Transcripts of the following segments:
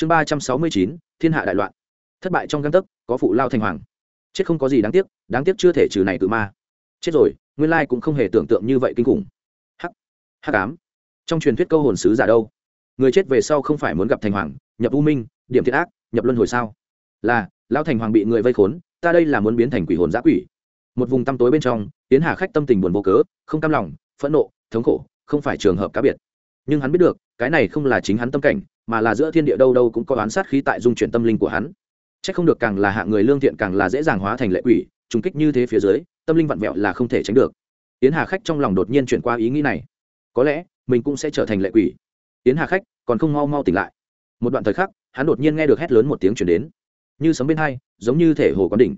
chương ba trăm sáu mươi chín, thiên hạ đại loạn. Thất bại trong găng tấc, có phụ lao thành hoàng. Chết không có gì đáng tiếc đáng tiếc chưa thể trừ này cự ma. Chết rồi, nguyên lai cũng không hề tưởng tượng như vậy kinh khủng. Hắc hắc ám. Trong truyền thuyết câu hồn sứ giả đâu? Người chết về sau không phải muốn gặp thành hoàng, nhập u minh, điểm thiệt ác, nhập luân hồi sao? Là, lao thành hoàng bị người vây khốn, ta đây là muốn biến thành quỷ hồn giã quỷ. Một vùng tăm tối bên trong tiến hà khách tâm tình buồn vô cớ, không cam lòng, phẫn nộ, thống khổ, không phải trường hợp cá biệt. Nhưng hắn biết được, cái này không là chính hắn tâm cảnh mà là giữa thiên địa đâu đâu cũng có oán sát khí tại dung chuyển tâm linh của hắn. Chắc không được càng là hạng người lương thiện càng là dễ dàng hóa thành lệ quỷ, trùng kích như thế phía dưới, tâm linh vặn vẹo là không thể tránh được. Yến hà khách trong lòng đột nhiên chuyển qua ý nghĩ này. Có lẽ, mình cũng sẽ trở thành lệ quỷ. Yến hà khách còn không mau mau tỉnh lại. Một đoạn thời khắc, hắn đột nhiên nghe được hét lớn một tiếng chuyển đến. Như sấm bên hai, giống như thể hồ quan đỉnh.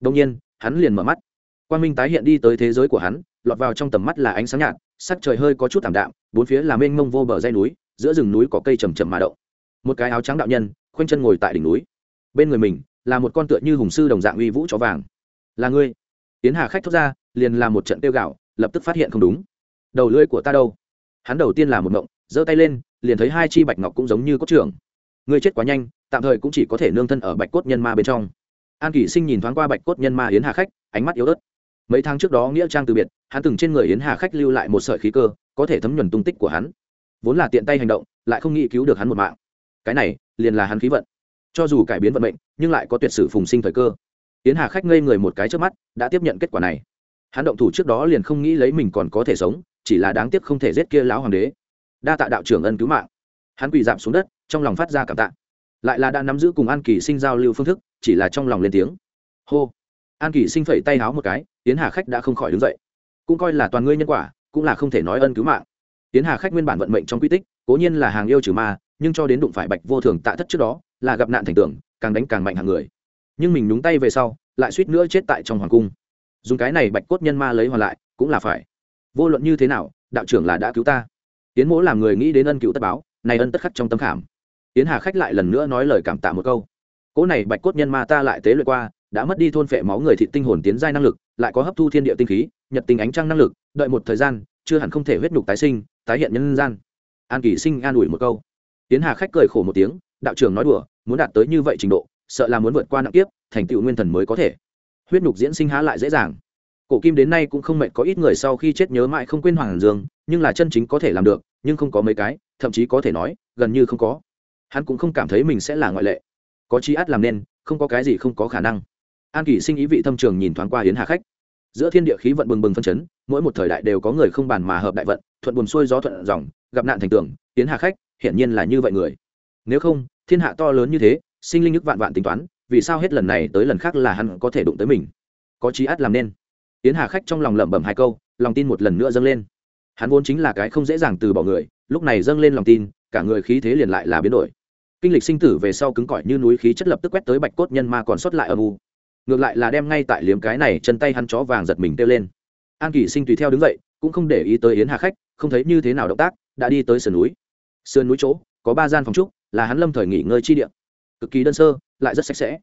Đông nhiên, hắn liền mở mắt. Quan minh tái hiện đi tới thế giới của hắn, lọt vào trong tầm mắt là ánh sáng nhạt, sắc trời hơi có chút thảm đạm, bốn phía là mênh mông vô bờ dây núi giữa rừng núi có cây trầm trầm mà động. Một cái áo trắng đạo nhân, khoanh chân ngồi tại đỉnh núi. Bên người mình là một con tựa như hùng sư đồng dạng uy vũ chó vàng. Là ngươi? Tiến hà khách thốt ra, liền làm một trận tiêu gạo lập tức phát hiện không đúng. Đầu lưỡi của ta đâu? Hắn đầu tiên là một ngộng, giơ tay lên, liền thấy hai chi bạch ngọc cũng giống như cốt trưởng. Ngươi chết quá nhanh, tạm thời cũng chỉ có thể nương thân ở bạch cốt nhân ma bên trong. An kỷ sinh nhìn thoáng qua bạch cốt nhân ma yến hà khách, ánh mắt yếu ớt. Mấy tháng trước đó nghĩa trang từ biệt, hắn từng trên người yến hà khách lưu lại một sợi khí cơ, có thể thấm nhuần tung tích của hắn vốn là tiện tay hành động, lại không nghĩ cứu được hắn một mạng. Cái này, liền là hắn khí vận. Cho dù cải biến vận mệnh, nhưng lại có tuyệt sử phùng sinh thời cơ. Yến hà khách ngây người một cái trước mắt, đã tiếp nhận kết quả này. Hắn động thủ trước đó liền không nghĩ lấy mình còn có thể sống, chỉ là đáng tiếc không thể giết kia lão hoàng đế. Đa tạ đạo trưởng ân cứu mạng. Hắn quỳ giảm xuống đất, trong lòng phát ra cảm tạ. Lại là đã nắm giữ cùng an kỳ sinh giao lưu phương thức, chỉ là trong lòng lên tiếng. Hô. An kỳ sinh phẩy tay háo một cái, tiến hà khách đã không khỏi đứng dậy. Cũng coi là toàn ngươi nhân quả, cũng là không thể nói ân cứu mạng tiến hà khách nguyên bản vận mệnh trong quy tích, cố nhiên là hàng yêu trừ ma, nhưng cho đến đụng phải bạch vô thường tạ thất trước đó, là gặp nạn thành tưởng càng đánh càng mạnh hàng người. Nhưng mình nhúng tay về sau, lại suýt nữa chết tại trong hoàng cung. Dùng cái này bạch cốt nhân ma lấy hoàn lại, cũng là phải. Vô luận như thế nào, đạo trưởng là đã cứu ta. Tiến mỗ làm người nghĩ đến ân cựu tất báo, này ân tất khắc trong tâm khảm. Tiến hà khách lại lần nữa nói lời cảm tạ một câu. Cỗ này bạch cốt nhân ma ta lại tế luyện qua, đã mất đi thôn phệ máu người thị tinh hồn tiến giai năng lực, lại có hấp thu thiên địa tinh khí, nhật tình ánh trăng năng lực, đợi một thời gian, chưa hẳn không thể huyết nhục tái sinh tái hiện nhân gian. An kỳ sinh an ủi một câu. Tiến hà khách cười khổ một tiếng, đạo trưởng nói đùa, muốn đạt tới như vậy trình độ, sợ là muốn vượt qua nặng tiếp thành tựu nguyên thần mới có thể. Huyết nhục diễn sinh há lại dễ dàng. Cổ kim đến nay cũng không mệnh có ít người sau khi chết nhớ mãi không quên hoàng dương, nhưng là chân chính có thể làm được, nhưng không có mấy cái, thậm chí có thể nói, gần như không có. Hắn cũng không cảm thấy mình sẽ là ngoại lệ. Có chi át làm nên, không có cái gì không có khả năng. An kỷ sinh ý vị thâm trường nhìn thoáng qua hiến hà khách giữa thiên địa khí vận bừng bừng phân chấn, mỗi một thời đại đều có người không bàn mà hợp đại vận, thuận buồn xuôi gió thuận dòng, gặp nạn thành tưởng tiến hà khách, hiển nhiên là như vậy người. Nếu không, thiên hạ to lớn như thế, sinh linh nhức vạn vạn tính toán, vì sao hết lần này tới lần khác là hắn có thể đụng tới mình? Có trí át làm nên. Tiến hà khách trong lòng lẩm bẩm hai câu, lòng tin một lần nữa dâng lên. Hắn vốn chính là cái không dễ dàng từ bỏ người, lúc này dâng lên lòng tin, cả người khí thế liền lại là biến đổi. Kinh lịch sinh tử về sau cứng cỏi như núi khí chất lập tức quét tới bạch cốt nhân ma còn sót lại âm u ngược lại là đem ngay tại liếm cái này chân tay hắn chó vàng giật mình kêu lên. An kỷ sinh tùy theo đứng dậy, cũng không để ý tới yến hà khách, không thấy như thế nào động tác, đã đi tới sườn núi. Sườn núi chỗ, có ba gian phòng trúc, là hắn lâm thời nghỉ ngơi chi địa. Cực kỳ đơn sơ, lại rất sạch sẽ.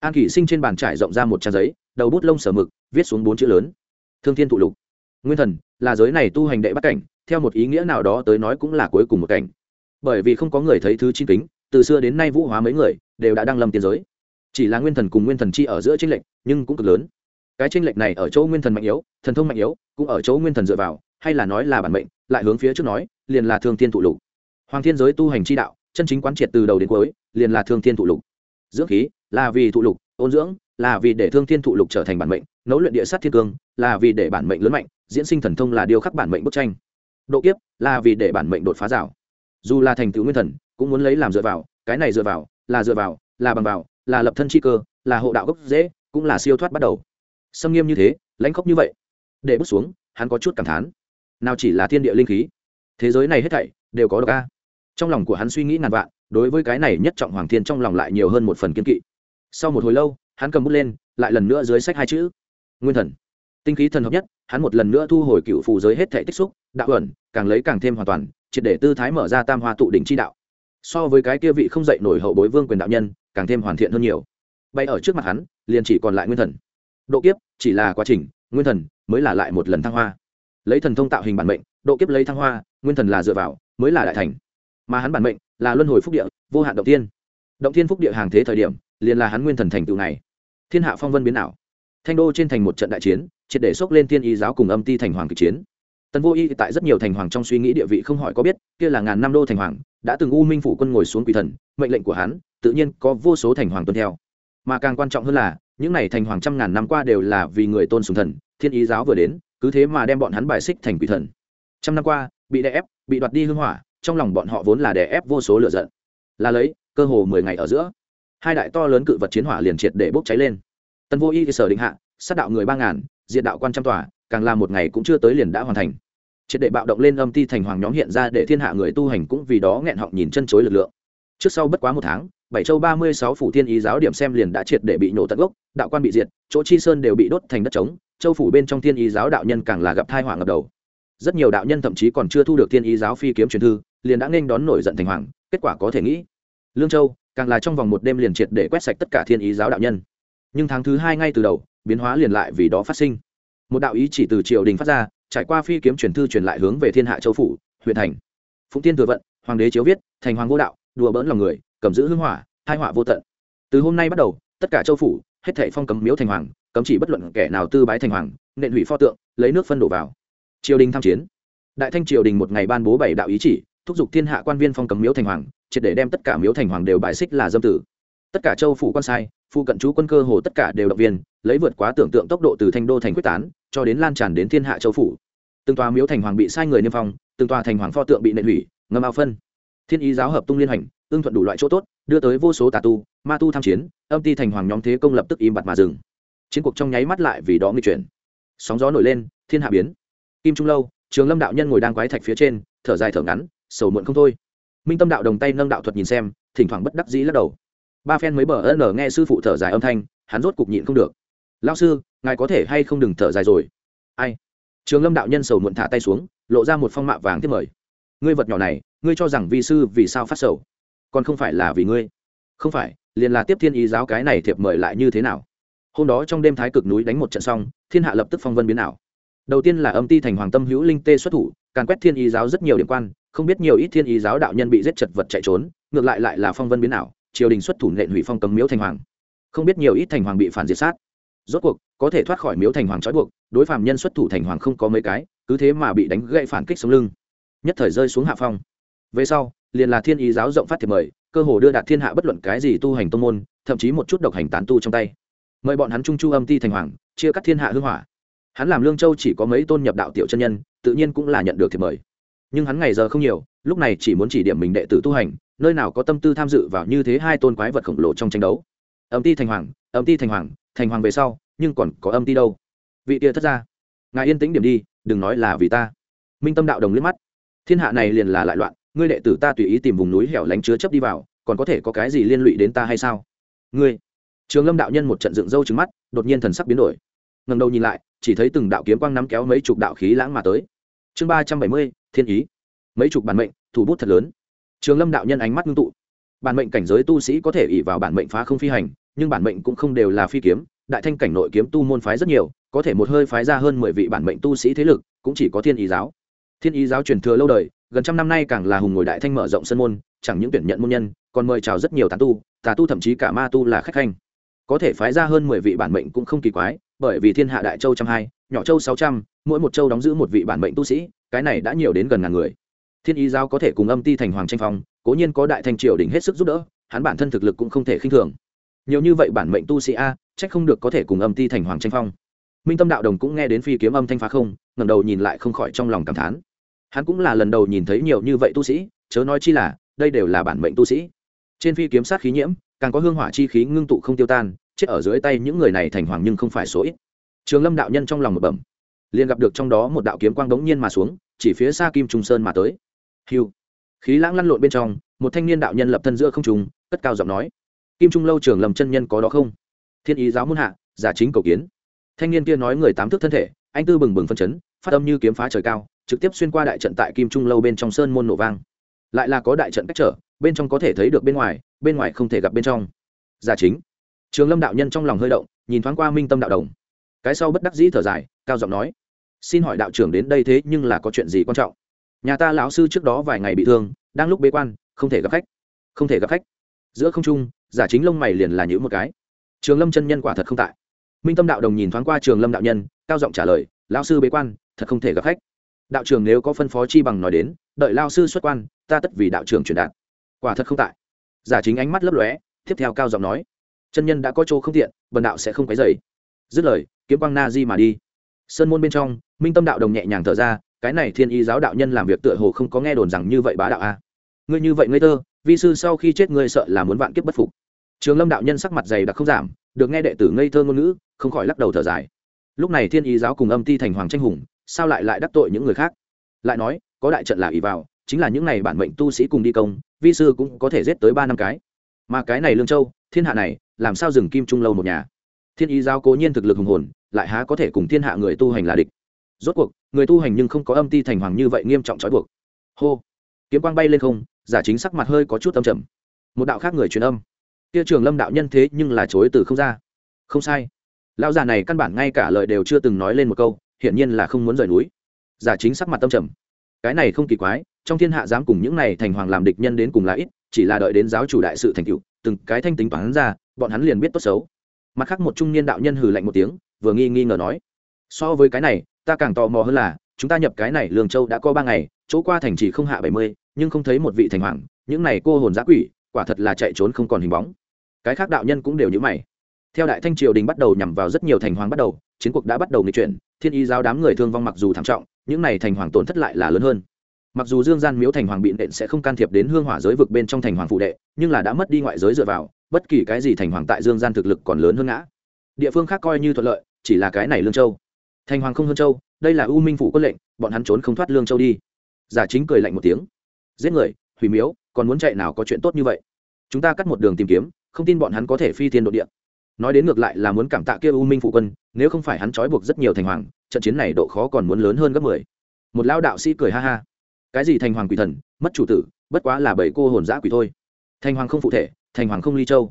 An kỷ sinh trên bàn trải rộng ra một trang giấy, đầu bút lông sở mực, viết xuống bốn chữ lớn. Thương thiên thụ lục. Nguyên thần, là giới này tu hành đệ bắt cảnh, theo một ý nghĩa nào đó tới nói cũng là cuối cùng một cảnh. Bởi vì không có người thấy thứ chi kính, từ xưa đến nay vũ hóa mấy người, đều đã đăng lâm tiền giới chỉ là nguyên thần cùng nguyên thần chi ở giữa tranh lệch, nhưng cũng cực lớn. Cái tranh lệch này ở chỗ nguyên thần mạnh yếu, thần thông mạnh yếu, cũng ở chỗ nguyên thần dựa vào, hay là nói là bản mệnh, lại hướng phía trước nói, liền là thương thiên thụ lục. Hoàng thiên giới tu hành chi đạo, chân chính quán triệt từ đầu đến cuối, liền là thương thiên thụ lục. Dưỡng khí, là vì thụ lục, ôn dưỡng, là vì để thương thiên thụ lục trở thành bản mệnh, nấu luyện địa sát thiên cương, là vì để bản mệnh lớn mạnh, diễn sinh thần thông là điều khắc bản mệnh bức tranh. Độ kiếp, là vì để bản mệnh đột phá rào. Dù là thành tựu nguyên thần, cũng muốn lấy làm dựa vào, cái này dựa vào, là dựa vào, là bằng vào là lập thân chi cơ, là hộ đạo gốc dễ cũng là siêu thoát bắt đầu. Xâm nghiêm như thế, lãnh khốc như vậy. Để bước xuống, hắn có chút cảm thán. Nào chỉ là thiên địa linh khí, thế giới này hết thảy đều có độc a. Trong lòng của hắn suy nghĩ ngàn vạn, đối với cái này nhất trọng hoàng thiên trong lòng lại nhiều hơn một phần kiên kỵ. Sau một hồi lâu, hắn cầm bút lên, lại lần nữa dưới sách hai chữ. Nguyên thần. Tinh khí thần hợp nhất, hắn một lần nữa thu hồi cựu phù giới hết thể tích xúc, đạo ẩn, càng lấy càng thêm hoàn toàn, triệt để tư thái mở ra tam hoa tụ đỉnh chi đạo so với cái kia vị không dậy nổi hậu bối vương quyền đạo nhân, càng thêm hoàn thiện hơn nhiều. Bay ở trước mặt hắn, liền chỉ còn lại nguyên thần. Độ kiếp, chỉ là quá trình, nguyên thần mới là lại một lần thăng hoa. Lấy thần thông tạo hình bản mệnh, độ kiếp lấy thăng hoa, nguyên thần là dựa vào, mới là đại thành. Mà hắn bản mệnh là luân hồi phúc địa, vô hạn động tiên động thiên phúc địa hàng thế thời điểm, liền là hắn nguyên thần thành tựu này. Thiên hạ phong vân biến ảo. Thanh đô trên thành một trận đại chiến, triệt để xốc lên thiên ý giáo cùng âm ti thành hoàng kịch chiến tần vô y tại rất nhiều thành hoàng trong suy nghĩ địa vị không hỏi có biết, kia là ngàn năm đô thành hoàng, đã từng u minh phủ quân ngồi xuống quỷ thần, mệnh lệnh của hắn, tự nhiên có vô số thành hoàng tuân theo. Mà càng quan trọng hơn là, những này thành hoàng trăm ngàn năm qua đều là vì người tôn sùng thần, thiên ý giáo vừa đến, cứ thế mà đem bọn hắn bài xích thành quỷ thần. Trăm năm qua, bị đè ép, bị đoạt đi hưng hỏa, trong lòng bọn họ vốn là đè ép vô số lửa giận. Là lấy, cơ hồ mười ngày ở giữa, hai đại to lớn cự vật chiến hỏa liền triệt để bốc cháy lên. Tần vô y thì sở định hạ, sát đạo người ba ngàn diện đạo quan trăm tòa càng là một ngày cũng chưa tới liền đã hoàn thành. Triệt để bạo động lên âm ti thành hoàng nhóm hiện ra để thiên hạ người tu hành cũng vì đó nghẹn họng nhìn chân chối lực lượng. Trước sau bất quá một tháng, bảy châu ba mươi sáu phủ thiên ý giáo điểm xem liền đã triệt để bị nổ tận gốc, đạo quan bị diệt, chỗ chi sơn đều bị đốt thành đất trống, châu phủ bên trong thiên ý giáo đạo nhân càng là gặp thai hỏa ngập đầu. Rất nhiều đạo nhân thậm chí còn chưa thu được thiên ý giáo phi kiếm truyền thư, liền đã nghênh đón nổi giận thành hoàng, kết quả có thể nghĩ. Lương châu, càng là trong vòng một đêm liền triệt để quét sạch tất cả thiên ý giáo đạo nhân. Nhưng tháng thứ hai ngay từ đầu, biến hóa liền lại vì đó phát sinh một đạo ý chỉ từ triều đình phát ra, trải qua phi kiếm truyền thư truyền lại hướng về thiên hạ châu phủ, huyện thành. Phụng tiên thừa vận, hoàng đế chiếu viết, thành hoàng vô đạo, đùa bỡn lòng người, cầm giữ hưng hỏa, hai họa vô tận. Từ hôm nay bắt đầu, tất cả châu phủ, hết thảy phong cấm miếu thành hoàng, cấm chỉ bất luận kẻ nào tư bái thành hoàng, nện hủy pho tượng, lấy nước phân đổ vào. Triều đình tham chiến. Đại thanh triều đình một ngày ban bố bảy đạo ý chỉ, thúc giục thiên hạ quan viên phong cấm miếu thành hoàng, triệt để đem tất cả miếu thành hoàng đều bài xích là dâm tử. Tất cả châu phủ quan sai, phụ cận chú quân cơ hồ tất cả đều động viên, lấy vượt quá tưởng tượng tốc độ từ thanh đô thành quyết tán cho đến lan tràn đến thiên hạ châu phủ. Từng tòa miếu thành hoàng bị sai người niêm phong, từng tòa thành hoàng pho tượng bị nện hủy, ngâm ao phân. Thiên ý giáo hợp tung liên hành ưng thuận đủ loại chỗ tốt, đưa tới vô số tà tu, ma tu tham chiến, âm ti thành hoàng nhóm thế công lập tức im bặt mà dừng. Chiến cuộc trong nháy mắt lại vì đó nghi chuyển. Sóng gió nổi lên, thiên hạ biến. Kim trung lâu, trường lâm đạo nhân ngồi đang quái thạch phía trên, thở dài thở ngắn, sầu muộn không thôi. Minh tâm đạo đồng tay nâng đạo thuật nhìn xem, thỉnh thoảng bất đắc dĩ lắc đầu. Ba phen mới bờ ân nghe sư phụ thở dài âm thanh, hắn rốt cục nhịn không được lao sư, ngài có thể hay không đừng thở dài rồi? Ai? Trường lâm đạo nhân sầu muộn thả tay xuống, lộ ra một phong mạ vàng tiếp mời. Ngươi vật nhỏ này, ngươi cho rằng vi sư vì sao phát sầu? Còn không phải là vì ngươi. Không phải, liền là tiếp thiên ý giáo cái này thiệp mời lại như thế nào? Hôm đó trong đêm thái cực núi đánh một trận xong, thiên hạ lập tức phong vân biến ảo. Đầu tiên là âm ti thành hoàng tâm hữu linh tê xuất thủ, càn quét thiên ý giáo rất nhiều điểm quan, không biết nhiều ít thiên ý giáo đạo nhân bị giết chật vật chạy trốn, ngược lại lại là phong vân biến ảo, triều đình xuất thủ nện hủy phong cấm miếu thành hoàng. Không biết nhiều ít thành hoàng bị phản diệt sát rốt cuộc, có thể thoát khỏi miếu thành hoàng trói buộc, đối phạm nhân xuất thủ thành hoàng không có mấy cái, cứ thế mà bị đánh gậy phản kích sống lưng. Nhất thời rơi xuống hạ phong. Về sau, liền là thiên ý giáo rộng phát thiệp mời, cơ hồ đưa đạt thiên hạ bất luận cái gì tu hành tông môn, thậm chí một chút độc hành tán tu trong tay. Mời bọn hắn trung chu âm ti thành hoàng, chia cắt thiên hạ hưng hỏa. Hắn làm lương châu chỉ có mấy tôn nhập đạo tiểu chân nhân, tự nhiên cũng là nhận được thiệp mời. Nhưng hắn ngày giờ không nhiều, lúc này chỉ muốn chỉ điểm mình đệ tử tu hành, nơi nào có tâm tư tham dự vào như thế hai tôn quái vật khổng lồ trong tranh đấu âm ti thành hoàng, âm ti thành hoàng thành hoàng về sau, nhưng còn có âm ti đâu? Vị tia thất ra ngài yên tĩnh điểm đi, đừng nói là vì ta. Minh tâm đạo đồng liếc mắt. Thiên hạ này liền là lại loạn, ngươi đệ tử ta tùy ý tìm vùng núi hẻo lánh chứa chấp đi vào, còn có thể có cái gì liên lụy đến ta hay sao? Ngươi. Trường lâm đạo nhân một trận dựng râu trứng mắt, đột nhiên thần sắc biến đổi. Ngần đầu nhìn lại, chỉ thấy từng đạo kiếm quang nắm kéo mấy chục đạo khí lãng mà tới. Chương ba trăm bảy mươi, thiên ý. Mấy chục bản mệnh, thủ bút thật lớn. Trường lâm đạo nhân ánh mắt ngưng tụ. Bản mệnh cảnh giới tu sĩ có thể ỉ vào bản mệnh phá không phi hành nhưng bản mệnh cũng không đều là phi kiếm, đại thanh cảnh nội kiếm tu môn phái rất nhiều, có thể một hơi phái ra hơn mười vị bản mệnh tu sĩ thế lực, cũng chỉ có thiên ý giáo. Thiên ý giáo truyền thừa lâu đời, gần trăm năm nay càng là hùng ngồi đại thanh mở rộng sân môn, chẳng những tuyển nhận môn nhân, còn mời chào rất nhiều tà tu tà tu thậm chí cả ma tu là khách khanh. Có thể phái ra hơn mười vị bản mệnh cũng không kỳ quái, bởi vì thiên hạ đại châu trăm hai, nhỏ châu sáu trăm, mỗi một châu đóng giữ một vị bản mệnh tu sĩ, cái này đã nhiều đến gần ngàn người. Thiên ý giáo có thể cùng âm ti thành hoàng tranh phong, cố nhiên có đại thanh triều đỉnh hết sức giúp đỡ, hắn bản thân thực lực cũng không thể khinh thường nhiều như vậy bản mệnh tu sĩ a trách không được có thể cùng âm ti thành hoàng tranh phong. Minh tâm đạo đồng cũng nghe đến phi kiếm âm thanh phá không, ngẩng đầu nhìn lại không khỏi trong lòng cảm thán. Hắn cũng là lần đầu nhìn thấy nhiều như vậy tu sĩ, chớ nói chi là, đây đều là bản mệnh tu sĩ. Trên phi kiếm sát khí nhiễm, càng có hương hỏa chi khí ngưng tụ không tiêu tan, chết ở dưới tay những người này thành hoàng nhưng không phải số ít. Trường lâm đạo nhân trong lòng một bẩm. Liền gặp được trong đó một đạo kiếm quang đống nhiên mà xuống, chỉ phía xa kim trung sơn mà tới. Hiu khí lãng lăn lộn bên trong, một thanh niên đạo nhân lập thân giữa không trùng cất cao giọng nói kim trung lâu trường lầm chân nhân có đó không? Thiên ý giáo muôn hạ, giả chính cầu kiến. Thanh niên kia nói người tám thước thân thể, anh tư bừng bừng phân chấn, phát âm như kiếm phá trời cao, trực tiếp xuyên qua đại trận tại kim trung lâu bên trong sơn môn nổ vang. Lại là có đại trận cách trở, bên trong có thể thấy được bên ngoài bên ngoài không thể gặp bên trong. Giả chính. Trường lâm đạo nhân trong lòng hơi động, nhìn thoáng qua minh tâm đạo đồng. Cái sau bất đắc dĩ thở dài, cao giọng nói. Xin hỏi đạo trưởng đến đây thế nhưng là có chuyện gì quan trọng? Nhà ta lão sư trước đó vài ngày bị thương, đang lúc bế quan, không thể gặp khách. Không thể gặp khách. Giữa không trung giả chính lông mày liền là nhữ một cái. Trường lâm chân nhân quả thật không tại. Minh tâm đạo đồng nhìn thoáng qua trường lâm đạo nhân, cao giọng trả lời lao sư bế quan, thật không thể gặp khách. Đạo trường nếu có phân phó chi bằng nói đến, đợi lao sư xuất quan, ta tất vì đạo trường truyền đạt. Quả thật không tại. Giả chính ánh mắt lấp lóe, tiếp theo cao giọng nói, chân nhân đã có chỗ không tiện, bần đạo sẽ không quấy dày dứt lời, kiếm quang na di mà đi. Sơn môn bên trong, minh tâm đạo đồng nhẹ nhàng thở ra, cái này thiên y giáo đạo nhân làm việc tựa hồ không có nghe đồn rằng như vậy bá đạo a. Ngươi như vậy ngây thơ, vi sư sau khi chết ngươi sợ là muốn vạn kiếp bất phục trường lâm đạo nhân sắc mặt dày đặc không giảm, được nghe đệ tử ngây thơ ngôn ngữ, không khỏi lắc đầu thở dài. Lúc này thiên y giáo cùng âm ti thành hoàng tranh hùng, sao lại lại đắc tội những người khác? Lại nói, có đại trận là ý vào, chính là những này bản mệnh tu sĩ cùng đi công, vi sư cũng có thể giết tới ba năm cái. Mà cái này lương châu, thiên hạ này, làm sao dừng kim trung lâu một nhà? Thiên y giáo cố nhiên thực lực hùng hồn, lại há có thể cùng thiên hạ người tu hành là địch. Rốt cuộc, người tu hành nhưng không có âm ti thành hoàng như vậy nghiêm trọng trói buộc. Hô! Kiếm quang bay lên không, giả chính sắc mặt hơi có chút âm trầm. Một đạo khác người truyền âm kia trường lâm đạo nhân thế nhưng là chối từ không ra. Không sai. Lão già này căn bản ngay cả lời đều chưa từng nói lên một câu, hiển nhiên là không muốn rời núi. Giả chính sắc mặt tâm trầm. Cái này không kỳ quái, trong thiên hạ dám cùng những này thành hoàng làm địch nhân đến cùng là ít, chỉ là đợi đến giáo chủ đại sự thành cựu từng cái thanh tính toán ra, bọn hắn liền biết tốt xấu. Mặt khác một trung niên đạo nhân hừ lạnh một tiếng, vừa nghi nghi ngờ nói, so với cái này, ta càng tò mò hơn là, chúng ta nhập cái này lương châu đã có ba ngày, chỗ qua thành chỉ không hạ bảy mươi, nhưng không thấy một vị thành hoàng, những này cô hồn giã quỷ, quả thật là chạy trốn không còn hình bóng cái khác đạo nhân cũng đều như mày. Theo đại thanh triều đình bắt đầu nhằm vào rất nhiều thành hoàng bắt đầu, chiến cuộc đã bắt đầu nghịch chuyển, thiên y giáo đám người thương vong mặc dù thảm trọng, những này thành hoàng tổn thất lại là lớn hơn. Mặc dù dương gian miếu thành hoàng bị nện sẽ không can thiệp đến hương hỏa giới vực bên trong thành hoàng phụ đệ, nhưng là đã mất đi ngoại giới dựa vào, bất kỳ cái gì thành hoàng tại dương gian thực lực còn lớn hơn ngã. Địa phương khác coi như thuận lợi, chỉ là cái này lương châu. Thành hoàng không hơn châu, đây là u minh phủ quân lệnh, bọn hắn trốn không thoát lương châu đi. Giả chính cười lạnh một tiếng. Giết người, hủy miếu, còn muốn chạy nào có chuyện tốt như vậy? Chúng ta cắt một đường tìm kiếm không tin bọn hắn có thể phi thiên độ địa. Nói đến ngược lại là muốn cảm tạ kia u minh phụ quân, nếu không phải hắn trói buộc rất nhiều thành hoàng, trận chiến này độ khó còn muốn lớn hơn gấp mười. Một lão đạo sĩ cười ha ha. Cái gì thành hoàng quỷ thần, mất chủ tử, bất quá là bảy cô hồn giã quỷ thôi. Thành hoàng không phụ thể, thành hoàng không ly châu.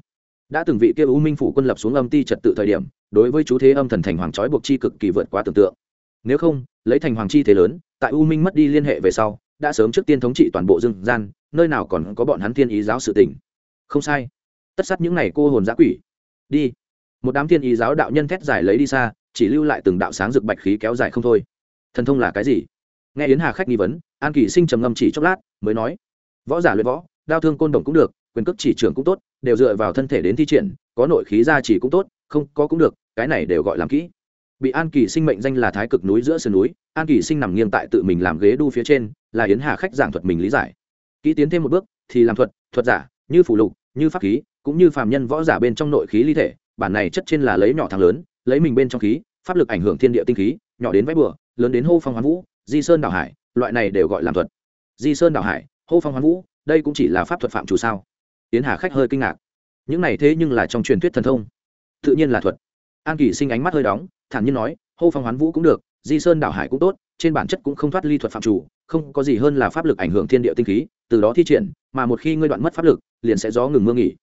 Đã từng vị kia u minh phủ quân lập xuống âm ti trật tự thời điểm, đối với chú thế âm thần thành hoàng trói buộc chi cực kỳ vượt quá tưởng tượng. Nếu không, lấy thành hoàng chi thế lớn, tại u minh mất đi liên hệ về sau, đã sớm trước tiên thống trị toàn bộ dương gian, nơi nào còn có bọn hắn thiên ý giáo sự tình. Không sai tất sát những này cô hồn giã quỷ. Đi. Một đám thiên ý giáo đạo nhân thét dài lấy đi xa, chỉ lưu lại từng đạo sáng rực bạch khí kéo dài không thôi. Thần thông là cái gì? Nghe yến hà khách nghi vấn, an kỷ sinh trầm ngâm chỉ chốc lát, mới nói, võ giả luyện võ, đao thương côn đồng cũng được, quyền cước chỉ trưởng cũng tốt, đều dựa vào thân thể đến thi triển, có nội khí ra chỉ cũng tốt, không có cũng được, cái này đều gọi làm kỹ. Bị an kỳ sinh mệnh danh là thái cực núi giữa sườn núi, an kỳ sinh nằm nghiêng tại tự mình làm ghế đu phía trên, là yến hà khách giảng thuật mình lý giải. Kỹ tiến thêm một bước, thì làm thuật thuật giả, như phủ lục, như pháp khí cũng như phàm nhân võ giả bên trong nội khí ly thể, bản này chất trên là lấy nhỏ thằng lớn, lấy mình bên trong khí, pháp lực ảnh hưởng thiên địa tinh khí, nhỏ đến vách bừa, lớn đến hô phong hoán vũ, di sơn đảo hải, loại này đều gọi làm thuật. Di sơn đảo hải, hô phong hoán vũ, đây cũng chỉ là pháp thuật phạm chủ sao? Tiến hà khách hơi kinh ngạc. Những này thế nhưng là trong truyền thuyết thần thông. Tự nhiên là thuật. An kỳ sinh ánh mắt hơi đóng, thản nhiên nói, hô phong hoán vũ cũng được, di sơn đảo hải cũng tốt, trên bản chất cũng không thoát ly thuật phạm chủ, không có gì hơn là pháp lực ảnh hưởng thiên địa tinh khí, từ đó thi triển, mà một khi ngươi đoạn mất pháp lực, liền sẽ gió ngừng mưa nghỉ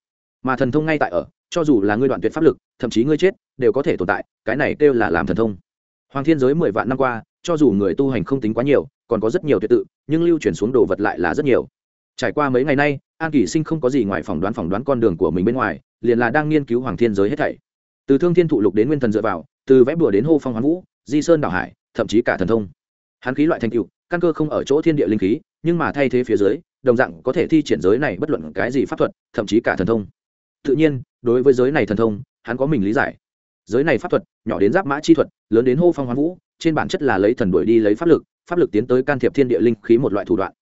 mà thần thông ngay tại ở, cho dù là ngươi đoạn tuyệt pháp lực, thậm chí ngươi chết, đều có thể tồn tại, cái này kêu là làm thần thông. Hoàng thiên giới mười vạn năm qua, cho dù người tu hành không tính quá nhiều, còn có rất nhiều tuyệt tự, nhưng lưu chuyển xuống đồ vật lại là rất nhiều. Trải qua mấy ngày nay, an kỷ sinh không có gì ngoài phỏng đoán phỏng đoán con đường của mình bên ngoài, liền là đang nghiên cứu hoàng thiên giới hết thảy. Từ thương thiên thụ lục đến nguyên thần dựa vào, từ vẽ bừa đến hô phong hoán vũ, di sơn đảo hải, thậm chí cả thần thông. Hắn khí loại thành cựu căn cơ không ở chỗ thiên địa linh khí, nhưng mà thay thế phía dưới, đồng dạng có thể thi triển giới này bất luận cái gì pháp thuật, thậm chí cả thần thông tự nhiên, đối với giới này thần thông, hắn có mình lý giải. Giới này pháp thuật, nhỏ đến giáp mã chi thuật, lớn đến hô phong hoán vũ, trên bản chất là lấy thần đuổi đi lấy pháp lực pháp lực tiến tới can thiệp thiên địa linh khí một loại thủ đoạn.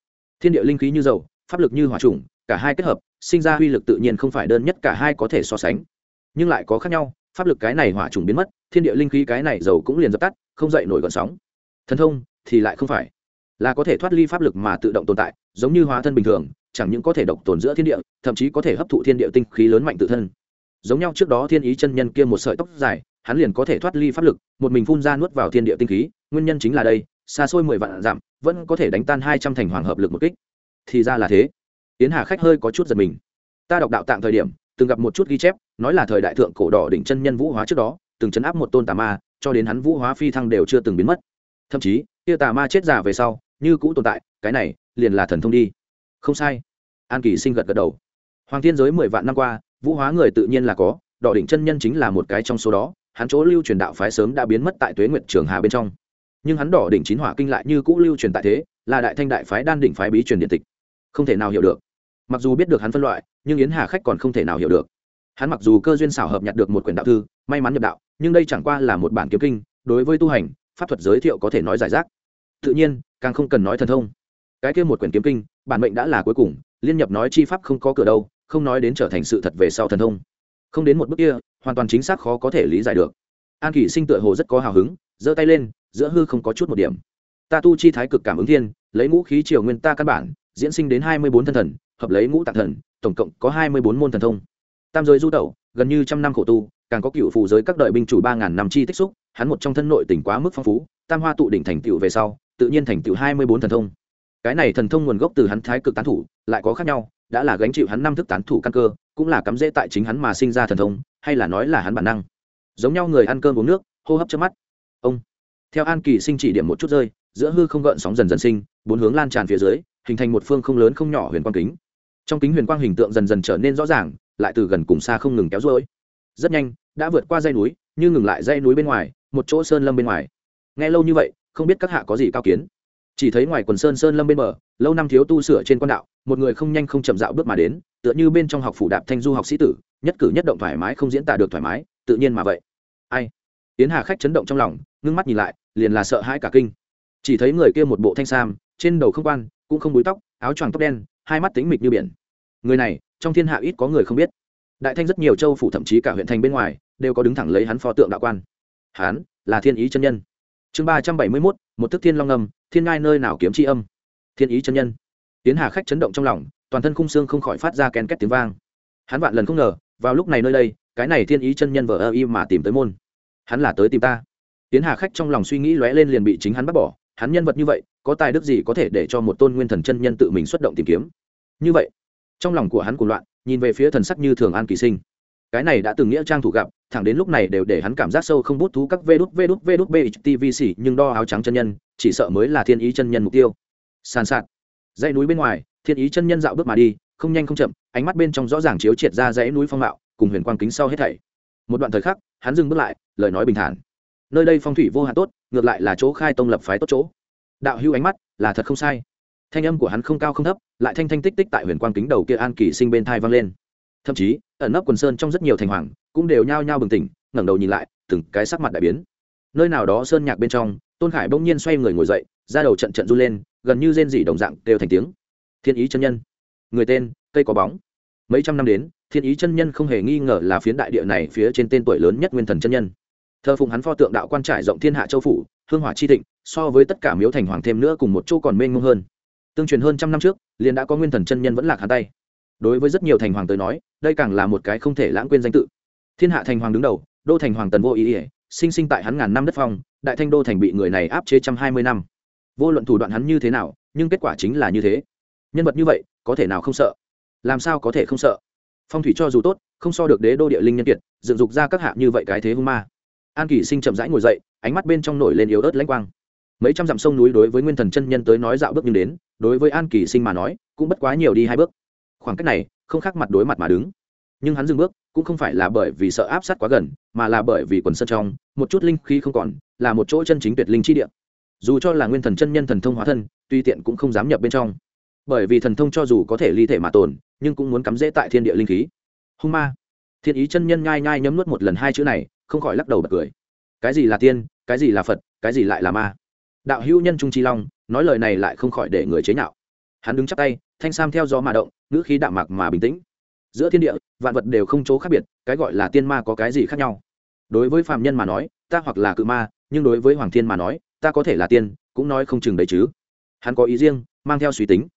Thiên địa linh khí như dầu, pháp lực như hỏa trùng, cả hai kết hợp, sinh ra uy lực tự nhiên không phải đơn nhất cả hai có thể so sánh. Nhưng lại có khác nhau, pháp lực cái này hỏa trùng biến mất, thiên địa linh khí cái này dầu cũng liền dập tắt, không dậy nổi gọn sóng. Thần thông thì lại không phải. Là có thể thoát ly pháp lực mà tự động tồn tại, giống như hóa thân bình thường chẳng những có thể độc tồn giữa thiên địa, thậm chí có thể hấp thụ thiên địa tinh khí lớn mạnh tự thân. Giống nhau trước đó thiên ý chân nhân kia một sợi tóc dài, hắn liền có thể thoát ly pháp lực, một mình phun ra nuốt vào thiên địa tinh khí, nguyên nhân chính là đây, xa xôi mười vạn giảm vẫn có thể đánh tan hai trăm thành hoàng hợp lực một kích. Thì ra là thế. Yến hà khách hơi có chút giật mình. Ta đọc đạo tạng thời điểm, từng gặp một chút ghi chép, nói là thời đại thượng cổ đỏ đỉnh chân nhân vũ hóa trước đó, từng chấn áp một tôn tà ma, cho đến hắn vũ hóa phi thăng đều chưa từng biến mất. Thậm chí, kia tà ma chết già về sau, như cũ tồn tại, cái này, liền là thần thông đi không sai. An kỳ sinh gật gật đầu. Hoàng thiên giới mười vạn năm qua, vũ hóa người tự nhiên là có, đỏ đỉnh chân nhân chính là một cái trong số đó, hắn chỗ lưu truyền đạo phái sớm đã biến mất tại tuế nguyệt trường hà bên trong. Nhưng hắn đỏ đỉnh chín hỏa kinh lại như cũ lưu truyền tại thế, là đại thanh đại phái đan đỉnh phái bí truyền điện tịch. Không thể nào hiểu được. Mặc dù biết được hắn phân loại, nhưng yến hà khách còn không thể nào hiểu được. Hắn mặc dù cơ duyên xảo hợp nhặt được một quyển đạo thư, may mắn nhập đạo, nhưng đây chẳng qua là một bản kiếm kinh, đối với tu hành, pháp thuật giới thiệu có thể nói giải rác. Tự nhiên, càng không cần nói thần thông cái kia một quyển kiếm kinh, bản mệnh đã là cuối cùng, liên nhập nói chi pháp không có cửa đâu, không nói đến trở thành sự thật về sau thần thông. Không đến một bước kia, hoàn toàn chính xác khó có thể lý giải được. An kỷ sinh tựa hồ rất có hào hứng, giơ tay lên, giữa hư không có chút một điểm. Ta tu chi thái cực cảm ứng thiên, lấy ngũ khí triều nguyên ta căn bản, diễn sinh đến hai mươi bốn thân thần, hợp lấy ngũ tạng thần, tổng cộng có hai mươi bốn môn thần thông. Tam giới du tẩu, gần như trăm năm khổ tu, càng có cựu phù giới các đời binh chủ ba ngàn năm chi tích xúc, hắn một trong thân nội tỉnh quá mức phong phú, tam hoa tụ đỉnh thành tựu về sau, tự nhiên thành tựu hai mươi bốn thần thông cái này thần thông nguồn gốc từ hắn thái cực tán thủ, lại có khác nhau, đã là gánh chịu hắn năm thức tán thủ căn cơ, cũng là cắm dễ tại chính hắn mà sinh ra thần thông, hay là nói là hắn bản năng. Giống nhau người ăn cơm uống nước, hô hấp trước mắt. Ông. Theo an kỳ sinh chỉ điểm một chút rơi, giữa hư không gợn sóng dần dần sinh, bốn hướng lan tràn phía dưới, hình thành một phương không lớn không nhỏ huyền quang kính. Trong kính huyền quang hình tượng dần dần trở nên rõ ràng, lại từ gần cùng xa không ngừng kéo rối. Rất nhanh, đã vượt qua dây núi, như ngừng lại dây núi bên ngoài, một chỗ sơn lâm bên ngoài. Nghe lâu như vậy, không biết các hạ có gì cao kiến chỉ thấy ngoài quần sơn sơn lâm bên bờ, lâu năm thiếu tu sửa trên quan đạo, một người không nhanh không chậm dạo bước mà đến, tựa như bên trong học phủ đạp thanh du học sĩ tử, nhất cử nhất động thoải mái không diễn tả được thoải mái, tự nhiên mà vậy. Ai? Tiến hà khách chấn động trong lòng, ngưng mắt nhìn lại, liền là sợ hãi cả kinh. Chỉ thấy người kia một bộ thanh sam, trên đầu không quan, cũng không búi tóc, áo choàng tóc đen, hai mắt tính mịch như biển. Người này, trong thiên hạ ít có người không biết. Đại thanh rất nhiều châu phủ thậm chí cả huyện thành bên ngoài, đều có đứng thẳng lấy hắn pho tượng đạo quan. Hắn là thiên ý chân nhân. Chương ba trăm bảy mươi mốt, một thức thiên long âm thiên ngai nơi nào kiếm chi âm? Thiên ý chân nhân. Tiến hà khách chấn động trong lòng, toàn thân khung xương không khỏi phát ra kèn két tiếng vang. Hắn vạn lần không ngờ, vào lúc này nơi đây, cái này thiên ý chân nhân vờ ơ y mà tìm tới môn. Hắn là tới tìm ta. Tiến hà khách trong lòng suy nghĩ lóe lên liền bị chính hắn bắt bỏ. Hắn nhân vật như vậy, có tài đức gì có thể để cho một tôn nguyên thần chân nhân tự mình xuất động tìm kiếm? Như vậy, trong lòng của hắn cuồng loạn, nhìn về phía thần sắc như thường an kỳ sinh. Cái này đã từng nghĩa trang thủ gặp thẳng đến lúc này đều để hắn cảm giác sâu không bút thú các vê đút vê đút vê đút bê tvc nhưng đo áo trắng chân nhân, chỉ sợ mới là thiên ý chân nhân mục tiêu. Sàn sạt. Dãy núi bên ngoài, thiên ý chân nhân dạo bước mà đi, không nhanh không chậm, ánh mắt bên trong rõ ràng chiếu triệt ra dãy núi phong mạo, cùng huyền quang kính sau hết thảy. Một đoạn thời khắc, hắn dừng bước lại, lời nói bình thản. Nơi đây phong thủy vô hạn tốt, ngược lại là chỗ khai tông lập phái tốt chỗ. Đạo hưu ánh mắt là thật không sai. Thanh âm của hắn không cao không thấp, lại thanh thanh tích tích tại huyền quang kính đầu kia an kỳ sinh bên thai vang lên. Thậm chí, ẩn nấp quần sơn trong rất nhiều thành hoàng cũng đều nhao nhao bừng tỉnh, ngẩng đầu nhìn lại, từng cái sắc mặt đại biến. Nơi nào đó sơn nhạc bên trong, tôn khải bỗng nhiên xoay người ngồi dậy ra đầu trận trận run lên, gần như rên rỉ đồng dạng đều thành tiếng. Thiên ý chân nhân. Người tên, cây có bóng. Mấy trăm năm đến, thiên ý chân nhân không hề nghi ngờ là phiến đại địa này phía trên tên tuổi lớn nhất nguyên thần chân nhân. Thờ phụng hắn pho tượng đạo quan trải rộng thiên hạ châu phủ, hương hỏa chi thịnh, so với tất cả miếu thành hoàng thêm nữa cùng một chỗ còn mênh mông hơn. Tương truyền hơn trăm năm trước, liền đã có nguyên thần chân nhân vẫn lạc hắn tay. Đối với rất nhiều thành hoàng tới nói, đây càng là một cái không thể lãng quên danh tự thiên hạ thành hoàng đứng đầu, đô thành hoàng tần vô ý ỉa sinh sinh tại hắn ngàn năm đất phong, đại thanh đô thành bị người này áp chế trăm hai mươi năm. Vô luận thủ đoạn hắn như thế nào, nhưng kết quả chính là như thế. Nhân vật như vậy, có thể nào không sợ? Làm sao có thể không sợ? Phong thủy cho dù tốt, không so được đế đô địa linh nhân kiệt, dựng dục ra các hạ như vậy cái thế hung ma. An kỷ sinh chậm rãi ngồi dậy, ánh mắt bên trong nổi lên yếu ớt lãnh quang. Mấy trăm dặm sông núi đối với nguyên thần chân nhân tới nói dạo bước nhưng đến, đối với an kỳ sinh mà nói, cũng bất quá nhiều đi hai bước. Khoảng cách này, không khác mặt đối mặt mà đứng nhưng hắn dừng bước, cũng không phải là bởi vì sợ áp sát quá gần, mà là bởi vì quần sân trong, một chút linh khí không còn, là một chỗ chân chính tuyệt linh chi địa. Dù cho là nguyên thần chân nhân thần thông hóa thân, tuy tiện cũng không dám nhập bên trong. Bởi vì thần thông cho dù có thể ly thể mà tồn, nhưng cũng muốn cắm rễ tại thiên địa linh khí. Hung ma. Thiên ý chân nhân nhai nhai nhấm nuốt một lần hai chữ này, không khỏi lắc đầu bật cười. Cái gì là tiên, cái gì là phật, cái gì lại là ma? Đạo hữu nhân trung chi long, nói lời này lại không khỏi để người chế nhạo. Hắn đứng chắp tay, thanh sam theo gió mà động, ngữ khí đạm mạc mà bình tĩnh giữa thiên địa, vạn vật đều không chỗ khác biệt, cái gọi là tiên ma có cái gì khác nhau? Đối với phạm nhân mà nói, ta hoặc là cự ma, nhưng đối với hoàng thiên mà nói, ta có thể là tiên, cũng nói không chừng đấy chứ. Hắn có ý riêng, mang theo suy tính.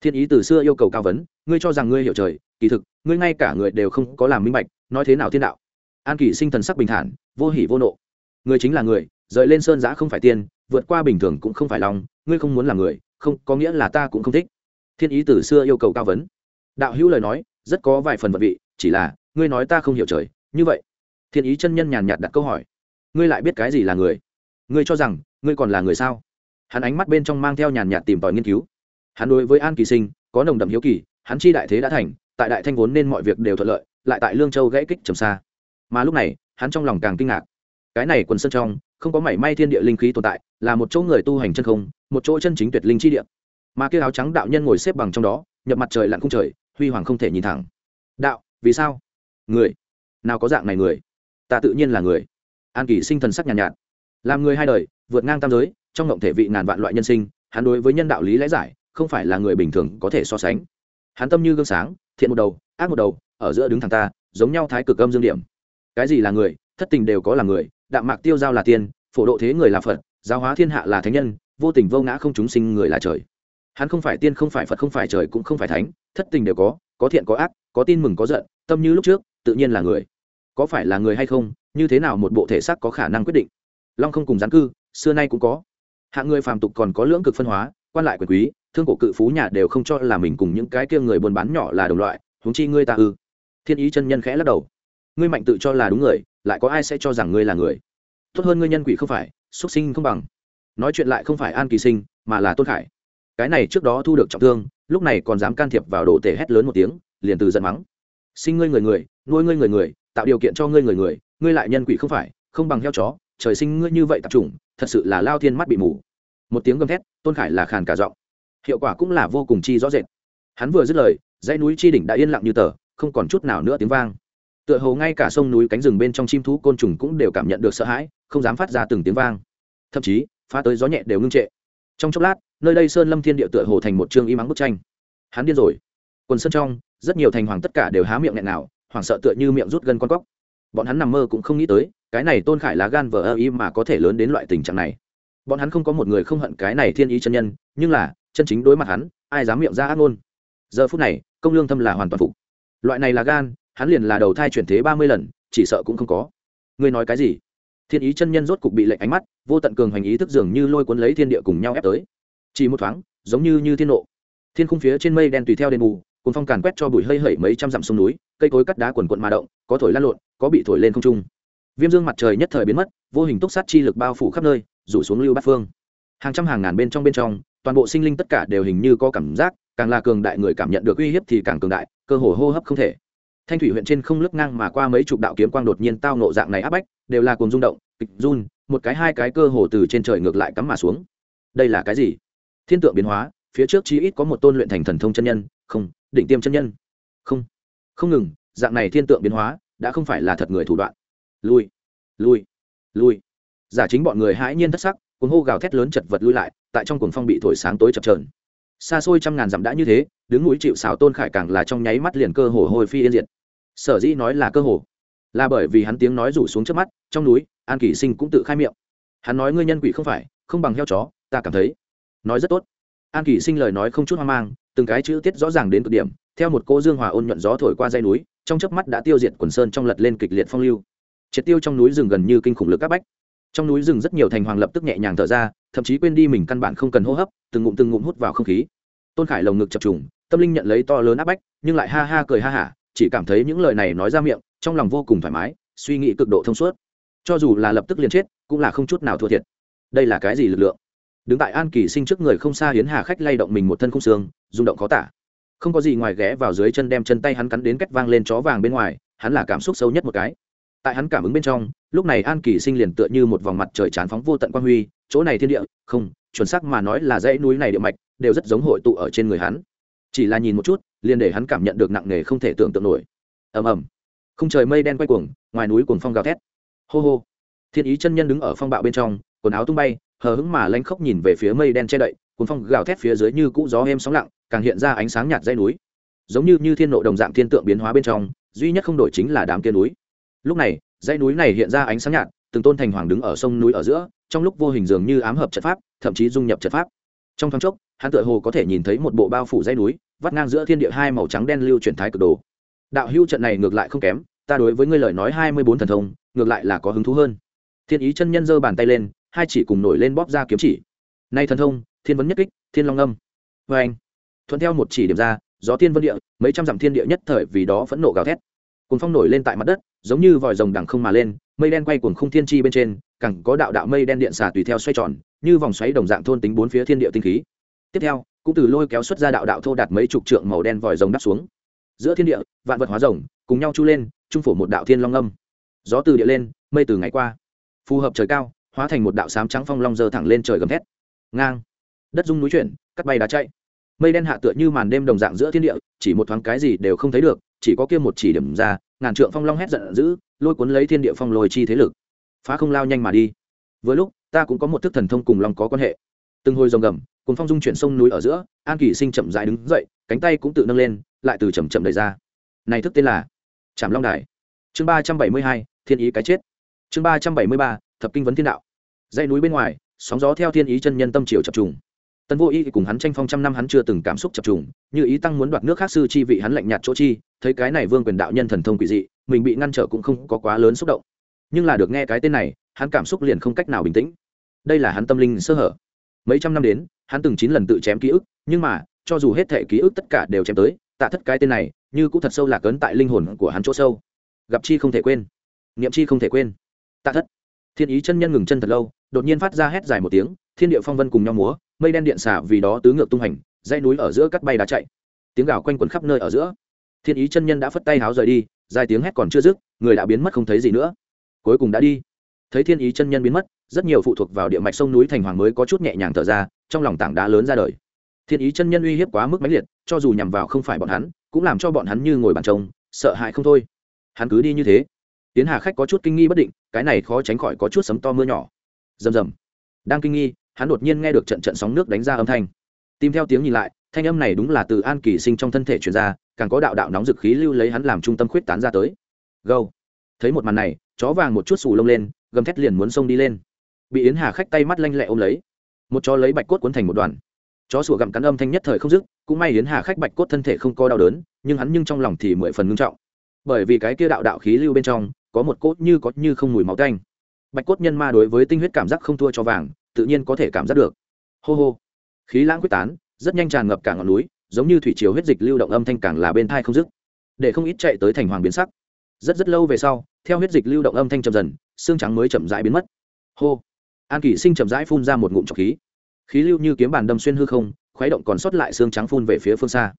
Thiên ý từ xưa yêu cầu cao vấn, ngươi cho rằng ngươi hiểu trời, kỳ thực, ngươi ngay cả người đều không có làm minh bạch, nói thế nào thiên đạo? An kỷ sinh thần sắc bình thản, vô hỉ vô nộ. Người chính là người, rời lên sơn giã không phải tiên, vượt qua bình thường cũng không phải lòng, ngươi không muốn là người, không, có nghĩa là ta cũng không thích. Thiên ý từ xưa yêu cầu cao vấn. Đạo hữu lời nói rất có vài phần vật vị, chỉ là, ngươi nói ta không hiểu trời, như vậy. Thiên ý chân nhân nhàn nhạt đặt câu hỏi. Ngươi lại biết cái gì là người? Ngươi cho rằng, ngươi còn là người sao? Hắn ánh mắt bên trong mang theo nhàn nhạt tìm tòi nghiên cứu. Hắn đối với an kỳ sinh, có nồng đậm hiếu kỳ, hắn chi đại thế đã thành, tại đại thanh vốn nên mọi việc đều thuận lợi, lại tại lương châu gãy kích trầm xa. Mà lúc này, hắn trong lòng càng kinh ngạc. Cái này quần sân trong, không có mảy may thiên địa linh khí tồn tại, là một chỗ người tu hành chân không, một chỗ chân chính tuyệt linh chi địa. Mà kia áo trắng đạo nhân ngồi xếp bằng trong đó, nhập mặt trời lặn không trời huy hoàng không thể nhìn thẳng. Đạo vì sao? Người nào có dạng này người? Ta tự nhiên là người. An kỳ sinh thần sắc nhàn nhạt, nhạt. Làm người hai đời vượt ngang tam giới trong ngộng thể vị ngàn vạn loại nhân sinh hắn đối với nhân đạo lý lẽ giải không phải là người bình thường có thể so sánh. Hắn tâm như gương sáng thiện một đầu ác một đầu ở giữa đứng thẳng ta giống nhau thái cực âm dương điểm. Cái gì là người thất tình đều có là người đạm mạc tiêu giao là tiên phổ độ thế người là phật giáo hóa thiên hạ là thánh nhân vô tình vô ngã không chúng sinh người là trời hắn không phải tiên không phải phật không phải trời cũng không phải thánh thất tình đều có có thiện có ác có tin mừng có giận tâm như lúc trước tự nhiên là người có phải là người hay không như thế nào một bộ thể xác có khả năng quyết định long không cùng gián cư xưa nay cũng có hạng người phàm tục còn có lưỡng cực phân hóa quan lại quyền quý thương cổ cự phú nhà đều không cho là mình cùng những cái kia người buôn bán nhỏ là đồng loại huống chi ngươi ta ư thiên ý chân nhân khẽ lắc đầu ngươi mạnh tự cho là đúng người lại có ai sẽ cho rằng ngươi là người tốt hơn ngươi nhân quỷ không phải xuất sinh không bằng nói chuyện lại không phải an kỳ sinh mà là tôn khải cái này trước đó thu được trọng thương, lúc này còn dám can thiệp vào đồ tể hét lớn một tiếng, liền từ giận mắng. Sinh ngươi người người, nuôi ngươi người người, tạo điều kiện cho ngươi người người, ngươi lại nhân quỷ không phải, không bằng heo chó, trời sinh ngươi như vậy tập trung thật sự là lao thiên mắt bị mù. Một tiếng gầm thét, tôn khải là khàn cả giọng. Hiệu quả cũng là vô cùng chi rõ rệt. Hắn vừa dứt lời, dãy núi chi đỉnh đã yên lặng như tờ, không còn chút nào nữa tiếng vang. Tựa hồ ngay cả sông núi cánh rừng bên trong chim thú côn trùng cũng đều cảm nhận được sợ hãi, không dám phát ra từng tiếng vang. Thậm chí, phá tới gió nhẹ đều ngưng trệ. Trong chốc lát nơi đây sơn lâm thiên địa tựa hồ thành một chương y mắng bức tranh. Hắn điên rồi. Quần sơn trong, rất nhiều thành hoàng tất cả đều há miệng nghẹn nào, hoảng sợ tựa như miệng rút gân con cóc. Bọn hắn nằm mơ cũng không nghĩ tới, cái này tôn khải lá gan vờ ơ y mà có thể lớn đến loại tình trạng này. Bọn hắn không có một người không hận cái này thiên ý chân nhân, nhưng là, chân chính đối mặt hắn, ai dám miệng ra ác ngôn. Giờ phút này, công lương thâm là hoàn toàn phục. Loại này là gan, hắn liền là đầu thai chuyển thế ba mươi lần, chỉ sợ cũng không có. Ngươi nói cái gì? Thiên ý chân nhân rốt cục bị lệnh ánh mắt, vô tận cường hành ý thức dường như lôi cuốn lấy thiên địa cùng nhau ép tới chỉ một thoáng, giống như như thiên nộ. Thiên khung phía trên mây đen tùy theo đền mù cùng phong càn quét cho bụi hơi hẩy mấy trăm dặm sông núi, cây cối cắt đá quần quận mà động, có thổi lăn lộn, có bị thổi lên không trung. Viêm dương mặt trời nhất thời biến mất, vô hình túc sát chi lực bao phủ khắp nơi, rủ xuống lưu bát phương. Hàng trăm hàng ngàn bên trong bên trong, toàn bộ sinh linh tất cả đều hình như có cảm giác, càng là cường đại người cảm nhận được uy hiếp thì càng cường đại, cơ hồ hô hấp không thể. Thanh thủy huyện trên không lướt ngang mà qua mấy chục đạo kiếm quang đột nhiên tao nộ dạng này áp bách, đều là cùng rung động, kịch run, một cái hai cái cơ hồ từ trên trời ngược lại cắm mà xuống. Đây là cái gì? Thiên tượng biến hóa, phía trước chí ít có một tôn luyện thành thần thông chân nhân, không định tiêm chân nhân. Không không ngừng, dạng này thiên tượng biến hóa đã không phải là thật người thủ đoạn. Lui lui lui. Giả chính bọn người hãi nhiên thất sắc, cuồng hô gào thét lớn chật vật lui lại, tại trong cuồng phong bị thổi sáng tối chập trờn xa xôi trăm ngàn dặm đã như thế, đứng núi chịu xào tôn khải càng là trong nháy mắt liền cơ hồ hồi phi yên diệt. Sở dĩ nói là cơ hồ, là bởi vì hắn tiếng nói rủ xuống trước mắt, trong núi, an kỷ sinh cũng tự khai miệng. Hắn nói ngươi nhân quỷ không phải, không bằng heo chó, ta cảm thấy nói rất tốt. An kỷ sinh lời nói không chút hoang mang, từng cái chữ tiết rõ ràng đến cực điểm, theo một cô dương hòa ôn nhuận gió thổi qua dây núi, trong chớp mắt đã tiêu diệt quần sơn trong lật lên kịch liệt phong lưu. Triệt tiêu trong núi rừng gần như kinh khủng lực các bách. Trong núi rừng rất nhiều thành hoàng lập tức nhẹ nhàng thở ra, thậm chí quên đi mình căn bản không cần hô hấp, từng ngụm từng ngụm hút vào không khí. Tôn khải lồng ngực chập trùng, tâm linh nhận lấy to lớn áp bách, nhưng lại ha ha cười ha hả, chỉ cảm thấy những lời này nói ra miệng, trong lòng vô cùng thoải mái, suy nghĩ cực độ thông suốt. Cho dù là lập tức liền chết, cũng là không chút nào thua thiệt. Đây là cái gì lực lượng? Đứng tại an kỳ sinh trước người không xa hiến hà khách lay động mình một thân không xương, rung động khó tả. Không có gì ngoài ghé vào dưới chân đem chân tay hắn cắn đến cách vang lên chó vàng bên ngoài, hắn là cảm xúc sâu nhất một cái. Tại hắn cảm ứng bên trong, lúc này an kỳ sinh liền tựa như một vòng mặt trời chán phóng vô tận quang huy, chỗ này thiên địa, không, chuẩn xác mà nói là dãy núi này địa mạch, đều rất giống hội tụ ở trên người hắn. Chỉ là nhìn một chút, liền để hắn cảm nhận được nặng nề không thể tưởng tượng nổi. Ầm ầm. Không trời mây đen quay cuồng, ngoài núi cuồng phong gào thét. Hô hô. Thiên ý chân nhân đứng ở phong bạo bên trong, quần áo tung bay hờ hững mà lanh khóc nhìn về phía mây đen che đậy, cuốn phong gào thét phía dưới như cũ gió êm sóng lặng, càng hiện ra ánh sáng nhạt dây núi. Giống như như thiên nộ đồng dạng thiên tượng biến hóa bên trong, duy nhất không đổi chính là đám kia núi. Lúc này, dãy núi này hiện ra ánh sáng nhạt, từng tôn thành hoàng đứng ở sông núi ở giữa, trong lúc vô hình dường như ám hợp trận pháp, thậm chí dung nhập trận pháp. Trong thoáng chốc, hắn tựa hồ có thể nhìn thấy một bộ bao phủ dãy núi, vắt ngang giữa thiên địa hai màu trắng đen lưu chuyển thái cực đồ. Đạo hưu trận này ngược lại không kém, ta đối với ngươi lời nói hai mươi bốn thần thông, ngược lại là có hứng thú hơn. Thiên ý chân nhân giơ bàn tay lên hai chỉ cùng nổi lên bóp ra kiếm chỉ. Nay thần thông, thiên vấn nhất kích, thiên long âm. Vê anh, thuận theo một chỉ điểm ra, gió thiên vân địa, mấy trăm dặm thiên địa nhất thời vì đó phẫn nộ gào thét. Cùng phong nổi lên tại mặt đất, giống như vòi rồng đằng không mà lên, mây đen quay cuồng không thiên chi bên trên, cẳng có đạo đạo mây đen điện xà tùy theo xoay tròn, như vòng xoáy đồng dạng thôn tính bốn phía thiên địa tinh khí. Tiếp theo, cũng từ lôi kéo xuất ra đạo đạo thô đạt mấy chục trượng màu đen vòi rồng đắp xuống. Giữa thiên địa, vạn vật hóa rồng, cùng nhau chu lên, trung phủ một đạo thiên long âm. Gió từ địa lên, mây từ ngày qua. Phù hợp trời cao hóa thành một đạo sám trắng phong long dơ thẳng lên trời gầm thét. Ngang. Đất dung núi chuyển, cắt bay đá chạy. Mây đen hạ tựa như màn đêm đồng dạng giữa thiên địa, chỉ một thoáng cái gì đều không thấy được, chỉ có kia một chỉ điểm ra, ngàn trượng phong long hét giận dữ, lôi cuốn lấy thiên địa phong lôi chi thế lực. Phá không lao nhanh mà đi. Vừa lúc, ta cũng có một thức thần thông cùng long có quan hệ. Từng hồi rồng gầm, cuốn phong dung chuyển sông núi ở giữa, an kỳ sinh chậm dại đứng dậy, cánh tay cũng tự nâng lên, lại từ chậm chậm đẩy ra. Này thức tên là trảm long đài. Chương ba trăm bảy mươi hai, thiên ý cái chết. Chương ba trăm bảy mươi ba, thập kinh vấn thiên đạo dây núi bên ngoài, sóng gió theo thiên ý chân nhân tâm triều chập trùng. Tần vô y cùng hắn tranh phong trăm năm hắn chưa từng cảm xúc chập trùng, như ý tăng muốn đoạt nước khác sư chi vị hắn lạnh nhạt chỗ chi, thấy cái này vương quyền đạo nhân thần thông quỷ dị, mình bị ngăn trở cũng không có quá lớn xúc động. Nhưng là được nghe cái tên này, hắn cảm xúc liền không cách nào bình tĩnh. Đây là hắn tâm linh sơ hở. Mấy trăm năm đến, hắn từng chín lần tự chém ký ức, nhưng mà, cho dù hết thể ký ức tất cả đều chém tới, tạ thất cái tên này, như cũng thật sâu lạc ấn tại linh hồn của hắn chỗ sâu. Gặp chi không thể quên. Niệm chi không thể quên. Tạ thất. Thiên ý chân nhân ngừng chân thật lâu đột nhiên phát ra hét dài một tiếng, thiên địa phong vân cùng nhau múa, mây đen điện xả vì đó tứ ngược tung hành, dãy núi ở giữa cắt bay đá chạy. Tiếng gào quanh quẩn khắp nơi ở giữa. Thiên ý chân nhân đã phất tay háo rời đi, dài tiếng hét còn chưa dứt, người đã biến mất không thấy gì nữa. Cuối cùng đã đi. Thấy thiên ý chân nhân biến mất, rất nhiều phụ thuộc vào địa mạch sông núi thành hoàng mới có chút nhẹ nhàng thở ra, trong lòng tảng đá lớn ra đời. Thiên ý chân nhân uy hiếp quá mức mãnh liệt, cho dù nhằm vào không phải bọn hắn, cũng làm cho bọn hắn như ngồi bàn trông sợ hãi không thôi. Hắn cứ đi như thế. Tiến hà khách có chút kinh nghi bất định, cái này khó tránh khỏi có chút sấm to mưa nhỏ rầm rầm. Đang kinh nghi, hắn đột nhiên nghe được trận trận sóng nước đánh ra âm thanh. Tìm theo tiếng nhìn lại, thanh âm này đúng là từ an kỳ sinh trong thân thể truyền ra, càng có đạo đạo nóng dực khí lưu lấy hắn làm trung tâm khuyết tán ra tới. Gâu. Thấy một màn này, chó vàng một chút xù lông lên, gầm thét liền muốn xông đi lên. Bị yến hà khách tay mắt lanh lẹ ôm lấy. Một chó lấy bạch cốt cuốn thành một đoàn. Chó sủa gặm cắn âm thanh nhất thời không dứt, cũng may yến hà khách bạch cốt thân thể không có đau đớn, nhưng hắn nhưng trong lòng thì mười phần ngưng trọng. Bởi vì cái kia đạo đạo khí lưu bên trong, có một cốt như có như không mùi máu tanh bạch cốt nhân ma đối với tinh huyết cảm giác không thua cho vàng, tự nhiên có thể cảm giác được. Hô hô. Khí lãng quyết tán, rất nhanh tràn ngập cả ngọn núi, giống như thủy chiều huyết dịch lưu động âm thanh càng là bên thai không dứt. Để không ít chạy tới thành hoàng biến sắc. Rất rất lâu về sau, theo huyết dịch lưu động âm thanh chậm dần, xương trắng mới chậm rãi biến mất. Hô. An kỷ sinh chậm rãi phun ra một ngụm trọc khí. Khí lưu như kiếm bàn đâm xuyên hư không, khuấy động còn sót lại xương trắng phun về phía phương xa.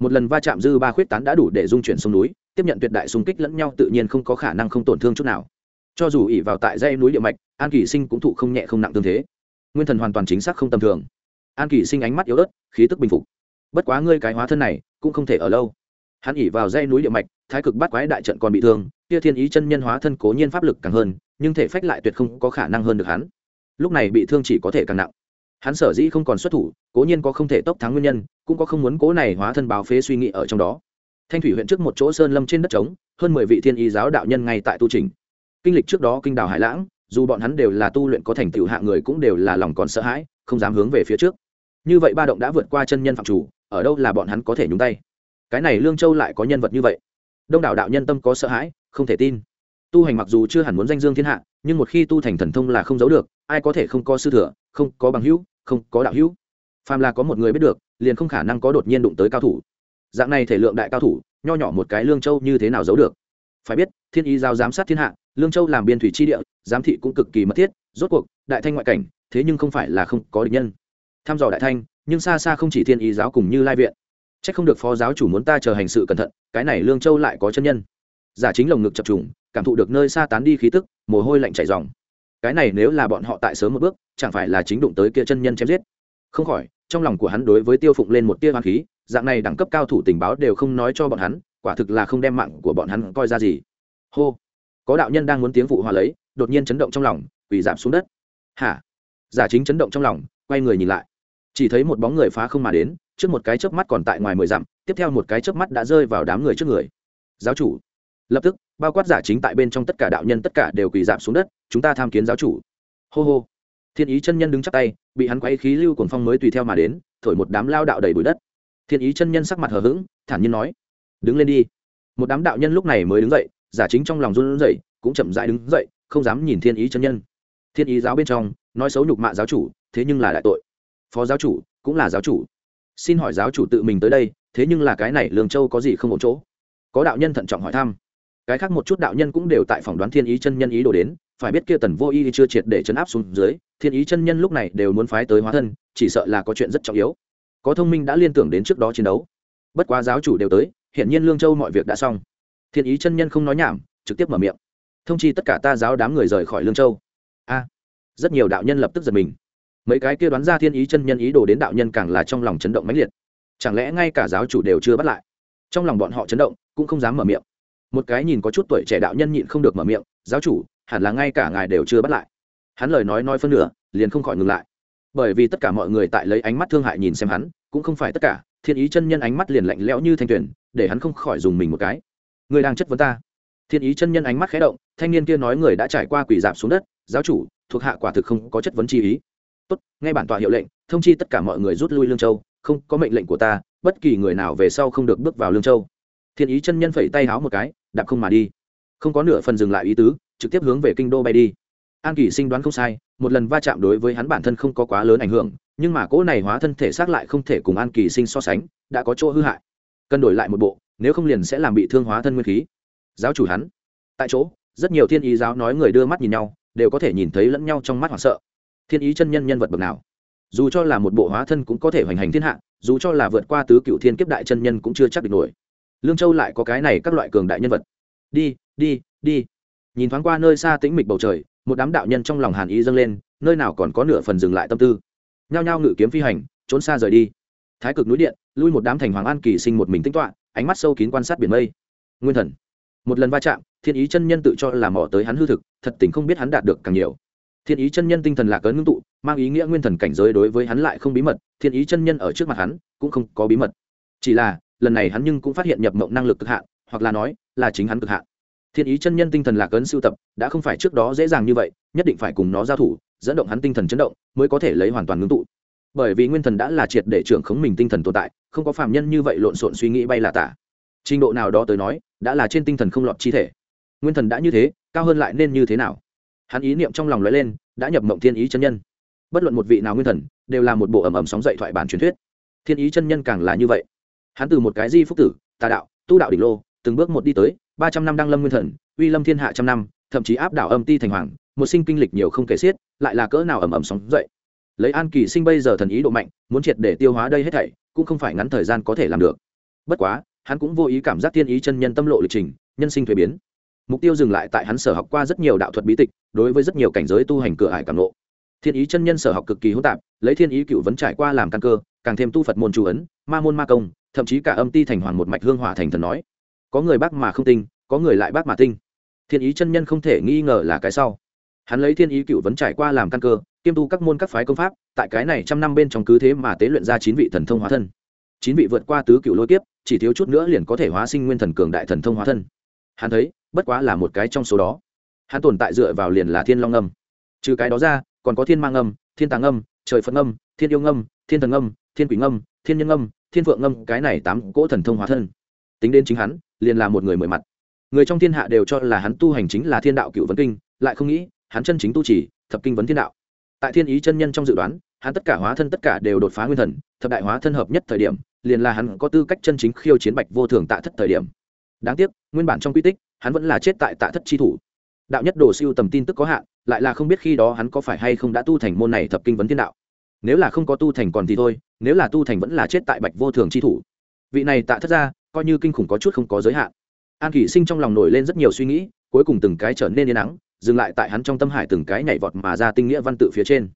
Một lần va chạm dư ba khuyết tán đã đủ để dung chuyển sông núi, tiếp nhận tuyệt đại xung kích lẫn nhau tự nhiên không có khả năng không tổn thương chút nào cho dù ỉ vào tại dây núi địa mạch, an kỳ sinh cũng thụ không nhẹ không nặng tương thế. Nguyên thần hoàn toàn chính xác không tầm thường. An kỳ sinh ánh mắt yếu ớt, khí tức bình phục. Bất quá ngươi cái hóa thân này, cũng không thể ở lâu. Hắn ỉ vào dây núi địa mạch, thái cực bắt quái đại trận còn bị thương, kia thiên ý chân nhân hóa thân cố nhiên pháp lực càng hơn, nhưng thể phách lại tuyệt không có khả năng hơn được hắn. Lúc này bị thương chỉ có thể càng nặng. Hắn sở dĩ không còn xuất thủ, cố nhiên có không thể tốc thắng nguyên nhân, cũng có không muốn cố này hóa thân báo phế suy nghĩ ở trong đó. Thanh thủy huyện trước một chỗ sơn lâm trên đất trống, hơn mười vị thiên ý giáo đạo nhân ngay tại tu trình kinh lịch trước đó kinh đảo hải lãng, dù bọn hắn đều là tu luyện có thành tựu hạ người cũng đều là lòng còn sợ hãi, không dám hướng về phía trước. Như vậy ba động đã vượt qua chân nhân phạm chủ, ở đâu là bọn hắn có thể nhúng tay? Cái này lương châu lại có nhân vật như vậy. Đông đảo đạo nhân tâm có sợ hãi, không thể tin. Tu hành mặc dù chưa hẳn muốn danh dương thiên hạ, nhưng một khi tu thành thần thông là không giấu được, ai có thể không có sư thừa, không có bằng hữu, không có đạo hữu. Phàm là có một người biết được, liền không khả năng có đột nhiên đụng tới cao thủ. Dạng này thể lượng đại cao thủ, nho nhỏ một cái lương châu như thế nào giấu được? Phải biết, thiên ý giao giám sát thiên hạ lương châu làm biên thủy chi địa, giám thị cũng cực kỳ mật thiết, rốt cuộc, đại thanh ngoại cảnh, thế nhưng không phải là không có địch nhân. Tham dò đại thanh, nhưng xa xa không chỉ thiên ý giáo cùng như lai viện. C h ắ c không được phó giáo chủ muốn ta chờ hành sự cẩn thận, cái này lương châu lại có chân nhân. Giả chính lồng ngực chập trùng, cảm thụ được nơi xa tán đi khí tức, mồ hôi lạnh chảy dòng cái này nếu là bọn họ tại sớm một bước, chẳng phải là chính đụng tới kia chân nhân chém giết. Không khỏi, trong lòng của hắn đối với tiêu phụng lên một tia hoàng khí, dạng này đẳng cấp cao thủ tình báo đều không nói cho bọn hắn, quả thực là không đem mạng của bọn hắn coi ra gì. Hô có đạo nhân đang muốn tiếng phụ hòa lấy, đột nhiên chấn động trong lòng, quỳ giảm xuống đất. Hả? Giả chính chấn động trong lòng, quay người nhìn lại. Chỉ thấy một bóng người phá không mà đến, trước một cái chớp mắt còn tại ngoài mười dặm, tiếp theo một cái chớp mắt đã rơi vào đám người trước người. Giáo chủ. Lập tức, bao quát giả chính tại bên trong tất cả đạo nhân tất cả đều quỳ giảm xuống đất, chúng ta tham kiến giáo chủ. Hô hô. Thiên ý chân nhân đứng chắc tay, bị hắn quay khí lưu cuồng phong mới tùy theo mà đến, thổi một đám lao đạo đầy bụi đất. Thiên ý chân nhân sắc mặt hờ hững, thản nhiên nói. Đứng lên đi. Một đám đạo nhân lúc này mới đứng dậy giả chính trong lòng run rẩy, cũng chậm rãi đứng dậy, không dám nhìn thiên ý chân nhân. Thiên ý giáo bên trong, nói xấu nhục mạ giáo chủ, thế nhưng là đại tội. Phó giáo chủ, cũng là giáo chủ. Xin hỏi giáo chủ tự mình tới đây, thế nhưng là cái này lương châu có gì không ổn chỗ? Có đạo nhân thận trọng hỏi thăm. Cái khác một chút đạo nhân cũng đều tại phỏng đoán thiên ý chân nhân ý đồ đến, phải biết kia tần vô y chưa triệt để chấn áp xuống dưới, thiên ý chân nhân lúc này đều muốn phái tới hóa thân, chỉ sợ là có chuyện rất trọng yếu. Có thông minh đã liên tưởng đến trước đó chiến đấu. Bất quá giáo chủ đều tới hiện nhiên lương châu mọi việc đã xong thiên ý chân nhân không nói nhảm, trực tiếp mở miệng. Thông chi tất cả ta giáo đám người rời khỏi lương châu. A. Rất nhiều đạo nhân lập tức giật mình. Mấy cái kia đoán ra thiên ý chân nhân ý đồ đến đạo nhân càng là trong lòng chấn động mãnh liệt. Chẳng lẽ ngay cả giáo chủ đều chưa bắt lại? Trong lòng bọn họ chấn động, cũng không dám mở miệng. Một cái nhìn có chút tuổi trẻ đạo nhân nhịn không được mở miệng, giáo chủ, hẳn là ngay cả ngài đều chưa bắt lại. Hắn lời nói nói phân nửa, liền không khỏi ngừng lại. Bởi vì tất cả mọi người tại lấy ánh mắt thương hại nhìn xem hắn, cũng không phải tất cả, thiên ý chân nhân ánh mắt liền lạnh lẽo như thanh tuyển để hắn không khỏi dùng mình một cái người đang chất vấn ta. Thiên ý chân nhân ánh mắt khé động, thanh niên kia nói người đã trải qua quỷ dạp xuống đất, giáo chủ, thuộc hạ quả thực không có chất vấn chi ý. Tốt ngay bản tọa hiệu lệnh, thông chi tất cả mọi người rút lui lương châu, không có mệnh lệnh của ta, bất kỳ người nào về sau không được bước vào lương châu. Thiên ý chân nhân phẩy tay háo một cái, đạp không mà đi. Không có nửa phần dừng lại ý tứ, trực tiếp hướng về kinh đô bay đi. An kỳ sinh đoán không sai, một lần va chạm đối với hắn bản thân không có quá lớn ảnh hưởng, nhưng mà cỗ này hóa thân thể xác lại không thể cùng an kỳ sinh so sánh, đã có chỗ hư hại. Cần đổi lại một bộ nếu không liền sẽ làm bị thương hóa thân nguyên khí. Giáo chủ hắn. Tại chỗ, rất nhiều thiên ý giáo nói người đưa mắt nhìn nhau, đều có thể nhìn thấy lẫn nhau trong mắt hoảng sợ. Thiên ý chân nhân nhân vật bậc nào? Dù cho là một bộ hóa thân cũng có thể hoành hành thiên hạ, dù cho là vượt qua tứ cựu thiên kiếp đại chân nhân cũng chưa chắc địch nổi. Lương châu lại có cái này các loại cường đại nhân vật. Đi đi đi. Nhìn thoáng qua nơi xa tĩnh mịch bầu trời, một đám đạo nhân trong lòng hàn ý dâng lên, nơi nào còn có nửa phần dừng lại tâm tư. Nhao nhao ngự kiếm phi hành, trốn xa rời đi. Thái cực núi điện, lui một đám thành hoàng an kỳ sinh một mình tính toạ ánh mắt sâu kín quan sát biển mây. Nguyên thần. Một lần va chạm, thiên ý chân nhân tự cho là mò tới hắn hư thực, thật tình không biết hắn đạt được càng nhiều. Thiên ý chân nhân tinh thần lạc ấn ngưng tụ, mang ý nghĩa nguyên thần cảnh giới đối với hắn lại không bí mật, thiên ý chân nhân ở trước mặt hắn, cũng không có bí mật. Chỉ là, lần này hắn nhưng cũng phát hiện nhập mộng năng lực cực hạn, hoặc là nói, là chính hắn cực hạn. Thiên ý chân nhân tinh thần lạc ấn sưu tập, đã không phải trước đó dễ dàng như vậy, nhất định phải cùng nó giao thủ, dẫn động hắn tinh thần chấn động, mới có thể lấy hoàn toàn ngưng tụ. Bởi vì nguyên thần đã là triệt để trưởng khống mình tinh thần tồn tại không có phạm nhân như vậy lộn xộn suy nghĩ bay là tả. Trình độ nào đó tới nói, đã là trên tinh thần không lọt chi thể. Nguyên thần đã như thế, cao hơn lại nên như thế nào? Hắn ý niệm trong lòng lóe lên, đã nhập mộng thiên ý chân nhân. Bất luận một vị nào nguyên thần, đều là một bộ ẩm ẩm sóng dậy thoại bản truyền thuyết. Thiên ý chân nhân càng là như vậy. Hắn từ một cái di phúc tử, tà đạo, tu đạo đỉnh lô, từng bước một đi tới, ba trăm năm đăng lâm nguyên thần, uy lâm thiên hạ trăm năm, thậm chí áp đảo âm ti thành hoàng, một sinh kinh lịch nhiều không kể xiết, lại là cỡ nào ẩm ẩm sóng dậy. Lấy an kỳ sinh bây giờ thần ý độ mạnh, muốn triệt để tiêu hóa đây hết thảy cũng không phải ngắn thời gian có thể làm được. Bất quá, hắn cũng vô ý cảm giác thiên ý chân nhân tâm lộ lịch trình, nhân sinh thuế biến. Mục tiêu dừng lại tại hắn sở học qua rất nhiều đạo thuật bí tịch, đối với rất nhiều cảnh giới tu hành cửa hải cảm lộ. Thiên ý chân nhân sở học cực kỳ hỗn tạp, lấy thiên ý cựu vấn trải qua làm căn cơ, càng thêm tu phật môn chủ ấn, ma môn ma công, thậm chí cả âm ti thành hoàng một mạch hương hỏa thành thần nói. Có người bác mà không tinh, có người lại bác mà tinh. Thiên ý chân nhân không thể nghi ngờ là cái sau hắn lấy thiên ý cựu vấn trải qua làm căn cơ kiêm tu các môn các phái công pháp tại cái này trăm năm bên trong cứ thế mà tế luyện ra chín vị thần thông hóa thân. Chín vị vượt qua tứ cựu lôi kiếp chỉ thiếu chút nữa liền có thể hóa sinh nguyên thần cường đại thần thông hóa thân. Hắn thấy bất quá là một cái trong số đó. Hắn tồn tại dựa vào liền là thiên long âm. Trừ cái đó ra còn có thiên mang âm thiên tàng âm trời phân âm thiên yêu Âm, thiên thần âm thiên quỷ Âm, thiên nhân âm thiên phượng Âm, cái này tám cỗ thần thông hóa thân. Tính đến chính hắn liền là một người mười mặt. Người trong thiên hạ đều cho là hắn tu hành chính là thiên đạo cựu vấn kinh lại không nghĩ hắn chân chính tu trì, thập kinh vấn thiên đạo. Tại thiên ý chân nhân trong dự đoán hắn tất cả hóa thân tất cả đều đột phá nguyên thần thập đại hóa thân hợp nhất thời điểm liền là hắn có tư cách chân chính khiêu chiến bạch vô thường tạ thất thời điểm. Đáng tiếc nguyên bản trong quy tích hắn vẫn là chết tại tạ thất chi thủ. Đạo nhất đồ siêu tầm tin tức có hạn lại là không biết khi đó hắn có phải hay không đã tu thành môn này thập kinh vấn thiên đạo. Nếu là không có tu thành còn thì thôi nếu là tu thành vẫn là chết tại bạch vô thường chi thủ. Vị này tạ thất ra coi như kinh khủng có chút không có giới hạn. An kỷ sinh trong lòng nổi lên rất nhiều suy nghĩ cuối cùng từng cái trở nên yên nắng dừng lại tại hắn trong tâm hải từng cái nhảy vọt mà ra tinh nghĩa văn tự phía trên.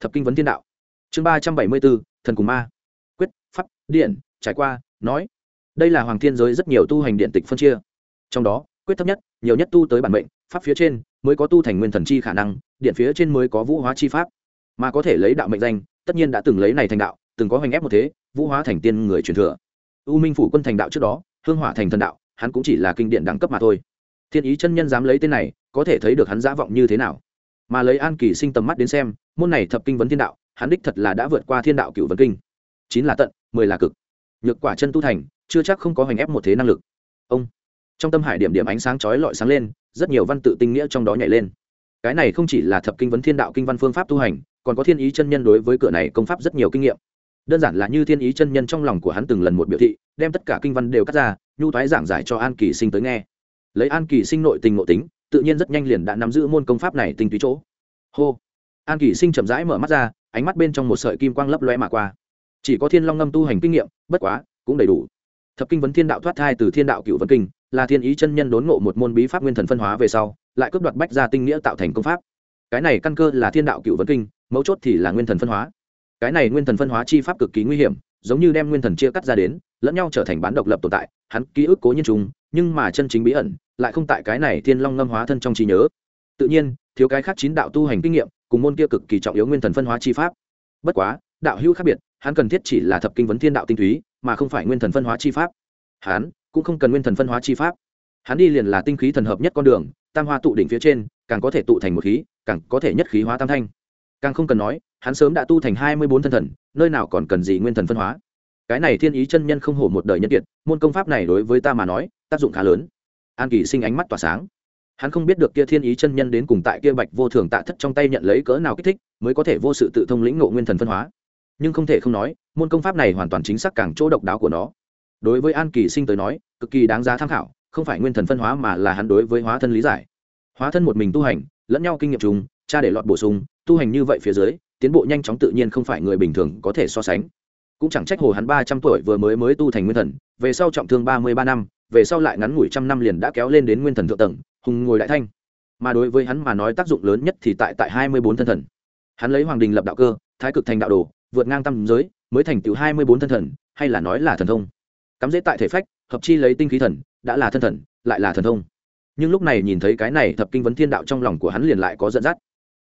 Thập kinh vấn thiên đạo. Chương ba trăm bảy mươi bốn, thần cùng ma. Quyết, pháp, điện, trải qua, nói. Đây là hoàng thiên giới rất nhiều tu hành điện tịch phân chia. Trong đó, quyết thấp nhất, nhiều nhất tu tới bản mệnh, pháp phía trên mới có tu thành nguyên thần chi khả năng, điện phía trên mới có vũ hóa chi pháp. Mà có thể lấy đạo mệnh danh, tất nhiên đã từng lấy này thành đạo, từng có hoành ép một thế, vũ hóa thành tiên người truyền thừa. U minh phủ quân thành đạo trước đó, hương hỏa thành thần đạo, hắn cũng chỉ là kinh điện đẳng cấp mà thôi. Thiên ý chân nhân dám lấy tên này có thể thấy được hắn giả vọng như thế nào. Mà lấy an kỳ sinh tầm mắt đến xem, môn này thập kinh vấn thiên đạo, hắn đích thật là đã vượt qua thiên đạo cựu vấn kinh. Chín là tận, mười là cực. Nhược quả chân tu thành, chưa chắc không có hoành ép một thế năng lực. Ông. Trong tâm hải điểm điểm ánh sáng chói lọi sáng lên, rất nhiều văn tự tinh nghĩa trong đó nhảy lên. Cái này không chỉ là thập kinh vấn thiên đạo kinh văn phương pháp tu hành, còn có thiên ý chân nhân đối với cửa này công pháp rất nhiều kinh nghiệm. Đơn giản là như thiên ý chân nhân trong lòng của hắn từng lần một biểu thị, đem tất cả kinh văn đều cắt ra, nhu thoái giảng giải cho an kỳ sinh tới nghe. Lấy an kỳ sinh nội tình nội tính tự nhiên rất nhanh liền đã nắm giữ môn công pháp này tinh túy chỗ. Hô. An kỷ sinh chậm rãi mở mắt ra, ánh mắt bên trong một sợi kim quang lấp loe mà qua. Chỉ có thiên long ngâm tu hành kinh nghiệm, bất quá, cũng đầy đủ. Thập kinh vấn thiên đạo thoát thai từ thiên đạo cựu vấn kinh, là thiên ý chân nhân đốn ngộ một môn bí pháp nguyên thần phân hóa về sau, lại cướp đoạt bách gia tinh nghĩa tạo thành công pháp. Cái này căn cơ là thiên đạo cựu vấn kinh, mấu chốt thì là nguyên thần phân hóa. Cái này nguyên thần phân hóa chi pháp cực kỳ nguy hiểm, giống như đem nguyên thần chia cắt ra đến, lẫn nhau trở thành bán độc lập tồn tại, hắn ký ức cố nhiên trùng nhưng mà chân chính bí ẩn lại không tại cái này thiên long ngâm hóa thân trong trí nhớ. Tự nhiên, thiếu cái khác chín đạo tu hành kinh nghiệm cùng môn kia cực kỳ trọng yếu nguyên thần phân hóa chi pháp. Bất quá, đạo hữu khác biệt, hắn cần thiết chỉ là thập kinh vấn thiên đạo tinh túy, mà không phải nguyên thần phân hóa chi pháp. Hắn cũng không cần nguyên thần phân hóa chi pháp. Hắn đi liền là tinh khí thần hợp nhất con đường, tam hoa tụ đỉnh phía trên, càng có thể tụ thành một khí, càng có thể nhất khí hóa tam thanh. Càng không cần nói, hắn sớm đã tu thành hai mươi bốn thân thần, nơi nào còn cần gì nguyên thần phân hóa cái này thiên ý chân nhân không hổ một đời nhân kiệt, môn công pháp này đối với ta mà nói, tác dụng khá lớn. An kỳ sinh ánh mắt tỏa sáng. Hắn không biết được kia thiên ý chân nhân đến cùng tại kia bạch vô thường tạ thất trong tay nhận lấy cỡ nào kích thích, mới có thể vô sự tự thông lĩnh ngộ nguyên thần phân hóa. Nhưng không thể không nói, môn công pháp này hoàn toàn chính xác càng chỗ độc đáo của nó. Đối với an kỳ sinh tới nói, cực kỳ đáng giá tham khảo, không phải nguyên thần phân hóa mà là hắn đối với hóa thân lý giải. Hóa thân một mình tu hành, lẫn nhau kinh nghiệm chung, cha để lọt bổ sung, tu hành như vậy phía dưới, tiến bộ nhanh chóng tự nhiên không phải người bình thường có thể so sánh cũng chẳng trách hồ hắn ba trăm tuổi vừa mới mới tu thành nguyên thần, về sau trọng thương ba mươi ba năm, về sau lại ngắn ngủi trăm năm liền đã kéo lên đến nguyên thần thượng tầng, hùng ngồi đại thanh. Mà đối với hắn mà nói tác dụng lớn nhất thì tại tại hai mươi bốn thân thần. Hắn lấy hoàng đình lập đạo cơ, thái cực thành đạo đồ, vượt ngang tam giới, mới thành tựu hai mươi bốn thân thần, hay là nói là thần thông. Cắm dễ tại thể phách, hợp chi lấy tinh khí thần, đã là thân thần, lại là thần thông. Nhưng lúc này nhìn thấy cái này thập kinh vấn thiên đạo trong lòng của hắn liền lại có dẫn dắt.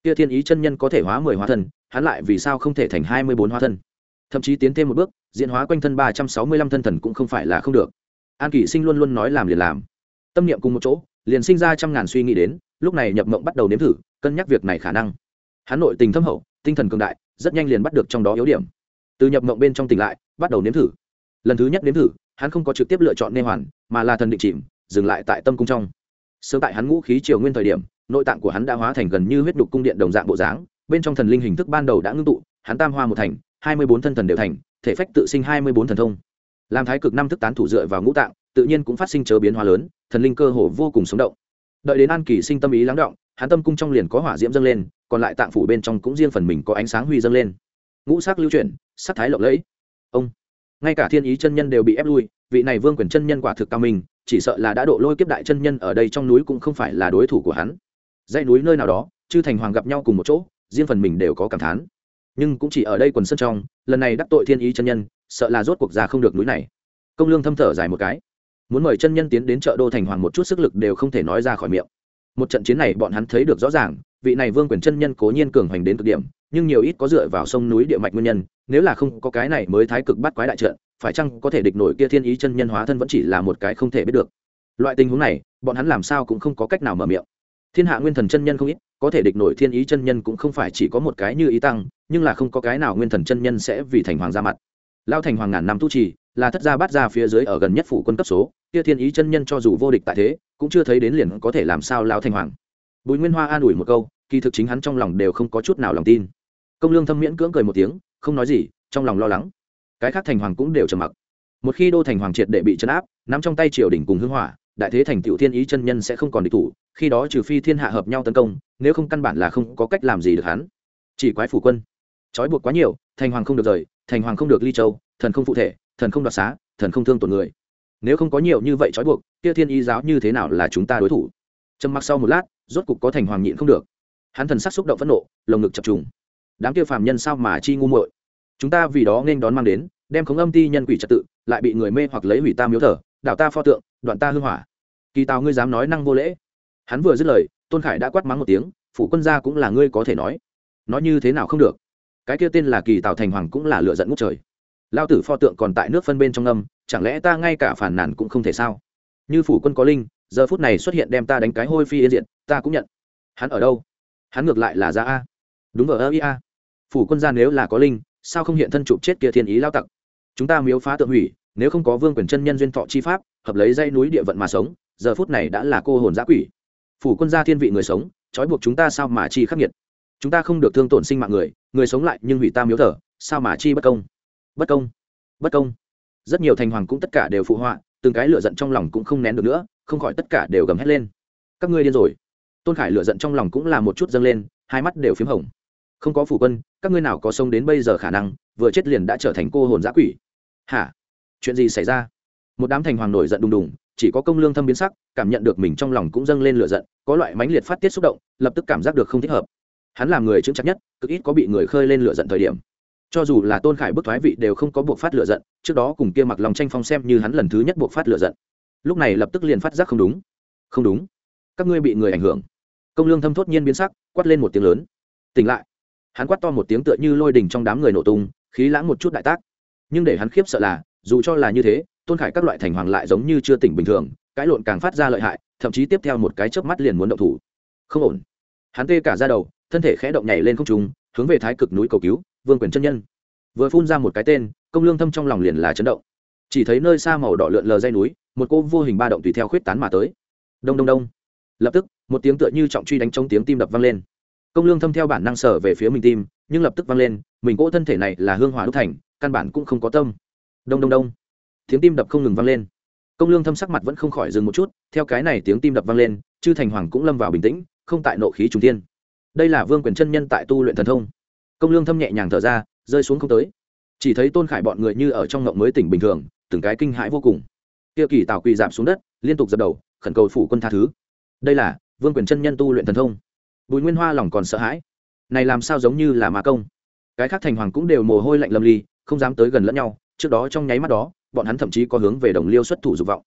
Kia thiên ý chân nhân có thể hóa mười hóa thân, hắn lại vì sao không thể thành hai mươi bốn hóa thân? Thậm chí tiến thêm một bước, diễn hóa quanh thân ba trăm sáu mươi lăm thân thần cũng không phải là không được. An kỷ sinh luôn luôn nói làm liền làm. Tâm niệm cùng một chỗ, liền sinh ra trăm ngàn suy nghĩ đến, lúc này nhập mộng bắt đầu nếm thử, cân nhắc việc này khả năng. Hắn nội tình thâm hậu, tinh thần cường đại, rất nhanh liền bắt được trong đó yếu điểm. Từ nhập mộng bên trong tỉnh lại, bắt đầu nếm thử. Lần thứ nhất nếm thử, hắn không có trực tiếp lựa chọn nê hoàn, mà là thần định chìm, dừng lại tại tâm cung trong. Sớm tại hắn ngũ khí triều nguyên thời điểm, nội tạng của hắn đã hóa thành gần như huyết đục cung điện đồng dạng bộ dáng, bên trong thần linh hình thức ban đầu đã ngưng tụ, hắn tam hoa một thành hai mươi bốn thân thần đều thành, thể phách tự sinh hai mươi bốn thần thông. Làm thái cực năm thức tán thủ dựa vào ngũ tạng, tự nhiên cũng phát sinh chớ biến hóa lớn, thần linh cơ hồ vô cùng sống động. Đợi đến an kỳ sinh tâm ý lắng động, hắn tâm cung trong liền có hỏa diễm dâng lên, còn lại tạng phủ bên trong cũng riêng phần mình có ánh sáng huy dâng lên. Ngũ sắc lưu chuyển, sắc thái lộng lẫy. Ông. Ngay cả thiên ý chân nhân đều bị ép lui, vị này vương quyền chân nhân quả thực cao mình chỉ sợ là đã độ lôi kiếp đại chân nhân ở đây trong núi cũng không phải là đối thủ của hắn. Dãy núi nơi nào đó, chư thành hoàng gặp nhau cùng một chỗ, riêng phần mình đều có cảm thán nhưng cũng chỉ ở đây quần sân trong, lần này đắc tội thiên ý chân nhân, sợ là rốt cuộc già không được núi này. Công lương thâm thở dài một cái. Muốn mời chân nhân tiến đến chợ đô thành hoàng một chút sức lực đều không thể nói ra khỏi miệng. Một trận chiến này bọn hắn thấy được rõ ràng, vị này vương quyền chân nhân cố nhiên cường hoành đến cực điểm, nhưng nhiều ít có dựa vào sông núi địa mạch nguyên nhân, nếu là không có cái này mới thái cực bắt quái đại trận, phải chăng có thể địch nổi kia thiên ý chân nhân hóa thân vẫn chỉ là một cái không thể biết được. Loại tình huống này, bọn hắn làm sao cũng không có cách nào mở miệng thiên hạ nguyên thần chân nhân không ít, có thể địch nổi thiên ý chân nhân cũng không phải chỉ có một cái như ý tăng, nhưng là không có cái nào nguyên thần chân nhân sẽ vì thành hoàng ra mặt. Lao thành hoàng ngàn năm tu trì, là thất gia bắt ra phía dưới ở gần nhất phủ quân cấp số, kia thiên ý chân nhân cho dù vô địch tại thế, cũng chưa thấy đến liền có thể làm sao lao thành hoàng. Bùi nguyên hoa an ủi một câu, kỳ thực chính hắn trong lòng đều không có chút nào lòng tin. Công lương thâm miễn cưỡng cười một tiếng, không nói gì, trong lòng lo lắng. Cái khác thành hoàng cũng đều trầm mặc. Một khi đô thành hoàng triệt để bị chấn áp, nắm trong tay triều đình cùng hưng hỏa đại thế thành tựu thiên ý chân nhân sẽ không còn địch thủ, khi đó trừ phi thiên hạ hợp nhau tấn công, nếu không căn bản là không có cách làm gì được hắn. Chỉ quái phủ quân. Trói buộc quá nhiều, thành hoàng không được rời, thành hoàng không được ly châu, thần không phụ thể, thần không đoạt xá, thần không thương tổn người. Nếu không có nhiều như vậy trói buộc, kia thiên ý giáo như thế nào là chúng ta đối thủ? Trầm mặc sau một lát, rốt cục có thành hoàng nhịn không được. Hắn thần sắc xúc động phẫn nộ, lồng ngực chập trùng. Đám kia phàm nhân sao mà chi ngu muội? Chúng ta vì đó nên đón mang đến, đem khống âm ti nhân quỷ trật tự, lại bị người mê hoặc lấy hủy ta miếu thờ, đảo ta pho tượng đoạn ta hư hỏa. Kỳ tào ngươi dám nói năng vô lễ. Hắn vừa dứt lời, tôn khải đã quát mắng một tiếng, phủ quân gia cũng là ngươi có thể nói. Nói như thế nào không được. Cái kia tên là kỳ tào thành hoàng cũng là lựa giận ngút trời. Lao tử pho tượng còn tại nước phân bên trong âm chẳng lẽ ta ngay cả phản nản cũng không thể sao? Như phủ quân có linh, giờ phút này xuất hiện đem ta đánh cái hôi phi yên diện ta cũng nhận. Hắn ở đâu? Hắn ngược lại là ra a. Đúng ở ơ ia phủ quân gia nếu là có linh, sao không hiện thân chụp chết kia thiên ý lao tặc? Chúng ta miếu phá tượng hủy, nếu không có vương quyền chân nhân duyên thọ chi pháp hợp lấy dây núi địa vận mà sống, giờ phút này đã là cô hồn giã quỷ. Phủ quân gia thiên vị người sống, trói buộc chúng ta sao mà chi khắc nghiệt? Chúng ta không được thương tổn sinh mạng người người sống lại nhưng hủy ta miếu thở sao mà chi bất công? Bất công bất công. Rất nhiều thành hoàng cũng tất cả đều phụ họa, từng cái lựa giận trong lòng cũng không nén được nữa, không khỏi tất cả đều gầm hét lên. Các ngươi điên rồi. Tôn khải lựa giận trong lòng cũng là một chút dâng lên, hai mắt đều p h í m hồng. Không có phủ quân, các ngươi nào có sống đến bây giờ khả năng, vừa chết liền đã trở thành cô hồn giã quỷ. Hả? Chuyện gì xảy ra? Một đám thành hoàng nổi giận đùng đùng, chỉ có công lương thâm biến sắc, cảm nhận được mình trong lòng cũng dâng lên lửa giận, có loại mãnh liệt phát tiết xúc động, lập tức cảm giác được không thích hợp. Hắn là người chững chắc nhất, cực ít có bị người khơi lên lửa giận thời điểm. Cho dù là tôn khải bức thoái vị đều không có buộc phát lửa giận, trước đó cùng kia mặc lòng tranh phong xem như hắn lần thứ nhất buộc phát lửa giận. Lúc này lập tức liền phát giác không đúng. Không đúng. Các ngươi bị người ảnh hưởng. Công lương thâm thốt nhiên biến sắc, quát lên một tiếng lớn. Tỉnh lại. Hắn quát to một tiếng tựa như lôi đình trong đám người nổ tung, khí lãng một chút đại tác. Nhưng để hắn khiếp sợ là, dù cho là như thế tôn khải các loại thành hoàng lại giống như chưa tỉnh bình thường cãi lộn càng phát ra lợi hại, thậm chí tiếp theo một cái chớp mắt liền muốn động thủ. Không ổn. Hắn tê cả ra đầu, thân thể khẽ động nhảy lên không trung, hướng về thái cực núi cầu cứu, vương quyền chân nhân. Vừa phun ra một cái tên, công lương thâm trong lòng liền là chấn động. Chỉ thấy nơi xa màu đỏ lượn lờ dây núi, một cô vô hình ba động tùy theo khuyết tán mà tới. Đông đông đông. Lập tức, một tiếng tựa như trọng truy đánh trong tiếng tim đập vang lên. Công lương thâm theo bản năng sở về phía mình tim, nhưng lập tức vang lên, mình cỗ thân thể này là hương hỏa đúc thành, căn bản cũng không có tâm. Đông đông đông tiếng tim đập không ngừng vang lên. Công lương thâm sắc mặt vẫn không khỏi dừng một chút, theo cái này tiếng tim đập vang lên, chư thành hoàng cũng lâm vào bình tĩnh, không tại nộ khí trung thiên. Đây là vương quyền chân nhân tại tu luyện thần thông. Công lương thâm nhẹ nhàng thở ra, rơi xuống không tới. Chỉ thấy tôn khải bọn người như ở trong ngộng mới tỉnh bình thường, từng cái kinh hãi vô cùng. Kia kỳ tào quỳ giảm xuống đất, liên tục dập đầu, khẩn cầu phủ quân tha thứ. Đây là vương quyền chân nhân tu luyện thần thông. Bùi nguyên hoa lòng còn sợ hãi. Này làm sao giống như là ma công? Cái khác thành hoàng cũng đều mồ hôi lạnh lâm ly không dám tới gần lẫn nhau, trước đó trong nháy mắt đó bọn hắn thậm chí có hướng về đồng liêu xuất thủ dục vọng.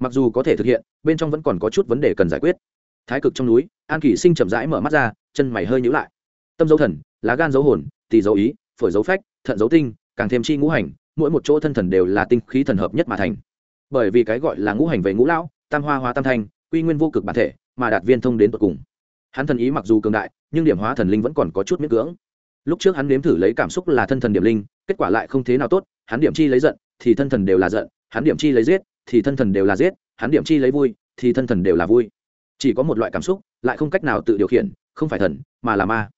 Mặc dù có thể thực hiện, bên trong vẫn còn có chút vấn đề cần giải quyết. Thái cực trong núi, an kỷ sinh chậm rãi mở mắt ra, chân mày hơi nhữ lại. Tâm dấu thần lá gan dấu hồn tỳ dấu ý, phổi dấu phách, thận dấu tinh, càng thêm chi ngũ hành, mỗi một chỗ thân thần đều là tinh khí thần hợp nhất mà thành. Bởi vì cái gọi là ngũ hành về ngũ lão, tam hoa hóa tam thanh, quy nguyên vô cực bản thể, mà đạt viên thông đến tột cùng. Hắn thần ý mặc dù cường đại, nhưng điểm hóa thần linh vẫn còn có chút miễn cưỡng. Lúc trước hắn nếm thử lấy cảm xúc là thân thần điểm linh, kết quả lại không thế nào tốt, hắn điểm chi lấy giận thì thân thần đều là giận, hắn điểm chi lấy giết, thì thân thần đều là giết, hắn điểm chi lấy vui, thì thân thần đều là vui. Chỉ có một loại cảm xúc, lại không cách nào tự điều khiển, không phải thần, mà là ma.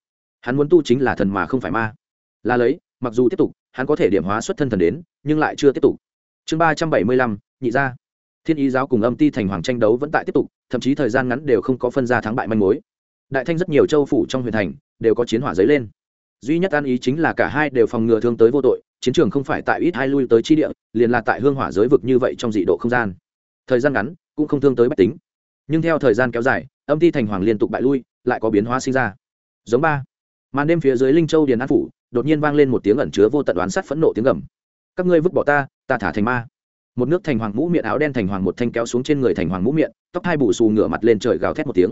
Hắn muốn tu chính là thần mà không phải ma. Là lấy, mặc dù tiếp tục, hắn có thể điểm hóa xuất thân thần đến, nhưng lại chưa tiếp tục. Chương ba trăm bảy mươi lăm, nhị gia. Thiên ý giáo cùng âm ti thành hoàng tranh đấu vẫn tại tiếp tục, thậm chí thời gian ngắn đều không có phân ra thắng bại manh mối. Đại thanh rất nhiều châu phủ trong huyện thành, đều có chiến hỏa dấy lên. Duy nhất an ý chính là cả hai đều phòng ngừa thương tới vô tội chiến trường không phải tại ít hai lui tới chi địa, liền là tại hương hỏa giới vực như vậy trong dị độ không gian. Thời gian ngắn, cũng không thương tới bách tính. Nhưng theo thời gian kéo dài, âm ti thành hoàng liên tục bại lui, lại có biến hóa sinh ra. Giống ba. Màn đêm phía dưới linh châu điền an phủ, đột nhiên vang lên một tiếng ẩn chứa vô tận đoán sát phẫn nộ tiếng gầm. Các ngươi vứt bỏ ta ta thả thành ma. Một nước thành hoàng mũ miệng áo đen thành hoàng một thanh kéo xuống trên người thành hoàng mũ miệng, tóc hai bù xù ngửa mặt lên trời gào thét một tiếng.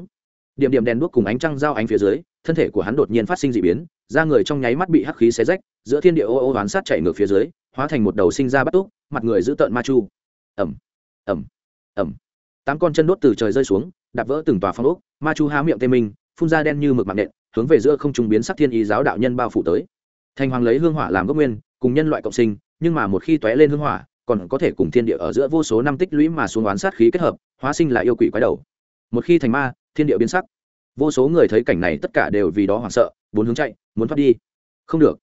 Điểm điểm đèn đuốc cùng ánh trăng giao ánh phía dưới, thân thể của hắn đột nhiên phát sinh d ị biến, da người trong nháy mắt bị hắc khí xé rách giữa thiên địa ô ô oán sát chạy ngược phía dưới, hóa thành một đầu sinh ra bắt túc, mặt người giữ tợn ma chu. Ẩm ẩm ẩm tám con chân đốt từ trời rơi xuống, đạp vỡ từng tòa phong ốc, ma chu há miệng tê minh, phun ra đen như mực mạng nện, hướng về giữa không trung biến sắc thiên ý giáo đạo nhân bao phủ tới. Thành hoàng lấy hương hỏa làm gốc nguyên, cùng nhân loại cộng sinh, nhưng mà một khi tóe lên hương hỏa, còn có thể cùng thiên địa ở giữa vô số năm tích lũy mà xuống oán sát khí kết hợp, hóa sinh là yêu quỷ quái đầu. Một khi thành ma, thiên địa biến sắc. Vô số người thấy cảnh này tất cả đều vì đó hoảng sợ, bốn hướng chạy, muốn thoát đi. Không được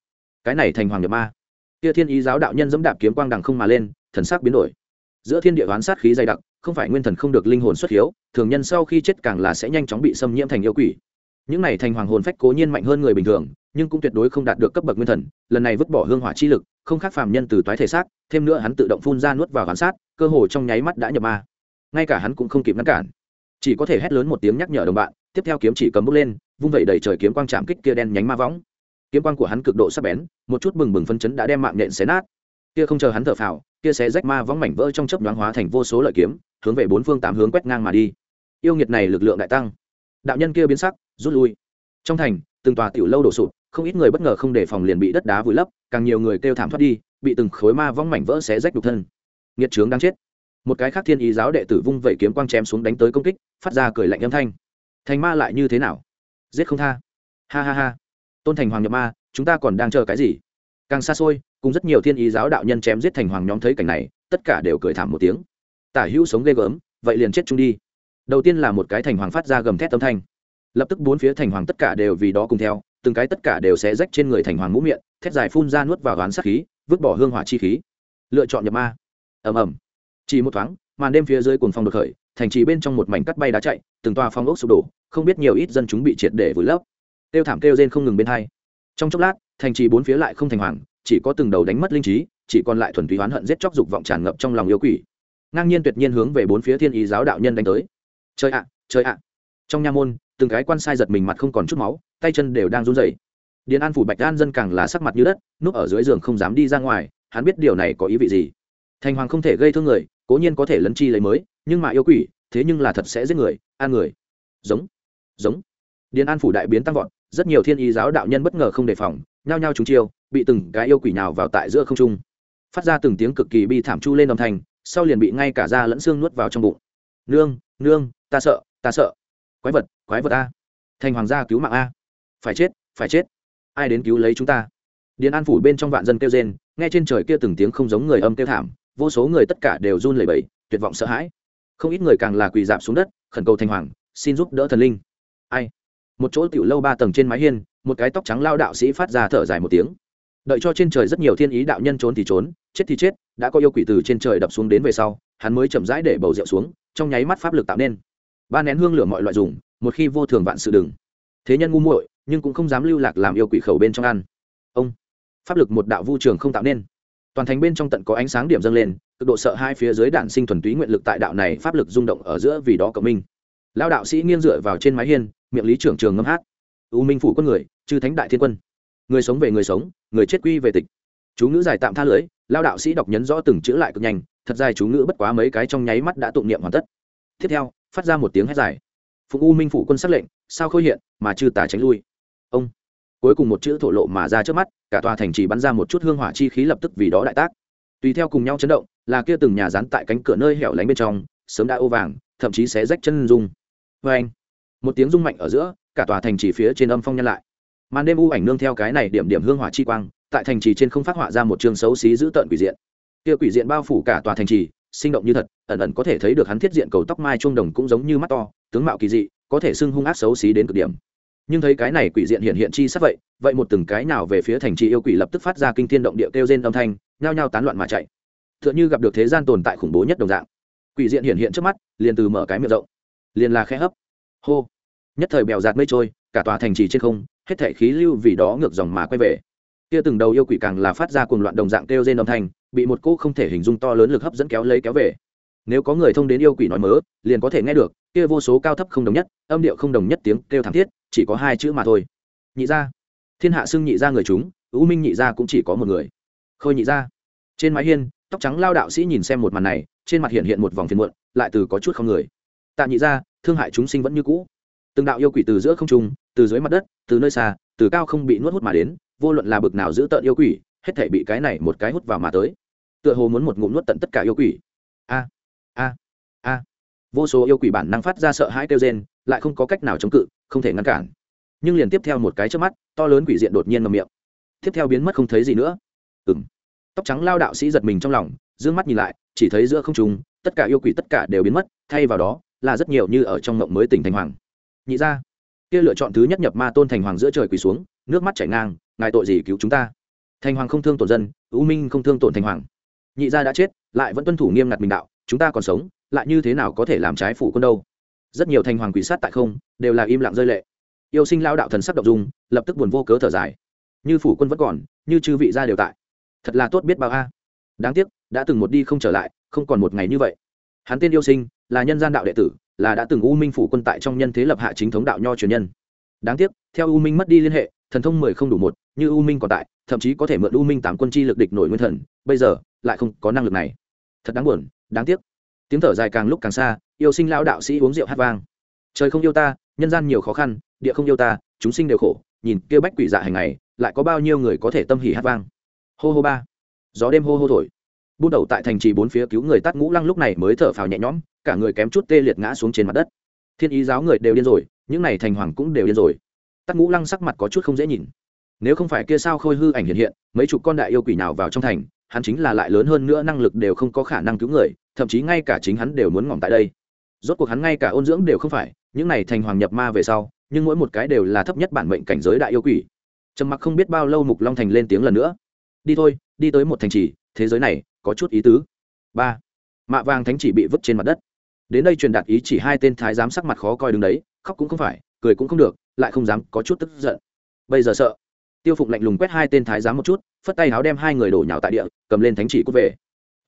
cái này thành hoàng nhập ma. Kia thiên ý giáo đạo nhân dẫm đạp kiếm quang đằng không mà lên, thần sắc biến đổi. Giữa thiên địa oán sát khí dày đặc, không phải nguyên thần không được linh hồn xuất hiếu, thường nhân sau khi chết càng là sẽ nhanh chóng bị xâm nhiễm thành yêu quỷ. Những này thành hoàng hồn phách cố nhiên mạnh hơn người bình thường, nhưng cũng tuyệt đối không đạt được cấp bậc nguyên thần, lần này vứt bỏ hương hỏa chi lực, không khác phàm nhân từ toái thể xác, thêm nữa hắn tự động phun ra nuốt vào gắn sát, cơ hồ trong nháy mắt đã nhập ma. Ngay cả hắn cũng không kịp ngăn cản. Chỉ có thể hét lớn một tiếng nhắc nhở đồng bạn, tiếp theo kiếm chỉ cầm bút lên, vung vẩy đầy trời kiếm quang chạm kích kia đen nhánh ma võng kiếm quang của hắn cực độ sắc bén, một chút bừng bừng phân chấn đã đem mạng nhện xé nát. Kia không chờ hắn thở phào, kia xé rách ma võng mảnh vỡ trong chớp nhoáng hóa thành vô số lợi kiếm, hướng về bốn phương tám hướng quét ngang mà đi. Yêu nghiệt này lực lượng đại tăng. Đạo nhân kia biến sắc, rút lui. Trong thành, từng tòa tiểu lâu đổ sụp, không ít người bất ngờ không đề phòng liền bị đất đá vùi lấp, càng nhiều người kêu thảm thoát đi, bị từng khối ma vong mảnh vỡ xé rách đục thân. Nghiệt trướng đang chết. Một cái khác thiên ý giáo đệ tử vung vẩy kiếm quang chém xuống đánh tới công kích, phát ra cười lạnh âm thanh. Thành ma lại như thế nào? Giết không tha. Ha ha ha tôn thành hoàng nhập ma, chúng ta còn đang chờ cái gì? Càng xa xôi, cùng rất nhiều thiên ý giáo đạo nhân chém giết thành hoàng nhóm thấy cảnh này, tất cả đều cười thảm một tiếng. Tả hữu sống ghê gớm, vậy liền chết chung đi. Đầu tiên là một cái thành hoàng phát ra gầm thét âm thanh. Lập tức bốn phía thành hoàng tất cả đều vì đó cùng theo, từng cái tất cả đều sẽ rách trên người thành hoàng mũ miệng, thét dài phun ra nuốt vào gán sát khí, vứt bỏ hương hỏa chi khí. Lựa chọn nhập ma. Ầm ầm. Chỉ một thoáng, màn đêm phía dưới cuồng phong được khởi, thành trì bên trong một mảnh cắt bay đá chạy, từng tòa phong ốc sụp đổ, không biết nhiều ít dân chúng bị triệt để vùi lấp kêu thảm kêu rên không ngừng bên hai. Trong chốc lát, thành trì bốn phía lại không thành hoàng, chỉ có từng đầu đánh mất linh trí, chỉ còn lại thuần túy oán hận giết chóc dục vọng tràn ngập trong lòng yêu quỷ. Ngang nhiên tuyệt nhiên hướng về bốn phía thiên ý giáo đạo nhân đánh tới. Chơi ạ chơi ạ. Trong nha môn, từng cái quan sai giật mình mặt không còn chút máu, tay chân đều đang run rẩy. Điện an phủ bạch an dân càng là sắc mặt như đất, núp ở dưới giường không dám đi ra ngoài, hắn biết điều này có ý vị gì. Thành hoàng không thể gây thương người, cố nhiên có thể lấn chi lấy mới, nhưng mà yêu quỷ, thế nhưng là thật sẽ giết người an người. Giống giống. Điện an phủ đại biến tăng vọt rất nhiều thiên ý giáo đạo nhân bất ngờ không đề phòng, nhao nhao trúng chiêu, bị từng cái yêu quỷ nào vào tại giữa không trung. Phát ra từng tiếng cực kỳ bi thảm chu lên âm thanh, sau liền bị ngay cả da lẫn xương nuốt vào trong bụng. Nương nương, ta sợ ta sợ. Quái vật quái vật a. Thành hoàng gia cứu mạng a. Phải chết phải chết. Ai đến cứu lấy chúng ta? Điền an phủ bên trong vạn dân kêu rên, nghe trên trời kia từng tiếng không giống người âm kêu thảm, vô số người tất cả đều run lẩy bẩy, tuyệt vọng sợ hãi. Không ít người càng là quỳ dạp xuống đất, khẩn cầu thành hoàng, xin giúp đỡ thần linh. Ai? Một chỗ tiểu lâu ba tầng trên mái hiên, một cái tóc trắng lao đạo sĩ phát ra thở dài một tiếng. Đợi cho trên trời rất nhiều thiên ý đạo nhân trốn thì trốn, chết thì chết, đã có yêu quỷ từ trên trời đập xuống đến về sau, hắn mới chậm rãi để bầu rượu xuống, trong nháy mắt pháp lực tạo nên. Ba nén hương lửa mọi loại dùng, một khi vô thường vạn sự đừng. Thế nhân ngu muội, nhưng cũng không dám lưu lạc làm yêu quỷ khẩu bên trong ăn. Ông, pháp lực một đạo vu trường không tạo nên. Toàn thành bên trong tận có ánh sáng điểm dâng lên, cực độ sợ hai phía dưới đạn sinh thuần túy nguyện lực tại đạo này pháp lực rung động ở giữa vì đó cộng minh. Lao đạo sĩ nghiêng dựa vào trên mái hiên miệng lý trưởng trường ngâm hát. U minh phủ quân người, chư thánh đại thiên quân. Người sống về người sống, người chết quy về tịch. Chú ngữ dài tạm tha lưới, lao đạo sĩ đọc nhấn rõ từng chữ lại cực nhanh, thật dài chú ngữ bất quá mấy cái trong nháy mắt đã tụng niệm hoàn tất. Tiếp theo, phát ra một tiếng hét dài. Phụng u minh phủ quân xác lệnh, sao khôi hiện, mà chư tả tránh lui. Ông. Cuối cùng một chữ thổ lộ mà ra trước mắt, cả tòa thành chỉ bắn ra một chút hương hỏa chi khí lập tức vì đó đại tác. Tùy theo cùng nhau chấn động, là kia từng nhà rán tại cánh cửa nơi hẻo lánh bên trong, sớm đã ô vàng, thậm chí sẽ rách chân dung. Vê anh một tiếng rung mạnh ở giữa, cả tòa thành chỉ phía trên âm phong nhân lại. Màn đêm u ảnh nương theo cái này điểm điểm hương hỏa chi quang, tại thành trì trên không phát họa ra một trường xấu xí dữ tợn quỷ diện. Kia quỷ diện bao phủ cả tòa thành trì, sinh động như thật, ẩn ẩn có thể thấy được hắn thiết diện cầu tóc mai trung đồng cũng giống như mắt to, tướng mạo kỳ dị, có thể xưng hung ác xấu xí đến cực điểm. Nhưng thấy cái này quỷ diện hiện hiện chi sắc vậy vậy một từng cái nào về phía thành trì yêu quỷ lập tức phát ra kinh thiên động địa kêu rên âm thanh, nhao nhao tán loạn mà chạy. T h ư ợ n h ư gặp được thế gian tồn tại khủng bố nhất đồng dạng. Quỷ diện hiện hiện trước mắt, liền từ mở cái miệng rộng, liền là khe hấp. Hô nhất thời bèo giạt mây trôi, cả tòa thành trì trên không, hết thể khí lưu vì đó ngược dòng mà quay về. Kia từng đầu yêu quỷ càng là phát ra cùng loạn đồng dạng kêu rên âm thanh, bị một cô không thể hình dung to lớn lực hấp dẫn kéo lấy kéo về. Nếu có người thông đến yêu quỷ nói mớ, liền có thể nghe được, kia vô số cao thấp không đồng nhất, âm điệu không đồng nhất tiếng kêu thảm thiết, chỉ có hai chữ mà thôi. Nhị gia. Thiên hạ xưng nhị gia người chúng, U minh nhị gia cũng chỉ có một người. Khôi nhị gia. Trên mái hiên, tóc trắng lao đạo sĩ nhìn xem một màn này, trên mặt hiện hiện một vòng phiền muộn, lại từ có chút không người. Tạ nhị gia, thương hại chúng sinh vẫn như cũ từng đạo yêu quỷ từ giữa không trung, từ dưới mặt đất, từ nơi xa, từ cao không bị nuốt hút mà đến, vô luận là bực nào giữ tợn yêu quỷ, hết thể bị cái này một cái hút vào mà tới. Tựa hồ muốn một ngụm nuốt tận tất cả yêu quỷ. A a a. Vô số yêu quỷ bản năng phát ra sợ hãi kêu rên, lại không có cách nào chống cự, không thể ngăn cản. Nhưng liền tiếp theo một cái trước mắt, to lớn quỷ diện đột nhiên ngầm miệng. Tiếp theo biến mất không thấy gì nữa. Ừ m tóc trắng lao đạo sĩ giật mình trong lòng d ư ơ n g mắt nhìn lại, chỉ thấy giữa không trùng tất cả yêu quỷ tất cả đều biến mất, thay vào đó là rất nhiều như ở trong mộng mới tỉnh thành hoàng nhị ra. Kia lựa chọn thứ nhất nhập ma tôn thành hoàng giữa trời quỳ xuống, nước mắt chảy ngang, ngài tội gì cứu chúng ta? Thành hoàng không thương tổn dân, u minh không thương tổn thành hoàng. Nhị gia đã chết, lại vẫn tuân thủ nghiêm ngặt mình đạo, chúng ta còn sống, lại như thế nào có thể làm trái phủ quân đâu? Rất nhiều thành hoàng quỷ sát tại không, đều là im lặng rơi lệ. Yêu sinh lao đạo thần sắc động dung, lập tức buồn vô cớ thở dài. Như phủ quân vẫn còn, như chư vị gia đều tại. Thật là tốt biết bao a. Đáng tiếc, đã từng một đi không trở lại, không còn một ngày như vậy. Hắn tên yêu sinh, là nhân gian đạo đệ tử là đã từng u minh phủ quân tại trong nhân thế lập hạ chính thống đạo nho truyền nhân. Đáng tiếc, theo u minh mất đi liên hệ, thần thông mười không đủ một, như u minh còn tại, thậm chí có thể mượn u minh tám quân chi lực địch nổi nguyên thần, bây giờ lại không có năng lực này. Thật đáng buồn, đáng tiếc. Tiếng thở dài càng lúc càng xa, yêu sinh lão đạo sĩ uống rượu hát vang. Trời không yêu ta, nhân gian nhiều khó khăn, địa không yêu ta, chúng sinh đều khổ, nhìn kia bách quỷ dạ hành này, lại có bao nhiêu người có thể tâm hỉ hát vang. Hô hô ba. Gió đêm hô hô thổi. Bút đầu tại thành trì bốn phía cứu người tắt ngũ lăng lúc này mới thở phào nhẹ nhõm cả người kém chút tê liệt ngã xuống trên mặt đất. Thiên ý giáo người đều điên rồi, những này thành hoàng cũng đều điên rồi. Tắc ngũ lăng sắc mặt có chút không dễ nhìn. Nếu không phải kia sao khôi hư ảnh hiện hiện, mấy chục con đại yêu quỷ nào vào trong thành, hắn chính là lại lớn hơn nữa năng lực đều không có khả năng cứu người, thậm chí ngay cả chính hắn đều muốn ngỏm tại đây. Rốt cuộc hắn ngay cả ôn dưỡng đều không phải, những này thành hoàng nhập ma về sau, nhưng mỗi một cái đều là thấp nhất bản mệnh cảnh giới đại yêu quỷ. Trầm mặc không biết bao lâu mục long thành lên tiếng lần nữa. Đi thôi, đi tới một thành trì, thế giới này có chút ý tứ. Ba. Mạ vàng thánh chỉ bị vứt trên mặt đất đến đây truyền đạt ý chỉ hai tên thái giám sắc mặt khó coi đứng đấy, khóc cũng không phải, cười cũng không được, lại không dám có chút tức giận. Bây giờ sợ. Tiêu phụng lạnh lùng quét hai tên thái giám một chút, phất tay áo đem hai người đổ nhào tại địa, cầm lên thánh chỉ cút về.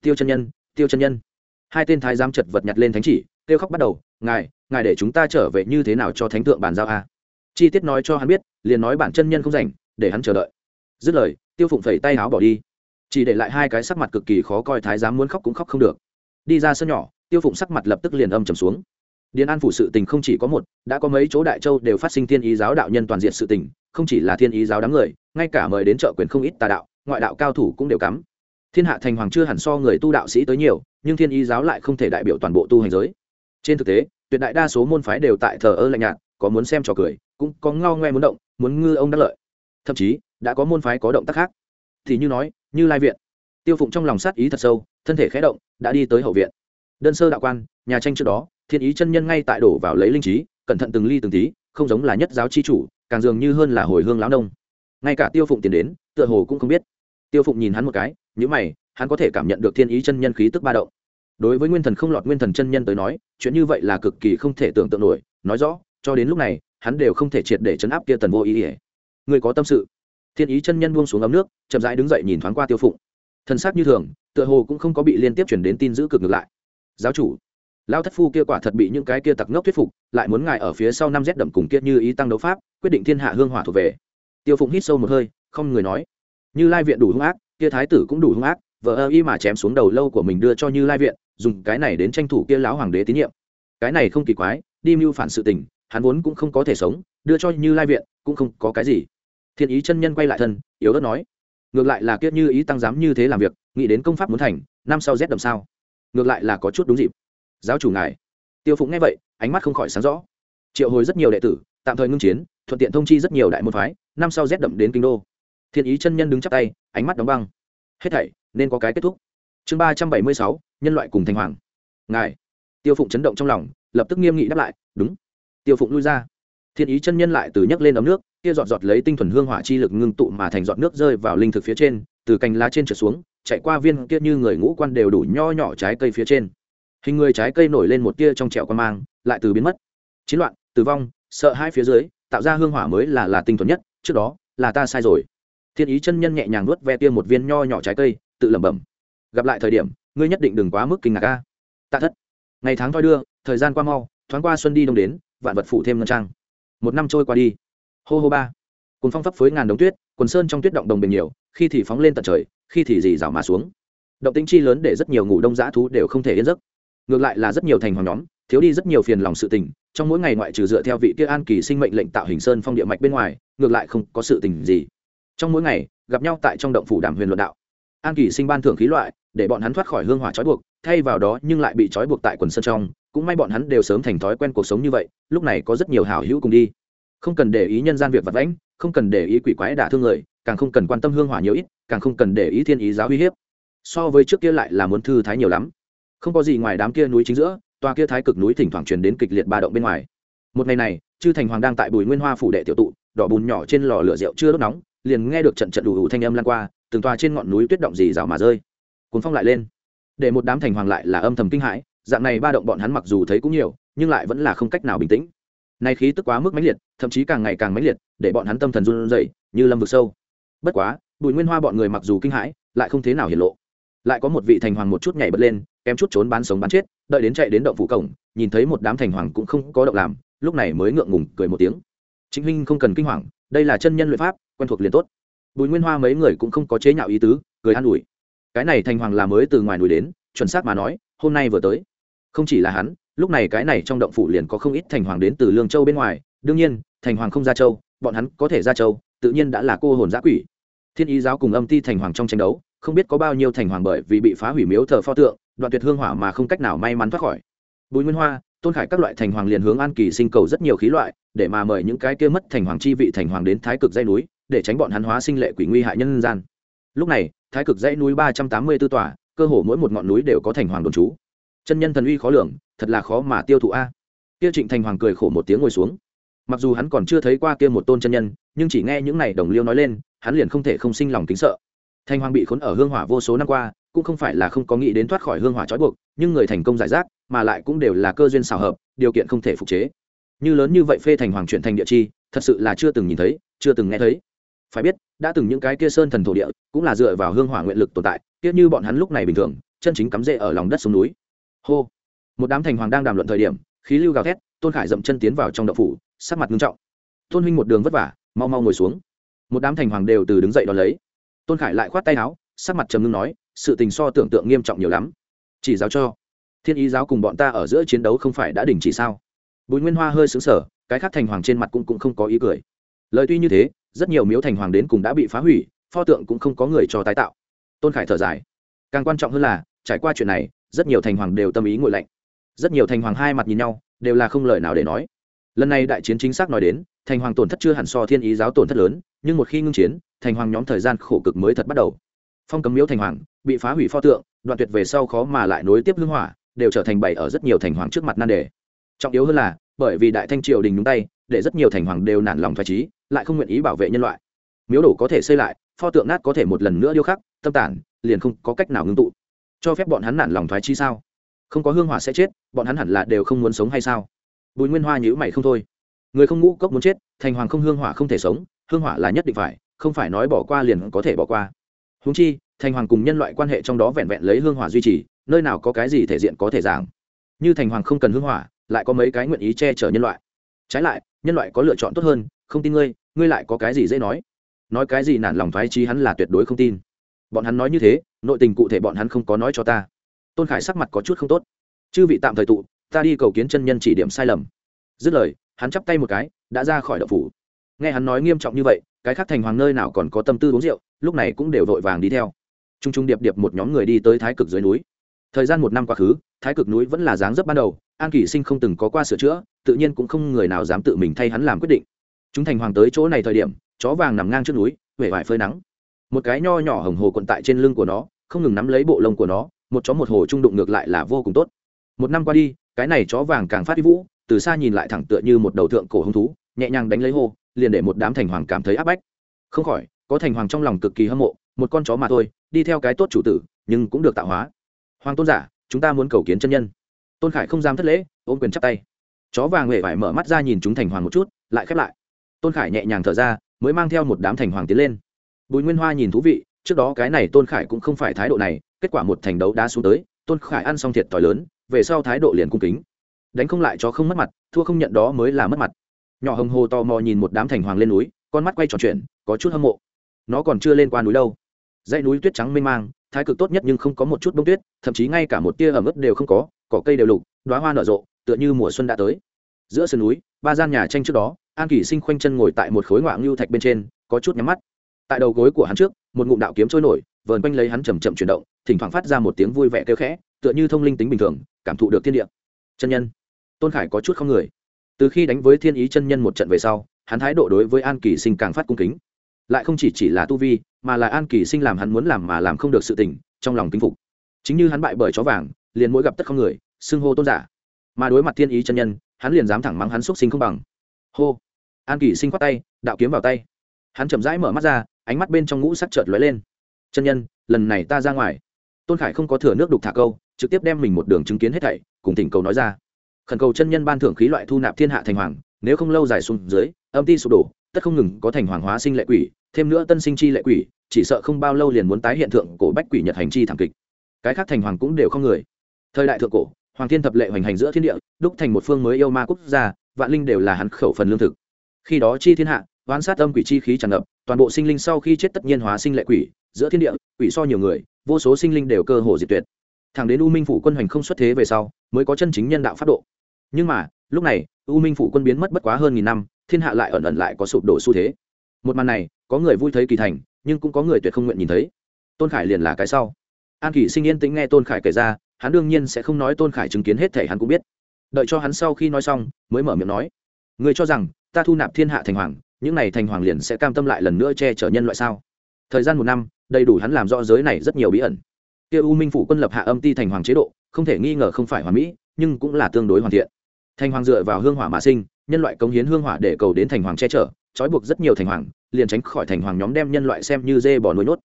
Tiêu chân nhân, tiêu chân nhân. Hai tên thái giám chật vật nhặt lên thánh chỉ tiêu khóc bắt đầu, ngài ngài để chúng ta trở về như thế nào cho thánh thượng bàn giao a? Chi tiết nói cho hắn biết, liền nói bản chân nhân không rảnh, để hắn chờ đợi. Dứt lời, tiêu phụng phẩy tay áo bỏ đi. Chỉ để lại hai cái sắc mặt cực kỳ khó coi thái giám muốn khóc cũng khóc không được. Đi ra sân nhỏ tiêu phụng sắc mặt lập tức liền âm trầm xuống. Điền an phủ sự tình không chỉ có một, đã có mấy chỗ đại châu đều phát sinh thiên ý giáo đạo nhân toàn diện sự tình, không chỉ là thiên ý giáo đám người, ngay cả mời đến trợ quyền không ít tà đạo, ngoại đạo cao thủ cũng đều cắm. Thiên hạ thành hoàng chưa hẳn so người tu đạo sĩ tới nhiều, nhưng thiên ý giáo lại không thể đại biểu toàn bộ tu hành giới. Trên thực tế, tuyệt đại đa số môn phái đều tại thờ ơ lạnh nhạt, có muốn xem trò cười, cũng có ngao ngoe muốn động, muốn ngư ông đắc lợi. Thậm chí, đã có môn phái có động tác khác. Thì như nói, như lai viện. Tiêu phụng trong lòng sát ý thật sâu, thân thể khé động, đã đi tới hậu viện đơn sơ đạo quan, nhà tranh trước đó, thiên ý chân nhân ngay tại đổ vào lấy linh trí, cẩn thận từng ly từng tí, không giống là nhất giáo chi chủ, càng dường như hơn là hồi hương lão nông. Ngay cả tiêu phụng tiền đến, tựa hồ cũng không biết. Tiêu phụng nhìn hắn một cái nhữ mày, hắn có thể cảm nhận được thiên ý chân nhân khí tức ba động. Đối với nguyên thần không lọt nguyên thần chân nhân tới nói, chuyện như vậy là cực kỳ không thể tưởng tượng nổi. Nói rõ, cho đến lúc này, hắn đều không thể triệt để chấn áp kia tần vô ý ỉa người có tâm sự. Thiên ý chân nhân buông xuống ấm nước, chậm rãi đứng dậy nhìn thoáng qua tiêu phụng. Thân xác như thường, tựa hồ cũng không có bị liên tiếp chuyển đến tin giữ cực ngược lại giáo chủ. Lao thất phu kia quả thật bị những cái kia tặc ngốc thuyết phục, lại muốn ngài ở phía sau năm rét đậm cùng kia như ý tăng đấu pháp, quyết định thiên hạ hương hỏa thuộc về. Tiêu phụng hít sâu một hơi, không người nói. Như lai viện đủ hung ác, kia thái tử cũng đủ hung ác vợ ơ y mà chém xuống đầu lâu của mình đưa cho như lai viện, dùng cái này đến tranh thủ kia lão hoàng đế tín nhiệm. Cái này không kỳ quái, đi mưu phản sự tình, hắn vốn cũng không có thể sống, đưa cho như lai viện cũng không có cái gì. Thiên ý chân nhân quay lại thân, yếu ớt nói. Ngược lại là kiết như ý tăng dám như thế làm việc, nghĩ đến công pháp muốn thành, năm sau rét đậm sao? Ngược lại là có chút đúng dịp. Giáo chủ ngài. Tiêu phụng nghe vậy, ánh mắt không khỏi sáng rõ. Triệu hồi rất nhiều đệ tử, tạm thời ngưng chiến, thuận tiện thông chi rất nhiều đại môn phái, năm sau rét đậm đến kinh đô. Thiên ý chân nhân đứng chắp tay, ánh mắt đóng băng. Hết thảy, nên có cái kết thúc. Chương ba trăm bảy mươi sáu, nhân loại cùng thành hoàng. Ngài. Tiêu phụng chấn động trong lòng, lập tức nghiêm nghị đáp lại, đúng. Tiêu phụng lui ra. Thiên ý chân nhân lại từ nhấc lên ấm nước, kia giọt giọt lấy tinh thuần hương hỏa chi lực ngưng tụ mà thành giọt nước rơi vào linh thực phía trên từ cành lá trên trượt xuống, chạy qua viên kia như người ngũ quan đều đủ nho nhỏ trái cây phía trên. Hình người trái cây nổi lên một tia trong trẹo quan mang, lại từ biến mất. Chiến loạn, tử vong, sợ hai phía dưới, tạo ra hương hỏa mới là là tinh thuần nhất, trước đó, là ta sai rồi. Thiên ý chân nhân nhẹ nhàng nuốt ve tia một viên nho nhỏ trái cây, tự lẩm bẩm. Gặp lại thời điểm, ngươi nhất định đừng quá mức kinh ngạc ca tạ thất. Ngày tháng thoi đưa, thời gian qua mau, thoáng qua xuân đi đông đến, vạn vật phụ thêm ngân trang. Một năm trôi qua đi. Hô hô ba. Cùng phong pháp phới ngàn đống tuyết quần sơn trong tuyết động đồng bình nhiều, khi thì phóng lên tận trời, khi thì dì rào mà xuống. Động tĩnh chi lớn để rất nhiều ngủ đông dã thú đều không thể yên giấc. Ngược lại là rất nhiều thành hoàng nhóm, thiếu đi rất nhiều phiền lòng sự tình, trong mỗi ngày ngoại trừ dựa theo vị kia an kỳ sinh mệnh lệnh tạo hình sơn phong địa mạch bên ngoài, ngược lại không có sự tình gì. Trong mỗi ngày, gặp nhau tại trong động phủ đàm huyền luận đạo. An kỳ sinh ban thưởng khí loại, để bọn hắn thoát khỏi hương hỏa trói buộc, thay vào đó nhưng lại bị trói buộc tại quần sơn trong, cũng may bọn hắn đều sớm thành thói quen cuộc sống như vậy, lúc này có rất nhiều hảo hữu cùng đi. Không cần để ý nhân gian việc vật lãnh không cần để ý quỷ quái đả thương người, càng không cần quan tâm hương hỏa nhiều ít, càng không cần để ý thiên ý giáo uy hiếp. So với trước kia lại là muốn thư thái nhiều lắm. Không có gì ngoài đám kia núi chính giữa toa kia thái cực núi thỉnh thoảng truyền đến kịch liệt ba động bên ngoài. Một ngày này, chư thành hoàng đang tại bùi nguyên hoa phủ đệ tiểu tụ, đỏ bùn nhỏ trên lò lửa rượu chưa đốt nóng, liền nghe được trận trận đủ hủ thanh âm lan qua, từng toa trên ngọn núi tuyết động dì rào mà rơi. Cuốn phong lại lên. Để một đám thành hoàng lại là âm thầm kinh hãi, dạng này ba động bọn hắn mặc dù thấy cũng nhiều, nhưng lại vẫn là không cách nào bình tĩnh nay khí tức quá mức mãnh liệt, thậm chí càng ngày càng mãnh liệt, để bọn hắn tâm thần run rẩy như lâm vực sâu. Bất quá, bùi nguyên hoa bọn người mặc dù kinh hãi, lại không thế nào hiển lộ. Lại có một vị thành hoàng một chút nhảy bật lên, kém chút trốn bán sống bán chết, đợi đến chạy đến động phủ cổng, nhìn thấy một đám thành hoàng cũng không có động làm, lúc này mới ngượng ngùng cười một tiếng. Chính huynh không cần kinh hoàng, đây là chân nhân luyện pháp, quen thuộc liền tốt. Bùi nguyên hoa mấy người cũng không có chế nhạo ý tứ, cười an ủi. Cái này thành hoàng là mới từ ngoài núi đến, chuẩn xác mà nói, hôm nay vừa tới. Không chỉ là hắn lúc này cái này trong động phủ liền có không ít thành hoàng đến từ lương châu bên ngoài. Đương nhiên, thành hoàng không ra châu, bọn hắn có thể ra châu, tự nhiên đã là cô hồn giã quỷ. Thiên ý giáo cùng âm ti thành hoàng trong tranh đấu, không biết có bao nhiêu thành hoàng bởi vì bị phá hủy miếu thờ pho tượng, đoạn tuyệt hương hỏa mà không cách nào may mắn thoát khỏi. Bùi nguyên hoa, tôn khải các loại thành hoàng liền hướng an kỳ sinh cầu rất nhiều khí loại, để mà mời những cái kia mất thành hoàng chi vị thành hoàng đến thái cực dây núi, để tránh bọn hắn hóa sinh lệ quỷ nguy hại nhân gian. Lúc này, thái cực dãy núi ba trăm tám mươi b ố tòa, cơ hồ mỗi một ngọn núi đều có thành hoàng đồn trú chân nhân thần uy khó lường, thật là khó mà tiêu thụ a. Kia trịnh thành hoàng cười khổ một tiếng ngồi xuống. Mặc dù hắn còn chưa thấy qua kia một tôn chân nhân, nhưng chỉ nghe những này đồng liêu nói lên, hắn liền không thể không sinh lòng kính sợ. Thành hoàng bị khốn ở hương hỏa vô số năm qua, cũng không phải là không có nghĩ đến thoát khỏi hương hỏa trói buộc, nhưng người thành công giải rác, mà lại cũng đều là cơ duyên xào hợp, điều kiện không thể phục chế. Như lớn như vậy phê thành hoàng chuyển thành địa chi, thật sự là chưa từng nhìn thấy, chưa từng nghe thấy. Phải biết, đã từng những cái kia sơn thần thổ địa, cũng là dựa vào hương hỏa nguyện lực tồn tại tiếc như bọn hắn lúc này bình thường, chân chính cắm rễ ở lòng đất xuống núi hô. Một đám thành hoàng đang đàm luận thời điểm khí lưu gào thét tôn khải dậm chân tiến vào trong đậu phủ sắc mặt nghiêm trọng. Tôn huynh một đường vất vả mau mau ngồi xuống. Một đám thành hoàng đều từ đứng dậy đón lấy. Tôn khải lại khoát tay áo sắc mặt trầm ngưng nói sự tình so tưởng tượng nghiêm trọng nhiều lắm. Chỉ giáo cho. Thiên ý giáo cùng bọn ta ở giữa chiến đấu không phải đã đình chỉ sao? Bùi nguyên hoa hơi xứng sở cái khác thành hoàng trên mặt cũng, cũng không có ý cười. Lời tuy như thế rất nhiều miếu thành hoàng đến cùng đã bị phá hủy pho tượng cũng không có người cho tái tạo. Tôn khải thở dài. Càng quan trọng hơn là trải qua chuyện này rất nhiều thành hoàng đều tâm ý ngội lạnh. Rất nhiều thành hoàng hai mặt nhìn nhau, đều là không lời nào để nói. Lần này đại chiến chính xác nói đến, thành hoàng tổn thất chưa hẳn so thiên ý giáo tổn thất lớn, nhưng một khi ngưng chiến, thành hoàng nhóm thời gian khổ cực mới thật bắt đầu. Phong cấm miếu thành hoàng, bị phá hủy pho tượng, đoạn tuyệt về sau khó mà lại nối tiếp hưng hỏa, đều trở thành bày ở rất nhiều thành hoàng trước mặt nan đề. Trọng yếu hơn là, bởi vì đại thanh triều đình nhúng tay, để rất nhiều thành hoàng đều nản lòng thoải trí, lại không nguyện ý bảo vệ nhân loại. Miếu đổ có thể xây lại, pho tượng nát có thể một lần nữa điêu khắc, tâm tản, liền không có cách nào ngưng tụ cho phép bọn hắn nản lòng thoái chi sao? Không có hương hỏa sẽ chết, bọn hắn hẳn là đều không muốn sống hay sao? Bùi nguyên hoa nhữ mày không thôi. Người không ngũ cốc muốn chết, thành hoàng không hương hỏa không thể sống, hương hỏa là nhất định phải, không phải nói bỏ qua liền có thể bỏ qua. Húng chi, thành hoàng cùng nhân loại quan hệ trong đó vẹn vẹn lấy hương hỏa duy trì, nơi nào có cái gì thể diện có thể giảng. Như thành hoàng không cần hương hỏa, lại có mấy cái nguyện ý che chở nhân loại. Trái lại, nhân loại có lựa chọn tốt hơn, không tin ngươi ngươi lại có cái gì dễ nói? Nói cái gì nản lòng thoái trí hắn là tuyệt đối không tin bọn hắn nói như thế, nội tình cụ thể bọn hắn không có nói cho ta. Tôn khải sắc mặt có chút không tốt. Chư vị tạm thời tụ, ta đi cầu kiến chân nhân chỉ điểm sai lầm. Dứt lời, hắn chắp tay một cái, đã ra khỏi đậu phủ. Nghe hắn nói nghiêm trọng như vậy, cái khác thành hoàng nơi nào còn có tâm tư uống rượu, lúc này cũng đều vội vàng đi theo. T r u n g t r u n g điệp điệp một nhóm người đi tới thái cực dưới núi. Thời gian một năm quá khứ, thái cực núi vẫn là dáng dấp ban đầu, an kỷ sinh không từng có qua sửa chữa, tự nhiên cũng không người nào dám tự mình thay hắn làm quyết định. Chúng thành hoàng tới chỗ này thời điểm, chó vàng nằm ngang trước núi huệ vải phơi nắng một cái nho nhỏ hồng hồ quận tại trên lưng của nó, không ngừng nắm lấy bộ lông của nó, một chó một hồ trung đụng ngược lại là vô cùng tốt. Một năm qua đi, cái này chó vàng càng phát vũ, từ xa nhìn lại thẳng tựa như một đầu thượng cổ hung thú, nhẹ nhàng đánh lấy hô, liền để một đám thành hoàng cảm thấy áp bách. Không khỏi, có thành hoàng trong lòng cực kỳ hâm mộ, một con chó mà thôi, đi theo cái tốt chủ tử, nhưng cũng được tạo hóa. Hoàng tôn giả, chúng ta muốn cầu kiến chân nhân. Tôn khải không dám thất lễ, ôm quyền chắp tay. Chó vàng huệ vải mở mắt ra nhìn chúng thành hoàng một chút, lại khép lại. Tôn khải nhẹ nhàng thở ra, mới mang theo một đám thành hoàng tiến lên bùi nguyên hoa nhìn thú vị, trước đó cái này tôn khải cũng không phải thái độ này, kết quả một thành đấu đá xuống tới, tôn khải ăn xong thiệt t h i lớn, về sau thái độ liền cung kính. Đánh không lại cho không mất mặt, thua không nhận đó mới là mất mặt. Nhỏ hồng hồ tò mò nhìn một đám thành hoàng lên núi, con mắt quay tròn chuyện có chút hâm mộ. Nó còn chưa lên qua núi đâu. Dãy núi tuyết trắng mênh mang, thái cực tốt nhất nhưng không có một chút bông tuyết, thậm chí ngay cả một tia ẩm ướt đều không có, cỏ cây đều lục đoá hoa nở rộ, tựa như mùa xuân đã tới. Giữa sườn núi, ba gian nhà tranh trước đó, an kỷ sinh khoanh chân ngồi tại một khối ngoạng lưu thạch bên trên, có chút nhắm mắt tại đầu gối của hắn trước, một ngụm đạo kiếm trôi nổi, vờn quanh lấy hắn chầm chậm chuyển động, thỉnh thoảng phát ra một tiếng vui vẻ kêu khẽ, tựa như thông linh tính bình thường, cảm thụ được thiên địa. Chân nhân. Tôn khải có chút không người. Từ khi đánh với thiên ý chân nhân một trận về sau, hắn thái độ đối với an kỳ sinh càng phát cung kính. Lại không chỉ chỉ là tu vi, mà là an kỳ sinh làm hắn muốn làm mà làm không được sự tình, trong lòng kính phục. Chính như hắn bại bởi chó vàng, liền mỗi gặp tất không người, xưng hô tôn giả. Mà đối mặt thiên ý chân nhân, hắn liền dám thẳng mắng hắn xúc sinh không bằng. Hô. An kỳ sinh khoát tay, đạo kiếm vào tay. Hắn chậm rãi mở mắt ra ánh mắt bên trong ngũ sắc chợt lóe lên. Chân nhân, lần này ta ra ngoài. Tôn khải không có thừa nước đục thả câu, trực tiếp đem mình một đường chứng kiến hết thảy, cùng thỉnh cầu nói ra. Khẩn cầu chân nhân ban thưởng khí loại thu nạp thiên hạ thành hoàng, nếu không lâu dài xuống dưới, âm ti sụp đổ, tất không ngừng có thành hoàng hóa sinh lệ quỷ, thêm nữa tân sinh chi lệ quỷ, chỉ sợ không bao lâu liền muốn tái hiện tượng cổ bách quỷ nhật hành chi thảm kịch. Cái khác thành hoàng cũng đều không người. Thời đại thượng cổ, hoàng thiên thập lệ hoành hành giữa thiên địa, đúc thành một phương mới yêu ma quốc gia, vạn linh đều là hắn khẩu phần lương thực. Khi đó chi thiên hạ, oán sát âm quỷ chi khí tràn ngập toàn bộ sinh linh sau khi chết tất nhiên hóa sinh lệ quỷ, giữa thiên địa, quỷ so nhiều người, vô số sinh linh đều cơ hồ diệt tuyệt. Thẳng đến u minh phủ quân hoành không xuất thế về sau, mới có chân chính nhân đạo phát độ. Nhưng mà, lúc này, u minh phủ quân biến mất bất quá hơn nghìn năm, thiên hạ lại ẩn ẩn lại có sụp đổ xu thế. Một màn này, có người vui thấy kỳ thành, nhưng cũng có người tuyệt không nguyện nhìn thấy. Tôn khải liền là cái sau. An kỷ sinh yên tĩnh nghe tôn khải kể ra, hắn đương nhiên sẽ không nói tôn khải chứng kiến hết thể hắn cũng biết. Đợi cho hắn sau khi nói xong, mới mở miệng nói người cho rằng ta thu nạp thiên hạ thành hoàng những này thành hoàng liền sẽ cam tâm lại lần nữa che chở nhân loại sao? Thời gian một năm, đầy đủ hắn làm rõ giới này rất nhiều bí ẩn. Kia u minh phủ quân lập hạ âm ti thành hoàng chế độ, không thể nghi ngờ không phải hoàn mỹ, nhưng cũng là tương đối hoàn thiện. Thành hoàng dựa vào hương hỏa mà sinh, nhân loại cống hiến hương hỏa để cầu đến thành hoàng che chở, trói buộc rất nhiều thành hoàng, liền tránh khỏi thành hoàng nhóm đem nhân loại xem như dê bò nuôi nhốt.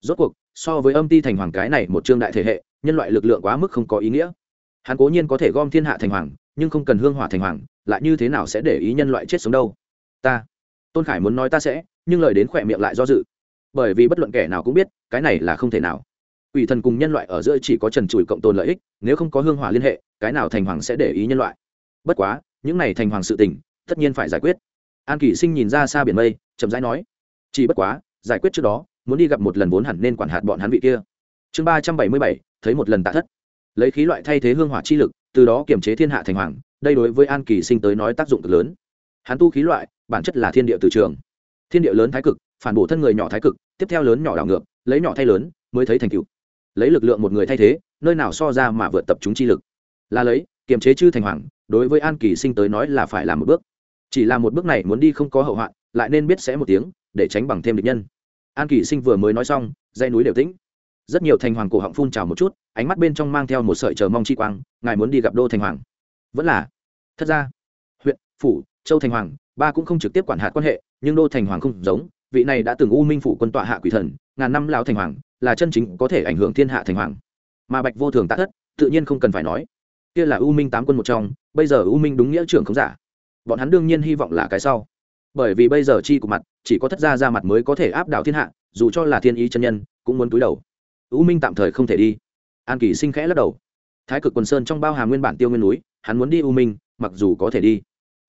Rốt cuộc, so với âm ti thành hoàng cái này một trương đại thể hệ, nhân loại lực lượng quá mức không có ý nghĩa. Hắn cố nhiên có thể gom thiên hạ thành hoàng, nhưng không cần hương hỏa thành hoàng, lại như thế nào sẽ để ý nhân loại chết sống đâu? Ta tôn khải muốn nói ta sẽ, nhưng lời đến khỏe miệng lại do dự. Bởi vì bất luận kẻ nào cũng biết, cái này là không thể nào. Quỷ thần cùng nhân loại ở giữa chỉ có trần trụi cộng tồn lợi ích, nếu không có hương hỏa liên hệ, cái nào thành hoàng sẽ để ý nhân loại? Bất quá, những này thành hoàng sự tình, tất nhiên phải giải quyết. An kỷ sinh nhìn ra xa biển mây, chậm rãi nói, chỉ bất quá, giải quyết trước đó, muốn đi gặp một lần vốn hẳn nên quản hạt bọn hắn vị kia. Chương ba trăm bảy mươi bảy, thấy một lần tạ thất. Lấy khí loại thay thế hương hỏa chi lực, từ đó kiềm chế thiên hạ thành hoàng, đây đối với an kỳ sinh tới nói tác dụng cực lớn. Hắn tu khí loại bản chất là thiên địa từ trường. Thiên địa lớn thái cực, phản bổ thân người nhỏ thái cực, tiếp theo lớn nhỏ đảo ngược, lấy nhỏ thay lớn, mới thấy thành cựu lấy lực lượng một người thay thế, nơi nào so ra mà vượt tập chúng chi lực. Là lấy, kiềm chế chư thành hoàng, đối với an kỳ sinh tới nói là phải làm một bước. Chỉ là một bước này muốn đi không có hậu hoạn, lại nên biết sẽ một tiếng, để tránh bằng thêm địch nhân. An kỳ sinh vừa mới nói xong dây núi đều tĩnh. Rất nhiều thành hoàng cổ họng phun trào một chút, ánh mắt bên trong mang theo một sợi chờ mong chi quang, ngài muốn đi gặp đô thành hoàng. Vẫn là thật ra huyện, phủ, châu thành hoàng ba cũng không trực tiếp quản hạt quan hệ, nhưng đô thành hoàng không giống, vị này đã từng u minh phủ quân tọa hạ quỷ thần, ngàn năm lao thành hoàng, là chân chính có thể ảnh hưởng thiên hạ thành hoàng. Mà bạch vô thường tạ thất, tự nhiên không cần phải nói. Kia là u minh tám quân một trong, bây giờ u minh đúng nghĩa trưởng không giả. Bọn hắn đương nhiên hy vọng là cái sau. Bởi vì bây giờ chi của mặt, chỉ có thất gia ra mặt mới có thể áp đảo thiên hạ, dù cho là thiên ý chân nhân, cũng muốn túi đầu. U minh tạm thời không thể đi. An kỳ sinh khẽ lắc đầu. Thái cực quần sơn trong bao hàm nguyên bản tiêu nguyên núi, hắn muốn đi u minh, mặc dù có thể đi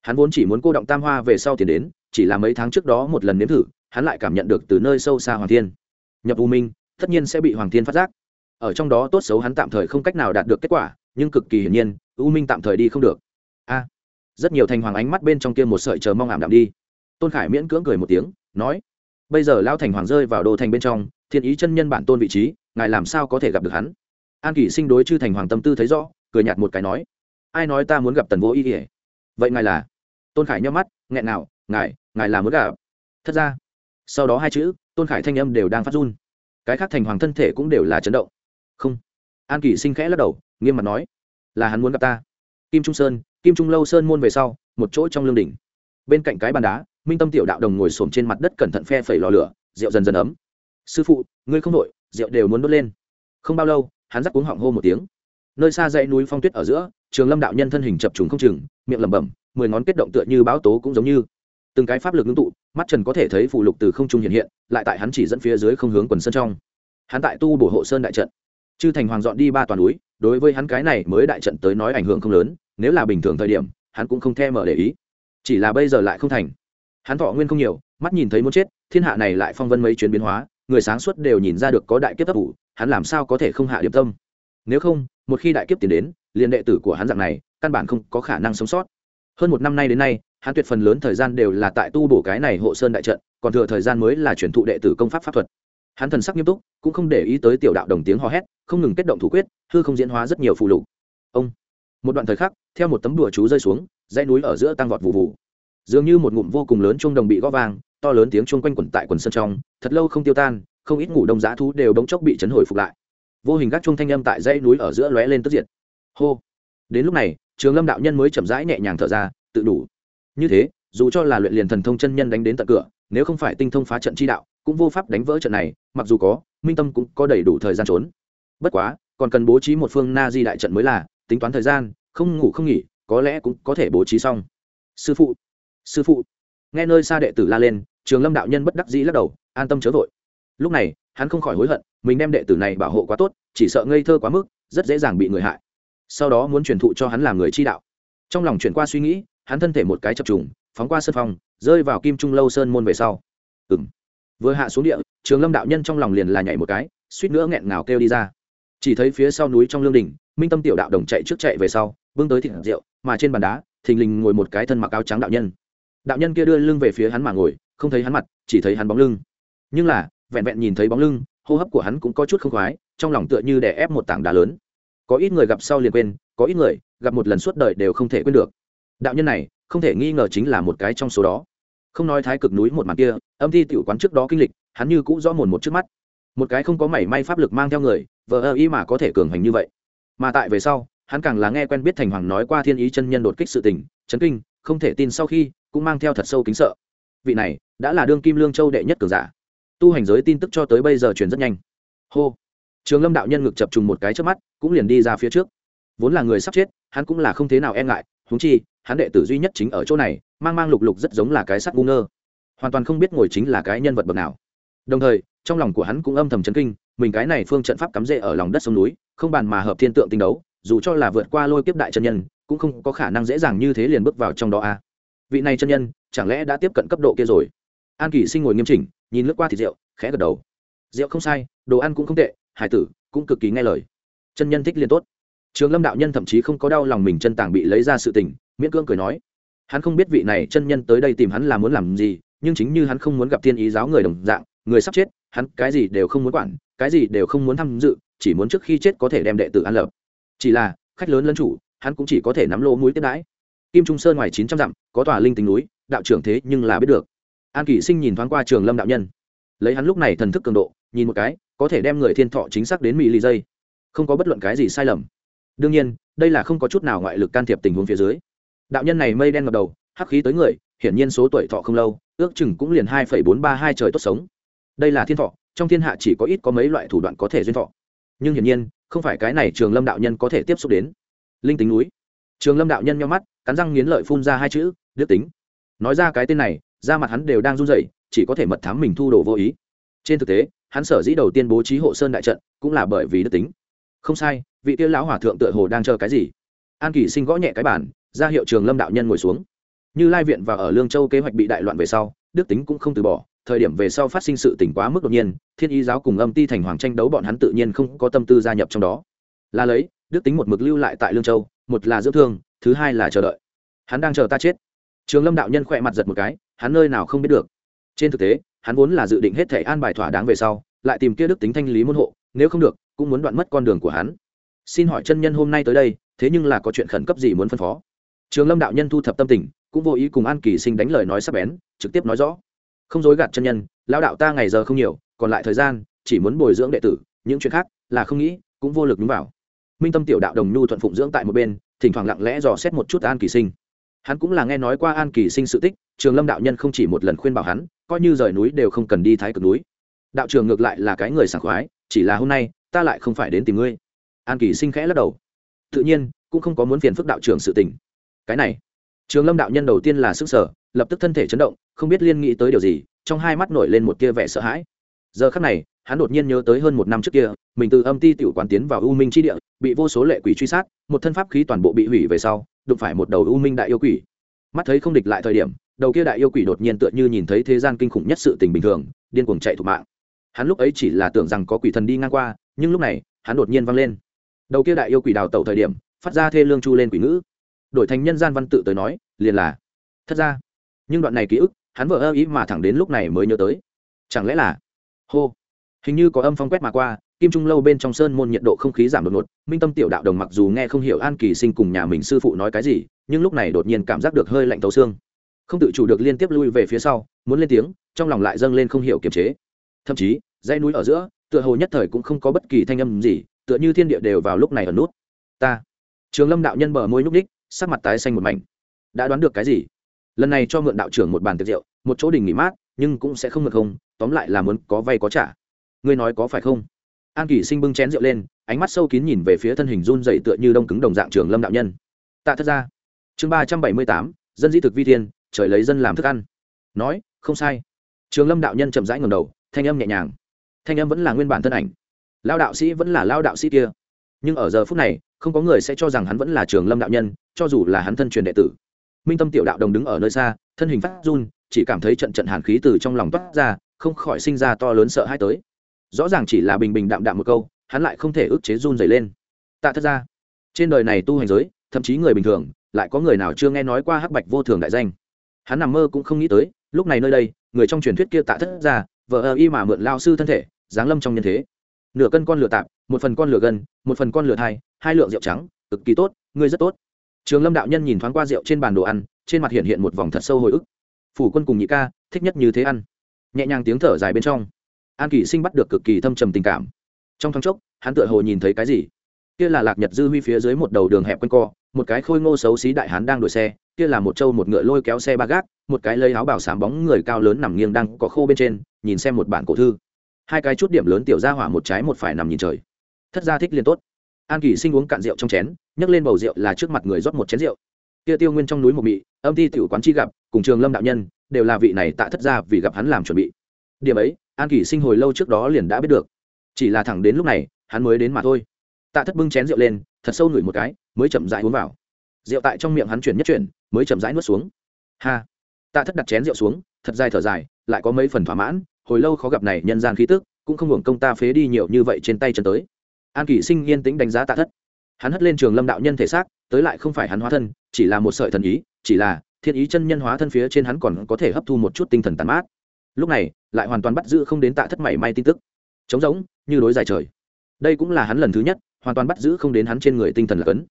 hắn vốn chỉ muốn cô động tam hoa về sau tiền đến, chỉ là mấy tháng trước đó một lần nếm thử, hắn lại cảm nhận được từ nơi sâu xa hoàng thiên. Nhập u minh, tất nhiên sẽ bị hoàng thiên phát giác. Ở trong đó tốt xấu hắn tạm thời không cách nào đạt được kết quả, nhưng cực kỳ hiển nhiên, u minh tạm thời đi không được. A, rất nhiều thành hoàng ánh mắt bên trong kia một sợi chờ mong ảm đạm đi. Tôn khải miễn cưỡng cười một tiếng, nói, bây giờ lao thành hoàng rơi vào đô thành bên trong, thiên ý chân nhân bản tôn vị trí, ngài làm sao có thể gặp được hắn? An kỷ sinh đối chư thành hoàng tâm tư thấy rõ, cười nhạt một cái nói, ai nói ta muốn gặp tần vô ý ỉa vậy ngài là tôn khải nhóc mắt, nghẹn nào ngài ngài là muốn gặp. Thật ra. Sau đó hai chữ, tôn khải thanh âm đều đang phát run. Cái khác thành hoàng thân thể cũng đều là chấn động. Không. An kỷ sinh khẽ lắc đầu, nghiêm mặt nói, là hắn muốn gặp ta. Kim trung sơn, kim trung lâu sơn môn về sau, một chỗ trong lương đỉnh. Bên cạnh cái bàn đá, minh tâm tiểu đạo đồng ngồi xổm trên mặt đất cẩn thận phe phẩy lò lửa, rượu dần dần ấm. Sư phụ, ngươi không đội rượu đều muốn đốt lên. Không bao lâu, hắn dắt cuống họng hô một tiếng. Nơi xa dãy núi phong tuyết ở giữa, trường lâm đạo nhân thân hình chập trùng không chừng, miệng lẩm bẩm mười ngón kết động tựa như báo tố cũng giống như. Từng cái pháp lực ngưng tụ, mắt trần có thể thấy phụ lục từ không trung hiện hiện, lại tại hắn chỉ dẫn phía dưới không hướng quần sơn trong. Hắn tại tu bổ hộ sơn đại trận. Chư thành hoàng dọn đi ba toàn núi, đối với hắn cái này mới đại trận tới nói ảnh hưởng không lớn, nếu là bình thường thời điểm, hắn cũng không thèm mở để ý. Chỉ là bây giờ lại không thành. Hắn thọ nguyên không nhiều, mắt nhìn thấy muốn chết, thiên hạ này lại phong vân mấy chuyến biến hóa, người sáng suốt đều nhìn ra được có đại kiếp ấp ủ, hắn làm sao có thể không hạ điểm tâm? Nếu không, một khi đại kiếp tiến đến, liền đệ tử của hắn dạng này, căn bản không có khả năng sống sót hơn một năm nay đến nay, hắn tuyệt phần lớn thời gian đều là tại tu bổ cái này hộ sơn đại trận, còn thừa thời gian mới là chuyển thụ đệ tử công pháp pháp thuật. Hắn thần sắc nghiêm túc, cũng không để ý tới tiểu đạo đồng tiếng hò hét, không ngừng kết động thủ quyết, hư không diễn hóa rất nhiều phụ lục. Ông. Một đoạn thời khắc, theo một tấm đùa chú rơi xuống, dãy núi ở giữa tăng vọt vụ vụ dường như một ngụm vô cùng lớn chuông đồng bị gõ vàng to lớn tiếng chuông quanh quẩn tại quần sân trong, thật lâu không tiêu tan, không ít ngủ đông giá thú đều đống chốc bị chấn hồi phục lại. Vô hình các chuông thanh âm tại dãy núi ở giữa lóe lên tức diệt. Hô. Đến lúc này trường lâm đạo nhân mới chậm rãi nhẹ nhàng thở ra, tự đủ. Như thế, dù cho là luyện liền thần thông chân nhân đánh đến tận cửa, nếu không phải tinh thông phá trận chi đạo, cũng vô pháp đánh vỡ trận này, mặc dù có, minh tâm cũng có đầy đủ thời gian trốn. Bất quá, còn cần bố trí một phương na di đại trận mới là, tính toán thời gian, không ngủ không nghỉ, có lẽ cũng có thể bố trí xong. Sư phụ sư phụ. Nghe nơi xa đệ tử la lên, trường lâm đạo nhân bất đắc dĩ lắc đầu, an tâm chớ vội. Lúc này, hắn không khỏi hối hận, mình đem đệ tử này bảo hộ quá tốt, chỉ sợ ngây thơ quá mức, rất dễ dàng bị người hại sau đó muốn truyền thụ cho hắn làm người chi đạo. Trong lòng chuyển qua suy nghĩ hắn thân thể một cái chập trùng phóng qua sân phòng, rơi vào kim trung lâu sơn môn về sau. Ừng vừa hạ xuống địa trường lâm đạo nhân trong lòng liền là nhảy một cái suýt nữa nghẹn ngào kêu đi ra. Chỉ thấy phía sau núi trong lương đình minh tâm tiểu đạo đồng chạy trước chạy về sau bưng tới thịt rượu mà trên bàn đá thình lình ngồi một cái thân mặc áo trắng đạo nhân. Đạo nhân kia đưa lưng về phía hắn mà ngồi không thấy hắn mặt chỉ thấy hắn bóng lưng. Nhưng là vẹn vẹn nhìn thấy bóng lưng hô hấp của hắn cũng có chút không khoái trong lòng tựa như đè ép một tảng đá lớn có ít người gặp sau liền quên, có ít người gặp một lần suốt đời đều không thể quên được. Đạo nhân này không thể nghi ngờ chính là một cái trong số đó. Không nói thái cực núi một mặt kia, âm thi tiểu quán trước đó kinh lịch, hắn như cũng rõ mồn một trước mắt. Một cái không có mảy may pháp lực mang theo người, vờ ơ y mà có thể cường hành như vậy. Mà tại về sau, hắn càng là nghe quen biết thành hoàng nói qua thiên ý chân nhân đột kích sự tình, chấn kinh, không thể tin sau khi, cũng mang theo thật sâu kính sợ. Vị này, đã là đương kim lương châu đệ nhất cường giả. Tu hành giới tin tức cho tới bây giờ truyền rất nhanh. Hô trường lâm đạo nhân ngực chập trùng một cái trước mắt, cũng liền đi ra phía trước. Vốn là người sắp chết, hắn cũng là không thế nào e ngại húng chi, hắn đệ tử duy nhất chính ở chỗ này, mang mang lục lục rất giống là cái sắt ngu ngơ. Hoàn toàn không biết ngồi chính là cái nhân vật bậc nào. Đồng thời, trong lòng của hắn cũng âm thầm chấn kinh, mình cái này phương trận pháp cắm rễ ở lòng đất sông núi, không bàn mà hợp thiên tượng tinh đấu, dù cho là vượt qua lôi kiếp đại chân nhân, cũng không có khả năng dễ dàng như thế liền bước vào trong đó a. Vị này chân nhân, chẳng lẽ đã tiếp cận cấp độ kia rồi? An Kỷ sinh ngồi nghiêm chỉnh, nhìn lướt qua thịt rượu, khẽ gật đầu. Rượu không sai, đồ ăn cũng không tệ hải tử, cũng cực kỳ nghe lời. Chân nhân thích liên tốt. Trường lâm đạo nhân thậm chí không có đau lòng mình chân tàng bị lấy ra sự tình, miễn cưỡng cười nói. Hắn không biết vị này chân nhân tới đây tìm hắn là muốn làm gì, nhưng chính như hắn không muốn gặp thiên ý giáo người đồng dạng, người sắp chết, hắn cái gì đều không muốn quản, cái gì đều không muốn tham dự, chỉ muốn trước khi chết có thể đem đệ tử an lập. Chỉ là, khách lớn lân chủ, hắn cũng chỉ có thể nắm lỗ mũi tiếp đãi. Kim trung sơn ngoài chín trăm dặm, có tòa linh tính núi, đạo trưởng thế nhưng là biết được. An kỷ sinh nhìn thoáng qua trường lâm đạo nhân. Lấy hắn lúc này thần thức cường độ, nhìn một cái có thể đem người thiên thọ chính xác đến mỹ Lì dây. Không có bất luận cái gì sai lầm. Đương nhiên, đây là không có chút nào ngoại lực can thiệp tình huống phía dưới. Đạo nhân này mây đen ngập đầu, hắc khí tới người, hiển nhiên số tuổi thọ không lâu, ước chừng cũng liền hai phẩy bốn ba hai trời tốt sống. Đây là thiên thọ, trong thiên hạ chỉ có ít có mấy loại thủ đoạn có thể duyên thọ. Nhưng hiển nhiên, không phải cái này trường lâm đạo nhân có thể tiếp xúc đến. Linh tính núi. Trường lâm đạo nhân nhau mắt, cắn răng nghiến lợi phun ra hai chữ, đức tính. Nói ra cái tên này, da mặt hắn đều đang run rẩy, chỉ có thể mật thám mình thu đồ vô ý. Trên thực tế hắn sở dĩ đầu tiên bố trí hộ sơn đại trận cũng là bởi vì đức tính. Không sai, vị tiêu lão hòa thượng tựa hồ đang chờ cái gì? An kỳ sinh gõ nhẹ cái bản ra hiệu trường lâm đạo nhân ngồi xuống. Như lai viện và ở lương châu kế hoạch bị đại loạn về sau, đức tính cũng không từ bỏ, thời điểm về sau phát sinh sự tỉnh quá mức đột nhiên, thiên y giáo cùng âm ti thành hoàng tranh đấu bọn hắn tự nhiên không có tâm tư gia nhập trong đó. Là lấy, đức tính một mực lưu lại tại lương châu, một là dưỡng thương, thứ hai là chờ đợi. Hắn đang chờ ta chết. Trường lâm đạo nhân khỏe mặt giật một cái, hắn nơi nào không biết được. Trên thực tế hắn vốn là dự định hết thể an bài thỏa đáng về sau, lại tìm kia đức tính thanh lý môn hộ, nếu không được, cũng muốn đoạn mất con đường của hắn. Xin hỏi chân nhân hôm nay tới đây, thế nhưng là có chuyện khẩn cấp gì muốn phân phó? Trường lâm đạo nhân thu thập tâm tình, cũng vô ý cùng an kỳ sinh đánh lời nói sắp bén, trực tiếp nói rõ. Không dối gạt chân nhân lao đạo ta ngày giờ không nhiều, còn lại thời gian, chỉ muốn bồi dưỡng đệ tử, những chuyện khác là không nghĩ, cũng vô lực đúng vào. Minh tâm tiểu đạo đồng nhu thuận phụng dưỡng tại một bên, thỉnh thoảng lặng lẽ dò xét một chút an kỳ sinh. Hắn cũng là nghe nói qua an kỳ sinh sự tích, trường lâm đạo nhân không chỉ một lần khuyên bảo hắn coi như rời núi đều không cần đi thái cực núi. Đạo trường ngược lại là cái người sảng khoái, chỉ là hôm nay, ta lại không phải đến tìm ngươi. An kỳ sinh khẽ lắc đầu. Tự nhiên, cũng không có muốn phiền phức đạo trưởng sự tình. Cái này, trường lâm đạo nhân đầu tiên là sức sở, lập tức thân thể chấn động, không biết liên nghĩ tới điều gì, trong hai mắt nổi lên một tia vẻ sợ hãi. Giờ khắc này, hắn đột nhiên nhớ tới hơn một năm trước kia, mình từ âm ti tiểu quán tiến vào u minh chi địa, bị vô số lệ quỷ truy sát, một thân pháp khí toàn bộ bị hủy về sau, đụng phải một đầu u minh đại yêu quỷ mắt thấy không địch lại thời điểm, đầu kia đại yêu quỷ đột nhiên tựa như nhìn thấy thế gian kinh khủng nhất sự tình bình thường, điên cuồng chạy thục mạng. Hắn lúc ấy chỉ là tưởng rằng có quỷ thần đi ngang qua, nhưng lúc này, hắn đột nhiên văng lên. Đầu kia đại yêu quỷ đào tẩu thời điểm, phát ra thê lương chu lên quỷ ngữ. Đổi thành nhân gian văn tự tới nói, liền là, thất ra nhưng đoạn này ký ức, hắn vỡ ơ ý mà thẳng đến lúc này mới nhớ tới. Chẳng lẽ là, hô. Hình như có âm phong quét mà qua kim trung lâu bên trong sơn môn nhiệt độ không khí giảm đột ngột, minh tâm tiểu đạo đồng mặc dù nghe không hiểu an kỳ sinh cùng nhà mình sư phụ nói cái gì, nhưng lúc này đột nhiên cảm giác được hơi lạnh tấu xương. Không tự chủ được liên tiếp lui về phía sau, muốn lên tiếng, trong lòng lại dâng lên không hiểu kiềm chế. Thậm chí, dãy núi ở giữa, tựa hồ nhất thời cũng không có bất kỳ thanh âm gì, tựa như thiên địa đều vào lúc này ở nút. Ta. Trường lâm đạo nhân bờ môi nhúc ních sắc mặt tái xanh một mảnh. Đã đoán được cái gì? Lần này cho mượn đạo trưởng một bàn tiệc rượu, một chỗ đình nghỉ mát, nhưng cũng sẽ không ngược không, tóm lại là muốn có vay có trả. Ngươi nói có phải không? An kỷ sinh bưng chén rượu lên, ánh mắt sâu kín nhìn về phía thân hình run dày tựa như đông cứng đồng dạng trường lâm đạo nhân. Tạ thất ra chương ba trăm bảy mươi tám, dân di thực vi thiên, trời lấy dân làm thức ăn. Nói, không sai. Trường lâm đạo nhân chậm rãi ngầm đầu, thanh âm nhẹ nhàng. Thanh âm vẫn là nguyên bản thân ảnh. Lao đạo sĩ vẫn là lao đạo sĩ kia. Nhưng ở giờ phút này, không có người sẽ cho rằng hắn vẫn là trường lâm đạo nhân, cho dù là hắn thân truyền đệ tử. Minh tâm tiểu đạo đồng đứng ở nơi xa, thân hình phát run, chỉ cảm thấy trận trận hàn khí từ trong lòng toát ra, không khỏi sinh ra to lớn sợ hãi tới rõ ràng chỉ là bình bình đạm đạm một câu, hắn lại không thể ức chế run dày lên. Tạ thất ra trên đời này tu hành giới, thậm chí người bình thường, lại có người nào chưa nghe nói qua hắc bạch vô thường đại danh? Hắn nằm mơ cũng không nghĩ tới, lúc này nơi đây, người trong truyền thuyết kia tạ thất ra vợ ơ y mà mượn lao sư thân thể, giáng lâm trong nhân thế. Nửa cân con lửa tạp, một phần con lửa gân, một phần con lửa thai, hai lượng rượu trắng, cực kỳ tốt, ngươi rất tốt. Trường lâm đạo nhân nhìn thoáng qua rượu trên bàn đồ ăn, trên mặt hiện hiện một vòng thật sâu hồi ức. Phủ quân cùng nhị ca, thích nhất như thế ăn. Nhẹ nhàng tiếng thở dài bên trong an kỷ sinh bắt được cực kỳ thâm trầm tình cảm. Trong thoáng chốc, hắn tựa hồ nhìn thấy cái gì? Kia là lạc nhật dư huy phía dưới một đầu đường hẹp quanh co, một cái khôi ngô xấu xí đại hán đang đuổi xe, kia là một trâu một ngựa lôi kéo xe ba gác, một cái lấy áo bảo sám bóng người cao lớn nằm nghiêng đang có khô bên trên, nhìn xem một bản cổ thư. Hai cái chút điểm lớn tiểu ra hỏa một trái một phải nằm nhìn trời. Thất gia thích liền tốt. An kỳ sinh uống cạn rượu trong chén, nhấc lên bầu rượu là trước mặt người rót một chén rượu. Kia tiêu nguyên trong núi một mị, âm ti tiểu quán chi gặp, cùng trường lâm đạo nhân, đều là vị này tạ thất gia vì gặp hắn làm chuẩn bị điểm ấy, an kỳ sinh hồi lâu trước đó liền đã biết được. Chỉ là thẳng đến lúc này, hắn mới đến mà thôi. Tạ thất bưng chén rượu lên, thật sâu ngửi một cái, mới chậm rãi uống vào. Rượu tại trong miệng hắn chuyển nhất chuyển, mới chậm rãi nuốt xuống. Ha! Tạ thất đặt chén rượu xuống, thật dài thở dài, lại có mấy phần thỏa mãn, hồi lâu khó gặp này nhân gian khí tức, cũng không hưởng công ta phế đi nhiều như vậy trên tay chân tới. An kỷ sinh yên tĩnh đánh giá tạ thất. Hắn hất lên trường lâm đạo nhân thể xác, tới lại không phải hắn hóa thân, chỉ là một sợi thần ý, chỉ là thiên ý chân nhân hóa thân phía trên hắn còn có thể hấp thu một chút tinh thần tàn mát lúc này, lại hoàn toàn bắt giữ không đến tạ thất mảy may tin tức. Trống rỗng, như đối dài trời. Đây cũng là hắn lần thứ nhất, hoàn toàn bắt giữ không đến hắn trên người tinh thần là cấn.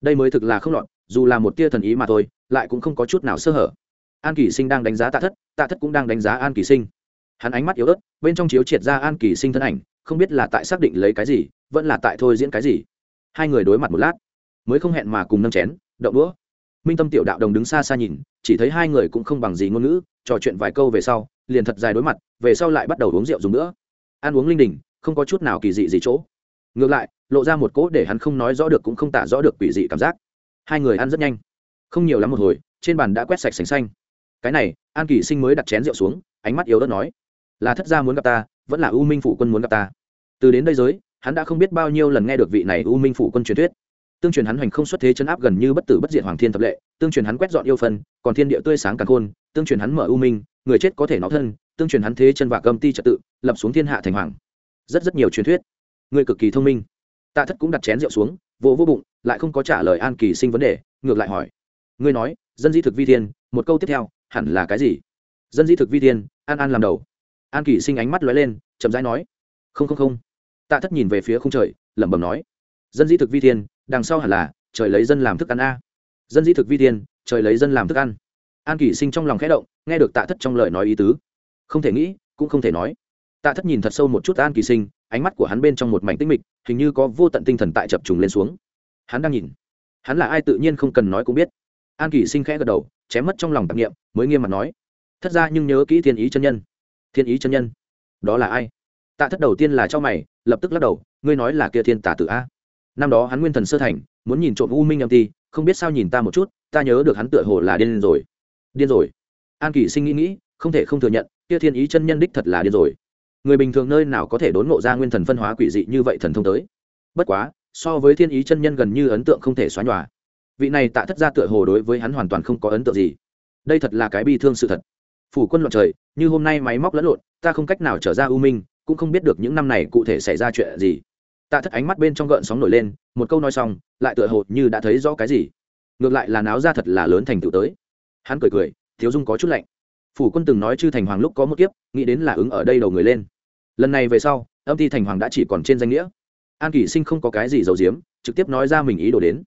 Đây mới thực là không lọt, dù là một tia thần ý mà thôi, lại cũng không có chút nào sơ hở. An kỳ sinh đang đánh giá tạ thất tạ thất cũng đang đánh giá an kỳ sinh. Hắn ánh mắt yếu ớt, bên trong chiếu triệt ra an kỳ sinh thân ảnh, không biết là tại xác định lấy cái gì, vẫn là tại thôi diễn cái gì. Hai người đối mặt một lát, mới không hẹn mà cùng nâng chén, đậu đũa. Minh tâm tiểu đạo đồng đứng xa xa nhìn, chỉ thấy hai người cũng không bằng gì ngôn ngữ, trò chuyện vài câu về sau liền thật dài đối mặt, về sau lại bắt đầu uống rượu dùng nữa. Ăn uống linh đình, không có chút nào kỳ dị gì chỗ. Ngược lại, lộ ra một cỗ để hắn không nói rõ được cũng không tả rõ được quỷ dị cảm giác. Hai người ăn rất nhanh. Không nhiều lắm một hồi, trên bàn đã quét sạch sành xanh. Cái này, an kỳ sinh mới đặt chén rượu xuống, ánh mắt yếu đất nói, là thất gia muốn gặp ta, vẫn là u minh phủ quân muốn gặp ta? Từ đến đây giới, hắn đã không biết bao nhiêu lần nghe được vị này u minh phủ quân truyền thuyết. Tương truyền hắn hoành không xuất thế chấn áp gần như bất tử bất diệt hoàng thiên thập lệ, tương truyền hắn quét dọn yêu phân, còn thiên địa tươi sáng càng khôn, tương truyền hắn mở u minh người chết có thể nó thân, tương truyền hắn thế chân và gâm ti trật tự, lập xuống thiên hạ thành hoàng. Rất rất nhiều truyền thuyết. Người cực kỳ thông minh. Tạ thất cũng đặt chén rượu xuống vô vô bụng, lại không có trả lời an kỳ sinh vấn đề, ngược lại hỏi. Ngươi nói, dân di thực vi thiên, một câu tiếp theo, hẳn là cái gì? Dân di thực vi thiên, an an làm đầu. An kỳ sinh ánh mắt lóe lên, chậm rãi nói. Không không không. Tạ thất nhìn về phía không trời, lẩm bẩm nói. Dân di thực vi thiên, đằng sau hẳn là, trời lấy dân làm thức ăn a. Dân di thực vi thiên, trời lấy dân làm thức ăn an kỳ sinh trong lòng khẽ động, nghe được tạ thất trong lời nói ý tứ. Không thể nghĩ, cũng không thể nói. Tạ thất nhìn thật sâu một chút an kỳ sinh, ánh mắt của hắn bên trong một mảnh tinh mịch, hình như có vô tận tinh thần tại chập trùng lên xuống. Hắn đang nhìn. Hắn là ai tự nhiên không cần nói cũng biết. An kỳ sinh khẽ gật đầu, chém mất trong lòng tạp nghiệm mới nghiêm mặt nói. Thất ra nhưng nhớ kỹ thiên ý chân nhân. Thiên ý chân nhân? Đó là ai? Tạ thất đầu tiên là cho mày, lập tức lắc đầu, ngươi nói là kia thiên tả tử a. Năm đó hắn nguyên thần sơ thành, muốn nhìn trộm u minh âm ti, không biết sao nhìn ta một chút, ta nhớ được hắn tựa hồ là điên rồi điên rồi. An kỳ sinh nghĩ nghĩ, không thể không thừa nhận, kia thiên ý chân nhân đích thật là điên rồi. Người bình thường nơi nào có thể đốn ngộ ra nguyên thần phân hóa quỷ dị như vậy thần thông tới? Bất quá, so với thiên ý chân nhân gần như ấn tượng không thể xóa nhòa. Vị này tạ thất ra tựa hồ đối với hắn hoàn toàn không có ấn tượng gì. Đây thật là cái bi thương sự thật. Phủ quân loạn trời, như hôm nay máy móc lẫn lộn, ta không cách nào trở ra u minh, cũng không biết được những năm này cụ thể xảy ra chuyện gì. Tạ thất ánh mắt bên trong gợn sóng nổi lên, một câu nói xong, lại tựa hồ như đã thấy rõ cái gì. Ngược lại là náo ra thật là lớn thành tựu tới hắn cười cười, thiếu dung có chút lạnh. Phủ quân từng nói chư thành hoàng lúc có một kiếp, nghĩ đến là ứng ở đây đầu người lên. Lần này về sau, âm ty thành hoàng đã chỉ còn trên danh nghĩa. An kỷ sinh không có cái gì giấu giếm, trực tiếp nói ra mình ý đồ đến.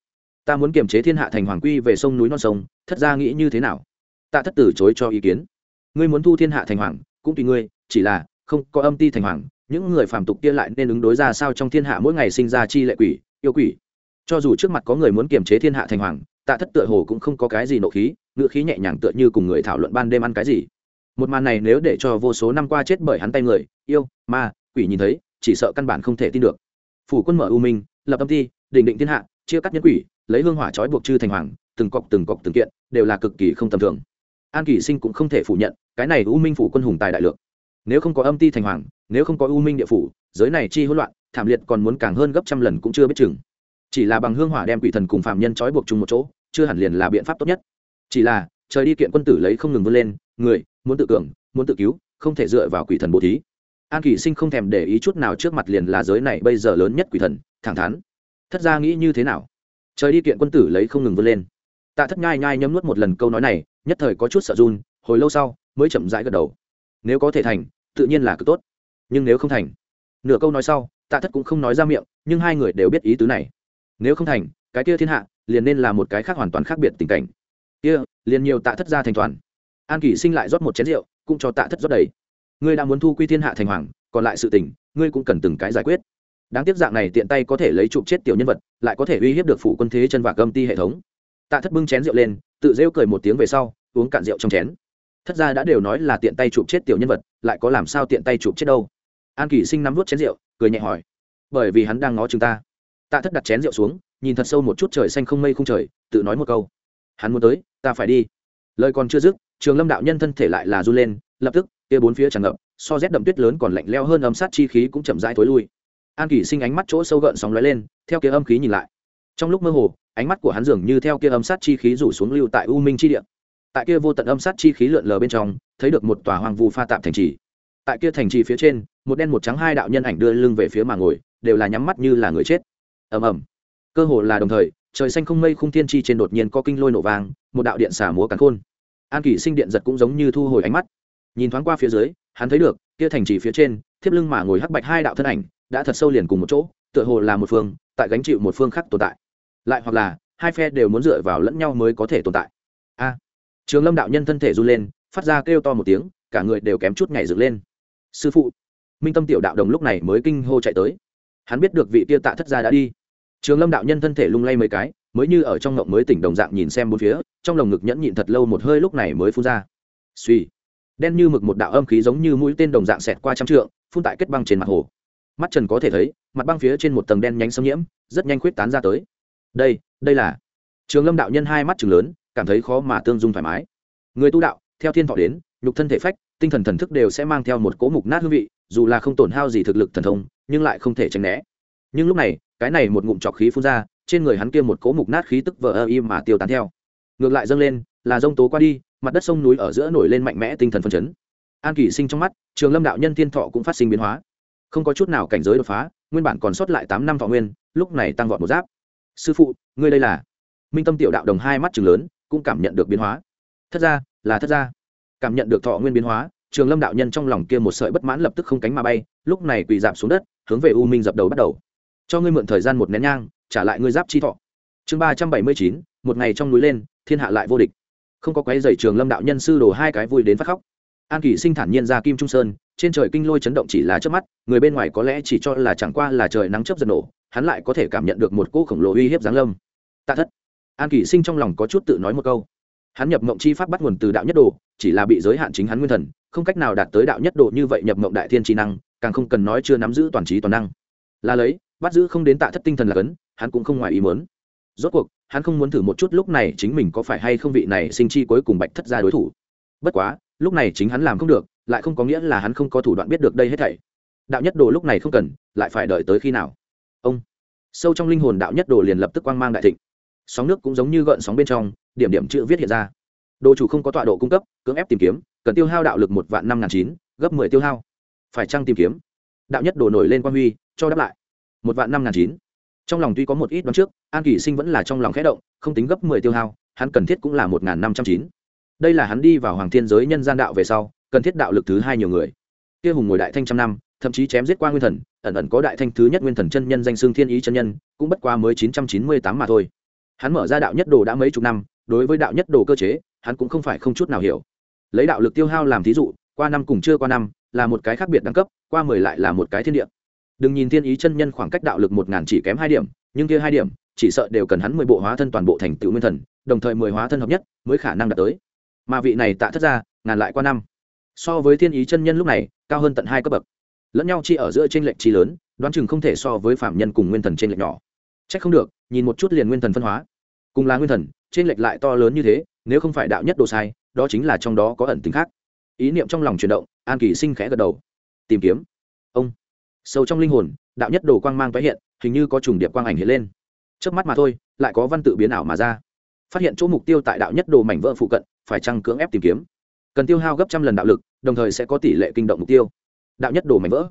Ta muốn kiềm chế thiên hạ thành hoàng quy về sông núi non sông, thất ra nghĩ như thế nào? Ta thất từ chối cho ý kiến. Ngươi muốn thu thiên hạ thành hoàng, cũng tùy ngươi, chỉ là, không có âm ti thành hoàng, những người phàm tục kia lại nên ứng đối ra sao trong thiên hạ mỗi ngày sinh ra chi lệ quỷ, yêu quỷ cho dù trước mặt có người muốn kiềm chế thiên hạ thành hoàng tạ thất tựa hồ cũng không có cái gì nộ khí ngữ khí nhẹ nhàng tựa như cùng người thảo luận ban đêm ăn cái gì. Một màn này nếu để cho vô số năm qua chết bởi hắn tay người yêu ma quỷ nhìn thấy chỉ sợ căn bản không thể tin được. Phủ quân mở u minh lập âm thi, định định thiên hạ chia cắt nhân quỷ lấy hương hỏa trói buộc chư thành hoàng từng cọc từng cọc từng kiện đều là cực kỳ không tầm thường. An kỷ sinh cũng không thể phủ nhận cái này u minh phủ quân hùng tài đại lượng. Nếu không có âm ti thành hoàng nếu không có u minh địa phủ giới này chi hỗn loạn thảm liệt còn muốn càng hơn gấp trăm lần cũng chưa biết chừng chỉ là bằng hương hỏa đem quỷ thần cùng phạm nhân trói buộc chung một chỗ, chưa hẳn liền là biện pháp tốt nhất. Chỉ là, trời đi kiện quân tử lấy không ngừng vươn lên, người, muốn tự cường, muốn tự cứu, không thể dựa vào quỷ thần bố thí. An kỷ sinh không thèm để ý chút nào trước mặt liền là giới này bây giờ lớn nhất quỷ thần, thẳng thắn. Thất ra nghĩ như thế nào? Trời đi kiện quân tử lấy không ngừng vươn lên. Tạ thất nhai nhai nhấm nuốt một lần câu nói này, nhất thời có chút sợ run, hồi lâu sau, mới chậm rãi gật đầu. Nếu có thể thành, tự nhiên là cực tốt. Nhưng nếu không thành, nửa câu nói sau, tạ thất cũng không nói ra miệng, nhưng hai người đều biết ý tứ này nếu không thành, cái kia thiên hạ liền nên là một cái khác hoàn toàn khác biệt tình cảnh. Kia, liền nhiều tạ thất gia thành toàn. An kỷ sinh lại rót một chén rượu, cũng cho tạ thất rót đầy. Ngươi đã muốn thu quy thiên hạ thành hoàng, còn lại sự tình, ngươi cũng cần từng cái giải quyết. Đáng tiếc dạng này tiện tay có thể lấy chụp chết tiểu nhân vật, lại có thể uy hiếp được phủ quân thế chân và gâm ti hệ thống. Tạ thất bưng chén rượu lên, tự rêu cười một tiếng về sau, uống cạn rượu trong chén. Thất gia đã đều nói là tiện tay chụp chết tiểu nhân vật, lại có làm sao tiện tay chụp chết đâu? An kỷ sinh nắm vút chén rượu, cười nhẹ hỏi. Bởi vì hắn đang ngó chừng ta tạ thất đặt chén rượu xuống, nhìn thật sâu một chút trời xanh không mây không trời, tự nói một câu. Hắn muốn tới, ta phải đi. Lời còn chưa dứt, trường lâm đạo nhân thân thể lại là run lên, lập tức, kia bốn phía tràn ngập, so rét đậm tuyết lớn còn lạnh leo hơn âm sát chi khí cũng chậm rãi thối lui. An Kỷ sinh ánh mắt chỗ sâu gợn sóng lóe lên, theo kia âm khí nhìn lại. Trong lúc mơ hồ, ánh mắt của hắn dường như theo kia âm sát chi khí rủ xuống lưu tại u minh chi địa. Tại kia vô tận âm sát chi khí lượn lờ bên trong, thấy được một tòa hoang vu pha tạm thành trì. Tại kia thành trì phía trên, một đen một trắng hai đạo nhân ảnh đưa lưng về phía mà ngồi, đều là nhắm mắt như là người chết ầm ầm. Cơ hồ là đồng thời, trời xanh không mây khung thiên chi trên đột nhiên có kinh lôi nổ vang, một đạo điện xả múa cắn khôn. An kỷ sinh điện giật cũng giống như thu hồi ánh mắt. Nhìn thoáng qua phía dưới, hắn thấy được, kia thành trì phía trên, thiếp lưng mà ngồi hắc bạch hai đạo thân ảnh, đã thật sâu liền cùng một chỗ, tựa hồ là một phương, tại gánh chịu một phương khác tồn tại. Lại hoặc là, hai phe đều muốn dựa vào lẫn nhau mới có thể tồn tại. A! Trường lâm đạo nhân thân thể run lên, phát ra kêu to một tiếng, cả người đều kém chút nhảy dựng lên. Sư phụ! Minh tâm tiểu đạo đồng lúc này mới kinh hô chạy tới hắn biết được vị tia tạ thất gia đã đi. Trường lâm đạo nhân thân thể lung lay mấy cái, mới như ở trong ngộng mới tỉnh đồng dạng nhìn xem bốn phía, trong lồng ngực nhẫn nhịn thật lâu một hơi lúc này mới phun ra. Suy đen như mực một đạo âm khí giống như mũi tên đồng dạng xẹt qua trăm trượng, phun tại kết băng trên mặt hồ. Mắt trần có thể thấy, mặt băng phía trên một tầng đen nhánh xâm nhiễm, rất nhanh khuyết tán ra tới. Đây đây là. Trường lâm đạo nhân hai mắt chừng lớn, cảm thấy khó mà tương dung thoải mái. Người tu đạo, theo thiên thọ đến, nhục thân thể phách tinh thần thần thức đều sẽ mang theo một cỗ mục nát hương vị, dù là không tổn hao gì thực lực thần thông, nhưng lại không thể tránh né. Nhưng lúc này, cái này một ngụm trọc khí phun ra, trên người hắn kia một cỗ mục nát khí tức vờ ơ im mà tiêu tán theo. Ngược lại dâng lên, là dông tố qua đi, mặt đất sông núi ở giữa nổi lên mạnh mẽ tinh thần phân chấn. An kỷ sinh trong mắt, trường lâm đạo nhân thiên thọ cũng phát sinh biến hóa. Không có chút nào cảnh giới đột phá, nguyên bản còn sót lại tám năm thọ nguyên, lúc này tăng vọt một giáp. Sư phụ, ngươi đây là? Minh tâm tiểu đạo đồng hai mắt chừng lớn, cũng cảm nhận được biến hóa. Thất ra là thất ra cảm nhận được thọ nguyên biến hóa, trường lâm đạo nhân trong lòng kia một sợi bất mãn lập tức không cánh mà bay, lúc này quỳ dạp xuống đất, hướng về u minh dập đầu bắt đầu. Cho ngươi mượn thời gian một nén nhang, trả lại ngươi giáp chi thọ. Chương ba trăm bảy mươi chín, một ngày trong núi lên, thiên hạ lại vô địch. Không có quái dày trường lâm đạo nhân sư đồ hai cái vui đến phát khóc. An kỷ sinh thản nhiên ra kim trung sơn, trên trời kinh lôi chấn động chỉ là trước mắt, người bên ngoài có lẽ chỉ cho là chẳng qua là trời nắng chớp giật nổ, hắn lại có thể cảm nhận được một cỗ khổng lồ uy hiếp giáng lâm. Tạ thất. An kỷ sinh trong lòng có chút tự nói một câu hắn nhập mộng chi pháp bắt nguồn từ đạo nhất đồ, chỉ là bị giới hạn chính hắn nguyên thần, không cách nào đạt tới đạo nhất độ như vậy nhập mộng đại thiên trí năng, càng không cần nói chưa nắm giữ toàn trí toàn năng. Là lấy, bắt giữ không đến tạ thất tinh thần là cấn, hắn cũng không ngoài ý muốn. Rốt cuộc, hắn không muốn thử một chút lúc này chính mình có phải hay không vị này sinh chi cuối cùng bạch thất ra đối thủ. Bất quá, lúc này chính hắn làm không được, lại không có nghĩa là hắn không có thủ đoạn biết được đây hết thảy. Đạo nhất đồ lúc này không cần, lại phải đợi tới khi nào? Ông. Sâu trong linh hồn đạo nhất đồ liền lập tức quang mang đại thịnh sóng nước cũng giống như gợn sóng bên trong, điểm điểm chữ viết hiện ra. Đồ chủ không có tọa độ cung cấp, cưỡng ép tìm kiếm, cần tiêu hao đạo lực một vạn năm ngàn chín, gấp mười tiêu hao. Phải chăng tìm kiếm? Đạo nhất đồ nổi lên quan huy, cho đáp lại. Một vạn năm ngàn chín. Trong lòng tuy có một ít đoán trước, an kỳ sinh vẫn là trong lòng khẽ động, không tính gấp mười tiêu hao, hắn cần thiết cũng là một ngàn năm trăm chín. Đây là hắn đi vào hoàng thiên giới nhân gian đạo về sau, cần thiết đạo lực thứ hai nhiều người. Kia hùng ngồi đại thanh trăm năm, thậm chí chém giết qua nguyên thần, ẩn ẩn có đại thanh thứ nhất nguyên thần chân nhân danh xương thiên ý chân nhân, cũng bất qua mới chín trăm chín mươi tám mà thôi hắn mở ra đạo nhất đồ đã mấy chục năm, đối với đạo nhất đồ cơ chế, hắn cũng không phải không chút nào hiểu. Lấy đạo lực tiêu hao làm thí dụ, qua năm cùng chưa qua năm, là một cái khác biệt đẳng cấp, qua mười lại là một cái thiên địa. Đừng nhìn thiên ý chân nhân khoảng cách đạo lực một ngàn chỉ kém hai điểm, nhưng kia hai điểm, chỉ sợ đều cần hắn mười bộ hóa thân toàn bộ thành tựu nguyên thần, đồng thời mười hóa thân hợp nhất, mới khả năng đạt tới. Mà vị này tạ thất ra ngàn lại qua năm. So với thiên ý chân nhân lúc này, cao hơn tận hai cấp bậc. Lẫn nhau chi ở giữa t r ê n lệch chi lớn, đoán chừng không thể so với phạm nhân cùng nguyên thần t r ê n lệch nhỏ. C h ắ c không được nhìn một chút liền nguyên thần phân hóa. Cùng là nguyên thần, trên lệch lại to lớn như thế, nếu không phải đạo nhất đồ sai, đó chính là trong đó có ẩn tính khác. Ý niệm trong lòng chuyển động, an kỳ sinh khẽ gật đầu. Tìm kiếm. Ông. Sâu trong linh hồn, đạo nhất đồ quang mang tái hiện, hình như có trùng điệp quang ảnh hiện lên. Trước mắt mà thôi, lại có văn tự biến ảo mà ra. Phát hiện chỗ mục tiêu tại đạo nhất đồ mảnh vỡ phụ cận, phải chăng cưỡng ép tìm kiếm? Cần tiêu hao gấp trăm lần đạo lực, đồng thời sẽ có tỷ lệ kinh động mục tiêu. Đạo nhất đồ mảnh vỡ.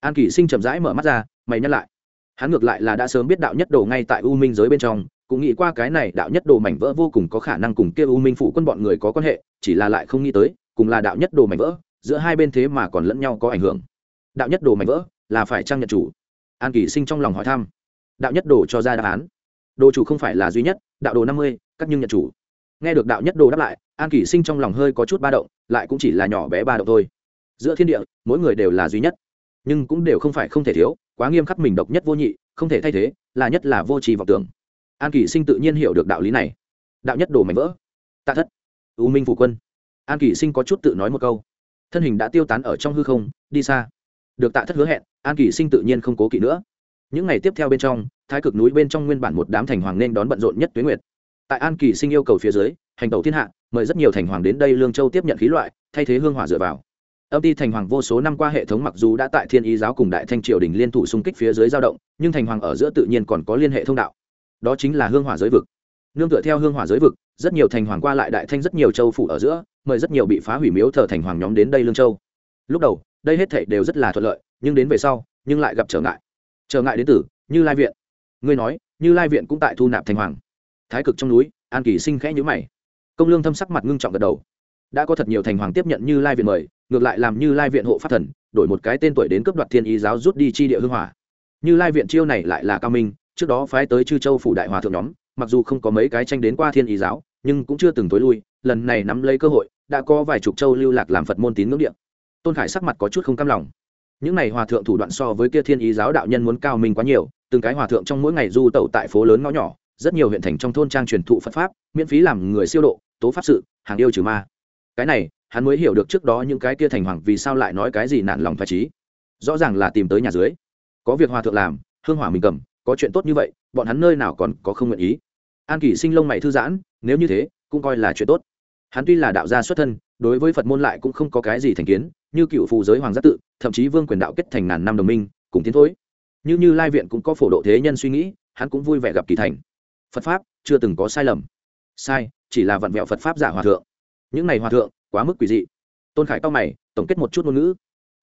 An kỷ sinh chậm rãi mở mắt ra, mày nhắc lại hắn ngược lại là đã sớm biết đạo nhất đồ ngay tại u minh giới bên trong, cũng nghĩ qua cái này đạo nhất đồ mảnh vỡ vô cùng có khả năng cùng kia u minh phụ quân bọn người có quan hệ, chỉ là lại không nghĩ tới, cùng là đạo nhất đồ mảnh vỡ, giữa hai bên thế mà còn lẫn nhau có ảnh hưởng. Đạo nhất đồ mảnh vỡ là phải trang nhận chủ? An kỳ sinh trong lòng hỏi thăm. Đạo nhất đồ cho ra đáp án. Đồ chủ không phải là duy nhất, đạo đồ năm mươi, các nhưng nhận chủ. Nghe được đạo nhất đồ đáp lại, an kỷ sinh trong lòng hơi có chút ba động, lại cũng chỉ là nhỏ bé ba động thôi. Giữa thiên địa, mỗi người đều là duy nhất, nhưng cũng đều không phải không thể thiếu quá nghiêm khắc mình độc nhất vô nhị, không thể thay thế, là nhất là vô tri vọng tưởng. An kỷ sinh tự nhiên hiểu được đạo lý này. Đạo nhất đồ mảnh vỡ. Tạ thất. U minh phủ quân. An kỷ sinh có chút tự nói một câu. Thân hình đã tiêu tán ở trong hư không, đi xa. Được tạ thất hứa hẹn, an kỷ sinh tự nhiên không cố kỵ nữa. Những ngày tiếp theo bên trong, thái cực núi bên trong nguyên bản một đám thành hoàng nên đón bận rộn nhất tuyến nguyệt. Tại an kỳ sinh yêu cầu phía dưới, hành tẩu thiên hạ, mời rất nhiều thành hoàng đến đây lương châu tiếp nhận khí loại, thay thế hương hỏa dựa vào âm Ti thành hoàng vô số năm qua hệ thống mặc dù đã tại thiên ý giáo cùng đại thanh triều đình liên thủ xung kích phía dưới giao động, nhưng thành hoàng ở giữa tự nhiên còn có liên hệ thông đạo. Đó chính là hương hỏa giới vực. Nương tựa theo hương hỏa giới vực, rất nhiều thành hoàng qua lại đại thanh rất nhiều châu phủ ở giữa, mời rất nhiều bị phá hủy miếu thờ thành hoàng nhóm đến đây lương châu. Lúc đầu, đây hết thảy đều rất là thuận lợi, nhưng đến về sau, nhưng lại gặp trở ngại. Trở ngại đến từ như lai viện. Ngươi nói, như lai viện cũng tại thu nạp thành hoàng. Thái cực trong núi, an kỳ sinh khẽ nhữ mày. Công lương thâm sắc mặt ngưng trọng gật đầu. Đã có thật nhiều thành hoàng tiếp nhận như lai viện mời ngược lại làm như lai viện hộ pháp thần, đổi một cái tên tuổi đến cấp đoạt thiên ý giáo rút đi chi địa hương hỏa. Như lai viện chiêu này lại là cao minh, trước đó phái tới chư châu phủ đại hòa thượng nhóm, mặc dù không có mấy cái tranh đến qua thiên ý giáo, nhưng cũng chưa từng tối lui, lần này nắm lấy cơ hội, đã có vài chục châu lưu lạc làm phật môn tín ngưỡng điện tôn khải sắc mặt có chút không cam lòng. Những này hòa thượng thủ đoạn so với kia thiên ý giáo đạo nhân muốn cao minh quá nhiều, từng cái hòa thượng trong mỗi ngày du tẩu tại phố lớn ngõ nhỏ, rất nhiều huyện thành trong thôn trang truyền thụ phật pháp, miễn phí làm người siêu độ, tố pháp sự, hàng yêu trừ ma. Cái này hắn mới hiểu được trước đó những cái kia thành hoàng vì sao lại nói cái gì nản lòng phải trí. Rõ ràng là tìm tới nhà dưới. Có việc hòa thượng làm, hương hỏa mình cầm, có chuyện tốt như vậy, bọn hắn nơi nào còn có không nguyện ý. An kỷ sinh lông mày thư giãn, nếu như thế, cũng coi là chuyện tốt. Hắn tuy là đạo gia xuất thân, đối với phật môn lại cũng không có cái gì thành kiến, như cựu phù giới hoàng giác tự, thậm chí vương quyền đạo kết thành ngàn năm đồng minh, cùng tiến thối. Như như lai viện cũng có phổ độ thế nhân suy nghĩ, hắn cũng vui vẻ gặp kỳ thành. Phật pháp chưa từng có sai lầm. Sai, chỉ là vặn vẹo phật pháp giả hòa thượng những này hòa thượng, quá mức quỷ dị. Tôn khải cao mày, tổng kết một chút ngôn ngữ.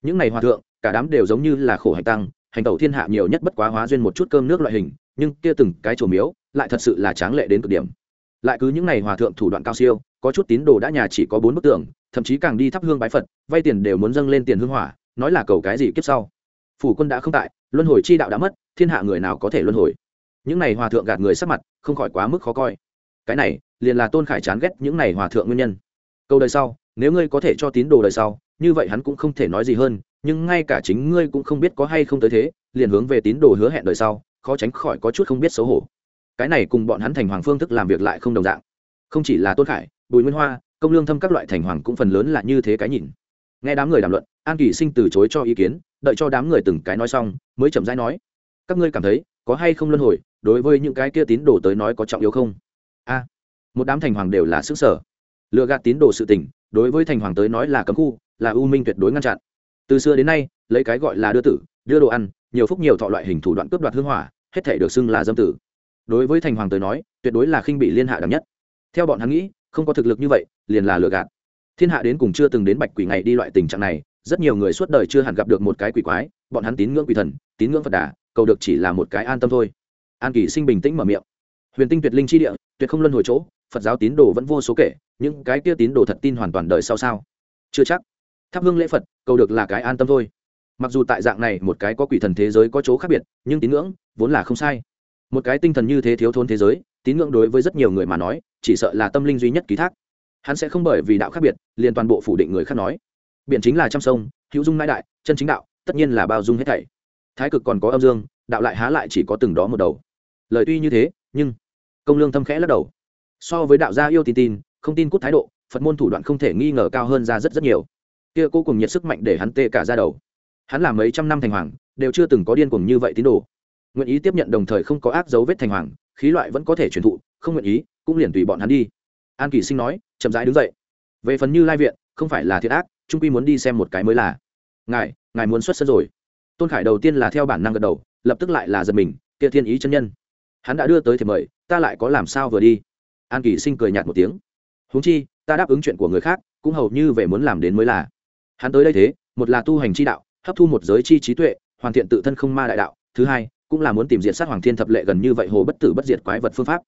Những này hòa thượng, cả đám đều giống như là khổ hành tăng, hành tẩu thiên hạ nhiều nhất bất quá hóa duyên một chút cơm nước loại hình, nhưng kia từng cái trổ miếu, lại thật sự là tráng lệ đến cực điểm. Lại cứ những này hòa thượng thủ đoạn cao siêu, có chút tín đồ đã nhà chỉ có bốn bức tường, thậm chí càng đi thắp hương bái phật, vay tiền đều muốn dâng lên tiền hương hỏa, nói là cầu cái gì kiếp sau. Phủ quân đã không tại, luân hồi chi đạo đã mất, thiên hạ người nào có thể luân hồi? Những này hòa thượng gạt người sắc mặt, không khỏi quá mức khó coi. Cái này, liền là tôn khải chán ghét những này hòa thượng nguyên nhân câu đời sau, nếu ngươi có thể cho tín đồ đời sau, như vậy hắn cũng không thể nói gì hơn, nhưng ngay cả chính ngươi cũng không biết có hay không tới thế, liền hướng về tín đồ hứa hẹn đời sau, khó tránh khỏi có chút không biết xấu hổ. Cái này cùng bọn hắn thành hoàng phương thức làm việc lại không đồng dạng. Không chỉ là tôn khải, bùi nguyên hoa, công lương thâm các loại thành hoàng cũng phần lớn là như thế cái nhìn. Nghe đám người đàm luận, an kỳ sinh từ chối cho ý kiến, đợi cho đám người từng cái nói xong, mới chậm rãi nói, các ngươi cảm thấy có hay không luân hồi, đối với những cái kia tín đồ tới nói có trọng yếu không? A, một đám thành hoàng đều là xứ sở lựa gạt tín đồ sự tình, đối với thành hoàng tới nói là cấm khu, là ưu minh tuyệt đối ngăn chặn. Từ xưa đến nay, lấy cái gọi là đưa tử, đưa đồ ăn, nhiều phúc nhiều thọ loại hình thủ đoạn cướp đoạt hương hỏa, hết thể được xưng là dâm tử. Đối với thành hoàng tới nói, tuyệt đối là khinh bị liên hạ đẳng nhất. Theo bọn hắn nghĩ, không có thực lực như vậy, liền là lừa gạt. Thiên hạ đến cùng chưa từng đến bạch quỷ ngày đi loại tình trạng này, rất nhiều người suốt đời chưa hẳn gặp được một cái quỷ quái, bọn hắn tín ngưỡng quỷ thần, tín ngưỡng phật đà, cầu được chỉ là một cái an tâm thôi. An kỳ sinh bình tĩnh mở miệng. Huyền tinh tuyệt linh chi địa, tuyệt không luân hồi chỗ, phật giáo tín đồ vẫn vô số kể những cái kia tín đồ thật tin hoàn toàn đời sau sao? Chưa chắc. Thắp hương lễ phật, cầu được là cái an tâm thôi. Mặc dù tại dạng này, một cái có quỷ thần thế giới có chỗ khác biệt, nhưng tín ngưỡng vốn là không sai. Một cái tinh thần như thế thiếu thốn thế giới, tín ngưỡng đối với rất nhiều người mà nói, chỉ sợ là tâm linh duy nhất ký thác. Hắn sẽ không bởi vì đạo khác biệt, liền toàn bộ phủ định người khác nói. Biện chính là trăm sông, hữu dung nãi đại, chân chính đạo, tất nhiên là bao dung hết thảy. Thái cực còn có âm dương, đạo lại há lại chỉ có từng đó một đầu. Lời tuy như thế, nhưng công lương thâm khẽ lắc đầu. So với đạo gia yêu tin tin không tin cút thái độ, phật môn thủ đoạn không thể nghi ngờ cao hơn ra rất rất nhiều. Kia cô cùng nhiệt sức mạnh để hắn tê cả ra đầu. Hắn làm mấy trăm năm thành hoàng, đều chưa từng có điên cuồng như vậy tín đồ. Nguyện ý tiếp nhận đồng thời không có ác dấu vết thành hoàng, khí loại vẫn có thể truyền thụ, không nguyện ý, cũng liền tùy bọn hắn đi. An kỳ sinh nói, chậm rãi đứng dậy. Về phần như lai viện, không phải là thiệt ác trung quy muốn đi xem một cái mới là. Ngài ngài muốn xuất sân rồi. Tôn khải đầu tiên là theo bản năng gật đầu, lập tức lại là giật mình, kia thiên ý chân nhân. Hắn đã đưa tới thì mời, ta lại có làm sao vừa đi? An kỳ sinh cười nhạt một tiếng huống chi, ta đáp ứng chuyện của người khác, cũng hầu như về muốn làm đến mới là. Hắn tới đây thế, một là tu hành chi đạo, hấp thu một giới chi trí tuệ, hoàn thiện tự thân không ma đại đạo. Thứ hai, cũng là muốn tìm diện sát hoàng thiên thập lệ gần như vậy hồ bất tử bất diệt quái vật phương pháp.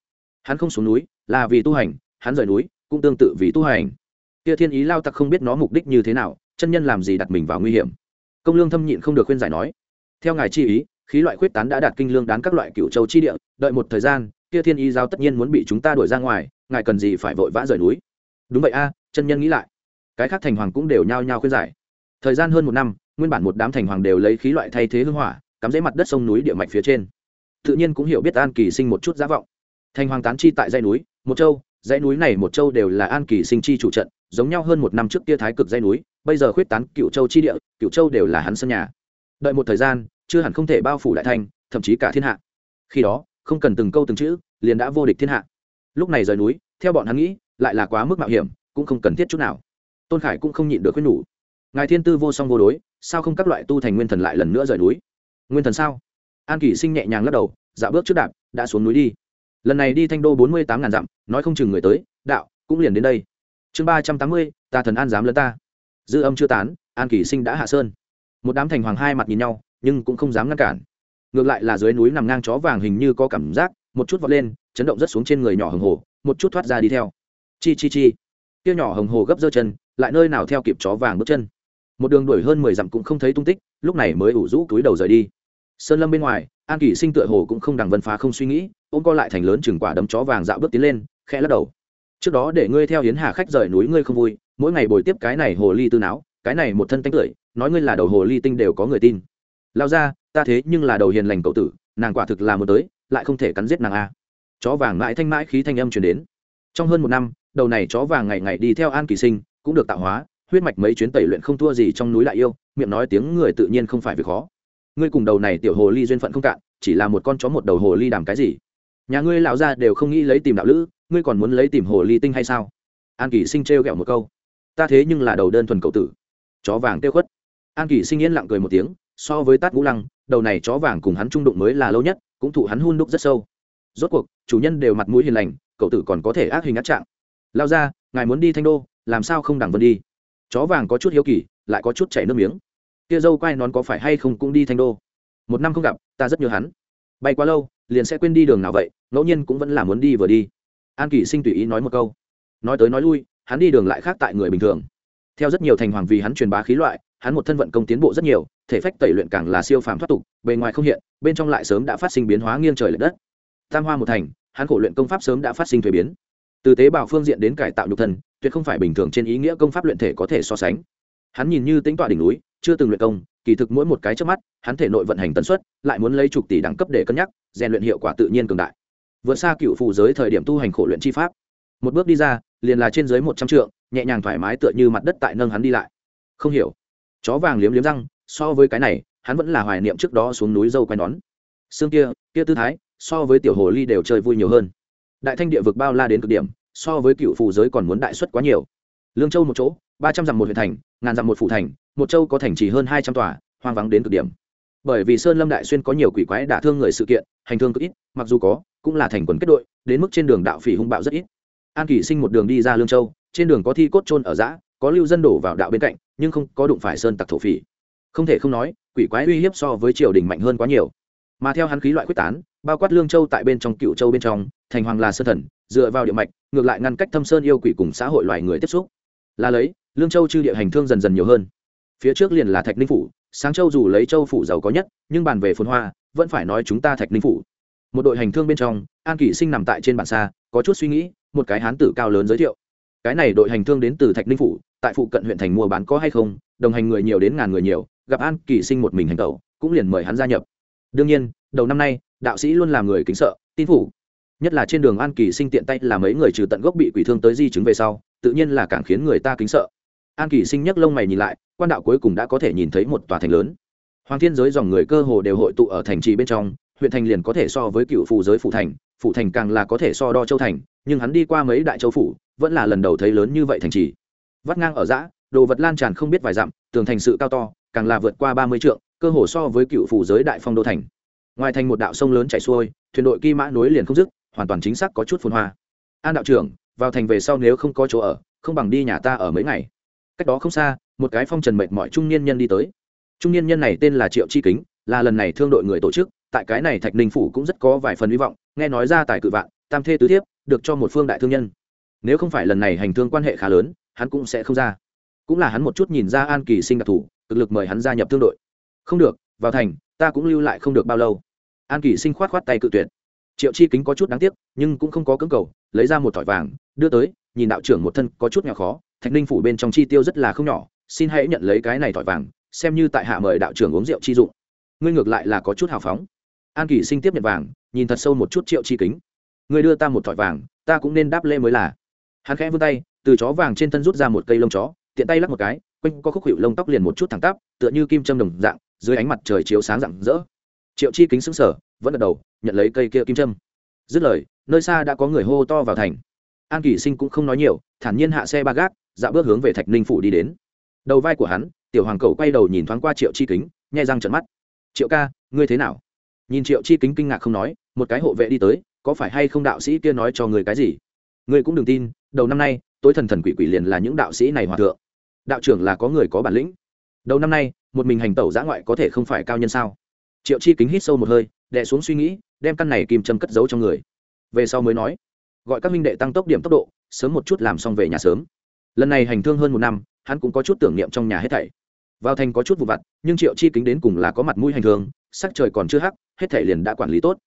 Hắn không xuống núi, là vì tu hành, hắn rời núi, cũng tương tự vì tu hành. Kia thiên ý lao tặc không biết nó mục đích như thế nào, chân nhân làm gì đặt mình vào nguy hiểm. Công lương thâm nhịn không được khuyên giải nói, theo ngài chi ý, khí loại khuyết tán đã đạt kinh lương đán các loại cựu châu chi địa, đợi một thời gian, kia thiên ý giáo tất nhiên muốn bị chúng ta đuổi ra ngoài ngài cần gì phải vội vã rời núi? Đúng vậy a, chân nhân nghĩ lại. Cái khác thành hoàng cũng đều nhao nhao khuyên giải. Thời gian hơn một năm, nguyên bản một đám thành hoàng đều lấy khí loại thay thế hưng hỏa, cắm dễ mặt đất sông núi địa mạch phía trên. Tự nhiên cũng hiểu biết an kỳ sinh một chút giá vọng. Thành hoàng tán chi tại dãy núi, một châu, dãy núi này một châu đều là an kỳ sinh chi chủ trận, giống nhau hơn một năm trước kia thái cực dãy núi, bây giờ khuyết tán cựu châu chi địa, cựu châu đều là hắn sân nhà. Đợi một thời gian, chưa hẳn không thể bao phủ đại thành, thậm chí cả thiên hạ. Khi đó, không cần từng câu từng chữ, liền đã vô địch thiên hạ lúc này rời núi, theo bọn hắn nghĩ, lại là quá mức mạo hiểm, cũng không cần thiết chút nào. Tôn khải cũng không nhịn được khuyên nhủ. Ngài thiên tư vô song vô đối, sao không các loại tu thành nguyên thần lại lần nữa rời núi? Nguyên thần sao? An kỷ sinh nhẹ nhàng lắc đầu dạo bước trước đạp, đã xuống núi đi. Lần này đi thanh đô bốn mươi tám ngàn dặm, nói không chừng người tới, đạo, cũng liền đến đây. Chương ba trăm tám mươi, ta thần an dám lẫn ta. Dư âm chưa tán, an kỷ sinh đã hạ sơn. Một đám thành hoàng hai mặt nhìn nhau, nhưng cũng không dám ngăn cản. Ngược lại là dưới núi nằm ngang chó vàng hình như có cảm giác, một chút vọt lên chấn động rất xuống trên người nhỏ hồng hồ, một chút thoát ra đi theo. Chi chi chi. Kia nhỏ hồng hồ gấp giơ chân, lại nơi nào theo kịp chó vàng bước chân. Một đường đuổi hơn mười dặm cũng không thấy tung tích, lúc này mới ủ rũ túi đầu rời đi. Sơn lâm bên ngoài, an kỷ sinh tựa hồ cũng không đằng vân phá không suy nghĩ, ôm co lại thành lớn chừng quả đấm chó vàng dạo bước tiến lên, khẽ lắc đầu. Trước đó để ngươi theo hiến hà khách rời núi ngươi không vui, mỗi ngày bồi tiếp cái này hồ ly tư não, cái này một thân tánh tưởi, nói ngươi là đầu hồ ly tinh đều có người tin. Lao ra, ta thế nhưng là đầu hiền lành cậu tử, nàng quả thực là một tới, lại không thể cắn giết nàng a chó vàng mãi thanh mãi khí thanh âm truyền đến. Trong hơn một năm, đầu này chó vàng ngày ngày đi theo an kỳ sinh, cũng được tạo hóa, huyết mạch mấy chuyến tẩy luyện không thua gì trong núi lại yêu, miệng nói tiếng người tự nhiên không phải việc khó. Ngươi cùng đầu này tiểu hồ ly duyên phận không cạn, chỉ là một con chó một đầu hồ ly đàm cái gì? Nhà ngươi lão ra đều không nghĩ lấy tìm đạo lữ, ngươi còn muốn lấy tìm hồ ly tinh hay sao? An kỳ sinh trêu ghẹo một câu. Ta thế nhưng là đầu đơn thuần cậu tử. Chó vàng tiêu khuất. An kỳ sinh yên lặng cười một tiếng, so với tát ngũ lăng, đầu này chó vàng cùng hắn trung đụng mới là lâu nhất, cũng thụ hắn hun đúc rất sâu rốt cuộc, chủ nhân đều mặt mũi hiền lành, cậu tử còn có thể ác hình ác trạng. Lao ra, ngài muốn đi thanh đô, làm sao không đằng vân đi? Chó vàng có chút hiếu kỳ, lại có chút chảy nước miếng. Kia dâu quai nón có phải hay không cũng đi thanh đô? Một năm không gặp, ta rất nhớ hắn. Bay quá lâu, liền sẽ quên đi đường nào vậy, ngẫu nhiên cũng vẫn là muốn đi vừa đi. An kỳ sinh tùy ý nói một câu. Nói tới nói lui, hắn đi đường lại khác tại người bình thường. Theo rất nhiều thành hoàng vì hắn truyền bá khí loại, hắn một thân vận công tiến bộ rất nhiều, thể phách tẩy luyện càng là siêu phàm thoát tục, bề ngoài không hiện, bên trong lại sớm đã phát sinh biến hóa nghiêng trời l ệ đất tam hoa một thành, hắn khổ luyện công pháp sớm đã phát sinh thuế biến. Từ tế bào phương diện đến cải tạo nhục thân, tuyệt không phải bình thường trên ý nghĩa công pháp luyện thể có thể so sánh. Hắn nhìn như tính tọa đỉnh núi, chưa từng luyện công, kỳ thực mỗi một cái trước mắt, hắn thể nội vận hành tần suất, lại muốn lấy chục tỷ đẳng cấp để cân nhắc, rèn luyện hiệu quả tự nhiên cường đại. Vượt xa cựu phụ giới thời điểm tu hành khổ luyện chi pháp. Một bước đi ra, liền là trên dưới một trăm trượng, nhẹ nhàng thoải mái tựa như mặt đất tại nâng hắn đi lại. Không hiểu. Chó vàng liếm liếm răng, so với cái này, hắn vẫn là hoài niệm trước đó xuống núi dâu quay nón. Xương kia kia tư thái so với tiểu hồ ly đều chơi vui nhiều hơn. Đại thanh địa vực bao la đến cực điểm, so với cựu phù giới còn muốn đại xuất quá nhiều. Lương châu một chỗ, ba trăm dặm một huyện thành, ngàn dặm một phủ thành, một châu có thành chỉ hơn hai trăm tòa, hoang vắng đến cực điểm. Bởi vì sơn lâm đại xuyên có nhiều quỷ quái đả thương người sự kiện, hành thương cực ít, mặc dù có, cũng là thành quần kết đội, đến mức trên đường đạo phỉ hung bạo rất ít. An kỷ sinh một đường đi ra lương châu, trên đường có thi cốt trôn ở giã, có lưu dân đổ vào đạo bên cạnh, nhưng không có đụng phải sơn tặc thổ phỉ. Không thể không nói, quỷ quái uy hiếp so với triều đình mạnh hơn quá nhiều mà theo hắn khí loại quyết tán, bao quát lương châu tại bên trong, cựu châu bên trong, thành hoàng là sơn thần, dựa vào địa mạch, ngược lại ngăn cách thâm sơn yêu quỷ cùng xã hội loài người tiếp xúc. Là lấy, lương châu chư địa hành thương dần dần nhiều hơn. Phía trước liền là thạch ninh phủ, sáng châu dù lấy châu phủ giàu có nhất, nhưng bàn về phồn hoa, vẫn phải nói chúng ta thạch ninh phủ. Một đội hành thương bên trong, an kỷ sinh nằm tại trên bản xa, có chút suy nghĩ, một cái hán tử cao lớn giới thiệu. Cái này đội hành thương đến từ thạch ninh phủ, tại phụ cận huyện thành mua bán có hay không, đồng hành người nhiều đến ngàn người nhiều, gặp an kỷ sinh một mình hành tẩu, cũng liền mời hắn gia nhập đương nhiên, đầu năm nay, đạo sĩ luôn làm người kính sợ, tin phủ. Nhất là trên đường an kỳ sinh tiện tay là mấy người trừ tận gốc bị quỷ thương tới di chứng về sau, tự nhiên là càng khiến người ta kính sợ. An kỳ sinh nhấc lông mày nhìn lại, quan đạo cuối cùng đã có thể nhìn thấy một tòa thành lớn. Hoàng thiên giới dòng người cơ hồ đều hội tụ ở thành trì bên trong, huyện thành liền có thể so với cựu phụ giới phủ thành phủ thành càng là có thể so đo châu thành, nhưng hắn đi qua mấy đại châu phủ, vẫn là lần đầu thấy lớn như vậy thành trì. Vắt ngang ở giã đồ vật lan tràn không biết vài dặm, tường thành sự cao to, càng là vượt qua ba mươi trượng cơ hồ so với cựu phủ giới đại phong đô thành. Ngoài thành một đạo sông lớn chảy xuôi, thuyền đội kỳ mã nối liền không dứt, hoàn toàn chính xác có chút phồn hoa. An đạo trưởng, vào thành về sau nếu không có chỗ ở, không bằng đi nhà ta ở mấy ngày. Cách đó không xa, một cái phong trần mệt mỏi trung niên nhân đi tới. Trung niên nhân này tên là triệu chi kính, là lần này thương đội người tổ chức, tại cái này thạch ninh phủ cũng rất có vài phần hy vọng, nghe nói ra tài cự vạn, tam thê tứ thiếp, được cho một phương đại thương nhân. Nếu không phải lần này hành thương quan hệ khá lớn, hắn cũng sẽ không ra. Cũng là hắn một chút nhìn ra an kỳ sinh đặc thù cực lực mời hắn gia nhập thương đội không được, vào thành, ta cũng lưu lại không được bao lâu. An kỳ sinh khoát khoát tay cự tuyệt. Triệu chi kính có chút đáng tiếc, nhưng cũng không có cưỡng cầu, lấy ra một thỏi vàng, đưa tới, nhìn đạo trưởng một thân có chút nhỏ khó, thạch ninh phủ bên trong chi tiêu rất là không nhỏ, xin hãy nhận lấy cái này thỏi vàng, xem như tại hạ mời đạo trưởng uống rượu chi dụng. Ngươi ngược lại là có chút hào phóng. An kỳ sinh tiếp nhận vàng, nhìn thật sâu một chút triệu chi kính. Ngươi đưa ta một thỏi vàng, ta cũng nên đáp lễ mới là. Hắn khẽ vươn tay, từ chó vàng trên thân rút ra một cây lông chó, tiện tay lắc một cái, quanh có khúc hiệu lông tóc liền một chút thẳng tắp, tựa như kim châm đồng dạng dưới ánh mặt trời chiếu sáng rạng rỡ. Triệu chi kính xứng sở vẫn gật đầu, nhận lấy cây kia kim trâm. dứt lời, nơi xa đã có người hô to vào thành. An kỳ sinh cũng không nói nhiều, thản nhiên hạ xe ba gác dạo bước hướng về thạch ninh phủ đi đến. Đầu vai của hắn, tiểu hoàng cầu quay đầu nhìn thoáng qua triệu chi kính nhai răng trận mắt. Triệu ca, ngươi thế nào? Nhìn triệu chi kính kinh ngạc không nói, một cái hộ vệ đi tới, có phải hay không đạo sĩ kia nói cho người cái gì? Ngươi cũng đừng tin, đầu năm nay, tối thần thần quỷ quỷ liền là những đạo sĩ này hòa thượng. Đạo trưởng là có người có bản lĩnh. Đầu năm nay một mình hành tẩu giã ngoại có thể không phải cao nhân sao? Triệu chi kính hít sâu một hơi đẻ xuống suy nghĩ, đem căn này kim châm cất giấu trong người. Về sau mới nói, gọi các minh đệ tăng tốc điểm tốc độ, sớm một chút làm xong về nhà sớm. Lần này hành thương hơn một năm, hắn cũng có chút tưởng niệm trong nhà hết thảy. Vào thành có chút vụ vặt, nhưng triệu chi kính đến cùng là có mặt mũi hành thương, sắc trời còn chưa hắc, hết thảy liền đã quản lý tốt.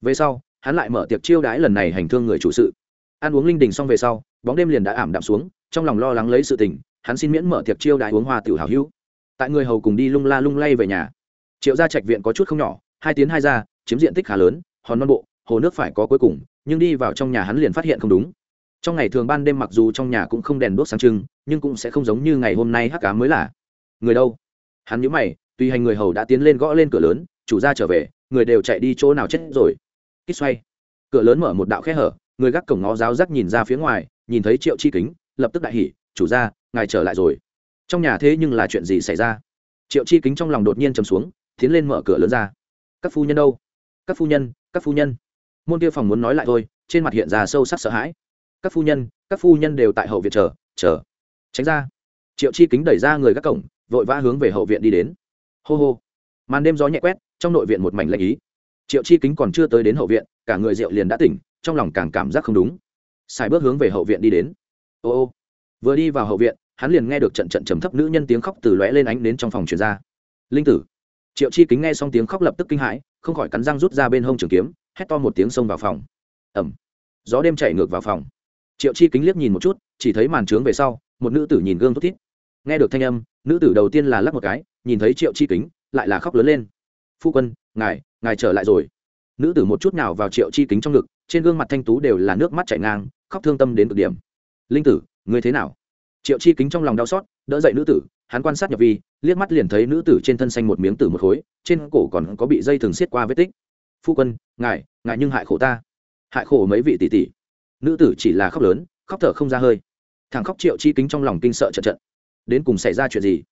Về sau, hắn lại mở tiệc chiêu đãi lần này hành thương người chủ sự. Ăn uống linh đình xong về sau, bóng đêm liền đã ảm đạm xuống, trong lòng lo lắng lấy sự tình, hắn xin miễn mở tiệc chiêu đãi uống hoa tiểu hảo hữu tại người hầu cùng đi lung la lung lay về nhà. Triệu gia trạch viện có chút không nhỏ, hai tiến hai ra, chiếm diện tích khá lớn, hòn non bộ, hồ nước phải có cuối cùng, nhưng đi vào trong nhà hắn liền phát hiện không đúng. Trong ngày thường ban đêm mặc dù trong nhà cũng không đèn đốt sáng trưng, nhưng cũng sẽ không giống như ngày hôm nay hắc cá mới là. Người đâu? Hắn nhớ mày, tuy hành người hầu đã tiến lên gõ lên cửa lớn, chủ gia trở về, người đều chạy đi chỗ nào chết rồi. Kích xoay. Cửa lớn mở một đạo khe hở, người gác cổng ngó giáo giác nhìn ra phía ngoài, nhìn thấy triệu chi kính, lập tức đại hỉ, chủ gia, ngài trở lại rồi trong nhà thế nhưng là chuyện gì xảy ra? Triệu chi kính trong lòng đột nhiên trầm xuống, tiến lên mở cửa lớn ra. Các phu nhân đâu? Các phu nhân, các phu nhân. Môn kia phòng muốn nói lại thôi, trên mặt hiện ra sâu sắc sợ hãi. Các phu nhân, các phu nhân đều tại hậu viện chờ chờ. Tránh ra. Triệu chi kính đẩy ra người các cổng, vội vã hướng về hậu viện đi đến. Hô hô. Màn đêm gió nhẹ quét, trong nội viện một mảnh lạnh ý. Triệu chi kính còn chưa tới đến hậu viện, cả người rượu liền đã tỉnh, trong lòng càng cảm giác không đúng. Xài bước hướng về hậu viện đi đến. Ô ô. Vừa đi vào hậu viện hắn liền nghe được trận trận trầm thấp nữ nhân tiếng khóc từ lóe lên ánh đến trong phòng truyền ra. Linh tử. Triệu chi kính nghe xong tiếng khóc lập tức kinh hãi, không khỏi cắn răng rút ra bên hông trường kiếm, hét to một tiếng xông vào phòng. Ẩm gió đêm chạy ngược vào phòng. Triệu chi kính liếc nhìn một chút, chỉ thấy màn trướng về sau, một nữ tử nhìn gương thút thít. Nghe được thanh âm, nữ tử đầu tiên là lắc một cái, nhìn thấy triệu chi kính, lại là khóc lớn lên. Phu quân, ngài ngài trở lại rồi. Nữ tử một chút nào vào triệu chi kính trong ngực, trên gương mặt thanh tú đều là nước mắt chảy ngang, khóc thương tâm đến cực điểm. Linh tử, ngươi thế nào? Triệu chi kính trong lòng đau xót, đỡ dậy nữ tử, hắn quan sát nhập vi, liếc mắt liền thấy nữ tử trên thân xanh một miếng tử một khối, trên cổ còn có bị dây thường xiết qua vết tích. Phu quân, ngài ngài nhưng hại khổ ta. Hại khổ mấy vị tỷ tỷ? Nữ tử chỉ là khóc lớn, khóc thở không ra hơi. Thằng khóc triệu chi kính trong lòng kinh sợ trận trận đến cùng xảy ra chuyện gì?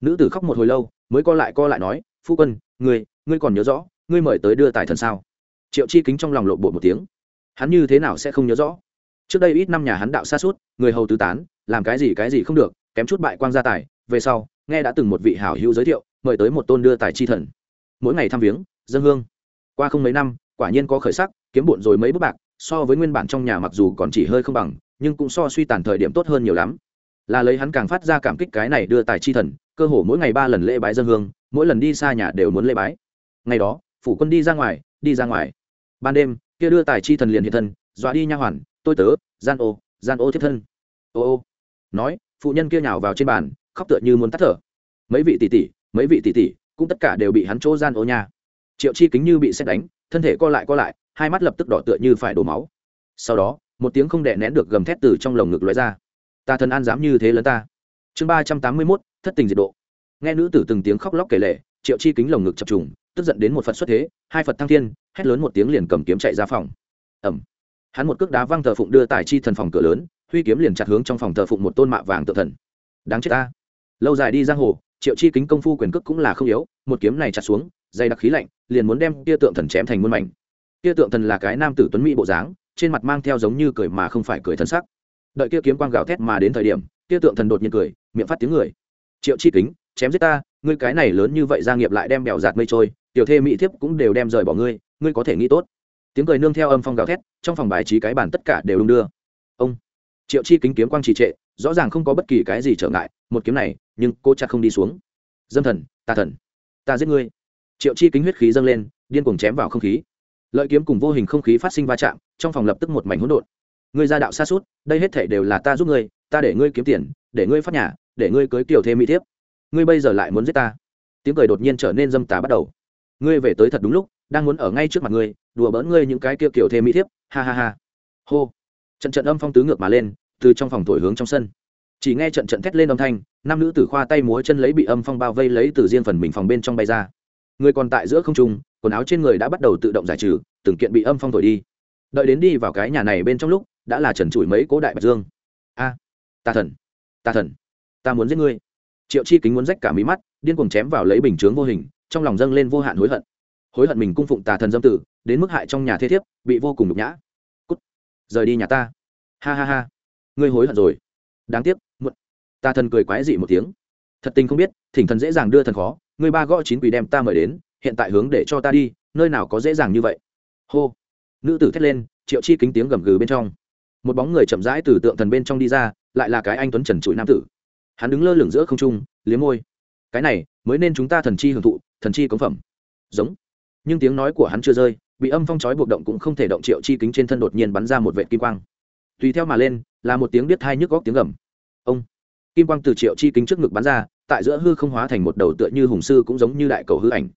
Nữ tử khóc một hồi lâu, mới co lại co lại nói, phu quân, ngươi ngươi còn nhớ rõ, ngươi mời tới đưa tài thần sao? Triệu chi kính trong lòng lộ bộ một tiếng. Hắn như thế nào sẽ không nhớ rõ? Trước đây ít năm nhà hắn đạo xa suốt, người hầu tứ tán, làm cái gì cái gì không được, kém chút bại quang gia tài, về sau, nghe đã từng một vị hảo hữu giới thiệu, mời tới một tôn đưa tài chi thần. Mỗi ngày thăm viếng, dân hương. Qua không mấy năm, quả nhiên có khởi sắc, kiếm bụn rồi mấy bức bạc, so với nguyên bản trong nhà mặc dù còn chỉ hơi không bằng, nhưng cũng so suy tàn thời điểm tốt hơn nhiều lắm. Là lấy hắn càng phát ra cảm kích cái này đưa tài chi thần, cơ hồ mỗi ngày ba lần lễ bái dân hương, mỗi lần đi xa nhà đều muốn lễ bái. Ngày đó, phủ quân đi ra ngoài, đi ra ngoài. Ban đêm, kia đưa tài chi thần liền hiện thân, dọa đi nha hoàn tôi tớ, gian ô gian ô thiết thân. Ô ô. Nói, phụ nhân kia nhào vào trên bàn, khóc tựa như muốn tắt thở. Mấy vị tỷ tỷ, mấy vị tỷ tỷ, cũng tất cả đều bị hắn chỗ gian ô nha. Triệu chi kính như bị xét đánh, thân thể co lại co lại, hai mắt lập tức đỏ tựa như phải đổ máu. Sau đó, một tiếng không đè nén được gầm thét từ trong lồng ngực lóe ra. Ta thần an dám như thế lớn ta. Chương ba trăm tám mươi mốt, thất tình diệt độ. Nghe nữ tử từng tiếng khóc lóc kể lệ triệu chi kính lồng ngực chập trùng, tức giận đến một phật xuất thế, hai phật thăng thiên, hét lớn một tiếng liền cầm kiếm chạy ra phòng. Ẩm hắn một cước đá văng thờ phụng đưa tài chi thần phòng cửa lớn, huy kiếm liền chặt hướng trong phòng thờ phụng một tôn mạ vàng tự thần. Đáng chết ta. Lâu dài đi giang hồ, triệu chi kính công phu quyền cước cũng là không yếu, một kiếm này chặt xuống, dày đặc khí lạnh, liền muốn đem kia tượng thần chém thành muôn mảnh. Kia tượng thần là cái nam tử tuấn mỹ bộ dáng, trên mặt mang theo giống như cười mà không phải cười thân sắc. Đợi kia kiếm quang gào thét mà đến thời điểm, kia tượng thần đột nhiên cười, miệng phát tiếng người. Triệu chi kính, chém giết ta, ngươi cái này lớn như vậy gia nghiệp lại đem bèo giạt mây trôi, tiểu thê mỹ thiếp cũng đều đem rời bỏ ngươi ngươi có thể nghĩ tốt tiếng cười nương theo âm phong gào thét, trong phòng bài trí cái bàn tất cả đều đung đưa. Ông triệu chi kính kiếm quang trì trệ, rõ ràng không có bất kỳ cái gì trở ngại, một kiếm này, nhưng cô chặt không đi xuống. Dâm thần, tà thần, ta giết ngươi. Triệu chi kính huyết khí dâng lên, điên cuồng chém vào không khí. Lợi kiếm cùng vô hình không khí phát sinh va chạm, trong phòng lập tức một mảnh hỗn độn. Ngươi ra đạo xa suốt, đây hết thể đều là ta giúp ngươi, ta để ngươi kiếm tiền, để ngươi phát nhà, để ngươi cưới kiểu thêm mỹ thiếp. Ngươi bây giờ lại muốn giết ta. Tiếng cười đột nhiên trở nên dâm tà bắt đầu. Ngươi về tới thật đúng lúc đang muốn ở ngay trước mặt ngươi đùa bỡn ngươi những cái kia kiểu thêm mỹ thiếp ha ha ha. Hô. Trận trận âm phong tứ ngược mà lên từ trong phòng thổi hướng trong sân. Chỉ nghe trận trận thét lên âm thanh nam nữ tử khoa tay múa chân lấy bị âm phong bao vây lấy từ riêng phần mình phòng bên trong bay ra. Người còn tại giữa không trung quần áo trên người đã bắt đầu tự động giải trừ từng kiện bị âm phong thổi đi. Đợi đến đi vào cái nhà này bên trong lúc đã là trần trụi mấy cố đại bạch dương. A à, thần ta thần ta muốn giết ngươi. Triệu chi kính muốn rách cả mí mắt điên cuồng chém vào lấy bình chướng vô hình trong lòng dâng lên vô hạn hối hận hối hận mình cung phụng tà thần dâm tử, đến mức hại trong nhà thế thiếp, bị vô cùng nhục nhã. Cút. Rời đi nhà ta. Ha ha ha. Ngươi hối hận rồi. Đáng tiếc, muộn. Tà thần cười quái dị một tiếng. Thật tình không biết, thỉnh thần dễ dàng đưa thần khó. Ngươi ba gõ chín quỷ đem ta mời đến, hiện tại hướng để cho ta đi, nơi nào có dễ dàng như vậy? Hô. Nữ tử thét lên, triệu chi kính tiếng gầm gừ bên trong. Một bóng người chậm rãi từ tượng thần bên trong đi ra, lại là cái anh tuấn trần trụi nam tử. Hắn đứng lơ lửng giữa không trung, liếm môi. Cái này, mới nên chúng ta thần chi hưởng thụ, thần chi cống phẩm. Giống nhưng tiếng nói của hắn chưa rơi, bị âm phong chói buộc động cũng không thể động triệu chi kính trên thân đột nhiên bắn ra một vệ kim quang. Tùy theo mà lên, là một tiếng biết hai nhức góc tiếng gầm. Ông! Kim quang từ triệu chi kính trước ngực bắn ra, tại giữa hư không hóa thành một đầu tựa như hùng sư cũng giống như đại cầu hư ảnh.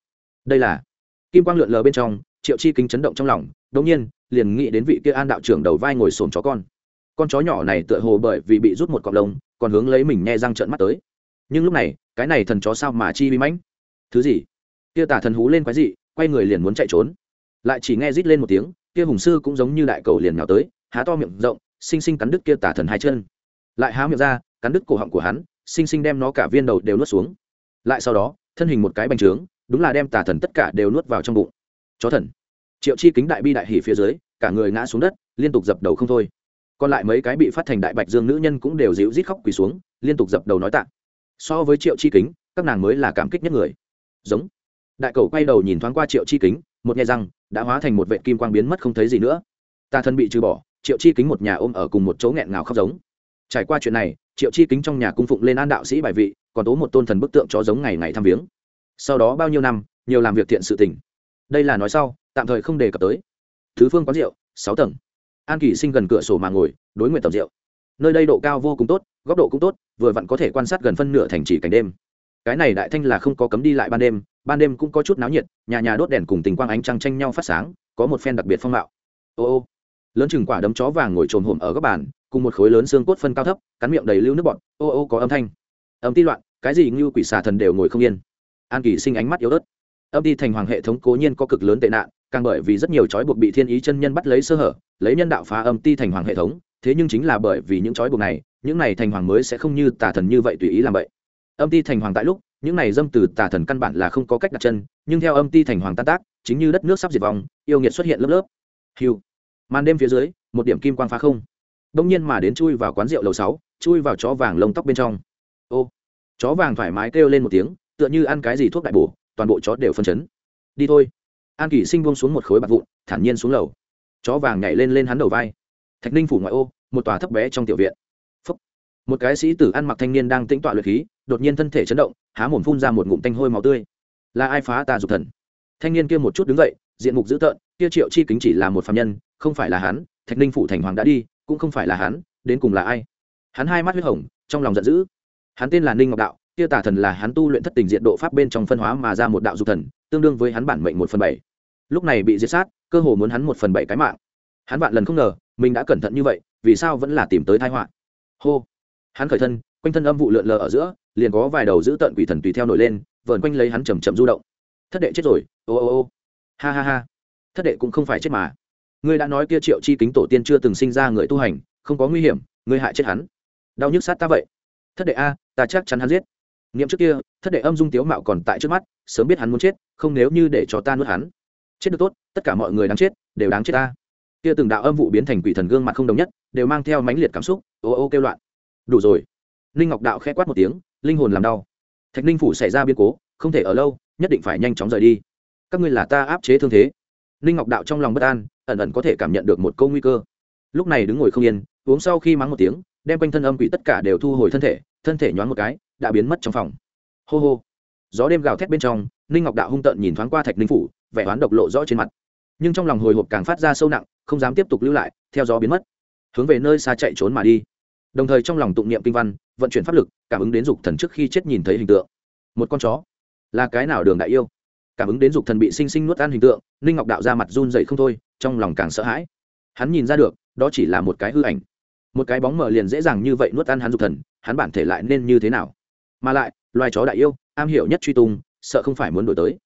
Đây là kim quang lượn lờ bên trong, triệu chi kính chấn động trong lòng đống nhiên, liền nghĩ đến vị kia an đạo trưởng đầu vai ngồi xổm chó con. Con chó nhỏ này tựa hồ bởi vì bị rút một cọng lông, còn hướng lấy mình nghe răng trợn mắt tới. Nhưng lúc này, cái này thần chó sao mà chi bí mãnh? Thứ gì? Kia tả thần hú lên quái dị quay người liền muốn chạy trốn. Lại chỉ nghe rít lên một tiếng, kia hùng sư cũng giống như đại cầu liền nhào tới, há to miệng rộng, xinh xinh cắn đứt kia tả thần hai chân. Lại há miệng ra, cắn đứt cổ họng của hắn, xinh xinh đem nó cả viên đầu đều nuốt xuống. Lại sau đó, thân hình một cái bành trướng, đúng là đem tả thần tất cả đều nuốt vào trong bụng. Chó thần. Triệu chi kính đại bi đại hỉ phía dưới, cả người ngã xuống đất, liên tục dập đầu không thôi. Còn lại mấy cái bị phát thành đại bạch dương nữ nhân cũng đều dịu rít khóc quỳ xuống, liên tục dập đầu nói tạ. So với triệu chi kính, các nàng mới là cảm kích nhất người. Giống đại cầu quay đầu nhìn thoáng qua triệu chi kính, một nghe răng, đã hóa thành một vệ kim quang biến mất không thấy gì nữa. Ta thân bị trừ bỏ, triệu chi kính một nhà ôm ở cùng một chỗ nghẹn ngào khóc giống. Trải qua chuyện này, triệu chi kính trong nhà cung phụng lên an đạo sĩ bài vị, còn tố một tôn thần bức tượng chó giống ngày ngày thăm viếng. Sau đó bao nhiêu năm, nhiều làm việc thiện sự tình. Đây là nói sau, tạm thời không đề cập tới. Thứ phương quán rượu, sáu tầng. An kỳ sinh gần cửa sổ mà ngồi, đối nguyện tầm rượu. Nơi đây độ cao vô cùng tốt, góc độ cũng tốt, vừa vặn có thể quan sát gần phân nửa thành trì cảnh đêm. Cái này đại thanh là không có cấm đi lại ban đêm ban đêm cũng có chút náo nhiệt, nhà nhà đốt đèn cùng tình quang ánh trăng tranh nhau phát sáng, có một phen đặc biệt phong mạo. Ô ô. Lớn chừng quả đấm chó vàng ngồi trồm hổm ở góc bàn, cùng một khối lớn xương cốt phân cao thấp, cắn miệng đầy lưu nước bọt, ô ô có âm thanh. Âm ti loạn, cái gì như quỷ xà thần đều ngồi không yên. An kỳ sinh ánh mắt yếu ớt. Âm ti thành hoàng hệ thống cố nhiên có cực lớn tệ nạn, càng bởi vì rất nhiều trói buộc bị thiên ý chân nhân bắt lấy sơ hở, lấy nhân đạo phá âm ti thành hoàng hệ thống, thế nhưng chính là bởi vì những trói buộc này, những này thành hoàng mới sẽ không như tà thần như vậy tùy ý làm vậy. Âm ti thành hoàng tại lúc những này dâm từ tà thần căn bản là không có cách đặt chân, nhưng theo âm ti thành hoàng tan tác, chính như đất nước sắp diệt vong, yêu nghiệt xuất hiện lớp lớp. Hiu màn đêm phía dưới, một điểm kim quang phá không. Đông nhiên mà đến chui vào quán rượu lầu sáu, chui vào chó vàng lông tóc bên trong. Ô. Chó vàng thoải mái kêu lên một tiếng, tựa như ăn cái gì thuốc đại bổ, toàn bộ chó đều phân chấn. Đi thôi. An kỷ sinh buông xuống một khối bạc vụn, thản nhiên xuống lầu. Chó vàng nhảy lên lên hắn đầu vai. Thạch ninh phủ ngoại ô, một tòa thấp bé trong tiểu viện. Phúc. một cái sĩ tử ăn mặc thanh niên đang tĩnh tọa luyện khí đột nhiên thân thể chấn động, há mồm phun ra một ngụm tanh hôi máu tươi. Là ai phá ta dục thần? Thanh niên kia một chút đứng dậy, diện mục dữ tợn, kia triệu chi kính chỉ là một phạm nhân, không phải là hắn, thạch ninh phủ thành hoàng đã đi, cũng không phải là hắn, đến cùng là ai? Hắn hai mắt huyết hồng, trong lòng giận dữ. Hắn tên là ninh ngọc đạo, kia tả thần là hắn tu luyện thất tình diện độ pháp bên trong phân hóa mà ra một đạo dục thần, tương đương với hắn bản mệnh một phần bảy. Lúc này bị giết sát, cơ hồ muốn hắn một phần bảy cái mạng. Hắn vạn lần không ngờ, mình đã cẩn thận như vậy, vì sao vẫn là tìm tới thái họa? Hô! Hắn khởi thân, quanh thân âm vụ lượn lờ ở giữa liền có vài đầu giữ tận quỷ thần tùy theo nổi lên, vờn quanh lấy hắn chầm chậm du động. Thất đệ chết rồi, ô ô ô. Ha ha ha. Thất đệ cũng không phải chết mà. Ngươi đã nói kia triệu chi kính tổ tiên chưa từng sinh ra người tu hành, không có nguy hiểm, ngươi hại chết hắn. Đau nhức sát ta vậy. Thất đệ a, ta chắc chắn hắn giết. Niệm trước kia, thất đệ âm dung tiếu mạo còn tại trước mắt, sớm biết hắn muốn chết, không nếu như để cho ta nuốt hắn. Chết được tốt, tất cả mọi người đáng chết, đều đáng chết ta. Kia từng đạo âm vụ biến thành quỷ thần gương mặt không đồng nhất, đều mang theo mãnh liệt cảm xúc, ô ô kêu loạn. Đủ rồi. Linh ngọc đạo khẽ quát một tiếng linh hồn làm đau. Thạch ninh phủ xảy ra biến cố, không thể ở lâu, nhất định phải nhanh chóng rời đi. Các ngươi là ta áp chế thương thế. Linh ngọc đạo trong lòng bất an, ẩn ẩn có thể cảm nhận được một câu nguy cơ. Lúc này đứng ngồi không yên, uống sau khi mắng một tiếng, đem quanh thân âm quỷ tất cả đều thu hồi thân thể thân thể nhoáng một cái, đã biến mất trong phòng. Hô hô. Gió đêm gào thét bên trong, ninh ngọc đạo hung tợn nhìn thoáng qua thạch ninh phủ, vẻ oán độc lộ rõ trên mặt. Nhưng trong lòng hồi hộp càng phát ra sâu nặng, không dám tiếp tục lưu lại, theo gió biến mất. Hướng về nơi xa chạy trốn mà đi đồng thời trong lòng tụng niệm kinh văn, vận chuyển pháp lực, cảm ứng đến dục thần trước khi chết nhìn thấy hình tượng. Một con chó. Là cái nào đường đại yêu? Cảm ứng đến dục thần bị sinh sinh nuốt ăn hình tượng, ninh ngọc đạo ra mặt run dậy không thôi, trong lòng càng sợ hãi. Hắn nhìn ra được, đó chỉ là một cái hư ảnh. Một cái bóng mờ liền dễ dàng như vậy nuốt ăn hắn dục thần, hắn bản thể lại nên như thế nào? Mà lại, loài chó đại yêu, am hiểu nhất truy tung, sợ không phải muốn đổi tới.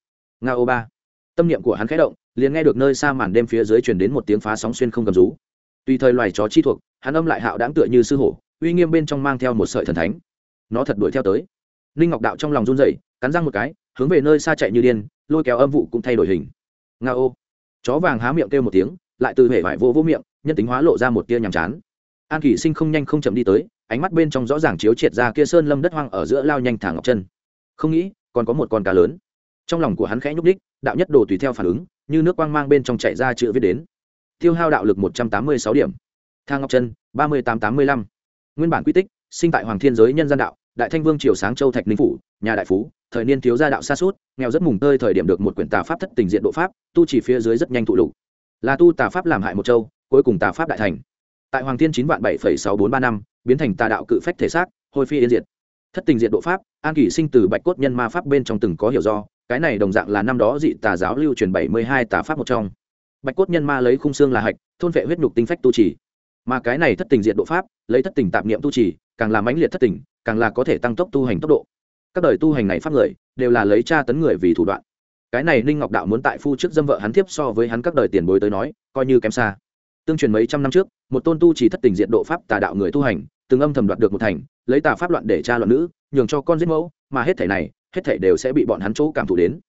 Nga ô ba. Tâm niệm của hắn khẽ động, liền nghe được nơi xa màn đêm phía dưới truyền đến một tiếng phá sóng xuyên không cầm rú. Tùy thời loài chó chi thuộc, hắn âm lại hạo đáng tựa như sư hổ uy nghiêm bên trong mang theo một sợi thần thánh. Nó thật đuổi theo tới. Ninh ngọc đạo trong lòng run rẩy, cắn răng một cái, hướng về nơi xa chạy như điên, lôi kéo âm vụ cũng thay đổi hình. Nga ô. Chó vàng há miệng kêu một tiếng, lại từ hệ vải vô vô miệng, nhân tính hóa lộ ra một tia nhàm chán. An kỷ sinh không nhanh không chậm đi tới, ánh mắt bên trong rõ ràng chiếu triệt ra kia sơn lâm đất hoang ở giữa lao nhanh thả ngọc chân. Không nghĩ, còn có một con cá lớn. Trong lòng của hắn khẽ nhúc đích đạo nhất đồ tùy theo phản ứng, như nước quang mang bên trong chạy ra chữ viết đến. Tiêu hao đạo lực một trăm tám mươi sáu điểm. Thang ngọc chân, ba mươi tám tám mươi lăm nguyên bản quy tích, sinh tại hoàng thiên giới nhân gian đạo, đại thanh vương triều sáng châu thạch ninh phủ, nhà đại phú, thời niên thiếu gia đạo xa suốt, nghèo rất mùng tơi thời điểm được một quyển tà pháp thất tình diện độ pháp, tu chỉ phía dưới rất nhanh thụ lục. Là tu tà pháp làm hại một châu, cuối cùng tà pháp đại thành. Tại hoàng thiên chín vạn bảy phẩy sáu bốn ba năm, biến thành tà đạo cự phách thể xác, hôi phi yên diệt. Thất tình diện độ pháp, an kỷ sinh từ bạch cốt nhân ma pháp bên trong từng có hiểu do, cái này đồng dạng là năm đó dị tà giáo lưu truyền bảy mươi hai tà pháp một trong. Bạch cốt nhân ma lấy khung xương là hạch, thôn vệ huyết nhục tinh phách tu trì mà cái này thất tình diện độ pháp, lấy thất tình tạp niệm tu trì, càng làm mãnh liệt thất tình, càng là có thể tăng tốc tu hành tốc độ. Các đời tu hành này pháp người, đều là lấy tra tấn người vì thủ đoạn. Cái này ninh ngọc đạo muốn tại phu trước dâm vợ hắn tiếp so với hắn các đời tiền bối tới nói, coi như kém xa. Tương truyền mấy trăm năm trước, một tôn tu chỉ thất tình diện độ pháp tà đạo người tu hành, từng âm thầm đoạt được một thành, lấy tà pháp loạn để tra loạn nữ, nhường cho con giết mẫu, mà hết thể này, hết thể đều sẽ bị bọn hắn chỗ cảm thủ đến.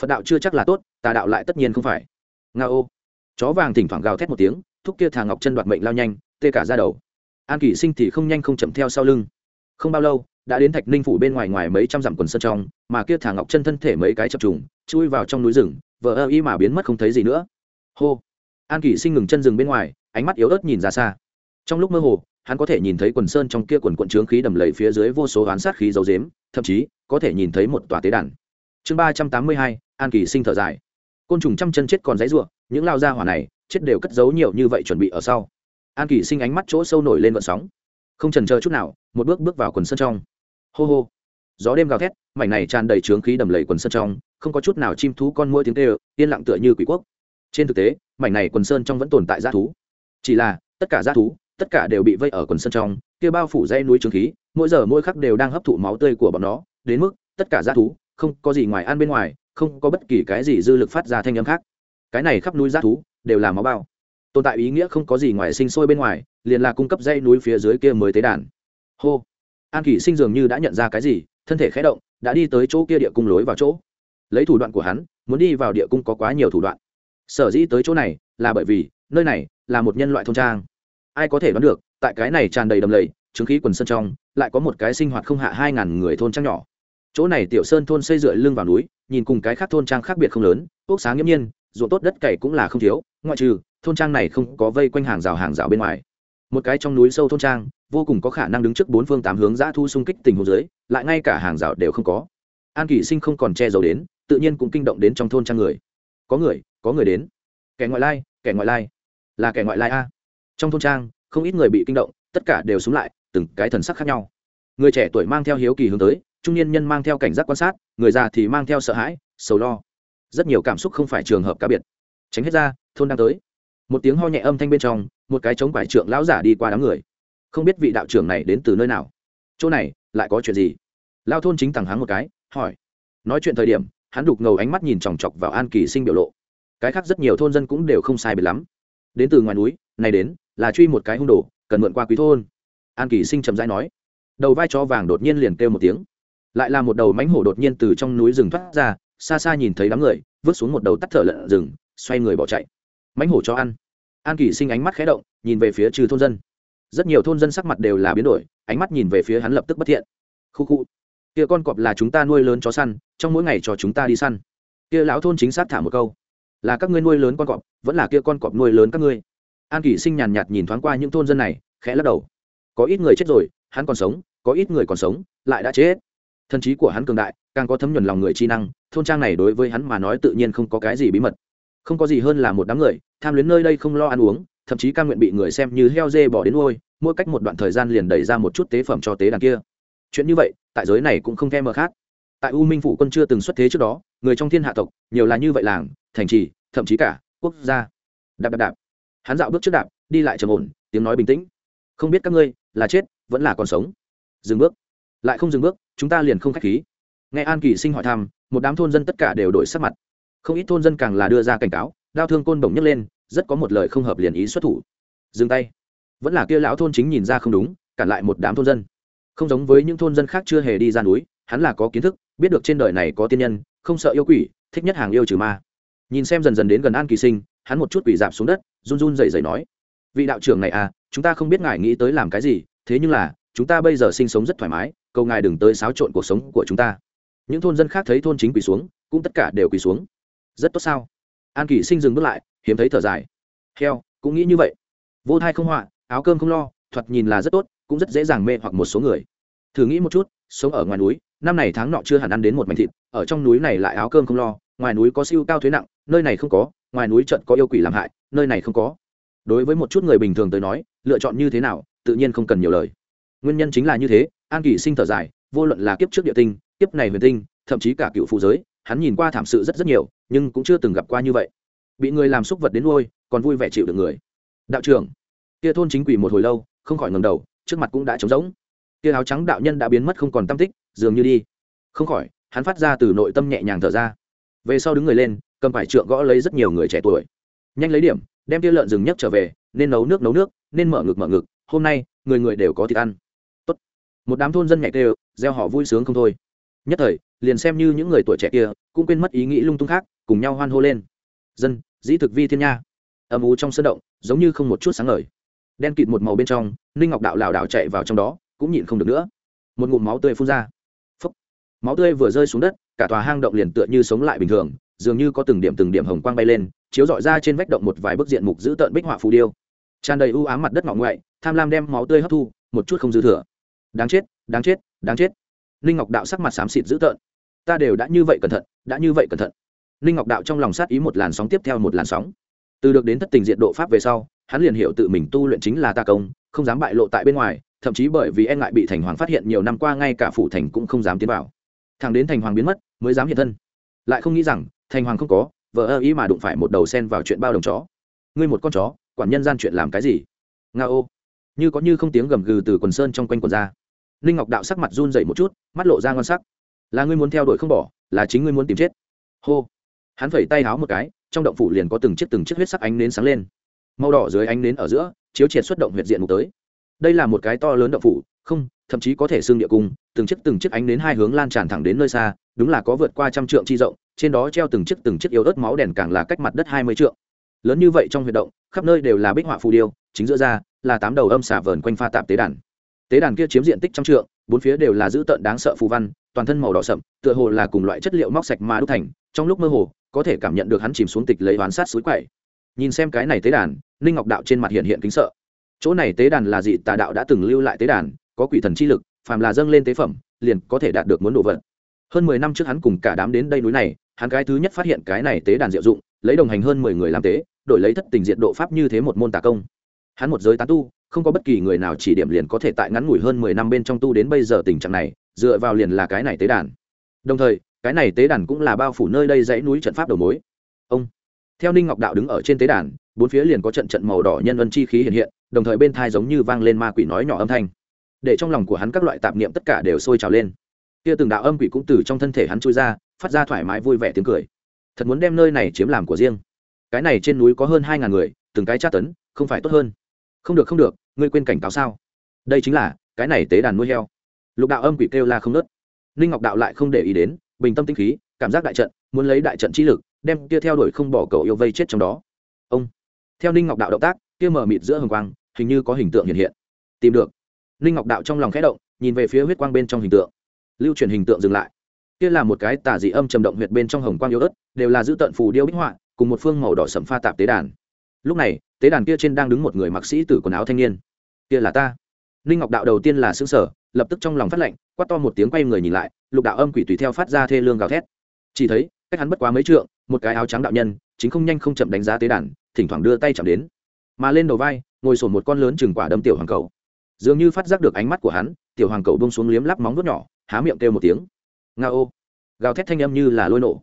Phật đạo chưa chắc là tốt, tà đạo lại tất nhiên không phải. Nga ô. Chó vàng thỉnh thoảng gào thét một tiếng thúc kia thà ngọc chân đoạt mệnh lao nhanh, tê cả ra đầu. An kỷ sinh thì không nhanh không chậm theo sau lưng. Không bao lâu, đã đến thạch ninh phủ bên ngoài ngoài mấy trăm dặm quần sân trong, mà kia thả ngọc chân thân thể mấy cái chập trùng, chui vào trong núi rừng, vờ ơ y mà biến mất không thấy gì nữa. Hô! An kỷ sinh ngừng chân rừng bên ngoài, ánh mắt yếu ớt nhìn ra xa. Trong lúc mơ hồ, hắn có thể nhìn thấy quần sơn trong kia quần quận trướng khí đầm lầy phía dưới vô số oán sát khí dấu dếm thậm chí có thể nhìn thấy một tòa tế đàn. Chương ba trăm tám mươi hai, an kỳ sinh thở dài côn trùng trăm chân chết còn dãy ruộng những lao ra hỏa này, chết đều cất giấu nhiều như vậy chuẩn bị ở sau. An kỳ sinh ánh mắt chỗ sâu nổi lên vận sóng. Không trần chờ chút nào, một bước bước vào quần sân trong. Hô hô. Gió đêm gào thét, mảnh này tràn đầy trướng khí đầm lầy quần sơn trong, không có chút nào chim thú con mũi tiếng tê yên lặng tựa như quỷ quốc. Trên thực tế, mảnh này quần sơn trong vẫn tồn tại g thú. Chỉ là, tất cả g thú, tất cả đều bị vây ở quần sơn trong, kia bao phủ dây núi trướng khí, mỗi giờ mỗi khắc đều đang hấp thụ máu tươi của bọn nó. Đến mức, tất cả g thú, không có gì ngoài ăn bên ngoài không có bất kỳ cái gì dư lực phát ra thanh âm khác. Cái này khắp núi g thú đều là máu bao. Tồn tại ý nghĩa không có gì ngoài sinh sôi bên ngoài, liền là cung cấp dây núi phía dưới kia mới tế đàn. Hô. An kỷ sinh dường như đã nhận ra cái gì, thân thể khé động, đã đi tới chỗ kia địa cung lối vào chỗ. Lấy thủ đoạn của hắn, muốn đi vào địa cung có quá nhiều thủ đoạn. Sở dĩ tới chỗ này, là bởi vì, nơi này là một nhân loại thôn trang. Ai có thể đoán được, tại cái này tràn đầy đầm lầy, chứng khí quần sân trong, lại có một cái sinh hoạt không hạ hai ngàn người thôn trang nhỏ chỗ này tiểu sơn thôn xây dựa lưng vào núi, nhìn cùng cái khác thôn trang khác biệt không lớn, quốc sáng nghiễm nhiên, ruộng tốt đất cày cũng là không thiếu, ngoại trừ, thôn trang này không có vây quanh hàng rào hàng rào bên ngoài. Một cái trong núi sâu thôn trang, vô cùng có khả năng đứng trước bốn phương tám hướng giã thu xung kích tình hồ dưới, lại ngay cả hàng rào đều không có. An kỷ sinh không còn che giấu đến, tự nhiên cũng kinh động đến trong thôn trang người. Có người có người đến. Kẻ ngoại lai, kẻ ngoại lai. Là kẻ ngoại lai a. Trong thôn trang, không ít người bị kinh động, tất cả đều xuống lại, từng cái thần sắc khác nhau. Người trẻ tuổi mang theo hiếu kỳ hướng tới trung niên nhân mang theo cảnh giác quan sát, người già thì mang theo sợ hãi, sầu lo. Rất nhiều cảm xúc không phải trường hợp cá biệt. Tránh hết ra, thôn đang tới. Một tiếng ho nhẹ âm thanh bên trong, một cái trống quải trượng lão giả đi qua đám người. Không biết vị đạo trưởng này đến từ nơi nào. Chỗ này, lại có chuyện gì? Lao thôn chính thẳng hắn một cái, hỏi. Nói chuyện thời điểm, hắn đục ngầu ánh mắt nhìn chòng chọc vào an kỳ sinh biểu lộ. Cái khác rất nhiều thôn dân cũng đều không sai biệt lắm. Đến từ ngoài núi, này đến, là truy một cái hung đồ, cần mượn qua quý thôn. An kỳ sinh chậm rãi nói. Đầu vai cho vàng đột nhiên liền kêu một tiếng lại là một đầu mánh hổ đột nhiên từ trong núi rừng thoát ra, xa xa nhìn thấy đám người, vứt xuống một đầu tắt thở lợn rừng, xoay người bỏ chạy. Mánh hổ cho ăn. An kỳ sinh ánh mắt khé động, nhìn về phía trừ thôn dân. Rất nhiều thôn dân sắc mặt đều là biến đổi, ánh mắt nhìn về phía hắn lập tức bất thiện. Khu khu. Kia con cọp là chúng ta nuôi lớn chó săn, trong mỗi ngày cho chúng ta đi săn. Kia lão thôn chính xác thả một câu. Là các ngươi nuôi lớn con cọp, vẫn là kia con cọp nuôi lớn các ngươi. An kỷ sinh nhàn nhạt nhìn thoáng qua những thôn dân này, khẽ lắc đầu. Có ít người chết rồi, hắn còn sống, có ít người còn sống, lại đã chết thần trí của hắn cường đại, càng có thấm nhuần lòng người chi năng, thôn trang này đối với hắn mà nói tự nhiên không có cái gì bí mật. Không có gì hơn là một đám người, tham luyến nơi đây không lo ăn uống, thậm chí ca nguyện bị người xem như heo dê bỏ đến nuôi, mỗi cách một đoạn thời gian liền đẩy ra một chút tế phẩm cho tế đàn kia. Chuyện như vậy, tại giới này cũng không thèm mờ khác. Tại u minh phủ quân chưa từng xuất thế trước đó, người trong thiên hạ tộc, nhiều là như vậy làng, thành trì, thậm chí cả quốc gia. Đạp đạp đạp. Hắn dạo bước trước đạp, đi lại trầm ổn, tiếng nói bình tĩnh. Không biết các ngươi là chết, vẫn là còn sống. Dừng bước lại không dừng bước, chúng ta liền không k h á c h khí. Nghe an kỳ sinh hỏi thăm, một đám thôn dân tất cả đều đổi sắc mặt. Không ít thôn dân càng là đưa ra cảnh cáo, đao thương côn bổng nhấc lên, rất có một lời không hợp liền ý xuất thủ. Dừng tay. Vẫn là kia lão thôn chính nhìn ra không đúng, cản lại một đám thôn dân. Không giống với những thôn dân khác chưa hề đi ra núi, hắn là có kiến thức, biết được trên đời này có tiên nhân, không sợ yêu quỷ, thích nhất hàng yêu trừ ma. Nhìn xem dần dần đến gần an kỳ sinh, hắn một chút quỷ dạp xuống đất, run run dậy dậy nói, vị đạo trưởng này à chúng ta không biết ngài nghĩ tới làm cái gì, thế nhưng là, chúng ta bây giờ sinh sống rất thoải mái cầu ngài đừng tới xáo trộn cuộc sống của chúng ta. Những thôn dân khác thấy thôn chính quỳ xuống, cũng tất cả đều quỳ xuống. Rất tốt sao? An kỳ sinh dừng bước lại, hiếm thấy thở dài. Heo, cũng nghĩ như vậy. Vô thai không họa, áo cơm không lo, thoạt nhìn là rất tốt, cũng rất dễ dàng mê hoặc một số người. Thử nghĩ một chút, sống ở ngoài núi, năm này tháng nọ chưa hẳn ăn đến một mảnh thịt, ở trong núi này lại áo cơm không lo, ngoài núi có siêu cao thuế nặng, nơi này không có, ngoài núi trận có yêu quỷ làm hại, nơi này không có. Đối với một chút người bình thường tới nói, lựa chọn như thế nào, tự nhiên không cần nhiều lời nguyên nhân chính là như thế, an kỳ sinh thở dài, vô luận là kiếp trước địa tinh, kiếp này huyền tinh, thậm chí cả cựu phụ giới, hắn nhìn qua thảm sự rất rất nhiều, nhưng cũng chưa từng gặp qua như vậy. Bị người làm xúc vật đến nuôi, còn vui vẻ chịu được người. Đạo trưởng, kia thôn chính quỷ một hồi lâu, không khỏi ngầm đầu, trước mặt cũng đã trống rỗng. Kia áo trắng đạo nhân đã biến mất không còn tâm tích, dường như đi. Không khỏi, hắn phát ra từ nội tâm nhẹ nhàng thở ra. Về sau đứng người lên, cầm phải trượng gõ lấy rất nhiều người trẻ tuổi. Nhanh lấy điểm, đem tia lợn rừng nhấc trở về, nên nấu nước nấu nước, nên mở ngực mở ngực, hôm nay, người người đều có thịt ăn một đám thôn dân nhảy kêu gieo họ vui sướng không thôi. Nhất thời, liền xem như những người tuổi trẻ kia, cũng quên mất ý nghĩ lung tung khác, cùng nhau hoan hô lên. Dân, dĩ thực vi thiên nha. Âm u trong sân động, giống như không một chút sáng ngời. Đen kịt một màu bên trong, ninh ngọc đạo lảo đảo chạy vào trong đó, cũng nhịn không được nữa. Một ngụm máu tươi phun ra. Phốc. máu tươi vừa rơi xuống đất, cả tòa hang động liền tựa như sống lại bình thường, dường như có từng điểm từng điểm hồng quang bay lên, chiếu dọi ra trên vách động một vài bức diện mục giữ tợn bích họa phù điêu. Tràn đầy u ám mặt đất ngọ ngoại, tham lam đem máu tươi hấp thu, một chút không dư thừa đáng chết đáng chết đáng chết. Ninh ngọc đạo sắc mặt xám xịt dữ tợn. Ta đều đã như vậy cẩn thận, đã như vậy cẩn thận. Ninh ngọc đạo trong lòng sát ý một làn sóng tiếp theo một làn sóng. Từ được đến thất tình diện độ pháp về sau, hắn liền hiểu tự mình tu luyện chính là ta công, không dám bại lộ tại bên ngoài, thậm chí bởi vì e ngại bị thành hoàng phát hiện nhiều năm qua ngay cả phủ thành cũng không dám tiến vào. Thằng đến thành hoàng biến mất, mới dám hiện thân. Lại không nghĩ rằng, thành hoàng không có vợ ơ ý mà đụng phải một đầu sen vào chuyện bao đồng chó. Ngươi một con chó, quản nhân gian chuyện làm cái gì? Nga ô. Như có như không tiếng gầm gừ từ quần sơn trong quanh quần ra ninh ngọc đạo sắc mặt run dậy một chút, mắt lộ ra ngon sắc. Là ngươi muốn theo đuổi không bỏ, là chính ngươi muốn tìm chết. Hô. Hắn phẩy tay háo một cái, trong động phủ liền có từng chiếc từng chiếc huyết sắc ánh nến sáng lên. Màu đỏ dưới ánh nến ở giữa, chiếu triệt xuất động huyệt diện mục tới. Đây là một cái to lớn động phủ, không, thậm chí có thể xương địa cung, từng chiếc từng chiếc ánh nến hai hướng lan tràn thẳng đến nơi xa, đúng là có vượt qua trăm trượng chi rộng, trên đó treo từng chiếc từng chiếc yếu ớt máu đèn càng là cách mặt đất hai mươi trượng. Lớn như vậy trong huyệt động, khắp nơi đều là bích họa phù điêu, chính giữa ra là tám đầu âm xả vờn quanh pha tạp tế đàn tế đàn kia chiếm diện tích trăm trượng, bốn phía đều là dữ tợn đáng sợ phù văn, toàn thân màu đỏ sậm, tựa hồ là cùng loại chất liệu móc sạch mà đúc thành, trong lúc mơ hồ, có thể cảm nhận được hắn chìm xuống tịch lấy oán sát suối quậy. Nhìn xem cái này tế đàn, ninh ngọc đạo trên mặt hiện hiện kính sợ. Chỗ này tế đàn là dị tà đạo đã từng lưu lại tế đàn, có quỷ thần chi lực, phàm là dâng lên tế phẩm, liền có thể đạt được muốn đồ vật. Hơn mười năm trước hắn cùng cả đám đến đây núi này, hắn cái thứ nhất phát hiện cái này tế đàn diệu dụng, lấy đồng hành hơn mười người làm tế, đổi lấy thất tình diện độ pháp như thế một môn tà công. Hắn một giới tán tu không có bất kỳ người nào chỉ điểm liền có thể tại ngắn ngủi hơn mười năm bên trong tu đến bây giờ tình trạng này, dựa vào liền là cái này tế đàn. Đồng thời, cái này tế đàn cũng là bao phủ nơi đây dãy núi trận pháp đầu mối. Ông, theo ninh ngọc đạo đứng ở trên tế đàn, bốn phía liền có trận trận màu đỏ nhân ân chi khí hiện hiện, đồng thời bên thai giống như vang lên ma quỷ nói nhỏ âm thanh. Để trong lòng của hắn các loại tạp niệm tất cả đều sôi trào lên. Kia từng đạo âm quỷ cũng từ trong thân thể hắn trôi ra, phát ra thoải mái vui vẻ tiếng cười. Thật muốn đem nơi này chiếm làm của riêng. Cái này trên núi có hơn hai ngàn người, từng cái tra tấn, không phải tốt hơn không được không được, ngươi quên cảnh cáo sao? Đây chính là, cái này tế đàn nuôi heo. Lục đạo âm quỷ kêu la không nớt ninh ngọc đạo lại không để ý đến, bình tâm tinh khí, cảm giác đại trận, muốn lấy đại trận trí lực, đem kia theo đuổi không bỏ cậu yêu vây chết trong đó. Ông, theo ninh ngọc đạo động tác, kia mở mịt giữa hồng quang, hình như có hình tượng hiện hiện. Tìm được. Ninh ngọc đạo trong lòng khẽ động, nhìn về phía huyết quang bên trong hình tượng. Lưu truyền hình tượng dừng lại. Kia là một cái tà dị âm trầm động huyệt bên trong hồng quang yếu ớt, đều là giữ tận phù điêu bích họa, cùng một phương màu đỏ sẫm pha tạp tế đàn. Lúc này tế đàn kia trên đang đứng một người mặc sĩ tử quần áo thanh niên. Kia là ta. Ninh ngọc đạo đầu tiên là xứ sở lập tức trong lòng phát lệnh, quát to một tiếng quay người nhìn lại, lục đạo âm quỷ tùy theo phát ra thê lương gào thét. Chỉ thấy, cách hắn bất quá mấy trượng, một cái áo trắng đạo nhân, chính không nhanh không chậm đánh giá tế đàn, thỉnh thoảng đưa tay chạm đến. Mà lên đầu vai, ngồi sổn một con lớn chừng quả đấm tiểu hoàng cầu. Dường như phát giác được ánh mắt của hắn, tiểu hoàng cầu bông xuống liếm lắp móng vuốt nhỏ, há miệng kêu một tiếng. Nga ô. Gào thét thanh âm như là lôi nổ.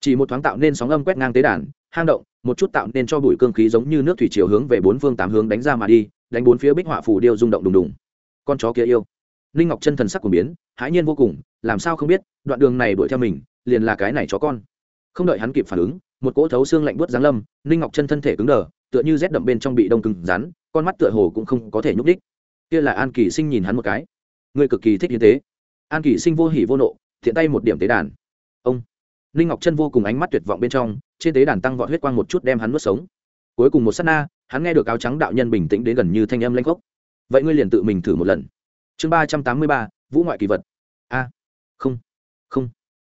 Chỉ một thoáng tạo nên sóng âm quét ngang tế đàn, hang động một chút tạo nên cho bụi cương khí giống như nước thủy chiều hướng về bốn phương tám hướng đánh ra mà đi, đánh bốn phía bích họa phủ điêu rung động đùng đùng. Con chó kia yêu. Ninh ngọc chân thần sắc của biến, hãi nhiên vô cùng, làm sao không biết, đoạn đường này đuổi theo mình, liền là cái này chó con. Không đợi hắn kịp phản ứng, một cỗ thấu xương lạnh buốt giáng lâm ninh ngọc chân thân thể cứng đờ, tựa như rét đậm bên trong bị đông cứng rắn, con mắt tựa hồ cũng không có thể nhúc đích kia là an kỳ sinh nhìn hắn một cái. Người cực kỳ thích như thế an kỳ sinh vô hỉ vô nộ thiện tay một điểm tế đàn ninh ngọc chân vô cùng ánh mắt tuyệt vọng bên trong, trên tế đàn tăng vọt huyết quang một chút đem hắn nuốt sống. Cuối cùng một s á t na, hắn nghe được áo trắng đạo nhân bình tĩnh đến gần như thanh âm lanh khốc. Vậy ngươi liền tự mình thử một lần. Chương ba trăm tám mươi ba, vũ ngoại kỳ vật. A, không không,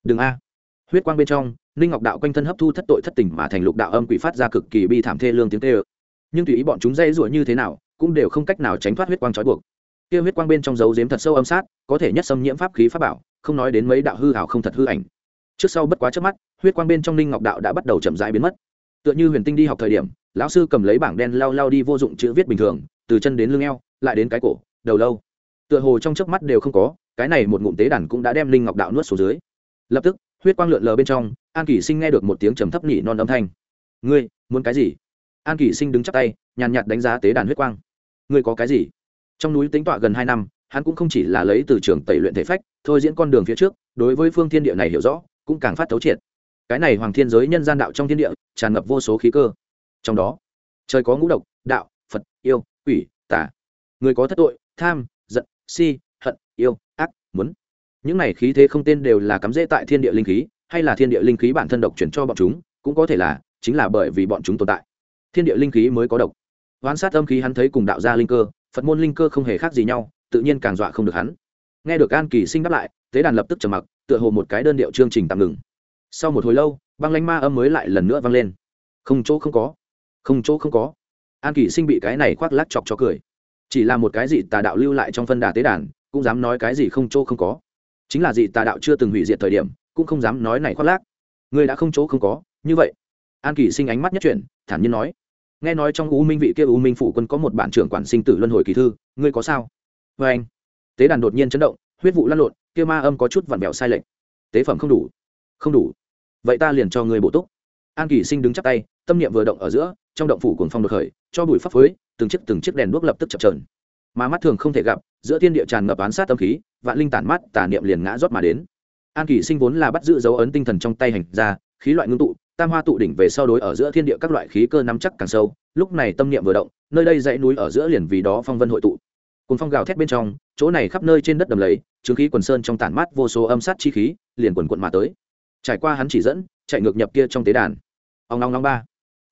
đừng a. Huyết quang bên trong ninh ngọc đạo quanh thân hấp thu thất tội thất tình mà thành lục đạo âm quỷ phát ra cực kỳ bi thảm thê lương tiếng tê ơ nhưng tùy ý bọn chúng dây rủa như thế nào, cũng đều không cách nào tránh thoát huyết quang trói buộc. Kia huyết quang bên trong dấu giếm thật sâu âm sát, có thể nhất xâm nhiễm pháp khí pháp bảo, không nói đến mấy đạo hư hảo không thật hư ảnh trước sau bất quá trước mắt, huyết quang bên trong ninh ngọc đạo đã bắt đầu chậm rãi biến mất. Tựa như huyền tinh đi học thời điểm, lão sư cầm lấy bảng đen lao lao đi vô dụng chữ viết bình thường, từ chân đến lưng eo, lại đến cái cổ, đầu lâu. Tựa hồ trong trước mắt đều không có, cái này một ngụm tế đàn cũng đã đem linh ngọc đạo nuốt xuống dưới. Lập tức, huyết quang lượn lờ bên trong, an kỷ sinh nghe được một tiếng trầm thấp nhị non âm thanh. Ngươi, muốn cái gì? An kỷ sinh đứng chắp tay, nhàn nhạt đánh giá tế đàn huyết quang. Ngươi có cái gì? Trong núi tính tọa gần hai năm, hắn cũng không chỉ là lấy từ trường tẩy luyện thể phách, thôi diễn con đường phía trước, đối với phương thiên địa này hiểu rõ cũng càng phát thấu triệt. Cái này hoàng thiên giới nhân gian đạo trong thiên địa, tràn ngập vô số khí cơ. Trong đó, trời có ngũ độc, đạo, phật, yêu, quỷ tả người có thất tội, tham, giận, si, hận, yêu, ác, muốn. Những này khí thế không tên đều là cắm rễ tại thiên địa linh khí, hay là thiên địa linh khí bản thân độc chuyển cho bọn chúng, cũng có thể là, chính là bởi vì bọn chúng tồn tại. Thiên địa linh khí mới có độc. Hoán sát âm khí hắn thấy cùng đạo gia linh cơ, phật môn linh cơ không hề khác gì nhau, tự nhiên càng dọa không được hắn nghe được an kỳ sinh đáp lại, tế đàn lập tức trầm mặc, tựa hồ một cái đơn điệu chương trình tạm ngừng. Sau một hồi lâu, băng lanh ma âm mới lại lần nữa vang lên. Không chỗ không có. Không chỗ không có. An kỳ sinh bị cái này khoác lắc chọc cho cười. Chỉ là một cái gì tà đạo lưu lại trong phân đà tế đàn, cũng dám nói cái gì không chỗ không có. Chính là gì tà đạo chưa từng hủy diệt thời điểm, cũng không dám nói này khoác lác. Người đã không chỗ không có, như vậy. An kỳ sinh ánh mắt nhất chuyển, thản nhiên nói. Nghe nói trong u minh vị kia u minh phụ quân có một bản trưởng quản sinh tử luân hồi kỳ thư, ngươi có sao? Vê anh tế đàn đột nhiên chấn động, huyết vụ lăn lộn, kia ma âm có chút vặn vẹo sai lệch. Tế phẩm không đủ. Không đủ. Vậy ta liền cho người bổ túc. An kỳ sinh đứng chắp tay, tâm niệm vừa động ở giữa, trong động phủ cuồng phong đột khởi, cho bụi pháp phới, từng chiếc từng chiếc đèn đuốc lập tức chập trờn mà mắt thường không thể gặp, giữa thiên địa tràn ngập án sát tâm khí, vạn linh tản mát, tà niệm liền ngã rót mà đến. An kỳ sinh vốn là bắt giữ dấu ấn tinh thần trong tay hành ra khí loại ngưng tụ, tam hoa tụ đỉnh về sau đối ở giữa thiên địa các loại khí cơ nắm chắc càng sâu, lúc này tâm niệm vừa động, nơi đây dãy núi ở giữa liền vì đó phong vân hội tụ. Cùng phong gào thét bên trong chỗ này khắp nơi trên đất đầm lầy, chứng khí quần sơn trong tản mát vô số âm sát chi khí, liền quần quận mà tới. Trải qua hắn chỉ dẫn, chạy ngược nhập kia trong tế đàn. Ông long long ba.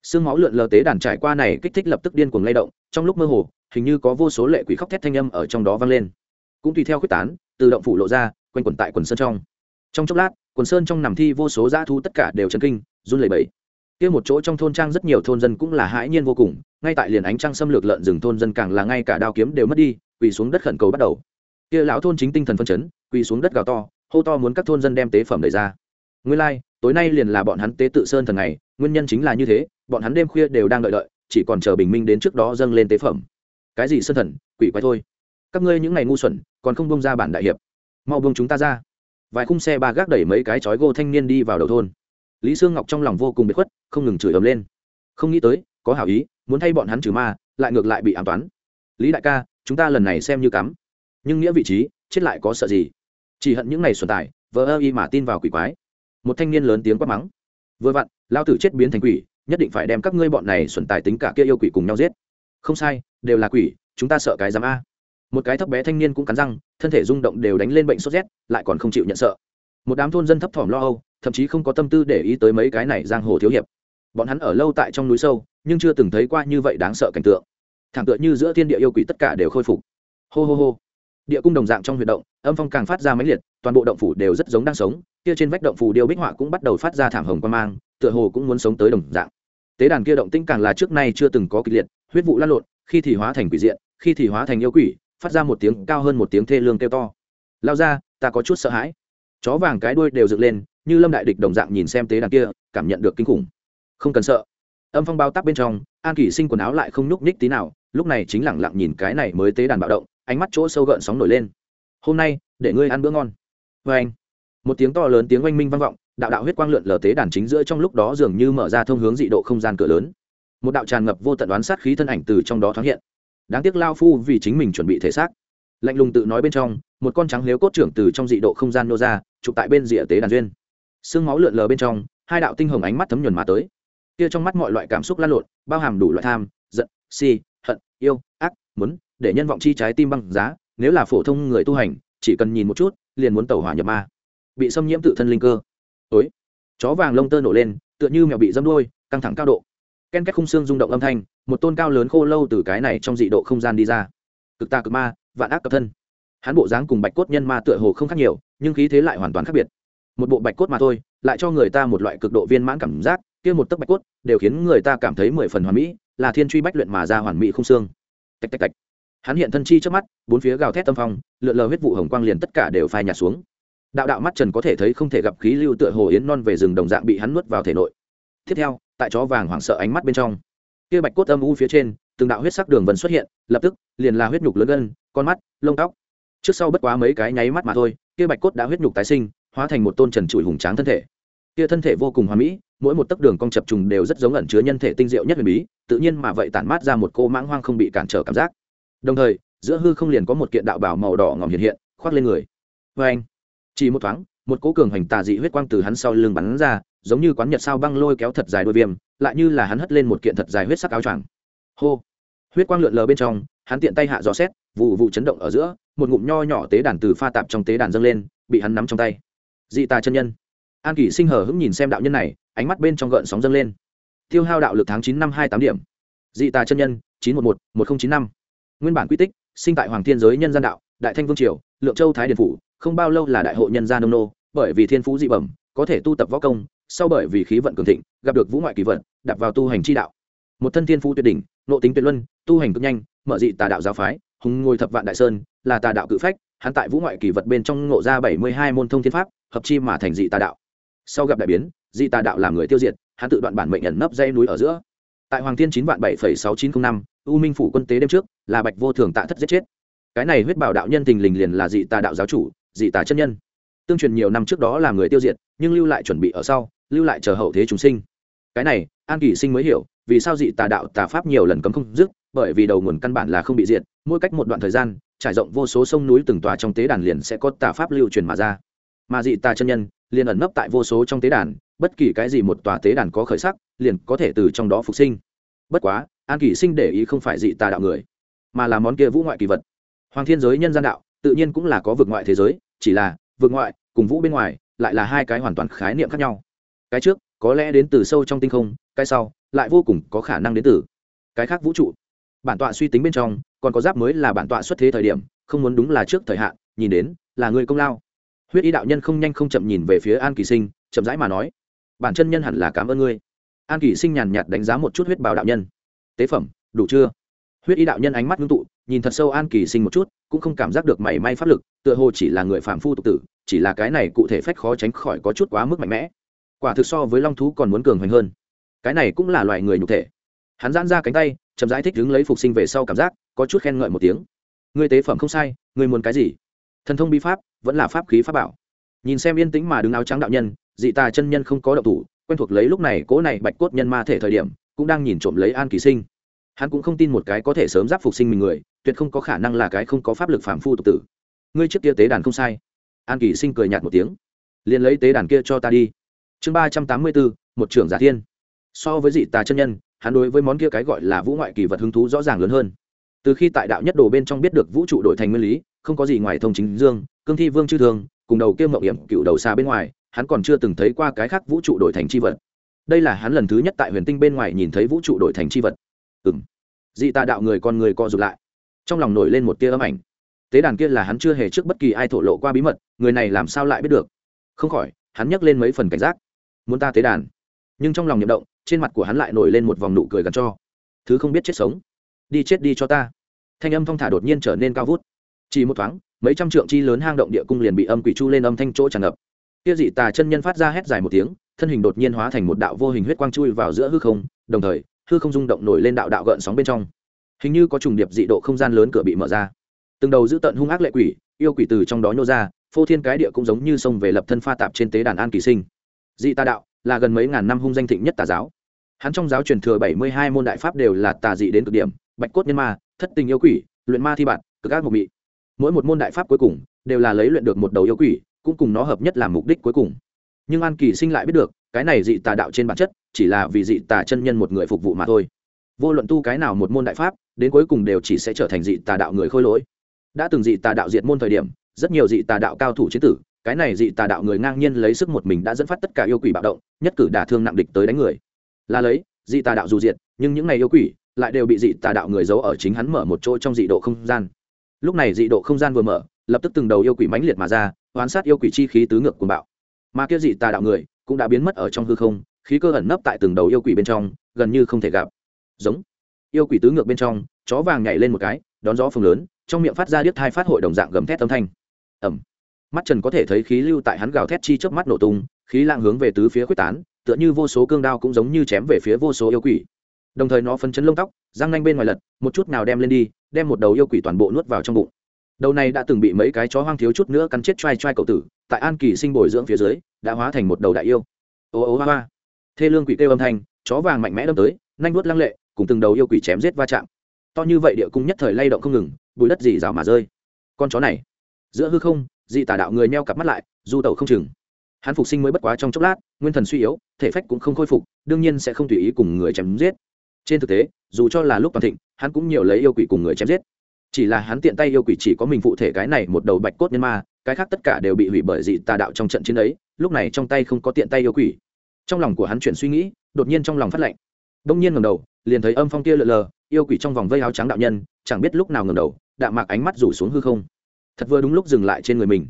Xương máu lượn lờ tế đàn trải qua này, kích thích lập tức điên cuồng lay động, trong lúc mơ hồ, hình như có vô số lệ quỷ khóc thét thanh âm ở trong đó vang lên. Cũng tùy theo khuyết tán tự động phủ lộ ra, quanh quẩn tại quần sơn trong. Trong chốc lát, quần sơn trong nằm thi vô số dã thu tất cả đều chấn kinh, run lẩy bẩy. Kia một chỗ trong thôn trang rất nhiều thôn dân cũng là hãi nhiên vô cùng ngay tại liền ánh trăng xâm lược lợn rừng thôn dân càng là ngay cả đao kiếm đều mất đi, quỳ xuống đất khẩn cầu bắt đầu. Kia lão thôn chính tinh thần phân chấn, quỳ xuống đất gào to, hô to muốn các thôn dân đem tế phẩm đẩy ra. Nguyên lai, tối nay liền là bọn hắn tế tự sơn thần này nguyên nhân chính là như thế, bọn hắn đêm khuya đều đang đợi đợi, chỉ còn chờ bình minh đến trước đó dâng lên tế phẩm. Cái gì sơn thần, quỷ quái thôi. Các ngươi những ngày ngu xuẩn, còn không bông ra bản đại hiệp. Mau bông chúng ta ra. Vài khung xe ba gác đẩy mấy cái chói gô thanh niên đi vào đầu thôn. Lý sương ngọc trong lòng vô cùng bị khuất, không ngừng chửi ầm lên. Không nghĩ tới có hảo ý, muốn thay bọn hắn trừ ma, lại ngược lại bị ám toán. Lý đại ca, chúng ta lần này xem như cắm. Nhưng nghĩa vị trí, chết lại có sợ gì? Chỉ hận những ngày xuân tài, vờ ơ y mà tin vào quỷ quái. Một thanh niên lớn tiếng quát mắng. Vừa vặn, lao tử chết biến thành quỷ, nhất định phải đem các ngươi bọn này xuẩn tài tính cả kia yêu quỷ cùng nhau giết. Không sai, đều là quỷ, chúng ta sợ cái dám a. Một cái thấp bé thanh niên cũng cắn răng, thân thể rung động đều đánh lên bệnh sốt rét, lại còn không chịu nhận sợ. Một đám thôn dân thấp thỏm lo âu, thậm chí không có tâm tư để ý tới mấy cái này giang hồ thiếu hiệp bọn hắn ở lâu tại trong núi sâu, nhưng chưa từng thấy qua như vậy đáng sợ cảnh tượng. Thẳng tựa như giữa thiên địa yêu quỷ tất cả đều khôi phục. Hô hô hô. Địa cung đồng dạng trong huyệt động, âm phong càng phát ra mãnh liệt, toàn bộ động phủ đều rất giống đang sống, kia trên vách động phủ điêu bích họa cũng bắt đầu phát ra thảm hồng quan mang, tựa hồ cũng muốn sống tới đồng dạng. Tế đàn kia động tĩnh càng là trước nay chưa từng có kịch liệt, huyết vụ lan lộn, khi thì hóa thành quỷ diện, khi thì hóa thành yêu quỷ, phát ra một tiếng cao hơn một tiếng thê lương kêu to. Lao ra, ta có chút sợ hãi. Chó vàng cái đuôi đều dựng lên, như lâm đại địch đồng dạng nhìn xem tế đàn kia, cảm nhận được kinh khủng không cần sợ. Âm phong bao tắp bên trong, an kỷ sinh quần áo lại không nhúc nhích tí nào, lúc này chính lẳng lặng nhìn cái này mới tế đàn bạo động, ánh mắt chỗ sâu gợn sóng nổi lên. Hôm nay, để ngươi ăn bữa ngon. Vê anh, một tiếng to lớn tiếng oanh minh vang vọng, đạo đạo huyết quang lượn lờ tế đàn chính giữa trong lúc đó dường như mở ra thông hướng dị độ không gian cửa lớn. Một đạo tràn ngập vô tận đoán sát khí thân ảnh từ trong đó thoáng hiện. Đáng tiếc lao phu vì chính mình chuẩn bị thể xác. Lạnh lùng tự nói bên trong, một con trắng liếu cốt trưởng từ trong dị độ không gian nô ra, chụp tại bên rìa tế đàn duyên. Xương máu lượn lờ bên trong, hai đạo tinh hồng ánh mắt thấm nhuần mà tới kia trong mắt mọi loại cảm xúc lan lộn, bao hàm đủ loại tham, giận, si, hận, yêu, ác, muốn, để nhân vọng chi trái tim băng giá, nếu là phổ thông người tu hành, chỉ cần nhìn một chút, liền muốn tẩu hỏa nhập ma. Bị xâm nhiễm tự thân linh cơ. Ối, chó vàng lông tơ nổ lên, tựa như mèo bị dâm đôi căng thẳng cao độ. Ken két khung xương rung động âm thanh, một tôn cao lớn khô lâu từ cái này trong dị độ không gian đi ra. Cực ta cực ma, vạn ác cập thân. Hắn bộ dáng cùng bạch cốt nhân ma tựa hồ không khác nhiều, nhưng khí thế lại hoàn toàn khác biệt. Một bộ bạch cốt mà thôi, lại cho người ta một loại cực độ viên mãn cảm giác kia một tấc bạch cốt đều khiến người ta cảm thấy mười phần hoàn mỹ, là thiên truy bách luyện mà ra hoàn mỹ không xương. Tạch tạch tạch. Hắn hiện thân chi trước mắt, bốn phía gào thét tâm phong, lượn lờ huyết vụ hồng quang liền tất cả đều phai nhạt xuống. Đạo đạo mắt trần có thể thấy không thể gặp khí lưu tựa hồ yến non về rừng đồng dạng bị hắn nuốt vào thể nội. Tiếp theo, tại chó vàng hoảng sợ ánh mắt bên trong, kia bạch cốt âm u phía trên, từng đạo huyết sắc đường vần xuất hiện, lập tức, liền là huyết nhục lớn gân, con mắt, lông tóc. Trước sau bất quá mấy cái nháy mắt mà thôi, kia bạch cốt đã huyết nhục tái sinh, hóa thành một tôn trần trụi hùng tráng thân thể kia thân thể vô cùng hoàn mỹ, mỗi một tấc đường cong chập trùng đều rất giống ẩn chứa nhân thể tinh diệu nhất huyền bí, tự nhiên mà vậy tản mát ra một cô mãng hoang không bị cản trở cảm giác. Đồng thời, giữa hư không liền có một kiện đạo bảo màu đỏ ngòm hiện hiện, khoác lên người. Vê anh, chỉ một thoáng, một cỗ cường hành tà dị huyết quang từ hắn sau lưng bắn ra, giống như quán nhật sao băng lôi kéo thật dài đôi viêm, lại như là hắn hất lên một kiện thật dài huyết sắc áo choàng. Hô! Huyết quang lượn lờ bên trong, hắn tiện tay hạ dò xét vụ vụ chấn động ở giữa, một ngụm nho nhỏ tế đàn từ pha tạp trong tế đàn dâng lên, bị hắn nắm trong tay. Dị tà chân nhân an kỷ sinh hờ hững nhìn xem đạo nhân này, ánh mắt bên trong gợn sóng dâng lên. Tiêu hao đạo lực tháng chín năm hai tám điểm. Dị tà chân nhân, chín trăm một mươi một một nghìn chín năm. Nguyên bản quy tích, sinh tại hoàng thiên giới nhân gian đạo, đại thanh vương triều, lượng châu thái điền phủ, không bao lâu là đại hội nhân gia nông nô, bởi vì thiên phú dị bẩm, có thể tu tập võ công, sau bởi vì khí vận cường thịnh, gặp được vũ ngoại kỳ vận đặt vào tu hành chi đạo. Một thân thiên phú tuyệt đỉnh, nộ tính tuyệt luân, tu hành cực nhanh, mở dị tà đạo giáo phái, hùng ngồi thập vạn đại sơn, là tà đạo cự phách, hắn tại vũ ngoại kỳ vật bên trong ngộ ra bảy mươi hai môn thông thiên pháp, hợp chi mà thành dị tà đạo sau gặp đại biến dị tà đạo làm người tiêu diệt, hắn tự đoạn bản mệnh ẩn nấp dây núi ở giữa. Tại hoàng thiên chín vạn bảy phẩy sáu chín t r ă n h năm, u minh phủ quân tế đêm trước, là bạch vô thường tạ thất giết chết. Cái này huyết bảo đạo nhân tình lình liền là dị tà đạo giáo chủ dị tà chân nhân. Tương truyền nhiều năm trước đó là người tiêu diệt, nhưng lưu lại chuẩn bị ở sau, lưu lại chờ hậu thế chúng sinh. Cái này, an kỳ sinh mới hiểu, vì sao dị tà đạo tà pháp nhiều lần cấm không dứt, bởi vì đầu nguồn căn bản là không bị diệt, mỗi cách một đoạn thời gian, trải rộng vô số sông núi từng tòa trong tế đàn liền sẽ có tà pháp lưu truyền mà ra. Mà dị tà chân nhân liền ẩn nấp tại vô số trong tế đàn, bất kỳ cái gì một tòa tế đàn có khởi sắc, liền có thể từ trong đó phục sinh. Bất quá, an kỷ sinh để ý không phải dị tà đạo người, mà là món kia vũ ngoại kỳ vật. Hoàng thiên giới nhân gian đạo, tự nhiên cũng là có vực ngoại thế giới, chỉ là vực ngoại cùng vũ bên ngoài lại là hai cái hoàn toàn khái niệm khác nhau. Cái trước, có lẽ đến từ sâu trong tinh không, cái sau, lại vô cùng có khả năng đến từ cái khác vũ trụ. Bản tọa suy tính bên trong, còn có giáp mới là bản tọa xuất thế thời điểm, không muốn đúng là trước thời hạn, nhìn đến là người công lao huyết y đạo nhân không nhanh không chậm nhìn về phía an kỳ sinh chậm rãi mà nói bản chân nhân hẳn là cảm ơn ngươi an kỳ sinh nhàn nhạt đánh giá một chút huyết bào đạo nhân tế phẩm đủ chưa huyết y đạo nhân ánh mắt ngưng tụ nhìn thật sâu an kỳ sinh một chút cũng không cảm giác được mảy may pháp lực tựa hồ chỉ là người phạm phu tục tử chỉ là cái này cụ thể phách khó tránh khỏi có chút quá mức mạnh mẽ quả thực so với long thú còn muốn cường hoành hơn cái này cũng là loại người nhục thể hắn giãn ra cánh tay chậm rãi thích đứng lấy phục sinh về sau cảm giác có chút khen ngợi một tiếng người tế phẩm không sai người muốn cái gì thần thông bi pháp vẫn là pháp khí pháp bảo. Nhìn xem yên tĩnh mà đứng áo trắng đạo nhân, dị tà chân nhân không có động thủ, quen thuộc lấy lúc này cố này bạch cốt nhân ma thể thời điểm, cũng đang nhìn trộm lấy an kỳ sinh. Hắn cũng không tin một cái có thể sớm giáp phục sinh mình người, tuyệt không có khả năng là cái không có pháp lực phạm phu tục tử. Ngươi trước kia tế đàn không sai. An kỳ sinh cười nhạt một tiếng. Liền lấy tế đàn kia cho ta đi. Chương ba trăm tám mươi bốn, một trưởng giả thiên. So với dị tà chân nhân, hắn đối với món kia cái gọi là vũ ngoại kỳ vật hứng thú rõ ràng lớn hơn. Từ khi tại đạo nhất đồ bên trong biết được vũ trụ đổi thành nguyên lý không có gì ngoài thông chính dương, cương thi vương chư thương, cùng đầu kia mậu hiểm cựu đầu xa bên ngoài, hắn còn chưa từng thấy qua cái khác vũ trụ đổi thành c h i vật. Đây là hắn lần thứ nhất tại huyền tinh bên ngoài nhìn thấy vũ trụ đổi thành c h i vật. Ừ m dị tạ đạo người con người co r ụ t lại. Trong lòng nổi lên một tia âm ảnh. Tế đàn kia là hắn chưa hề trước bất kỳ ai thổ lộ qua bí mật, người này làm sao lại biết được? Không khỏi, hắn nhắc lên mấy phần cảnh giác. Muốn ta tế đàn. Nhưng trong lòng nhậm động, trên mặt của hắn lại nổi lên một vòng nụ cười gắn cho. Thứ không biết chết sống. Đi chết đi cho ta. Thanh âm thong thả đột nhiên trở nên cao vút chỉ một thoáng, mấy trăm trượng chi lớn hang động địa cung liền bị âm quỷ chu lên âm thanh chỗ tràn ngập. Kia dị tà chân nhân phát ra hét dài một tiếng, thân hình đột nhiên hóa thành một đạo vô hình huyết quang chui vào giữa hư không, đồng thời, hư không rung động nổi lên đạo đạo gợn sóng bên trong. Hình như có trùng điệp dị độ không gian lớn cửa bị mở ra. Từng đầu giữ tận hung ác lệ quỷ, yêu quỷ từ trong đó nhô ra, phô thiên cái địa cũng giống như sông về lập thân pha tạp trên tế đàn an kỳ sinh. Dị tà đạo, là gần mấy ngàn năm hung danh thịnh nhất tà giáo. Hắn trong giáo truyền thừa bảy mươi hai môn đại pháp đều là tà dị đến cực điểm, bạch cốt nhân ma, thất tình yêu quỷ, luyện ma thi bạn, cực ác mục mị mỗi một môn đại pháp cuối cùng đều là lấy luyện được một đầu yêu quỷ, cũng cùng nó hợp nhất làm mục đích cuối cùng. Nhưng an kỳ sinh lại biết được, cái này dị tà đạo trên bản chất chỉ là vì dị tà chân nhân một người phục vụ mà thôi. Vô luận tu cái nào một môn đại pháp, đến cuối cùng đều chỉ sẽ trở thành dị tà đạo người khôi lỗi. Đã từng dị tà đạo diệt môn thời điểm, rất nhiều dị tà đạo cao thủ chế tử, cái này dị tà đạo người ngang nhiên lấy sức một mình đã dẫn phát tất cả yêu quỷ bạo động, nhất cử đả thương nặng địch tới đánh người. Là lấy, dị tà đạo dù diệt, nhưng những này yêu quỷ lại đều bị dị tà đạo người giấu ở chính hắn mở một chỗ trong dị độ không gian lúc này dị độ không gian vừa mở, lập tức từng đầu yêu quỷ mãnh liệt mà ra, oán sát yêu quỷ chi khí tứ ngược cuồng bạo. Mà kia dị tà đạo người cũng đã biến mất ở trong hư không, khí cơ ẩn nấp tại từng đầu yêu quỷ bên trong, gần như không thể gặp. Giống. Yêu quỷ tứ ngược bên trong, chó vàng nhảy lên một cái, đón gió phường lớn, trong miệng phát ra điếc thai phát hội đồng dạng gầm thét âm thanh. Ẩm mắt trần có thể thấy khí lưu tại hắn gào thét chi trước mắt nổ tung, khí lạng hướng về tứ phía quyết tán, tựa như vô số cương đao cũng giống như chém về phía vô số yêu quỷ. Đồng thời nó phân chấn lông tóc, răng nanh bên ngoài lật, một chút nào đem lên đi đem một đầu yêu quỷ toàn bộ nuốt vào trong bụng. Đầu này đã từng bị mấy cái chó hoang thiếu chút nữa cắn chết trai trai cậu tử, tại an kỳ sinh bồi dưỡng phía dưới, đã hóa thành một đầu đại yêu. Ô ô hoa hoa. Thê lương quỷ kêu âm thanh, chó vàng mạnh mẽ đâm tới nanh vuốt lăng lệ, cùng từng đầu yêu quỷ chém giết va chạm. To như vậy địa cung nhất thời lay động không ngừng bùi đất dì rào mà rơi. Con chó này, giữa hư không, dị tả đạo người neo cặp mắt lại, du tẩu không chừng. Hắn phục sinh mới bất quá trong chốc lát, nguyên thần suy yếu, thể phách cũng không khôi phục, đương nhiên sẽ không tùy ý cùng người chém giết trên thực tế, dù cho là lúc toàn thịnh, hắn cũng nhiều lấy yêu quỷ cùng người chém giết. Chỉ là hắn tiện tay yêu quỷ chỉ có mình phụ thể cái này một đầu bạch cốt nhân ma, cái khác tất cả đều bị hủy bởi dị tà đạo trong trận chiến ấy, lúc này trong tay không có tiện tay yêu quỷ. Trong lòng của hắn chuyển suy nghĩ, đột nhiên trong lòng phát lệnh đông nhiên ngầm đầu, liền thấy âm phong kia lờ lờ, yêu quỷ trong vòng vây áo trắng đạo nhân, chẳng biết lúc nào ngầm đầu, đạm mạc ánh mắt rủ xuống hư không. Thật vừa đúng lúc dừng lại trên người mình.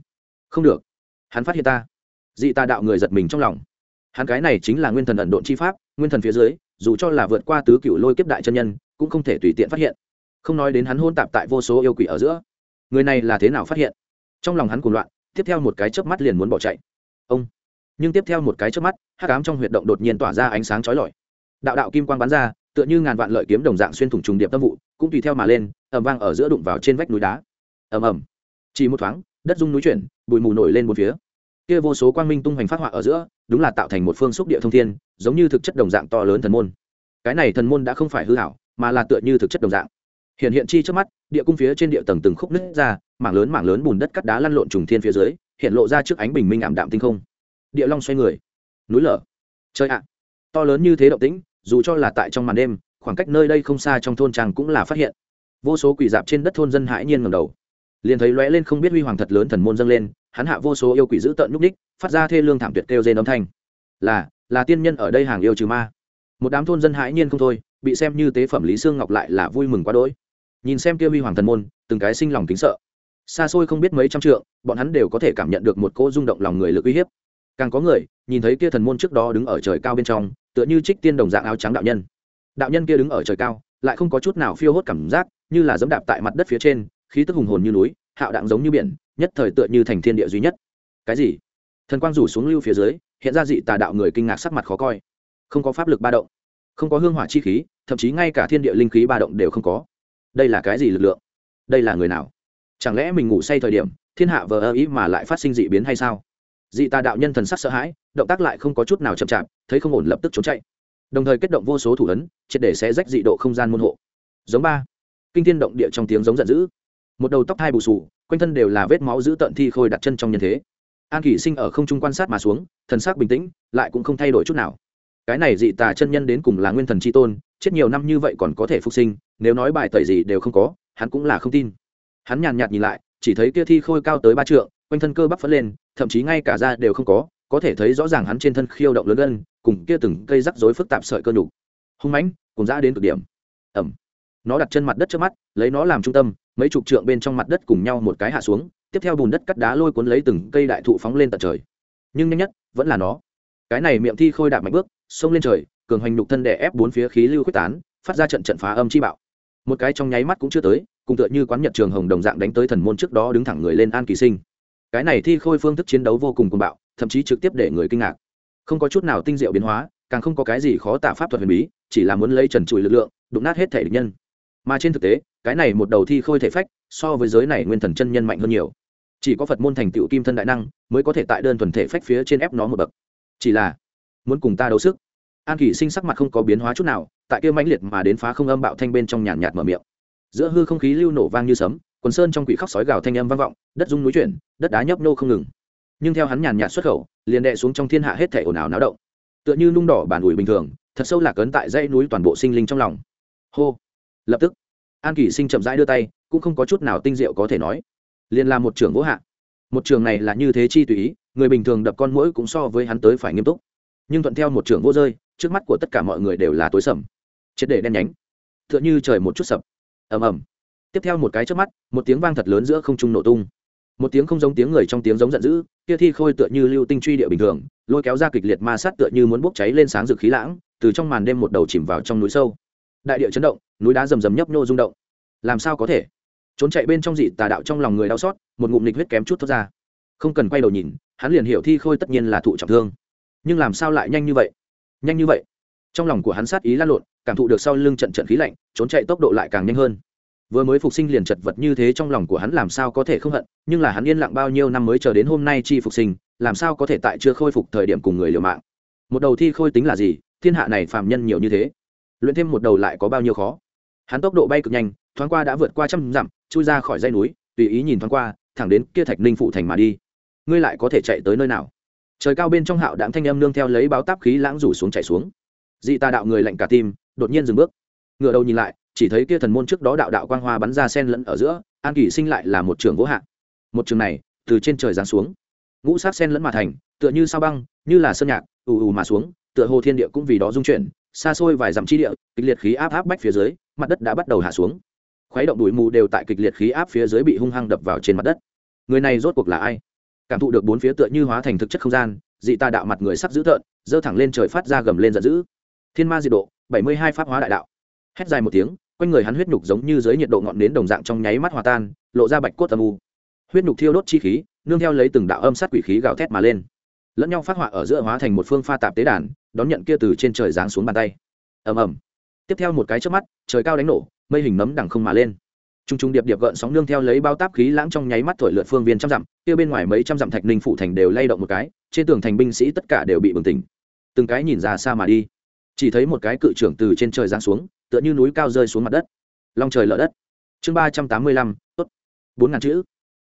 Không được. Hắn phát hiện ta. Dị tà đạo người giật mình trong lòng. Hắn cái này chính là nguyên thần ẩn độn chi pháp, nguyên thần phía dưới dù cho là vượt qua tứ cựu lôi kiếp đại chân nhân, cũng không thể tùy tiện phát hiện. Không nói đến hắn hôn tạp tại vô số yêu quỷ ở giữa. Người này là thế nào phát hiện? Trong lòng hắn cuồng loạn, tiếp theo một cái chớp mắt liền muốn bỏ chạy. Ông! Nhưng tiếp theo một cái chớp mắt hát cám trong huyệt động đột nhiên tỏa ra ánh sáng chói lọi. Đạo đạo kim quang bắn ra, tựa như ngàn vạn lợi kiếm đồng dạng xuyên thủng trùng điệp tâm vụ, cũng tùy theo mà lên, ầm vang ở giữa đụng vào trên vách núi đá. Ầm ầm. Chỉ một thoáng, đất rung núi chuyển, bụi mù nổi lên một phía kia vô số quang minh tung hoành phát họa ở giữa, đúng là tạo thành một phương xúc địa thông thiên, giống như thực chất đồng dạng to lớn thần môn. Cái này thần môn đã không phải hư hảo, mà là tựa như thực chất đồng dạng. Hiện hiện chi trước mắt, địa cung phía trên địa tầng từng khúc nứt ra, mảng lớn mảng lớn bùn đất cắt đá lăn lộn trùng thiên phía dưới, hiện lộ ra trước ánh bình minh ảm đạm tinh không. Địa long xoay người, núi lở. Chơi ạ, to lớn như thế động tĩnh, dù cho là tại trong màn đêm, khoảng cách nơi đây không xa trong thôn trang cũng là phát hiện. Vô số quỷ dạp trên đất thôn dân hãi nhiên ngầm đầu. Liền thấy lóe lên không biết huy hoàng thật lớn thần môn dâng lên hắn hạ vô số yêu quỷ dữ tợn nhúc ních phát ra thê lương thảm tuyệt kêu dên âm thanh. Là là tiên nhân ở đây hàng yêu trừ ma. Một đám thôn dân hãi nhiên không thôi, bị xem như tế phẩm lý sương ngọc lại là vui mừng quá đỗi. Nhìn xem kia huy hoàng thần môn, từng cái sinh lòng kính sợ. Xa xôi không biết mấy trăm trượng, bọn hắn đều có thể cảm nhận được một cỗ rung động lòng người lực uy hiếp. Càng có người, nhìn thấy kia thần môn trước đó đứng ở trời cao bên trong, tựa như trích tiên đồng dạng áo trắng đạo nhân. Đạo nhân kia đứng ở trời cao, lại không có chút nào phiêu hốt cảm giác, như là dẫm đạp tại mặt đất phía trên, khí tức hùng hồn như núi hạo đạn giống như biển, nhất thời tựa như thành thiên địa duy nhất. Cái gì? Thần quang rủ xuống lưu phía dưới, hiện ra dị tà đạo người kinh ngạc sắc mặt khó coi. Không có pháp lực ba động, không có hương hỏa chi khí, thậm chí ngay cả thiên địa linh khí ba động đều không có. Đây là cái gì lực lượng? Đây là người nào? Chẳng lẽ mình ngủ say thời điểm, thiên hạ vờ ơ ý mà lại phát sinh dị biến hay sao? Dị tà đạo nhân thần sắc sợ hãi, động tác lại không có chút nào chậm chạp, thấy không ổn lập tức trốn chạy. Đồng thời kết động vô số thủ ấn, triệt để sẽ rách dị độ không gian môn hộ. Giống ba. Kinh thiên động địa trong tiếng giống giận dữ một đầu tóc hai bù sù quanh thân đều là vết máu giữ tận thi khôi đặt chân trong nhân thế. An kỷ sinh ở không trung quan sát mà xuống, thần sắc bình tĩnh, lại cũng không thay đổi chút nào. Cái này dị tà chân nhân đến cùng là nguyên thần c h i tôn, chết nhiều năm như vậy còn có thể phục sinh, nếu nói bài tẩy gì đều không có, hắn cũng là không tin. Hắn nhàn nhạt nhìn lại, chỉ thấy kia thi khôi cao tới ba trượng, quanh thân cơ bắp phất lên, thậm chí ngay cả da đều không có có thể thấy rõ ràng hắn trên thân khiêu động lớn gân, cùng kia từng cây rắc rối phức tạp sợi cơ nhục. Hung mãnh, cùng dã đến cực điểm. Ẩm nó đặt chân mặt đất trước mắt, lấy nó làm trung tâm mấy chục trượng bên trong mặt đất cùng nhau một cái hạ xuống, tiếp theo bùn đất cắt đá lôi cuốn lấy từng cây đại thụ phóng lên tận trời. Nhưng nhanh nhất vẫn là nó. Cái này miệng thi khôi đạp mạnh bước, xông lên trời, cường hoành nhục thân đè ép bốn phía khí lưu quyết tán, phát ra trận trận phá âm chi bạo. Một cái trong nháy mắt cũng chưa tới, cùng tựa như quán nhật trường hồng đồng dạng đánh tới thần môn trước đó đứng thẳng người lên an kỳ sinh. Cái này thi khôi phương thức chiến đấu vô cùng cuồng bạo, thậm chí trực tiếp để người kinh ngạc. Không có chút nào tinh diệu biến hóa, càng không có cái gì khó tả pháp thuật huyền bí, chỉ là muốn lấy trần trụi lực lượng, đụng nát hết thể địch nhân. Mà trên thực tế cái này một đầu thi khôi thể phách, so với giới này nguyên thần chân nhân mạnh hơn nhiều. Chỉ có phật môn thành tựu kim thân đại năng, mới có thể tại đơn thuần thể phách phía trên ép nó một bậc. Chỉ là, muốn cùng ta đấu sức. An kỷ sinh sắc mặt không có biến hóa chút nào, tại kia mãnh liệt mà đến phá không âm bạo thanh bên trong nhàn nhạt mở miệng. Giữa hư không khí lưu nổ vang như sấm, quần sơn trong quỷ khóc sói gào thanh âm vang vọng, đất rung núi chuyển, đất đá nhấp nô không ngừng. Nhưng theo hắn nhàn nhạt xuất khẩu, liền đệ xuống trong thiên hạ hết thể ồn ào náo động. Tựa như nung đỏ bản ủi bình thường, thật sâu lạc ấn tại dãy núi toàn bộ sinh linh trong lòng. Hô! Lập tức an kỷ sinh chậm rãi đưa tay, cũng không có chút nào tinh diệu có thể nói. Liền làm một trường vỗ hạ. Một trường này là như thế chi tùy ý, người bình thường đập con mũi cũng so với hắn tới phải nghiêm túc. Nhưng thuận theo một trường vô rơi, trước mắt của tất cả mọi người đều là tối sầm. Triệt để đen nhánh. T h ư ợ n h ư trời một chút sập. Ầm ầm. Tiếp theo một cái trước mắt, một tiếng vang thật lớn giữa không trung nổ tung. Một tiếng không giống tiếng người trong tiếng giống giận dữ, kia thi khôi tựa như lưu tinh truy địa bình thường, lôi kéo ra kịch liệt ma sát tựa như muốn bốc cháy lên sáng rực khí lãng, từ trong màn đêm một đầu chìm vào trong núi sâu. Đại địa chấn động núi đá rầm rầm nhấp nhô rung động. Làm sao có thể? Trốn chạy bên trong dị tà đạo trong lòng người đau xót, một ngụm nịch huyết kém chút thoát ra. Không cần quay đầu nhìn, hắn liền hiểu thi khôi tất nhiên là thụ trọng thương. Nhưng làm sao lại nhanh như vậy? Nhanh như vậy? Trong lòng của hắn sát ý lan lộn, cảm thụ được sau lưng trận trận khí lạnh, trốn chạy tốc độ lại càng nhanh hơn. Vừa mới phục sinh liền chật vật như thế trong lòng của hắn làm sao có thể không hận, nhưng là hắn yên lặng bao nhiêu năm mới chờ đến hôm nay chi phục sinh, làm sao có thể tại chưa khôi phục thời điểm cùng người liều mạng? Một đầu thi khôi tính là gì? Thiên hạ này phàm nhân nhiều như thế. Luyện thêm một đầu lại có bao nhiêu khó? Hắn tốc độ bay cực nhanh, thoáng qua đã vượt qua trăm dặm, chui ra khỏi dây núi, tùy ý nhìn thoáng qua, thẳng đến kia thạch ninh phụ thành mà đi. Ngươi lại có thể chạy tới nơi nào? Trời cao bên trong hạo đạm thanh âm nương theo lấy báo táp khí lãng rủ xuống chạy xuống. Dị tà đạo người lạnh cả tim, đột nhiên dừng bước. Ngựa đầu nhìn lại, chỉ thấy kia thần môn trước đó đạo đạo quang hoa bắn ra sen lẫn ở giữa, an kỳ sinh lại là một trường vỗ hạ một trường này, từ trên trời giáng xuống. Ngũ sát sen lẫn mà thành, tựa như sao băng, như là sơn nhạc, ù ù mà xuống, tựa hồ thiên địa cũng vì đó dung chuyển, xa xôi vài dặm chi địa, kịch liệt khí áp áp bách phía dưới mặt đất đã bắt đầu hạ xuống. Khuấy động đùi mù đều tại kịch liệt khí áp phía dưới bị hung hăng đập vào trên mặt đất. Người này rốt cuộc là ai? Cảm thụ được bốn phía tựa như hóa thành thực chất không gian, dị ta đạo mặt người sắp dữ tợn, giơ thẳng lên trời phát ra gầm lên giận dữ. Thiên ma diệt độ, bảy mươi hai pháp hóa đại đạo. Hét dài một tiếng, quanh người hắn huyết nhục giống như dưới nhiệt độ ngọn nến đồng dạng trong nháy mắt hòa tan, lộ ra bạch cốt âm u. Huyết nhục thiêu đốt chi khí, nương theo lấy từng đạo âm sát quỷ khí gào thét mà lên. Lẫn nhau phát họa ở giữa hóa thành một phương pha tạp tế đàn, đón nhận kia từ trên trời giáng xuống bàn tay. Ầm ầm tiếp theo một cái trước mắt trời cao đánh nổ mây hình nấm đằng không mà lên Trung trung điệp điệp gợn sóng nương theo lấy bao táp khí lãng trong nháy mắt thổi lượt phương viên trăm dặm, kia bên ngoài mấy trăm dặm thạch ninh phủ thành đều lay động một cái, trên tường thành binh sĩ tất cả đều bị bừng tỉnh. Từng cái nhìn ra xa mà đi, chỉ thấy một cái cự trưởng từ trên trời giáng xuống, tựa như núi cao rơi xuống mặt đất. Long trời lở đất. Chương ba trăm tám mươi lăm, tốt. Bốn ngàn chữ.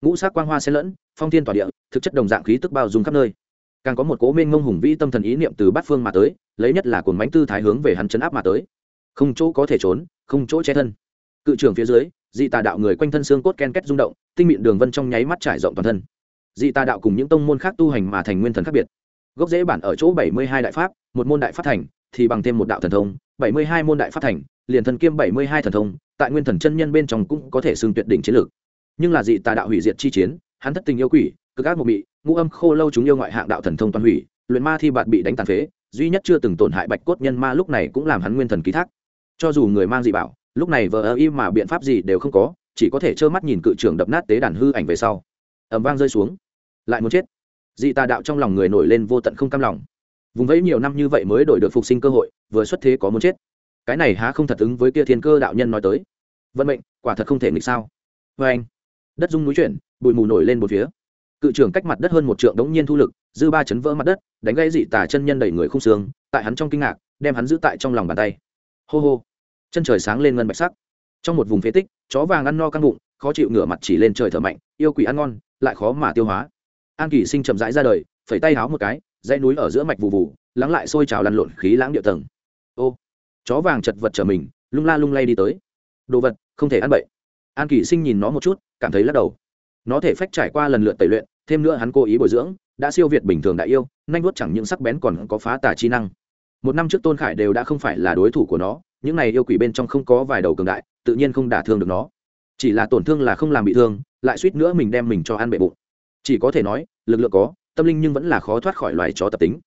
Ngũ sắc quang hoa xen lẫn, phong thiên tỏa địa, thực chất đồng dạng khí tức bao dung khắp nơi. Càng có một cố minh ngông hùng vĩ tâm thần ý niệm từ bát phương mà tới, lấy nhất là cồn mánh tư thái hướng về hắn chấn áp mà tới. Không chỗ có thể trốn, không chỗ che thân. Cự trưởng phía dưới, dị tà đạo người quanh thân xương cốt ken két rung động tinh mịn đường vân trong nháy mắt trải rộng toàn thân. Dị tà đạo cùng những tông môn khác tu hành mà thành nguyên thần khác biệt. Gốc rễ bản ở chỗ bảy mươi hai đại pháp một môn đại pháp thành thì bằng thêm một đạo thần thông bảy mươi hai môn đại pháp thành liền thần kiêm bảy mươi hai thần thông tại nguyên thần chân nhân bên trong cũng có thể xưng tuyệt đỉnh chiến lược. Nhưng là dị tà đạo hủy diệt chi chiến hắn thất tình yêu quỷ cực ác một bị ngũ âm khô lâu chúng yêu ngoại hạng đạo thần thông toàn hủy luyện ma thi bạt bị đánh tàn phế duy nhất chưa từng tổn hại bạch cốt nhân ma lúc này cũng làm hắn nguyên thần ký thác cho dù người mang dị bảo, lúc này vờ ơ im mà biện pháp gì đều không có, chỉ có thể trơ mắt nhìn cự trưởng đập nát tế đàn hư ảnh về sau. Ẩm vang rơi xuống. Lại muốn chết. Dị tà đạo trong lòng người nổi lên vô tận không cam lòng. Vùng vẫy nhiều năm như vậy mới đổi được phục sinh cơ hội, vừa xuất thế có muốn chết. Cái này há không thật ứng với kia thiên cơ đạo nhân nói tới. Vận mệnh, quả thật không thể nghịch sao. Vê anh, đất rung núi chuyển, bụi mù nổi lên một phía. Cự trưởng cách mặt đất hơn một trượng đống nhiên thu lực, dư ba chấn vỡ mặt đất, đánh gây dị tà chân nhân đẩy người không xương, tại hắn trong kinh ngạc, đem hắn giữ tại trong lòng bàn tay. Hô hô chân trời sáng lên ngân bạch sắc. Trong một vùng phế tích, chó vàng ăn no căng bụng, khó chịu ngửa mặt chỉ lên trời thở mạnh, yêu quỷ ăn ngon, lại khó mà tiêu hóa. An kỳ sinh chậm rãi ra đời, phẩy tay háo một cái, dãy núi ở giữa mạch vụ vụ lắng lại sôi trào lăn lộn khí lãng địa tầng. Ô, chó vàng chật vật trở mình, lung la lung lay đi tới. Đồ vật, không thể ăn bậy. An kỳ sinh nhìn nó một chút, cảm thấy lắc đầu. Nó thể phách trải qua lần lượt tẩy luyện, thêm nữa hắn cố ý bồi dưỡng, đã siêu việt bình thường đại yêu, nhanh vuốt chẳng những sắc bén còn có phá tà chi năng. Một năm trước tôn khải đều đã không phải là đối thủ của nó những này yêu quỷ bên trong không có vài đầu cường đại, tự nhiên không đả thương được nó. Chỉ là tổn thương là không làm bị thương, lại suýt nữa mình đem mình cho ăn bệ bụng. Chỉ có thể nói, lực lượng có, tâm linh nhưng vẫn là khó thoát khỏi loài chó tập tính.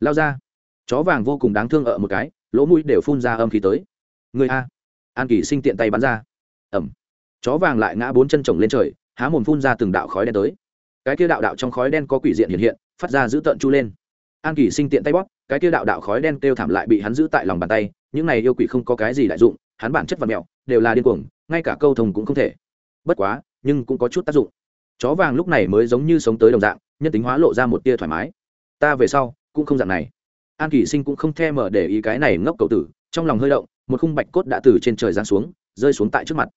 Lao ra. Chó vàng vô cùng đáng thương ở một cái, lỗ mũi đều phun ra âm khí tới. Người a. An kỳ sinh tiện tay bắn ra. Ẩm chó vàng lại ngã bốn chân trồng lên trời, há mồm phun ra từng đạo khói đen tới. Cái kia đạo đạo trong khói đen có quỷ diện hiện hiện, phát ra giữ tợn chu lên. An kỳ sinh tiện tay bóp, cái kia đạo đạo khói đen kêu thảm lại bị hắn giữ tại lòng bàn tay những này yêu quỷ không có cái gì đại dụng, hắn bản chất và mẹo, đều là điên cuồng, ngay cả câu thông cũng không thể. Bất quá, nhưng cũng có chút tác dụng. Chó vàng lúc này mới giống như sống tới đồng dạng, nhân tính hóa lộ ra một tia thoải mái. Ta về sau, cũng không dạng này. An kỷ sinh cũng không thèm mở để ý cái này ngốc cầu tử, trong lòng hơi động, một khung bạch cốt đã từ trên trời giáng xuống, rơi xuống tại trước mặt.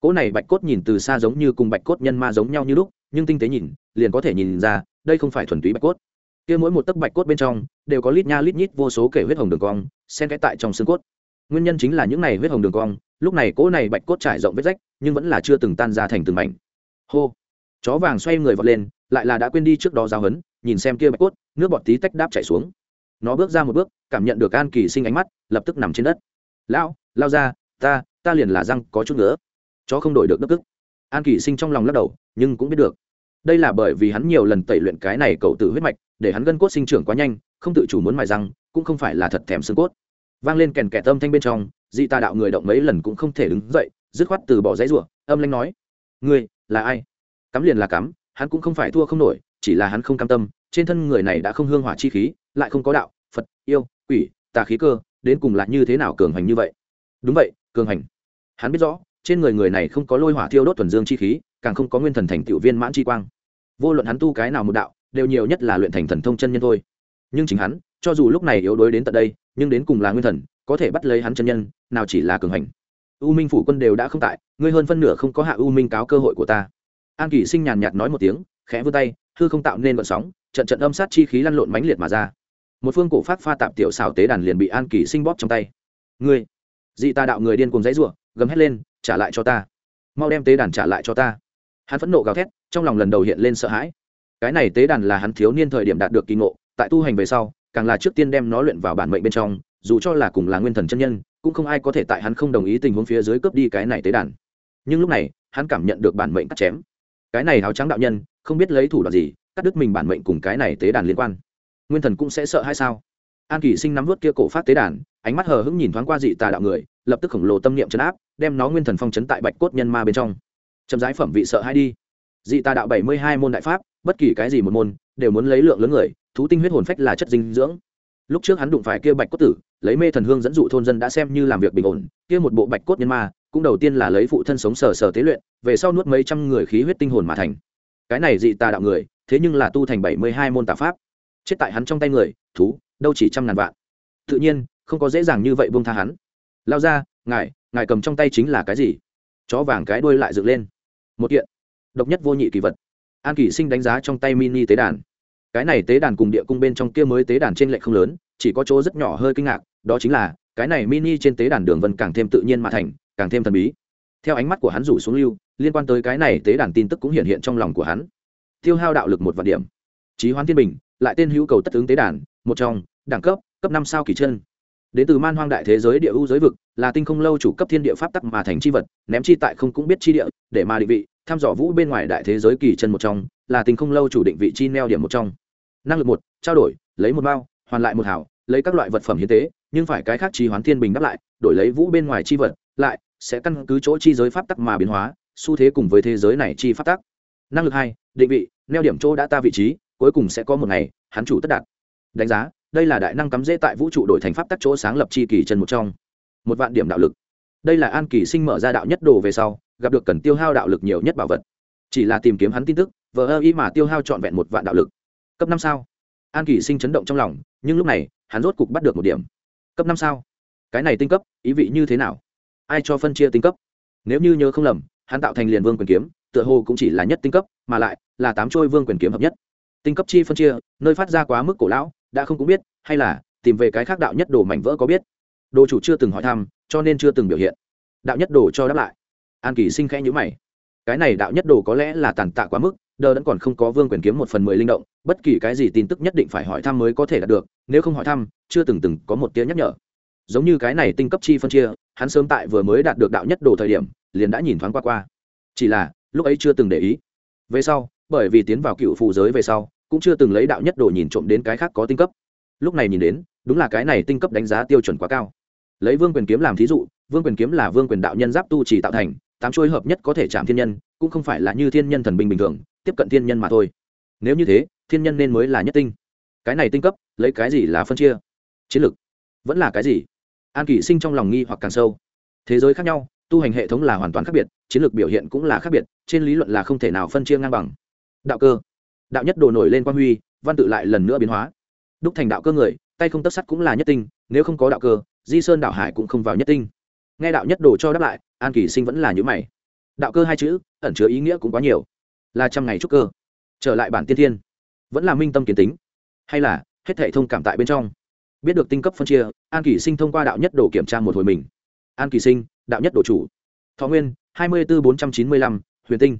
Cỗ này bạch cốt nhìn từ xa giống như cùng bạch cốt nhân ma giống nhau như lúc, nhưng tinh tế nhìn, liền có thể nhìn ra, đây không phải thuần túy bạch cốt. Kia mỗi một tấc bạch cốt bên trong đều có lít nha lít nhít vô số kể huyết hồng đường cong, xen kẽ tại trong xương cốt. Nguyên nhân chính là những này huyết hồng đường cong, lúc này cỗ này bạch cốt trải rộng vết rách, nhưng vẫn là chưa từng tan ra thành từng mảnh. Hô! Chó vàng xoay người vọt lên, lại là đã quên đi trước đó giao hấn nhìn xem kia bạch cốt, nước bọt tí tách đáp chảy xuống. Nó bước ra một bước, cảm nhận được an kỳ sinh ánh mắt, lập tức nằm trên đất. Lão, lao ra, ta ta liền là răng có chút nữa chó không đổi được đức tức. An kỳ sinh trong lòng lắc đầu, nhưng cũng biết được. Đây là bởi vì hắn nhiều lần tẩy luyện cái này cậu tự huyết mạch để hắn gân cốt sinh trưởng quá nhanh, không tự chủ muốn mài răng, cũng không phải là thật thèm xương cốt. Vang lên kèn kẻ tâm thanh bên trong, dị tà đạo người động mấy lần cũng không thể đứng dậy, dứt khoát từ bỏ giấy rủa, âm lanh nói, ngươi, là ai? Cắm liền là cắm, hắn cũng không phải thua không nổi, chỉ là hắn không cam tâm, trên thân người này đã không hương hỏa chi khí, lại không có đạo, phật, yêu, quỷ, tà khí cơ, đến cùng là như thế nào cường hành như vậy? Đúng vậy, cường hành. Hắn biết rõ, trên người người này không có lôi hỏa thiêu đốt thuần dương chi khí, càng không có nguyên thần thành tiểu viên mãn chi quang. Vô luận hắn tu cái nào một đạo đều nhiều nhất là luyện thành thần thông chân nhân thôi. Nhưng chính hắn, cho dù lúc này yếu đuối đến tận đây, nhưng đến cùng là nguyên thần, có thể bắt lấy hắn chân nhân, nào chỉ là cường hành. U minh phủ quân đều đã không tại, ngươi hơn phân nửa không có hạ u minh cáo cơ hội của ta. An kỷ sinh nhàn nhạt nói một tiếng, khẽ vươn tay, hư không tạo nên vận sóng, trận trận âm sát chi khí lăn lộn mãnh liệt mà ra. Một phương cổ phát pha tạp tiểu xảo tế đàn liền bị an kỷ sinh bóp trong tay. Ngươi, dị ta đạo người điên cùng dãy ruộng gầm hét lên, trả lại cho ta. Mau đem tế đàn trả lại cho ta. Hắn phẫn nộ gào thét, trong lòng lần đầu hiện lên sợ hãi cái này tế đàn là hắn thiếu niên thời điểm đạt được kỳ ngộ, tại tu hành về sau, càng là trước tiên đem nó luyện vào bản mệnh bên trong, dù cho là cùng là nguyên thần chân nhân, cũng không ai có thể tại hắn không đồng ý tình huống phía dưới cướp đi cái này tế đàn. Nhưng lúc này, hắn cảm nhận được bản mệnh cắt chém. Cái này áo trắng đạo nhân, không biết lấy thủ đoạn gì, cắt đứt mình bản mệnh cùng cái này tế đàn liên quan. Nguyên thần cũng sẽ sợ hay sao? An kỷ sinh nắm vớt kia cổ phát tế đàn, ánh mắt hờ hững nhìn thoáng qua dị tà đạo người, lập tức khổng lồ tâm niệm chấn áp, đem nó nguyên thần phong chấn tại bạch cốt nhân ma bên trong. Chậm rãi phẩm vị sợ hay đi dị tà đạo bảy mươi hai môn đại pháp, bất kỳ cái gì một môn, đều muốn lấy lượng lớn người, thú tinh huyết hồn phách là chất dinh dưỡng. Lúc trước hắn đụng phải kia bạch cốt tử, lấy mê thần hương dẫn dụ thôn dân đã xem như làm việc bình ổn, kia một bộ bạch cốt nhân ma, cũng đầu tiên là lấy phụ thân sống sờ sờ tế luyện, về sau nuốt mấy trăm người khí huyết tinh hồn mà thành. Cái này dị tà đạo người, thế nhưng là tu thành bảy mươi hai môn tà pháp. Chết tại hắn trong tay người, thú, đâu chỉ trăm ngàn vạn. Tự nhiên, không có dễ dàng như vậy buông tha hắn. Lao ra, ngài ngài cầm trong tay chính là cái gì? Chó vàng cái đuôi lại dựng lên. Một kiện độc nhất vô nhị kỳ vật. An Kỳ sinh đánh giá trong tay mini tế đàn. Cái này tế đàn cùng địa cung bên trong kia mới tế đàn trên lệ không lớn, chỉ có chỗ rất nhỏ hơi kinh ngạc, đó chính là, cái này mini trên tế đàn đường vân càng thêm tự nhiên mà thành, càng thêm thần bí. Theo ánh mắt của hắn rủ xuống lưu, liên quan tới cái này tế đàn tin tức cũng hiện hiện trong lòng của hắn. Tiêu hao đạo lực một vạn điểm. Trí hoán thiên bình, lại tên hữu cầu tất ứng tế đàn, một trong, đẳng cấp cấp năm sao kỳ chân. Đến từ man hoang đại thế giới địa ưu giới vực, là tinh không lâu chủ cấp thiên địa pháp tắc mà thành c h i vật, ném chi tại không cũng biết chi địa, để mà định vị thăm dò vũ bên ngoài đại thế giới kỳ chân một trong, là tình không lâu chủ định vị chi neo điểm một trong. Năng lực một, trao đổi, lấy một bao hoàn lại một hảo, lấy các loại vật phẩm hiến tế, nhưng phải cái khác chi hoán thiên bình đáp lại, đổi lấy vũ bên ngoài chi vật, lại sẽ căn cứ chỗ chi giới pháp tắc mà biến hóa, xu thế cùng với thế giới này chi pháp tắc. Năng lực hai, định vị, neo điểm chỗ đã ta vị trí, cuối cùng sẽ có một ngày, hắn chủ tất đạt. Đánh giá, đây là đại năng cắm dễ tại vũ trụ đổi thành pháp tắc chỗ sáng lập chi kỳ chân một trong. Một vạn điểm đạo lực. Đây là an kỳ sinh mở ra đạo nhất đồ về sau gặp được cần tiêu hao đạo lực nhiều nhất bảo vật. Chỉ là tìm kiếm hắn tin tức, vờ ơ ý mà tiêu hao trọn vẹn một vạn đạo lực. Cấp năm sao? An kỳ sinh chấn động trong lòng, nhưng lúc này, hắn rốt cục bắt được một điểm. Cấp năm sao? Cái này tinh cấp, ý vị như thế nào? Ai cho phân chia tinh cấp? Nếu như nhớ không lầm, hắn tạo thành liền vương quyền kiếm, tựa hồ cũng chỉ là nhất tinh cấp, mà lại là tám trôi vương quyền kiếm hợp nhất. Tinh cấp chi phân chia, nơi phát ra quá mức cổ lão, đã không cũng biết, hay là tìm về cái khác đạo nhất đồ mảnh vỡ có biết. Đồ chủ chưa từng hỏi thăm, cho nên chưa từng biểu hiện. Đạo nhất đồ cho đáp lại an kỳ sinh khẽ nhữ mày. Cái này đạo nhất đồ có lẽ là tàn tạ quá mức, đờ vẫn còn không có vương quyền kiếm một phần mười linh động, bất kỳ cái gì tin tức nhất định phải hỏi thăm mới có thể đạt được, nếu không hỏi thăm, chưa từng từng có một tiếng nhắc nhở. Giống như cái này tinh cấp chi phân chia, hắn sớm tại vừa mới đạt được đạo nhất đồ thời điểm, liền đã nhìn thoáng qua qua. Chỉ là, lúc ấy chưa từng để ý. Về sau, bởi vì tiến vào cựu phụ giới về sau, cũng chưa từng lấy đạo nhất đồ nhìn trộm đến cái khác có tinh cấp. Lúc này nhìn đến, đúng là cái này tinh cấp đánh giá tiêu chuẩn quá cao. Lấy vương quyền kiếm làm thí dụ, vương quyền kiếm là vương quyền đạo nhân giáp tu chỉ tạo thành tám chuôi hợp nhất có thể chạm thiên nhân, cũng không phải là như thiên nhân thần binh bình thường, tiếp cận thiên nhân mà thôi. Nếu như thế, thiên nhân nên mới là nhất tinh. Cái này tinh cấp, lấy cái gì là phân chia? Chiến lược. Vẫn là cái gì? An kỷ sinh trong lòng nghi hoặc càng sâu. Thế giới khác nhau, tu hành hệ thống là hoàn toàn khác biệt, chiến lược biểu hiện cũng là khác biệt, trên lý luận là không thể nào phân chia ngang bằng. Đạo cơ. Đạo nhất đồ nổi lên quan huy, văn tự lại lần nữa biến hóa. Đúc thành đạo cơ người, tay không tất sắt cũng là nhất tinh, nếu không có đạo cơ, di sơn đạo hải cũng không vào nhất tinh nghe đạo nhất đồ cho đáp lại, an kỳ sinh vẫn là những mày. Đạo cơ hai chữ, ẩn chứa ý nghĩa cũng quá nhiều. Là trăm ngày trúc cơ. Trở lại bản tiên thiên. Vẫn là minh tâm kiến tính. Hay là, hết thể thông cảm tại bên trong. Biết được tinh cấp phân chia, an kỳ sinh thông qua đạo nhất đồ kiểm tra một hồi mình. An kỳ sinh, đạo nhất đồ chủ. Thọ nguyên, hai mươi bốn bốn trăm chín mươi lăm, huyền tinh.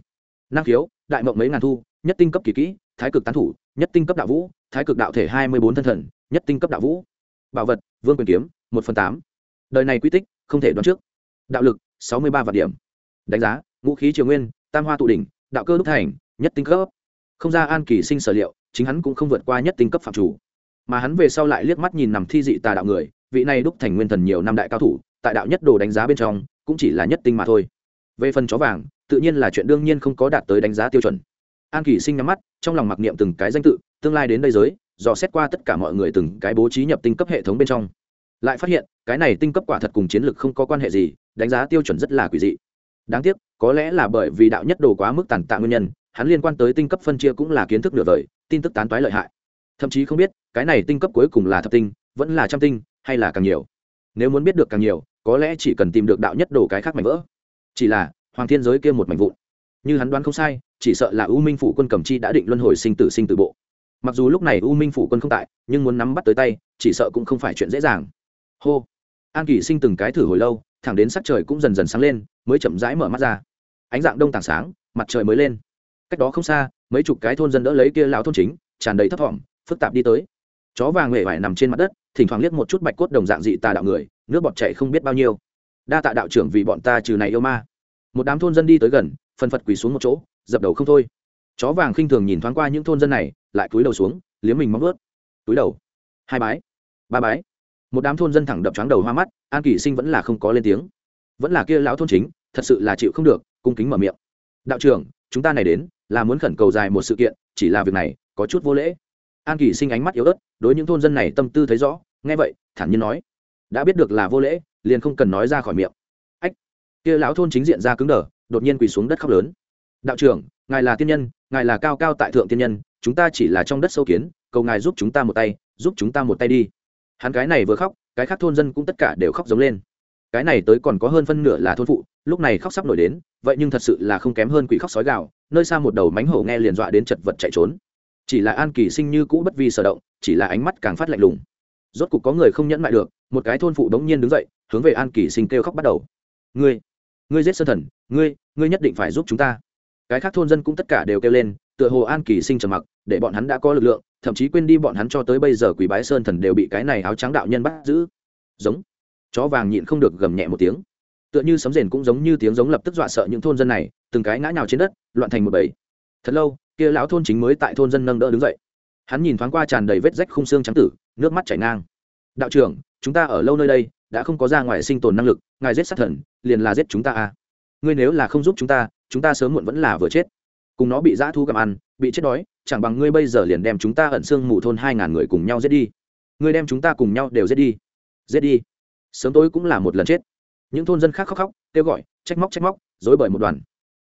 Năng khiếu, đại mộng mấy ngàn thu, nhất tinh cấp kỳ kỹ, thái cực tán thủ, nhất tinh cấp đạo vũ, thái cực đạo thể hai mươi bốn thân thần, nhất tinh cấp đạo vũ. Bảo vật, vương quyền kiếm, một phần tám. Đời này quy tích không thể đoán trước. Đạo lực, sáu mươi ba vạn điểm. Đánh giá, ngũ khí triều nguyên, tam hoa tụ đỉnh, đạo cơ đúc thành, nhất tinh cấp. Không ra an kỳ sinh sở liệu, chính hắn cũng không vượt qua nhất tinh cấp phạm chủ. Mà hắn về sau lại liếc mắt nhìn nằm thi dị tà đạo người, vị này đúc thành nguyên thần nhiều năm đại cao thủ, tại đạo nhất đồ đánh giá bên trong, cũng chỉ là nhất tinh mà thôi. Về phần chó vàng, tự nhiên là chuyện đương nhiên không có đạt tới đánh giá tiêu chuẩn. An kỳ sinh nhắm mắt, trong lòng mặc niệm từng cái danh tự, tương lai đến đây giới, dò xét qua tất cả mọi người từng cái bố trí nhập tinh cấp hệ thống bên trong. Lại phát hiện cái này tinh cấp quả thật cùng chiến lược không có quan hệ gì, đánh giá tiêu chuẩn rất là quỷ dị. Đáng tiếc, có lẽ là bởi vì đạo nhất đồ quá mức tàn tạ nguyên nhân, hắn liên quan tới tinh cấp phân chia cũng là kiến thức nửa vời, tin tức tán toái lợi hại. Thậm chí không biết, cái này tinh cấp cuối cùng là thập tinh, vẫn là trăm tinh, hay là càng nhiều. Nếu muốn biết được càng nhiều, có lẽ chỉ cần tìm được đạo nhất đồ cái khác mảnh vỡ. Chỉ là, hoàng thiên giới kia một mảnh vụn. Như hắn đoán không sai, chỉ sợ là u minh phủ quân cầm chi đã định luân hồi sinh tử sinh tử bộ. Mặc dù lúc này u minh phủ quân không tại, nhưng muốn nắm bắt tới tay, chỉ sợ cũng không phải chuyện dễ dàng hô. An kỳ sinh từng cái thử hồi lâu, thẳng đến sắc trời cũng dần dần sáng lên, mới chậm rãi mở mắt ra. Ánh dạng đông tảng sáng, mặt trời mới lên. Cách đó không xa, mấy chục cái thôn dân đỡ lấy kia lão thôn chính, tràn đầy thấp thỏm, phức tạp đi tới. Chó vàng huệ vải nằm trên mặt đất, thỉnh thoảng liếc một chút bạch cốt đồng dạng dị tà đạo người, nước bọt chạy không biết bao nhiêu. Đa tạ đạo trưởng vì bọn ta trừ này yêu ma. Một đám thôn dân đi tới gần phân phật quỳ xuống một chỗ, dập đầu không thôi. Chó vàng khinh thường nhìn thoáng qua những thôn dân này, lại cúi đầu xuống, liếm mình móng ướt túi đầu. Hai bái. Ba bái một đám thôn dân thẳng đập choáng đầu hoa mắt, an kỳ sinh vẫn là không có lên tiếng. Vẫn là kia lão thôn chính, thật sự là chịu không được, cung kính mở miệng. Đạo trưởng, chúng ta này đến, là muốn khẩn cầu dài một sự kiện, chỉ là việc này, có chút vô lễ. An kỳ sinh ánh mắt yếu ớt, đối những thôn dân này tâm tư thấy rõ, nghe vậy, thản nhiên nói. Đã biết được là vô lễ, liền không cần nói ra khỏi miệng. Ách, kia lão thôn chính diện ra cứng đờ, đột nhiên quỳ xuống đất khóc lớn. Đạo trưởng, ngài là tiên nhân, ngài là cao cao tại thượng tiên nhân, chúng ta chỉ là trong đất sâu kiến, cầu ngài giúp chúng ta một tay, giúp chúng ta một tay đi hắn cái này vừa khóc, cái khác thôn dân cũng tất cả đều khóc giống lên. Cái này tới còn có hơn phân nửa là thôn phụ, lúc này khóc sắp nổi đến, vậy nhưng thật sự là không kém hơn quỷ khóc sói gạo nơi xa một đầu mánh hổ nghe liền dọa đến chật vật chạy trốn. Chỉ là an kỳ sinh như cũ bất vi sở động, chỉ là ánh mắt càng phát lạnh lùng. Rốt cục có người không nhẫn mại được, một cái thôn phụ đống nhiên đứng dậy, hướng về an kỳ sinh kêu khóc bắt đầu. Ngươi ngươi giết sơn thần, ngươi ngươi nhất định phải giúp chúng ta. Cái khác thôn dân cũng tất cả đều kêu lên, tựa hồ an kỳ sinh trầm mặc, để bọn hắn đã có lực lượng thậm chí quên đi bọn hắn cho tới bây giờ quỷ bái sơn thần đều bị cái này áo trắng đạo nhân bắt giữ. Giống. Chó vàng nhịn không được gầm nhẹ một tiếng. Tựa như sấm rền cũng giống như tiếng giống lập tức dọa sợ những thôn dân này, từng cái ngã nhào trên đất, loạn thành một bầy. Thật lâu, kia lão thôn chính mới tại thôn dân nâng đỡ đứng dậy. Hắn nhìn thoáng qua tràn đầy vết rách khung xương trắng tử, nước mắt chảy ngang. Đạo trưởng, chúng ta ở lâu nơi đây, đã không có ra ngoài sinh tồn năng lực, ngài giết sát thần, liền là giết chúng ta à. Ngươi nếu là không giúp chúng ta chúng ta sớm muộn vẫn là vừa chết cùng nó bị dã thu cầm ăn, bị chết đói, chẳng bằng ngươi bây giờ liền đem chúng ta ẩn xương mù thôn hai ngàn người cùng nhau giết đi. Ngươi đem chúng ta cùng nhau đều giết đi. Giết đi. Sớm tối cũng là một lần chết. Những thôn dân khác khóc khóc, kêu gọi, trách móc trách móc dối bởi một đoàn.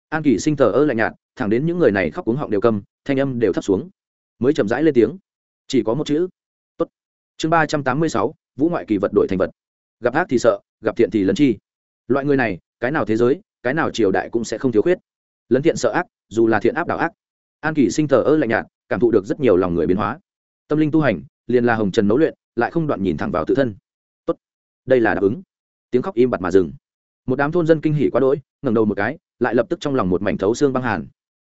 An kỳ sinh thờ ơ lạnh nhạt, thẳng đến những người này khóc cuống họng đều cầm thanh âm đều thấp xuống. Mới chậm rãi lên tiếng. Chỉ có một chữ. Tốt. chương ba trăm tám mươi sáu, vũ ngoại kỳ vật đổi thành vật. Gặp ác thì sợ, gặp thiện thì lấn chi. Loại người này, cái nào thế giới, cái nào triều đại cũng sẽ không thiếu khuyết lấn thiện sợ ác, dù là thiện áp đảo ác. An kỳ sinh thờ ơ lạnh nhạt, cảm thụ được rất nhiều lòng người biến hóa. Tâm linh tu hành, liền là hồng trần nấu luyện, lại không đoạn nhìn thẳng vào tự thân. Tốt, đây là đáp ứng. Tiếng khóc im bặt mà dừng. Một đám thôn dân kinh hỉ quá đỗi, ngẩng đầu một cái, lại lập tức trong lòng một mảnh thấu xương băng hàn.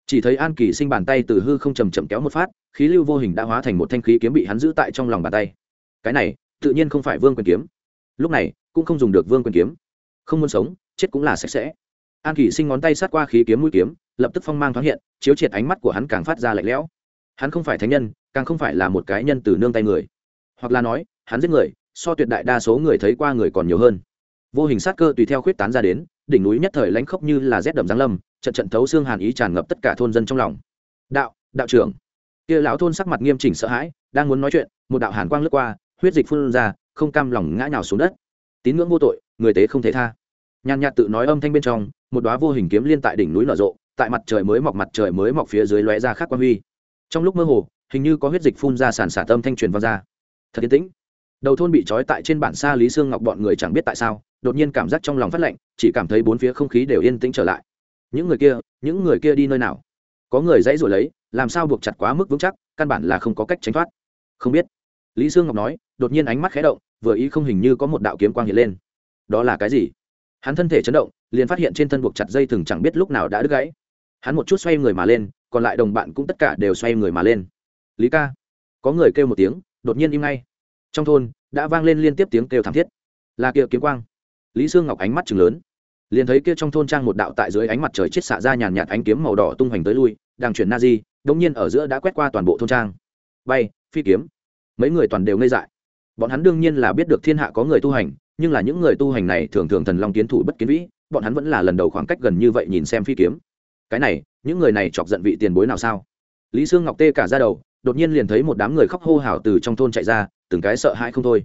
Chỉ thấy an kỳ sinh bàn tay từ hư không chầm chậm kéo một phát, khí lưu vô hình đã hóa thành một thanh khí kiếm bị hắn giữ tại trong lòng bàn tay. Cái này, tự nhiên không phải vương quyền kiếm. Lúc này, cũng không dùng được vương quyền kiếm. Không muốn sống, chết cũng là sạch sẽ an kỷ sinh ngón tay sát qua khí kiếm mũi kiếm, lập tức phong mang thoáng hiện, chiếu triệt ánh mắt của hắn càng phát ra lạnh lẽo. Hắn không phải thánh nhân, càng không phải là một cái nhân từ nương tay người. Hoặc là nói, hắn giết người, so tuyệt đại đa số người thấy qua người còn nhiều hơn. Vô hình sát cơ tùy theo khuyết tán ra đến, đỉnh núi nhất thời lãnh khốc như là rét đậm giáng lâm, trận trận thấu xương hàn ý tràn ngập tất cả thôn dân trong lòng. Đạo đạo trưởng. Kia lão thôn sắc mặt nghiêm chỉnh sợ hãi, đang muốn nói chuyện, một đạo hàn quang lướt qua, huyết dịch phun ra, không cam lòng ngã nhào xuống đất. Tín ngưỡng vô tội, người tế không thể tha. Nhàn nhạt tự nói âm thanh bên trong một đóa vô hình kiếm liên tại đỉnh núi nở rộ, tại mặt trời mới mọc mặt trời mới mọc phía dưới lóe ra khác quan huy. Trong lúc mơ hồ, hình như có huyết dịch phun ra sàn xả tâm thanh truyền vào ra. Thật yên tĩnh. Đầu thôn bị trói tại trên bản xa lý sương ngọc bọn người chẳng biết tại sao, đột nhiên cảm giác trong lòng phát lạnh, chỉ cảm thấy bốn phía không khí đều yên tĩnh trở lại. Những người kia, những người kia đi nơi nào? Có người dãy rồi lấy, làm sao buộc chặt quá mức vững chắc, căn bản là không có cách tránh thoát. Không biết. Lý sương ngọc nói, đột nhiên ánh mắt khé động, vừa ý không hình như có một đạo kiếm quang hiện lên. Đó là cái gì? Hắn thân thể chấn động liền phát hiện trên thân buộc chặt dây thừng chẳng biết lúc nào đã đứt gãy. Hắn một chút xoay người mà lên, còn lại đồng bạn cũng tất cả đều xoay người mà lên. Lý ca. Có người kêu một tiếng, đột nhiên im ngay. Trong thôn, đã vang lên liên tiếp tiếng kêu thảm thiết. Là kia kiếm quang. Lý sương ngọc ánh mắt chừng lớn. Liền thấy kia trong thôn trang một đạo tại dưới ánh mặt trời chết xạ ra nhàn nhạt ánh kiếm màu đỏ tung hoành tới lui, đang chuyển na di, đống nhiên ở giữa đã quét qua toàn bộ thôn trang. Bay, phi kiếm. Mấy người toàn đều ngây dại. Bọn hắn đương nhiên là biết được thiên hạ có người tu hành, nhưng là những người tu hành này thường thường thần long kiến thủ bất kiến vĩ bọn hắn vẫn là lần đầu khoảng cách gần như vậy nhìn xem phi kiếm. Cái này, những người này chọc giận vị tiền bối nào sao? Lý sương ngọc tê cả ra đầu, đột nhiên liền thấy một đám người khóc hô hào từ trong thôn chạy ra, từng cái sợ hãi không thôi.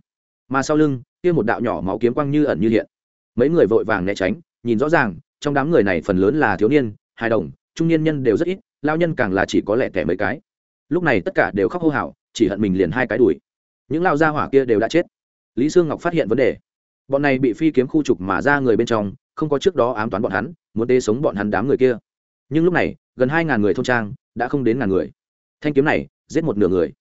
Mà sau lưng, kia một đạo nhỏ máu kiếm quang như ẩn như hiện. Mấy người vội vàng né tránh, nhìn rõ ràng, trong đám người này phần lớn là thiếu niên, hài đồng, trung niên nhân đều rất ít, lao nhân càng là chỉ có lẻ tẻ mấy cái. Lúc này tất cả đều khóc hô hào, chỉ hận mình liền hai cái đùi những lao gia hỏa kia đều đã chết. Lý sương ngọc phát hiện vấn đề. Bọn này bị phi kiếm khu trục mà ra người bên trong không có trước đó ám toán bọn hắn, muốn tê sống bọn hắn đám người kia. Nhưng lúc này, gần hai ngàn người thôn trang đã không đến ngàn người. Thanh kiếm này, giết một nửa người.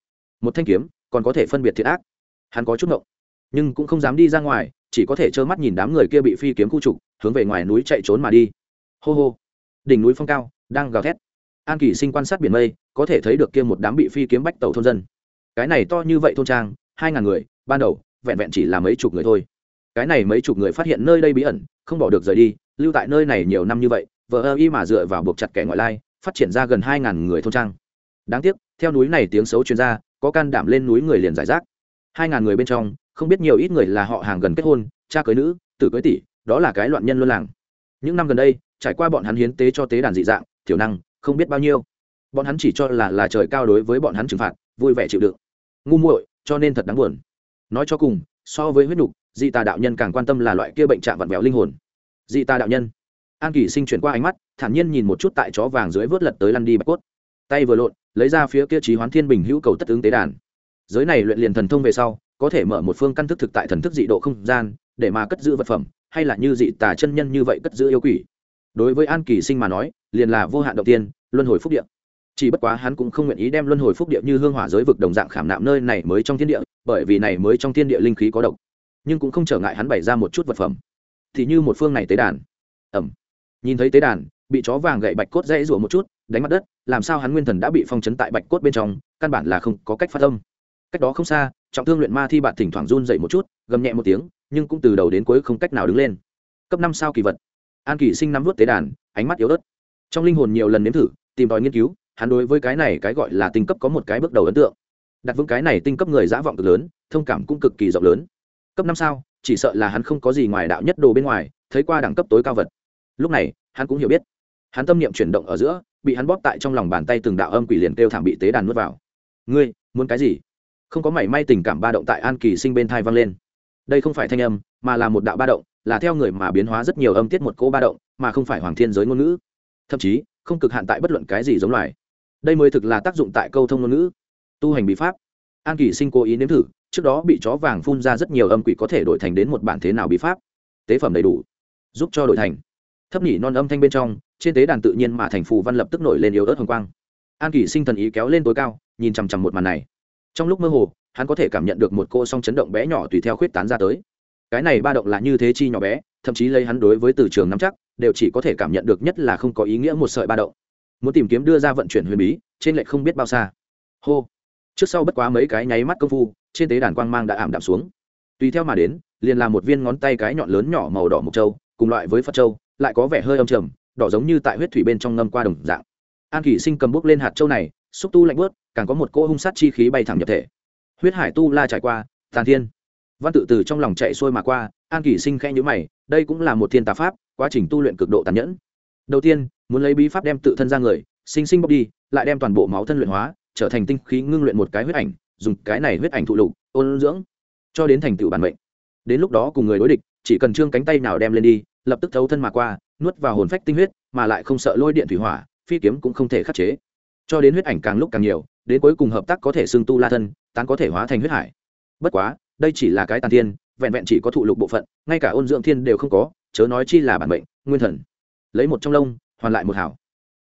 Một thanh kiếm, còn có thể phân biệt thiệt ác. Hắn có chút ngộng, nhưng cũng không dám đi ra ngoài, chỉ có thể trơ mắt nhìn đám người kia bị phi kiếm khu trục, hướng về ngoài núi chạy trốn mà đi. Hô hô, đỉnh núi phong cao, đang gào thét. An kỳ sinh quan sát biển mây, có thể thấy được kia một đám bị phi kiếm bách tàu thôn dân. Cái này to như vậy thôn trang, hai ngàn người, ban đầu, vẹn vẹn chỉ là mấy chục người thôi. Cái này mấy chục người phát hiện nơi đây bí ẩn không bỏ được rời đi, lưu tại nơi này nhiều năm như vậy vợ ơ y mà dựa vào buộc chặt kẻ ngoại lai, phát triển ra gần hai ngàn người thôn trang. Đáng tiếc, theo núi này tiếng xấu chuyên ra, có can đảm lên núi người liền giải rác. Hai ngàn người bên trong, không biết nhiều ít người là họ hàng gần kết hôn, cha cưới nữ, tử cưới tỷ, đó là cái loạn nhân luôn làng. Những năm gần đây, trải qua bọn hắn hiến tế cho tế đàn dị dạng thiểu năng, không biết bao nhiêu. Bọn hắn chỉ cho là là trời cao đối với bọn hắn trừng phạt, vui vẻ chịu đựng. Ngu muội, cho nên thật đáng buồn. Nói cho cùng, so với huyết nhục dị tà đạo nhân càng quan tâm là loại kia bệnh trạng vặn vẹo linh hồn. Dị tà đạo nhân. An kỳ sinh chuyển qua ánh mắt, thản nhiên nhìn một chút tại chó vàng dưới vớt lật tới lăn đi bạch cốt. Tay vừa lộn, lấy ra phía kia trí hoán thiên bình hữu cầu tất ứng tế đàn. Giới này luyện liền thần thông về sau, có thể mở một phương căn thức thực tại thần thức dị độ không gian, để mà cất giữ vật phẩm, hay là như dị tà chân nhân như vậy cất giữ yêu quỷ. Đối với an kỳ sinh mà nói, liền là vô hạn động tiên, luân hồi phúc địa. Chỉ bất quá hắn cũng không nguyện ý đem luân hồi phúc địa như hương hỏa giới vực đồng dạng khảm nạm nơi này mới trong thiên địa, bởi vì này mới trong thiên địa linh khí có độc nhưng cũng không trở ngại hắn bày ra một chút vật phẩm. Thì như một phương này tế đàn. Ẩm. Nhìn thấy tế đàn, bị chó vàng gậy bạch cốt dãy rủa một chút, đánh mặt đất, làm sao hắn nguyên thần đã bị phong chấn tại bạch cốt bên trong, căn bản là không có cách phát âm. Cách đó không xa, trọng thương luyện ma thi bạn thỉnh thoảng run dậy một chút, gầm nhẹ một tiếng, nhưng cũng từ đầu đến cuối không cách nào đứng lên. Cấp năm sao kỳ vật. An kỳ sinh nắm vút tế đàn, ánh mắt yếu ớt. Trong linh hồn nhiều lần nếm thử, tìm tòi nghiên cứu, hắn đối với cái này cái gọi là tinh cấp có một cái bước đầu ấn tượng. Đặt vững cái này tinh cấp người dã vọng cực lớn, thông cảm cũng cực kỳ rộng lớn cấp năm sao, chỉ sợ là hắn không có gì ngoài đạo nhất đồ bên ngoài, thấy qua đẳng cấp tối cao vật. Lúc này, hắn cũng hiểu biết. Hắn tâm niệm chuyển động ở giữa, bị hắn bóp tại trong lòng bàn tay từng đạo âm quỷ liền kêu thảm bị tế đàn nuốt vào. Ngươi, muốn cái gì? Không có mảy may tình cảm ba động tại an kỳ sinh bên thai vang lên. Đây không phải thanh âm, mà là một đạo ba động, là theo người mà biến hóa rất nhiều âm tiết một cỗ ba động, mà không phải hoàng thiên giới ngôn ngữ. Thậm chí, không cực hạn tại bất luận cái gì giống loài. Đây mới thực là tác dụng tại câu thông ngôn ngữ. Tu hành bí pháp. An kỳ sinh cố ý nếm thử trước đó bị chó vàng phun ra rất nhiều âm quỷ có thể đổi thành đến một bản thế nào bí pháp. Tế phẩm đầy đủ, giúp cho đổi thành. Thấp nhỉ non âm thanh bên trong, trên tế đàn tự nhiên mà thành phù văn lập tức nổi lên yếu ớt hồng quang. An kỳ sinh thần ý kéo lên tối cao, nhìn chằm chằm một màn này. Trong lúc mơ hồ, hắn có thể cảm nhận được một cô song chấn động bé nhỏ tùy theo khuyết tán ra tới. Cái này ba động là như thế chi nhỏ bé, thậm chí lấy hắn đối với từ trường nắm chắc, đều chỉ có thể cảm nhận được nhất là không có ý nghĩa một sợi ba động. Muốn tìm kiếm đưa ra vận chuyển huyền bí, trên lệch không biết bao xa. Hô. Trước sau bất quá mấy cái nháy mắt công phu trên tế đàn quang mang đã ảm đạm xuống. Tùy theo mà đến, liền là một viên ngón tay cái nhọn lớn nhỏ màu đỏ mộc châu, cùng loại với phật châu, lại có vẻ hơi âm trầm, đỏ giống như tại huyết thủy bên trong ngâm qua đồng dạng. An kỷ sinh cầm bút lên hạt châu này, xúc tu lạnh bớt, càng có một cỗ hung sát chi khí bay thẳng nhập thể. Huyết hải tu la trải qua, tàn thiên. Văn tự từ trong lòng chạy xuôi mà qua, an kỷ sinh khẽ nhữ mày, đây cũng là một thiên tà pháp, quá trình tu luyện cực độ tàn nhẫn. Đầu tiên, muốn lấy bí pháp đem tự thân ra người, sinh sinh bốc đi, lại đem toàn bộ máu thân luyện hóa, trở thành tinh khí ngưng luyện một cái huyết ảnh dùng cái này huyết ảnh thụ lục, ôn dưỡng, cho đến thành tựu bản mệnh. Đến lúc đó cùng người đối địch, chỉ cần trương cánh tay nào đem lên đi, lập tức thấu thân mà qua, nuốt vào hồn phách tinh huyết, mà lại không sợ lôi điện thủy hỏa, phi kiếm cũng không thể khắc chế. Cho đến huyết ảnh càng lúc càng nhiều, đến cuối cùng hợp tác có thể xưng tu la thân, tán có thể hóa thành huyết hải. Bất quá, đây chỉ là cái tàn thiên, vẹn vẹn chỉ có thụ lục bộ phận, ngay cả ôn dưỡng thiên đều không có, chớ nói chi là bản mệnh, nguyên thần. Lấy một trong lông, hoàn lại một hảo.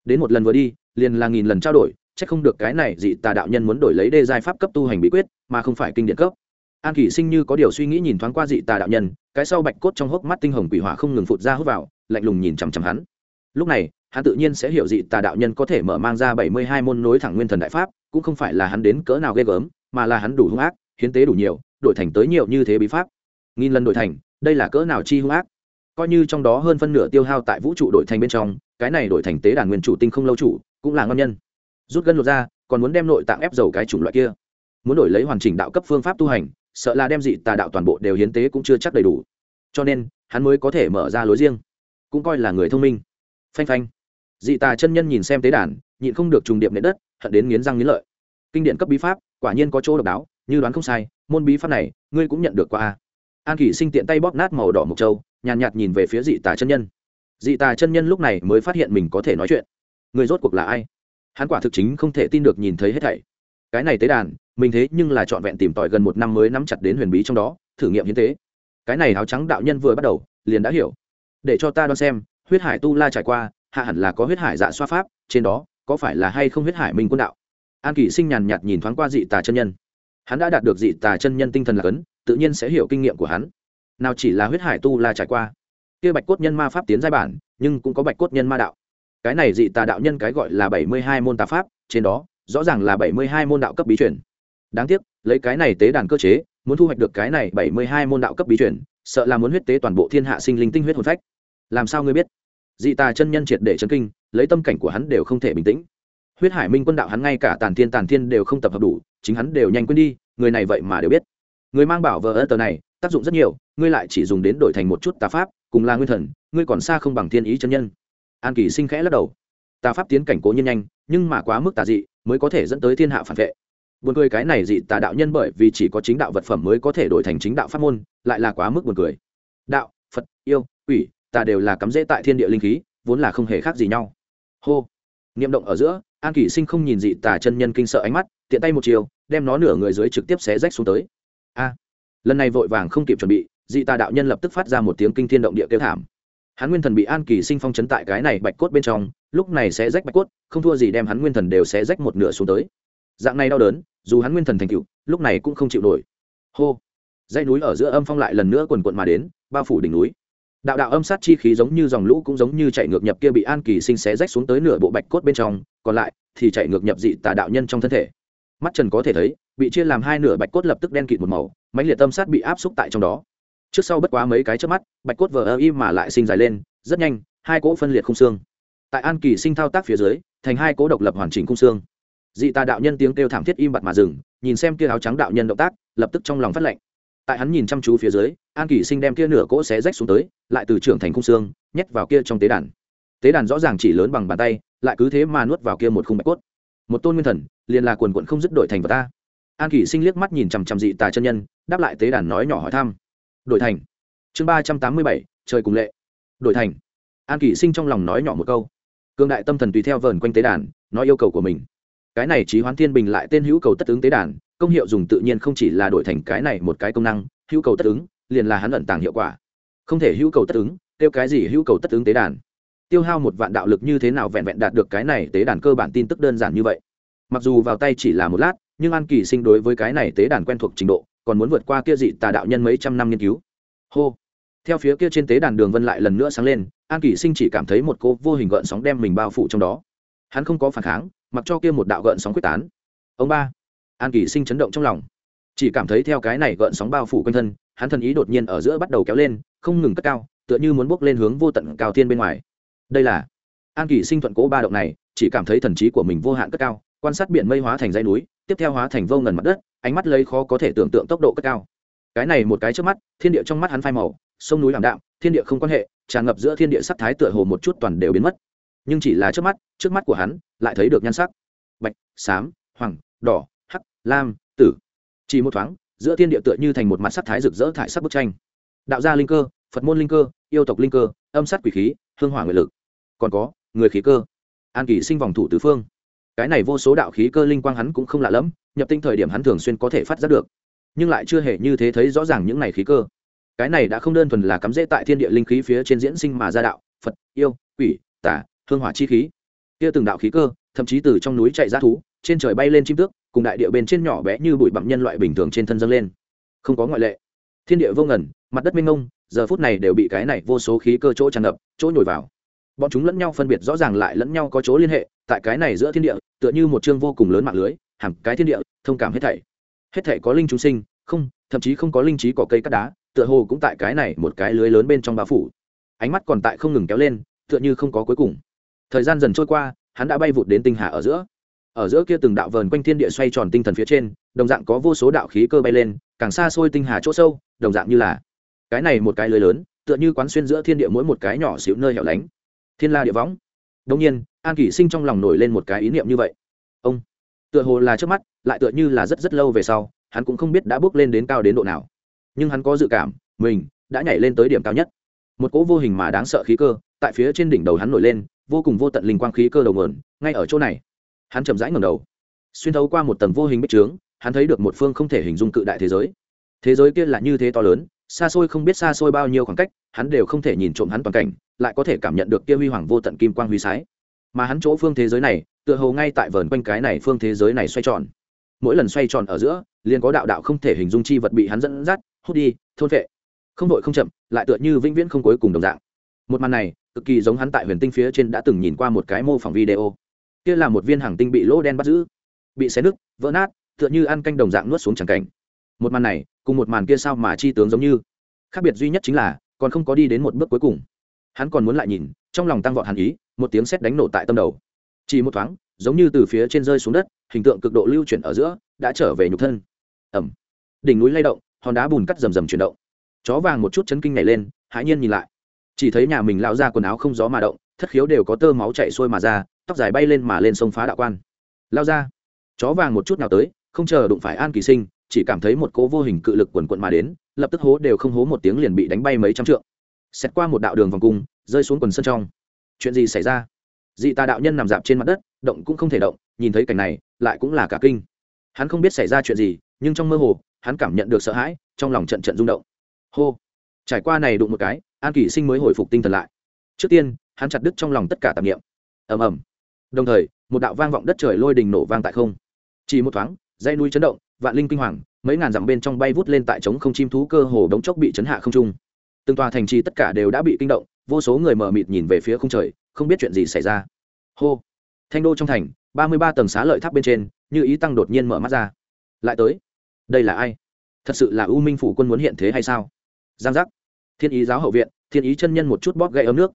Đến một lần vừa đi, liền là nghìn lần trao đổi chắc không được cái này dị tà đạo nhân muốn đổi lấy đê giai pháp cấp tu hành bí quyết, mà không phải kinh điển cấp. An kỷ sinh như có điều suy nghĩ nhìn thoáng qua dị tà đạo nhân, cái sau bạch cốt trong hốc mắt tinh hồng quỷ hỏa không ngừng phụt ra hút vào, lạnh lùng nhìn chằm chằm hắn. Lúc này, hắn tự nhiên sẽ hiểu dị tà đạo nhân có thể mở mang ra bảy mươi hai môn nối thẳng nguyên thần đại pháp, cũng không phải là hắn đến cỡ nào ghê gớm, mà là hắn đủ hung ác, hiến tế đủ nhiều, đổi thành tới nhiều như thế bí pháp. Nghìn lần đổi thành, đây là cỡ nào chi hung ác? Coi như trong đó hơn phân nửa tiêu hao tại vũ trụ đổi thành bên trong, cái này đổi thành tế đàn nguyên chủ tinh không lâu chủ, cũng là ngon nhân rút gân lột ra còn muốn đem nội tạng ép dầu cái chủng loại kia. Muốn đổi lấy hoàn chỉnh đạo cấp phương pháp tu hành sợ là đem dị tà đạo toàn bộ đều hiến tế cũng chưa chắc đầy đủ. Cho nên hắn mới có thể mở ra lối riêng. Cũng coi là người thông minh. Phanh phanh. Dị tà chân nhân nhìn xem tế đàn nhịn không được trùng điệp nệ đất hận đến nghiến răng nghiến lợi. Kinh điện cấp bí pháp quả nhiên có chỗ độc đáo như đoán không sai môn bí pháp này ngươi cũng nhận được qua a. An kỷ sinh tiện tay bóp nát màu đỏ mộc trâu, nhàn nhạt, nhạt nhìn về phía dị tà chân nhân. Dị tà chân nhân lúc này mới phát hiện mình có thể nói chuyện. Người rốt cuộc là ai? Hắn quả thực chính không thể tin được nhìn thấy hết thảy. Cái này tế đàn, mình thế nhưng là trọn vẹn tìm tòi gần một năm mới nắm chặt đến huyền bí trong đó, thử nghiệm hiến tế. Cái này áo trắng đạo nhân vừa bắt đầu, liền đã hiểu. Để cho ta đo xem, huyết hải tu la trải qua, hạ hẳn là có huyết hải dạ xoa pháp, trên đó, có phải là hay không huyết hải minh quân đạo? An kỷ sinh nhàn nhạt nhìn thoáng qua dị tà chân nhân. Hắn đã đạt được dị tà chân nhân tinh thần là cấn, tự nhiên sẽ hiểu kinh nghiệm của hắn. Nào chỉ là huyết hải tu la trải qua. Kia bạch cốt nhân ma pháp tiến giai bản, nhưng cũng có bạch cốt nhân ma đạo cái này dị tà đạo nhân cái gọi là bảy mươi hai môn tà pháp, trên đó, rõ ràng là bảy mươi hai môn đạo cấp bí truyền. Đáng tiếc, lấy cái này tế đàn cơ chế, muốn thu hoạch được cái này bảy mươi hai môn đạo cấp bí truyền, sợ là muốn huyết tế toàn bộ thiên hạ sinh linh tinh huyết hồn phách. Làm sao ngươi biết? Dị tà chân nhân triệt để chấn kinh, lấy tâm cảnh của hắn đều không thể bình tĩnh. Huyết hải minh quân đạo hắn ngay cả tàn thiên tàn thiên đều không tập hợp đủ, chính hắn đều nhanh quên đi, người này vậy mà đều biết. Người mang bảo vợ ơ tờ này, tác dụng rất nhiều, ngươi lại chỉ dùng đến đổi thành một chút tà pháp, cùng là nguyên thần, ngươi còn xa không bằng thiên ý chân nhân an kỳ sinh khẽ lắc đầu. Tà pháp tiến cảnh cố nhiên nhanh, nhưng mà quá mức tà dị mới có thể dẫn tới thiên hạ phản vệ. Buồn cười cái này dị tà đạo nhân bởi vì chỉ có chính đạo vật phẩm mới có thể đổi thành chính đạo pháp môn, lại là quá mức buồn cười. Đạo, phật, yêu, quỷ, tà đều là cắm rễ tại thiên địa linh khí, vốn là không hề khác gì nhau. Hô. Niệm động ở giữa, an kỷ sinh không nhìn dị tà chân nhân kinh sợ ánh mắt, tiện tay một chiều, đem nó nửa người dưới trực tiếp xé rách xuống tới. A. Lần này vội vàng không kịp chuẩn bị, dị tà đạo nhân lập tức phát ra một tiếng kinh thiên động địa kêu thảm hắn nguyên thần bị an kỳ sinh phong chấn tại cái này bạch cốt bên trong, lúc này sẽ rách bạch cốt, không thua gì đem hắn nguyên thần đều sẽ rách một nửa xuống tới. Dạng này đau đớn, dù hắn nguyên thần thành cựu lúc này cũng không chịu nổi. Hô! Dãy núi ở giữa âm phong lại lần nữa quần quận mà đến, bao phủ đỉnh núi. Đạo đạo âm sát chi khí giống như dòng lũ cũng giống như chạy ngược nhập kia bị an kỳ sinh xé rách xuống tới nửa bộ bạch cốt bên trong, còn lại thì chạy ngược nhập dị tà đạo nhân trong thân thể. Mắt trần có thể thấy, bị chia làm hai nửa bạch cốt lập tức đen kịt một màu, mãnh liệt tâm sát bị áp xúc tại trong đó trước sau bất quá mấy cái trước mắt, bạch cốt vờ ơ y mà lại sinh dài lên, rất nhanh, hai cỗ phân liệt khung xương. Tại an kỳ sinh thao tác phía dưới, thành hai cỗ độc lập hoàn chỉnh khung xương. Dị tà đạo nhân tiếng kêu thảm thiết im bặt mà dừng, nhìn xem kia áo trắng đạo nhân động tác, lập tức trong lòng phát lệnh. Tại hắn nhìn chăm chú phía dưới, an kỳ sinh đem kia nửa cỗ xé rách xuống tới, lại từ trưởng thành khung xương, nhét vào kia trong tế đàn. Tế đàn rõ ràng chỉ lớn bằng bàn tay, lại cứ thế mà nuốt vào kia một khung bạch cốt. Một tôn nguyên thần, liền là quần quận không dứt đổi thành vật ta. An kỳ sinh liếc mắt nhìn chằm chằm dị tà chân nhân, đáp lại tế đàn nói nhỏ hỏi thăm đổi thành. Chương ba trăm tám mươi bảy, trời cùng lệ. Đổi thành. An kỷ sinh trong lòng nói nhỏ một câu. Cương đại tâm thần tùy theo vờn quanh tế đàn nói yêu cầu của mình. Cái này trí hoán thiên bình lại tên hữu cầu tất ứng tế đàn, công hiệu dùng tự nhiên không chỉ là đổi thành cái này một cái công năng, hữu cầu tất ứng, liền là hắn ẩn tàng hiệu quả. Không thể hữu cầu tất ứng tiêu cái gì hữu cầu tất ứng tế đàn. Tiêu hao một vạn đạo lực như thế nào vẹn vẹn đạt được cái này tế đàn cơ bản tin tức đơn giản như vậy. Mặc dù vào tay chỉ là một lát, nhưng an kỳ sinh đối với cái này tế đàn quen thuộc trình độ còn muốn vượt qua kia dị tà đạo nhân mấy trăm năm nghiên cứu. Hô. Theo phía kia trên tế đàn đường vân lại lần nữa sáng lên, an kỷ sinh chỉ cảm thấy một cô vô hình gợn sóng đem mình bao phủ trong đó. Hắn không có phản kháng, mặc cho kia một đạo gợn sóng quyết tán. Ông ba. An kỷ sinh chấn động trong lòng. Chỉ cảm thấy theo cái này gợn sóng bao phủ quanh thân, hắn thần ý đột nhiên ở giữa bắt đầu kéo lên, không ngừng cất cao, tựa như muốn bước lên hướng vô tận cao thiên bên ngoài. Đây là an kỷ sinh thuận cố ba động này, chỉ cảm thấy thần trí của mình vô hạn cất cao, quan sát biển mây hóa thành dãy núi tiếp theo hóa thành vô ngần mặt đất, ánh mắt lấy khó có thể tưởng tượng tốc độ cất cao. Cái này một cái trước mắt, thiên địa trong mắt hắn phai màu, sông núi ảm đạm, thiên địa không quan hệ, tràn ngập giữa thiên địa sắc thái tựa hồ một chút toàn đều biến mất. Nhưng chỉ là trước mắt trước mắt của hắn, lại thấy được nhan sắc. Bạch, xám, hoàng, đỏ, hắc, lam, tử. Chỉ một thoáng, giữa thiên địa tựa như thành một mặt sắc thái rực rỡ thải sắc bức tranh. Đạo gia linh cơ, phật môn linh cơ, yêu tộc linh cơ, âm sát quỷ khí, hương hỏa nguyện lực. Còn có, người khí cơ. An kỳ sinh vòng thủ tứ phương cái này vô số đạo khí cơ linh quang hắn cũng không lạ lẫm, nhập tinh thời điểm hắn thường xuyên có thể phát giác được, nhưng lại chưa hề như thế thấy rõ ràng những này khí cơ. Cái này đã không đơn thuần là cắm rễ tại thiên địa linh khí phía trên diễn sinh mà ra đạo, phật, yêu, quỷ tả hương hỏa chi khí. Kia từng đạo khí cơ, thậm chí từ trong núi chạy ra thú, trên trời bay lên chim tước, cùng đại địa bên trên nhỏ bé như bụi bặm nhân loại bình thường trên thân dâng lên. Không có ngoại lệ. Thiên địa vô ngần, mặt đất minh ngông giờ phút này đều bị cái này vô số khí cơ chỗ tràn ngập, chỗ nhồi vào bọn chúng lẫn nhau phân biệt rõ ràng lại lẫn nhau có chỗ liên hệ, tại cái này giữa thiên địa, tựa như một chương vô cùng lớn mạng lưới, hẳn cái thiên địa, thông cảm hết thảy. Hết thảy có linh chúng sinh, không, thậm chí không có linh trí cỏ cây cắt đá, tựa hồ cũng tại cái này một cái lưới lớn bên trong bao phủ. Ánh mắt còn tại không ngừng kéo lên, tựa như không có cuối cùng. Thời gian dần trôi qua, hắn đã bay vụt đến tinh hà ở giữa. Ở giữa kia từng đạo vờn quanh thiên địa xoay tròn tinh thần phía trên, đồng dạng có vô số đạo khí cơ bay lên, càng xa xôi tinh hà chỗ sâu, đồng dạng như là cái này một cái lưới lớn, tựa như quán xuyên giữa thiên địa mỗi một cái nhỏ xíu nơi hẻo lánh thiên la địa võng. Đông nhiên, an kỷ sinh trong lòng nổi lên một cái ý niệm như vậy. Ông, tựa hồ là trước mắt, lại tựa như là rất rất lâu về sau, hắn cũng không biết đã bước lên đến cao đến độ nào. Nhưng hắn có dự cảm, mình đã nhảy lên tới điểm cao nhất. Một cỗ vô hình mà đáng sợ khí cơ, tại phía trên đỉnh đầu hắn nổi lên, vô cùng vô tận linh quang khí cơ đầu nguồn, ngay ở chỗ này. Hắn chậm rãi ngầm đầu, xuyên thấu qua một tầng vô hình bích trướng, hắn thấy được một phương không thể hình dung cự đại thế giới. Thế giới kia là như thế to lớn, xa xôi không biết xa xôi bao nhiêu khoảng cách, hắn đều không thể nhìn trộm hắn toàn cảnh lại có thể cảm nhận được kia huy hoàng vô tận kim quang huy sái. Mà hắn chỗ phương thế giới này, tựa hồ ngay tại vờn quanh cái này phương thế giới này xoay tròn. Mỗi lần xoay tròn ở giữa, liền có đạo đạo không thể hình dung chi vật bị hắn dẫn dắt, hút đi, thôn vệ. Không đội không chậm, lại tựa như vĩnh viễn không cuối cùng đồng dạng. Một màn này, cực kỳ giống hắn tại huyền tinh phía trên đã từng nhìn qua một cái mô phỏng video. Kia là một viên hàng tinh bị lỗ đen bắt giữ, bị xé nứt, vỡ nát, tựa như ăn canh đồng dạng nuốt xuống chẳng cảnh. Một màn này, cùng một màn kia sao mà chi tướng giống như. Khác biệt duy nhất chính là, còn không có đi đến một bước cuối cùng hắn còn muốn lại nhìn, trong lòng tăng vọt hàn ý, một tiếng sét đánh nổ tại tâm đầu. Chỉ một thoáng, giống như từ phía trên rơi xuống đất, hình tượng cực độ lưu chuyển ở giữa, đã trở về nhục thân. Ẩm đỉnh núi lay động, hòn đá bùn cắt rầm rầm chuyển động. Chó vàng một chút chấn kinh nhảy lên, hãi nhiên nhìn lại. Chỉ thấy nhà mình lao ra quần áo không gió mà động, thất khiếu đều có tơ máu chạy xuôi mà ra, tóc dài bay lên mà lên sông phá đạo quan. Lao ra. Chó vàng một chút nào tới, không chờ đụng phải an kỳ sinh, chỉ cảm thấy một cỗ vô hình cự lực quần quận mà đến, lập tức hố đều không hố một tiếng liền bị đánh bay mấy trăm trượng xét qua một đạo đường vòng cung, rơi xuống quần sân trong. Chuyện gì xảy ra? Dị tà đạo nhân nằm dạp trên mặt đất, động cũng không thể động, nhìn thấy cảnh này, lại cũng là cả kinh. Hắn không biết xảy ra chuyện gì, nhưng trong mơ hồ, hắn cảm nhận được sợ hãi, trong lòng trận trận rung động. Hô! Trải qua này đụng một cái, an kỷ sinh mới hồi phục tinh thần lại. Trước tiên, hắn chặt đứt trong lòng tất cả tạp nghiệm ầm ầm. Đồng thời, một đạo vang vọng đất trời lôi đình nổ vang tại không. Chỉ một thoáng dây núi chấn động, vạn linh kinh hoàng, mấy ngàn dặm bên trong bay vút lên tại trống không chim thú cơ hồ đống chốc bị chấn hạ không trung từng tòa thành trì tất cả đều đã bị kinh động, vô số người mờ mịt nhìn về phía không trời, không biết chuyện gì xảy ra. Hô! Thanh đô trong thành, ba mươi ba tầng xá lợi tháp bên trên, như ý tăng đột nhiên mở mắt ra. Lại tới. Đây là ai? Thật sự là u minh phủ quân muốn hiện thế hay sao? Giang giác. Thiên ý giáo hậu viện, thiên ý chân nhân một chút bóp gậy ấm nước.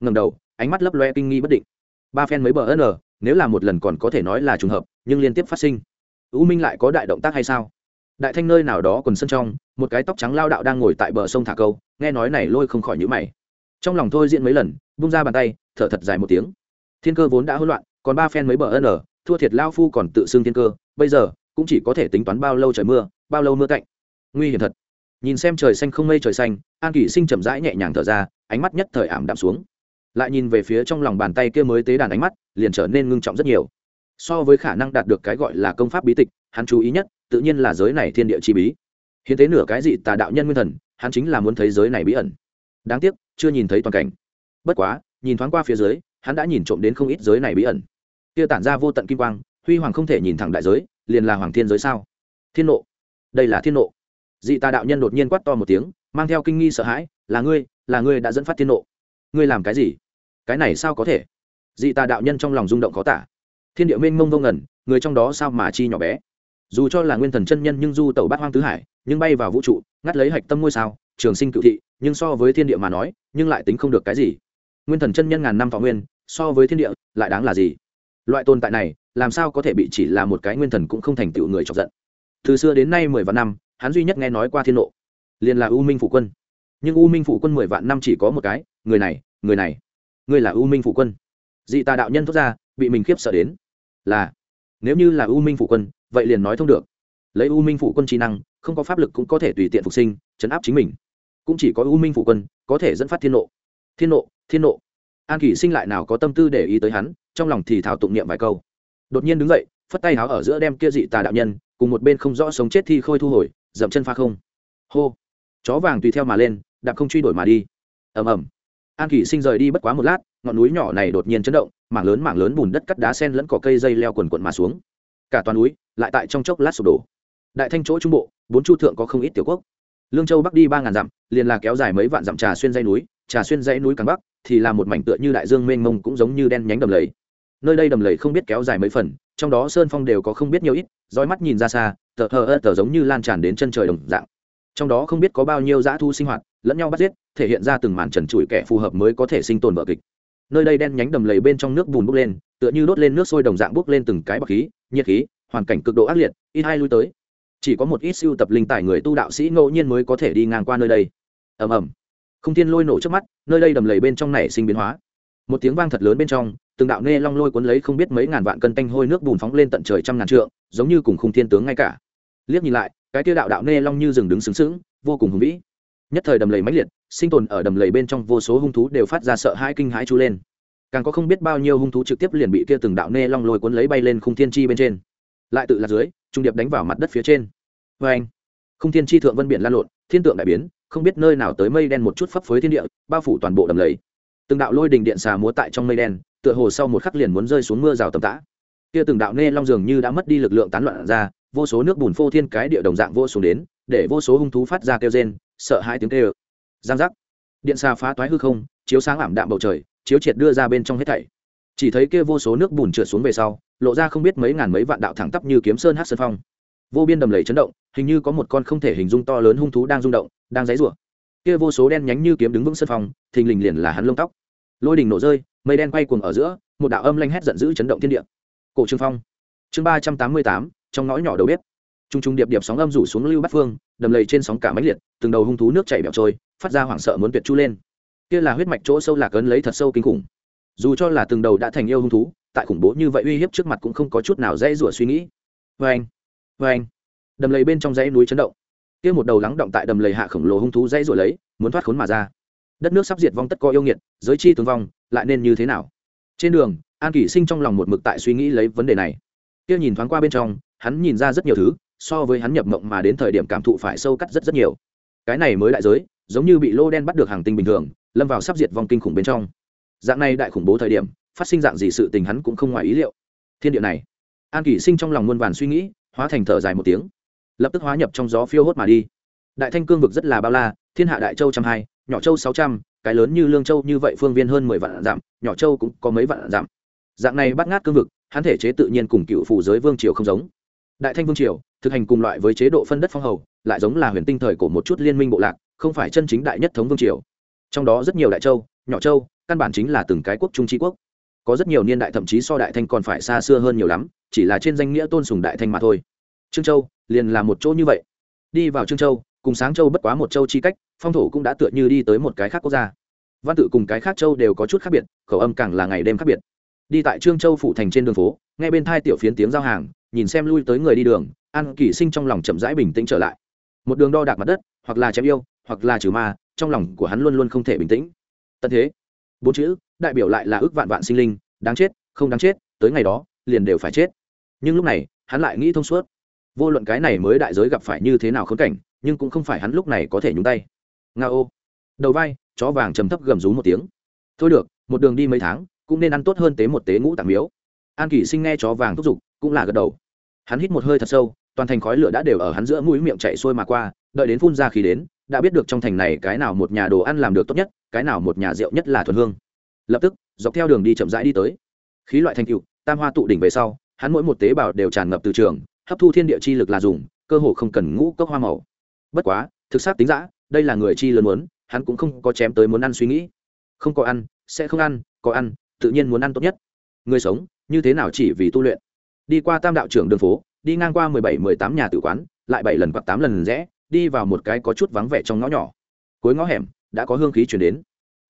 Ngầm đầu, ánh mắt lấp loe kinh nghi bất định. Ba phen mấy bờ n nếu là một lần còn có thể nói là trùng hợp, nhưng liên tiếp phát sinh. U minh lại có đại động tác hay sao? Đại thanh nơi nào đó còn sân trong, một cái tóc trắng lao đạo đang ngồi tại bờ sông thả câu, nghe nói này lôi không khỏi nhữ mày. Trong lòng thôi diễn mấy lần bung ra bàn tay, thở thật dài một tiếng. Thiên cơ vốn đã hỗn loạn, còn ba phen mấy bờ n thua thiệt lao phu còn tự xưng thiên cơ, bây giờ, cũng chỉ có thể tính toán bao lâu trời mưa, bao lâu mưa cạnh. Nguy hiểm thật. Nhìn xem trời xanh không mây trời xanh, an kỷ sinh chậm rãi nhẹ nhàng thở ra, ánh mắt nhất thời ảm đạm xuống. Lại nhìn về phía trong lòng bàn tay kia mới tế đàn ánh mắt, liền trở nên ngưng trọng rất nhiều. So với khả năng đạt được cái gọi là công pháp bí tịch, hắn chú ý nhất tự nhiên là giới này thiên địa chi bí. Hiến tế nửa cái gì tà đạo nhân nguyên thần, hắn chính là muốn thấy giới này bí ẩn. Đáng tiếc, chưa nhìn thấy toàn cảnh. Bất quá, nhìn thoáng qua phía dưới, hắn đã nhìn trộm đến không ít giới này bí ẩn. Kia tản ra vô tận kim quang, huy hoàng không thể nhìn thẳng đại giới, liền là hoàng thiên giới sao? Thiên nộ. Đây là thiên nộ. Dị tà đạo nhân đột nhiên quát to một tiếng, mang theo kinh nghi sợ hãi, là ngươi là ngươi đã dẫn phát thiên nộ. Ngươi làm cái gì? Cái này sao có thể? Dị tà đạo nhân trong lòng rung động khó tả. Thiên địa mênh mông vô ngẩn người trong đó sao mà chi nhỏ bé? Dù cho là nguyên thần chân nhân nhưng du tẩu bát hoang tứ hải, nhưng bay vào vũ trụ, ngắt lấy hạch tâm ngôi sao, trường sinh cựu thị, nhưng so với thiên địa mà nói, nhưng lại tính không được cái gì. Nguyên thần chân nhân ngàn năm thọ nguyên, so với thiên địa, lại đáng là gì? Loại tồn tại này, làm sao có thể bị chỉ là một cái nguyên thần cũng không thành tựu người chọc giận? Từ xưa đến nay mười vạn năm, hắn duy nhất nghe nói qua thiên nộ, liền là u minh phụ quân. Nhưng u minh phụ quân mười vạn năm chỉ có một cái, người này người này, người là u minh phụ quân. Dị tà đạo nhân thốt ra, bị mình khiếp sợ đến. Là, nếu như là u minh phụ quân vậy liền nói thông được. Lấy u minh phụ quân trí năng, không có pháp lực cũng có thể tùy tiện phục sinh, chấn áp chính mình. Cũng chỉ có u minh phụ quân có thể dẫn phát thiên nộ. Thiên nộ thiên nộ. An kỷ sinh lại nào có tâm tư để ý tới hắn, trong lòng thì thảo tụng niệm vài câu. Đột nhiên đứng dậy, phất tay háo ở giữa đem kia dị tà đạo nhân, cùng một bên không rõ sống chết thi khôi thu hồi, dậm chân pha không. Hô. Chó vàng tùy theo mà lên, đạp không truy đuổi mà đi. Ầm ầm. An kỷ sinh rời đi bất quá một lát, ngọn núi nhỏ này đột nhiên chấn động, mảng lớn mảng lớn bùn đất cắt đá sen lẫn cỏ cây dây leo quần quận mà xuống cả toàn núi lại tại trong chốc lát sụp đổ. Đại thanh chỗ trung bộ, bốn chu thượng có không ít tiểu quốc. Lương châu bắc đi ba ngàn dặm, liền là kéo dài mấy vạn dặm trà xuyên dây núi, trà xuyên dãy núi càng bắc thì là một mảnh tựa như đại dương mênh mông cũng giống như đen nhánh đầm lầy. Nơi đây đầm lầy không biết kéo dài mấy phần, trong đó sơn phong đều có không biết nhiều ít, dõi mắt nhìn ra xa, tờ hờ ơ tờ giống như lan tràn đến chân trời đồng dạng. Trong đó không biết có bao nhiêu dã thu sinh hoạt, lẫn nhau bắt giết, thể hiện ra từng màn trần trụi kẻ phù hợp mới có thể sinh tồn vợ kịch nơi đây đen nhánh đầm lầy bên trong nước bùn bốc lên, tựa như đốt lên nước sôi đồng dạng bốc lên từng cái bọc khí, nhiệt khí, hoàn cảnh cực độ ác liệt, ít hai lui tới. Chỉ có một ít siêu tập linh tài người tu đạo sĩ ngẫu nhiên mới có thể đi ngang qua nơi đây. Ầm ầm. Không thiên lôi nổ trước mắt, nơi đây đầm lầy bên trong nảy sinh biến hóa. Một tiếng vang thật lớn bên trong, từng đạo nê long lôi cuốn lấy không biết mấy ngàn vạn cân tanh hôi nước bùn phóng lên tận trời trăm ngàn trượng, giống như cùng khung thiên tướng ngay cả. Liếc nhìn lại, cái tiêu đạo đạo nê long như rừng đứng sướng sướng vô cùng hùng vĩ. Nhất thời đầm lầy mãnh liệt sinh tồn ở đầm lầy bên trong vô số hung thú đều phát ra sợ hãi kinh hãi chú lên. Càng có không biết bao nhiêu hung thú trực tiếp liền bị kia từng đạo nê long lôi cuốn lấy bay lên khung thiên chi bên trên. Lại tự lạc dưới, trung điệp đánh vào mặt đất phía trên. Vê anh, khung thiên chi thượng vân biển lan lộn, thiên tượng đại biến, không biết nơi nào tới mây đen một chút phấp phới thiên địa, bao phủ toàn bộ đầm lầy. Từng đạo lôi đình điện xà múa tại trong mây đen, tựa hồ sau một khắc liền muốn rơi xuống mưa rào tầm tã. Kia từng đạo nê long dường như đã mất đi lực lượng tán loạn ra, vô số nước bùn phô thiên cái địa đồng dạng vô xuống đến, để vô số hung thú phát ra kêu rên, sợ hai tiếng kêu giang giác. Điện xà phá toái hư không, chiếu sáng ảm đạm bầu trời, chiếu triệt đưa ra bên trong hết thảy. Chỉ thấy kia vô số nước bùn trượt xuống về sau, lộ ra không biết mấy ngàn mấy vạn đạo thẳng tắp như kiếm sơn hát sơn phong. Vô biên đầm lầy chấn động, hình như có một con không thể hình dung to lớn hung thú đang rung động, đang dãy rủa kia vô số đen nhánh như kiếm đứng vững sơn phong, thình lình liền là hắn lông tóc. Lôi đình nổ rơi, mây đen quay cuồng ở giữa, một đạo âm lanh hét giận dữ chấn động thiên địa. Cổ trương phong. Chương ba trăm tám mươi tám, trong ngõ nhỏ đầu bếp. T r u n g t r u n g điệp điệp sóng âm rủ xuống lưu bát phương, đầm lầy trên sóng cả máy liệt, từng đầu hung thú nước chảy bẹo trôi phát ra hoảng sợ muốn tuyệt chu lên. Kia là huyết mạch chỗ sâu lạc ấn lấy thật sâu kinh khủng. Dù cho là từng đầu đã thành yêu hung thú, tại khủng bố như vậy uy hiếp trước mặt cũng không có chút nào dễ rủa suy nghĩ. Vê anh vê anh đầm lầy bên trong dãy núi chấn động. Kia một đầu lắng động tại đầm lầy hạ khổng lồ hung thú dãy rủa lấy, muốn thoát khốn mà ra. Đất nước sắp diệt vong tất có yêu nghiệt, giới chi tướng vong, lại nên như thế nào? Trên đường, an kỷ sinh trong lòng một mực tại suy nghĩ lấy vấn đề này. Kia nhìn thoáng qua bên trong, hắn nhìn ra rất nhiều thứ, so với hắn nhập mộng mà đến thời điểm cảm thụ phải sâu cắt rất rất nhiều. Cái này mới đại giới giống như bị lô đen bắt được hàng tinh bình thường, lâm vào sắp diệt vong kinh khủng bên trong. Dạng này đại khủng bố thời điểm, phát sinh dạng gì sự tình hắn cũng không ngoài ý liệu. Thiên địa này, an kỷ sinh trong lòng muôn vàn suy nghĩ, hóa thành thở dài một tiếng. Lập tức hóa nhập trong gió phiêu hốt mà đi. Đại thanh cương vực rất là bao la, thiên hạ đại châu trăm hai, nhỏ châu sáu trăm, cái lớn như lương châu như vậy phương viên hơn mười vạn dặm, nhỏ châu cũng có mấy vạn dặm. Dạng này bắt ngát cương vực, hắn thể chế tự nhiên cùng cựu phủ giới vương triều không giống. Đại thanh vương triều, thực hành cùng loại với chế độ phân đất phong hầu, lại giống là huyền tinh thời của một chút liên minh bộ lạc không phải chân chính đại nhất thống vương triều. Trong đó rất nhiều đại châu, nhỏ châu, căn bản chính là từng cái quốc trung trí quốc. Có rất nhiều niên đại thậm chí so đại thanh còn phải xa xưa hơn nhiều lắm, chỉ là trên danh nghĩa tôn sùng đại thanh mà thôi. Trương châu liền là một chỗ như vậy. Đi vào trương châu, cùng sáng châu bất quá một châu chi cách, phong thổ cũng đã tựa như đi tới một cái khác quốc gia. Văn tự cùng cái khác châu đều có chút khác biệt, khẩu âm càng là ngày đêm khác biệt. Đi tại trương châu phủ thành trên đường phố ngay bên thai tiểu phiến tiếng giao hàng, nhìn xem lui tới người đi đường, an kỷ sinh trong lòng chậm rãi bình tĩnh trở lại một đường đo đạc mặt đất, hoặc là chém yêu, hoặc là trừ ma, trong lòng của hắn luôn luôn không thể bình tĩnh. Tận thế, bốn chữ, đại biểu lại là ước vạn vạn sinh linh, đáng chết, không đáng chết, tới ngày đó, liền đều phải chết. Nhưng lúc này, hắn lại nghĩ thông suốt. Vô luận cái này mới đại giới gặp phải như thế nào khốn cảnh, nhưng cũng không phải hắn lúc này có thể nhúng tay. Nga ô. Đầu vai, chó vàng trầm thấp gầm rú một tiếng. Thôi được, một đường đi mấy tháng, cũng nên ăn tốt hơn tế một tế ngũ tạng miếu. An kỷ sinh nghe chó vàng thúc giục, cũng là gật đầu. Hắn hít một hơi thật sâu toàn thành khói lửa đã đều ở hắn giữa mũi miệng chạy xuôi mà qua, đợi đến phun ra khi đến, đã biết được trong thành này cái nào một nhà đồ ăn làm được tốt nhất, cái nào một nhà rượu nhất là thuần hương. Lập tức, dọc theo đường đi chậm rãi đi tới. Khí loại thành cựu tam hoa tụ đỉnh về sau, hắn mỗi một tế bào đều tràn ngập từ trường, hấp thu thiên địa chi lực là dùng, cơ hồ không cần ngũ cốc hoa màu. Bất quá, thực xác tính giã đây là người chi lớn muốn, hắn cũng không có chém tới muốn ăn suy nghĩ. Không có ăn, sẽ không ăn, có ăn, tự nhiên muốn ăn tốt nhất. Người sống, như thế nào chỉ vì tu luyện? Đi qua tam đạo trưởng đường phố đi ngang qua mười bảy, mười tám nhà tử quán, lại bảy lần hoặc tám lần rẽ, đi vào một cái có chút vắng vẻ trong ngõ nhỏ. Cuối ngõ hẻm, đã có hương khí chuyển đến.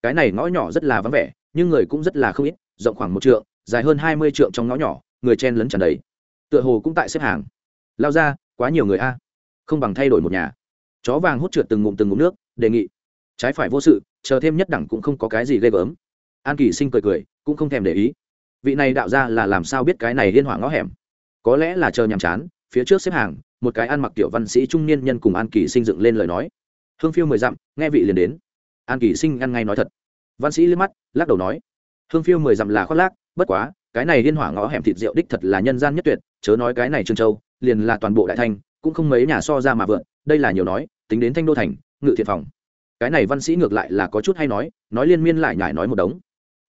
Cái này ngõ nhỏ rất là vắng vẻ, nhưng người cũng rất là không ít, rộng khoảng một trượng, dài hơn hai mươi trượng trong ngõ nhỏ, người chen lấn tràn đầy. Tựa hồ cũng tại xếp hàng. Lao ra, quá nhiều người a. Không bằng thay đổi một nhà. Chó vàng hút trượt từng ngụm từng ngụm nước, đề nghị. Trái phải vô sự, chờ thêm nhất đẳng cũng không có cái gì ghê gớm. An kỳ sinh cười cười, cũng không thèm để ý. Vị này đạo ra là làm sao biết cái này liên hỏa ngõ hẻm? Có lẽ là chờ nhàm chán, phía trước xếp hàng, một cái ăn mặc tiểu văn sĩ trung niên nhân cùng an kỳ sinh dựng lên lời nói. Hương phiêu mười dặm, nghe vị liền đến. An kỳ sinh ăn ngay nói thật. Văn sĩ liếc mắt, lắc đầu nói. Hương phiêu mười dặm là khoác lác, bất quá, cái này liên hỏa ngõ hẻm thịt rượu đích thật là nhân gian nhất tuyệt, chớ nói cái này trương châu, liền là toàn bộ đại thanh cũng không mấy nhà so ra mà vượn, đây là nhiều nói, tính đến thanh đô thành, ngự thiện phòng. Cái này văn sĩ ngược lại là có chút hay nói nói liên miên lại nhải nói một đống.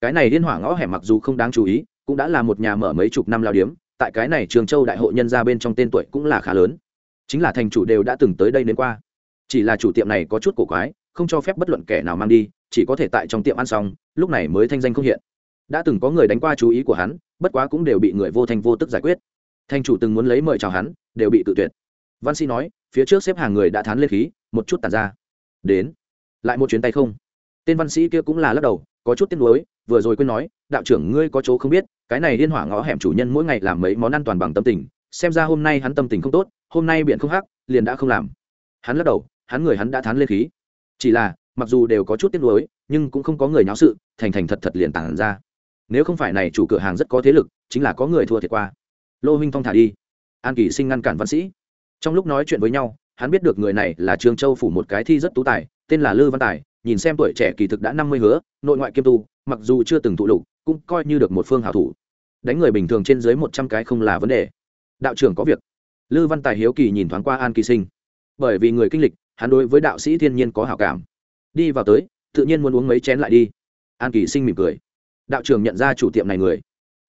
Cái này liên hỏa ngõ hẻm mặc dù không đáng chú ý, cũng đã là một nhà mở mấy chục năm lao điếm tại cái này trường châu đại hội nhân ra bên trong tên tuổi cũng là khá lớn. Chính là thành chủ đều đã từng tới đây đến qua. Chỉ là chủ tiệm này có chút cổ quái, không cho phép bất luận kẻ nào mang đi, chỉ có thể tại trong tiệm ăn xong, lúc này mới thanh danh không hiện. Đã từng có người đánh qua chú ý của hắn, bất quá cũng đều bị người vô thanh vô tức giải quyết. Thành chủ từng muốn lấy mời chào hắn, đều bị tự tuyệt. Văn sĩ nói, phía trước xếp hàng người đã thán lên khí, một chút tàn ra. Đến. Lại một chuyến tay không. Tên văn sĩ kia cũng là lắc đầu, có chút tiếc nuối, vừa rồi quên nói, đạo trưởng ngươi có chỗ không biết cái này liên hỏa ngõ hẻm chủ nhân mỗi ngày làm mấy món ăn toàn bằng tâm tình, xem ra hôm nay hắn tâm tình không tốt, hôm nay biển không hắc, liền đã không làm. Hắn lắc đầu, hắn người hắn đã thán lên khí. Chỉ là, mặc dù đều có chút tiếc nuối, nhưng cũng không có người nháo sự, thành thành thật thật liền tản ra. Nếu không phải này chủ cửa hàng rất có thế lực, chính là có người thua thiệt qua. Lô huynh thong thả đi. An kỳ sinh ngăn cản văn sĩ. Trong lúc nói chuyện với nhau, hắn biết được người này là trương châu phủ một cái thi rất tú tài, tên là lư văn tài, nhìn xem tuổi trẻ kỳ thực đã năm mươi hứa, nội ngoại kiêm tu, mặc dù chưa từng thụ lục cũng coi như được một phương hảo thủ. Đánh người bình thường trên dưới một trăm cái không là vấn đề. Đạo trưởng có việc. Lư văn tài hiếu kỳ nhìn thoáng qua an kỳ sinh. Bởi vì người kinh lịch, hắn đối với đạo sĩ thiên nhiên có hảo cảm. Đi vào tới, tự nhiên muốn uống mấy chén lại đi. An kỳ sinh mỉm cười. Đạo trưởng nhận ra chủ tiệm này người.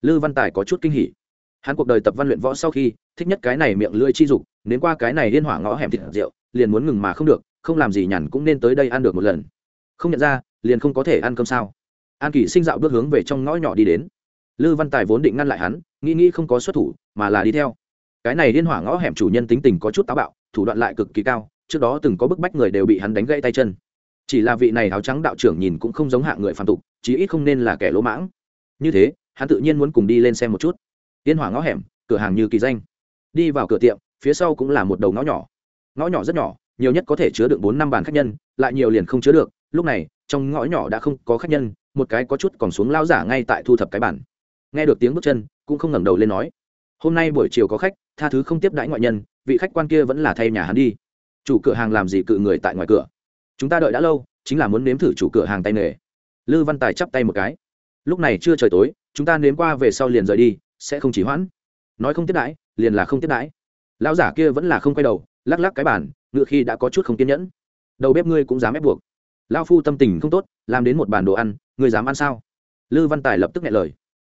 Lư văn tài có chút kinh hỉ. Hắn cuộc đời tập văn luyện võ sau khi, thích nhất cái này miệng lưỡi chi dục đến qua cái này liên hỏa ngõ hẻm thịt rượu, liền muốn ngừng mà không được, không làm gì nhàn cũng nên tới đây ăn được một lần. Không nhận ra, liền không có thể ăn cơm sao an kỷ sinh dạo bước hướng về trong ngõ nhỏ đi đến. Lư văn tài vốn định ngăn lại hắn, nghĩ nghĩ không có xuất thủ, mà là đi theo. Cái này liên hỏa ngõ hẻm chủ nhân tính tình có chút táo bạo, thủ đoạn lại cực kỳ cao, trước đó từng có bức bách người đều bị hắn đánh gãy tay chân. Chỉ là vị này áo trắng đạo trưởng nhìn cũng không giống hạng người phạm tục, chí ít không nên là kẻ lỗ mãng. Như thế, hắn tự nhiên muốn cùng đi lên xem một chút. Liên hỏa ngõ hẻm, cửa hàng như kỳ danh. Đi vào cửa tiệm, phía sau cũng là một đầu ngõ nhỏ. Ngõ nhỏ rất nhỏ, nhiều nhất có thể chứa được bốn năm bàn khách nhân, lại nhiều liền không chứa được. Lúc này, trong ngõ nhỏ đã không có khách nhân một cái có chút còn xuống lao giả ngay tại thu thập cái bản. Nghe được tiếng bước chân, cũng không ngẩng đầu lên nói, hôm nay buổi chiều có khách, tha thứ không tiếp đãi ngoại nhân, vị khách quan kia vẫn là thay nhà hắn đi. Chủ cửa hàng làm gì cự người tại ngoài cửa? Chúng ta đợi đã lâu, chính là muốn nếm thử chủ cửa hàng tay nghề. Lư văn tài chắp tay một cái, lúc này chưa trời tối, chúng ta nếm qua về sau liền rời đi, sẽ không chỉ hoãn. Nói không tiếp đãi, liền là không tiếp đãi. Lão giả kia vẫn là không quay đầu, lắc lắc cái bàn, ngựa khi đã có chút không kiên nhẫn. Đầu bếp ngươi cũng dám ép buộc. Lao phu tâm tình không tốt, làm đến một bàn đồ ăn người dám ăn sao? Lư văn tài lập tức nghe lời.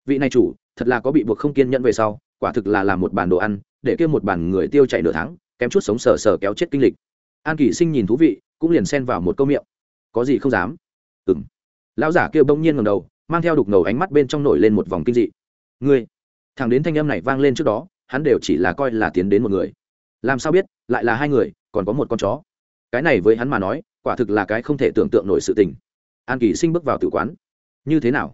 Vị này chủ, thật là có bị buộc không kiên nhẫn về sau, quả thực là làm một bản đồ ăn, để kêu một bản người tiêu chảy nửa tháng, kém chút sống sờ sờ kéo chết kinh lịch. An kỷ sinh nhìn thú vị, cũng liền xen vào một câu miệng. Có gì không dám? Ừ m lão giả kêu bỗng nhiên ngầm đầu, mang theo đục ngầu ánh mắt bên trong nổi lên một vòng kinh dị. Ngươi, thằng đến thanh âm này vang lên trước đó, hắn đều chỉ là coi là tiến đến một người. Làm sao biết, lại là hai người, còn có một con chó. Cái này với hắn mà nói, quả thực là cái không thể tưởng tượng nổi sự tình an kỳ sinh bước vào tử quán. Như thế nào?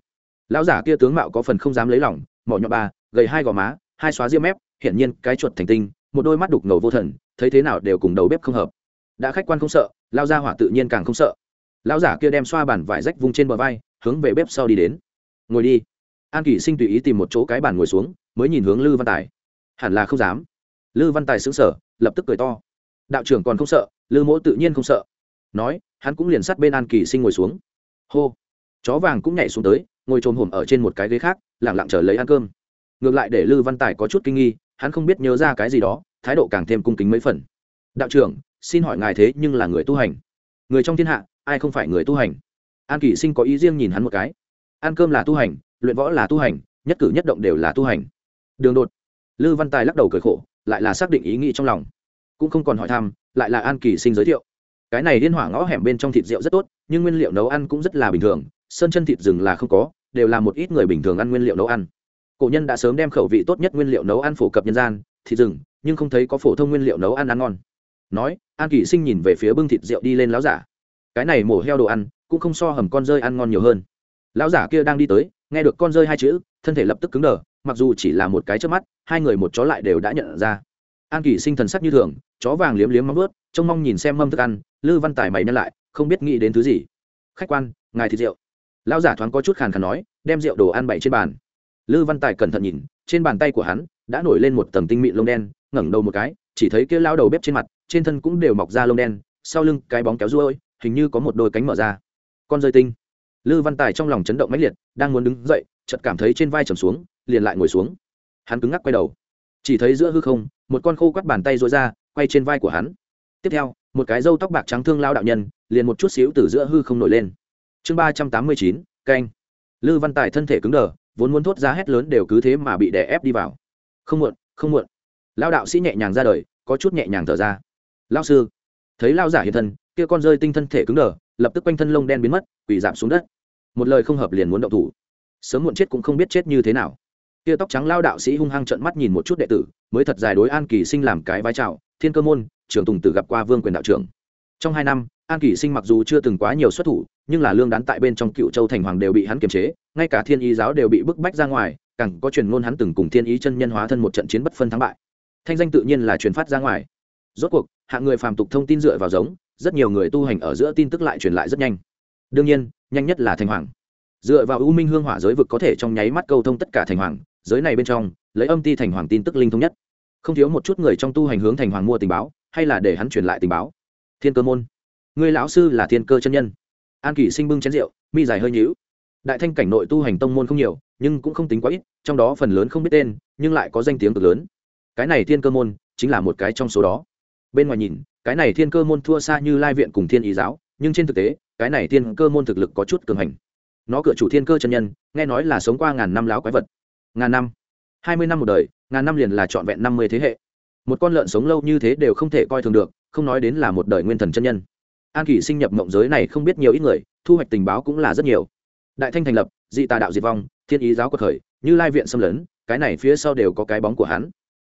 Lão giả kia tướng mạo có phần không dám lấy lòng, mỏ nhọ ba, gầy hai gò má, hai xóa ria mép, hiển nhiên cái chuột thành tinh, một đôi mắt đục ngầu vô thần, thấy thế nào đều cùng đầu bếp không hợp. Đã khách quan không sợ lao ra hỏa tự nhiên càng không sợ. Lão giả kia đem xoa bàn vải rách vung trên bờ vai, hướng về bếp sau đi đến. Ngồi đi. An kỷ sinh tùy ý tìm một chỗ cái bàn ngồi xuống, mới nhìn hướng lư văn tài. Hẳn là không dám. Lư văn tài xứng sở lập tức cười to. Đạo trưởng còn không sợ, lư mỗ tự nhiên không sợ. Nói, hắn cũng liền sát bên an kỳ sinh ngồi xuống hô. Chó vàng cũng nhảy xuống tới, ngồi trồm hổm ở trên một cái ghế khác lẳng lặng chờ lấy ăn cơm. Ngược lại để lư văn tài có chút kinh nghi, hắn không biết nhớ ra cái gì đó, thái độ càng thêm cung kính mấy phần. Đạo trưởng, xin hỏi ngài thế nhưng là người tu hành. Người trong thiên hạ, ai không phải người tu hành? An kỷ sinh có ý riêng nhìn hắn một cái. Ăn cơm là tu hành, luyện võ là tu hành, nhất cử nhất động đều là tu hành. Đường đột. Lư văn tài lắc đầu cười khổ, lại là xác định ý nghĩ trong lòng. Cũng không còn hỏi thăm, lại là an kỳ sinh giới thiệu cái này liên hỏa ngõ hẻm bên trong thịt rượu rất tốt, nhưng nguyên liệu nấu ăn cũng rất là bình thường, sơn chân thịt rừng là không có, đều là một ít người bình thường ăn nguyên liệu nấu ăn. Cổ nhân đã sớm đem khẩu vị tốt nhất nguyên liệu nấu ăn phổ cập nhân gian, thịt rừng, nhưng không thấy có phổ thông nguyên liệu nấu ăn ăn ngon. Nói, an kỳ sinh nhìn về phía bưng thịt rượu đi lên láo giả. Cái này mổ heo đồ ăn, cũng không so hầm con rơi ăn ngon nhiều hơn. Lão giả kia đang đi tới, nghe được con rơi hai chữ, thân thể lập tức cứng đờ, mặc dù chỉ là một cái trước mắt, hai người một chó lại đều đã nhận ra. An kỳ sinh thần sắc như thường, chó vàng liếm liếm móng ướt trông mong nhìn xem mâm thức ăn, lư văn tài mày nhân lại, không biết nghĩ đến thứ gì. Khách quan, ngài thịt rượu. Lão giả thoáng có chút khàn khàn nói, đem rượu đồ ăn bày trên bàn. Lư văn tài cẩn thận nhìn, trên bàn tay của hắn đã nổi lên một tầng tinh mịn lông đen, ngẩng đầu một cái, chỉ thấy kia lao đầu bếp trên mặt, trên thân cũng đều mọc ra lông đen, sau lưng cái bóng kéo ruôi, hình như có một đôi cánh mở ra. Con rơi tinh. Lư văn tài trong lòng chấn động mãnh liệt, đang muốn đứng dậy, chợt cảm thấy trên vai trầm xuống, liền lại ngồi xuống. Hắn cứng ngắc quay đầu. Chỉ thấy giữa hư không, một con khô quắt bàn tay rối ra, quay trên vai của hắn tiếp theo, một cái râu tóc bạc trắng thương lao đạo nhân, liền một chút xíu từ giữa hư không nổi lên. Chương ba trăm tám mươi chín, canh. Lư văn tài thân thể cứng đờ, vốn muốn thốt ra hét lớn đều cứ thế mà bị đè ép đi vào. Không muộn không muộn. Lao đạo sĩ nhẹ nhàng ra đời, có chút nhẹ nhàng thở ra. Lao sư, thấy lao giả hiện thân, kia con rơi tinh thân thể cứng đờ, lập tức quanh thân lông đen biến mất, quỳ giảm xuống đất. Một lời không hợp liền muốn động thủ. Sớm muộn chết cũng không biết chết như thế nào. Kia tóc trắng lao đạo sĩ hung hăng trợn mắt nhìn một chút đệ tử, mới thật dài đối an kỳ sinh làm cái vai trào thiên cơ môn trường tùng tử gặp qua vương quyền đạo trưởng. Trong hai năm, an kỷ sinh mặc dù chưa từng quá nhiều xuất thủ, nhưng là lương đán tại bên trong cựu châu thành hoàng đều bị hắn kiềm chế, ngay cả thiên ý giáo đều bị bức bách ra ngoài, càng có truyền ngôn hắn từng cùng thiên ý chân nhân hóa thân một trận chiến bất phân thắng bại. Thanh danh tự nhiên là truyền phát ra ngoài. Rốt cuộc, hạng người phàm tục thông tin dựa vào giống, rất nhiều người tu hành ở giữa tin tức lại truyền lại rất nhanh. Đương nhiên, nhanh nhất là thành hoàng. Dựa vào u minh hương hỏa giới vực có thể trong nháy mắt câu thông tất cả thành hoàng, giới này bên trong, lấy âm ti thành hoàng tin tức linh thống nhất. Không thiếu một chút người trong tu hành hướng thành hoàng mua tình báo hay là để hắn truyền lại tình báo? Thiên cơ môn. Người lão sư là thiên cơ chân nhân. An kỷ sinh bưng chén rượu, mi dài hơi nhữu đại thanh cảnh nội tu hành tông môn không nhiều, nhưng cũng không tính quá ít, trong đó phần lớn không biết tên, nhưng lại có danh tiếng cực lớn. Cái này thiên cơ môn chính là một cái trong số đó. Bên ngoài nhìn, cái này thiên cơ môn thua xa như lai viện cùng thiên ý giáo, nhưng trên thực tế, cái này thiên cơ môn thực lực có chút cường hành. Nó cửa chủ thiên cơ chân nhân, nghe nói là sống qua ngàn năm láo quái vật. Ngàn năm. Hai mươi năm một đời, ngàn năm liền là trọn vẹn năm mươi thế hệ một con lợn sống lâu như thế đều không thể coi thường được, không nói đến là một đời nguyên thần chân nhân. An kỷ sinh nhập mộng giới này không biết nhiều ít người, thu hoạch tình báo cũng là rất nhiều. Đại thanh thành lập, dị tà đạo diệt vong, thiên ý giáo quật khởi, như lai viện xâm lấn, cái này phía sau đều có cái bóng của hắn.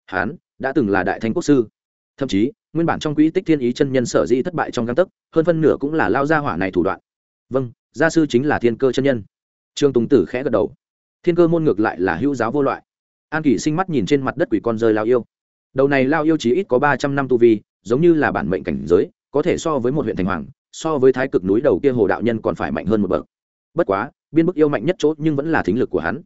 Hắn đã từng là đại thanh quốc sư. Thậm chí, nguyên bản trong quỹ tích thiên ý chân nhân sở dĩ thất bại trong găng tấc, hơn phân nửa cũng là lao gia hỏa này thủ đoạn. Vâng gia sư chính là thiên cơ chân nhân. Trương tùng tử khẽ gật đầu. Thiên cơ môn ngược lại là hữu giáo vô loại. An kỷ sinh mắt nhìn trên mặt đất quỷ con rơi lao yêu đầu này lao yêu chí ít có ba trăm năm tu vi, giống như là bản mệnh cảnh giới, có thể so với một huyện thành hoàng, so với thái cực núi đầu kia hồ đạo nhân còn phải mạnh hơn một bậc. Bất quá, biên bức yêu mạnh nhất chốt nhưng vẫn là thính lực của hắn.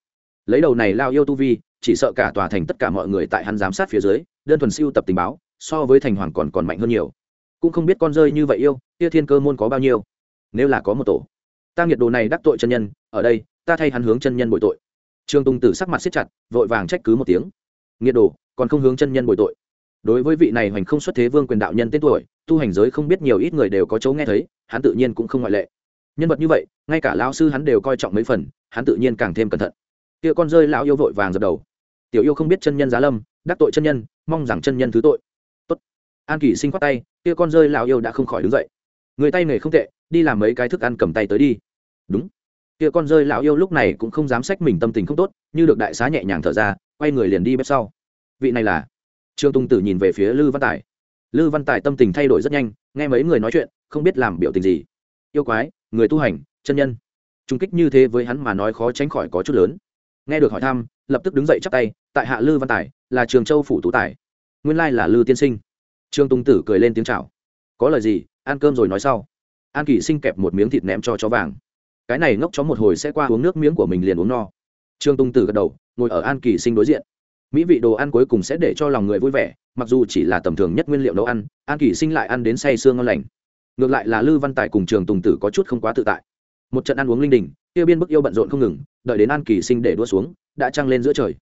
Lấy đầu này lao yêu tu vi, chỉ sợ cả tòa thành tất cả mọi người tại hắn giám sát phía dưới, đơn thuần siêu tập tình báo, so với thành hoàng còn còn mạnh hơn nhiều. Cũng không biết con rơi như vậy yêu, kia thiên cơ môn có bao nhiêu. Nếu là có một tổ, ta nghiệt đồ này đắc tội chân nhân, ở đây, ta thay hắn hướng chân nhân bội tội. Trương tùng tử sắc mặt siết chặt, vội vàng trách cứ một tiếng. Nghiệt đồ còn không hướng chân nhân bồi tội. Đối với vị này hoành không xuất thế vương quyền đạo nhân tên tuổi, tu hành giới không biết nhiều ít người đều có chỗ nghe thấy, hắn tự nhiên cũng không ngoại lệ. Nhân vật như vậy, ngay cả lão sư hắn đều coi trọng mấy phần, hắn tự nhiên càng thêm cẩn thận. Kia con rơi lão yêu vội vàng dập đầu. Tiểu yêu không biết chân nhân giá lâm, đắc tội chân nhân, mong rằng chân nhân thứ tội. Tốt. an kỷ sinh khoát tay, kia con rơi lão yêu đã không khỏi đứng dậy. Người tay nghề không tệ, đi làm mấy cái thức ăn cầm tay tới đi. Đúng. Kia con rơi lão yêu lúc này cũng không dám sách mình tâm tình không tốt, như được đại xá nhẹ nhàng thở ra, quay người liền đi bếp sau vị này là trương tung tử nhìn về phía lư văn tài lư văn tài tâm tình thay đổi rất nhanh nghe mấy người nói chuyện không biết làm biểu tình gì yêu quái người tu hành chân nhân trung kích như thế với hắn mà nói khó tránh khỏi có chút lớn nghe được hỏi thăm lập tức đứng dậy chắp tay tại hạ lư văn tài là trường châu phủ tú tài nguyên lai là lư tiên sinh trương tung tử cười lên tiếng chào có lời gì ăn cơm rồi nói sau an kỳ sinh kẹp một miếng thịt ném cho chó vàng cái này ngốc chó một hồi sẽ qua uống nước miếng của mình liền uống no trương tung tử gật đầu ngồi ở an kỳ sinh đối diện mỹ vị đồ ăn cuối cùng sẽ để cho lòng người vui vẻ, mặc dù chỉ là tầm thường nhất nguyên liệu nấu ăn, an kỳ sinh lại ăn đến say sương ngon lành. Ngược lại là lư văn tài cùng trường tùng tử có chút không quá tự tại. Một trận ăn uống linh đình, kia biên bức yêu bận rộn không ngừng, đợi đến an kỳ sinh để đua xuống, đã trăng lên giữa trời.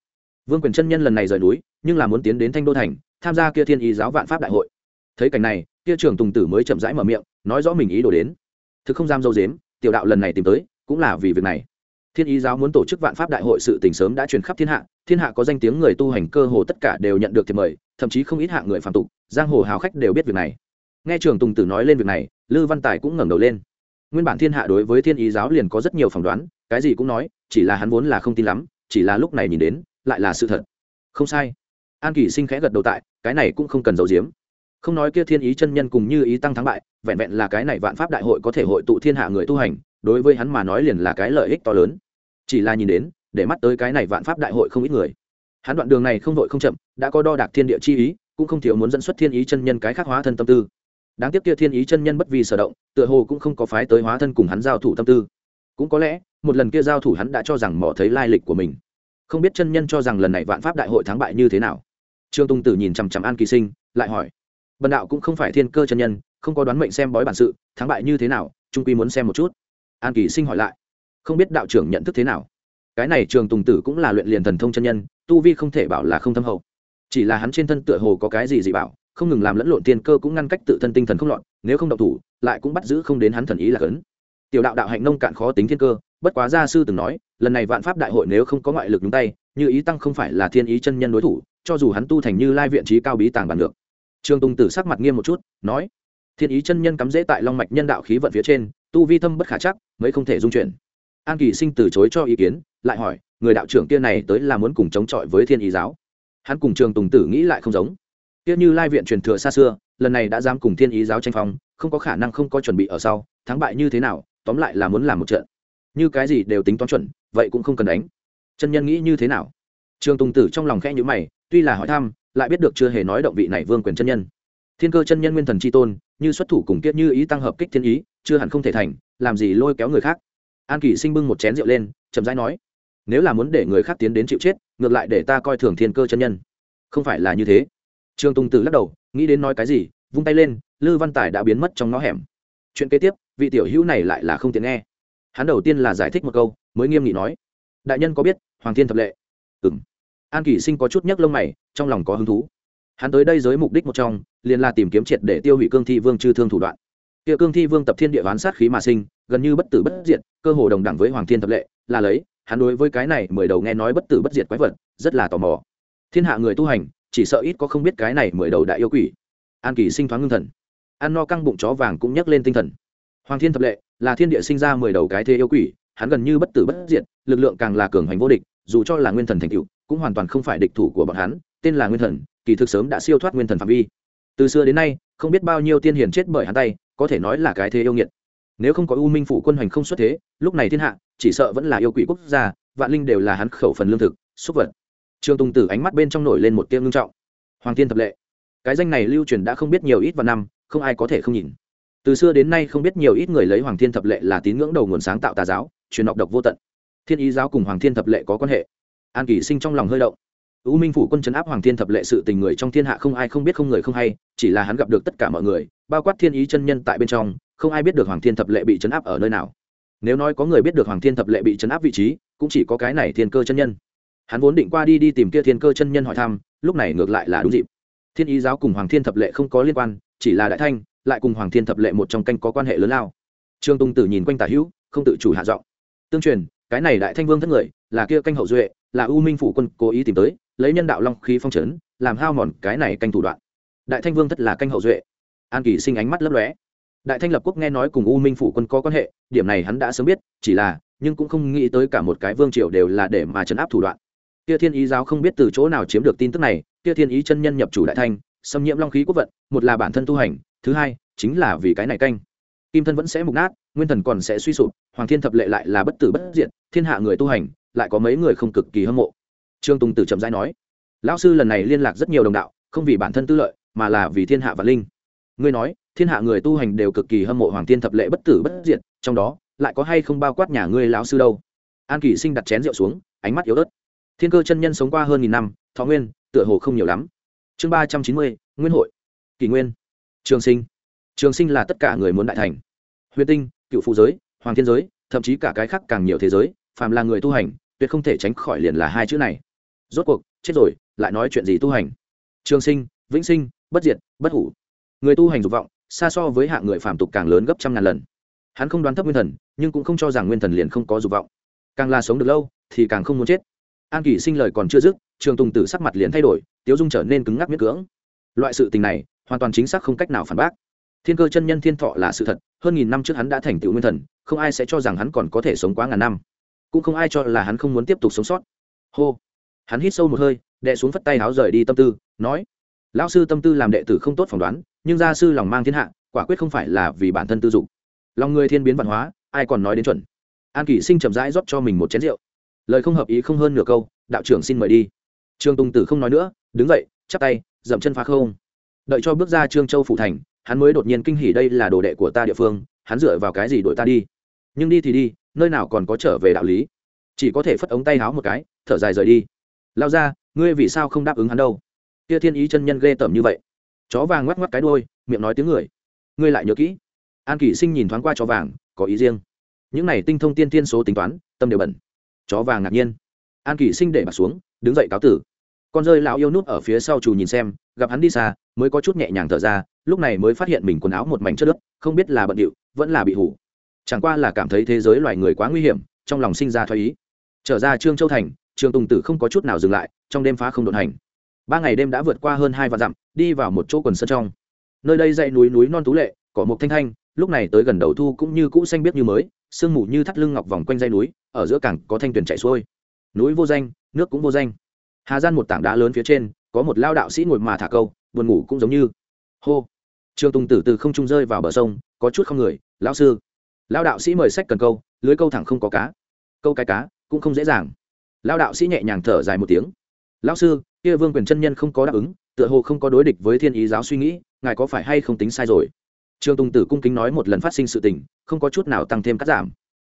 Vương quyền chân nhân lần này rời núi, nhưng là muốn tiến đến thanh đô thành, tham gia kia thiên ý giáo vạn pháp đại hội. Thấy cảnh này, kia trường tùng tử mới chậm rãi mở miệng, nói rõ mình ý đồ đến. Thực không dám dâu dếm, tiểu đạo lần này tìm tới, cũng là vì việc này thiên ý giáo muốn tổ chức vạn pháp đại hội sự tình sớm đã truyền khắp thiên hạ thiên hạ có danh tiếng người tu hành cơ hồ tất cả đều nhận được thiệp mời, thậm chí không ít hạng người phạm tục, giang hồ hào khách đều biết việc này. Nghe trường tùng tử nói lên việc này, lư văn tài cũng ngẩng đầu lên. Nguyên bản thiên hạ đối với thiên ý giáo liền có rất nhiều phỏng đoán, cái gì cũng nói, chỉ là hắn vốn là không tin lắm, chỉ là lúc này nhìn đến, lại là sự thật. Không sai. An kỳ sinh khẽ gật đầu tại, cái này cũng không cần giấu giếm. Không nói kia thiên ý chân nhân cùng như ý tăng thắng bại, vẹn vẹn là cái này vạn pháp đại hội có thể hội tụ thiên hạ người tu hành, đối với hắn mà nói liền là cái lợi ích to lớn chỉ là nhìn đến, để mắt tới cái này vạn pháp đại hội không ít người. Hắn đoạn đường này không vội không chậm, đã có đo đạc thiên địa chi ý, cũng không thiếu muốn dẫn xuất thiên ý chân nhân cái khác hóa thân tâm tư. Đáng tiếc kia thiên ý chân nhân bất vì sở động, tựa hồ cũng không có phái tới hóa thân cùng hắn giao thủ tâm tư. Cũng có lẽ, một lần kia giao thủ hắn đã cho rằng mỏ thấy lai lịch của mình. Không biết chân nhân cho rằng lần này vạn pháp đại hội thắng bại như thế nào. Trương tung tử nhìn chằm chằm an kỳ sinh, lại hỏi, bần đạo cũng không phải thiên cơ chân nhân, không có đoán mệnh xem bói bản sự, thắng bại như thế nào trung quy muốn xem một chút. An kỳ sinh hỏi lại không biết đạo trưởng nhận thức thế nào. Cái này trường tùng tử cũng là luyện liền thần thông chân nhân, tu vi không thể bảo là không thâm hậu. Chỉ là hắn trên thân tựa hồ có cái gì dị bảo, không ngừng làm lẫn lộn tiên cơ cũng ngăn cách tự thân tinh thần không lọt nếu không động thủ, lại cũng bắt giữ không đến hắn thần ý là cấn. Tiểu đạo đạo hạnh nông cạn khó tính thiên cơ, bất quá gia sư từng nói, lần này vạn pháp đại hội nếu không có ngoại lực nhúng tay, như ý tăng không phải là thiên ý chân nhân đối thủ, cho dù hắn tu thành như lai viện trí cao bí tàng bàn được trương tùng tử sắc mặt nghiêm một chút, nói, thiên ý chân nhân cắm dễ tại long mạch nhân đạo khí vận phía trên, tu vi thâm bất khả chắc mấy không thể dung chuyển an kỳ sinh từ chối cho ý kiến, lại hỏi, người đạo trưởng kia này tới là muốn cùng chống chọi với thiên ý giáo. Hắn cùng trường tùng tử nghĩ lại không giống. Kia như lai viện truyền thừa xa xưa, lần này đã dám cùng thiên ý giáo tranh phong, không có khả năng không có chuẩn bị ở sau, thắng bại như thế nào, tóm lại là muốn làm một trận. Như cái gì đều tính toán chuẩn, vậy cũng không cần đánh. Chân nhân nghĩ như thế nào? Trường tùng tử trong lòng khẽ nhữ mày, tuy là hỏi thăm, lại biết được chưa hề nói động vị này vương quyền chân nhân. Thiên cơ chân nhân nguyên thần c h i tôn, như xuất thủ cùng kiết như ý tăng hợp kích thiên ý, chưa hẳn không thể thành, làm gì lôi kéo người khác an kỳ sinh bưng một chén rượu lên, chậm rãi nói, nếu là muốn để người khác tiến đến chịu chết, ngược lại để ta coi thường thiên cơ chân nhân. Không phải là như thế. Trương tùng tử lắc đầu, nghĩ đến nói cái gì, vung tay lên, lư văn tài đã biến mất trong ngõ hẻm. Chuyện kế tiếp, vị tiểu hữu này lại là không tiện nghe. Hắn đầu tiên là giải thích một câu, mới nghiêm nghị nói, đại nhân có biết, hoàng thiên thập lệ? Ừ m an kỷ sinh có chút nhấc lông mày, trong lòng có hứng thú. Hắn tới đây giới mục đích một trong, liền là tìm kiếm triệt để tiêu hủy cương thi vương chư thương thủ đoạn kia cương thi vương tập thiên địa ván sát khí mà sinh, gần như bất tử bất diệt, cơ hồ đồng đẳng với hoàng thiên thập lệ, là lấy, hắn đối với cái này mười đầu nghe nói bất tử bất diệt quái vật, rất là tò mò. Thiên hạ người tu hành, chỉ sợ ít có không biết cái này mười đầu đại yêu quỷ. An kỳ sinh thoáng ngưng thần. Ăn no căng bụng chó vàng cũng nhắc lên tinh thần. Hoàng thiên thập lệ là thiên địa sinh ra mười đầu cái thế yêu quỷ, hắn gần như bất tử bất diệt, lực lượng càng là cường hành vô địch, dù cho là nguyên thần thành cựu cũng hoàn toàn không phải địch thủ của bọn hắn, tên là nguyên thần, kỳ thực sớm đã siêu thoát nguyên thần phạm vi. Từ xưa đến nay, không biết bao nhiêu tiên hiền chết bởi hắn tay có thể nói là cái thế yêu nghiệt. Nếu không có u minh phủ quân hoành không xuất thế, lúc này thiên hạ, chỉ sợ vẫn là yêu quỷ quốc gia, vạn linh đều là hắn khẩu phần lương thực xúc vật. Trương tùng tử ánh mắt bên trong nổi lên một tiếng ngưng trọng. Hoàng tiên thập lệ, cái danh này lưu truyền đã không biết nhiều ít vào năm, không ai có thể không nhìn. Từ xưa đến nay không biết nhiều ít người lấy hoàng thiên thập lệ là tín ngưỡng đầu nguồn sáng tạo tà giáo, truyền đọc độc vô tận. Thiên ý giáo cùng hoàng thiên thập lệ có quan hệ. An kỳ sinh trong lòng hơi động u minh phủ quân chấn áp hoàng thiên thập lệ sự tình người trong thiên hạ không ai không biết không người không hay, chỉ là hắn gặp được tất cả mọi người, bao quát thiên ý chân nhân tại bên trong, không ai biết được hoàng thiên thập lệ bị chấn áp ở nơi nào. Nếu nói có người biết được hoàng thiên thập lệ bị chấn áp vị trí, cũng chỉ có cái này thiên cơ chân nhân. Hắn vốn định qua đi đi tìm kia thiên cơ chân nhân hỏi thăm, lúc này ngược lại là đúng dịp. Thiên ý giáo cùng hoàng thiên thập lệ không có liên quan, chỉ là đại thanh, lại cùng hoàng thiên thập lệ một trong canh có quan hệ lớn lao. Trương tung tử nhìn quanh tả hữu, không tự chủ hạ giọng. Tương truyền, cái này đại thanh vương thất người, là kia canh hậu duệ là u minh phủ quân cố ý tìm tới, lấy nhân đạo long khí phong trấn làm hao mòn cái này canh thủ đoạn. Đại thanh vương thất là canh hậu duệ. An kỳ sinh ánh mắt lấp lóe. Đại thanh lập quốc nghe nói cùng u minh phủ quân có quan hệ, điểm này hắn đã sớm biết, chỉ là, nhưng cũng không nghĩ tới cả một cái vương triều đều là để mà chấn áp thủ đoạn. Kia thiên ý giáo không biết từ chỗ nào chiếm được tin tức này, kia thiên ý chân nhân nhập chủ đại thanh, xâm nhiễm long khí quốc vận, một là bản thân tu hành, thứ hai, chính là vì cái này canh. Kim thân vẫn sẽ mục nát, nguyên thần còn sẽ suy sụp, hoàng thiên thập lệ lại là bất tử bất diệt, thiên hạ người tu hành lại có mấy người không cực kỳ hâm mộ. Trương tùng tử chậm rãi nói, lão sư lần này liên lạc rất nhiều đồng đạo, không vì bản thân tư lợi, mà là vì thiên hạ và linh. Ngươi nói, thiên hạ người tu hành đều cực kỳ hâm mộ hoàng thiên thập lệ bất tử bất diệt, trong đó, lại có hay không bao quát nhà ngươi lão sư đâu? An kỳ sinh đặt chén rượu xuống, ánh mắt yếu ớt. Thiên cơ chân nhân sống qua hơn nghìn năm, thọ nguyên, tựa hồ không nhiều lắm. Chương ba trăm chín mươi, nguyên hội. Kỷ nguyên. Trường sinh. Trường sinh là tất cả người muốn đại thành. Huyền tinh, cựu phụ giới, hoàng thiên giới, thậm chí cả cái khác càng nhiều thế giới, phàm là người tu hành tuyệt không thể tránh khỏi liền là hai chữ này. Rốt cuộc, chết rồi, lại nói chuyện gì tu hành? Trường sinh, vĩnh sinh, bất diệt, bất hủ. Người tu hành dục vọng, xa so với hạng người phạm tục càng lớn gấp trăm ngàn lần. Hắn không đoán thấp nguyên thần, nhưng cũng không cho rằng nguyên thần liền không có dục vọng. Càng là sống được lâu, thì càng không muốn chết. An kỳ sinh lời còn chưa dứt, trường tùng tử sắc mặt liền thay đổi, tiếu dung trở nên cứng ngắc miết cưỡng. Loại sự tình này, hoàn toàn chính xác không cách nào phản bác. Thiên cơ chân nhân thiên thọ là sự thật, hơn nghìn năm trước hắn đã thành tựu nguyên thần, không ai sẽ cho rằng hắn còn có thể sống quá ngàn năm cũng không ai cho là hắn không muốn tiếp tục sống sót. Hô. Hắn hít sâu một hơi đệ xuống phất tay háo rời đi tâm tư, nói, lão sư tâm tư làm đệ tử không tốt phỏng đoán, nhưng gia sư lòng mang thiên hạ, quả quyết không phải là vì bản thân tư dụng lòng người thiên biến văn hóa, ai còn nói đến chuẩn? An kỷ sinh chậm rãi rót cho mình một chén rượu. Lời không hợp ý không hơn nửa câu, đạo trưởng xin mời đi. Trương tùng tử không nói nữa, đứng dậy, chắp tay, dậm chân phá không. Đợi cho bước ra trương châu phủ thành, hắn mới đột nhiên kinh hỉ đây là đồ đệ của ta địa phương, hắn dựa vào cái gì đội ta đi? Nhưng đi thì đi nơi nào còn có trở về đạo lý? Chỉ có thể phất ống tay háo một cái, thở dài rời đi. Lao ra, ngươi vì sao không đáp ứng hắn đâu? Kia thiên ý chân nhân ghê tởm như vậy. Chó vàng ngoắc ngoắc cái đôi miệng nói tiếng người. Ngươi lại nhớ kỹ. An kỷ sinh nhìn thoáng qua chó vàng, có ý riêng. Những này tinh thông tiên tiên số tính toán, tâm đều bẩn. Chó vàng ngạc nhiên. An kỷ sinh để bạc xuống, đứng dậy cáo tử. Con rơi lão yêu nút ở phía sau trù nhìn xem, gặp hắn đi xa, mới có chút nhẹ nhàng thở ra, lúc này mới phát hiện mình quần áo một mảnh chất nước không biết là bận điệu, vẫn là bị hủ chẳng qua là cảm thấy thế giới loài người quá nguy hiểm, trong lòng sinh ra thoái ý. Trở ra trương châu thành trường tùng tử không có chút nào dừng lại, trong đêm phá không đột hành. Ba ngày đêm đã vượt qua hơn hai vạn dặm, đi vào một chỗ quần sân trong. Nơi đây dãy núi núi non tú lệ, cỏ mộc thanh thanh, lúc này tới gần đầu thu cũng như cũ xanh biết như mới, sương mù như thắt lưng ngọc vòng quanh dãy núi, ở giữa cảng có thanh tuyền chạy xuôi. Núi vô danh, nước cũng vô danh. Hà gian một tảng đá lớn phía trên, có một lao đạo sĩ ngồi mà thả câu, buồn ngủ cũng giống như. Hô. Trường tùng tử từ không trung rơi vào bờ sông, có chút không người, lão sư lao đạo sĩ mời sách cần câu, lưới câu thẳng không có cá. Câu cái cá cũng không dễ dàng. Lao đạo sĩ nhẹ nhàng thở dài một tiếng. Lão sư, kia vương quyền chân nhân không có đáp ứng, tựa hồ không có đối địch với thiên ý giáo suy nghĩ, ngài có phải hay không tính sai rồi? Trương tùng tử cung kính nói một lần phát sinh sự tình, không có chút nào tăng thêm cắt giảm.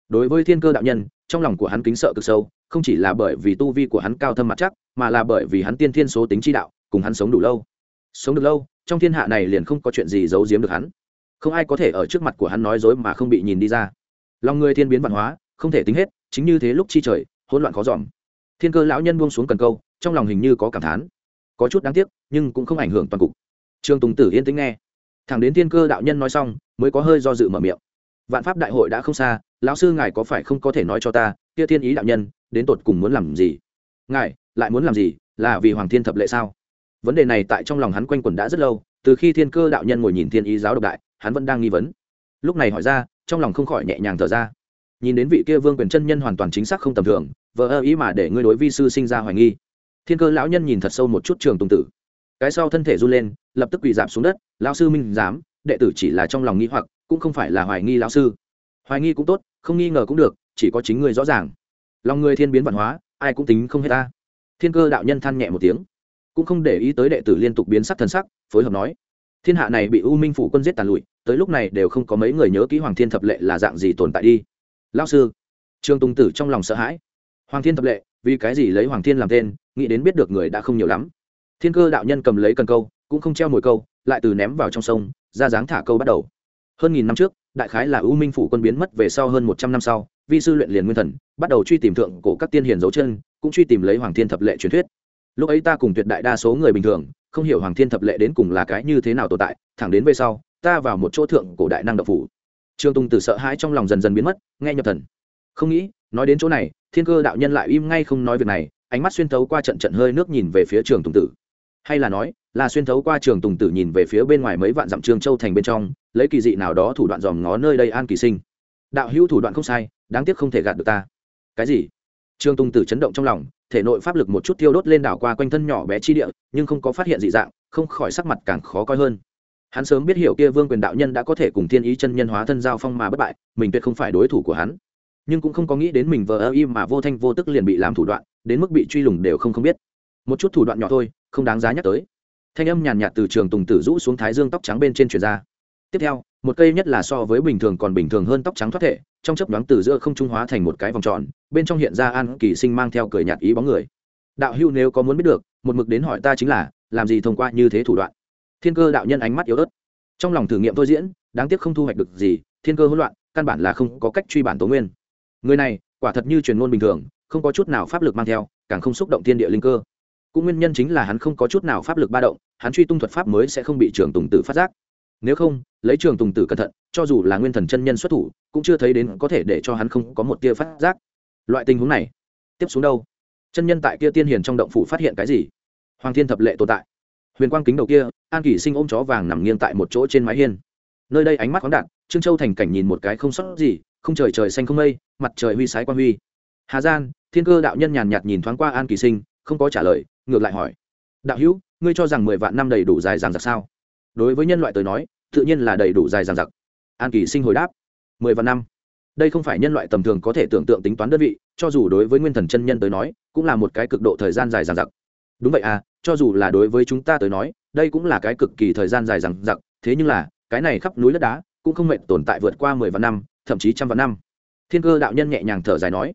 Đối với thiên cơ đạo nhân, trong lòng của hắn kính sợ cực sâu, không chỉ là bởi vì tu vi của hắn cao thâm mặt chắc, mà là bởi vì hắn tiên thiên số tính chi đạo, cùng hắn sống đủ lâu. Sống được lâu, trong thiên hạ này liền không có chuyện gì giấu giếm được hắn không ai có thể ở trước mặt của hắn nói dối mà không bị nhìn đi ra. Lòng người thiên biến văn hóa, không thể tính hết, chính như thế lúc chi trời, hỗn loạn khó dòm. Thiên cơ lão nhân buông xuống cần câu, trong lòng hình như có cảm thán. Có chút đáng tiếc, nhưng cũng không ảnh hưởng toàn cục. Trương tùng tử yên tĩnh nghe. Thẳng đến thiên cơ đạo nhân nói xong, mới có hơi do dự mở miệng. Vạn pháp đại hội đã không xa, lão sư ngài có phải không có thể nói cho ta, kia thiên ý đạo nhân, đến tột cùng muốn làm gì? Ngài, lại muốn làm gì, là vì hoàng thiên thập lệ sao? Vấn đề này tại trong lòng hắn quanh quẩn đã rất lâu, từ khi thiên cơ đạo nhân ngồi nhìn thiên ý giáo độc đại hắn vẫn đang nghi vấn. Lúc này hỏi ra, trong lòng không khỏi nhẹ nhàng thở ra. Nhìn đến vị kia vương quyền chân nhân hoàn toàn chính xác không tầm thường, vờ ơ ý mà để ngươi đối vi sư sinh ra hoài nghi. Thiên cơ lão nhân nhìn thật sâu một chút trường tùng tử. Cái sau thân thể run lên, lập tức quỳ giảm xuống đất, lão sư minh giám, đệ tử chỉ là trong lòng nghi hoặc, cũng không phải là hoài nghi lão sư. Hoài nghi cũng tốt, không nghi ngờ cũng được, chỉ có chính ngươi rõ ràng. Lòng người thiên biến văn hóa, ai cũng tính không hết ta. Thiên cơ đạo nhân than nhẹ một tiếng, cũng không để ý tới đệ tử liên tục biến sắc thần sắc, phối hợp nói, thiên hạ này bị u minh phủ quân giết tàn lụi tới lúc này đều không có mấy người nhớ kỹ hoàng thiên thập lệ là dạng gì tồn tại đi. Lao sư, trương tùng tử trong lòng sợ hãi. Hoàng thiên thập lệ, vì cái gì lấy hoàng thiên làm tên, nghĩ đến biết được người đã không nhiều lắm. Thiên cơ đạo nhân cầm lấy cần câu, cũng không treo mồi câu, lại từ ném vào trong sông, ra dáng thả câu bắt đầu. Hơn nghìn năm trước, đại khái là u minh phủ quân biến mất về sau hơn một trăm năm sau, vi sư luyện liền nguyên thần, bắt đầu truy tìm thượng cổ các tiên hiền dấu chân, cũng truy tìm lấy hoàng thiên thập lệ truyền thuyết. Lúc ấy ta cùng tuyệt đại đa số người bình thường, không hiểu hoàng thiên thập lệ đến cùng là cái như thế nào tồn tại, thẳng đến về sau ta vào một chỗ thượng cổ đại năng độc phủ. Trương tùng từ sợ hãi trong lòng dần dần biến mất, nghe nhập thần. Không nghĩ, nói đến chỗ này, thiên cơ đạo nhân lại im ngay không nói việc này, ánh mắt xuyên thấu qua trận trận hơi nước nhìn về phía trường tùng tử. Hay là nói, là xuyên thấu qua trường tùng tử nhìn về phía bên ngoài mấy vạn dặm trường châu thành bên trong, lấy kỳ dị nào đó thủ đoạn dòm ngó nơi đây an kỳ sinh. Đạo hữu thủ đoạn không sai, đáng tiếc không thể gạt được ta. Cái gì? Trường tùng tử chấn động trong lòng, thể nội pháp lực một chút tiêu đốt lên đảo qua quanh thân nhỏ bé chi địa, nhưng không có phát hiện dị dạng, không khỏi sắc mặt càng khó coi hơn hắn sớm biết hiểu kia vương quyền đạo nhân đã có thể cùng thiên ý chân nhân hóa thân giao phong mà bất bại, mình tuyệt không phải đối thủ của hắn. Nhưng cũng không có nghĩ đến mình vờ ơ y mà vô thanh vô tức liền bị làm thủ đoạn, đến mức bị truy lùng đều không không biết. Một chút thủ đoạn nhỏ thôi, không đáng giá nhắc tới. Thanh âm nhàn nhạt từ trường tùng tử rũ xuống thái dương tóc trắng bên trên truyền ra. Tiếp theo, một cây nhất là so với bình thường còn bình thường hơn tóc trắng thoát thể, trong chấp đoán từ giữa không trung hóa thành một cái vòng tròn, bên trong hiện ra an kỳ sinh mang theo cười nhạt ý bóng người. Đạo hưu nếu có muốn biết được, một mực đến hỏi ta chính là, làm gì thông qua như thế thủ đoạn? Thiên cơ đạo nhân ánh mắt yếu ớt. Trong lòng thử nghiệm thôi diễn, đáng tiếc không thu hoạch được gì, thiên cơ hỗn loạn, căn bản là không có cách truy bản tố nguyên. Người này, quả thật như truyền ngôn bình thường, không có chút nào pháp lực mang theo, càng không xúc động thiên địa linh cơ. Cũng nguyên nhân chính là hắn không có chút nào pháp lực ba động, hắn truy tung thuật pháp mới sẽ không bị trường tùng tử phát giác. Nếu không, lấy trường tùng tử cẩn thận, cho dù là nguyên thần chân nhân xuất thủ, cũng chưa thấy đến có thể để cho hắn không có một tia phát giác. Loại tình huống này, tiếp xuống đâu? Chân nhân tại kia tiên hiền trong động phủ phát hiện cái gì? Hoàng thiên thập lệ tồn tại huyền quang kính đầu kia, an kỷ sinh ôm chó vàng nằm nghiêng tại một chỗ trên mái hiên. Nơi đây ánh mắt khoáng đạn trương châu thành cảnh nhìn một cái không sót gì, không trời trời xanh không mây, mặt trời huy sái quan huy. Hà gian, thiên cơ đạo nhân nhàn nhạt nhìn thoáng qua an kỳ sinh, không có trả lời, ngược lại hỏi. Đạo hữu, ngươi cho rằng mười vạn năm đầy đủ dài dằng dặc sao? Đối với nhân loại tới nói, tự nhiên là đầy đủ dài dằng dặc. An kỳ sinh hồi đáp. Mười vạn năm. Đây không phải nhân loại tầm thường có thể tưởng tượng tính toán đơn vị, cho dù đối với nguyên thần chân nhân tới nói, cũng là một cái cực độ thời gian dài dằng dặc. Đúng vậy à cho dù là đối với chúng ta tới nói, đây cũng là cái cực kỳ thời gian dài dằng dặc, thế nhưng là, cái này khắp núi đất đá, cũng không mệnh tồn tại vượt qua mười vạn năm, thậm chí trăm vạn năm. Thiên cơ đạo nhân nhẹ nhàng thở dài nói,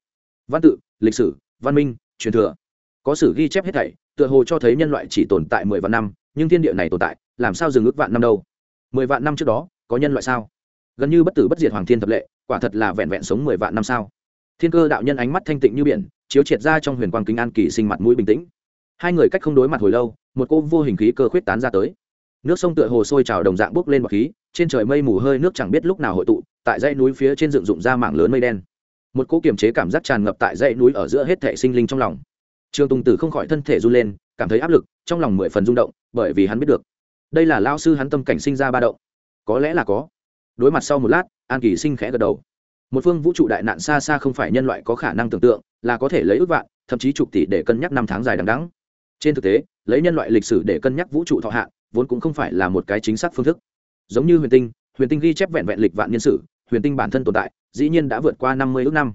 văn tự, lịch sử, văn minh, truyền thừa. Có sử ghi chép hết thảy, tựa hồ cho thấy nhân loại chỉ tồn tại mười vạn năm, nhưng thiên địa này tồn tại, làm sao dừng ước vạn năm đâu? Mười vạn năm trước đó, có nhân loại sao? Gần như bất tử bất diệt hoàng thiên thập lệ, quả thật là vẹn vẹn sống mười vạn năm sao? Thiên cơ đạo nhân ánh mắt thanh tịnh như biển, chiếu triệt ra trong huyền quang kính an kỳ sinh mặt mũi bình tĩnh hai người cách không đối mặt hồi lâu, một cô vô hình khí cơ khuyết tán ra tới. Nước sông tựa hồ sôi trào đồng dạng bốc lên bọc khí, trên trời mây mù hơi nước chẳng biết lúc nào hội tụ, tại dãy núi phía trên dựng dụng ra mảng lớn mây đen. Một cỗ kiềm chế cảm giác tràn ngập tại dãy núi ở giữa hết thể sinh linh trong lòng. Trương tùng tử không khỏi thân thể run lên, cảm thấy áp lực, trong lòng mười phần rung động, bởi vì hắn biết được, đây là lao sư hắn tâm cảnh sinh ra ba động. Có lẽ là có. Đối mặt sau một lát, an kỳ sinh khẽ gật đầu. Một phương vũ trụ đại nạn xa xa không phải nhân loại có khả năng tưởng tượng, là có thể lấy ước vạn, thậm chí chục tỷ để cân nhắc năm tháng dài đằng đắng trên thực tế, lấy nhân loại lịch sử để cân nhắc vũ trụ thọ hạn, vốn cũng không phải là một cái chính xác phương thức. Giống như huyền tinh huyền tinh ghi chép vẹn vẹn lịch vạn nhân sử, huyền tinh bản thân tồn tại, dĩ nhiên đã vượt qua năm mươi ước năm.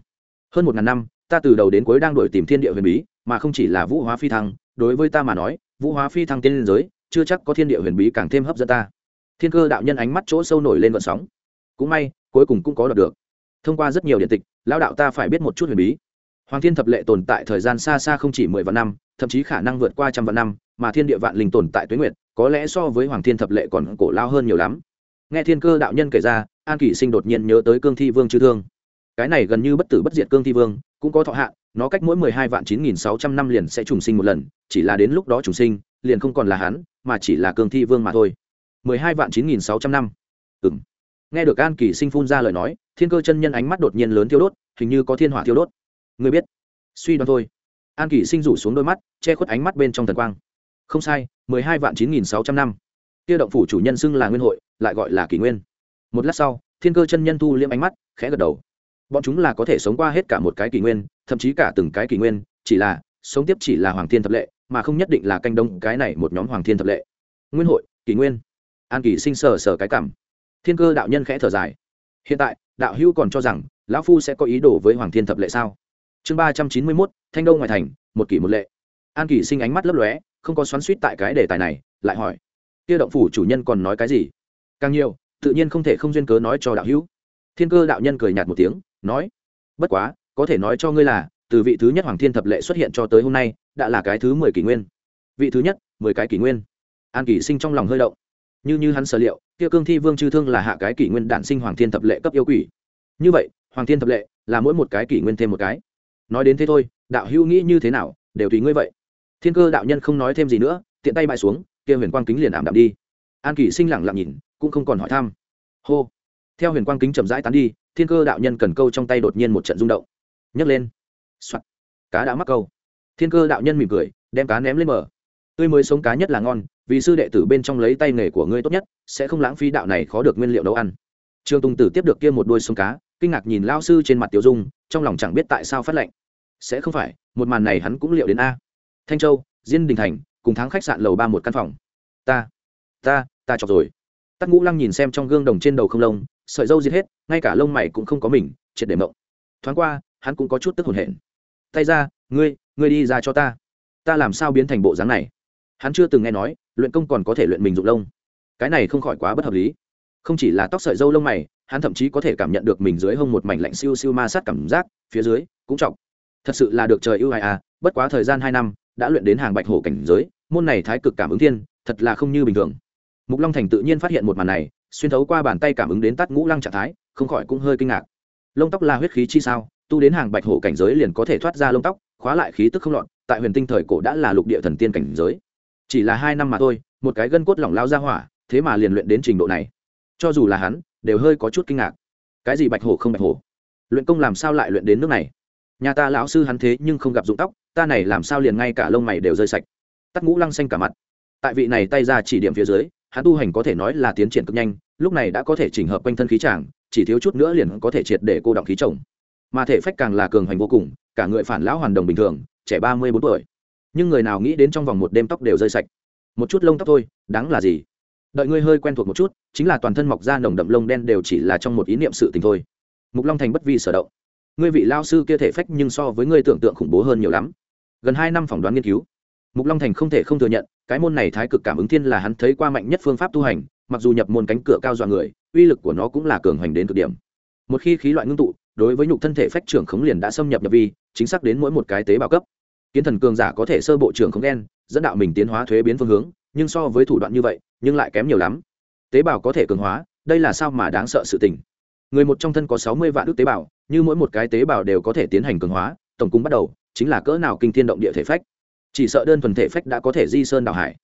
Hơn một ngàn năm, ta từ đầu đến cuối đang đổi tìm thiên địa huyền bí, mà không chỉ là vũ hóa phi thăng, đối với ta mà nói, vũ hóa phi thăng tiên liên giới, chưa chắc có thiên địa huyền bí càng thêm hấp dẫn ta. Thiên cơ đạo nhân ánh mắt chỗ sâu nổi lên vận sóng. Cũng may, cuối cùng cũng có đọc được. Thông qua rất nhiều điện tịch, lão đạo ta phải biết một chút huyền bí hoàng thiên thập lệ tồn tại thời gian xa xa không chỉ mười vạn năm, thậm chí khả năng vượt qua trăm vạn năm, mà thiên địa vạn linh tồn tại tuế nguyệt, có lẽ so với hoàng thiên thập lệ còn cổ lao hơn nhiều lắm. Nghe thiên cơ đạo nhân kể ra, an kỷ sinh đột nhiên nhớ tới cương thi vương chư thương. Cái này gần như bất tử bất diệt cương thi vương, cũng có thọ hạn, nó cách mỗi mười hai vạn chín nghìn sáu trăm năm liền sẽ trùng sinh một lần, chỉ là đến lúc đó trùng sinh, liền không còn là hắn, mà chỉ là cương thi vương mà thôi. mười hai vạn chín nghìn sáu trăm năm. Ừng nghe được an kỷ sinh phun ra lời nói, thiên cơ chân nhân ánh mắt đột nhiên lớn thiêu đốt, hình như có thiên hỏa thiêu đốt ngươi biết. Suy đoán thôi. An kỳ sinh rủ xuống đôi mắt, che khuất ánh mắt bên trong thần quang. Không sai, mười hai vạn chín nghìn sáu trăm năm. Tiêu động phủ chủ nhân xưng là nguyên hội, lại gọi là kỷ nguyên. Một lát sau, thiên cơ chân nhân thu liêm ánh mắt, khẽ gật đầu. Bọn chúng là có thể sống qua hết cả một cái kỷ nguyên, thậm chí cả từng cái kỷ nguyên, chỉ là sống tiếp chỉ là hoàng thiên thập lệ, mà không nhất định là canh đông cái này một nhóm hoàng thiên thập lệ. Nguyên hội, kỷ nguyên. An kỳ sinh sờ sờ cái cảm. Thiên cơ đạo nhân khẽ thở dài. Hiện tại, đạo hữu còn cho rằng, lão phu sẽ có ý đồ với hoàng thiên thập lệ sao? Chương ba trăm chín mươi mốt, thanh đông ngoại thành, một kỷ một lệ. An kỳ sinh ánh mắt lấp lóe, không có xoắn suýt tại cái đề tài này, lại hỏi, kia động phủ chủ nhân còn nói cái gì? Càng nhiều, tự nhiên không thể không duyên cớ nói cho đạo hữu. Thiên cơ đạo nhân cười nhạt một tiếng, nói, bất quá, có thể nói cho ngươi là, từ vị thứ nhất hoàng thiên thập lệ xuất hiện cho tới hôm nay, đã là cái thứ mười kỷ nguyên. Vị thứ nhất, mười cái kỷ nguyên? An kỷ sinh trong lòng hơi động. Như như hắn sở liệu, kia cương thi vương chư thương là hạ cái kỷ nguyên đản sinh hoàng thiên thập lệ cấp yêu quỷ. Như vậy, hoàng thiên thập lệ là mỗi một cái kỷ nguyên thêm một cái nói đến thế thôi, đạo hữu nghĩ như thế nào, đều tùy ngươi vậy. Thiên cơ đạo nhân không nói thêm gì nữa, tiện tay bại xuống, kia huyền quang kính liền ảm đạm đi. An kỷ sinh lẳng lặng nhìn, cũng không còn hỏi thăm. Hô. Theo huyền quang kính chậm rãi tán đi, thiên cơ đạo nhân cần câu trong tay đột nhiên một trận rung động. Nhấc lên. Soạt. Cá đã mắc câu. Thiên cơ đạo nhân mỉm cười, đem cá ném lên bờ. Tươi mới sống cá nhất là ngon, vì sư đệ tử bên trong lấy tay nghề của ngươi tốt nhất, sẽ không lãng phí đạo này khó được nguyên liệu nấu ăn. Trương tùng tử tiếp được kia một đôi sống cá, kinh ngạc nhìn lao sư trên mặt tiểu dung, trong lòng chẳng biết tại sao phát lệnh sẽ không phải, một màn này hắn cũng liệu đến a. Thanh châu, diên đình thành, cùng tháng khách sạn lầu ba một căn phòng. Ta ta ta chọc rồi. Tắt ngũ lăng nhìn xem trong gương đồng trên đầu không lông, sợi dâu giết hết, ngay cả lông mày cũng không có mình, triệt để mộng. Thoáng qua, hắn cũng có chút tức hồn hển. Tay ra, ngươi ngươi đi ra cho ta. Ta làm sao biến thành bộ dáng này? Hắn chưa từng nghe nói, luyện công còn có thể luyện mình dụng lông. Cái này không khỏi quá bất hợp lý. Không chỉ là tóc sợi dâu lông mày, hắn thậm chí có thể cảm nhận được mình dưới hông một mảnh lạnh siêu siêu ma sát cảm giác, phía dưới cũng trọng thật sự là được trời ưu ai à bất quá thời gian hai năm, đã luyện đến hàng bạch hổ cảnh giới, môn này thái cực cảm ứng thiên, thật là không như bình thường. Mục long thành tự nhiên phát hiện một màn này, xuyên thấu qua bàn tay cảm ứng đến tắt ngũ lăng trạng thái, không khỏi cũng hơi kinh ngạc. Lông tóc là huyết khí chi sao, tu đến hàng bạch hổ cảnh giới liền có thể thoát ra lông tóc, khóa lại khí tức không lọt, tại huyền tinh thời cổ đã là lục địa thần tiên cảnh giới. Chỉ là hai năm mà thôi, một cái gân cốt lỏng lao ra hỏa, thế mà liền luyện đến trình độ này. Cho dù là hắn, đều hơi có chút kinh ngạc. Cái gì bạch hổ không bạch hổ? Luyện công làm sao lại luyện đến nước này? Nhà ta lão sư hắn thế nhưng không gặp dụng tóc, ta này làm sao liền ngay cả lông mày đều rơi sạch. Tắt ngũ lăng xanh cả mặt. Tại vị này tay ra chỉ điểm phía dưới, hắn tu hành có thể nói là tiến triển cực nhanh, lúc này đã có thể chỉnh hợp quanh thân khí tràng chỉ thiếu chút nữa liền có thể triệt để cô động khí chồng. Mà thể phách càng là cường hành vô cùng, cả người phản lão hoàn đồng bình thường, trẻ ba mươi bốn tuổi. Nhưng người nào nghĩ đến trong vòng một đêm tóc đều rơi sạch. Một chút lông tóc thôi, đáng là gì? Đợi ngươi hơi quen thuộc một chút, chính là toàn thân mọc ra nồng đậm lông đen đều chỉ là trong một ý niệm sự tình thôi. Mục long thành bất vi sở động ngươi vị lao sư kia thể phách nhưng so với ngươi tưởng tượng khủng bố hơn nhiều lắm. Gần hai năm phỏng đoán nghiên cứu, mục long thành không thể không thừa nhận, cái môn này thái cực cảm ứng thiên là hắn thấy qua mạnh nhất phương pháp tu hành, mặc dù nhập môn cánh cửa cao dọa người, uy lực của nó cũng là cường hành đến cực điểm. Một khi khí loại ngưng tụ, đối với nhục thân thể phách trưởng khống liền đã xâm nhập nhập vi, chính xác đến mỗi một cái tế bào cấp. Kiến thần cường giả có thể sơ bộ trưởng không đen dẫn đạo mình tiến hóa thuế biến phương hướng, nhưng so với thủ đoạn như vậy, nhưng lại kém nhiều lắm. Tế bào có thể cường hóa, đây là sao mà đáng sợ sự tình. Người một trong thân có sáu mươi vạn ước tế bào như mỗi một cái tế bào đều có thể tiến hành cường hóa, tổng cung bắt đầu chính là cỡ nào kinh thiên động địa thể phách. Chỉ sợ đơn thuần thể phách đã có thể di sơn đảo hải.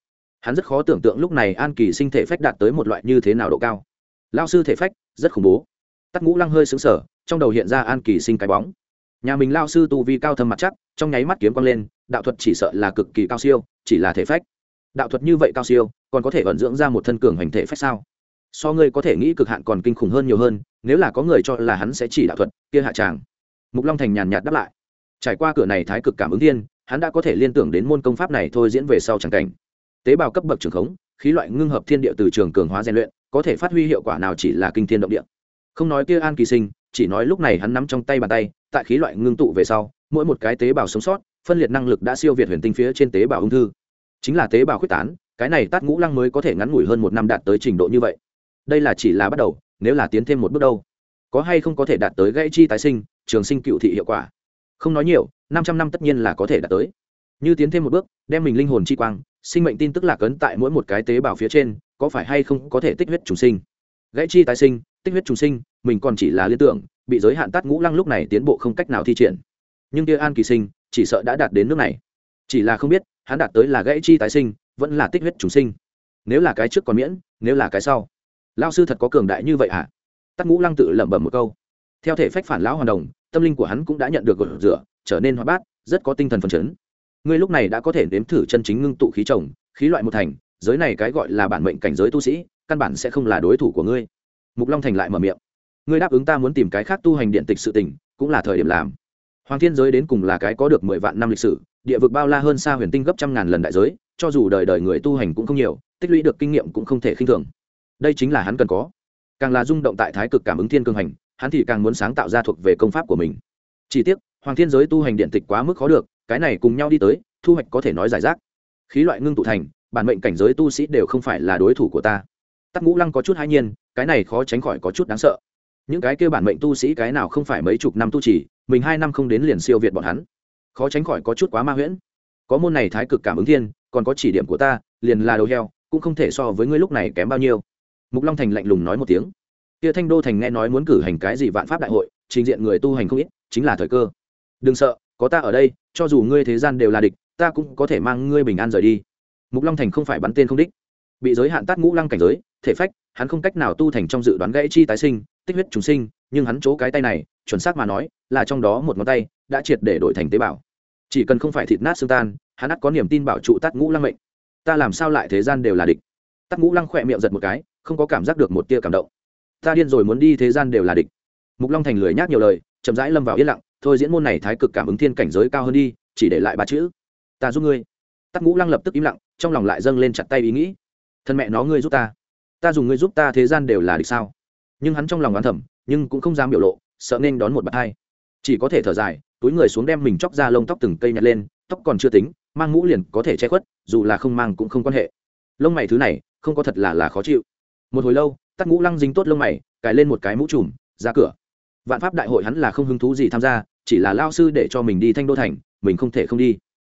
Hắn rất khó tưởng tượng lúc này an kỳ sinh thể phách đạt tới một loại như thế nào độ cao. Lao sư thể phách, rất khủng bố. Tắc ngũ lăng hơi xứng sở trong đầu hiện ra an kỳ sinh cái bóng. Nhà mình lao sư tu vi cao thâm mặt chắc, trong nháy mắt kiếm quang lên, đạo thuật chỉ sợ là cực kỳ cao siêu, chỉ là thể phách. Đạo thuật như vậy cao siêu, còn có thể vận dưỡng ra một thân cường hành thể phách sao? So ngươi có thể nghĩ cực hạn còn kinh khủng hơn nhiều hơn, nếu là có người cho là hắn sẽ chỉ đạo thuật, kia hạ tràng. Mục long thành nhàn nhạt đáp lại. Trải qua cửa này thái cực cảm ứng thiên, hắn đã có thể liên tưởng đến môn công pháp này thôi diễn về sau tràng cảnh. Tế bào cấp bậc trường khống, khí loại ngưng hợp thiên địa từ trường cường hóa rèn luyện, có thể phát huy hiệu quả nào chỉ là kinh thiên động địa. Không nói kia an kỳ sinh, chỉ nói lúc này hắn nắm trong tay bàn tay, tại khí loại ngưng tụ về sau, mỗi một cái tế bào sống sót, phân liệt năng lực đã siêu việt huyền tinh phía trên tế bào ung thư. Chính là tế bào khuyết tán, cái này tát ngũ lăng mới có thể ngắn ngủi hơn một năm đạt tới trình độ như vậy đây là chỉ là bắt đầu, nếu là tiến thêm một bước đâu, có hay không có thể đạt tới gãy chi tái sinh, trường sinh cựu thị hiệu quả? Không nói nhiều, năm trăm năm tất nhiên là có thể đạt tới. Như tiến thêm một bước, đem mình linh hồn chi quang, sinh mệnh tin tức lạc ấn tại mỗi một cái tế bào phía trên, có phải hay không có thể tích huyết trùng sinh? Gãy chi tái sinh, tích huyết trùng sinh, mình còn chỉ là liên tưởng, bị giới hạn tát ngũ lăng lúc này tiến bộ không cách nào thi triển. Nhưng kia an kỳ sinh, chỉ sợ đã đạt đến nước này. Chỉ là không biết, hắn đạt tới là gãy chi tái sinh, vẫn là tích huyết trùng sinh. Nếu là cái trước còn miễn, nếu là cái sau lao sư thật có cường đại như vậy hả? Tắc ngũ lăng tự lẩm bẩm một câu. Theo thể phách phản lão hoàn đồng, tâm linh của hắn cũng đã nhận được gột rửa, trở nên hoa bát, rất có tinh thần phấn chấn. Ngươi lúc này đã có thể nếm thử chân chính ngưng tụ khí trồng khí loại một thành, giới này cái gọi là bản mệnh cảnh giới tu sĩ, căn bản sẽ không là đối thủ của ngươi. Mục long thành lại mở miệng. Ngươi đáp ứng ta muốn tìm cái khác tu hành điện tịch sự tình, cũng là thời điểm làm. Hoàng thiên giới đến cùng là cái có được mười vạn năm lịch sử, địa vực bao la hơn xa huyền tinh gấp trăm ngàn lần đại giới, cho dù đời đời người tu hành cũng không nhiều, tích lũy được kinh nghiệm cũng không thể khinh thường đây chính là hắn cần có. Càng là rung động tại thái cực cảm ứng thiên cương hành, hắn thì càng muốn sáng tạo ra thuộc về công pháp của mình. Chỉ tiếc, hoàng thiên giới tu hành điện tịch quá mức khó được, cái này cùng nhau đi tới, thu hoạch có thể nói giải rác. Khí loại ngưng tụ thành, bản mệnh cảnh giới tu sĩ đều không phải là đối thủ của ta. Tắc ngũ lăng có chút hãi nhiên, cái này khó tránh khỏi có chút đáng sợ. Những cái kêu bản mệnh tu sĩ cái nào không phải mấy chục năm tu trì, mình hai năm không đến liền siêu việt bọn hắn. Khó tránh khỏi có chút quá ma huyễn. Có môn này thái cực cảm ứng thiên, còn có chỉ điểm của ta, liền là đầu heo, cũng không thể so với ngươi lúc này kém bao nhiêu mục long thành lạnh lùng nói một tiếng. Kia thanh đô thành nghe nói muốn cử hành cái gì vạn pháp đại hội, trình diện người tu hành không ít, chính là thời cơ. Đừng sợ, có ta ở đây, cho dù ngươi thế gian đều là địch, ta cũng có thể mang ngươi bình an rời đi. Mục long thành không phải bắn tên không đích. Bị giới hạn tát ngũ lăng cảnh giới, thể phách, hắn không cách nào tu thành trong dự đoán gãy chi tái sinh, tích huyết chúng sinh, nhưng hắn chỗ cái tay này, chuẩn xác mà nói, là trong đó một ngón tay, đã triệt để đổi thành tế bào. Chỉ cần không phải thịt nát xương tan, hắn ắt có niềm tin bảo trụ tát ngũ lăng mệnh. Ta làm sao lại thế gian đều là địch? Tắc ngũ lăng khỏe miệng giật một cái, không có cảm giác được một tia cảm động. Ta điên rồi muốn đi thế gian đều là địch. Mục long thành lười nhác nhiều lời, chậm rãi lâm vào yên lặng, thôi diễn môn này thái cực cảm ứng thiên cảnh giới cao hơn đi, chỉ để lại ba chữ. Ta giúp ngươi. Tắc ngũ lăng lập tức im lặng, trong lòng lại dâng lên chặt tay ý nghĩ. Thân mẹ nó ngươi giúp ta. Ta dùng ngươi giúp ta thế gian đều là địch sao? Nhưng hắn trong lòng đoán thẩm nhưng cũng không dám biểu lộ, sợ nên đón một bạt hai. Chỉ có thể thở dài, túi người xuống đem mình chóc ra lông tóc từng cây nhặt lên, tóc còn chưa tính, mang mũ liền có thể che khuất, dù là không mang cũng không quan hệ. Lông mày thứ này không có thật là là khó chịu. Một hồi lâu tắt ngũ lăng dính tốt lông mày, cài lên một cái mũ trùm, ra cửa. Vạn pháp đại hội hắn là không hứng thú gì tham gia, chỉ là lao sư để cho mình đi thanh đô thành, mình không thể không đi.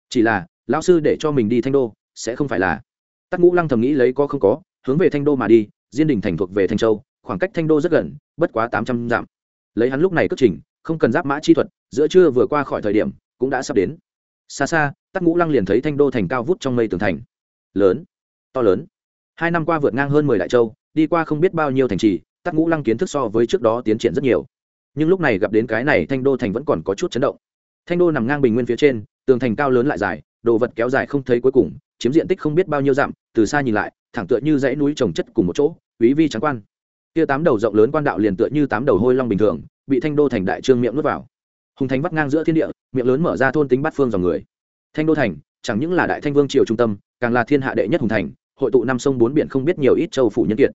Chỉ là, lao sư để cho mình đi thanh đô, sẽ không phải là. Tắt ngũ lăng thầm nghĩ lấy có không có, hướng về thanh đô mà đi, diên đình thành thuộc về thanh châu, khoảng cách thanh đô rất gần, bất quá tám trăm dặm. Lấy hắn lúc này cất trình, không cần giáp mã chi thuật, giữa trưa vừa qua khỏi thời điểm, cũng đã sắp đến. Xa xa, tắc ngũ lăng liền thấy thanh đô thành cao vút trong mây tường thành. Lớn. To lớn hai năm qua vượt ngang hơn mười đại châu, đi qua không biết bao nhiêu thành trì, tắc ngũ lăng kiến thức so với trước đó tiến triển rất nhiều. Nhưng lúc này gặp đến cái này, thanh đô thành vẫn còn có chút chấn động. Thanh đô nằm ngang bình nguyên phía trên, tường thành cao lớn lại dài, đồ vật kéo dài không thấy cuối cùng, chiếm diện tích không biết bao nhiêu dặm, từ xa nhìn lại, thẳng tựa như dãy núi trồng chất cùng một chỗ, quý vi trắng quan. Kia tám đầu rộng lớn quan đạo liền tựa như tám đầu hôi long bình thường, bị thanh đô thành đại trương miệng nuốt vào. Hùng thành vắt ngang giữa thiên địa, miệng lớn mở ra thôn tính bát phương dòng người. Thanh đô thành, chẳng những là đại thanh vương triều trung tâm, càng là thiên hạ đệ nhất hùng thành hội tụ năm sông bốn biển không biết nhiều ít châu phủ nhân kiệt.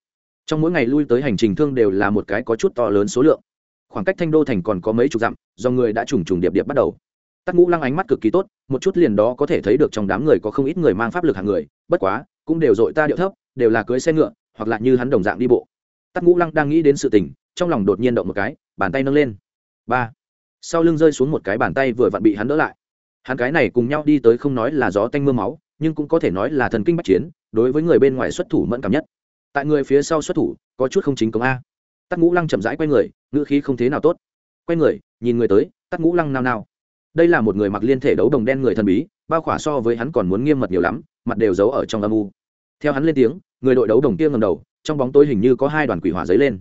Trong mỗi ngày lui tới hành trình thương đều là một cái có chút to lớn số lượng. Khoảng cách thanh đô thành còn có mấy chục dặm, do người đã trùng trùng điệp điệp bắt đầu. Tắc ngũ lăng ánh mắt cực kỳ tốt, một chút liền đó có thể thấy được trong đám người có không ít người mang pháp lực hàng người, bất quá, cũng đều dội ta điệu thấp, đều là cưới xe ngựa, hoặc là như hắn đồng dạng đi bộ. Tắc ngũ lăng đang nghĩ đến sự tình, trong lòng đột nhiên động một cái, bàn tay nâng lên. Ba. Sau lưng rơi xuống một cái bàn tay vừa vặn bị hắn đỡ lại. Hắn cái này cùng nhau đi tới không nói là gió tanh m ư a máu nhưng cũng có thể nói là thần kinh bách chiến, đối với người bên ngoài xuất thủ mẫn cảm nhất. Tại người phía sau xuất thủ, có chút không chính công a. Tắc ngũ lăng chậm rãi quay người, ngữ khí không thế nào tốt. Quay người, nhìn người tới, tắc ngũ lăng nao nao. Đây là một người mặc liên thể đấu đồng đen người thần bí, bao khỏa so với hắn còn muốn nghiêm mật nhiều lắm, mặt đều giấu ở trong âm u. Theo hắn lên tiếng, người đội đấu đồng kia ngầm đầu, trong bóng tối hình như có hai đoàn quỷ hỏa dấy lên.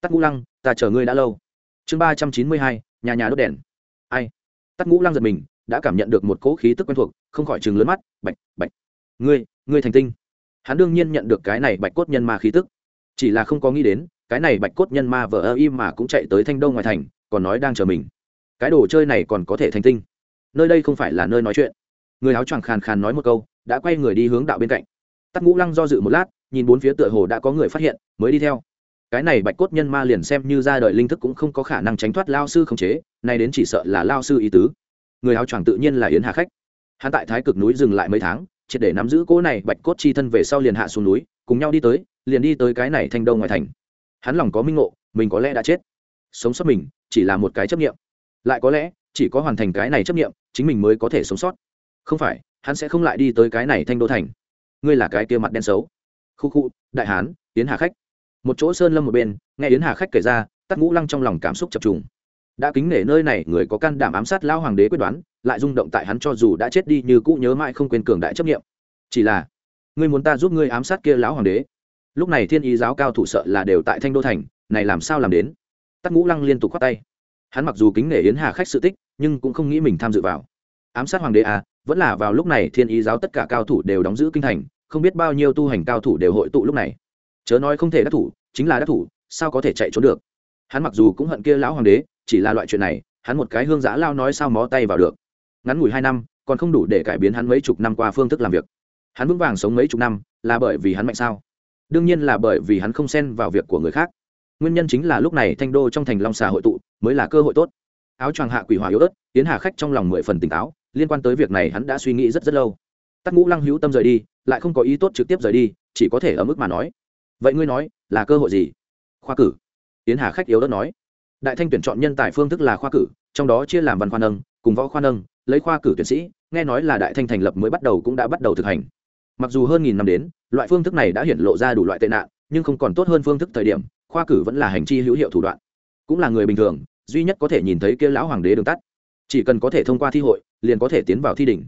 Tắt ngũ lăng, ta chờ ngươi đã lâu. Chương ba trăm chín mươi hai, nhà nhà đốt đèn. Ai? Tắt ngũ lăng giật mình đã cảm nhận được một cỗ khí tức quen thuộc, không khỏi chừng lớn mắt, bạch bạch, ngươi ngươi thành tinh. Hắn đương nhiên nhận được cái này bạch cốt nhân ma khí tức. Chỉ là không có nghĩ đến, cái này bạch cốt nhân ma vờ ơ im mà cũng chạy tới thanh đông ngoài thành, còn nói đang chờ mình. Cái đồ chơi này còn có thể thành tinh. Nơi đây không phải là nơi nói chuyện. Người áo choàng khàn khàn nói một câu, đã quay người đi hướng đạo bên cạnh. Tắt ngũ lăng do dự một lát, nhìn bốn phía tựa hồ đã có người phát hiện, mới đi theo. Cái này bạch cốt nhân ma liền xem như ra đời linh thức cũng không có khả năng tránh thoát lao sư khống chế, nay đến chỉ sợ là lao sư ý tứ người áo choàng tự nhiên là yến hà khách. Hắn tại thái cực núi dừng lại mấy tháng, triệt để nắm giữ cỗ này bạch cốt chi thân về sau liền hạ xuống núi, cùng nhau đi tới, liền đi tới cái này thanh đông ngoài thành. Hắn lòng có minh ngộ, mình có lẽ đã chết. Sống sót mình, chỉ là một cái chấp nghiệm lại có lẽ, chỉ có hoàn thành cái này chấp nghiệm chính mình mới có thể sống sót. Không phải, hắn sẽ không lại đi tới cái này thanh đô thành. Ngươi là cái kia mặt đen xấu. Khu khu, đại hán, yến hà khách. Một chỗ sơn lâm một bên, nghe yến hà khách kể ra, tắc ngũ lăng trong lòng cảm xúc chập trùng đã kính nể nơi này, người có can đảm ám sát lao hoàng đế quyết đoán, lại rung động tại hắn cho dù đã chết đi như cũ nhớ mãi không quên cường đại chấp nghiệm chỉ là, ngươi muốn ta giúp ngươi ám sát kia lão hoàng đế? Lúc này thiên ý giáo cao thủ sợ là đều tại thanh đô thành, này làm sao làm đến? Tắc ngũ lăng liên tục khoát tay. Hắn mặc dù kính nể yến hà khách sự tích, nhưng cũng không nghĩ mình tham dự vào. Ám sát hoàng đế à vẫn là vào lúc này thiên ý giáo tất cả cao thủ đều đóng giữ kinh thành, không biết bao nhiêu tu hành cao thủ đều hội tụ lúc này. Chớ nói không thể đắc thủ, chính là đắc thủ, sao có thể chạy trốn được? Hắn mặc dù cũng hận kia lão hoàng đế chỉ là loại chuyện này, hắn một cái hương giã lao nói sao mó tay vào được. Ngắn ngủi hai năm, còn không đủ để cải biến hắn mấy chục năm qua phương thức làm việc. Hắn vững vàng sống mấy chục năm, là bởi vì hắn mạnh sao? Đương nhiên là bởi vì hắn không xen vào việc của người khác. Nguyên nhân chính là lúc này thanh đô trong thành long xà hội tụ, mới là cơ hội tốt. Áo choàng hạ quỷ hỏa yếu ớt tiến hà khách trong lòng mười phần tỉnh táo, liên quan tới việc này hắn đã suy nghĩ rất rất lâu. Tắc ngũ lăng hữu tâm rời đi, lại không có ý tốt trực tiếp rời đi, chỉ có thể ở mức mà nói. Vậy ngươi nói, là cơ hội gì? Khoa cử. Tiến hà khách yếu ớt nói đại thanh tuyển chọn nhân tài phương thức là khoa cử, trong đó chia làm văn khoa nâng, cùng võ khoa nâng, lấy khoa cử tuyển sĩ, nghe nói là đại thanh thành lập mới bắt đầu cũng đã bắt đầu thực hành. Mặc dù hơn nghìn năm đến, loại phương thức này đã hiện lộ ra đủ loại tệ nạn, nhưng không còn tốt hơn phương thức thời điểm, khoa cử vẫn là hành chi hữu hiệu thủ đoạn. Cũng là người bình thường, duy nhất có thể nhìn thấy kia lão hoàng đế đường tắt. Chỉ cần có thể thông qua thi hội, liền có thể tiến vào thi đỉnh.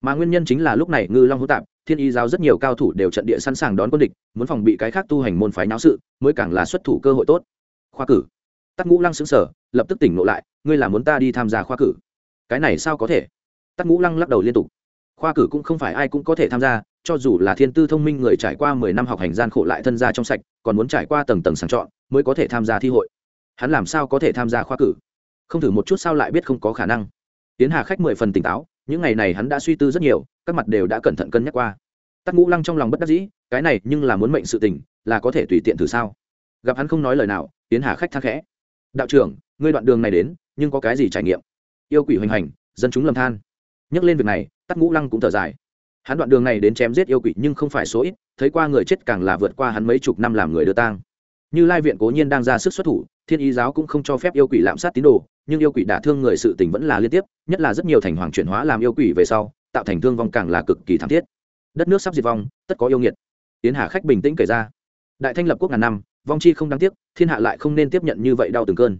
Mà nguyên nhân chính là lúc này ngư long hữu tạp, thiên y giáo rất nhiều cao thủ đều trận địa sẵn sàng đón quân địch, muốn phòng bị cái khác tu hành môn phái náo sự, mới càng là xuất thủ cơ hội tốt. Khoa cử tắc ngũ lăng xứng sở lập tức tỉnh ngộ lại, ngươi là muốn ta đi tham gia khoa cử? Cái này sao có thể? Tắc ngũ lăng lắc đầu liên tục. Khoa cử cũng không phải ai cũng có thể tham gia, cho dù là thiên tư thông minh người trải qua mười năm học hành gian khổ lại thân gia trong sạch, còn muốn trải qua tầng tầng sàng chọn mới có thể tham gia thi hội. Hắn làm sao có thể tham gia khoa cử? Không thử một chút sao lại biết không có khả năng? Tiến hà khách mười phần tỉnh táo, những ngày này hắn đã suy tư rất nhiều, các mặt đều đã cẩn thận cân nhắc qua. Tắc ngũ lăng trong lòng bất đắc dĩ, cái này nhưng là muốn mệnh sự tình, là có thể tùy tiện thử sao? Gặp hắn không nói lời nào, tiến hà khách thắc khẽ đạo trưởng, ngươi đoạn đường này đến, nhưng có cái gì trải nghiệm? Yêu quỷ hoành hành, dân chúng lầm than. Nhắc lên việc này, tắc ngũ lăng cũng thở dài. Hắn đoạn đường này đến chém giết yêu quỷ nhưng không phải số ít, thấy qua người chết càng là vượt qua hắn mấy chục năm làm người đưa tang. Như lai viện cố nhiên đang ra sức xuất thủ, thiên ý giáo cũng không cho phép yêu quỷ lạm sát tín đồ, nhưng yêu quỷ đả thương người sự tình vẫn là liên tiếp, nhất là rất nhiều thành hoàng chuyển hóa làm yêu quỷ về sau, tạo thành thương vong càng là cực kỳ thảm thiết. Đất nước sắp diệt vong, tất có yêu nghiệt. Tiến hà khách bình tĩnh kể ra. Đại thanh lập quốc ngàn năm vong chi không đáng tiếc, thiên hạ lại không nên tiếp nhận như vậy đau từng cơn.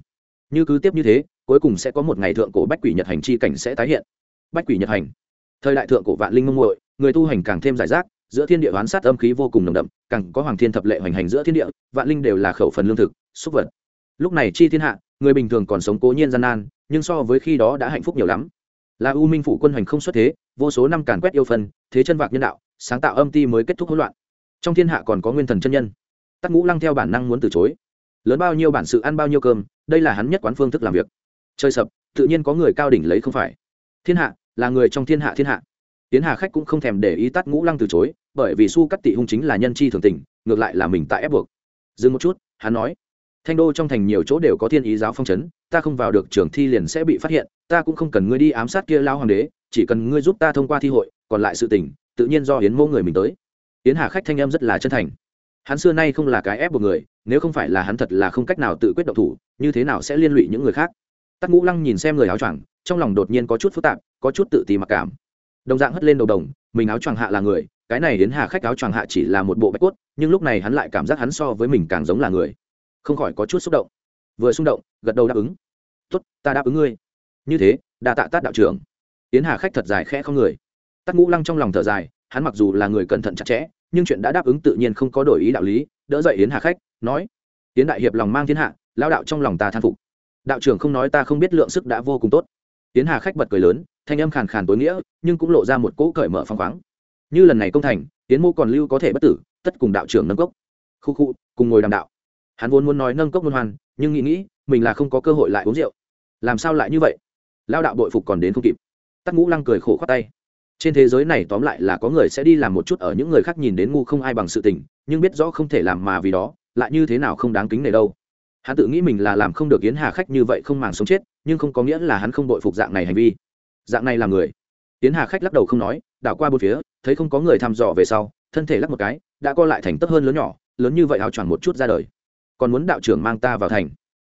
Như cứ tiếp như thế, cuối cùng sẽ có một ngày thượng cổ bách quỷ nhật hành chi cảnh sẽ tái hiện. Bách quỷ nhật hành. Thời đại thượng cổ vạn linh mông muội, người tu hành càng thêm giải rác, giữa thiên địa oán sát âm khí vô cùng nồng đậm, càng có hoàng thiên thập lệ hoành hành giữa thiên địa, vạn linh đều là khẩu phần lương thực xúc vật. Lúc này chi thiên hạ, người bình thường còn sống cố nhiên gian nan, nhưng so với khi đó đã hạnh phúc nhiều lắm. Là u minh phủ quân hành không xuất thế, vô số năm càn quét yêu phân, thế chân vạc nhân đạo, sáng tạo âm ti mới kết thúc hỗn loạn. Trong thiên hạ còn có nguyên thần chân nhân tắc ngũ lăng theo bản năng muốn từ chối. Lớn bao nhiêu bản sự ăn bao nhiêu cơm, đây là hắn nhất quán phương thức làm việc. Chơi sập, tự nhiên có người cao đỉnh lấy không phải. Thiên hạ, là người trong thiên hạ thiên hạ. Tiến hà khách cũng không thèm để ý tắt ngũ lăng từ chối, bởi vì su cắt tị hung chính là nhân chi thường tình, ngược lại là mình tại ép buộc. Dừng một chút, hắn nói, thanh đô trong thành nhiều chỗ đều có thiên ý giáo phong trấn ta không vào được trường thi liền sẽ bị phát hiện, ta cũng không cần ngươi đi ám sát kia lao hoàng đế, chỉ cần ngươi giúp ta thông qua thi hội, còn lại sự tình, tự nhiên do hiến mô người mình tới. Tiến hà khách thanh em rất là chân thành hắn xưa nay không là cái ép buộc người, nếu không phải là hắn thật là không cách nào tự quyết động thủ, như thế nào sẽ liên lụy những người khác? Tắc ngũ lăng nhìn xem người áo choàng, trong lòng đột nhiên có chút phức tạp, có chút tự ti mặc cảm. Đồng dạng hất lên đầu đồng, mình áo choàng hạ là người, cái này đến hà khách áo choàng hạ chỉ là một bộ bạch cốt, nhưng lúc này hắn lại cảm giác hắn so với mình càng giống là người. Không khỏi có chút xúc động. Vừa xung động, gật đầu đáp ứng. Tốt, ta đáp ứng ngươi. Như thế, đa tạ tát đạo trưởng. Yến hà khách thật dài khẽ không người. Tắt ngũ lăng trong lòng thở dài, hắn mặc dù là người cẩn thận chặt chẽ nhưng chuyện đã đáp ứng tự nhiên không có đổi ý đạo lý, đỡ dậy yến hà khách, nói, yến đại hiệp lòng mang thiên hạ lao đạo trong lòng ta than phục. Đạo trưởng không nói ta không biết lượng sức đã vô cùng tốt. Yến hà khách bật cười lớn, thanh âm khàn khàn tối nghĩa, nhưng cũng lộ ra một cỗ cởi mở phong khoáng. Như lần này công thành, yến mô còn lưu có thể bất tử, tất cùng đạo trưởng nâng cốc. Khu khu, cùng ngồi đàm đạo. Hắn vốn muốn nói nâng cốc luân hoàn nhưng nghĩ nghĩ, mình là không có cơ hội lại uống rượu. Làm sao lại như vậy? Lao đạo bội phục còn đến không kịp. Tắc ngũ lăng cười khổ khoát tay trên thế giới này tóm lại là có người sẽ đi làm một chút ở những người khác nhìn đến ngu không ai bằng sự tình, nhưng biết rõ không thể làm mà vì đó, lại như thế nào không đáng kính này đâu. Hắn tự nghĩ mình là làm không được yến hà khách như vậy không màng sống chết, nhưng không có nghĩa là hắn không bội phục dạng này hành vi. Dạng này là người. Yến hà khách lắc đầu không nói, đảo qua bốn phía, thấy không có người thăm dò về sau, thân thể lắc một cái, đã co lại thành tấp hơn lớn nhỏ, lớn như vậy áo choàng một chút ra đời. Còn muốn đạo trưởng mang ta vào thành.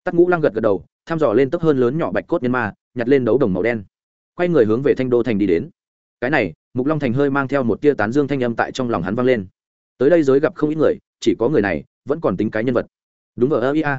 Tắc ngũ lăng gật gật đầu, thăm dò lên tấp hơn lớn nhỏ bạch cốt nhân ma, nhặt lên đấu đồng màu đen. Quay người hướng về thanh đô thành đi đến cái này, mục long thành hơi mang theo một tia tán dương thanh âm tại trong lòng hắn vang lên. Tới đây giới gặp không ít người, chỉ có người này, vẫn còn tính cái nhân vật. Đúng ở ơ ia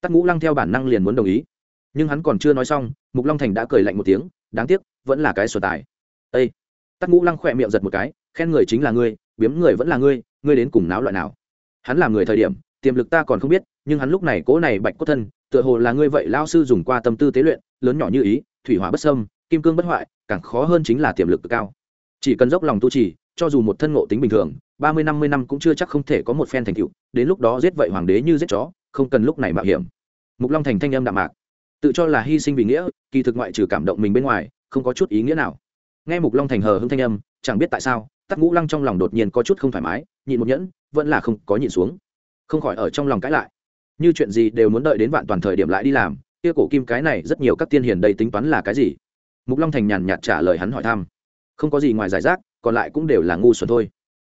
tắc ngũ lăng theo bản năng liền muốn đồng ý. Nhưng hắn còn chưa nói xong, mục long thành đã cười lạnh một tiếng, đáng tiếc, vẫn là cái sổ tài. Ây tắc ngũ lăng khỏe miệng giật một cái, khen người chính là ngươi, biếm người vẫn là ngươi ngươi đến cùng náo loại nào? Hắn làm người thời điểm, tiềm lực ta còn không biết, nhưng hắn lúc này cố này bạch cốt thân, tựa hồ là ngươi vậy lao sư dùng qua tâm tư tế luyện, lớn nhỏ như ý, thủy hỏa bất sâm kim cương bất hoại, càng khó hơn chính là tiềm lực cao. Chỉ cần dốc lòng tu trì, cho dù một thân ngộ tính bình thường, ba mươi, năm mươi năm cũng chưa chắc không thể có một phen thành tựu, đến lúc đó giết vậy hoàng đế như giết chó, không cần lúc này mạo hiểm. Mục long thành thanh âm đạm mạc. Tự cho là hy sinh vì nghĩa, kỳ thực ngoại trừ cảm động mình bên ngoài, không có chút ý nghĩa nào. Nghe mục long thành hờ hưng thanh âm, chẳng biết tại sao, tắc ngũ lăng trong lòng đột nhiên có chút không thoải mái, nhịn một nhẫn, vẫn là không có nhịn xuống. Không khỏi ở trong lòng cãi lại. Như chuyện gì đều muốn đợi đến vạn toàn thời điểm lại đi làm, kia cổ kim cái này rất nhiều các tiên hiền đây tính toán là cái gì? Mục long thành nhàn nhạt trả lời hắn hỏi thăm. Không có gì ngoài giải rác, còn lại cũng đều là ngu xuẩn thôi.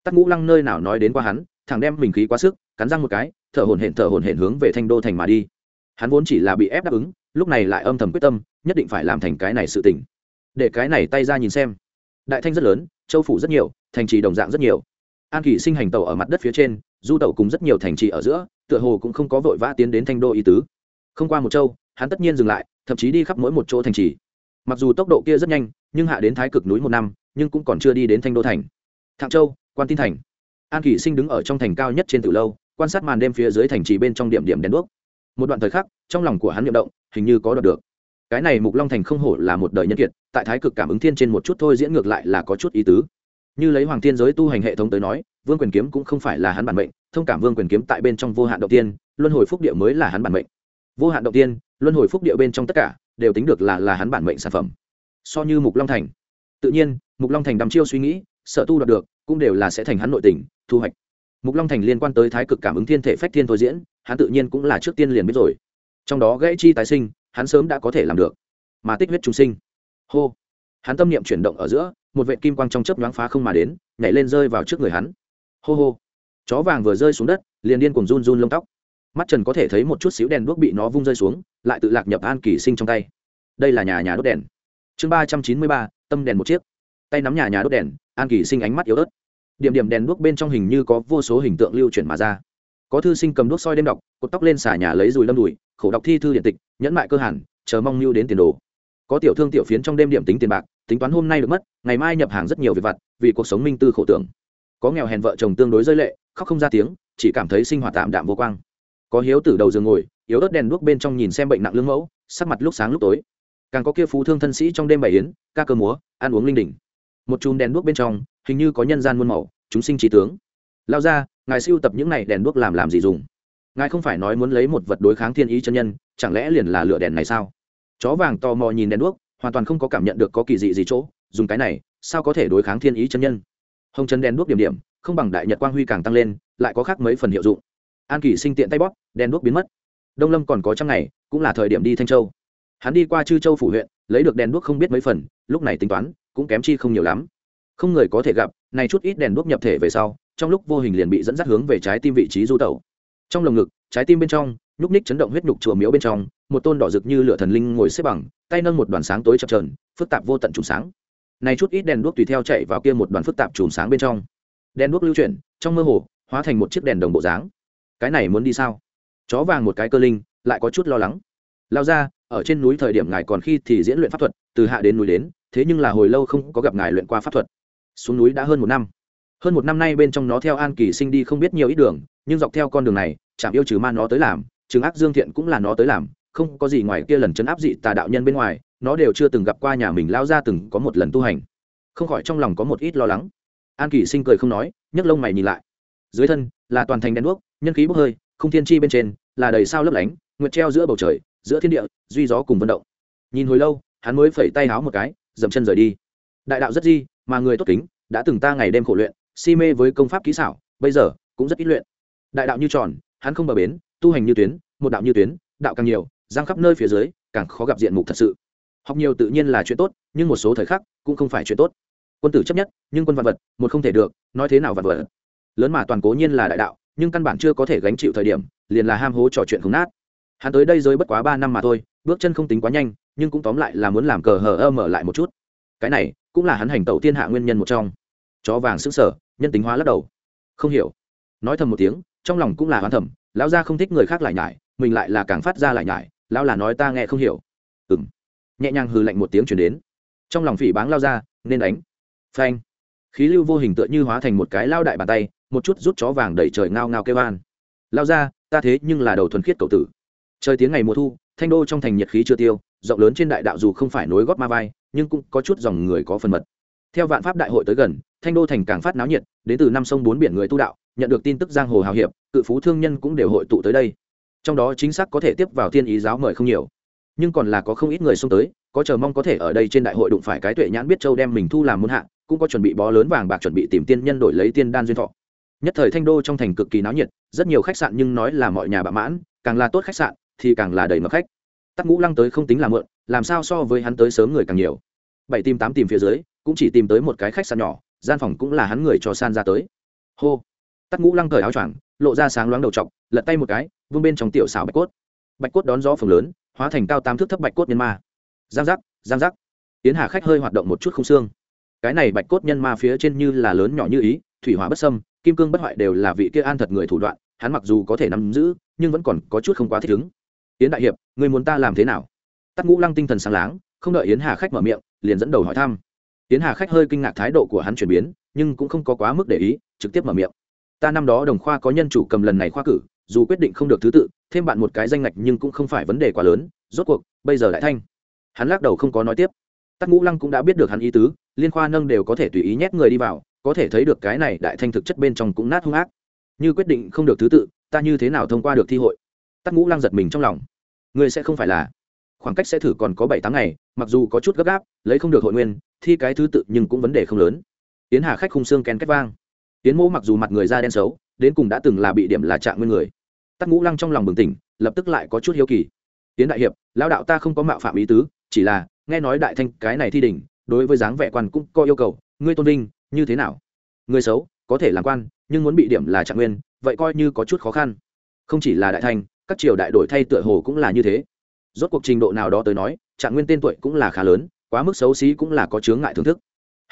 Tắc ngũ lăng nơi nào nói đến qua hắn, thằng đem mình khí quá sức, cắn răng một cái, thở hổn hển, thở hổn hển hướng về thanh đô thành mà đi. Hắn vốn chỉ là bị ép đáp ứng, lúc này lại âm thầm quyết tâm, nhất định phải làm thành cái này sự tỉnh để cái này tay ra nhìn xem. Đại thanh rất lớn, châu phủ rất nhiều, thành trì đồng dạng rất nhiều. An kỳ sinh hành tàu ở mặt đất phía trên, du tàu cùng rất nhiều thành trì ở giữa, tựa hồ cũng không có vội vã tiến đến thanh đô ý tứ. Không qua một châu, hắn tất nhiên dừng lại, thậm chí đi khắp mỗi một chỗ thành trì mặc dù tốc độ kia rất nhanh, nhưng hạ đến thái cực núi một năm, nhưng cũng còn chưa đi đến thanh đô thành. Thạng châu, quan tin thành. An kỷ sinh đứng ở trong thành cao nhất trên từ lâu, quan sát màn đêm phía dưới thành trì bên trong điểm điểm đèn đuốc. Một đoạn thời khắc, trong lòng của hắn n động, hình như có đọc được. Cái này mục long thành không hổ là một đời nhân kiệt, tại thái cực cảm ứng thiên trên một chút thôi diễn ngược lại là có chút ý tứ. Như lấy hoàng thiên giới tu hành hệ thống tới nói, vương quyền kiếm cũng không phải là hắn bản mệnh, thông cảm vương quyền kiếm tại bên trong vô hạn động tiên, luân hồi phúc địa mới là hắn bản mệnh. Vô hạn động tiên, luân hồi phúc địa bên trong tất cả đều tính được là là hắn bản mệnh sản phẩm. So như mục long thành. Tự nhiên, mục long thành đắm chiêu suy nghĩ, sợ tu đạt được, cũng đều là sẽ thành hắn nội tình, thu hoạch. Mục long thành liên quan tới thái cực cảm ứng thiên thể phách thiên thôi diễn, hắn tự nhiên cũng là trước tiên liền biết rồi. Trong đó gãy chi tái sinh, hắn sớm đã có thể làm được. Mà tích huyết trùng sinh. Hô. Hắn tâm niệm chuyển động ở giữa, một vệ kim quang trong chớp nhoáng phá không mà đến, nhảy lên rơi vào trước người hắn. Hô hô. Chó vàng vừa rơi xuống đất, liền điên cùng run run lông tóc mắt trần có thể thấy một chút xíu đèn đuốc bị nó vung rơi xuống, lại tự lạc nhập an kỳ sinh trong tay. Đây là nhà nhà đốt đèn. Chương ba trăm chín mươi ba, tâm đèn một chiếc. Tay nắm nhà nhà đốt đèn, an kỳ sinh ánh mắt yếu ớt. Điểm điểm đèn đuốc bên trong hình như có vô số hình tượng lưu chuyển mà ra. Có thư sinh cầm đuốc soi đêm đọc, cột tóc lên xả nhà lấy dùi lâm đùi khổ đọc thi thư điện tịch, nhẫn mại cơ hẳn chờ mong mưu đến tiền đồ. Có tiểu thương tiểu phiến trong đêm điểm tính tiền bạc, tính toán hôm nay được mất, ngày mai nhập hàng rất nhiều việc vặt, vì cuộc sống minh tư khổ tưởng. Có nghèo hèn vợ chồng tương đối rơi lệ, khóc không ra tiếng, chỉ cảm thấy sinh hoạt tạm đạm vô quang có hiếu từ đầu giường ngồi, yếu ớt đèn đuốc bên trong nhìn xem bệnh nặng lương mẫu, sắc mặt lúc sáng lúc tối. Càng có kia phú thương thân sĩ trong đêm bày yến, ca cơ múa, ăn uống linh đỉnh. Một chùm đèn đuốc bên trong, hình như có nhân gian muôn màu, chúng sinh trí tướng. Lao ra, ngài siêu tập những này đèn đuốc làm làm gì dùng? Ngài không phải nói muốn lấy một vật đối kháng thiên ý chân nhân, chẳng lẽ liền là lựa đèn này sao? Chó vàng tò mò nhìn đèn đuốc, hoàn toàn không có cảm nhận được có kỳ dị gì chỗ, dùng cái này, sao có thể đối kháng thiên ý chân nhân? Hồng chân đèn đuốc điểm điểm, không bằng đại nhật quang huy càng tăng lên, lại có khác mấy phần hiệu dụng an kỳ sinh tiện tay bóp đèn đuốc biến mất. Đông lâm còn có trăm ngày, cũng là thời điểm đi thanh châu. Hắn đi qua chư châu phủ huyện, lấy được đèn đuốc không biết mấy phần, lúc này tính toán, cũng kém chi không nhiều lắm. Không người có thể gặp, này chút ít đèn đuốc nhập thể về sau, trong lúc vô hình liền bị dẫn dắt hướng về trái tim vị trí du tẩu. Trong lồng ngực, trái tim bên trong, nhúc ních chấn động huyết nhục chùa miếu bên trong, một tôn đỏ rực như lửa thần linh ngồi xếp bằng, tay nâng một đoàn sáng tối chập trờn phức tạp vô tận chùm sáng. Này chút ít đèn đuốc tùy theo chạy vào kia một đoàn phức tạp chùm sáng bên trong. Đèn đuốc lưu chuyển, trong mơ hồ, hóa thành một chiếc đèn đồng bộ dáng cái này muốn đi sao? Chó vàng một cái cơ linh, lại có chút lo lắng. Lao ra, ở trên núi thời điểm ngài còn khi thì diễn luyện pháp thuật, từ hạ đến núi đến, thế nhưng là hồi lâu không có gặp ngài luyện qua pháp thuật. Xuống núi đã hơn một năm. Hơn một năm nay bên trong nó theo an kỳ sinh đi không biết nhiều ít đường, nhưng dọc theo con đường này chạm yêu trừ ma nó tới làm chừng ác dương thiện cũng là nó tới làm, không có gì ngoài kia lần chấn áp dị tà đạo nhân bên ngoài, nó đều chưa từng gặp qua nhà mình lao ra từng có một lần tu hành. Không khỏi trong lòng có một ít lo lắng. An kỳ sinh cười không nói, nhấc lông mày nhìn lại. Dưới thân là toàn thành đèn đuốc nhân khí bốc hơi, không thiên chi bên trên, là đầy sao lấp lánh, nguyệt treo giữa bầu trời, giữa thiên địa, duy gió cùng vận động. Nhìn hồi lâu, hắn mới phẩy tay háo một cái, dậm chân rời đi. Đại đạo rất di, mà người tốt kính, đã từng ta ngày đêm khổ luyện, si mê với công pháp kỹ xảo, bây giờ, cũng rất ít luyện. Đại đạo như tròn, hắn không bờ bến, tu hành như tuyến, một đạo như tuyến, đạo càng nhiều, giang khắp nơi phía dưới, càng khó gặp diện mục thật sự. Học nhiều tự nhiên là chuyện tốt, nhưng một số thời khắc, cũng không phải chuyện tốt. Quân tử chấp nhất, nhưng quân vật vật, một không thể được, nói thế nào vật vật. Lớn mà toàn cố nhiên là đại đạo nhưng căn bản chưa có thể gánh chịu thời điểm, liền là ham hố trò chuyện không nát. Hắn tới đây giới bất quá ba năm mà thôi, bước chân không tính quá nhanh, nhưng cũng tóm lại là muốn làm cờ hờ ơ mở lại một chút. Cái này, cũng là hắn hành tẩu thiên hạ nguyên nhân một trong. Chó vàng xứng sở nhân tính hóa lắc đầu. Không hiểu. Nói thầm một tiếng, trong lòng cũng là hoán thầm, lão gia không thích người khác lại nhải, mình lại là càng phát ra lại nhải, lão là nói ta nghe không hiểu. Ừng nhẹ nhàng hừ lạnh một tiếng chuyển đến. Trong lòng phỉ báng lao ra, nên đánh. Phanh. Khí lưu vô hình tựa như hóa thành một cái lao đại bàn tay một chút rút chó vàng đẩy trời ngao ngao kêu an. Lao ra, ta thế nhưng là đầu thuần khiết cậu tử. Trời tiếng ngày mùa thu, thanh đô trong thành nhiệt khí chưa tiêu, rộng lớn trên đại đạo dù không phải nối gót ma vai, nhưng cũng có chút dòng người có phần mật. Theo vạn pháp đại hội tới gần, thanh đô thành càng phát náo nhiệt, đến từ năm sông bốn biển người tu đạo, nhận được tin tức giang hồ hào hiệp, cự phú thương nhân cũng đều hội tụ tới đây. Trong đó chính xác có thể tiếp vào thiên ý giáo mời không nhiều. Nhưng còn là có không ít người xông tới, có chờ mong có thể ở đây trên đại hội đụng phải cái tuệ nhãn biết châu đem mình thu làm muôn hạ, cũng có chuẩn bị bó lớn vàng bạc chuẩn bị tìm tiên nhân đổi lấy tiên đan duyên thọ nhất thời thanh đô trong thành cực kỳ náo nhiệt, rất nhiều khách sạn nhưng nói là mọi nhà bạ mãn, càng là tốt khách sạn thì càng là đầy mập khách. Tắc ngũ lăng tới không tính là mượn làm sao so với hắn tới sớm người càng nhiều. Bảy tìm tám tìm phía dưới, cũng chỉ tìm tới một cái khách sạn nhỏ, gian phòng cũng là hắn người cho san ra tới. Hô! Tắc ngũ lăng cởi áo choàng, lộ ra sáng loáng đầu t lật tay một cái, vung bên trong tiểu xảo bạch cốt. Bạch cốt đón gió phường lớn, hóa thành cao tám thước thấp bạch cốt nhân ma. Giang giác giang giác. Tiến hà khách hơi hoạt động một chút không xương. Cái này bạch cốt nhân ma phía trên như là lớn nhỏ như ý, thủy hỏa bất sâm kim cương bất hoại đều là vị kia an thật người thủ đoạn, hắn mặc dù có thể nắm giữ, nhưng vẫn còn có chút không quá thích ứng. Yến đại hiệp người muốn ta làm thế nào? Tắc ngũ lăng tinh thần sáng láng, không đợi yến hà khách mở miệng, liền dẫn đầu hỏi thăm. Yến hà khách hơi kinh ngạc thái độ của hắn chuyển biến, nhưng cũng không có quá mức để ý, trực tiếp mở miệng. Ta năm đó đồng khoa có nhân chủ cầm lần này khoa cử, dù quyết định không được thứ tự, thêm bạn một cái danh ngạch nhưng cũng không phải vấn đề quá lớn, rốt cuộc, bây giờ đại thanh. Hắn lắc đầu không có nói tiếp. Tắc ngũ lăng cũng đã biết được hắn ý tứ, liên khoa nâng đều có thể tùy ý nhét người đi vào có thể thấy được cái này đại thanh thực chất bên trong cũng nát hung ác. Như quyết định không được thứ tự, ta như thế nào thông qua được thi hội? Tắc ngũ lăng giật mình trong lòng. Ngươi sẽ không phải là. Khoảng cách sẽ thử còn có bảy tháng ngày, mặc dù có chút gấp gáp, lấy không được hội nguyên, thi cái thứ tự nhưng cũng vấn đề không lớn. Tiến hà khách khung xương ken két vang. Tiến mô mặc dù mặt người da đen xấu, đến cùng đã từng là bị điểm là trạng nguyên người. Tắc ngũ lăng trong lòng bừng tỉnh, lập tức lại có chút hiếu kỳ. Tiến đại hiệp lao đạo ta không có mạo phạm ý tứ, chỉ là, nghe nói đại thanh cái này thi đỉnh, đối với dáng vẻ quan cũng có yêu cầu, ngươi tôn vinh như thế nào? Người xấu, có thể làm quan, nhưng muốn bị điểm là trạng nguyên, vậy coi như có chút khó khăn. Không chỉ là đại thanh các triều đại đổi thay tựa hồ cũng là như thế. Rốt cuộc trình độ nào đó tới nói, trạng nguyên tên tuổi cũng là khá lớn, quá mức xấu xí cũng là có chướng ngại thưởng thức.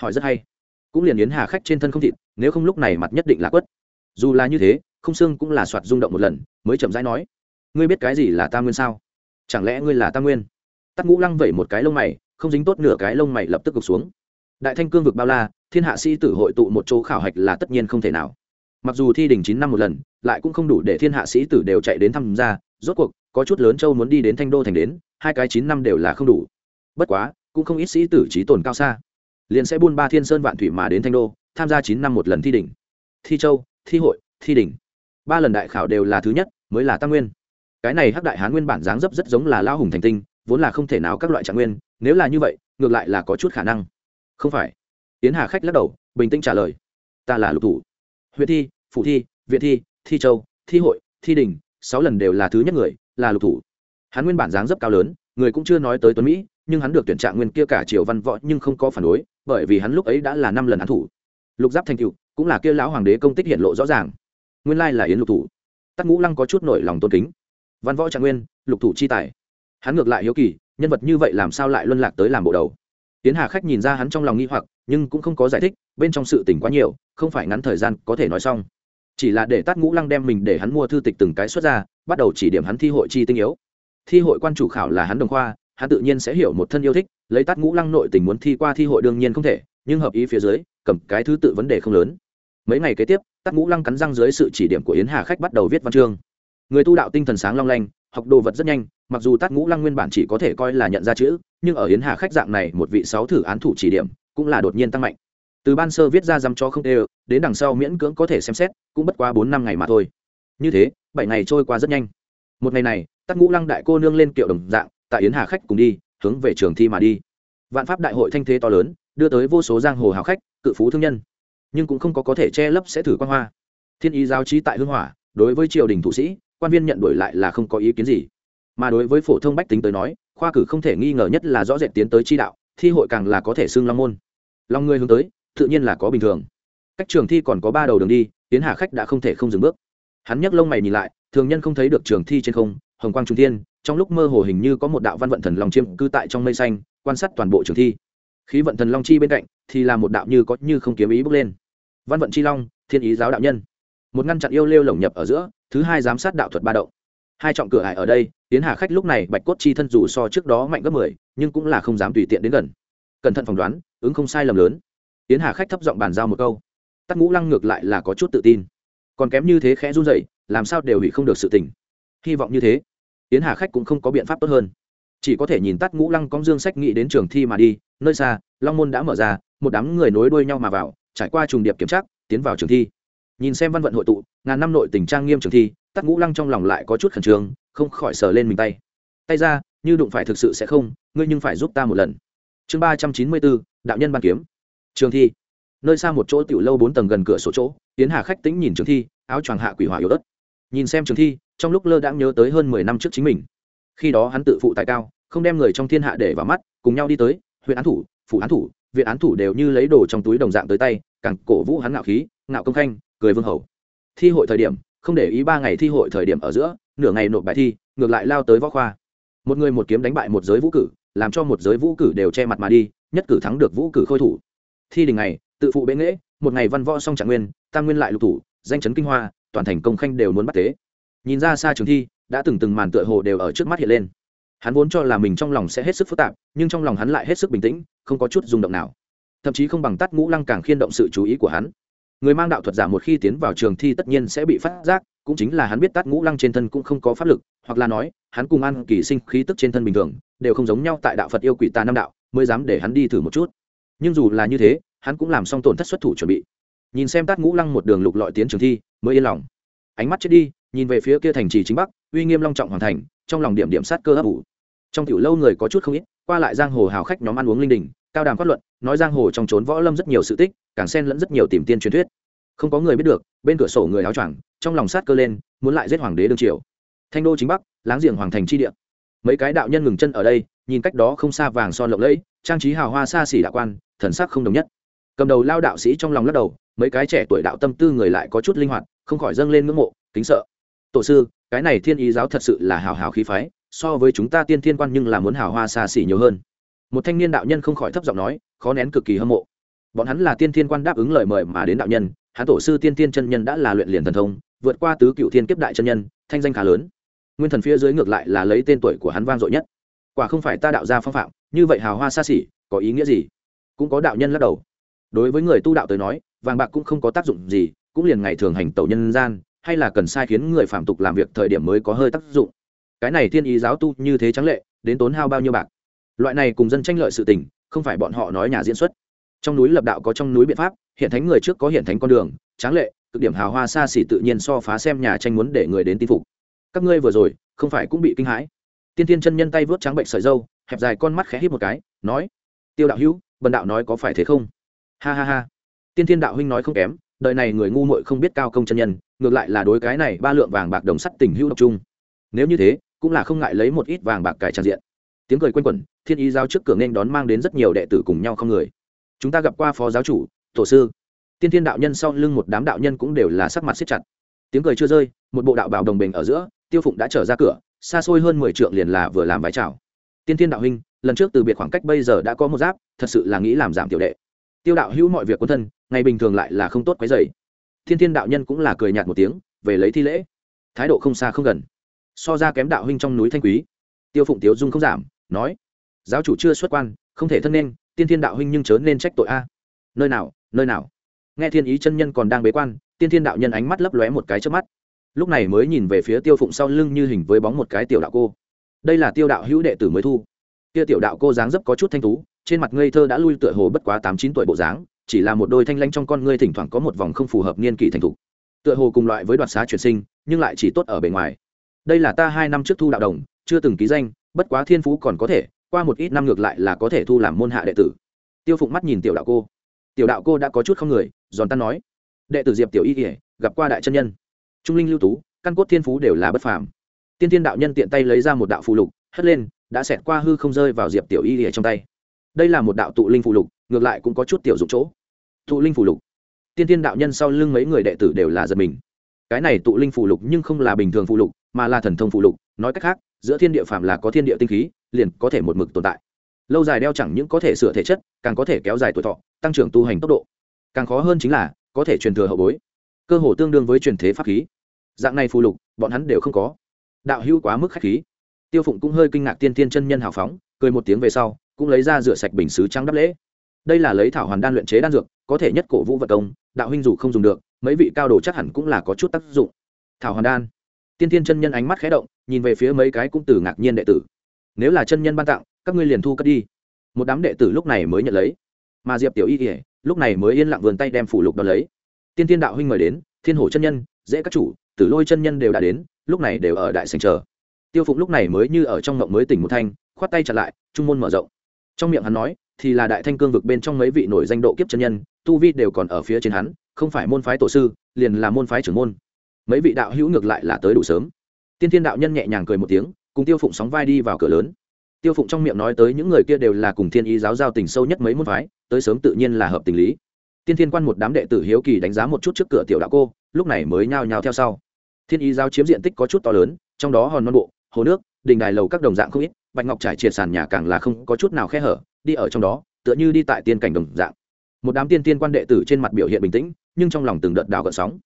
Hỏi rất hay. Cũng liền yến hà khách trên thân không thịt, nếu không lúc này mặt nhất định là quất. Dù là như thế, không xương cũng là soạt rung động một lần, mới chậm rãi nói. Ngươi biết cái gì là tam nguyên sao? Chẳng lẽ ngươi là tam nguyên? Tắc ngũ lăng vẩy một cái lông mày, không dính tốt nửa cái lông mày lập tức gục xuống. Đại thanh cương vực bao la thiên hạ sĩ tử hội tụ một chỗ khảo hạch là tất nhiên không thể nào. Mặc dù thi đình chín năm một lần, lại cũng không đủ để thiên hạ sĩ tử đều chạy đến tham gia, rốt cuộc, có chút lớn châu muốn đi đến thanh đô thành đến, hai cái chín năm đều là không đủ. Bất quá, cũng không ít sĩ tử trí tồn cao xa. Liền sẽ buôn ba thiên sơn vạn thủy mà đến thanh đô, tham gia chín năm một lần thi đỉnh. Thi châu, thi hội, thi đỉnh. Ba lần đại khảo đều là thứ nhất, mới là tam nguyên. Cái này hắc đại hán nguyên bản dáng dấp rất giống là lao hùng thành tinh, vốn là không thể nào các loại trạng nguyên, nếu là như vậy, ngược lại là có chút khả năng. Không phải tiến hà khách lắc đầu, bình tĩnh trả lời. Ta là lục thủ. Huyện thi, phủ thi, viện thi thi châu, thi hội, thi đình, sáu lần đều là thứ nhất người, là lục thủ. Hắn nguyên bản dáng dấp cao lớn, người cũng chưa nói tới tuấn mỹ, nhưng hắn được tuyển trạng nguyên kia cả triều văn võ nhưng không có phản đối, bởi vì hắn lúc ấy đã là năm lần án thủ. Lục giáp thành cựu, cũng là kia lão hoàng đế công tích hiện lộ rõ ràng. Nguyên lai là yến lục thủ. Tắc ngũ lăng có chút nổi lòng tôn kính. Văn võ trạng nguyên, lục thủ chi tài. Hắn ngược lại hiếu kỳ, nhân vật như vậy làm sao lại luân lạc tới làm bộ đầu? Tiến hà khách nhìn ra hắn trong lòng nghi hoặc, nhưng cũng không có giải thích, bên trong sự tình quá nhiều, không phải ngắn thời gian có thể nói xong. Chỉ là để tát ngũ lăng đem mình để hắn mua thư tịch từng cái xuất ra, bắt đầu chỉ điểm hắn thi hội chi tinh yếu. Thi hội quan chủ khảo là hắn đồng khoa, hắn tự nhiên sẽ hiểu một thân yêu thích, lấy tát ngũ lăng nội tình muốn thi qua thi hội đương nhiên không thể, nhưng hợp ý phía dưới, cầm cái thứ tự vấn đề không lớn. Mấy ngày kế tiếp, Tát ngũ lăng cắn răng dưới sự chỉ điểm của yến hà khách bắt đầu viết văn chương. Người tu đạo tinh thần sáng long lanh học đồ vật rất nhanh, mặc dù Tát ngũ lăng nguyên bản chỉ có thể coi là nhận ra chữ, nhưng ở yến hà khách dạng này một vị sáu thử án thủ chỉ điểm cũng là đột nhiên tăng mạnh. Từ ban sơ viết ra dăm cho không đều, đến đằng sau miễn cưỡng có thể xem xét, cũng bất quá bốn năm ngày mà thôi. Như thế, bảy ngày trôi qua rất nhanh. Một ngày này tắc ngũ lăng đại cô nương lên kiệu đồng dạng, tại yến hà khách cùng đi, hướng về trường thi mà đi. Vạn pháp đại hội thanh thế to lớn, đưa tới vô số giang hồ hào khách, cự phú thương nhân. Nhưng cũng không có có thể che lấp sẽ thử quan hoa. Thiên ý giáo trí tại hương hỏa, đối với triều đình thủ sĩ quan viên nhận đổi lại là không có ý kiến gì. Mà đối với phổ thông bách tính tới nói, khoa cử không thể nghi ngờ nhất là rõ rệt tiến tới chi đạo, thi hội càng là có thể xưng long môn. Long người hướng tới, tự nhiên là có bình thường. Cách trường thi còn có ba đầu đường đi, tiến hà khách đã không thể không dừng bước. Hắn nhấc lông mày nhìn lại, thường nhân không thấy được trường thi trên không, hồng quang trung thiên, trong lúc mơ hồ hình như có một đạo văn vận thần long chiêm cư tại trong mây xanh, quan sát toàn bộ trường thi. Khí vận thần long chi bên cạnh thì là một đạo như có như không kiếm ý bước lên. Văn vận chi long, thiên ý giáo đạo nhân một ngăn chặn yêu lêu lồng nhập ở giữa, thứ hai giám sát đạo thuật ba động. Hai trọng cửa ải ở đây, tiến hà khách lúc này bạch cốt chi thân dù so trước đó mạnh gấp mười, nhưng cũng là không dám tùy tiện đến gần. Cẩn thận phỏng đoán, ứng không sai lầm lớn. Tiến hà khách thấp giọng bàn giao một câu. Tắc ngũ lăng ngược lại là có chút tự tin. Còn kém như thế khẽ run dậy làm sao đều hủy không được sự tình. Hy vọng như thế, tiến hà khách cũng không có biện pháp tốt hơn. Chỉ có thể nhìn tắt ngũ lăng cóng dương sách nghĩ đến trường thi mà đi, nơi xa, long môn đã mở ra, một đám người nối đuôi nhau mà vào, trải qua trùng điệp kiểm tra, tiến vào trường thi nhìn xem văn vận hội tụ, ngàn năm nội tình trang nghiêm trường thi tắt ngũ lăng trong lòng lại có chút khẩn trương, không khỏi sờ lên mình tay. Tay ra, như đụng phải thực sự sẽ không, ngươi nhưng phải giúp ta một lần. Chương ba trăm chín mươi bốn, đạo nhân ban kiếm. Trường thi. Nơi xa một chỗ tiểu lâu bốn tầng gần cửa sổ chỗ tiến hà khách tĩnh nhìn trường thi, áo choàng hạ quỷ hỏa yếu đất nhìn xem trường thi, trong lúc lơ đãng nhớ tới hơn mười năm trước chính mình. Khi đó hắn tự phụ tài cao, không đem người trong thiên hạ để vào mắt, cùng nhau đi tới, huyện án thủ phụ án thủ, viện án thủ đều như lấy đồ trong túi đồng dạng tới tay, càng cổ vũ hắn ngạo khí, ngạo công khanh cười vương hầu. Thi hội thời điểm, không để ý ba ngày thi hội thời điểm ở giữa, nửa ngày nộp bài thi, ngược lại lao tới võ khoa. Một người một kiếm đánh bại một giới vũ cử, làm cho một giới vũ cử đều che mặt mà đi, nhất cử thắng được vũ cử khôi thủ. Thi đình này tự phụ bế nghễ, một ngày văn võ song trạng nguyên, tam nguyên lại lục thủ, danh chấn kinh hoa, toàn thành công khanh đều muốn bắt tế. Nhìn ra xa trường thi, đã từng từng màn tựa hồ đều ở trước mắt hiện lên. Hắn vốn cho là mình trong lòng sẽ hết sức phức tạp, nhưng trong lòng hắn lại hết sức bình tĩnh, không có chút rung động nào. Thậm chí không bằng tắt ngũ lăng càng khiên động sự chú ý của hắn người mang đạo thuật giả một khi tiến vào trường thi tất nhiên sẽ bị phát giác, cũng chính là hắn biết tát ngũ lăng trên thân cũng không có pháp lực, hoặc là nói, hắn cùng ăn kỳ sinh khí tức trên thân bình thường, đều không giống nhau tại đạo phật yêu quỷ tà năm đạo, mới dám để hắn đi thử một chút. Nhưng dù là như thế, hắn cũng làm xong tổn thất xuất thủ chuẩn bị. Nhìn xem tát ngũ lăng một đường lục lọi tiến trường thi, mới yên lòng. Ánh mắt chết đi, nhìn về phía kia thành trì chính bắc, uy nghiêm long trọng hoàn thành, trong lòng điểm điểm sát cơ ấp ủ. Trong tiểu lâu người có chút không ít, qua lại giang hồ hào khách nhóm ăn uống linh đình, cao đàm phát luận, nói giang hồ trong trốn võ lâm rất nhiều sự tích, càng xen lẫn rất nhiều tìm tiên truyền thuyết không có người biết được, bên cửa sổ người áo choàng, trong lòng sát cơ lên, muốn lại giết hoàng đế đương triều. Thanh đô chính bắc, láng giềng hoàng thành chi địa. Mấy cái đạo nhân ngừng chân ở đây, nhìn cách đó không xa vàng son lộng lẫy, trang trí hào hoa xa xỉ đạo quan, thần sắc không đồng nhất. Cầm đầu lao đạo sĩ trong lòng lắc đầu, mấy cái trẻ tuổi đạo tâm tư người lại có chút linh hoạt, không khỏi dâng lên ngưỡng mộ, kính sợ. Tổ sư, cái này thiên ý giáo thật sự là hào hào khí phái, so với chúng ta tiên thiên quan nhưng là muốn hào hoa xa xỉ nhiều hơn. Một thanh niên đạo nhân không khỏi thấp giọng nói, khó nén cực kỳ hâm mộ. Bọn hắn là tiên thiên quan đáp ứng lời mời mà đến đạo nhân hắn tổ sư tiên tiên chân nhân đã là luyện liền thần thông, vượt qua tứ cựu thiên kiếp đại chân nhân, thanh danh khá lớn. Nguyên thần phía dưới ngược lại là lấy tên tuổi của hắn vang dội nhất. Quả không phải ta đạo gia phong phạm, như vậy hào hoa xa xỉ, có ý nghĩa gì? Cũng có đạo nhân lắc đầu. Đối với người tu đạo tới nói, vàng bạc cũng không có tác dụng gì, cũng liền ngày thường hành tẩu nhân gian, hay là cần sai khiến người phạm tục làm việc thời điểm mới có hơi tác dụng. Cái này thiên ý giáo tu như thế trắng lệ, đến tốn hao bao nhiêu bạc? Loại này cùng dân tranh lợi sự tình, không phải bọn họ nói nhà diễn xuất trong núi lập đạo có trong núi biện pháp, hiện thánh người trước có hiện thánh con đường, tráng lệ, cực điểm hào hoa xa xỉ tự nhiên so phá xem nhà tranh muốn để người đến tin phục. Các ngươi vừa rồi, không phải cũng bị kinh hãi. Tiên tiên chân nhân tay vớt trắng bệnh sợi dâu, hẹp dài con mắt khẽ hít một cái, nói, tiêu đạo hữu, bần đạo nói có phải thế không? Ha ha ha. Tiên thiên đạo huynh nói không kém, đời này người ngu muội không biết cao công chân nhân, ngược lại là đối cái này ba lượng vàng bạc đồng sắt tình hữu độc trung nếu như thế, cũng là không ngại lấy một ít vàng bạc cải trang diện. Tiếng cười quanh quẩn, thiên ý giáo trước cửa nên đón mang đến rất nhiều đệ tử cùng nhau không người chúng ta gặp qua phó giáo chủ, tổ sư. Tiên thiên đạo nhân sau lưng một đám đạo nhân cũng đều là sắc mặt siết chặt. Tiếng cười chưa rơi, một bộ đạo bảo đồng bình ở giữa, tiêu phụng đã trở ra cửa, xa xôi hơn mười trượng liền là vừa làm vái chào. Tiên thiên đạo huynh, lần trước từ biệt khoảng cách bây giờ đã có một giáp, thật sự là nghĩ làm giảm tiểu đệ. Tiêu đạo hữu mọi việc quân thân, ngày bình thường lại là không tốt quấy dày thiên thiên đạo nhân cũng là cười nhạt một tiếng, về lấy thi lễ. Thái độ không xa không gần. So ra kém đạo huynh trong núi thanh quý. Tiêu phụng tiếu dung không giảm, nói, giáo chủ chưa xuất quan, không thể thân nên tiên thiên đạo huynh nhưng chớ nên trách tội a. Nơi nào nơi nào? Nghe thiên ý chân nhân còn đang bế quan, tiên thiên đạo nhân ánh mắt lấp lóe một cái trước mắt. Lúc này mới nhìn về phía tiêu phụng sau lưng như hình với bóng một cái tiểu đạo cô. Đây là tiêu đạo hữu đệ tử mới thu. Kia tiểu đạo cô dáng dấp có chút thanh tú, trên mặt ngây thơ đã lui tựa hồ bất quá tám chín tuổi bộ dáng, chỉ là một đôi thanh lanh trong con ngươi thỉnh thoảng có một vòng không phù hợp niên kỷ thành thục. Tựa hồ cùng loại với đoạt xá chuyển sinh, nhưng lại chỉ tốt ở bề ngoài. Đây là ta hai năm trước thu đạo đồng, chưa từng ký danh, bất quá thiên phú còn có thể qua một ít năm ngược lại là có thể thu làm môn hạ đệ tử. Tiêu phụng mắt nhìn tiểu đạo cô. Tiểu đạo cô đã có chút không người, giòn tan nói. Đệ tử diệp tiểu y kỉa gặp qua đại chân nhân. Trung linh lưu tú, căn cốt thiên phú đều là bất phàm. Tiên thiên đạo nhân tiện tay lấy ra một đạo phù lục, hất lên, đã xẹt qua hư không rơi vào diệp tiểu y kỉa trong tay. Đây là một đạo tụ linh phù lục, ngược lại cũng có chút tiểu dụng chỗ. Tụ linh phù lục. Tiên thiên đạo nhân sau lưng mấy người đệ tử đều là giật mình. Cái này tụ linh phù lục nhưng không là bình thường phù lục, mà là thần thông phù lục, nói cách khác giữa thiên địa phạm là có thiên địa tinh khí, liền có thể một mực tồn tại. Lâu dài đeo chẳng những có thể sửa thể chất, càng có thể kéo dài tuổi thọ, tăng trưởng tu hành tốc độ. Càng khó hơn chính là, có thể truyền thừa hậu bối. Cơ hồ tương đương với truyền thế pháp khí. Dạng này phù lục, bọn hắn đều không có. Đạo hữu quá mức khách khí. Tiêu phụng cũng hơi kinh ngạc tiên tiên chân nhân hào phóng, cười một tiếng về sau, cũng lấy ra rửa sạch bình xứ trắng đắp lễ. Đây là lấy thảo hoàn đan luyện chế đan dược, có thể nhất cổ vũ vật công, đạo huynh dù không dùng được, mấy vị cao đồ chắc hẳn cũng là có chút tác dụng. Thảo hoàn đan. Tiên tiên chân nhân ánh mắt khé động nhìn về phía mấy cái cũng từ ngạc nhiên đệ tử. Nếu là chân nhân ban tặng, các ngươi liền thu cất đi. Một đám đệ tử lúc này mới nhận lấy. Mà diệp tiểu y kỉa lúc này mới yên lặng vườn tay đem phủ lục đ ó lấy. Tiên tiên đạo huynh mời đến, thiên hổ chân nhân, dễ các chủ, tử lôi chân nhân đều đã đến, lúc này đều ở đại sành chờ. Tiêu phụng lúc này mới như ở trong ngộng mới tỉnh một thanh, khoát tay chặt lại, trung môn mở rộng. Trong miệng hắn nói, thì là đại thanh cương vực bên trong mấy vị nổi danh độ kiếp chân nhân, tu vi đều còn ở phía trên hắn, không phải môn phái tổ sư, liền là môn phái trưởng môn. Mấy vị đạo hữu ngược lại là tới đủ sớm tiên thiên đạo nhân nhẹ nhàng cười một tiếng, cùng tiêu phụng sóng vai đi vào cửa lớn. Tiêu phụng trong miệng nói tới những người kia đều là cùng thiên ý giáo giao tình sâu nhất mấy môn phái, tới sớm tự nhiên là hợp tình lý. Tiên thiên quan một đám đệ tử hiếu kỳ đánh giá một chút trước cửa tiểu đạo cô, lúc này mới nhao nhao theo sau. Thiên ý giáo chiếm diện tích có chút to lớn, trong đó hòn non bộ, hồ nước, đình đài lầu các đồng dạng không ít, bạch ngọc trải triệt sàn nhà càng là không có chút nào khe hở, đi ở trong đó, tựa như đi tại tiên cảnh đồng dạng. Một đám tiên tiên quan đệ tử trên mặt biểu hiện bình tĩnh, nhưng trong lòng từng đợt đào gợn sóng.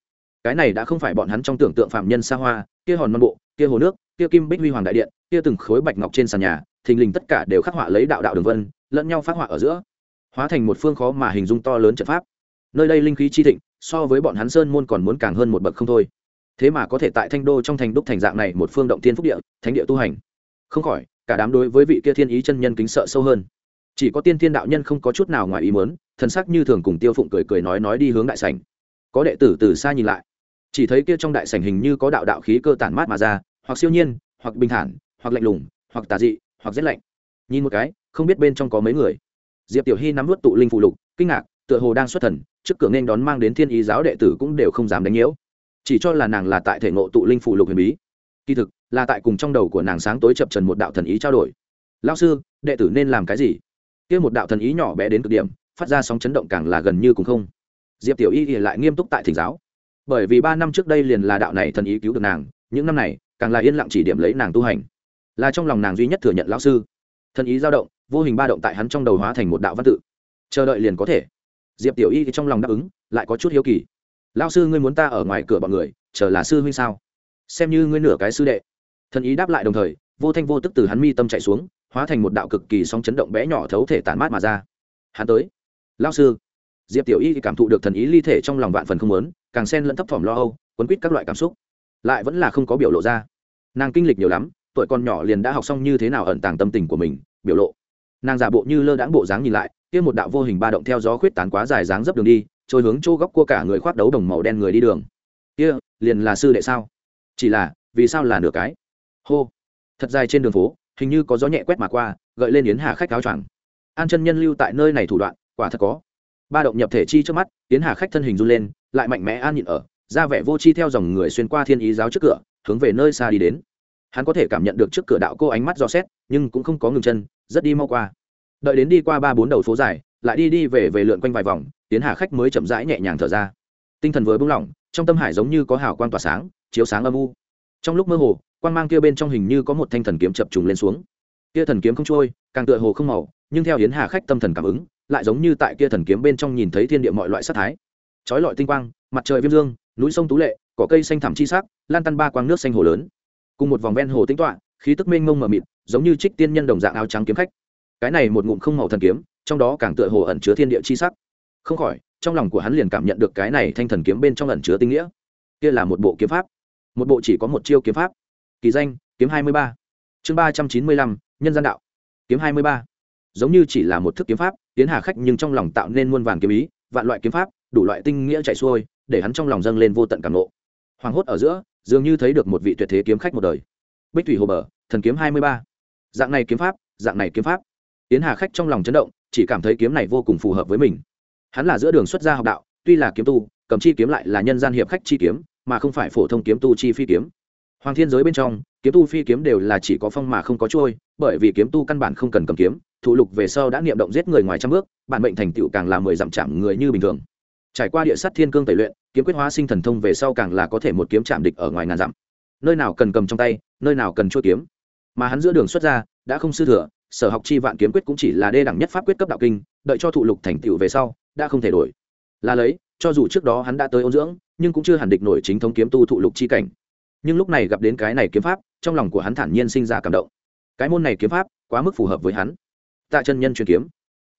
Cái này đã không phải bọn hắn trong tưởng tượng phạm nhân xa hoa kia hòn non bộ, kia hồ nước, kia kim bích huy hoàng đại điện, kia từng khối bạch ngọc trên sàn nhà, thình lình tất cả đều khắc họa lấy đạo đạo đường vân, lẫn nhau phát họa ở giữa. Hóa thành một phương khó mà hình dung to lớn trận pháp. Nơi đây linh khí chi thịnh, so với bọn hắn sơn môn còn muốn càng hơn một bậc không thôi. Thế mà có thể tại thanh đô trong thành đúc thành dạng này một phương động tiên phúc địa, thánh địa tu hành. Không khỏi, cả đám đối với vị kia thiên ý chân nhân kính sợ sâu hơn. Chỉ có tiên thiên đạo nhân không có chút nào ngoài ý muốn, thần sắc như thường cùng tiêu phụng cười cười nói nói đi hướng đại sảnh. Có đệ tử từ xa nhìn lại chỉ thấy kia trong đại sảnh hình như có đạo đạo khí cơ tản mát mà ra, hoặc siêu nhiên, hoặc bình thản, hoặc lạnh lùng, hoặc tà dị, hoặc rét lạnh. Nhìn một cái, không biết bên trong có mấy người. Diệp tiểu hy nắm vớt tụ linh phụ lục, kinh ngạc, tựa hồ đang xuất thần, trước cửa nên đón mang đến thiên ý giáo đệ tử cũng đều không dám đánh nhiễu. Chỉ cho là nàng là tại thể ngộ tụ linh phụ lục huyền bí. Kỳ thực, là tại cùng trong đầu của nàng sáng tối chập trần một đạo thần ý trao đổi. Lao sư, đệ tử nên làm cái gì? Kia một đạo thần ý nhỏ bé đến cực điểm, phát ra sóng chấn động càng là gần như cùng không. Diệp tiểu y lại nghiêm túc tại thỉnh giáo bởi vì ba năm trước đây liền là đạo này thần ý cứu được nàng, những năm này, càng là yên lặng chỉ điểm lấy nàng tu hành. Là trong lòng nàng duy nhất thừa nhận lão sư. Thần ý dao động, vô hình ba động tại hắn trong đầu hóa thành một đạo văn tự. Chờ đợi liền có thể. Diệp tiểu y thì trong lòng đáp ứng, lại có chút hiếu kỳ. Lão sư, ngươi muốn ta ở ngoài cửa bọn người, chờ là sư huynh sao? Xem như ngươi nửa cái sư đệ. Thần ý đáp lại đồng thời, vô thanh vô tức từ hắn mi tâm chạy xuống, hóa thành một đạo cực kỳ sóng chấn động bé nhỏ thấu thể tản mát mà ra. Hắn tới. Lão sư diệp tiểu y cảm thụ được thần ý ly thể trong lòng vạn phần không lớn càng xen lẫn thấp thỏm lo âu, quấn quýt các loại cảm xúc. Lại vẫn là không có biểu lộ ra. Nàng kinh lịch nhiều lắm, tuổi con nhỏ liền đã học xong như thế nào ẩn tàng tâm tình của mình, biểu lộ. Nàng giả bộ như lơ đãng bộ dáng nhìn lại, kia một đạo vô hình ba động theo gió khuyết tán quá dài dáng dấp đường đi, trôi hướng chỗ góc cua cả người khoác đấu đồng màu đen người đi đường. Kia, liền là sư đệ sao? Chỉ là, vì sao là nửa cái? Hô. Thật dài trên đường phố, hình như có gió nhẹ quét mà qua, gợi lên yến hà khách áo choàng. An chân nhân lưu tại nơi này thủ đoạn, quả thật có ba động nhập thể chi trước mắt tiến hà khách thân hình run lên, lại mạnh mẽ an nhịn ở, ra vẻ vô chi theo dòng người xuyên qua thiên ý giáo trước cửa, hướng về nơi xa đi đến. Hắn có thể cảm nhận được trước cửa đạo cô ánh mắt dò xét, nhưng cũng không có ngừng chân, rất đi mau qua. Đợi đến đi qua ba bốn đầu phố dài, lại đi đi về về lượn quanh vài vòng tiến hà khách mới chậm rãi nhẹ nhàng thở ra. Tinh thần vừa buông lỏng, trong tâm hải giống như có hào quang tỏa sáng, chiếu sáng âm u. Trong lúc mơ hồ quan mang kia bên trong hình như có một thanh thần kiếm chập trùng lên xuống. Kia thần kiếm không trôi, càng tựa hồ không màu, nhưng theo hiến hà khách tâm thần cảm ứng lại giống như tại kia thần kiếm bên trong nhìn thấy thiên địa mọi loại sắc thái. Chói lọi tinh quang mặt trời viêm dương núi sông tú lệ cỏ cây xanh thảm chi sắc lan tăn ba quang nước xanh hồ lớn. Cùng một vòng ven hồ tĩnh tọa, khí tức mênh mông mờ mịt giống như trích tiên nhân đồng dạng áo trắng kiếm khách. Cái này một ngụm không màu thần kiếm trong đó càng tựa hồ ẩn chứa thiên địa chi sắc. Không khỏi trong lòng của hắn liền cảm nhận được cái này thanh thần kiếm bên trong ẩn chứa tinh nghĩa. Kia là một bộ kiếm pháp. Một bộ chỉ có một chiêu kiếm pháp. Kỳ danh kiếm hai mươi ba. Chương ba trăm chín mươi lăm nhân gian đạo. Kiếm hai mươi ba. Giống như chỉ là một thức kiếm pháp tiến hà khách nhưng trong lòng tạo nên muôn vàn kiếm ý, vạn loại kiếm pháp, đủ loại tinh nghĩa chạy xuôi, để hắn trong lòng dâng lên vô tận cảm nộ. Hoàng hốt ở giữa, dường như thấy được một vị tuyệt thế kiếm khách một đời. Bích thủy hồ bờ, thần kiếm hai mươi ba. Dạng này kiếm pháp, dạng này kiếm pháp. Tiến hà khách trong lòng chấn động, chỉ cảm thấy kiếm này vô cùng phù hợp với mình. Hắn là giữa đường xuất gia học đạo, tuy là kiếm tu, cầm chi kiếm lại là nhân gian hiệp khách chi kiếm, mà không phải phổ thông kiếm tu chi phi kiếm. Hoàng thiên giới bên trong, kiếm tu phi kiếm đều là chỉ có phong mà không có trôi bởi vì kiếm tu căn bản không cần cầm kiếm thụ lục về sau đã niệm động giết người ngoài trăm bước, bản mệnh thành tựu càng là mười dặm chạm người như bình thường. Trải qua địa sát thiên cương tẩy luyện, kiếm quyết hóa sinh thần thông về sau càng là có thể một kiếm chạm địch ở ngoài ngàn dặm. Nơi nào cần cầm trong tay, nơi nào cần chua kiếm. Mà hắn giữa đường xuất ra, đã không sư thừa, sở học chi vạn kiếm quyết cũng chỉ là đê đẳng nhất pháp quyết cấp đạo kinh, đợi cho thụ lục thành tựu về sau, đã không thể đổi. Là lấy, cho dù trước đó hắn đã tới ôn dưỡng, nhưng cũng chưa hẳn địch nổi chính thống kiếm tu thụ lục chi cảnh. Nhưng lúc này gặp đến cái này kiếm pháp, trong lòng của hắn thản nhiên sinh ra cảm động. Cái môn này kiếm pháp, quá mức phù hợp với hắn tạ chân nhân truyền kiếm.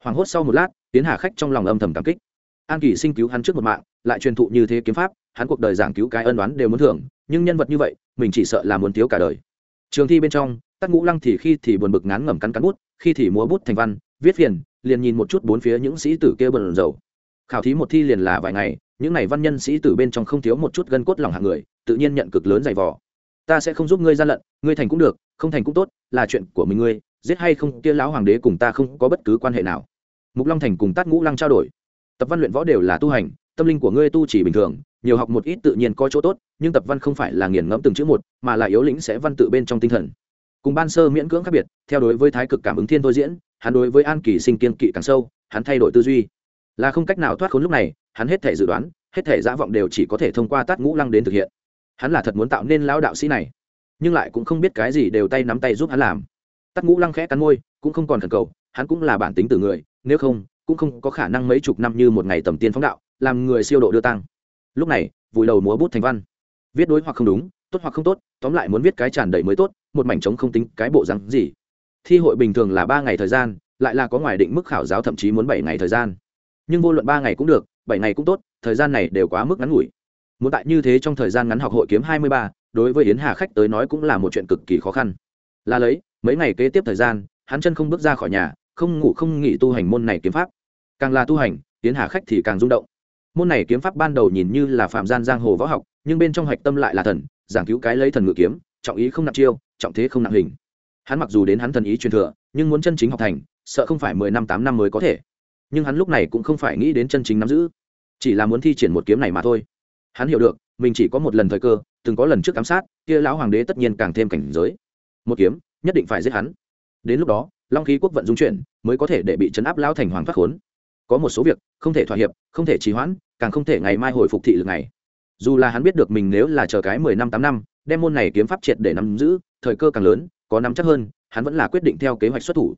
Hoảng hốt sau một lát, tiến hà khách trong lòng âm thầm cảm kích. An kỳ sinh cứu hắn trước một mạng, lại truyền thụ như thế kiếm pháp, hắn cuộc đời giảng cứu cái ân đoán đều muốn thưởng, nhưng nhân vật như vậy, mình chỉ sợ là muốn thiếu cả đời. Trường thi bên trong, tắc ngũ lăng thì khi thì buồn bực ngán ngẩm cắn cắn bút, khi thì múa bút thành văn, viết phiền, liền nhìn một chút bốn phía những sĩ tử kia bần dầu khảo thí một thi liền là vài ngày, những ngày văn nhân sĩ tử bên trong không thiếu một chút gân cốt lòng hạng người, tự nhiên nhận cực lớn dày vò. Ta sẽ không giúp ngươi gian lận, ngươi thành cũng được, không thành cũng tốt, là chuyện của mình ngươi giết hay không, kia lão hoàng đế cùng ta không có bất cứ quan hệ nào. Mục long thành cùng tát ngũ lăng trao đổi. Tập văn luyện võ đều là tu hành, tâm linh của ngươi tu chỉ bình thường, nhiều học một ít tự nhiên có chỗ tốt, nhưng tập văn không phải là nghiền ngẫm từng chữ một, mà là yếu lĩnh sẽ văn tự bên trong tinh thần. Cùng ban sơ miễn cưỡng khác biệt, theo đối với thái cực cảm ứng thiên thôi diễn, hắn đối với an kỳ sinh kiên kỵ càng sâu, hắn thay đổi tư duy. Là không cách nào thoát khốn lúc này, hắn hết thể dự đoán, hết thể giả vọng đều chỉ có thể thông qua tát ngũ lăng đến thực hiện. Hắn là thật muốn tạo nên lão đạo sĩ này, nhưng lại cũng không biết cái gì đều tay nắm tay giúp hắn làm tát ngũ lăng khẽ cắn môi, cũng không còn thần cầu, hắn cũng là bản tính từ người, nếu không, cũng không có khả năng mấy chục năm như một ngày tầm tiên phóng đạo, làm người siêu độ đưa tăng lúc này, vùi đầu múa bút thành văn. Viết đối hoặc không đúng, tốt hoặc không tốt, tóm lại muốn viết cái tràn đầy mới tốt, một mảnh trống không tính cái bộ rắn gì. Thi hội bình thường là ba ngày thời gian, lại là có ngoài định mức khảo giáo thậm chí muốn bảy ngày thời gian. Nhưng vô luận ba ngày cũng được, bảy ngày cũng tốt, thời gian này đều quá mức ngắn ngủi. Muốn tại như thế trong thời gian ngắn học hội kiếm hai mươi ba, đối với yến hà khách tới nói cũng là một chuyện cực kỳ khó khăn. Là lấy mấy ngày kế tiếp thời gian, hắn chân không bước ra khỏi nhà, không ngủ không nghỉ tu hành môn này kiếm pháp. Càng là tu hành, tiến hà khách thì càng rung động. Môn này kiếm pháp ban đầu nhìn như là phạm gian giang hồ võ học, nhưng bên trong hạch tâm lại là thần, giảng cứu cái lấy thần ngự kiếm, trọng ý không nặng chiêu, trọng thế không nặng hình. Hắn mặc dù đến hắn thần ý truyền thừa, nhưng muốn chân chính học thành, sợ không phải mười năm tám năm mới có thể. Nhưng hắn lúc này cũng không phải nghĩ đến chân chính nắm giữ, chỉ là muốn thi triển một kiếm này mà thôi. Hắn hiểu được, mình chỉ có một lần thời cơ, từng có lần trước ám sát, kia lão hoàng đế tất nhiên càng thêm cảnh giới. Một kiếm nhất định phải giết hắn. Đến lúc đó, long khí quốc vận dung chuyển, mới có thể để bị chấn áp lão thành hoàng phát khốn. Có một số việc, không thể thỏa hiệp, không thể trì hoãn, càng không thể ngày mai hồi phục thị lực này. Dù là hắn biết được mình nếu là chờ cái mười năm tám năm, đem môn này kiếm pháp triệt để nắm giữ, thời cơ càng lớn, có nắm chắc hơn, hắn vẫn là quyết định theo kế hoạch xuất thủ.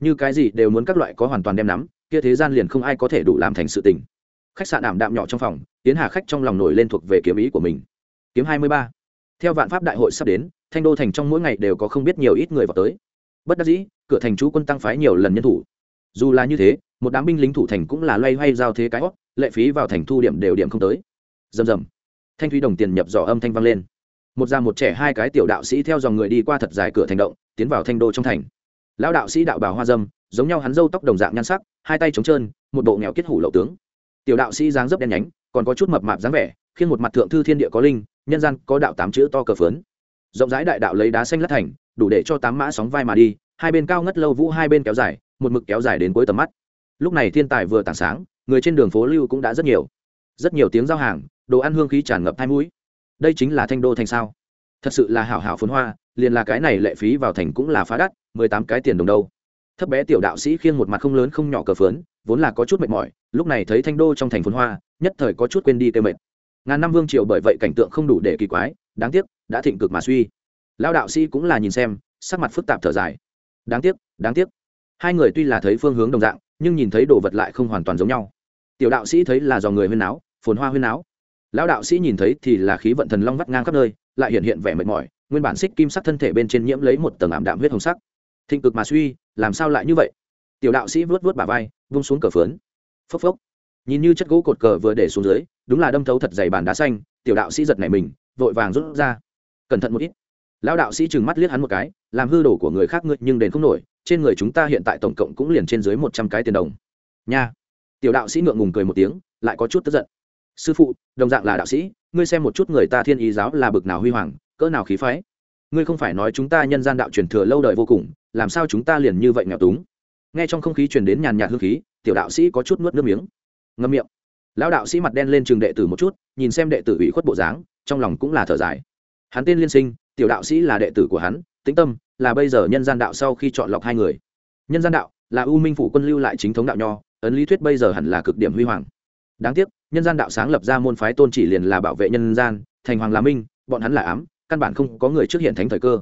Như cái gì đều muốn các loại có hoàn toàn đem nắm, kia thế gian liền không ai có thể đủ làm thành sự tình. Khách sạn ảm đạm nhỏ trong phòng tiến hà khách trong lòng nổi lên thuộc về kiếm ý của mình. Kiếm hai mươi ba. Theo vạn pháp đại hội sắp đến thanh đô thành trong mỗi ngày đều có không biết nhiều ít người vào tới. Bất đắc dĩ, cửa thành chú quân tăng phái nhiều lần nhân thủ. Dù là như thế, một đám binh lính thủ thành cũng là loay hoay giao thế cái hót, lệ phí vào thành thu điểm đều điểm không tới. Rầm rầm. Thanh thúy đồng tiền nhập dò âm thanh vang lên. Một già một trẻ hai cái tiểu đạo sĩ theo dòng người đi qua thật dài cửa thành động, tiến vào thanh đô trong thành. Lão đạo sĩ đạo bào hoa dâm, giống nhau hắn râu tóc đồng dạng nhan sắc, hai tay trống trơn, một bộ nghèo kết hủ lậu tướng. Tiểu đạo sĩ dáng dấp đen nhánh, còn có chút mập mạp dáng vẻ khiến một mặt thượng thư thiên địa có linh, nhân gian có đạo tám chữ to cờ phớn rộng rãi đại đạo lấy đá xanh lát thành, đủ để cho tám mã sóng vai mà đi, hai bên cao ngất lâu vũ hai bên kéo dài, một mực kéo dài đến cuối tầm mắt. Lúc này thiên tài vừa tảng sáng, người trên đường phố lưu cũng đã rất nhiều. Rất nhiều tiếng giao hàng, đồ ăn hương khí tràn ngập hai mũi. Đây chính là thanh đô thành sao? Thật sự là hảo hảo phốn hoa, liền là cái này lệ phí vào thành cũng là phá đắt, mười tám cái tiền đồng đâu. Thấp bé tiểu đạo sĩ khiêng một mặt không lớn không nhỏ cờ phớn vốn là có chút mệt mỏi, lúc này thấy thanh đô trong thành phốn hoa, nhất thời có chút quên đi tê mệt. Ngàn năm vương triều bởi vậy cảnh tượng không đủ để kỳ quái, đáng tiếc đã thịnh cực mà suy. Lao đạo sĩ cũng là nhìn xem, sắc mặt phức tạp thở dài. Đáng tiếc đáng tiếc. Hai người tuy là thấy phương hướng đồng dạng, nhưng nhìn thấy đồ vật lại không hoàn toàn giống nhau. Tiểu đạo sĩ thấy là do người huyên náo, phồn hoa huyên náo. Lão đạo sĩ nhìn thấy thì là khí vận thần long vắt ngang khắp nơi, lại hiện hiện vẻ mệt mỏi, nguyên bản xích kim sắc thân thể bên trên nhiễm lấy một tầng ảm đạm huyết hồng sắc. Thịnh cực mà suy, làm sao lại như vậy? Tiểu đạo sĩ vớt vớt bà vai, vung xuống cờ phớn phốc phốc. Nhìn như chất gỗ cột cờ vừa để xuống dưới, đúng là đâm thấu thật dày bàn đá xanh, tiểu đạo sĩ giật nảy mình, vội vàng rút ra cẩn thận một ít. Lão đạo sĩ trừng mắt liếc hắn một cái, làm hư đồ của người khác ngươi nhưng đền không nổi, trên người chúng ta hiện tại tổng cộng cũng liền trên dưới một trăm cái tiền đồng. Nha. Tiểu đạo sĩ ngượng ngùng cười một tiếng, lại có chút tức giận. Sư phụ, đồng dạng là đạo sĩ, ngươi xem một chút người ta thiên ý giáo là bực nào huy hoàng, cỡ nào khí phái. Ngươi không phải nói chúng ta nhân gian đạo truyền thừa lâu đời vô cùng, làm sao chúng ta liền như vậy nghèo túng? Nghe trong không khí truyền đến nhàn nhạt hương khí, tiểu đạo sĩ có chút nuốt nước miếng. Ngâm miệng. Lão đạo sĩ mặt đen lên trường đệ tử một chút, nhìn xem đệ tử ủy khuất bộ dáng, trong lòng cũng là thở dài hắn tên liên sinh, tiểu đạo sĩ là đệ tử của hắn, tĩnh tâm là bây giờ nhân gian đạo sau khi chọn lọc hai người. Nhân gian đạo là u minh phủ quân lưu lại chính thống đạo nho, ấn lý thuyết bây giờ hẳn là cực điểm huy hoàng. Đáng tiếc, nhân gian đạo sáng lập ra môn phái tôn chỉ liền là bảo vệ nhân gian, thành hoàng là minh, bọn hắn là ám, căn bản không có người trước hiện thánh thời cơ.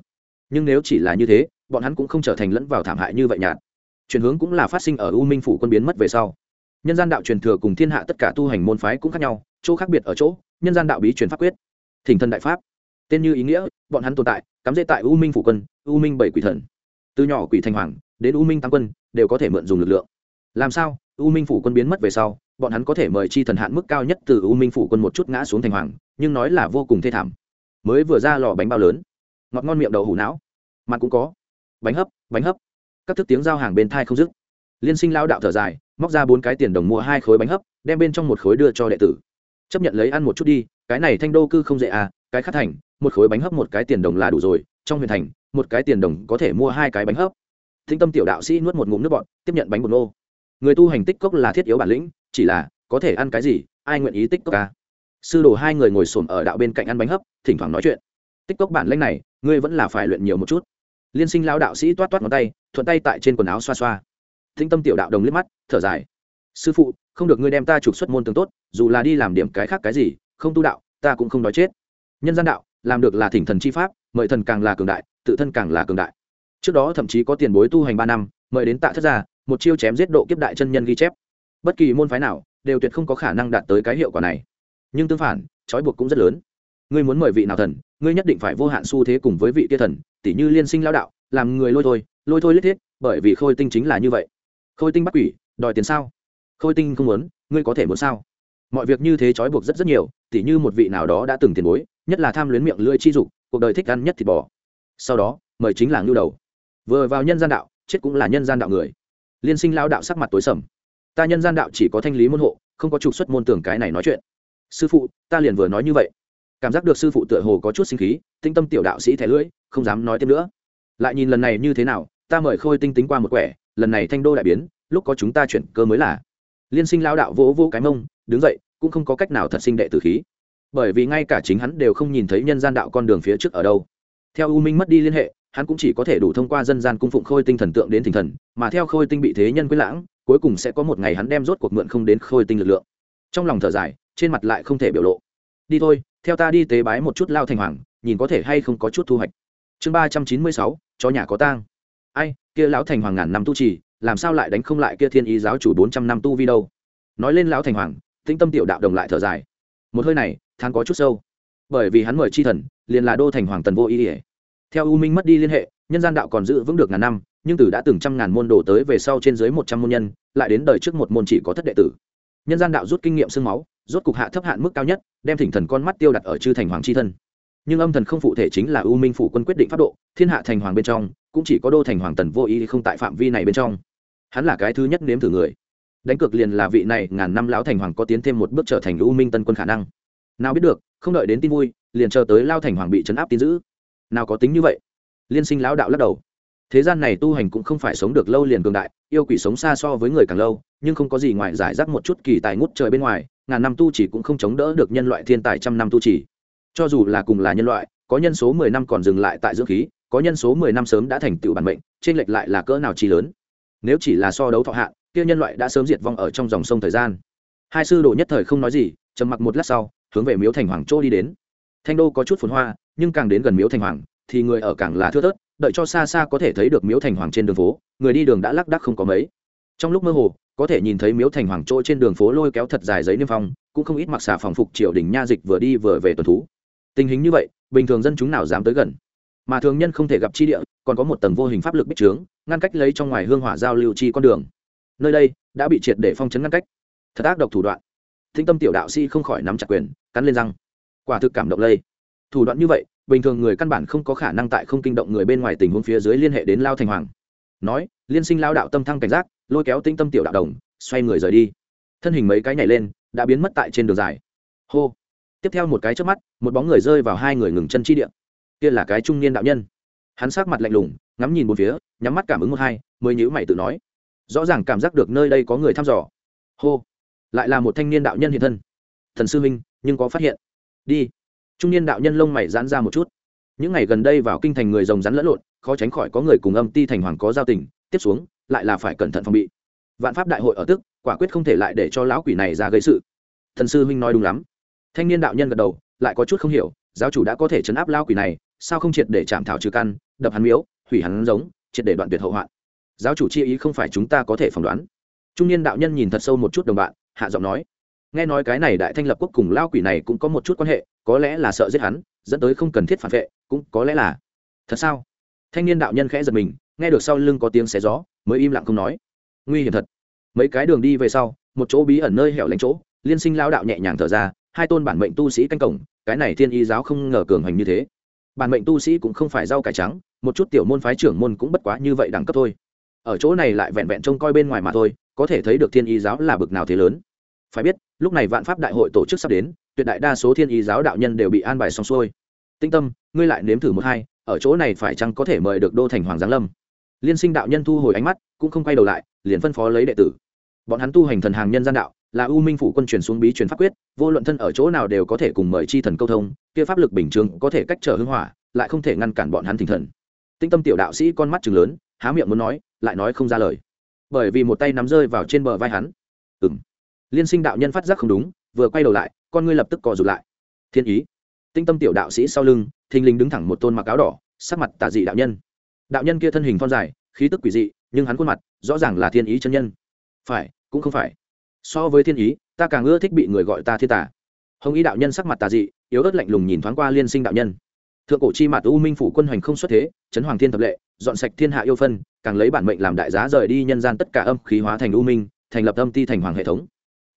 Nhưng nếu chỉ là như thế, bọn hắn cũng không trở thành lẫn vào thảm hại như vậy nhạt. Chuyển hướng cũng là phát sinh ở u minh phủ quân biến mất về sau. Nhân gian đạo truyền thừa cùng thiên hạ tất cả tu hành môn phái cũng khác nhau, chỗ khác biệt ở chỗ, nhân gian đạo bí truyền pháp quyết, thỉnh thân đại pháp tên như ý nghĩa, bọn hắn tồn tại, cắm dễ tại u minh phủ quân, u minh bảy quỷ thần. Từ nhỏ quỷ thành hoàng, đến u minh tăng quân, đều có thể mượn dùng lực lượng. Làm sao? U minh phủ quân biến mất về sau, bọn hắn có thể mời chi thần hạn mức cao nhất từ u minh phủ quân một chút ngã xuống thành hoàng, nhưng nói là vô cùng thê thảm. Mới vừa ra lò bánh bao lớn. Ngọt ngon miệng đầu hủ não. Mặt cũng có. Bánh hấp bánh hấp. Các thức tiếng giao hàng bên thai không dứt. Liên sinh lao đạo thở dài, móc ra bốn cái tiền đồng mua hai khối bánh hấp, đem bên trong một khối đưa cho đệ tử. Chấp nhận lấy ăn một chút đi, cái này thanh đô cư không dễ à cái khát thành một khối bánh hấp một cái tiền đồng là đủ rồi, trong huyền thành, một cái tiền đồng có thể mua hai cái bánh hấp. Thinh tâm tiểu đạo sĩ nuốt một ngụm nước bọt, tiếp nhận bánh bột nô. Người tu hành tích cốc là thiết yếu bản lĩnh, chỉ là, có thể ăn cái gì, ai nguyện ý tích cốc ca sư đồ hai người ngồi xổm ở đạo bên cạnh ăn bánh hấp, thỉnh thoảng nói chuyện. Tích cốc bản lĩnh này, ngươi vẫn là phải luyện nhiều một chút. Liên sinh lao đạo sĩ toát toát ngón tay, thuận tay tại trên quần áo xoa xoa. Thinh tâm tiểu đạo đồng liếc mắt, thở dài. Sư phụ, không được ngươi đem ta trục xuất môn tương tốt, dù là đi làm điểm cái khác cái gì, không tu đạo, ta cũng không nói chết. Nhân gian đạo làm được là thỉnh thần chi pháp, mời thần càng là cường đại, tự thân càng là cường đại. Trước đó thậm chí có tiền bối tu hành ba năm, mời đến tạ thất gia, một chiêu chém giết độ kiếp đại chân nhân ghi chép. Bất kỳ môn phái nào, đều tuyệt không có khả năng đạt tới cái hiệu quả này. Nhưng tương phản, trói buộc cũng rất lớn. Ngươi muốn mời vị nào thần, ngươi nhất định phải vô hạn xu thế cùng với vị kia thần tỷ như liên sinh lao đạo, làm người lôi thôi lôi thôi lết thiết, bởi vì khôi tinh chính là như vậy. Khôi tinh bắt quỷ, đòi tiền sao? Khôi tinh không muốn, ngươi có thể muốn sao? Mọi việc như thế trói buộc rất rất nhiều, tỉ như một vị nào đó đã từng tiền bối nhất là tham luyến miệng lưỡi chi dục, cuộc đời thích ăn nhất thịt bò. Sau đó, mời chính là ngưu đầu. Vừa vào nhân gian đạo, chết cũng là nhân gian đạo người. Liên sinh lao đạo sắc mặt tối sầm. Ta nhân gian đạo chỉ có thanh lý môn hộ, không có trục xuất môn tưởng cái này nói chuyện. Sư phụ, ta liền vừa nói như vậy. Cảm giác được sư phụ tựa hồ có chút sinh khí, tinh tâm tiểu đạo sĩ thẻ lưỡi, không dám nói thêm nữa. Lại nhìn lần này như thế nào, ta mời khôi tinh tính qua một quẻ, lần này thanh đô đại biến, lúc có chúng ta chuyển cơ mới là. Liên sinh lao đạo vỗ vỗ cái mông, đứng dậy, cũng không có cách nào thật sinh đệ tử khí bởi vì ngay cả chính hắn đều không nhìn thấy nhân gian đạo con đường phía trước ở đâu. Theo u minh mất đi liên hệ, hắn cũng chỉ có thể đủ thông qua dân gian cung phụng khôi tinh thần tượng đến thỉnh thần, mà theo khôi tinh bị thế nhân quyết lãng, cuối cùng sẽ có một ngày hắn đem rốt cuộc mượn không đến khôi tinh lực lượng. Trong lòng thở dài, trên mặt lại không thể biểu lộ. Đi thôi, theo ta đi tế bái một chút lao thành hoàng, nhìn có thể hay không có chút thu hoạch. Chương ba trăm chín mươi sáu cho nhà có tang. Ai, kia lão thành hoàng ngàn năm tu trì, làm sao lại đánh không lại kia thiên ý giáo chủ bốn trăm năm tu vi đâu? Nói lên lão thành hoàng, tĩnh tâm tiểu đạo đồng lại thở dài. Một hơi này than có chút sâu. Bởi vì hắn mời chi thần, liền là đô thành hoàng tần vô ý ỉa. Theo u minh mất đi liên hệ, nhân gian đạo còn giữ vững được ngàn năm, nhưng từ đã từng trăm ngàn môn đồ tới về sau trên dưới một trăm môn nhân, lại đến đời trước một môn chỉ có thất đệ tử. Nhân gian đạo rút kinh nghiệm sương máu, rốt cục hạ thấp hạn mức cao nhất, đem thỉnh thần con mắt tiêu đặt ở chư thành hoàng c h i thân. Nhưng âm thần không phụ thể chính là u minh phủ quân quyết định pháp độ, thiên hạ thành hoàng bên trong, cũng chỉ có đô thành hoàng tần vô ý không tại phạm vi này bên trong. Hắn là cái thứ nhất nếm thử người. Đánh cược liền là vị này ngàn năm lão thành hoàng có tiến thêm một bước trở thành u minh tân quân khả năng nào biết được, không đợi đến tin vui, liền chờ tới lao thành hoàng bị chấn áp tin giữ nào có tính như vậy? Liên sinh lão đạo lắc đầu. Thế gian này tu hành cũng không phải sống được lâu liền cường đại, yêu quỷ sống xa so với người càng lâu, nhưng không có gì ngoài giải rác một chút kỳ tài ngút trời bên ngoài, ngàn năm tu chỉ cũng không chống đỡ được nhân loại thiên tài trăm năm tu chỉ. Cho dù là cùng là nhân loại, có nhân số mười năm còn dừng lại tại dưỡng khí, có nhân số mười năm sớm đã thành tựu bản mệnh, trên lệch lại là cỡ nào chi lớn. Nếu chỉ là so đấu thọ hạn kia nhân loại đã sớm diệt vong ở trong dòng sông thời gian. Hai sư đồ nhất thời không nói gì, trầm mặc một lát sau hướng về miếu thành hoàng chỗ đi đến. Thanh đô có chút phồn hoa, nhưng càng đến gần miếu thành hoàng, thì người ở càng là thưa thớt, đợi cho xa xa có thể thấy được miếu thành hoàng trên đường phố, người đi đường đã lác đác không có mấy. Trong lúc mơ hồ, có thể nhìn thấy miếu thành hoàng chỗ trên đường phố lôi kéo thật dài giấy niêm phong, cũng không ít mặc xà phòng phục triều đình nha dịch vừa đi vừa về tuần thú. Tình hình như vậy, bình thường dân chúng nào dám tới gần? Mà thường nhân không thể gặp chi địa, còn có một tầng vô hình pháp lực bích trướng, ngăn cách lấy trong ngoài hương hỏa giao lưu chi con đường. Nơi đây đã bị triệt để phong chấn ngăn cách. Thật ác độc thủ đoạn thính tâm tiểu đạo sĩ không khỏi nắm chặt quyền, cắn lên răng. Quả thực cảm động lây. Thủ đoạn như vậy, bình thường người căn bản không có khả năng tại không kinh động người bên ngoài tình huống phía dưới liên hệ đến lao thành hoàng. Nói, liên sinh lao đạo tâm thăng cảnh giác, lôi kéo tinh tâm tiểu đạo đồng, xoay người rời đi. Thân hình mấy cái nhảy lên, đã biến mất tại trên đường dài. Hô. Tiếp theo một cái trước mắt, một bóng người rơi vào hai người ngừng chân chi điện kia là cái trung niên đạo nhân. Hắn sát mặt lạnh lùng, ngắm nhìn một phía, nhắm mắt cảm ứng một hai, mới nhữ mày tự nói. Rõ ràng cảm giác được nơi đây có người thăm dò. Hô lại là một thanh niên đạo nhân hiện thân. Thần sư minh nhưng có phát hiện. Đi. Trung niên đạo nhân lông mày giãn ra một chút. Những ngày gần đây vào kinh thành người rồng rắn lẫn lộn, khó tránh khỏi có người cùng âm ti thành hoàng có giao tình, tiếp xuống, lại là phải cẩn thận phòng bị. Vạn pháp đại hội ở tức, quả quyết không thể lại để cho lão quỷ này ra gây sự. Thần sư huynh nói đúng lắm. Thanh niên đạo nhân gật đầu, lại có chút không hiểu, giáo chủ đã có thể chấn áp lão quỷ này, sao không triệt để chạm thảo trừ căn, đập hắn miếu, hủy hắn giống, triệt để đoạn tuyệt hậu hoạn. Giáo chủ chi ý không phải chúng ta có thể phỏng đoán. Trung niên đạo nhân nhìn thật sâu một chút đồng bạn hạ giọng nói, nghe nói cái này đại thanh lập quốc cùng lao quỷ này cũng có một chút quan hệ, có lẽ là sợ giết hắn, dẫn tới không cần thiết phản vệ, cũng có lẽ là, thật sao? Thanh niên đạo nhân khẽ giật mình, nghe được sau lưng có tiếng xé gió, mới im lặng không nói. Nguy hiểm thật. Mấy cái đường đi về sau, một chỗ bí ẩn nơi hẻo lánh chỗ, liên sinh lao đạo nhẹ nhàng thở ra, hai tôn bản mệnh tu sĩ canh cổng, cái này thiên y giáo không ngờ cường hành như thế. Bản mệnh tu sĩ cũng không phải rau cải trắng, một chút tiểu môn phái trưởng môn cũng bất quá như vậy đẳng cấp thôi. Ở chỗ này lại vẹn vẹn trông coi bên ngoài mà thôi có thể thấy được thiên y giáo là bực nào thế lớn. Phải biết, lúc này vạn pháp đại hội tổ chức sắp đến, tuyệt đại đa số thiên y giáo đạo nhân đều bị an bài xong xuôi. Tinh tâm, ngươi lại nếm thử một hai, ở chỗ này phải chăng có thể mời được đô thành hoàng giáng lâm? Liên sinh đạo nhân thu hồi ánh mắt, cũng không quay đầu lại, liền phân phó lấy đệ tử. Bọn hắn tu hành thần hàng nhân gian đạo, là u minh phủ quân truyền xuống bí truyền pháp quyết, vô luận thân ở chỗ nào đều có thể cùng mời chi thần câu thông, kia pháp lực bình thường có thể cách trở hưng hỏa, lại không thể ngăn cản bọn hắn thỉnh thần. Tinh tâm tiểu đạo sĩ con mắt chừng lớn, há miệng muốn nói, lại nói không ra lời bởi vì một tay nắm rơi vào trên bờ vai hắn. Ừng liên sinh đạo nhân phát giác không đúng, vừa quay đầu lại, con ngươi lập tức cò rụt lại. Thiên ý. Tinh tâm tiểu đạo sĩ sau lưng, thình lình đứng thẳng một tôn mặc áo đỏ, sắc mặt tà dị đạo nhân. Đạo nhân kia thân hình thon dài, khí tức quỷ dị, nhưng hắn khuôn mặt rõ ràng là thiên ý chân nhân. Phải, cũng không phải. So với thiên ý, ta càng ưa thích bị người gọi ta thiên tà. Hồng ý đạo nhân sắc mặt tà dị, yếu ớt lạnh lùng nhìn thoáng qua liên sinh đạo nhân. Thượng cổ chi mặt u minh phủ quân hoành không xuất thế, chấn hoàng thiên thập lệ, dọn sạch thiên hạ yêu phân càng lấy bản mệnh làm đại giá rời đi nhân gian tất cả âm khí hóa thành u minh, thành lập âm ti thành hoàng hệ thống.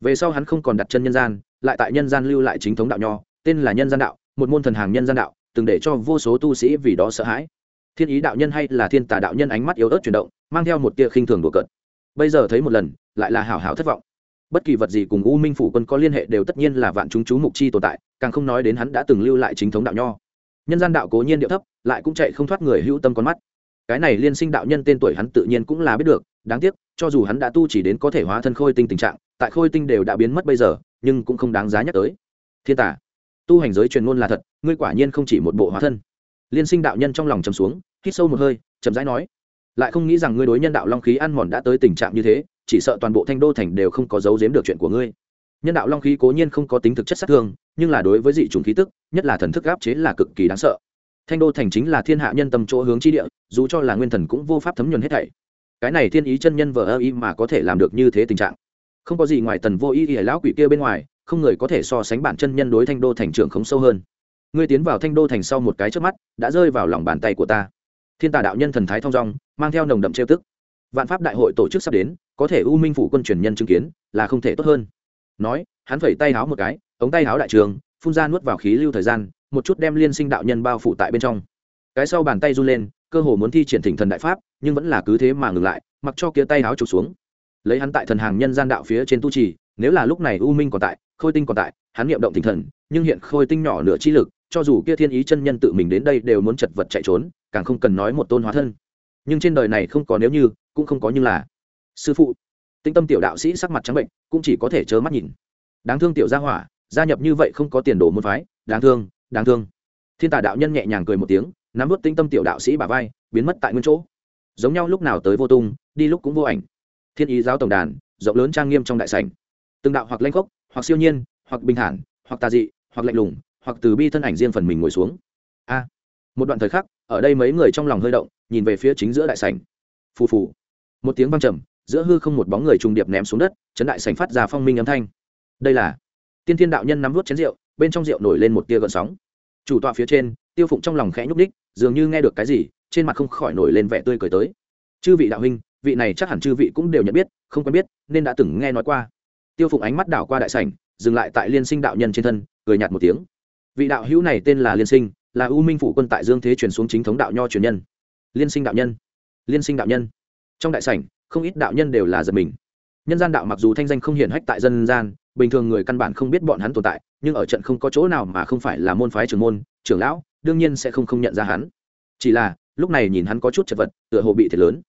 Về sau hắn không còn đặt chân nhân gian, lại tại nhân gian lưu lại chính thống đạo nho, tên là nhân gian đạo, một môn thần hàng nhân gian đạo, từng để cho vô số tu sĩ vì đó sợ hãi. Thiên ý đạo nhân hay là thiên tà đạo nhân ánh mắt yếu ớt chuyển động, mang theo một tia khinh thường đùa cợt. Bây giờ thấy một lần, lại là hảo hảo thất vọng. Bất kỳ vật gì cùng u minh phủ quân có liên hệ đều tất nhiên là vạn chúng chú mục chi tồn tại, càng không nói đến hắn đã từng lưu lại chính thống đạo nho. Nhân gian đạo cố nhiên điệu thấp, lại cũng chạy không thoát người hữu tâm con mắt cái này liên sinh đạo nhân tên tuổi hắn tự nhiên cũng là biết được, đáng tiếc, cho dù hắn đã tu chỉ đến có thể hóa thân khôi tinh tình trạng, tại khôi tinh đều đã biến mất bây giờ, nhưng cũng không đáng giá nhắc tới. Thiên tả tu hành giới truyền ngôn là thật, ngươi quả nhiên không chỉ một bộ hóa thân. Liên sinh đạo nhân trong lòng trầm xuống, hít sâu một hơi, chậm rãi nói, lại không nghĩ rằng ngươi đối nhân đạo long khí ăn mòn đã tới tình trạng như thế, chỉ sợ toàn bộ thanh đô thành đều không có giấu giếm được chuyện của ngươi. Nhân đạo long khí cố nhiên không có tính thực chất sát thương, nhưng là đối với dị t khí tức, nhất là thần thức áp chế là cực kỳ đáng sợ thanh đô thành chính là thiên hạ nhân tâm chỗ hướng chi địa, dù cho là nguyên thần cũng vô pháp thấm nhuần hết thảy. Cái này thiên ý chân nhân vờ ơ y mà có thể làm được như thế tình trạng. Không có gì ngoài tần vô ý ỉa lão quỷ kia bên ngoài, không người có thể so sánh bản chân nhân đối thanh đô thành trưởng khống sâu hơn. Ngươi tiến vào thanh đô thành sau một cái trước mắt, đã rơi vào lòng bàn tay của ta. Thiên tà đạo nhân thần thái thong dong, mang theo nồng đậm trêu tức. Vạn pháp đại hội tổ chức sắp đến, có thể u minh phủ quân truyền nhân chứng kiến, là không thể tốt hơn. Nói, hắn phẩy tay háo một cái, ống tay háo đại trường, phun ra nuốt vào khí lưu thời gian một chút đem liên sinh đạo nhân bao phủ tại bên trong. Cái sau bàn tay run lên, cơ hồ muốn thi triển thỉnh thần đại pháp, nhưng vẫn là cứ thế mà ngừng lại, mặc cho kia tay áo trục xuống. Lấy hắn tại thần hàng nhân gian đạo phía trên tu trì, nếu là lúc này u minh còn tại, khôi tinh còn tại, hắn niệm động thỉnh thần, nhưng hiện khôi tinh nhỏ nửa chi lực, cho dù kia thiên ý chân nhân tự mình đến đây đều muốn chật vật chạy trốn, càng không cần nói một tôn hóa thân. Nhưng trên đời này không có nếu như, cũng không có như là. Sư phụ tinh tâm tiểu đạo sĩ sắc mặt trắng bệnh, cũng chỉ có thể chớ mắt nhìn. Đáng thương tiểu gia hỏa, gia nhập như vậy không có tiền đồ môn phái, đáng thương đáng thương. Thiên tả đạo nhân nhẹ nhàng cười một tiếng, nắm vớt tinh tâm tiểu đạo sĩ bà vai, biến mất tại nguyên chỗ. Giống nhau lúc nào tới vô tung, đi lúc cũng vô ảnh. Thiên ý giáo tổng đàn, rộng lớn trang nghiêm trong đại sảnh. Từng đạo hoặc lanh khốc, hoặc siêu nhiên, hoặc bình thản, hoặc tà dị, hoặc lạnh lùng, hoặc từ bi thân ảnh riêng phần mình ngồi xuống. A! Một đoạn thời khắc, ở đây mấy người trong lòng hơi động, nhìn về phía chính giữa đại sảnh. Phù phù. Một tiếng vang trầm, giữa hư không một bóng người trùng điệp ném xuống đất, chấn đại sảnh phát ra phong minh âm thanh. Đây là tiên thiên đạo nhân nắm vút chén rượu bên trong rượu nổi lên một tia gợn sóng. Chủ tọa phía trên, tiêu phụng trong lòng khẽ nhúc đích dường như nghe được cái gì, trên mặt không khỏi nổi lên vẻ tươi cười tới. Chư vị đạo huynh, vị này chắc hẳn chư vị cũng đều nhận biết, không quen biết, nên đã từng nghe nói qua. Tiêu phụng ánh mắt đảo qua đại sảnh, dừng lại tại liên sinh đạo nhân trên thân, cười nhạt một tiếng. Vị đạo hữu này tên là liên sinh, là u minh phủ quân tại dương thế truyền xuống chính thống đạo nho truyền nhân. Liên sinh đạo nhân. Liên sinh đạo nhân. Trong đại sảnh, không ít đạo nhân đều là giật mình. Nhân gian đạo mặc dù thanh danh không hiển hách tại dân gian bình thường người căn bản không biết bọn hắn tồn tại, nhưng ở trận không có chỗ nào mà không phải là môn phái trưởng môn, trưởng lão, đương nhiên sẽ không không nhận ra hắn. Chỉ là, lúc này nhìn hắn có chút chật vật, tựa hồ bị thiệt lớn.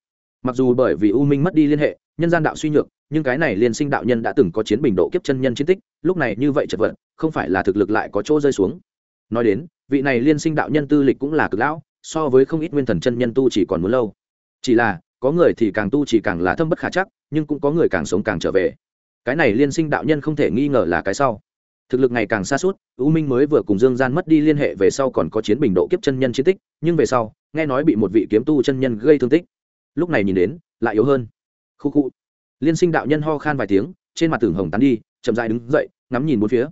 Mặc dù bởi vì u minh mất đi liên hệ, nhân gian đạo suy nhược, nhưng cái này liên sinh đạo nhân đã từng có chiến bình độ kiếp chân nhân chiến tích, lúc này như vậy chật vật, không phải là thực lực lại có chỗ rơi xuống. Nói đến, vị này liên sinh đạo nhân tư lịch cũng là cực lão, so với không ít nguyên thần chân nhân tu chỉ còn muốn lâu. Chỉ là, có người thì càng tu chỉ càng là thâm bất khả chắc, nhưng cũng có người càng sống càng trở về cái này liên sinh đạo nhân không thể nghi ngờ là cái sau. Thực lực ngày càng xa suốt, u minh mới vừa cùng dương gian mất đi liên hệ về sau còn có chiến bình độ kiếp chân nhân chiến tích, nhưng về sau, nghe nói bị một vị kiếm tu chân nhân gây thương tích. Lúc này nhìn đến, lại yếu hơn. Khu khu. Liên sinh đạo nhân ho khan vài tiếng, trên mặt tường hồng tán đi, chậm dại đứng dậy, ngắm nhìn bốn phía.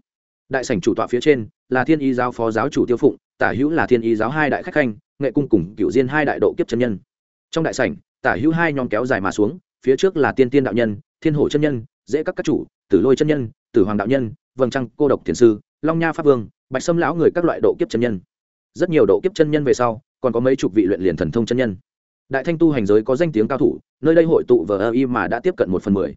Đại sảnh chủ tọa phía trên, là thiên y giáo phó giáo chủ tiêu phụng, tả hữu là thiên y giáo hai đại khách khanh, nghệ cung cùng cựu diên hai đại độ kiếp chân nhân. Trong đại sảnh, tả hữu hai nhóm kéo dài mà xuống, phía trước là tiên tiên đạo nhân, thiên hổ chân nhân dễ các các chủ, tử lôi chân nhân, tử hoàng đạo nhân, vầng trăng cô độc thiền sư, long nha pháp vương, bạch sâm lão người các loại độ kiếp chân nhân. Rất nhiều độ kiếp chân nhân về sau, còn có mấy chục vị luyện liền thần thông chân nhân. Đại thanh tu hành giới có danh tiếng cao thủ, nơi đây hội tụ vờ ơ y mà đã tiếp cận một phần mười.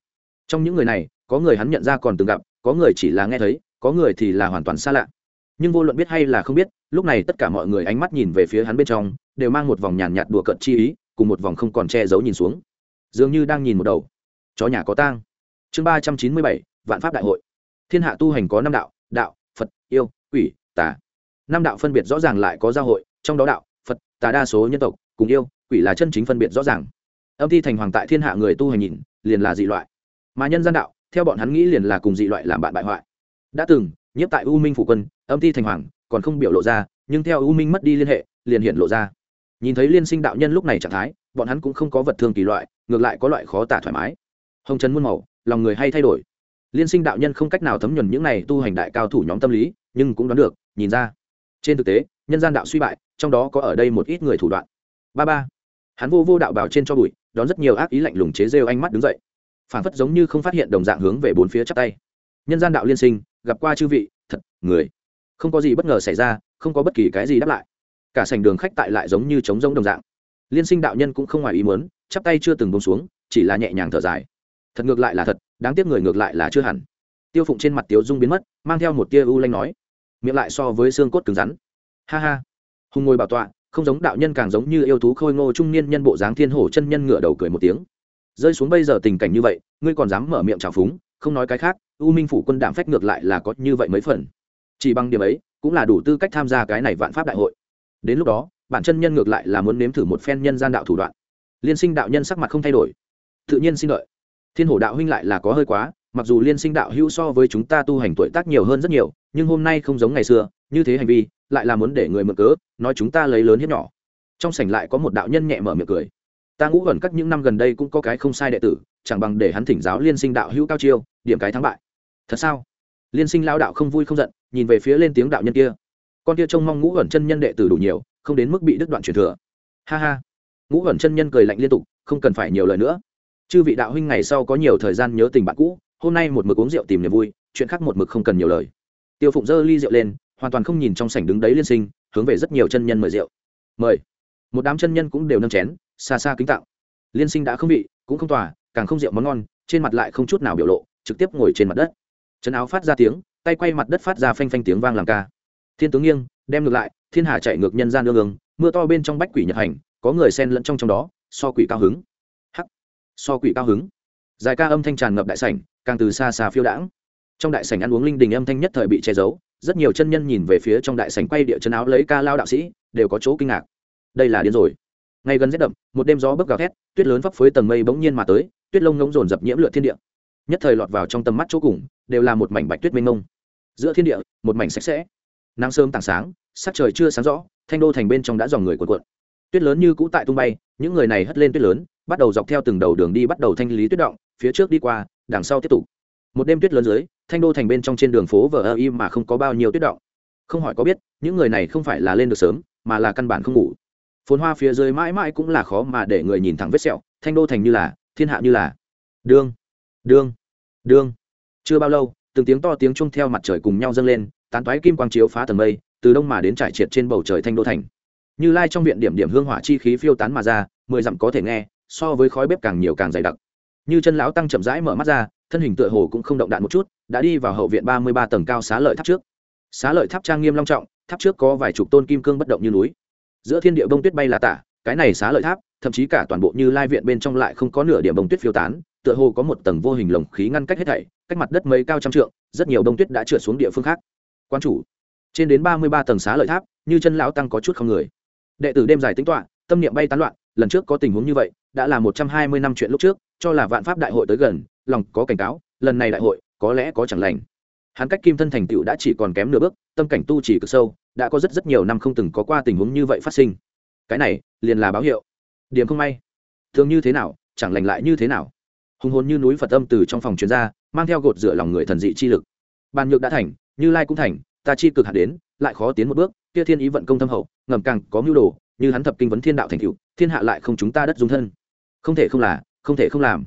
Trong những người này, có người hắn nhận ra còn từng gặp, có người chỉ là nghe thấy, có người thì là hoàn toàn xa lạ. Nhưng vô luận biết hay là không biết, lúc này tất cả mọi người ánh mắt nhìn về phía hắn bên trong, đều mang một vòng nhàn nhạt đùa cận chi ý, cùng một vòng không còn che giấu nhìn xuống. Dường như đang nhìn một đầu. Chó nhà có tang chương ba trăm chín mươi bảy, vạn pháp đại hội. Thiên hạ tu hành có năm đạo đạo, phật, yêu, quỷ, tà. Năm đạo phân biệt rõ ràng lại có giao hội, trong đó đạo, phật, tà đa số nhân tộc, cùng yêu, quỷ là chân chính phân biệt rõ ràng. Âm thi thành hoàng tại thiên hạ người tu hành nhìn, liền là dị loại. Mà nhân gian đạo, theo bọn hắn nghĩ liền là cùng dị loại làm bạn bại hoại. Đã từng, nhiếp tại u minh phủ quân, âm thi thành hoàng, còn không biểu lộ ra, nhưng theo u minh mất đi liên hệ, liền hiện lộ ra. Nhìn thấy liên sinh đạo nhân lúc này trạng thái, bọn hắn cũng không có vật thương kỳ loại, ngược lại có loại khó tả thoải mái. Hồng trần muôn màu lòng người hay thay đổi. Liên sinh đạo nhân không cách nào thấm nhuần những này tu hành đại cao thủ nhóm tâm lý, nhưng cũng đoán được, nhìn ra. Trên thực tế, nhân gian đạo suy bại, trong đó có ở đây một ít người thủ đoạn. Ba ba. Hắn vô vô đạo bào trên cho bụi, đón rất nhiều ác ý lạnh lùng chế rêu ánh mắt đứng dậy. Phản phất giống như không phát hiện đồng dạng hướng về bốn phía chắp tay. Nhân gian đạo liên sinh, gặp qua chư vị, thật, người. Không có gì bất ngờ xảy ra, không có bất kỳ cái gì đáp lại. Cả sảnh đường khách tại lại giống như trống rỗng đồng dạng. Liên sinh đạo nhân cũng không ngoài ý muốn, chắp tay chưa từng bông xuống, chỉ là nhẹ nhàng thở dài thật ngược lại là thật, đáng tiếc người ngược lại là chưa hẳn. Tiêu phụng trên mặt tiếu dung biến mất, mang theo một tia u lanh nói, miệng lại so với xương cốt cứng rắn. Ha ha. Hùng ngồi bảo tọa, không giống đạo nhân càng giống như yêu thú khôi ngô trung niên nhân bộ dáng thiên hổ chân nhân ngửa đầu cười một tiếng. Rơi xuống bây giờ tình cảnh như vậy, ngươi còn dám mở miệng trào phúng, không nói cái khác, u minh phủ quân đạm phách ngược lại là có như vậy mấy phần. Chỉ bằng điểm ấy, cũng là đủ tư cách tham gia cái này vạn pháp đại hội. Đến lúc đó, bản chân nhân ngược lại là muốn nếm thử một phen nhân gian đạo thủ đoạn. Liên sinh đạo nhân sắc mặt không thay đổi. Tự nhiên xin lợi thiên hổ đạo huynh lại là có hơi quá, mặc dù liên sinh đạo hữu so với chúng ta tu hành tuổi tác nhiều hơn rất nhiều, nhưng hôm nay không giống ngày xưa, như thế hành vi, lại là muốn để người mượn cớ, nói chúng ta lấy lớn hiếp nhỏ. Trong sảnh lại có một đạo nhân nhẹ mở miệng cười. Ta ngũ gần các những năm gần đây cũng có cái không sai đệ tử, chẳng bằng để hắn thỉnh giáo liên sinh đạo hữu cao chiêu, điểm cái thắng bại. Thật sao? Liên sinh lao đạo không vui không giận, nhìn về phía lên tiếng đạo nhân kia. Con kia trông mong ngũ gần chân nhân đệ tử đủ nhiều, không đến mức bị đứt đoạn truyền thừa. Ha ha. Ngũ gần chân nhân cười lạnh liên tục, không cần phải nhiều lời nữa chư vị đạo huynh ngày sau có nhiều thời gian nhớ tình bạn cũ, hôm nay một mực uống rượu tìm niềm vui, chuyện khác một mực không cần nhiều lời. Tiêu phụng dơ ly rượu lên, hoàn toàn không nhìn trong sảnh đứng đấy liên sinh, hướng về rất nhiều chân nhân mời rượu. Mời. Một đám chân nhân cũng đều nâng chén, xa xa kính tạo. Liên sinh đã không bị, cũng không tỏa càng không rượu món ngon, trên mặt lại không chút nào biểu lộ, trực tiếp ngồi trên mặt đất. Chân áo phát ra tiếng, tay quay mặt đất phát ra phanh phanh tiếng vang làm ca. Thiên tướng nghiêng, đem ngược lại, thiên hà chạy ngược nhân gian ương ương, mưa to bên trong bách quỷ nhật hành, có người xen lẫn trong trong đó, so quỷ cao hứng so quỷ cao hứng. Dài ca âm thanh tràn ngập đại sảnh, càng từ xa xa phiêu đãng. Trong đại sảnh ăn uống linh đình âm thanh nhất thời bị che giấu, rất nhiều chân nhân nhìn về phía trong đại sảnh quay địa chân áo lấy ca lao đạo sĩ, đều có chỗ kinh ngạc. Đây là điên rồi. Ngay gần rét đậm, một đêm gió bấc gào thét, tuyết lớn phấp phới tầng mây bỗng nhiên mà tới, tuyết lông ngỗng rồn dập nhiễm lượn thiên địa. Nhất thời lọt vào trong tầm mắt chỗ cùng, đều là một mảnh bạch tuyết mênh mông. Giữa thiên địa, một mảnh sạch sẽ. Nắng sớm tảng sáng, sắc trời chưa sáng rõ, thanh đô thành bên trong đã dòng người cuộn cuộn. Tuyết lớn như cũ tại tung bay, những người này hất lên tuyết lớn bắt đầu dọc theo từng đầu đường đi bắt đầu thanh lý tuyết động, phía trước đi qua, đằng sau tiếp tục. Một đêm tuyết lớn dưới, thanh đô thành bên trong trên đường phố vờ ơ im mà không có bao nhiêu tuyết động. Không hỏi có biết, những người này không phải là lên được sớm, mà là căn bản không ngủ. Phồn hoa phía dưới mãi mãi cũng là khó mà để người nhìn thẳng vết sẹo, thanh đô thành như là, thiên hạ như là. Đương đương đương chưa bao lâu, từng tiếng to tiếng chung theo mặt trời cùng nhau dâng lên, tán toái kim quang chiếu phá tầng mây, từ đông mà đến trải triệt trên bầu trời thanh đô thành. Như lai trong viện điểm điểm hương hỏa chi khí phiêu tán mà ra, mười dặm có thể nghe so với khói bếp càng nhiều càng dày đặc. Như chân lão tăng chậm rãi mở mắt ra, thân hình tựa hồ cũng không động đạn một chút, đã đi vào hậu viện ba mươi ba tầng cao xá lợi tháp trước. Xá lợi tháp trang nghiêm long trọng, tháp trước có vài chục tôn kim cương bất động như núi. Giữa thiên địa bông tuyết bay là tả, cái này xá lợi tháp, thậm chí cả toàn bộ như lai viện bên trong lại không có nửa điểm bông tuyết phiêu tán, tựa hồ có một tầng vô hình lồng khí ngăn cách hết thảy, cách mặt đất mấy cao trăm trượng, rất nhiều bông tuyết đã trượt xuống địa phương khác. Quan chủ, trên đến ba mươi ba tầng xá lợi tháp, như chân lão tăng có chút không người. Đệ tử đêm dài tính toạ tâm niệm bay tán loạn lần trước có tình huống như vậy, đã là một trăm hai mươi năm chuyện lúc trước, cho là vạn pháp đại hội tới gần, lòng có cảnh cáo, lần này đại hội, có lẽ có chẳng lành. Hắn cách kim thân thành tựu đã chỉ còn kém nửa bước, tâm cảnh tu chỉ cực sâu, đã có rất rất nhiều năm không từng có qua tình huống như vậy phát sinh. Cái này, liền là báo hiệu. Điểm không may. Thường như thế nào, chẳng lành lại như thế nào. Hùng hồn như núi phật âm từ trong phòng chuyên gia mang theo gột rửa lòng người thần dị chi lực. Bàn nhược đã thành, như lai cũng thành, ta chi cực hạn đến, lại khó tiến một bước, kia thiên ý vận công thâm hậu, ngầm càng có mưu đồ, như hắn thập kinh vấn thiên đạo thành cựu thiên hạ lại không chúng ta đất dung thân. Không thể không là, không thể không làm.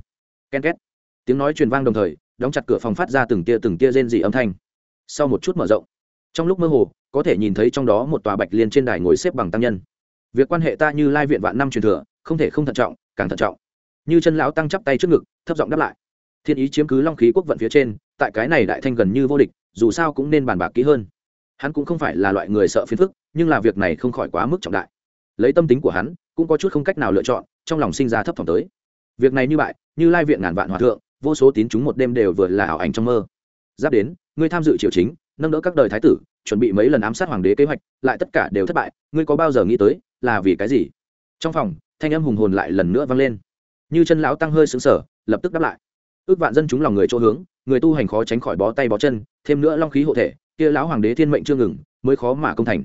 Ken két. Tiếng nói truyền vang đồng thời, đóng chặt cửa phòng phát ra từng tia từng tia rên dị âm thanh. Sau một chút mở rộng, trong lúc mơ hồ, có thể nhìn thấy trong đó một tòa bạch liên trên đài ngồi xếp bằng tăng nhân. Việc quan hệ ta như lai viện vạn năm truyền thừa, không thể không thận trọng, càng thận trọng. Như chân lão tăng chắp tay trước ngực, thấp giọng đáp lại. Thiên ý chiếm cứ long khí quốc vận phía trên, tại cái này đại thanh gần như vô địch, dù sao cũng nên bàn bạc kỹ hơn. Hắn cũng không phải là loại người sợ phiền phức, nhưng là việc này không khỏi quá mức trọng đại. Lấy tâm tính của hắn cũng có chút không cách nào lựa chọn, trong lòng sinh ra thấp thỏm tới. Việc này như bại, như lai viện ngàn vạn hòa thượng, vô số tín chúng một đêm đều vừa là ảo ảnh trong mơ. Giáp đến, ngươi tham dự triều chính, nâng đỡ các đời thái tử, chuẩn bị mấy lần ám sát hoàng đế kế hoạch, lại tất cả đều thất bại, ngươi có bao giờ nghĩ tới, là vì cái gì? Trong phòng, thanh âm hùng hồn lại lần nữa vang lên. Như chân lão tăng hơi xứng sở lập tức đáp lại. Ước vạn dân chúng lòng người chỗ hướng, người tu hành khó tránh khỏi bó tay bó chân, thêm nữa long khí hộ thể, kia lão hoàng đế thiên mệnh chưa ngừng, mới khó mà công thành.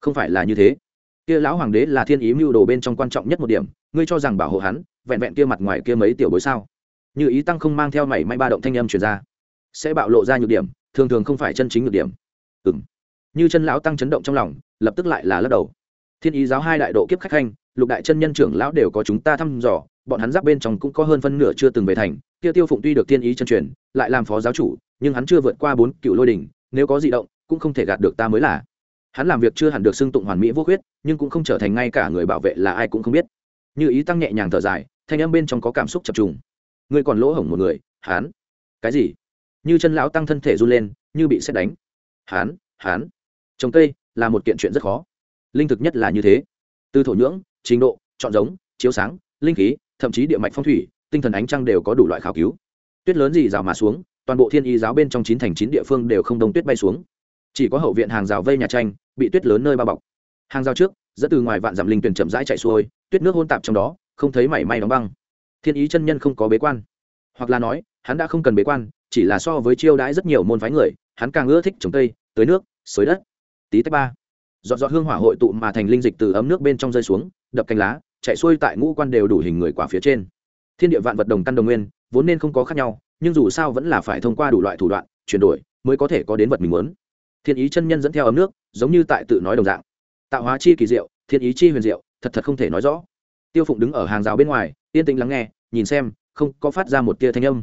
Không phải là như thế kia lão hoàng đế là thiên ý mưu đồ bên trong quan trọng nhất một điểm, ngươi cho rằng bảo hộ hắn, vẹn vẹn kia mặt ngoài kia mấy tiểu bối sao? Như ý tăng không mang theo mảy may ba động thanh âm truyền ra. Sẽ bạo lộ ra nhược điểm, thường thường không phải chân chính nhược điểm. Ừng như chân lão tăng chấn động trong lòng, lập tức lại là lắc đầu. Thiên ý giáo hai đại độ kiếp khách khanh, lục đại chân nhân trưởng lão đều có chúng ta thăm dò, bọn hắn giáp bên trong cũng có hơn phân nửa chưa từng về thành, kia tiêu phụng tuy được thiên ý chân truyền, lại làm phó giáo chủ, nhưng hắn chưa vượt qua bốn cựu lôi đình nếu có di động, cũng không thể gạt được ta mới là hắn làm việc chưa hẳn được xưng tụng hoàn mỹ vô khuyết, nhưng cũng không trở thành ngay cả người bảo vệ là ai cũng không biết. Như ý tăng nhẹ nhàng thở dài, thanh âm bên trong có cảm xúc chập trùng. Ngươi còn lỗ hổng một người hán cái gì? Như chân lão tăng thân thể run lên, như bị xét đánh. Hán hán trồng cây là một kiện chuyện rất khó. Linh thực nhất là như thế. Từ thổ nhưỡng, trình độ, chọn giống, chiếu sáng, linh khí, thậm chí địa mạch phong thủy, tinh thần ánh trăng đều có đủ loại khảo cứu. Tuyết lớn gì rào mà xuống, toàn bộ thiên y giáo bên trong chín thành chín địa phương đều không đông tuyết bay xuống. Chỉ có hậu viện hàng rào vây nhà tranh bị tuyết lớn nơi bao bọc. Hàng rào trước, dẫn từ ngoài vạn dặm linh tuyển chậm rãi chạy xuôi, tuyết nước hôn tạp trong đó, không thấy mảy may đóng băng. Thiên ý chân nhân không có bế quan. Hoặc là nói, hắn đã không cần bế quan, chỉ là so với chiêu đãi rất nhiều môn phái người, hắn càng ưa thích trồng cây, tưới nước, xới đất. Tí tách ba. Dọn dọn hương hỏa hội tụ mà thành linh dịch từ ấm nước bên trong rơi xuống, đập cành lá, chạy xuôi tại ngũ quan đều đủ hình người quả phía trên. Thiên địa vạn vật đồng căn đồng nguyên, vốn nên không có khác nhau, nhưng dù sao vẫn là phải thông qua đủ loại thủ đoạn, chuyển đổi, mới có thể có đến vật mình muốn. Thiên ý chân nhân dẫn theo ấm nước giống như tại tự nói đồng dạng. Tạo hóa chi kỳ diệu, thiên ý chi huyền diệu, thật thật không thể nói rõ. Tiêu phụng đứng ở hàng rào bên ngoài, yên tĩnh lắng nghe, nhìn xem, không có phát ra một tia thanh âm.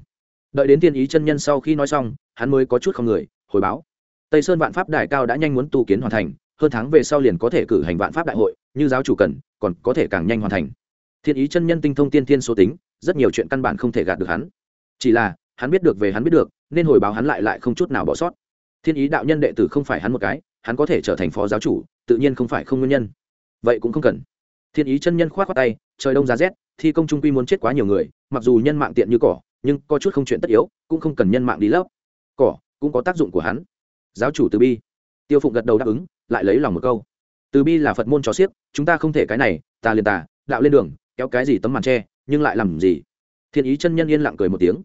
Đợi đến thiên ý chân nhân sau khi nói xong, hắn mới có chút không người, hồi báo. Tây sơn vạn pháp đại cao đã nhanh muốn tu kiến hoàn thành, hơn tháng về sau liền có thể cử hành vạn pháp đại hội, như giáo chủ cần, còn có thể càng nhanh hoàn thành. Thiên ý chân nhân tinh thông tiên thiên số tính, rất nhiều chuyện căn bản không thể gạt được hắn. Chỉ là, hắn biết được về hắn biết được, nên hồi báo hắn lại lại không chút nào bỏ sót. Thiên ý đạo nhân đệ tử không phải hắn một cái hắn có thể trở thành phó giáo chủ, tự nhiên không phải không nguyên nhân. Vậy cũng không cần. Thiên ý chân nhân k h o á t khoác tay, trời đông giá rét, thi công trung quy muốn chết quá nhiều người, mặc dù nhân mạng tiện như cỏ, nhưng có chút không chuyện tất yếu, cũng không cần nhân mạng đi lấp. Cỏ cũng có tác dụng của hắn. Giáo chủ từ bi. Tiêu phụng gật đầu đáp ứng, lại lấy lòng một câu. Từ bi là phật môn cho xiếc chúng ta không thể cái này, ta liền tà, đạo lên đường, kéo cái gì tấm màn tre nhưng lại làm gì? Thiên ý chân nhân yên lặng cười một tiếng.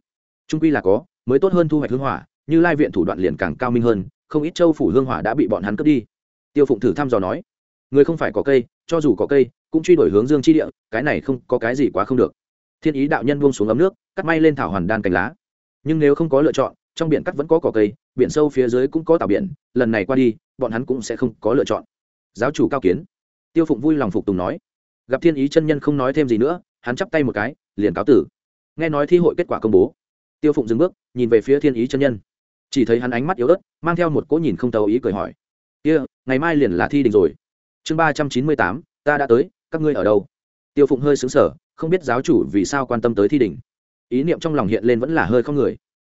Trung quy là có, mới tốt hơn thu hoạch hương hỏa, như lai viện thủ đoạn liền càng cao minh hơn không ít châu phủ hương hỏa đã bị bọn hắn cướp đi. Tiêu phụng thử thăm dò nói, người không phải có cây, cho dù có cây, cũng truy đuổi hướng dương chi địa, cái này không, có cái gì quá không được. Thiên ý đạo nhân buông xuống ấm nước, cắt may lên thảo hoàn đan cành lá. Nhưng nếu không có lựa chọn, trong biển cắt vẫn có cỏ cây, biển sâu phía dưới cũng có tàu biển, lần này qua đi, bọn hắn cũng sẽ không có lựa chọn. Giáo chủ cao kiến. Tiêu phụng vui lòng phục tùng nói. Gặp thiên ý chân nhân không nói thêm gì nữa, hắn chắp tay một cái, liền cáo tử. Nghe nói thi hội kết quả công bố. Tiêu phụng dừng bước, nhìn về phía thiên ý chân nhân chỉ thấy hắn ánh mắt yếu ớt mang theo một cỗ nhìn không tàu ý cười hỏi. Kia、yeah, ngày mai liền là thi đình rồi. Chương ba trăm chín mươi tám ta đã tới các ngươi ở đâu? Tiêu phụng hơi xứng sở không biết giáo chủ vì sao quan tâm tới thi đình. Ý niệm trong lòng hiện lên vẫn là hơi không người.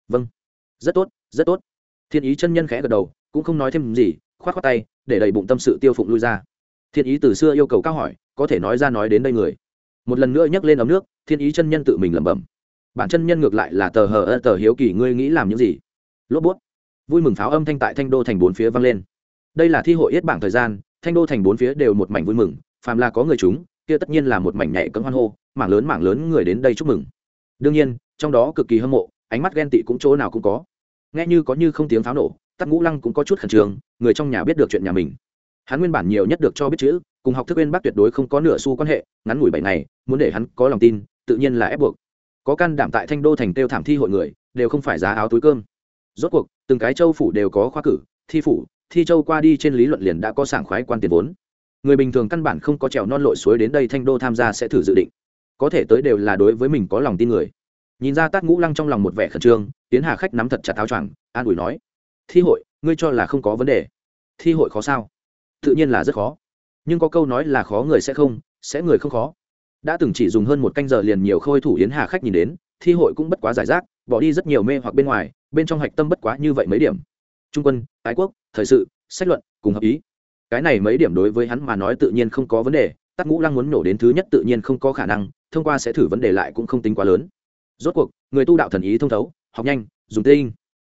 Vâng rất tốt rất tốt. Thiên ý chân nhân khẽ gật đầu cũng không nói thêm gì k h o á t k tay để đầy bụng tâm sự tiêu phụng lui ra. Thiên ý từ xưa yêu cầu cao hỏi có thể nói ra nói đến đây người. Một lần nữa nhắc lên ấm nước thiên ý chân nhân tự mình lẩm bẩm. Bản chân nhân ngược lại là tờ hờ ơ tờ hiếu kỳ ngươi nghĩ làm những gì? Lốp bút. Vui mừng pháo âm thanh tại thanh đô thành bốn phía vang lên. Đây là thi hội yết bảng thời gian, thanh đô thành bốn phía đều một mảnh vui mừng, phàm là có người chúng, kia tất nhiên là một mảnh nhảy cấm hoan hô, mảng lớn mảng lớn người đến đây chúc mừng. Đương nhiên, trong đó cực kỳ hâm mộ, ánh mắt ghen tị cũng chỗ nào cũng có. Nghe như có như không tiếng pháo nổ, tắc ngũ lăng cũng có chút khẩn trương, người trong nhà biết được chuyện nhà mình. Hắn nguyên bản nhiều nhất được cho biết chữ, cùng học thức bên bác tuyệt đối không có nửa xu quan hệ, ngắn ngủi bảy ngày, muốn để hắn có lòng tin, tự nhiên là ép buộc. Có can đảm tại thanh đô thành tiêu thảm thi hội người, đều không phải giá áo túi cơm rốt cuộc, từng cái châu phủ đều có khoa cử, thi phủ, thi châu qua đi trên lý luận liền đã có sảng khoái quan tiền vốn. Người bình thường căn bản không có trèo non lội suối đến đây thanh đô tham gia sẽ thử dự định. Có thể tới đều là đối với mình có lòng tin người. Nhìn ra tát ngũ lăng trong lòng một vẻ khẩn trương, tiến hà khách nắm thật chặt áo choàng, an ủi nói, thi hội, ngươi cho là không có vấn đề. Thi hội khó sao? Tự nhiên là rất khó. Nhưng có câu nói là khó người sẽ không, sẽ người không khó. Đã từng chỉ dùng hơn một canh giờ liền nhiều khôi thủ yến hà khách nhìn đến, thi hội cũng bất quá giải rác, bỏ đi rất nhiều mê hoặc bên ngoài bên trong hạch tâm bất quá như vậy mấy điểm. Trung quân, ái quốc, thời sự, sách luận, cùng hợp ý. Cái này mấy điểm đối với hắn mà nói tự nhiên không có vấn đề, tắc ngũ lăng muốn nổ đến thứ nhất tự nhiên không có khả năng, thông qua sẽ thử vấn đề lại cũng không tính quá lớn. Rốt cuộc, người tu đạo thần ý thông thấu, học nhanh, dùng tinh.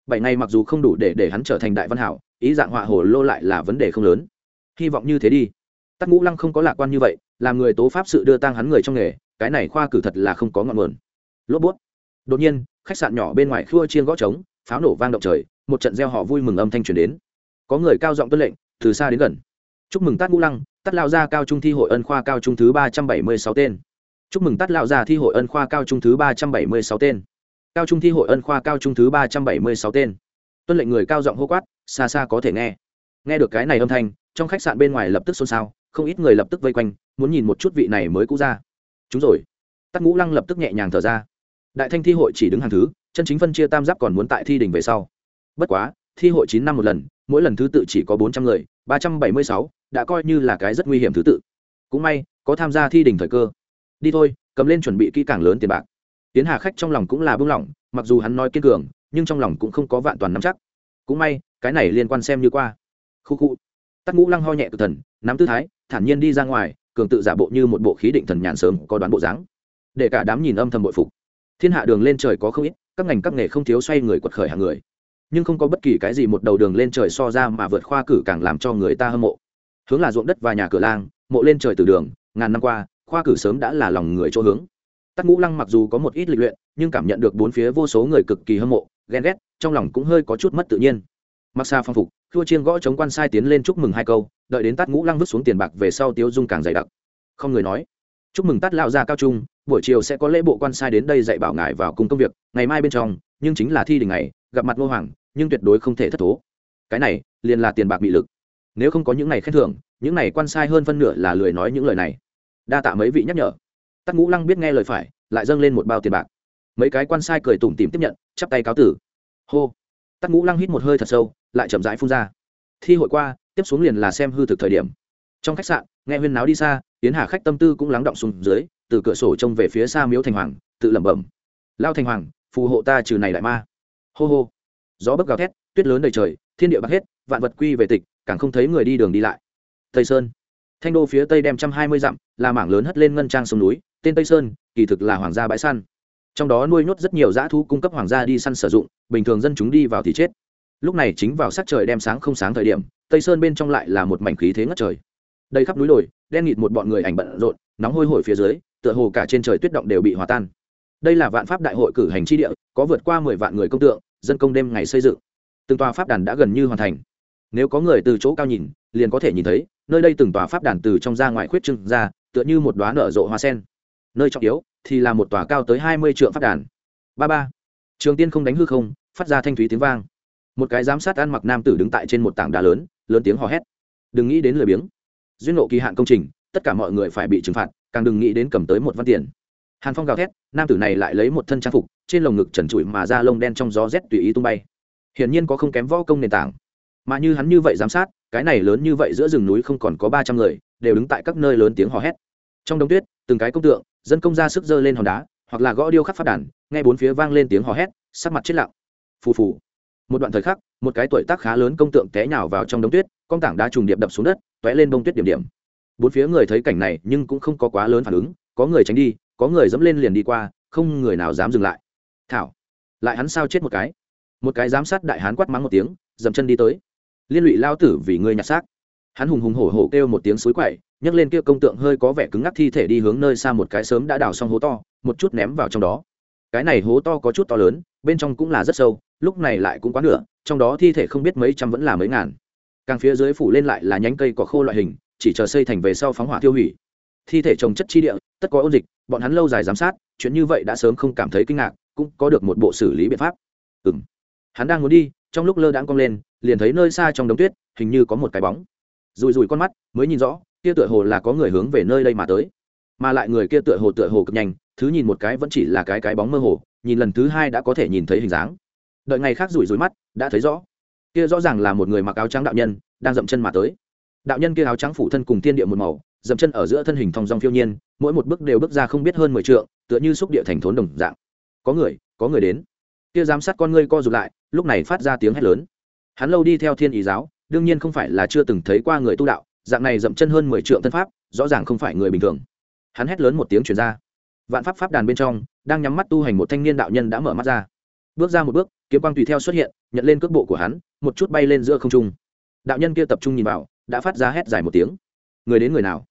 Bảy ngày mặc dù không đủ để để hắn trở thành đại văn hảo, ý dạng họa hồ lô lại là vấn đề không lớn. Hy vọng như thế đi. Tắc ngũ lăng không có lạc quan như vậy, làm người tố pháp sự đưa tang hắn người trong nghề, cái này khoa cử thật là không có ngọn nguồn. Lốp bút. Đột nhiên khách sạn nhỏ bên ngoài khua chiên gõ trống, pháo nổ vang động trời, một trận gieo họ vui mừng âm thanh truyền đến. Có người cao giọng tuân lệnh, từ xa đến gần. Chúc mừng tát ngũ lăng, tát lao gia cao trung thi hội ân khoa cao trung thứ ba trăm bảy mươi sáu tên. Chúc mừng tát lao gia thi hội ân khoa cao trung thứ ba trăm bảy mươi sáu tên. Cao trung thi hội ân khoa cao trung thứ ba trăm bảy mươi sáu tên. Tuân lệnh người cao giọng hô quát, xa xa có thể nghe. Nghe được cái này âm thanh, trong khách sạn bên ngoài lập tức xôn xao, không ít người lập tức vây quanh, muốn nhìn một chút vị này mới cũ ra. Chúng rồi. Tắc ngũ lăng lập tức nhẹ nhàng thở ra đại thanh thi hội chỉ đứng hàng thứ, chân chính phân chia tam giáp còn muốn tại thi đình về sau. Bất quá, thi hội chín năm một lần, mỗi lần thứ tự chỉ có bốn trăm người, ba trăm bảy mươi sáu đã coi như là cái rất nguy hiểm thứ tự. Cũng may, có tham gia thi đình thời cơ. Đi thôi, cầm lên chuẩn bị kỹ càng lớn tiền bạc. Tiến hà khách trong lòng cũng là bưng lỏng, mặc dù hắn nói kiên cường, nhưng trong lòng cũng không có vạn toàn nắm chắc. Cũng may, cái này liên quan xem như qua. Khu khu. Tắt ngũ lăng ho nhẹ cực thần, nắm tư thái, thản nhiên đi ra ngoài, cường tự giả bộ như một bộ khí định thần nhàn sớm, có đoán bộ dáng. Để cả đám nhìn âm thầm bội phục thiên hạ đường lên trời có không ít, các ngành các nghề không thiếu xoay người quật khởi hàng người. Nhưng không có bất kỳ cái gì một đầu đường lên trời so ra mà vượt khoa cử càng làm cho người ta hâm mộ. Hướng là ruộng đất và nhà cửa lang, mộ lên trời từ đường, ngàn năm qua, khoa cử sớm đã là lòng người chỗ hướng. Tắc ngũ lăng mặc dù có một ít lịch luyện, nhưng cảm nhận được bốn phía vô số người cực kỳ hâm mộ, ghen ghét, trong lòng cũng hơi có chút mất tự nhiên. Mặc xa phong phục thua chiên gõ chống quan sai tiến lên chúc mừng hai câu, đợi đến tát ngũ lăng vứt xuống tiền bạc về sau tiếu dung càng dày đặc. Không người nói chúc mừng tát lao ra cao trung, buổi chiều sẽ có lễ bộ quan sai đến đây dạy bảo ngài vào cùng công việc, ngày mai bên trong, nhưng chính là thi đình ngày, gặp mặt ngô hoàng, nhưng tuyệt đối không thể thất thố. Cái này, liền là tiền bạc bị lực. Nếu không có những này khen thưởng, những này quan sai hơn phân nửa là lười nói những lời này. Đa tạ mấy vị nhắc nhở. Tắc ngũ lăng biết nghe lời phải, lại dâng lên một bao tiền bạc. Mấy cái quan sai cười tủm tìm tiếp nhận, chắp tay cáo tử. Hô. Tắc ngũ lăng hít một hơi thật sâu, lại chậm rãi phun ra. Thi hội qua, tiếp xuống liền là xem hư thực thời điểm trong khách sạn, nghe huyên náo đi xa tiến hà khách tâm tư cũng lắng động xuống dưới, từ cửa sổ trông về phía xa miếu thành hoàng, tự lẩm bẩm. Lao thành hoàng, phù hộ ta trừ này đại ma. Hô hô. Gió bấc gào thét, tuyết lớn đầy trời, thiên địa bạc hết, vạn vật quy về tịch, càng không thấy người đi đường đi lại. Tây sơn. Thanh đô phía tây đem trăm hai mươi dặm, là mảng lớn hất lên ngân trang sông núi, tên tây sơn, kỳ thực là hoàng gia bãi săn. Trong đó nuôi nhốt rất nhiều dã thú cung cấp hoàng gia đi săn sử dụng, bình thường dân chúng đi vào thì chết. Lúc này chính vào sắc trời đem sáng không sáng thời điểm, tây sơn bên trong lại là một mảnh khí thế ngất trời đây khắp núi đồi, đen nghịt một bọn người ảnh bận rộn, nóng hôi hổi phía dưới, tựa hồ cả trên trời tuyết động đều bị hòa tan. Đây là vạn pháp đại hội cử hành tri địa, có vượt qua mười vạn người công tượng, dân công đêm ngày xây dựng. Từng tòa pháp đàn đã gần như hoàn thành. Nếu có người từ chỗ cao nhìn, liền có thể nhìn thấy, nơi đây từng tòa pháp đàn từ trong ra ngoài khuyết trưng ra, tựa như một đoá nở rộ hoa sen. Nơi trọng yếu, thì là một tòa cao tới hai mươi triệu pháp đàn. Ba ba. Trường tiên không đánh hư không, phát ra thanh thúy tiếng vang. Một cái giám sát ăn mặc nam tử đứng tại trên một tảng đá lớn lớn tiếng hò hét. Đừng nghĩ đến lười biếng duyên nộ kỳ hạn công trình, tất cả mọi người phải bị trừng phạt, càng đừng nghĩ đến cầm tới một văn tiền. Hàn phong gào thét, nam tử này lại lấy một thân trang phục, trên lồng ngực trần trụi mà ra lông đen trong gió rét tùy ý tung bay. Hiển nhiên có không kém võ công nền tảng. Mà như hắn như vậy giám sát, cái này lớn như vậy giữa rừng núi không còn có ba trăm người, đều đứng tại các nơi lớn tiếng hò hét. Trong đống tuyết, từng cái công tượng, dân công ra sức dơ lên hòn đá, hoặc là gõ điêu khắc phát đàn, nghe bốn phía vang lên tiếng hò hét, sắc mặt chết lặng. Phù phù. Một đoạn thời khắc, một cái tuổi tác khá lớn công tượng té nhào vào trong đống tuyết, con tảng đá trùng điệp đập xuống đất tóe lên bông tuyết điểm điểm. Bốn phía người thấy cảnh này nhưng cũng không có quá lớn phản ứng, có người tránh đi, có người dẫm lên liền đi qua, không người nào dám dừng lại. Thảo, lại hắn sao chết một cái? Một cái giám sát đại hán quát mắng một tiếng, dậm chân đi tới. Liên lụy lao tử vì ngươi nhặt xác. Hắn hùng hùng hổ hổ kêu một tiếng suối quậy, nhấc lên kia công tượng hơi có vẻ cứng ngắc thi thể đi hướng nơi xa một cái sớm đã đào xong hố to, một chút ném vào trong đó. Cái này hố to có chút to lớn, bên trong cũng là rất sâu, lúc này lại cũng quá nửa, trong đó thi thể không biết mấy trăm vẫn là mấy ngàn càng phía dưới phủ lên lại là nhánh cây cỏ khô loại hình, chỉ chờ xây thành về sau phóng hỏa tiêu hủy. Thi thể trồng chất chi địa, tất có ôn dịch, bọn hắn lâu dài giám sát, chuyện như vậy đã sớm không cảm thấy kinh ngạc, cũng có được một bộ xử lý biện pháp. Ừ m hắn đang muốn đi, trong lúc lơ đãng cong lên, liền thấy nơi xa trong đống tuyết, hình như có một cái bóng. Rùi rùi con mắt, mới nhìn rõ, kia tựa hồ là có người hướng về nơi đây mà tới. Mà lại người kia tựa hồ tựa hồ cực nhanh, thứ nhìn một cái vẫn chỉ là cái cái bóng mơ hồ, nhìn lần thứ hai đã có thể nhìn thấy hình dáng. Đợi ngày khác rủi rủi mắt, đã thấy rõ kia rõ ràng là một người mặc áo trắng đạo nhân, đang dậm chân mà tới. Đạo nhân kia áo trắng phủ thân cùng tiên địa một màu, dậm chân ở giữa thân hình thong dong phiêu nhiên, mỗi một bước đều bước ra không biết hơn mười trượng, tựa như xúc địa thành thốn đồng dạng. Có người có người đến. Kia giám sát con ngươi co rụt lại, lúc này phát ra tiếng hét lớn. Hắn lâu đi theo thiên ý giáo, đương nhiên không phải là chưa từng thấy qua người tu đạo, dạng này dậm chân hơn mười trượng thân pháp, rõ ràng không phải người bình thường. Hắn hét lớn một tiếng chuyển ra. Vạn pháp pháp đàn bên trong, đang nhắm mắt tu hành một thanh niên đạo nhân đã mở mắt ra bước ra một bước, kiếm quang tùy theo xuất hiện, nhận lên cước bộ của hắn, một chút bay lên giữa không trung. Đạo nhân kia tập trung nhìn vào, đã phát ra hét dài một tiếng. Người đến người nào?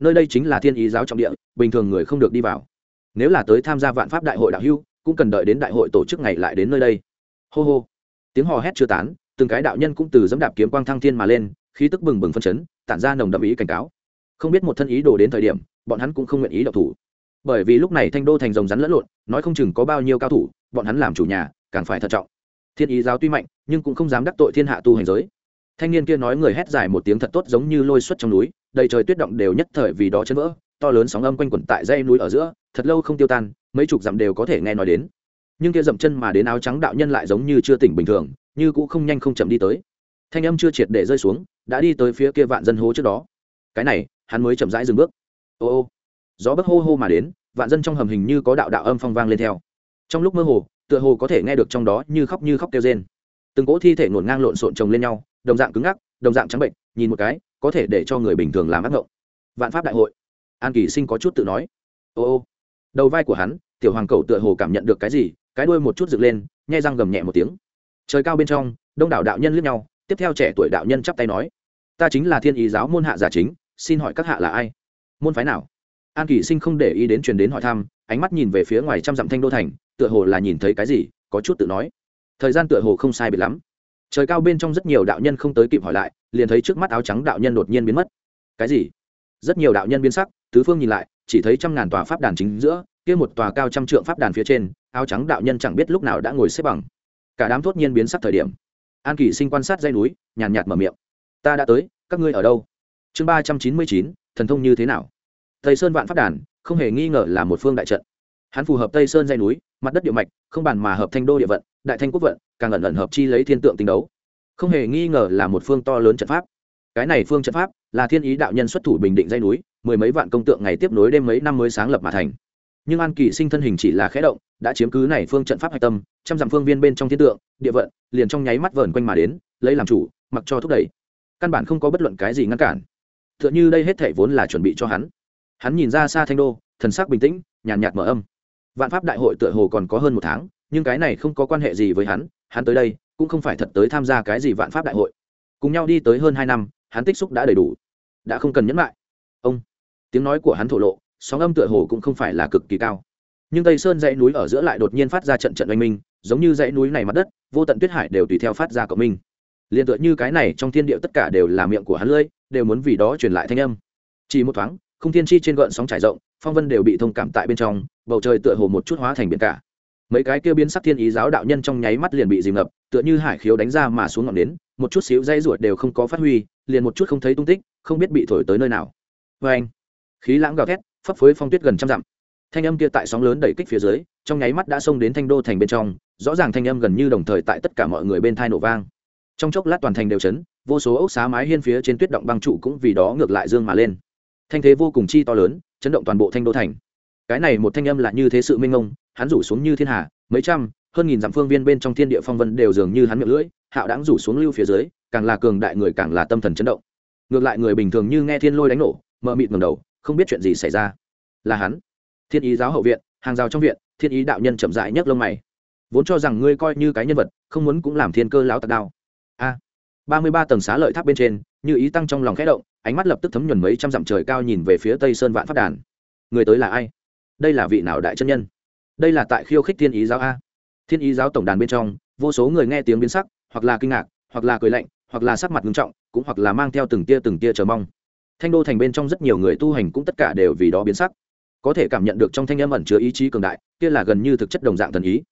Nơi đây chính là thiên ý giáo trọng địa, bình thường người không được đi vào. Nếu là tới tham gia vạn pháp đại hội đạo hưu cũng cần đợi đến đại hội tổ chức ngày lại đến nơi đây. Hô hô. Tiếng hò hét chưa tán, từng cái đạo nhân cũng từ dẫm đạp kiếm quang thăng thiên mà lên, khí tức bừng bừng phân chấn, tản ra nồng đậm ý cảnh cáo. Không biết một thân ý đồ đến thời điểm, bọn hắn cũng không nguyện ý độc thủ. Bởi vì lúc này thanh đô thành rồng rắn lẫn lộn, nói không chừng có bao nhiêu cao thủ bọn hắn làm chủ nhà, càng phải thận trọng. Thiên ý giáo tuy mạnh, nhưng cũng không dám đắc tội thiên hạ tu hành giới. Thanh niên kia nói người hét dài một tiếng thật tốt giống như lôi xuất trong núi, đầy trời tuyết động đều nhất thời vì đó chân vỡ, to lớn sóng âm quanh quẩn tại dây núi ở giữa, thật lâu không tiêu tan, mấy chục dặm đều có thể nghe nói đến. Nhưng kia dậm chân mà đến áo trắng đạo nhân lại giống như chưa tỉnh bình thường, như cũng không nhanh không chậm đi tới. Thanh âm chưa triệt để rơi xuống, đã đi tới phía kia vạn dân hố trước đó. Cái này, hắn mới chậm rãi dừng bước. Ô ô. Gió bấc hô hô mà đến, vạn dân trong hầm hình như có đạo đạo âm phong vang lên theo trong lúc mơ hồ, tựa hồ có thể nghe được trong đó như khóc như khóc kêu rên. Từng cỗ thi thể ngổn ngang lộn xộn chồng lên nhau, đồng dạng cứng ngắc, đồng dạng trắng bệnh, nhìn một cái, có thể để cho người bình thường làm ác ngộng. Vạn pháp đại hội. An kỳ sinh có chút tự nói. Ô ô. Đầu vai của hắn, tiểu hoàng cầu tựa hồ cảm nhận được cái gì, cái đuôi một chút dựng lên, nhai răng gầm nhẹ một tiếng. Trời cao bên trong, đông đảo đạo nhân lướt nhau, tiếp theo trẻ tuổi đạo nhân chắp tay nói, ta chính là thiên ý giáo môn hạ giả chính, xin hỏi các hạ là ai? Môn phái nào? An kỳ sinh không để ý đến truyền đến hỏi thăm, ánh mắt nhìn về phía ngoài trăm dặm thanh đô thành, tựa hồ là nhìn thấy cái gì, có chút tự nói. Thời gian tựa hồ không sai biệt lắm. Trời cao bên trong rất nhiều đạo nhân không tới kịp hỏi lại, liền thấy trước mắt áo trắng đạo nhân đột nhiên biến mất. Cái gì? Rất nhiều đạo nhân biến sắc, tứ phương nhìn lại, chỉ thấy trăm ngàn tòa pháp đàn chính giữa, kia một tòa cao trăm trượng pháp đàn phía trên, áo trắng đạo nhân chẳng biết lúc nào đã ngồi xếp bằng. Cả đám thốt nhiên biến sắc thời điểm. An kỳ sinh quan sát dây núi, nhàn nhạt mở miệng. Ta đã tới, các ngươi ở đâu? Chương ba trăm chín mươi chín, thần thông như thế nào? Tây sơn vạn pháp đàn, không hề nghi ngờ là một phương đại trận. Hắn phù hợp tây sơn dây núi, mặt đất địa mạch, không bàn mà hợp thanh đô địa vận, đại thanh quốc vận, càng ẩn ẩn hợp chi lấy thiên tượng tinh đấu. Không hề nghi ngờ là một phương to lớn trận pháp. Cái này phương trận pháp là thiên ý đạo nhân xuất thủ bình định dây núi, mười mấy vạn công tượng ngày tiếp nối đêm mấy năm mới sáng lập mà thành. Nhưng an kỳ sinh thân hình chỉ là khẽ động, đã chiếm cứ này phương trận pháp hạch tâm, trăm dặm phương viên bên trong thiên tượng, địa vận, liền trong nháy mắt vờn quanh mà đến, lấy làm chủ, mặc cho thúc đẩy. Căn bản không có bất luận cái gì ngăn cản. T h ư ợ n h ư đây hết thể vốn là chuẩn bị cho hắn hắn nhìn ra xa thanh đô, thần sắc bình tĩnh, nhàn nhạt mở âm. Vạn pháp đại hội tựa hồ còn có hơn một tháng, nhưng cái này không có quan hệ gì với hắn hắn tới đây, cũng không phải thật tới tham gia cái gì vạn pháp đại hội. Cùng nhau đi tới hơn hai năm, hắn tích xúc đã đầy đủ. Đã không cần nhẫn lại ông, tiếng nói của hắn thổ lộ, sóng âm tựa hồ cũng không phải là cực kỳ cao. Nhưng tây sơn dãy núi ở giữa lại đột nhiên phát ra trận trận oanh minh, giống như dãy núi này mặt đất, vô tận tuyết hải đều tùy theo phát ra cộng minh. Liền tựa như cái này trong thiên địa tất cả đều là miệng của hắn lưỡi, đều muốn vì đó truyền lại thanh âm. Chỉ một thoáng không thiên chi trên gợn sóng trải rộng, phong vân đều bị thông cảm tại bên trong, bầu trời tựa hồ một chút hóa thành biển cả. Mấy cái kêu biến sắc thiên ý giáo đạo nhân trong nháy mắt liền bị dìm ngập, tựa như hải khiếu đánh ra mà xuống ngọn đến một chút xíu dây ruột đều không có phát huy, liền một chút không thấy tung tích, không biết bị thổi tới nơi nào. Vê anh, khí lãng gào thét, phấp phới phong tuyết gần trăm dặm. Thanh âm kia tại sóng lớn đẩy kích phía dưới, trong nháy mắt đã xông đến thanh đô thành bên trong, rõ ràng thanh âm gần như đồng thời tại tất cả mọi người bên thai nổ vang. Trong chốc lát toàn thành đều chấn, vô số ốc xá mái hiên phía trên tuyết động băng trụ cũng vì đó ngược lại dương mà lên thanh thế vô cùng chi to lớn, chấn động toàn bộ thanh đô thành. Cái này một thanh âm là như thế sự minh ông, hắn rủ xuống như thiên hà, mấy trăm, hơn nghìn dặm phương viên bên trong thiên địa phong vân đều dường như hắn miệng lưỡi, hạo đáng rủ xuống lưu phía dưới, càng là cường đại người càng là tâm thần chấn động. Ngược lại người bình thường như nghe thiên lôi đánh nổ, mờ mịt ngầm đầu, không biết chuyện gì xảy ra. Là hắn. Thiên ý giáo hậu viện, hàng rào trong viện, thiên ý đạo nhân chậm dại nhấc lông mày. Vốn cho rằng ngươi coi như cái nhân vật, không muốn cũng làm thiên cơ lão tạc đao. A. Ba mươi ba tầng xá lợi tháp bên trên, như ý tăng trong lòng khẽ động ánh mắt lập tức thấm nhuần mấy trăm dặm trời cao nhìn về phía tây sơn vạn phát đàn. Người tới là ai? Đây là vị nào đại chân nhân? Đây là tại khiêu khích thiên ý giáo a. Thiên ý giáo tổng đàn bên trong, vô số người nghe tiếng biến sắc, hoặc là kinh ngạc, hoặc là cười lạnh, hoặc là sắc mặt nghiêm trọng, cũng hoặc là mang theo từng tia từng tia chờ mong. Thanh đô thành bên trong rất nhiều người tu hành cũng tất cả đều vì đó biến sắc. Có thể cảm nhận được trong thanh âm ẩn chứa ý chí cường đại, kia là gần như thực chất đồng dạng thần ý.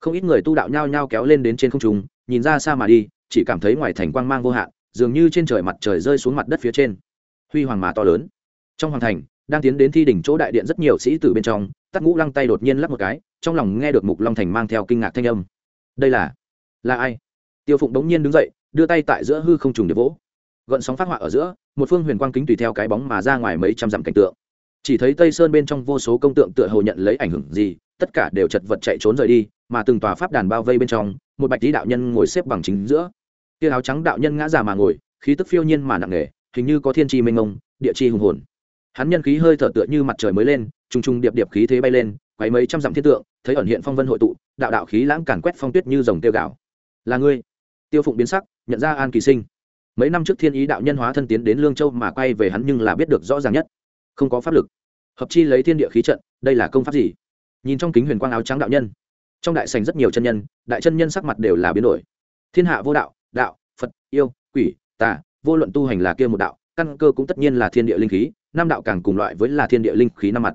Không ít người tu đạo nhao nhao kéo lên đến trên không trung, nhìn ra xa mà đi, chỉ cảm thấy ngoài thành quang mang vô hạn dường như trên trời mặt trời rơi xuống mặt đất phía trên. Huy hoàng mà to lớn. Trong hoàng thành, đang tiến đến thi đỉnh chỗ đại điện rất nhiều sĩ tử bên trong, tắc ngũ lăng tay đột nhiên lắp một cái, trong lòng nghe được mục long thành mang theo kinh ngạc thanh âm. Đây là là ai? Tiêu phụng đống nhiên đứng dậy, đưa tay tại giữa hư không trùng để vỗ. Gợn sóng phát họa ở giữa, một phương huyền quang kính tùy theo cái bóng mà ra ngoài mấy trăm dặm cảnh tượng. Chỉ thấy tây sơn bên trong vô số công tượng tựa hồ nhận lấy ảnh hưởng gì, tất cả đều chật vật chạy trốn rời đi, mà từng tòa pháp đàn bao vây bên trong, một bạch lý đạo nhân ngồi xếp bằng chính giữa kia áo trắng đạo nhân ngã già mà ngồi, khí tức phiêu nhiên mà nặng nề, hình như có thiên tri mênh mông, địa chi hùng hồn. Hắn nhân khí hơi thở tựa như mặt trời mới lên, trùng trùng điệp điệp khí thế bay lên, quấy mấy trăm dặm thiên tượng, thấy ẩn hiện phong vân hội tụ, đạo đạo khí lãng càn quét phong tuyết như dòng tiêu gạo là ngươi? Tiêu phụng biến sắc, nhận ra an kỳ sinh. Mấy năm trước thiên ý đạo nhân hóa thân tiến đến lương châu mà quay về hắn nhưng là biết được rõ ràng nhất. Không có pháp lực. Hợp chi lấy thiên địa khí trận, đây là công pháp gì? Nhìn trong kính huyền quang áo trắng đạo nhân. Trong đại sành rất nhiều chân nhân, đại chân nhân sắc mặt đều là biến đổi. Thiên hạ vô đạo đạo, phật, yêu, quỷ, tà, vô luận tu hành là kia một đạo, căn cơ cũng tất nhiên là thiên địa linh khí, năm đạo càng cùng loại với là thiên địa linh khí năm mặt.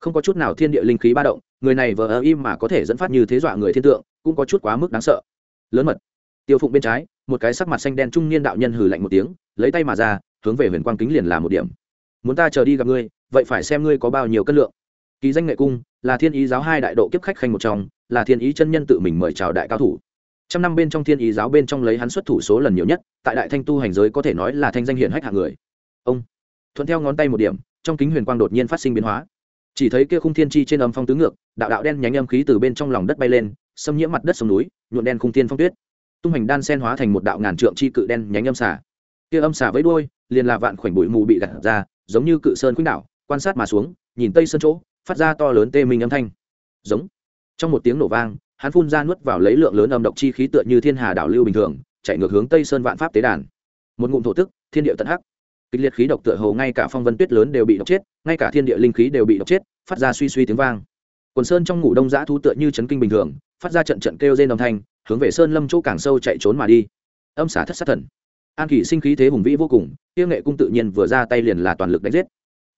Không có chút nào thiên địa linh khí ba động, người này vờ ơ im mà có thể dẫn phát như thế dọa người thiên tượng, cũng có chút quá mức đáng sợ. Lớn mật. Tiêu phụng bên trái, một cái sắc mặt xanh đen trung niên đạo nhân hừ lạnh một tiếng, lấy tay mà ra, hướng về huyền quang kính liền là một điểm. Muốn ta chờ đi gặp ngươi, vậy phải xem ngươi có bao nhiêu cân lượng. Ký danh nghệ cung, là thiên ý giáo hai đại độ kiếp khách khanh một trong, là thiên ý chân nhân tự mình mời chào đại cao thủ trăm năm bên trong thiên ý giáo bên trong lấy hắn xuất thủ số lần nhiều nhất, tại đại thanh tu hành giới có thể nói là thanh danh hiển hách hạng người. Ông, thuận theo ngón tay một điểm, trong kính huyền quang đột nhiên phát sinh biến hóa. Chỉ thấy kia khung thiên chi trên âm phong tứ ngược, đạo đạo đen nhánh âm khí từ bên trong lòng đất bay lên, xâm nhiễm mặt đất sông núi nhuộn đen khung thiên phong tuyết. Tung hành đan sen hóa thành một đạo ngàn trượng chi cự đen nhánh âm xả kia âm xả với đuôi, liền là vạn khoảnh bụi mù bị gặt ra, giống như cự sơn khuynh đảo, quan sát mà xuống, nhìn tây sơn chỗ, phát ra to lớn tê minh âm thanh. Giống. Trong một tiếng nổ vang hắn phun ra nuốt vào lấy lượng lớn âm độc chi khí tựa như thiên hà đảo lưu bình thường, chạy ngược hướng tây sơn vạn pháp tế đàn. Một ngụm thổ tức, thiên địa tận hắc. Kịch liệt khí độc tựa hồ ngay cả phong vân tuyết lớn đều bị độc chết, ngay cả thiên địa linh khí đều bị độc chết, phát ra suy suy tiếng vang. Quần sơn trong ngủ đông giã thu tựa như chấn kinh bình thường, phát ra trận trận kêu rên đồng thanh, hướng về sơn lâm chỗ càng sâu chạy trốn mà đi. Âm xả thất sát thần. An kỷ sinh khí thế hùng vĩ vô cùng tiêu nghệ cung tự nhiên vừa ra tay liền là toàn lực đánh giết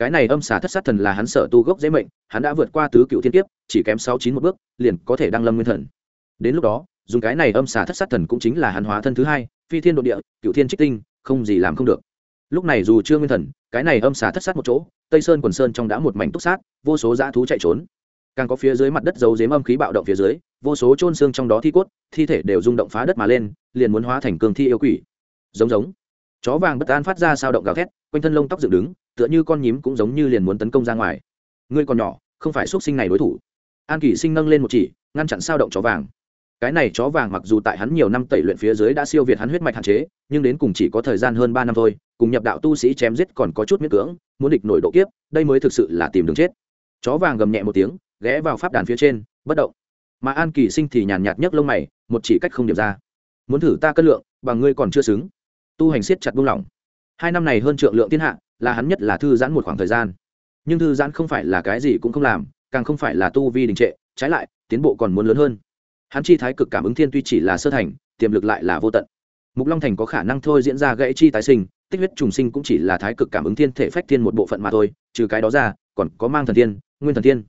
cái này âm xả thất sát thần là hắn sở tu gốc dễ mệnh, hắn đã vượt qua tứ cựu thiên kiếp, chỉ kém sáu chín một bước, liền có thể đăng lâm nguyên thần. Đến lúc đó, dùng cái này âm xả thất sát thần cũng chính là hắn hóa thân thứ hai, phi thiên đ ộ địa, cựu thiên trích tinh, không gì làm không được. Lúc này dù chưa nguyên thần, cái này âm xả thất sát một chỗ, tây sơn quần sơn trong đã một mảnh túc sát, vô số dã thú chạy trốn. Càng có phía dưới mặt đất dấu dếm âm khí bạo động phía dưới, vô số trôn xương trong đó thi cốt, thi thể đều rung động phá đất mà lên, liền muốn hóa thành cường thi yêu quỷ. Giống giống. Chó vàng bất an phát ra sao động gào thét, quanh thân lông tóc dựng đứng tựa như con nhím cũng giống như liền muốn tấn công ra ngoài. Ngươi còn nhỏ, không phải x sinh này đối thủ. An kỷ sinh nâng lên một chỉ, ngăn chặn sao động chó vàng. Cái này chó vàng mặc dù tại hắn nhiều năm tẩy luyện phía dưới đã siêu việt hắn huyết mạch hạn chế, nhưng đến cùng chỉ có thời gian hơn ba năm thôi, cùng nhập đạo tu sĩ chém giết còn có chút miễn cưỡng, muốn địch nổi độ kiếp, đây mới thực sự là tìm đường chết. Chó vàng gầm nhẹ một tiếng, ghé vào pháp đàn phía trên, bất động. Mà an kỳ sinh thì nhàn nhạt nhấc lông mày, một chỉ cách không điểm ra. Muốn thử ta cân lượng, bằng ngươi còn chưa xứng. Tu hành siết chặt buông lỏng hai năm này hơn trượng lượng thiên hạ, là hắn nhất là thư giãn một khoảng thời gian. Nhưng thư giãn không phải là cái gì cũng không làm, càng không phải là tu vi đình trệ, trái lại, tiến bộ còn muốn lớn hơn. Hắn chi thái cực cảm ứng thiên tuy chỉ là sơ thành, tiềm lực lại là vô tận. Mục long thành có khả năng thôi diễn ra gãy chi tái sinh, tích huyết trùng sinh cũng chỉ là thái cực cảm ứng thiên thể phách thiên một bộ phận mà thôi, trừ cái đó ra, còn có mang thần thiên, nguyên thần thiên.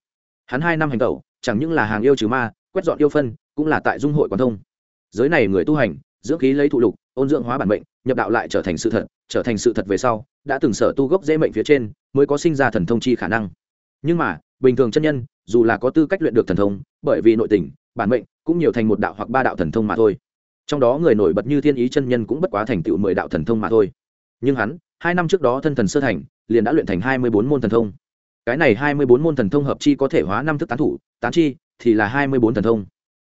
Hắn hai năm hành tẩu, chẳng những là hàng yêu trừ ma, quét dọn yêu phân, cũng là tại dung hội quán thông. Giới này người tu hành, dưỡng khí lấy thụ lục ôn dưỡng hóa bản mệnh, nhập đạo lại trở thành sự thật, trở thành sự thật về sau, đã từng sở tu gốc dễ mệnh phía trên, mới có sinh ra thần thông chi khả năng. Nhưng mà, bình thường chân nhân, dù là có tư cách luyện được thần thông, bởi vì nội tình, bản mệnh cũng nhiều thành một đạo hoặc ba đạo thần thông mà thôi. Trong đó người nổi bật như thiên ý chân nhân cũng bất quá thành tựu mười đạo thần thông mà thôi. Nhưng hắn, hai năm trước đó thân thần sơ thành, liền đã luyện thành hai mươi bốn môn thần thông. Cái này hai mươi bốn môn thần thông hợp chi có thể hóa năm thức tán thủ, tán chi thì là hai mươi bốn thần thông.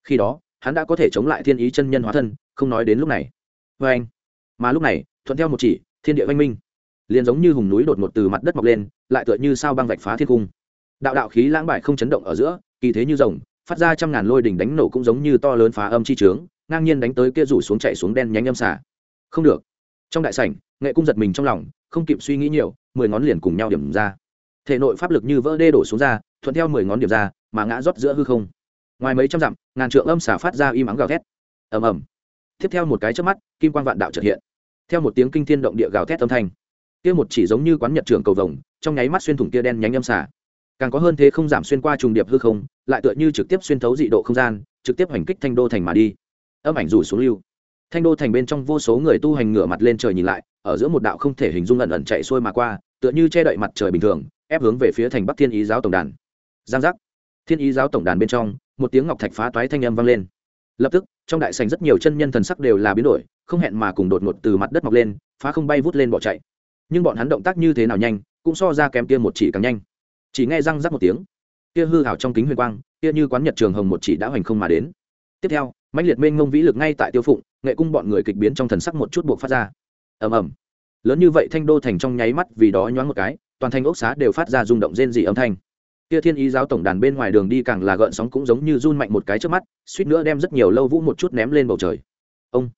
Khi đó, hắn đã có thể chống lại thiên ý chân nhân hóa thân, không nói đến lúc này vê anh. Mà lúc này, thuận theo một chỉ, thiên địa văn minh. Liền giống như hùng núi đột ngột từ mặt đất mọc lên, lại tựa như sao băng vạch phá thiên cung. Đạo đạo khí lãng bại không chấn động ở giữa, kỳ thế như rồng, phát ra trăm ngàn lôi đỉnh đánh nổ cũng giống như to lớn phá âm chi trướng, ngang nhiên đánh tới kia rủ xuống chạy xuống đen nhánh âm xả không được. Trong đại sảnh, nghệ cung giật mình trong lòng, không kịp suy nghĩ nhiều, mười ngón liền cùng nhau điểm ra. Thể nội pháp lực như vỡ đê đổ xuống ra, thuận theo mười ngón điểm ra, mà ngã rót giữa hư không. Ngoài mấy trăm dặm, ngàn trượng âm xả phát ra im ắng gào thét. Ầm ầm tiếp theo một cái chớp mắt, kim quang vạn đạo chợt hiện. Theo một tiếng kinh thiên động địa gào thét âm thanh, kia một chỉ giống như quán nhật trường cầu vồng, trong nháy mắt xuyên thủng kia đen nhánh âm xả càng có hơn thế không giảm xuyên qua trùng điệp hư không, lại tựa như trực tiếp xuyên thấu dị độ không gian, trực tiếp hành kích thanh đô thành mà đi. Âm ảnh rủ xuống lưu. Thanh đô thành bên trong vô số người tu hành ngửa mặt lên trời nhìn lại, ở giữa một đạo không thể hình dung ẩn ẩn chạy xuôi mà qua, tựa như che đậy mặt trời bình thường, ép hướng về phía thành bắc thiên ý giáo tổng đàn. Giang giác. Thiên ý giáo tổng đàn bên trong, một tiếng ngọc thạch phá toái thanh âm vang lên lập tức, trong đại sành rất nhiều chân nhân thần sắc đều là biến đổi, không hẹn mà cùng đột ngột từ mặt đất mọc lên, phá không bay vút lên bỏ chạy. Nhưng bọn hắn động tác như thế nào nhanh, cũng so ra kém kia một chỉ càng nhanh. Chỉ nghe răng rắc một tiếng, kia hư hảo trong kính huyền quang, kia như quán nhật trường hồng một chỉ đã hoành không mà đến. Tiếp theo, mãnh liệt mênh ngông vĩ lực ngay tại tiêu phụng, nghệ cung bọn người kịch biến trong thần sắc một chút buộc phát ra. Ầm ầm. Lớn như vậy thanh đô thành trong nháy mắt vì đó nhoáng một cái, toàn thành ốc xá đều phát ra rung động rên dị âm thanh kia thiên ý giáo tổng đàn bên ngoài đường đi càng là gợn sóng cũng giống như run mạnh một cái trước mắt, suýt nữa đem rất nhiều lâu vũ một chút ném lên bầu trời. Ông!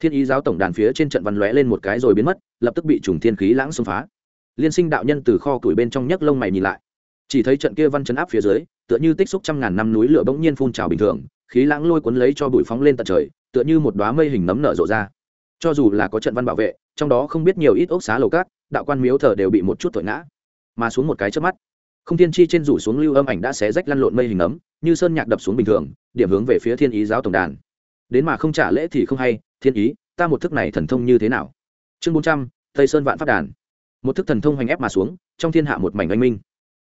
Thiên ý giáo tổng đàn phía trên trận văn lóe lên một cái rồi biến mất, lập tức bị trùng thiên khí lãng xông phá. Liên sinh đạo nhân từ kho tuổi bên trong nhấc lông mày nhìn lại. Chỉ thấy trận kia văn chấn áp phía dưới, tựa như tích xúc trăm ngàn năm núi lửa bỗng nhiên phun trào bình thường, khí lãng lôi cuốn lấy cho bụi phóng lên tận trời, tựa như một đoá mây hình nấm nở rộ ra. Cho dù là có trận văn bảo vệ, trong đó không biết nhiều ít ốc xá lầu cát, đạo quan miếu thờ đều bị một chút thổi ngã. Mà xuống một cái trước mắt không thiên chi trên rủ xuống lưu âm ảnh đã xé rách lăn lộn mây hình nấm như sơn nhạc đập xuống bình thường, điểm hướng về phía thiên ý giáo tổng đàn. Đến mà không trả lễ thì không hay, thiên ý, ta một thức này thần thông như thế nào? Chương bốn trăm, tây sơn vạn phát đàn. Một thức thần thông hoành ép mà xuống, trong thiên hạ một mảnh oanh minh.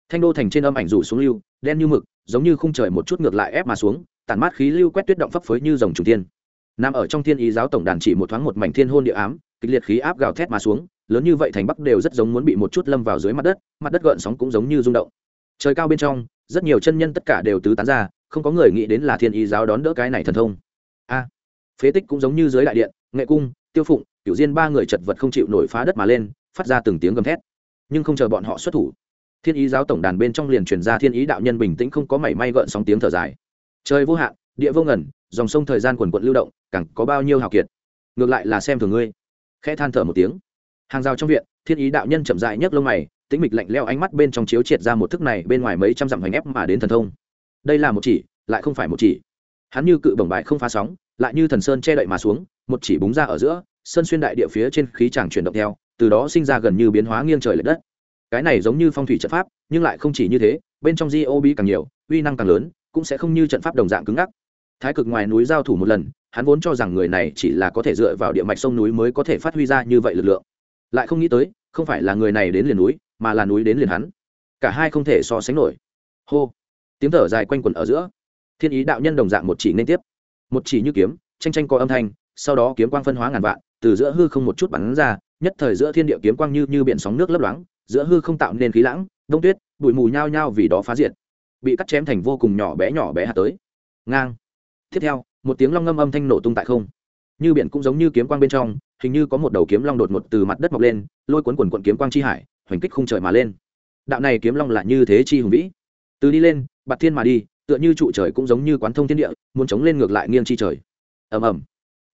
Thanh đô thành trên âm ảnh rủ xuống lưu, đen như mực, giống như khung trời một chút ngược lại ép mà xuống, tản mát khí lưu quét tuyết động phấp phới như dòng trùng tiên. Nằm ở trong thiên ý giáo tổng đàn chỉ một thoáng một mảnh thiên hôn địa ám, kịch liệt khí áp gào thét mà xuống lớn như vậy thành bắc đều rất giống muốn bị một chút lâm vào dưới mặt đất mặt đất gợn sóng cũng giống như rung động. Trời cao bên trong, rất nhiều chân nhân tất cả đều tứ tán ra, không có người nghĩ đến là thiên ý giáo đón đỡ cái này thần thông. A, phế tích cũng giống như dưới đại điện, nghệ cung, tiêu phụng tiểu diên ba người chật vật không chịu nổi phá đất mà lên, phát ra từng tiếng gầm thét. Nhưng không chờ bọn họ xuất thủ, thiên ý giáo tổng đàn bên trong liền truyền ra thiên ý đạo nhân bình tĩnh không có mảy may gợn sóng tiếng thở dài. Trời vô hạn, địa vô ngẩn dòng sông thời gian quần quận lưu động, càng có bao nhiêu hào kiệt. Ngược lại là xem thường ngươi. Khẽ than thở một tiếng hàng rào trong viện, thiên ý đạo nhân chậm dại nhấc lông mày, tĩnh mịch lạnh leo ánh mắt bên trong chiếu triệt ra một thức này bên ngoài mấy trăm dặm hoành ép mà đến thần thông. Đây là một chỉ, lại không phải một chỉ. Hắn như cự bổng bại không phá sóng, lại như thần sơn che đậy mà xuống, một chỉ búng ra ở giữa, sơn xuyên đại địa phía trên khí tràng chuyển động theo, từ đó sinh ra gần như biến hóa nghiêng trời l ệ đất. Cái này giống như phong thủy trận pháp, nhưng lại không chỉ như thế, bên trong di ô bi càng nhiều, uy năng càng lớn, cũng sẽ không như trận pháp đồng dạng cứng ngắc. Thái cực ngoài núi giao thủ một lần, hắn vốn cho rằng người này chỉ là có thể dựa vào địa mạch sông núi mới có thể phát huy ra như vậy lực lượng lại không nghĩ tới, không phải là người này đến liền núi, mà là núi đến liền hắn. Cả hai không thể so sánh nổi. Hô. Tiếng thở dài quanh quẩn ở giữa. Thiên ý đạo nhân đồng dạng một chỉ nên tiếp. Một chỉ như kiếm, tranh tranh có âm thanh, sau đó kiếm quang phân hóa ngàn vạn, từ giữa hư không một chút bắn ra, nhất thời giữa thiên địa kiếm quang như như biển sóng nước lấp loáng, giữa hư không tạo nên khí lãng, đông tuyết, bụi mù nhao nhao vì đó phá diệt. Bị cắt chém thành vô cùng nhỏ bé nhỏ bé hạt tới. Ngang. Tiếp theo, một tiếng long ngâm âm thanh nổ tung tại không. Như biển cũng giống như kiếm quang bên trong hình như có một đầu kiếm long đột ngột từ mặt đất mọc lên, lôi cuốn quần quận kiếm quang chi hải, hoành kích khung trời mà lên. Đạo này kiếm long là như thế chi hùng vĩ. Từ đi lên, bạt thiên mà đi, tựa như trụ trời cũng giống như quán thông thiên địa, muốn chống lên ngược lại nghiêng chi trời. Ầm ầm.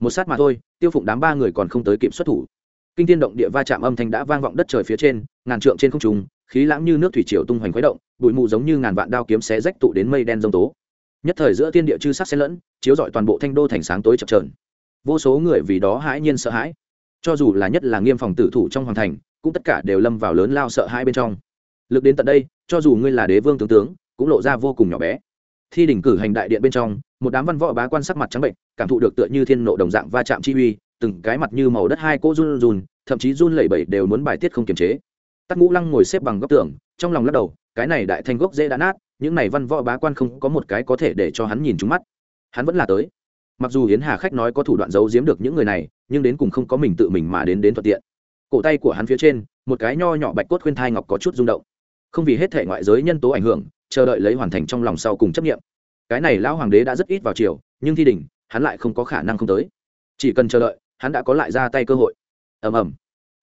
Một sát mà thôi, tiêu phụng đám ba người còn không tới kịp xuất thủ. Kinh thiên động địa va chạm âm thanh đã vang vọng đất trời phía trên, ngàn trượng trên không trung, khí lãng như nước thủy triều tung hoành khuấy động, bụi mù giống như ngàn vạn đao kiếm xé rách tụ đến mây đen rông tố. Nhất thời giữa thiên địa chư sắc xen lẫn, chiếu rọi toàn bộ thanh đô thành sáng tối chập chờn vô số người vì đó hãi nhiên sợ hãi. Cho dù là nhất là nghiêm phòng tử thủ trong hoàng thành, cũng tất cả đều lâm vào lớn lao sợ hãi bên trong. Lực đến tận đây, cho dù ngươi là đế vương tướng tướng, cũng lộ ra vô cùng nhỏ bé. Thi đỉnh cử hành đại điện bên trong, một đám văn võ bá quan sắc mặt trắng bệnh, cảm thụ được tựa như thiên nộ đồng dạng va chạm chi uy, từng cái mặt như màu đất hai cỗ run run, thậm chí run lẩy bẩy đều muốn bài tiết không kiềm chế. Tắc ngũ lăng ngồi xếp bằng góc tường, trong lòng lắc đầu, cái này đại thanh gốc dễ đã nát, những này văn võ bá quan không có một cái có thể để cho hắn nhìn trúng mắt. Hắn vẫn là tới mặc dù hiến hà khách nói có thủ đoạn giấu giếm được những người này, nhưng đến cùng không có mình tự mình mà đến đến thuận tiện. Cổ tay của hắn phía trên, một cái nho nhỏ bạch cốt khuyên thai ngọc có chút rung động. Không vì hết thể ngoại giới nhân tố ảnh hưởng, chờ đợi lấy hoàn thành trong lòng sau cùng chấp nghiệm cái này lão hoàng đế đã rất ít vào chiều nhưng thi đỉnh, hắn lại không có khả năng không tới. Chỉ cần chờ đợi, hắn đã có lại ra tay cơ hội. Ầm ầm.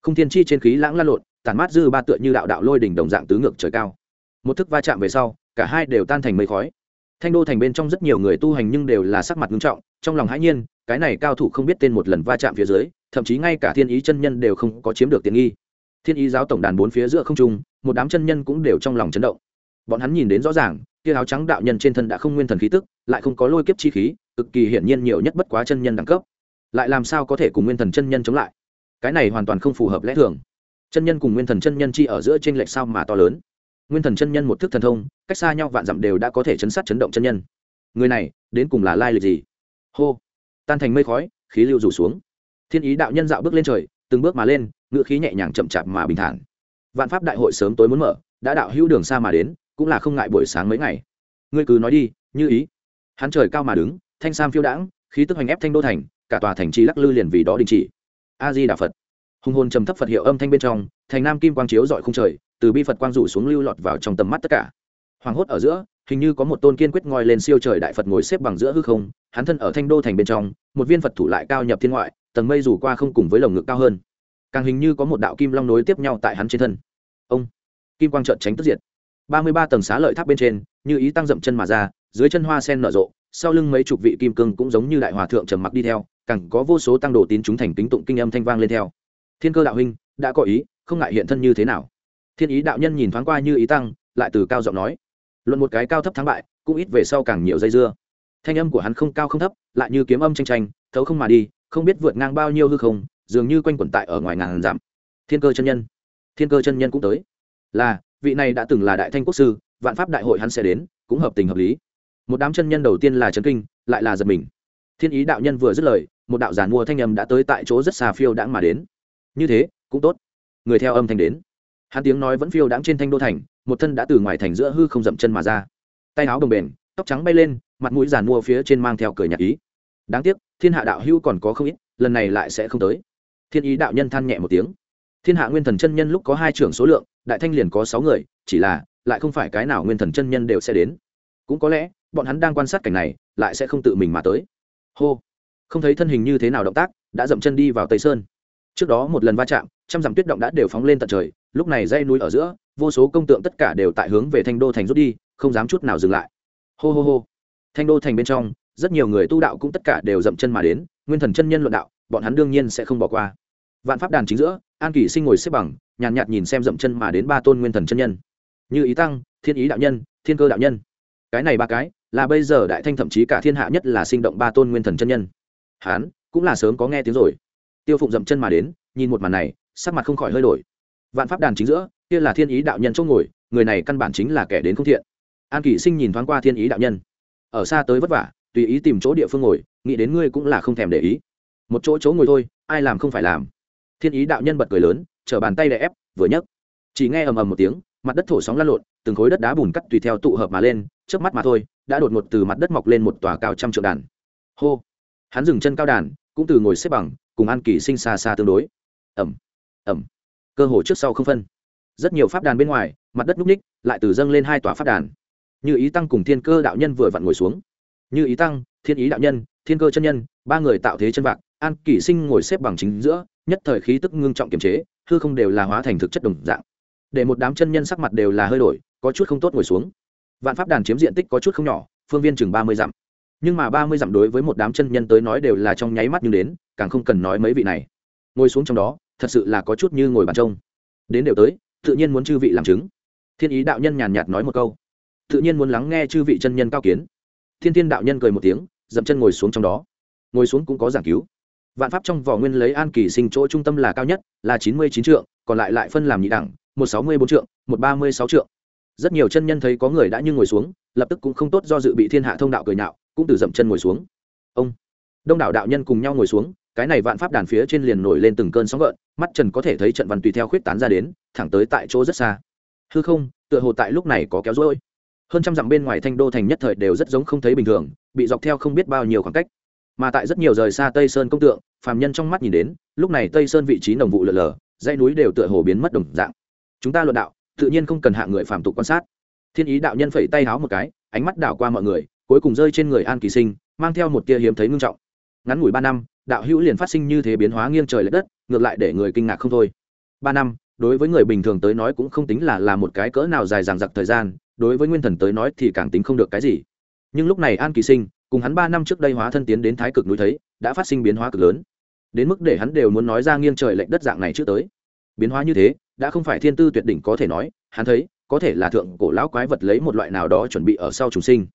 Không thiên chi trên khí lãng lan lộn tàn mát dư ba tựa như đạo đạo lôi đỉnh đồng dạng tứ ngược trời cao. Một thức va chạm về sau, cả hai đều tan thành mây khói thanh đô thành bên trong rất nhiều người tu hành nhưng đều là sắc mặt nghiêm trọng, trong lòng hãi nhiên, cái này cao thủ không biết tên một lần va chạm phía dưới, thậm chí ngay cả thiên ý chân nhân đều không có chiếm được tiện nghi. Thiên ý giáo tổng đàn bốn phía giữa không trung, một đám chân nhân cũng đều trong lòng chấn động. Bọn hắn nhìn đến rõ ràng, kia áo trắng đạo nhân trên thân đã không nguyên thần khí tức, lại không có lôi kiếp chi khí, cực kỳ hiển nhiên nhiều nhất bất quá chân nhân đẳng cấp. Lại làm sao có thể cùng nguyên thần chân nhân chống lại? Cái này hoàn toàn không phù hợp lẽ thường. Chân nhân cùng nguyên thần chân nhân chi ở giữa trên lệch sao mà to lớn? Nguyên thần chân nhân một thức thần thông, cách xa nhau vạn dặm đều đã có thể chấn sát chấn động chân nhân. Người này, đến cùng là lai lịch gì? Hô! Tan thành mây khói, khí lưu rủ xuống. Thiên ý đạo nhân dạo bước lên trời, từng bước mà lên ngựa khí nhẹ nhàng chậm chạp mà bình thản. Vạn pháp đại hội sớm tối muốn mở, đã đạo hữu đường xa mà đến, cũng là không ngại buổi sáng mấy ngày. Ngươi cứ nói đi, như ý. Hắn trời cao mà đứng, thanh sam phiêu đãng, khí tức hành ép thanh đô thành, cả tòa thành trì lắc lư liền vì đó đình chỉ. A di đà phật. Hùng hồn trầm thấp phật hiệu âm thanh bên trong, thành nam kim quang chiếu dọi không trời từ bi phật quang rủ xuống lưu lọt vào trong tầm mắt tất cả hoàng hốt ở giữa hình như có một tôn kiên quyết ngoi lên siêu trời đại phật ngồi xếp bằng giữa hư không hắn thân ở thanh đô thành bên trong một viên phật thủ lại cao nhập thiên ngoại tầng mây rủ qua không cùng với lồng ngực cao hơn càng hình như có một đạo kim long nối tiếp nhau tại hắn trên thân ông kim quang trợn tránh tức diệt ba mươi ba tầng xá lợi tháp bên trên như ý tăng dậm chân mà ra dưới chân hoa sen nở rộ sau lưng mấy chục vị kim cương cũng giống như đại hòa thượng trầm mặc đi theo càng có vô số tăng đồ tín chúng thành kính tụng kinh âm thanh vang lên theo thiên cơ đạo huynh đã có ý không ngại hiện thân như thế nào thiên ý đạo nhân nhìn thoáng qua như ý tăng, lại từ cao giọng nói, luận một cái cao thấp thắng bại, cũng ít về sau càng nhiều dây dưa. Thanh âm của hắn không cao không thấp, lại như kiếm âm tranh tranh thấu không mà đi, không biết vượt ngang bao nhiêu hư không, dường như quanh quẩn tại ở ngoài ngàn dặm. Thiên cơ chân nhân, thiên cơ chân nhân cũng tới. Là, vị này đã từng là đại thanh quốc sư, vạn pháp đại hội hắn sẽ đến, cũng hợp tình hợp lý. Một đám chân nhân đầu tiên là trấn kinh, lại là giật mình. Thiên ý đạo nhân vừa dứt lời, một đạo giàn mua thanh âm đã tới tại chỗ rất xa phiêu đãng mà đến. Như thế, cũng tốt. Người theo âm thanh đến hắn tiếng nói vẫn phiêu đãng trên thanh đô thành, một thân đã từ ngoài thành giữa hư không dậm chân mà ra. Tay áo đồng bền tóc trắng bay lên, mặt mũi giàn mua phía trên mang theo cười nhạc ý. Đáng tiếc, thiên hạ đạo hưu còn có không ít, lần này lại sẽ không tới. Thiên ý đạo nhân than nhẹ một tiếng. Thiên hạ nguyên thần chân nhân lúc có hai trưởng số lượng, đại thanh liền có sáu người, chỉ là, lại không phải cái nào nguyên thần chân nhân đều sẽ đến. Cũng có lẽ, bọn hắn đang quan sát cảnh này, lại sẽ không tự mình mà tới. Hô. Không thấy thân hình như thế nào động tác, đã dậm chân đi vào tây sơn. Trước đó một lần va chạm, trăm dặm tuyết động đã đều phóng lên tận trời lúc này dây núi ở giữa vô số công tượng tất cả đều tại hướng về thanh đô thành rút đi không dám chút nào dừng lại. Hô hô hô. Thanh đô thành bên trong rất nhiều người tu đạo cũng tất cả đều dậm chân mà đến nguyên thần chân nhân luận đạo bọn hắn đương nhiên sẽ không bỏ qua. Vạn pháp đàn chính giữa an kỷ sinh ngồi xếp bằng nhàn nhạt, nhạt nhìn xem dậm chân mà đến ba tôn nguyên thần chân nhân. Như ý tăng thiên ý đạo nhân thiên cơ đạo nhân. Cái này ba cái là bây giờ đại thanh thậm chí cả thiên hạ nhất là sinh động ba tôn nguyên thần chân nhân. Hán cũng là sớm có nghe tiếng rồi. Tiêu phụng dậm chân mà đến nhìn một màn này sắc mặt không khỏi hơi đổi vạn pháp đàn chính giữa, kia là thiên ý đạo nhân chỗ ngồi, người này căn bản chính là kẻ đến không thiện. An kỷ sinh nhìn thoáng qua thiên ý đạo nhân. Ở xa tới vất vả, tùy ý tìm chỗ địa phương ngồi, nghĩ đến ngươi cũng là không thèm để ý. Một chỗ chỗ ngồi thôi, ai làm không phải làm. Thiên ý đạo nhân bật cười lớn chở bàn tay đè ép, vừa nhấc. Chỉ nghe ầm ầm một tiếng, mặt đất thổ sóng lăn lộn, từng khối đất đá bùn cắt tùy theo tụ hợp mà lên trước mắt mà thôi, đã đột ngột từ mặt đất mọc lên một tòa cao trăm triệu đàn. Hô! Hắn dừng chân cao đàn, cũng từ ngồi xếp bằng, cùng an kỳ sinh xa xa tương đối. Ẩm ẩm cơ hồ trước sau không phân. Rất nhiều pháp đàn bên ngoài, mặt đất núp ních, lại từ dâng lên hai tòa pháp đàn. Như ý tăng cùng thiên cơ đạo nhân vừa vặn ngồi xuống. Như ý tăng, thiên ý đạo nhân, thiên cơ chân nhân, ba người tạo thế chân vạc, an kỷ sinh ngồi xếp bằng chính giữa, nhất thời khí tức ngưng trọng kiềm chế, hư không đều là hóa thành thực chất đồng dạng. Để một đám chân nhân sắc mặt đều là hơi đổi, có chút không tốt ngồi xuống. Vạn pháp đàn chiếm diện tích có chút không nhỏ, phương viên chừng ba mươi dặm. Nhưng mà ba mươi dặm đối với một đám chân nhân tới nói đều là trong nháy mắt nhưng đến, càng không cần nói mấy vị này. Ngồi xuống trong đó thật sự là có chút như ngồi bàn trông. Đến đều tới, tự nhiên muốn chư vị làm chứng. Thiên ý đạo nhân nhàn nhạt nói một câu. Tự nhiên muốn lắng nghe chư vị chân nhân cao kiến. Thiên thiên đạo nhân cười một tiếng, dậm chân ngồi xuống trong đó. Ngồi xuống cũng có giảng cứu. Vạn pháp trong vỏ nguyên lấy an kỳ sinh chỗ trung tâm là cao nhất, là chín mươi chín trượng, còn lại lại phân làm nhị đẳng, một sáu mươi bốn trượng, một ba mươi sáu trượng. Rất nhiều chân nhân thấy có người đã như ngồi xuống, lập tức cũng không tốt do dự bị thiên hạ thông đạo cười nhạo, cũng từ dậm chân ngồi xuống. Ông. Đông đảo đạo nhân cùng nhau ngồi xuống cái này vạn pháp đàn phía trên liền nổi lên từng cơn sóng gợn, mắt trần có thể thấy trận văn tùy theo khuyết tán ra đến, thẳng tới tại chỗ rất xa. Hư không, tựa hồ tại lúc này có kéo rối hơn trăm dặm bên ngoài thanh đô thành nhất thời đều rất giống không thấy bình thường, bị dọc theo không biết bao nhiêu khoảng cách. Mà tại rất nhiều rời xa tây sơn công tượng, phàm nhân trong mắt nhìn đến, lúc này tây sơn vị trí nồng vụ lờ lờ, dãy núi đều tựa hồ biến mất đồng dạng. Chúng ta luận đạo, tự nhiên không cần hạ người phạm tục quan sát. Thiên ý đạo nhân phẩy tay háo một cái, ánh mắt đảo qua mọi người, cuối cùng rơi trên người an kỳ sinh, mang theo một tia hiếm thấy ngưng trọng. Ngắn ngủi ba năm đạo hữu liền phát sinh như thế biến hóa nghiêng trời l ệ đất, ngược lại để người kinh ngạc không thôi. Ba năm, đối với người bình thường tới nói cũng không tính là là một cái cỡ nào dài dằng dặc thời gian, đối với nguyên thần tới nói thì càng tính không được cái gì. Nhưng lúc này an kỳ sinh, cùng hắn ba năm trước đây hóa thân tiến đến thái cực núi thấy, đã phát sinh biến hóa cực lớn. Đến mức để hắn đều muốn nói ra nghiêng trời lệnh đất dạng này trước tới. Biến hóa như thế, đã không phải thiên tư tuyệt đỉnh có thể nói, hắn thấy, có thể là thượng cổ lão quái vật lấy một loại nào đó chuẩn bị ở sau trùng sinh.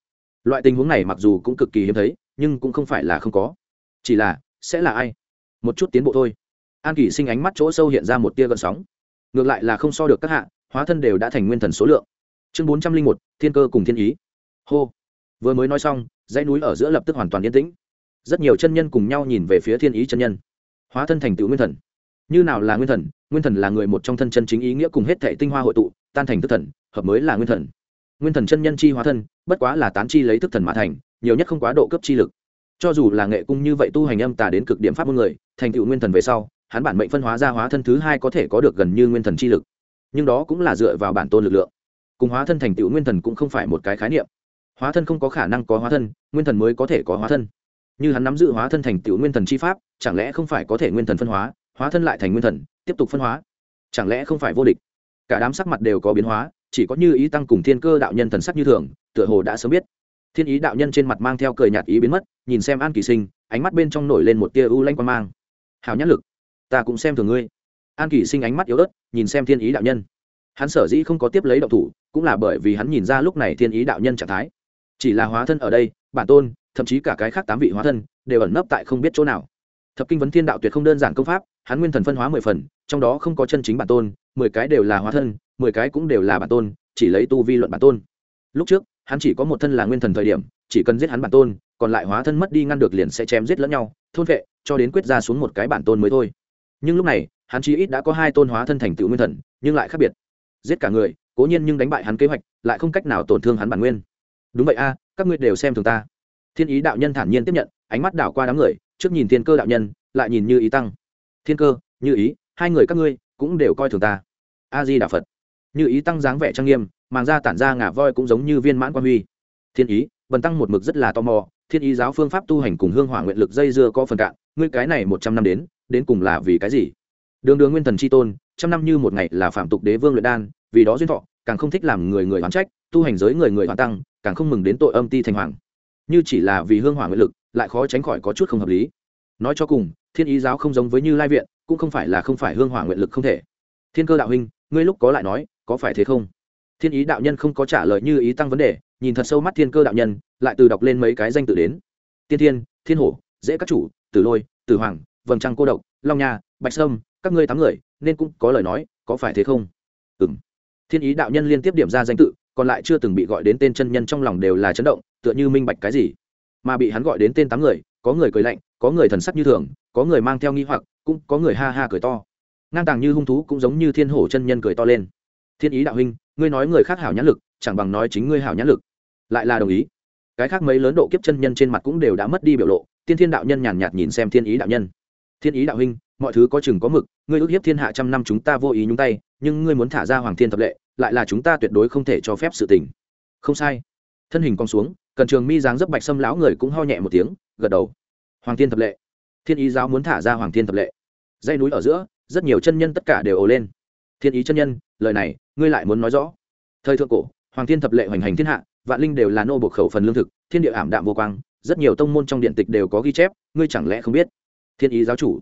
Loại tình huống này mặc dù cũng cực kỳ hiếm thấy, nhưng cũng không phải là không có. Chỉ là sẽ là ai? Một chút tiến bộ thôi. An kỷ sinh ánh mắt chỗ sâu hiện ra một tia gợn sóng. Ngược lại là không so được các hạ, hóa thân đều đã thành nguyên thần số lượng. Chương bốn trăm linh một, thiên cơ cùng thiên ý. Hô. Vừa mới nói xong, dãy núi ở giữa lập tức hoàn toàn yên tĩnh. Rất nhiều chân nhân cùng nhau nhìn về phía thiên ý chân nhân. Hóa thân thành tựu nguyên thần. Như nào là nguyên thần? Nguyên thần là người một trong thân chân chính ý nghĩa cùng hết thệ tinh hoa hội tụ, tan thành thức thần, hợp mới là nguyên thần. Nguyên thần chân nhân chi hóa thân, bất quá là tán chi lấy thức thần mà thành, nhiều nhất không quá độ cấp chi lực cho dù là nghệ cung như vậy tu hành âm tà đến cực điểm pháp môn người, thành tựu nguyên thần về sau, hắn bản mệnh phân hóa ra hóa thân thứ hai có thể có được gần như nguyên thần chi lực. Nhưng đó cũng là dựa vào bản tôn lực lượng. Cùng hóa thân thành tựu nguyên thần cũng không phải một cái khái niệm. Hóa thân không có khả năng có hóa thân, nguyên thần mới có thể có hóa thân. Như hắn nắm giữ hóa thân thành tựu nguyên thần chi pháp, chẳng lẽ không phải có thể nguyên thần phân hóa hóa thân lại thành nguyên thần, tiếp tục phân hóa? Chẳng lẽ không phải vô địch? Cả đám sắc mặt đều có biến hóa, chỉ có như ý tăng cùng thiên cơ đạo nhân thần sắc như thường, tựa hồ đã sớm biết thiên ý đạo nhân trên mặt mang theo cười nhạt ý biến mất, nhìn xem an kỳ sinh, ánh mắt bên trong nổi lên một tia u lanh quan mang. Hào nhãn lực, ta cũng xem thường ngươi. An kỳ sinh ánh mắt yếu ớt, nhìn xem thiên ý đạo nhân. Hắn sở dĩ không có tiếp lấy động thủ, cũng là bởi vì hắn nhìn ra lúc này thiên ý đạo nhân trạng thái. Chỉ là hóa thân ở đây, bản tôn, thậm chí cả cái khác tám vị hóa thân, đều ẩn nấp tại không biết chỗ nào. Thập kinh vấn thiên đạo tuyệt không đơn giản công pháp, hắn nguyên thần phân hóa mười phần, trong đó không có chân chính bản tôn, mười cái đều là hóa thân, mười cái cũng đều là bản tôn, chỉ lấy tu vi luận bản tôn. Lúc trước hắn chỉ có một thân là nguyên thần thời điểm, chỉ cần giết hắn bản tôn, còn lại hóa thân mất đi ngăn được liền sẽ chém giết lẫn nhau, thôn vệ, cho đến quyết ra xuống một cái bản tôn mới thôi. Nhưng lúc này, hắn chỉ ít đã có hai tôn hóa thân thành tựu nguyên thần, nhưng lại khác biệt. Giết cả người, cố nhiên nhưng đánh bại hắn kế hoạch, lại không cách nào tổn thương hắn bản nguyên. Đúng vậy a, các ngươi đều xem thường ta. Thiên ý đạo nhân thản nhiên tiếp nhận, ánh mắt đảo qua đám người, trước nhìn thiên cơ đạo nhân, lại nhìn như ý tăng. Thiên cơ, như ý, hai người các ngươi cũng đều coi thường ta. A di đà phật như ý tăng dáng vẻ trang nghiêm, màng ra tản ra ngả voi cũng giống như viên mãn quan huy. Thiên ý bần tăng một mực rất là tò mò, thiên ý giáo phương pháp tu hành cùng hương hỏa nguyện lực dây dưa có phần cạn, ngươi cái này một trăm năm đến đến cùng là vì cái gì? Đường đường nguyên thần c h i tôn, trăm năm như một ngày là phạm tục đế vương luyện đan, vì đó duyên thọ, càng không thích làm người người hoán trách, tu hành giới người người hoàn tăng, càng không mừng đến tội âm ti thành hoàng. Như chỉ là vì hương hỏa nguyện lực, lại khó tránh khỏi có chút không hợp lý. Nói cho cùng, thiên ý giáo không giống với như lai viện, cũng không phải là không phải hương hỏa nguyện lực không thể. Thiên cơ đạo huynh, ngươi lúc có lại nói có phải thế không? Thiên ý đạo nhân không có trả lời như ý tăng vấn đề, nhìn thật sâu mắt thiên cơ đạo nhân, lại từ đọc lên mấy cái danh tự đến. Tiên thiên thiên hổ, dễ các chủ, tử lôi, tử hoàng, vầng trăng cô độc, long nha, bạch sâm, các ngươi tám người, nên cũng có lời nói, có phải thế không? Ừ m thiên ý đạo nhân liên tiếp điểm ra danh tự, còn lại chưa từng bị gọi đến tên chân nhân trong lòng đều là chấn động, tựa như minh bạch cái gì. Mà bị hắn gọi đến tên tám người, có người cười lạnh, có người thần sắc như thường, có người mang theo nghi hoặc, cũng có người ha ha cười to. Ngang tàng như hung thú cũng giống như thiên hổ chân nhân cười to lên thiên ý đạo huynh, ngươi nói người khác hảo nhãn lực, chẳng bằng nói chính ngươi hảo nhãn lực. Lại là đồng ý. Cái khác mấy lớn độ kiếp chân nhân trên mặt cũng đều đã mất đi biểu lộ, tiên thiên đạo nhân nhàn nhạt nhìn xem thiên ý đạo nhân. Thiên ý đạo huynh, mọi thứ có chừng có mực, ngươi ước hiếp thiên hạ trăm năm chúng ta vô ý nhúng tay, nhưng ngươi muốn thả ra hoàng thiên thập lệ, lại là chúng ta tuyệt đối không thể cho phép sự tình. Không sai. Thân hình cong xuống, cần trường mi dáng dấp bạch sâm lão người cũng ho nhẹ một tiếng, gật đầu. Hoàng thiên thập lệ. Thiên ý giáo muốn thả ra hoàng thiên thập lệ. Dây núi ở giữa, rất nhiều chân nhân tất cả đều ồ lên. Thiên ý chân nhân, lời này ngươi lại muốn nói rõ. Thời thượng cổ, hoàng thiên thập lệ hoành hành thiên hạ, vạn linh đều là nô buộc khẩu phần lương thực, thiên địa ảm đạm vô quang, rất nhiều tông môn trong điện tịch đều có ghi chép, ngươi chẳng lẽ không biết? Thiên ý giáo chủ,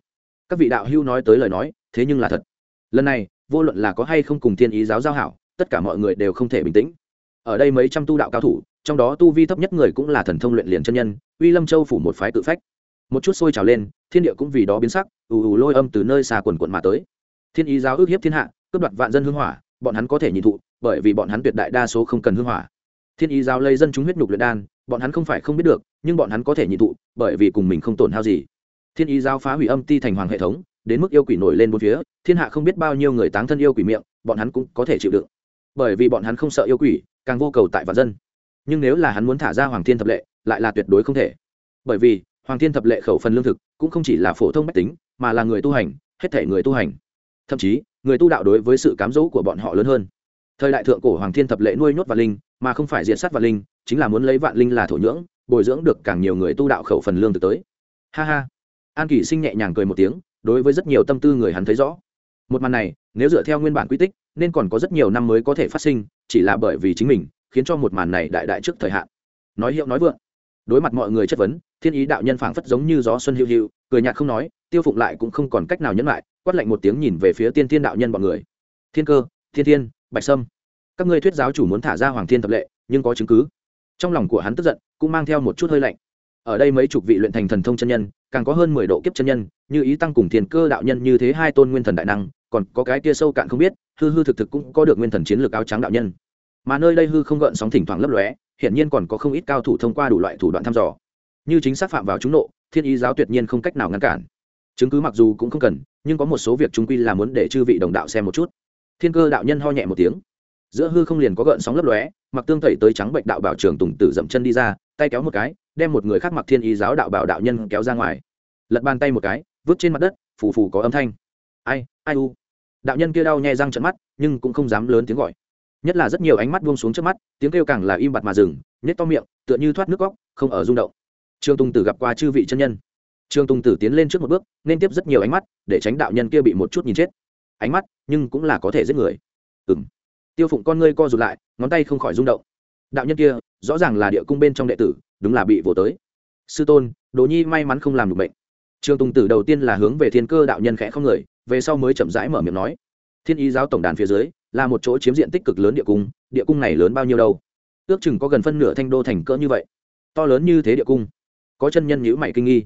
các vị đạo hưu nói tới lời nói, thế nhưng là thật. Lần này, vô luận là có hay không cùng thiên ý giáo giao hảo, tất cả mọi người đều không thể bình tĩnh. Ở đây mấy trăm tu đạo cao thủ, trong đó tu vi thấp nhất người cũng là thần thông luyện liền chân nhân, uy lâm châu phủ một phái tự phách. Một chút sôi trào lên, thiên địa cũng vì đó biến sắc, ù ù lôi âm từ nơi xa quần quận mà tới. Thiên ý giáo ước hiếp thiên hạ, cướp đoạt vạn dân hương hỏa bọn hắn có thể nhị thụ, bởi vì bọn hắn tuyệt đại đa số không cần hương hỏa. Thiên ý giáo lây dân chúng huyết nhục luyện đan, bọn hắn không phải không biết được, nhưng bọn hắn có thể nhị thụ, bởi vì cùng mình không tổn hao gì. Thiên ý giáo phá hủy âm ti thành hoàng hệ thống, đến mức yêu quỷ nổi lên bốn phía, thiên hạ không biết bao nhiêu người táng thân yêu quỷ miệng, bọn hắn cũng có thể chịu đựng. Bởi vì bọn hắn không sợ yêu quỷ, càng vô cầu tại vạn dân. Nhưng nếu là hắn muốn thả ra hoàng thiên thập lệ, lại là tuyệt đối không thể. Bởi vì, hoàng thiên thập lệ khẩu phần lương thực cũng không chỉ là phổ thông mách tính, mà là người tu hành, hết thể người tu hành. Thậm chí người tu đạo đối với sự cám dỗ của bọn họ lớn hơn. Thời đại thượng cổ hoàng thiên thập lệ nuôi nhốt vạn linh, mà không phải diện sát vạn linh, chính là muốn lấy vạn linh là thổ nhưỡng, bồi dưỡng được càng nhiều người tu đạo khẩu phần lương thực tới. Ha ha. An kỷ sinh nhẹ nhàng cười một tiếng, đối với rất nhiều tâm tư người hắn thấy rõ. Một màn này, nếu dựa theo nguyên bản quy tích, nên còn có rất nhiều năm mới có thể phát sinh, chỉ là bởi vì chính mình, khiến cho một màn này đại đại trước thời hạn. Nói hiệu nói vượng. Đối mặt mọi người chất vấn, thiên ý đạo nhân phảng phất giống như gió xuân hữu hữu cười nhạt không nói, tiêu phụng lại cũng không còn cách nào nhẫn lại quát lạnh một tiếng nhìn về phía tiên thiên đạo nhân bọn người. Thiên cơ, thiên thiên, bạch sâm. Các ngươi thuyết giáo chủ muốn thả ra hoàng thiên tập lệ, nhưng có chứng cứ. Trong lòng của hắn tức giận, cũng mang theo một chút hơi lạnh. Ở đây mấy chục vị luyện thành thần thông chân nhân, càng có hơn mười độ kiếp chân nhân, như ý tăng cùng thiên cơ đạo nhân như thế hai tôn nguyên thần đại năng, còn có cái kia sâu cạn không biết, hư hư thực thực cũng có được nguyên thần chiến lược áo trắng đạo nhân. Mà nơi đây hư không gợn sóng thỉnh thoảng lấp lóe, hiển nhiên còn có không ít cao thủ thông qua đủ loại thủ đoạn thăm dò. Như chính xác phạm vào chúng nộ, thiên ý giáo tuyệt nhiên không cách nào ngăn cản chứng cứ mặc dù cũng không cần, nhưng có một số việc chúng quy là muốn để chư vị đồng đạo xem một chút. Thiên cơ đạo nhân ho nhẹ một tiếng. Giữa hư không liền có gợn sóng lấp lóe, mặc tương tẩy tới trắng bệnh đạo bảo trường tùng tử dậm chân đi ra, tay kéo một cái, đem một người khác mặc thiên ý giáo đạo bảo đạo nhân kéo ra ngoài. Lật bàn tay một cái, vứt trên mặt đất, phù phù có âm thanh. Ai ai u? Đạo nhân kia đau nhẹ răng trận mắt, nhưng cũng không dám lớn tiếng gọi. Nhất là rất nhiều ánh mắt buông xuống trước mắt, tiếng kêu càng là im bặt mà dừng nhét to miệng, tựa như thoát nước góc, không ở rung động. Trương tùng tử gặp qua chư vị chân nhân trương tùng tử tiến lên trước một bước, nên tiếp rất nhiều ánh mắt, để tránh đạo nhân kia bị một chút nhìn chết. Ánh mắt, nhưng cũng là có thể giết người. Ừng tiêu phụng con ngươi co rụt lại, ngón tay không khỏi rung động. Đạo nhân kia, rõ ràng là địa cung bên trong đệ tử, đúng là bị vỗ tới. Sư tôn đồ nhi may mắn không làm được bệnh. Trương tùng tử đầu tiên là hướng về thiên cơ đạo nhân khẽ không người, về sau mới chậm rãi mở miệng nói. Thiên ý giáo tổng đàn phía dưới, là một chỗ chiếm diện tích cực lớn địa cung địa cung này lớn bao nhiêu đâu? Ước chừng có gần phân nửa thanh đô thành cỡ như vậy. To lớn như thế địa cung. Có chân nhân nhữ mày kinh nghi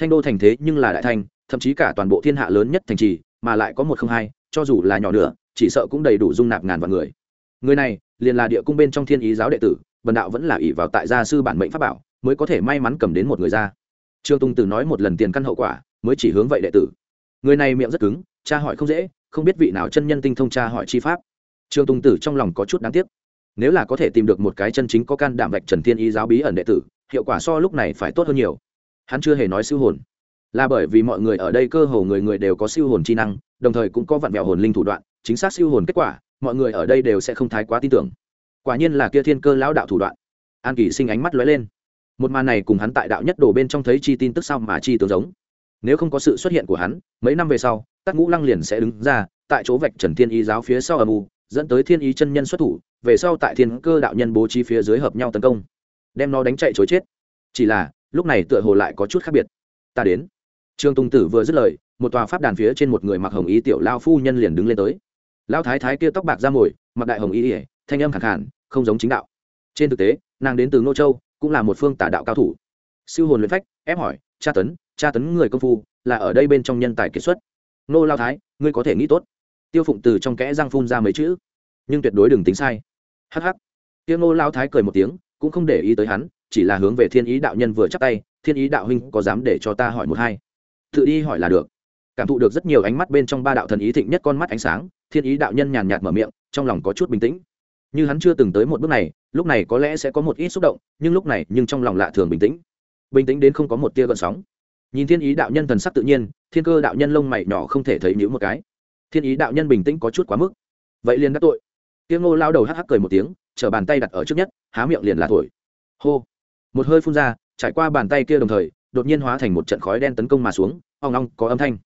thanh đô thành thế nhưng là đại thanh, thậm chí cả toàn bộ thiên hạ lớn nhất thành trì, mà lại có một không hai, cho dù là nhỏ nữa chỉ sợ cũng đầy đủ dung nạp ngàn vạn người. Người này, liền là địa cung bên trong thiên ý giáo đệ tử vần đạo vẫn là ỷ vào tại gia sư bản mệnh pháp bảo, mới có thể may mắn cầm đến một người ra. Trương tung tử nói một lần tiền căn hậu quả, mới chỉ hướng vậy đệ tử. Người này miệng rất cứng cha hỏi không dễ, không biết vị nào chân nhân tinh thông cha hỏi chi pháp. Trương tung tử trong lòng có chút đáng tiếc. Nếu là có thể tìm được một cái chân chính có can đảm vạch trần thiên ý giáo bí ẩn đệ tử, hiệu quả so lúc này phải tốt hơn nhiều hắn chưa hề nói siêu hồn. Là bởi vì mọi người ở đây cơ hồ người người đều có siêu hồn chi năng, đồng thời cũng có vặn vẹo hồn linh thủ đoạn, chính xác siêu hồn kết quả, mọi người ở đây đều sẽ không thái quá tin tưởng. Quả nhiên là kia thiên cơ lão đạo thủ đoạn. An kỳ sinh ánh mắt lóe lên. Một màn này cùng hắn tại đạo nhất đồ bên trong thấy chi tin tức sao mà chi tướng giống. Nếu không có sự xuất hiện của hắn, mấy năm về sau, tắc ngũ lăng liền sẽ đứng ra, tại chỗ vạch trần thiên ý giáo phía sau âm u, dẫn tới thiên ý chân nhân xuất thủ, về sau tại thiên cơ đạo nhân bố trí phía dưới hợp nhau tấn công, đem nó đánh chạy chối chết. Chỉ là lúc này tựa hồ lại có chút khác biệt. Ta đến. Trương tùng tử vừa dứt lời, một tòa pháp đàn phía trên một người mặc hồng ý tiểu lao phu nhân liền đứng lên tới. Lao thái thái kia tóc bạc ra mồi, mặc đại hồng ý ỉa thanh âm khẳng khản không giống chính đạo. Trên thực tế, nàng đến từ ngô châu, cũng là một phương tả đạo cao thủ. Siêu hồn luyện phách, ép hỏi tra tấn tra tấn người công phu, là ở đây bên trong nhân tài kiệt xuất? Nô lao thái, ngươi có thể nghĩ tốt. Tiêu phụng từ trong kẽ răng phun ra mấy chữ. Nhưng tuyệt đối đừng tính sai. Hh tiêu nô lao thái cười một tiếng, cũng không để ý tới hắn chỉ là hướng về thiên ý đạo nhân vừa chắc tay, thiên ý đạo huynh có dám để cho ta hỏi một hai? Tự đi hỏi là được. Cảm thụ được rất nhiều ánh mắt bên trong ba đạo thần ý thịnh nhất con mắt ánh sáng, thiên ý đạo nhân nhàn nhạt mở miệng, trong lòng có chút bình tĩnh. Như hắn chưa từng tới một bước này, lúc này có lẽ sẽ có một ít xúc động, nhưng lúc này nhưng trong lòng lạ thường bình tĩnh. Bình tĩnh đến không có một tia gợn sóng. Nhìn thiên ý đạo nhân thần sắc tự nhiên, thiên cơ đạo nhân lông mày nhỏ không thể thấy nhữ một cái. Thiên ý đạo nhân bình tĩnh có chút quá mức. Vậy liền đắc tội. Tiếng ngô lao đầu hắc hắc cười một tiếng chở bàn tay đặt ở trước nhất, há miệng liền là thổi. Hô một hơi phun ra, trải qua bàn tay kia đồng thời, đột nhiên hóa thành một trận khói đen tấn công mà xuống, ong ong, có âm thanh.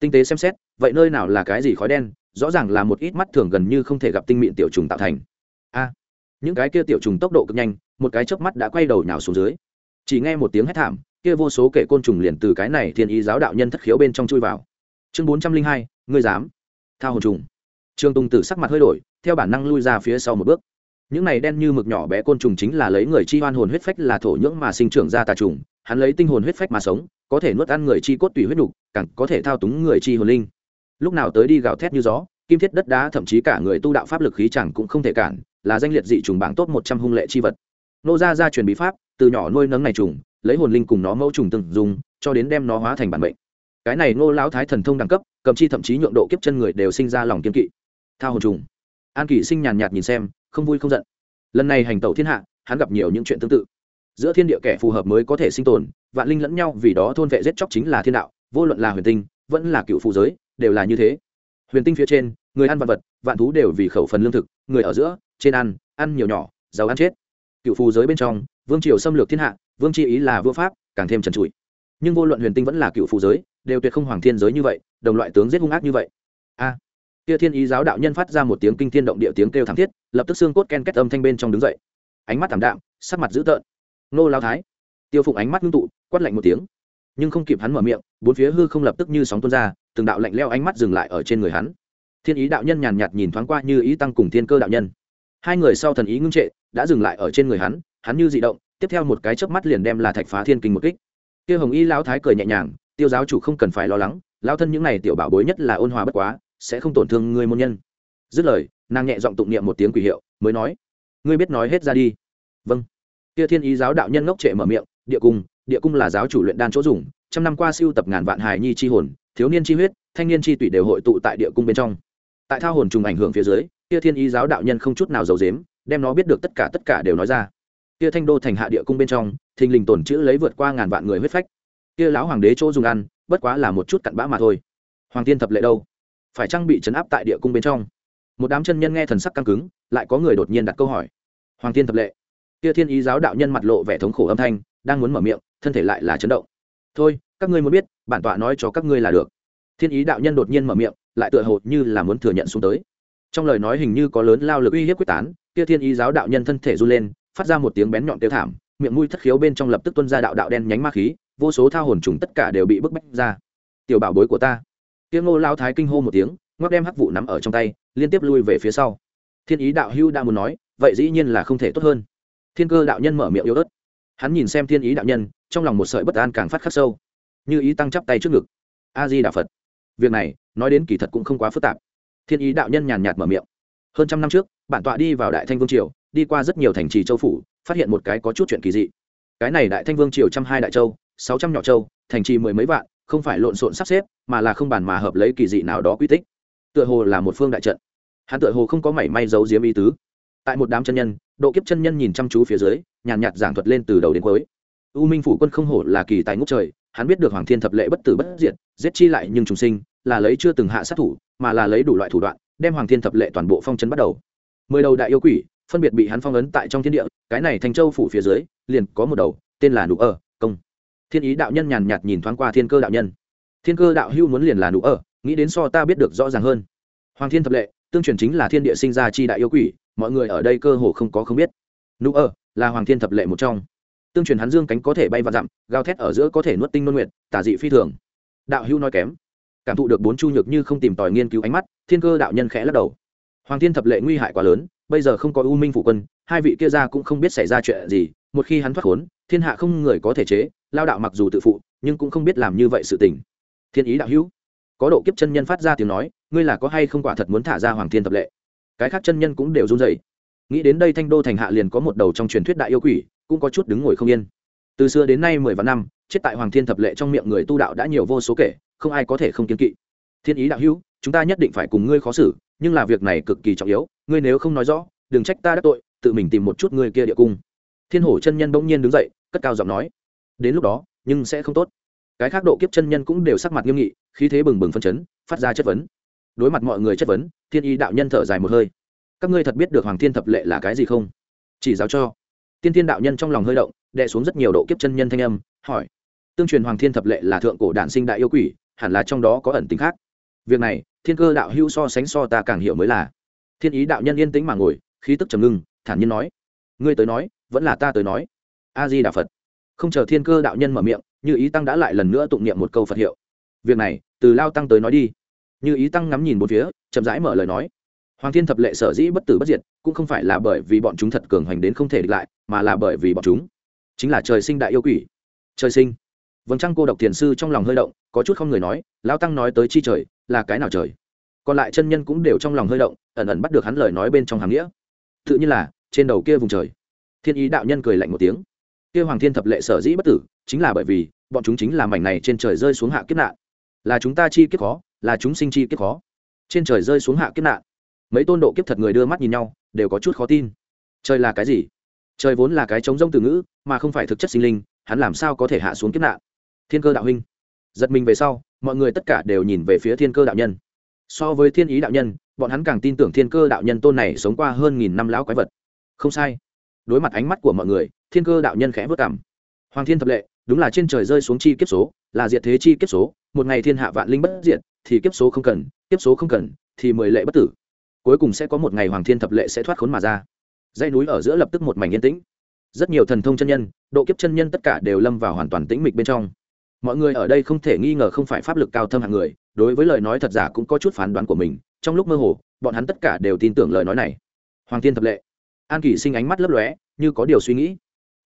Tinh tế xem xét, vậy nơi nào là cái gì khói đen? Rõ ràng là một ít mắt thường gần như không thể gặp tinh mịn tiểu trùng tạo thành. A, những cái kia tiểu trùng tốc độ cực nhanh, một cái chớp mắt đã quay đầu nhào xuống dưới. Chỉ nghe một tiếng hét thảm, kia vô số kẻ côn trùng liền từ cái này thiên ý giáo đạo nhân thất khiếu bên trong chui vào. Chương bốn trăm linh hai, ngươi dám thao hồn trùng. Trương tùng tử sắc mặt hơi đổi, theo bản năng lui ra phía sau một bước những này đen như mực nhỏ bé côn trùng chính là lấy người chi hoan hồn huyết phách là thổ nhưỡng mà sinh trưởng ra tà trùng hắn lấy tinh hồn huyết phách mà sống có thể nuốt ăn người chi cốt tùy huyết đục, càng có thể thao túng người chi hồn linh. Lúc nào tới đi gào thét như gió kim thiết đất đá thậm chí cả người tu đạo pháp lực khí chẳng cũng không thể cản là danh liệt dị trùng bảng tốt một trăm hung lệ chi vật. Nô gia gia truyền bí pháp từ nhỏ nuôi nấng này trùng lấy hồn linh cùng nó mẫu trùng từng dùng cho đến đem nó hóa thành bản mệnh. Cái này nô lão thái thần thông đẳng cấp cầm chi thậm chí nhượng độ kiếp chân người đều sinh ra lòng kiên kỵ. Thao hồn trùng. An kỷ sinh nhàn nhạt nhìn xem không vui không giận. Lần này hành tẩu thiên hạ, hắn gặp nhiều những chuyện tương tự. Giữa thiên địa kẻ phù hợp mới có thể sinh tồn, vạn linh lẫn nhau vì đó thôn vệ giết chóc chính là thiên đạo, vô luận là huyền tinh, vẫn là cựu phù giới, đều là như thế. Huyền tinh phía trên, người ăn vạn vật, vạn thú đều vì khẩu phần lương thực, người ở giữa, trên ăn ăn nhiều nhỏ, giàu ăn chết. Cựu phù giới bên trong, vương triều xâm lược thiên hạ, vương tri ý là vua pháp, càng thêm trần trụi. Nhưng vô luận huyền tinh vẫn là cựu phù giới, đều tuyệt không hoàng thiên giới như vậy, đồng loại tướng giết hung ác như vậy. A kia thiên ý giáo đạo nhân phát ra một tiếng kinh thiên động địa tiếng kêu thảm thiết, lập tức xương cốt ken kết âm thanh bên trong đứng dậy. Ánh mắt thảm đạm, sắc mặt dữ tợn. Nô lao thái. Tiêu phụng ánh mắt ngưng tụ, quát lạnh một tiếng. Nhưng không kịp hắn mở miệng, bốn phía hư không lập tức như sóng tuôn ra, từng đạo lạnh leo ánh mắt dừng lại ở trên người hắn. Thiên ý đạo nhân nhàn nhạt nhìn thoáng qua như ý tăng cùng thiên cơ đạo nhân. Hai người sau thần ý ngưng trệ, đã dừng lại ở trên người hắn hắn như dị động, tiếp theo một cái chớp mắt liền đem là thạch phá thiên kinh một kích. Kia hồng y lão thái cười nhẹ nhàng, tiêu giáo chủ không cần phải lo lắng lao thân những này tiểu bảo bối nhất là ôn hòa bất quá sẽ không tổn thương ngươi môn nhân. Dứt lời, nàng nhẹ giọng tụng niệm một tiếng quỷ hiệu, mới nói, ngươi biết nói hết ra đi. Vâng. Kia thiên ý giáo đạo nhân ngốc trệ mở miệng, địa cung địa cung là giáo chủ luyện đan chỗ dùng, trăm năm qua siêu tập ngàn vạn hài nhi chi hồn, thiếu niên chi huyết, thanh niên chi tủy đều hội tụ tại địa cung bên trong. Tại thao hồn trùng ảnh hưởng phía dưới, kia thiên ý giáo đạo nhân không chút nào giấu dếm đem nó biết được tất cả tất cả đều nói ra. Kia thanh đô thành hạ địa cung bên trong, thình lình tổn chữ lấy vượt qua ngàn vạn người huyết phách. Kia lão hoàng đế chỗ dùng ăn, bất quá là một chút cặn bã mà thôi. Hoàng tiên thập lệ đâu? Phải trang bị chấn áp tại địa cung bên trong? Một đám chân nhân nghe thần sắc căng cứng, lại có người đột nhiên đặt câu hỏi. Hoàng tiên thập lệ. Kia thiên ý giáo đạo nhân mặt lộ vẻ thống khổ âm thanh, đang muốn mở miệng, thân thể lại là chấn động. Thôi, các ngươi muốn biết, bản tọa nói cho các ngươi là được. Thiên ý đạo nhân đột nhiên mở miệng, lại tựa hồ như là muốn thừa nhận xuống tới. Trong lời nói hình như có lớn lao lực uy hiếp quyết tán, kia thiên ý giáo đạo nhân thân thể run lên, phát ra một tiếng bén nhọn tiêu thảm, miệng mũi thất khiếu bên trong lập tức tuân ra đạo đạo đen nhánh ma khí, vô số thao hồn trùng tất cả đều bị bức bách ra. Tiểu bảo bối của ta tiếng ngô lao thái kinh hô một tiếng, ngoắc đem hắc vụ nắm ở trong tay, liên tiếp lui về phía sau. Thiên ý đạo hưu đã muốn nói, vậy dĩ nhiên là không thể tốt hơn. Thiên cơ đạo nhân mở miệng yếu ớt. Hắn nhìn xem thiên ý đạo nhân, trong lòng một sợi bất an càng phát khắc sâu. Như ý tăng chắp tay trước ngực. A di đà phật. Việc này, nói đến kỳ thật cũng không quá phức tạp. Thiên ý đạo nhân nhàn nhạt mở miệng. Hơn trăm năm trước, bản tọa đi vào đại thanh vương triều, đi qua rất nhiều thành trì châu phủ, phát hiện một cái có chút chuyện kỳ dị. Cái này đại thanh vương triều trăm hai đại châu, sáu trăm nhỏ châu, thành trì mười mấy vạn, không phải lộn xộn sắp xếp mà là không bàn mà hợp lấy kỳ dị nào đó quy tích. Tựa hồ là một phương đại trận. Hắn tựa hồ không có mảy may giấu diếm ý tứ. Tại một đám chân nhân, độ kiếp chân nhân nhìn chăm chú phía dưới, nhàn nhạt giảng thuật lên từ đầu đến cuối. U minh phủ quân không hổ là kỳ tài ngốc trời, hắn biết được hoàng thiên thập lệ bất tử bất diệt, giết chi lại nhưng trùng sinh, là lấy chưa từng hạ sát thủ, mà là lấy đủ loại thủ đoạn, đem hoàng thiên thập lệ toàn bộ phong trấn bắt đầu. Mười đầu đại yêu quỷ, phân biệt bị hắn phong ấn tại trong thiên địa, cái này thành châu phủ phía dưới, liền có một đầu, tên là nụ ở, công. Thiên ý đạo nhân nhàn nhạt nhìn thoáng qua thiên cơ đạo nhân thiên cơ đạo hưu muốn liền là nụ ở, nghĩ đến so ta biết được rõ ràng hơn. Hoàng thiên thập lệ, tương truyền chính là thiên địa sinh ra chi đại yêu quỷ, mọi người ở đây cơ hồ không có không biết. Nụ ở, là hoàng thiên thập lệ một trong. Tương truyền hắn dương cánh có thể bay và dặm, gào thét ở giữa có thể nuốt tinh nôn nguyện tả dị phi thường. Đạo hưu nói kém. Cảm thụ được bốn chu nhược như không tìm tòi nghiên cứu ánh mắt, thiên cơ đạo nhân khẽ lắc đầu. Hoàng thiên thập lệ nguy hại quá lớn, bây giờ không có u minh phụ quân, hai vị kia ra cũng không biết xảy ra chuyện gì, một khi hắn thoát khốn, thiên hạ không người có thể chế, lao đạo mặc dù tự phụ, nhưng cũng không biết làm như vậy sự tình thiên ý đạo hữu. Có độ kiếp chân nhân phát ra tiếng nói, ngươi là có hay không quả thật muốn thả ra hoàng thiên thập lệ? Cái khác chân nhân cũng đều run dậy nghĩ đến đây thanh đô thành hạ liền có một đầu trong truyền thuyết đại yêu quỷ, cũng có chút đứng ngồi không yên. Từ xưa đến nay mười vạn năm, chết tại hoàng thiên thập lệ trong miệng người tu đạo đã nhiều vô số kể, không ai có thể không kiên kỵ. Thiên ý đạo hữu, chúng ta nhất định phải cùng ngươi khó xử, nhưng là việc này cực kỳ trọng yếu, ngươi nếu không nói rõ, đừng trách ta đắc tội, tự mình tìm một chút ngươi kia địa cung. Thiên hổ chân nhân bỗng nhiên đứng dậy, cất cao giọng nói. Đến lúc đó, nhưng sẽ không tốt cái khác độ kiếp chân nhân cũng đều sắc mặt nghiêm nghị, khí thế bừng bừng phân chấn, phát ra chất vấn. Đối mặt mọi người chất vấn, thiên ý đạo nhân thở dài một hơi. Các ngươi thật biết được hoàng thiên thập lệ là cái gì không? Chỉ giáo cho. Tiên thiên đạo nhân trong lòng hơi động đệ xuống rất nhiều độ kiếp chân nhân thanh âm, hỏi. Tương truyền hoàng thiên thập lệ là thượng cổ đản sinh đại yêu quỷ, hẳn là trong đó có ẩn tính khác. Việc này, thiên cơ đạo hữu so sánh so ta càng hiểu mới là. Thiên ý đạo nhân yên tĩnh mà ngồi, khí tức trầm ngưng, thản nhiên nói. Ngươi tới nói, vẫn là ta tới nói. A di đà phật. Không chờ thiên cơ đạo nhân mở miệng như ý tăng đã lại lần nữa tụng niệm một câu phật hiệu. Việc này, từ lao tăng tới nói đi. Như ý tăng ngắm nhìn một phía, chậm rãi mở lời nói. Hoàng thiên thập lệ sở dĩ bất tử bất diệt, cũng không phải là bởi vì bọn chúng thật cường hoành đến không thể địch lại, mà là bởi vì bọn chúng chính là trời sinh đại yêu quỷ. Trời sinh. Vâng trăng cô độc thiền sư trong lòng hơi động, có chút không người nói, lao tăng nói tới chi trời, là cái nào trời? Còn lại chân nhân cũng đều trong lòng hơi động, ẩn ẩn bắt được hắn lời nói bên trong hàm nghĩa. Tự nhiên là, trên đầu kia vùng trời. Thiên ý đạo nhân cười lạnh một tiếng kia hoàng thiên thập lệ sở dĩ bất tử, chính là bởi vì, bọn chúng chính là mảnh này trên trời rơi xuống hạ kiếp nạn. Là chúng ta chi kiếp khó, là chúng sinh chi kiếp khó. Trên trời rơi xuống hạ kiếp nạn, mấy tôn độ kiếp thật người đưa mắt nhìn nhau, đều có chút khó tin. Trời là cái gì? Trời vốn là cái chống rông từ ngữ, mà không phải thực chất sinh linh, hắn làm sao có thể hạ xuống kiếp nạn? Thiên cơ đạo huynh. Giật mình về sau, mọi người tất cả đều nhìn về phía thiên cơ đạo nhân. So với thiên ý đạo nhân, bọn hắn càng tin tưởng thiên cơ đạo nhân tôn này sống qua hơn nghìn năm lão quái vật. Không sai đối mặt ánh mắt của mọi người, thiên cơ đạo nhân khẽ vất cảm hoàng thiên thập lệ, đúng là trên trời rơi xuống chi kiếp số, là diệt thế chi kiếp số, một ngày thiên hạ vạn linh bất diệt, thì kiếp số không cần, kiếp số không cần, thì mười lệ bất tử. Cuối cùng sẽ có một ngày hoàng thiên thập lệ sẽ thoát khốn mà ra. Dãy núi ở giữa lập tức một mảnh yên tĩnh. Rất nhiều thần thông chân nhân, độ kiếp chân nhân tất cả đều lâm vào hoàn toàn tĩnh mịch bên trong. Mọi người ở đây không thể nghi ngờ không phải pháp lực cao thâm hạng người, đối với lời nói thật giả cũng có chút phán đoán của mình, trong lúc mơ hồ, bọn hắn tất cả đều tin tưởng lời nói này. Hoàng thiên thập lệ an kỷ sinh ánh mắt lấp lóe, như có điều suy nghĩ.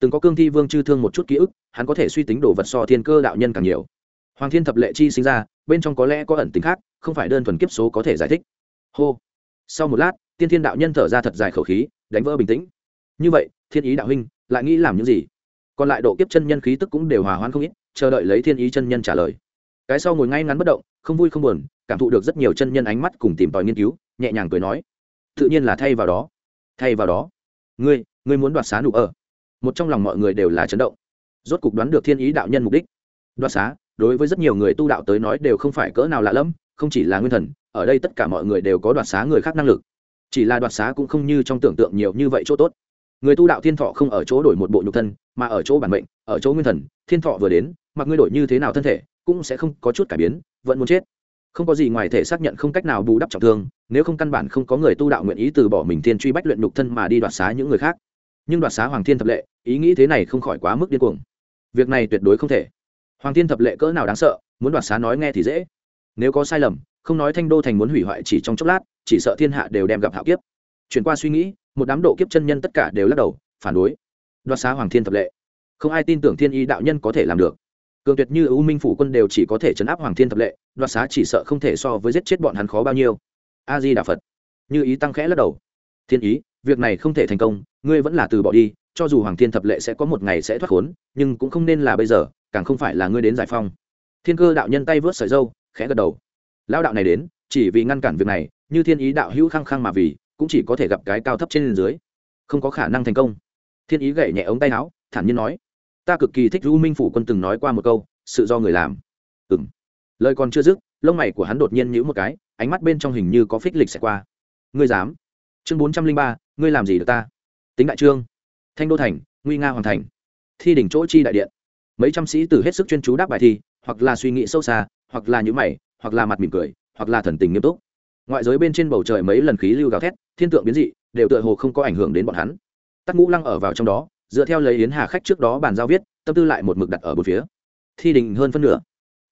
Từng có cương thi vương chư thương một chút ký ức, hắn có thể suy tính đồ vật so thiên cơ đạo nhân càng nhiều. Hoàng thiên thập lệ chi sinh ra, bên trong có lẽ có ẩn tính khác, không phải đơn thuần kiếp số có thể giải thích. Hô. Sau một lát, tiên thiên đạo nhân thở ra thật dài khẩu khí, đánh vỡ bình tĩnh. Như vậy, thiên ý đạo huynh, lại nghĩ làm những gì? Còn lại độ kiếp chân nhân khí tức cũng đều hòa hoãn không ít, chờ đợi lấy thiên ý chân nhân trả lời. Cái sau ngồi ngay ngắn bất động, không vui không buồn, cảm thụ được rất nhiều chân nhân ánh mắt cùng tìm tòi nghiên cứu, nhẹ nhàng cười nói. Tự nhiên là thay vào đó. Thay vào đó ngươi ngươi muốn đoạt xá nụ ở. Một trong lòng mọi người đều là chấn động. Rốt cục đoán được thiên ý đạo nhân mục đích. Đoạt xá, đối với rất nhiều người tu đạo tới nói đều không phải cỡ nào lạ lẫm, không chỉ là nguyên thần, ở đây tất cả mọi người đều có đoạt xá người khác năng lực. Chỉ là đoạt xá cũng không như trong tưởng tượng nhiều như vậy chỗ tốt. Người tu đạo thiên thọ không ở chỗ đổi một bộ nhục thân, mà ở chỗ bản mệnh, ở chỗ nguyên thần, thiên thọ vừa đến, mặc ngươi đổi như thế nào thân thể, cũng sẽ không có chút cải biến, vẫn muốn chết. Không có gì ngoài thể xác nhận không cách nào bù đắp trọng thương nếu không căn bản không có người tu đạo nguyện ý từ bỏ mình thiên truy bách luyện nhục thân mà đi đoạt xá những người khác. Nhưng đoạt xá hoàng thiên thập lệ, ý nghĩ thế này không khỏi quá mức điên cuồng. Việc này tuyệt đối không thể. Hoàng thiên thập lệ cỡ nào đáng sợ, muốn đoạt xá nói nghe thì dễ. Nếu có sai lầm, không nói thanh đô thành muốn hủy hoại chỉ trong chốc lát, chỉ sợ thiên hạ đều đem gặp hạo kiếp. Chuyển qua suy nghĩ, một đám độ kiếp chân nhân tất cả đều lắc đầu, phản đối. Đoạt xá hoàng thiên thập lệ. Không ai tin tưởng thiên y đạo nhân có thể làm được. Cường tuyệt như ưu minh phủ quân đều chỉ có thể chấn áp hoàng thiên thập lệ, đoạt xá chỉ sợ không thể so với giết chết bọn hắn khó bao nhiêu a di đà phật. Như ý tăng khẽ lắc đầu. Thiên ý, việc này không thể thành công, ngươi vẫn là từ bỏ đi, cho dù hoàng thiên thập lệ sẽ có một ngày sẽ thoát khốn, nhưng cũng không nên là bây giờ, càng không phải là ngươi đến giải phong thiên cơ đạo nhân tay vớt sợi dâu, khẽ gật đầu. Lao đạo này đến, chỉ vì ngăn cản việc này, như thiên ý đạo hữu khăng khăng mà vì, cũng chỉ có thể gặp cái cao thấp trên dưới. Không có khả năng thành công. Thiên ý gậy nhẹ ống tay áo, thản nhiên nói. Ta cực kỳ thích u minh phủ quân từng nói qua một câu, sự do người làm. Ừ m lời còn chưa dứt, lông mày của hắn đột nhiên nhữ một cái ánh mắt bên trong hình như có phích lịch sẽ qua. Ngươi dám? Chương bốn trăm linh ba, ngươi làm gì được ta? Tính đại trương. Thanh đô thành, nguy nga hoàn thành. Thi đỉnh chỗ chi đại điện. Mấy trăm sĩ tử hết sức chuyên chú đáp bài thi, hoặc là suy nghĩ sâu xa, hoặc là nhữ mày, hoặc là mặt mỉm cười, hoặc là thần tình nghiêm túc. Ngoại giới bên trên bầu trời mấy lần khí lưu gào thét, thiên tượng biến dị, đều tựa hồ không có ảnh hưởng đến bọn hắn. Tắc ngũ lăng ở vào trong đó, dựa theo lấy yến hà khách trước đó bàn giao viết, tâm tư lại một mực đặt ở bốn phía. Thi đình hơn phân nửa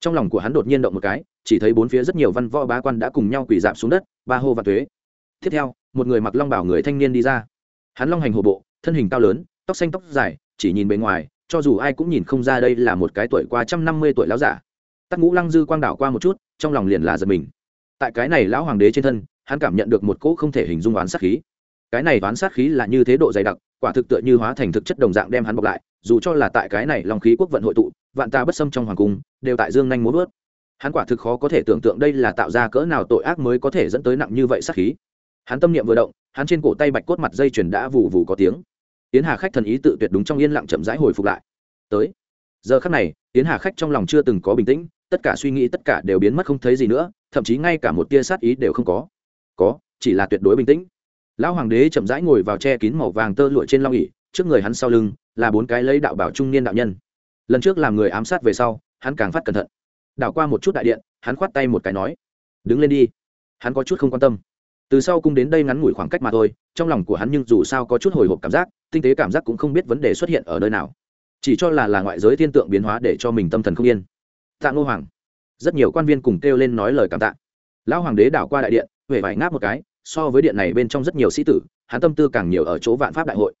trong lòng của hắn đột nhiên động một cái, chỉ thấy bốn phía rất nhiều văn võ bá quan đã cùng nhau quỳ dạp xuống đất, ba hô và thuế tiếp theo, một người mặc long bảo người thanh niên đi ra. Hắn long hành hồ bộ, thân hình cao lớn, tóc xanh tóc dài, chỉ nhìn bề ngoài, cho dù ai cũng nhìn không ra đây là một cái tuổi qua trăm năm mươi tuổi lão giả. Tắc ngũ lăng dư quang đảo qua một chút, trong lòng liền là giật mình. Tại cái này lão hoàng đế trên thân, hắn cảm nhận được một cỗ không thể hình dung oán sát khí. Cái này oán sát khí là như thế độ dày đặc quả thực tựa như hóa thành thực chất đồng dạng đem hắn bọc lại, dù cho là tại cái này lòng khí quốc vận hội tụ, vạn ta bất xâm trong hoàng cung, đều tại dương nhanh muốn vớt. Hắn quả thực khó có thể tưởng tượng đây là tạo ra cỡ nào tội ác mới có thể dẫn tới nặng như vậy sát khí. Hắn tâm niệm vừa động, hắn trên cổ tay bạch cốt mặt dây chuyền đã vù vù có tiếng. Yến hà khách thần ý tự tuyệt đúng trong yên lặng chậm rãi hồi phục lại. Tới. Giờ khắc này, yến hà khách trong lòng chưa từng có bình tĩnh, tất cả suy nghĩ tất cả đều biến mất không thấy gì nữa, thậm chí ngay cả một tia sát ý đều không có. Có, chỉ là tuyệt đối bình tĩnh lão hoàng đế chậm rãi ngồi vào che kín màu vàng tơ lụa trên long ỉ trước người hắn sau lưng là bốn cái lấy đạo bảo trung niên đạo nhân. Lần trước làm người ám sát về sau, hắn càng phát cẩn thận. Đảo qua một chút đại điện, hắn khoát tay một cái nói, đứng lên đi. Hắn có chút không quan tâm. Từ sau cung đến đây ngắn ngủi khoảng cách mà thôi, trong lòng của hắn nhưng dù sao có chút hồi hộp cảm giác, tinh tế cảm giác cũng không biết vấn đề xuất hiện ở nơi nào. Chỉ cho là là ngoại giới thiên tượng biến hóa để cho mình tâm thần không yên. Tạ ngô hoàng, rất nhiều quan viên cùng kêu lên nói lời cảm tạ. Lão hoàng đế đảo qua đại điện, huệ vải ngáp một cái so với điện này bên trong rất nhiều sĩ tử, hắn tâm tư càng nhiều ở chỗ vạn pháp đại hội.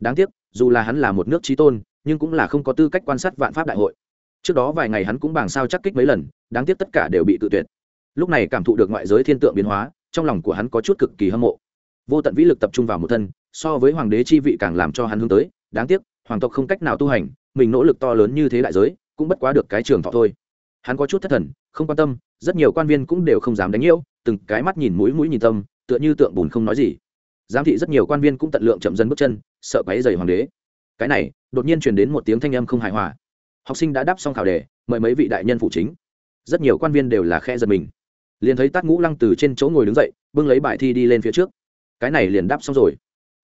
Đáng tiếc, dù là hắn là một nước trí tôn, nhưng cũng là không có tư cách quan sát vạn pháp đại hội. Trước đó vài ngày hắn cũng bàng sao chắc kích mấy lần, đáng tiếc tất cả đều bị tự tuyệt. Lúc này cảm thụ được ngoại giới thiên tượng biến hóa, trong lòng của hắn có chút cực kỳ hâm mộ. Vô tận vĩ lực tập trung vào một thân, so với hoàng đế chi vị càng làm cho hắn hướng tới. Đáng tiếc, hoàng tộc không cách nào tu hành, mình nỗ lực to lớn như thế đại giới, cũng bất quá được cái trường thọ thôi. Hắn có chút thất thần, không quan tâm, rất nhiều quan viên cũng đều không dám đánh nhiễu, từng cái mắt nhìn mũi mũi nhìn tâm tựa như tượng bùn không nói gì. Giám thị rất nhiều quan viên cũng tận lượng chậm dần bước chân, sợ quáy dày hoàng đế. Cái này, đột nhiên truyền đến một tiếng thanh âm không hài hòa. Học sinh đã đáp xong khảo đề, mời mấy vị đại nhân phụ chính. Rất nhiều quan viên đều là khe giật mình. Liền thấy tát ngũ lăng từ trên chỗ ngồi đứng dậy, bưng lấy bài thi đi lên phía trước. Cái này liền đáp xong rồi.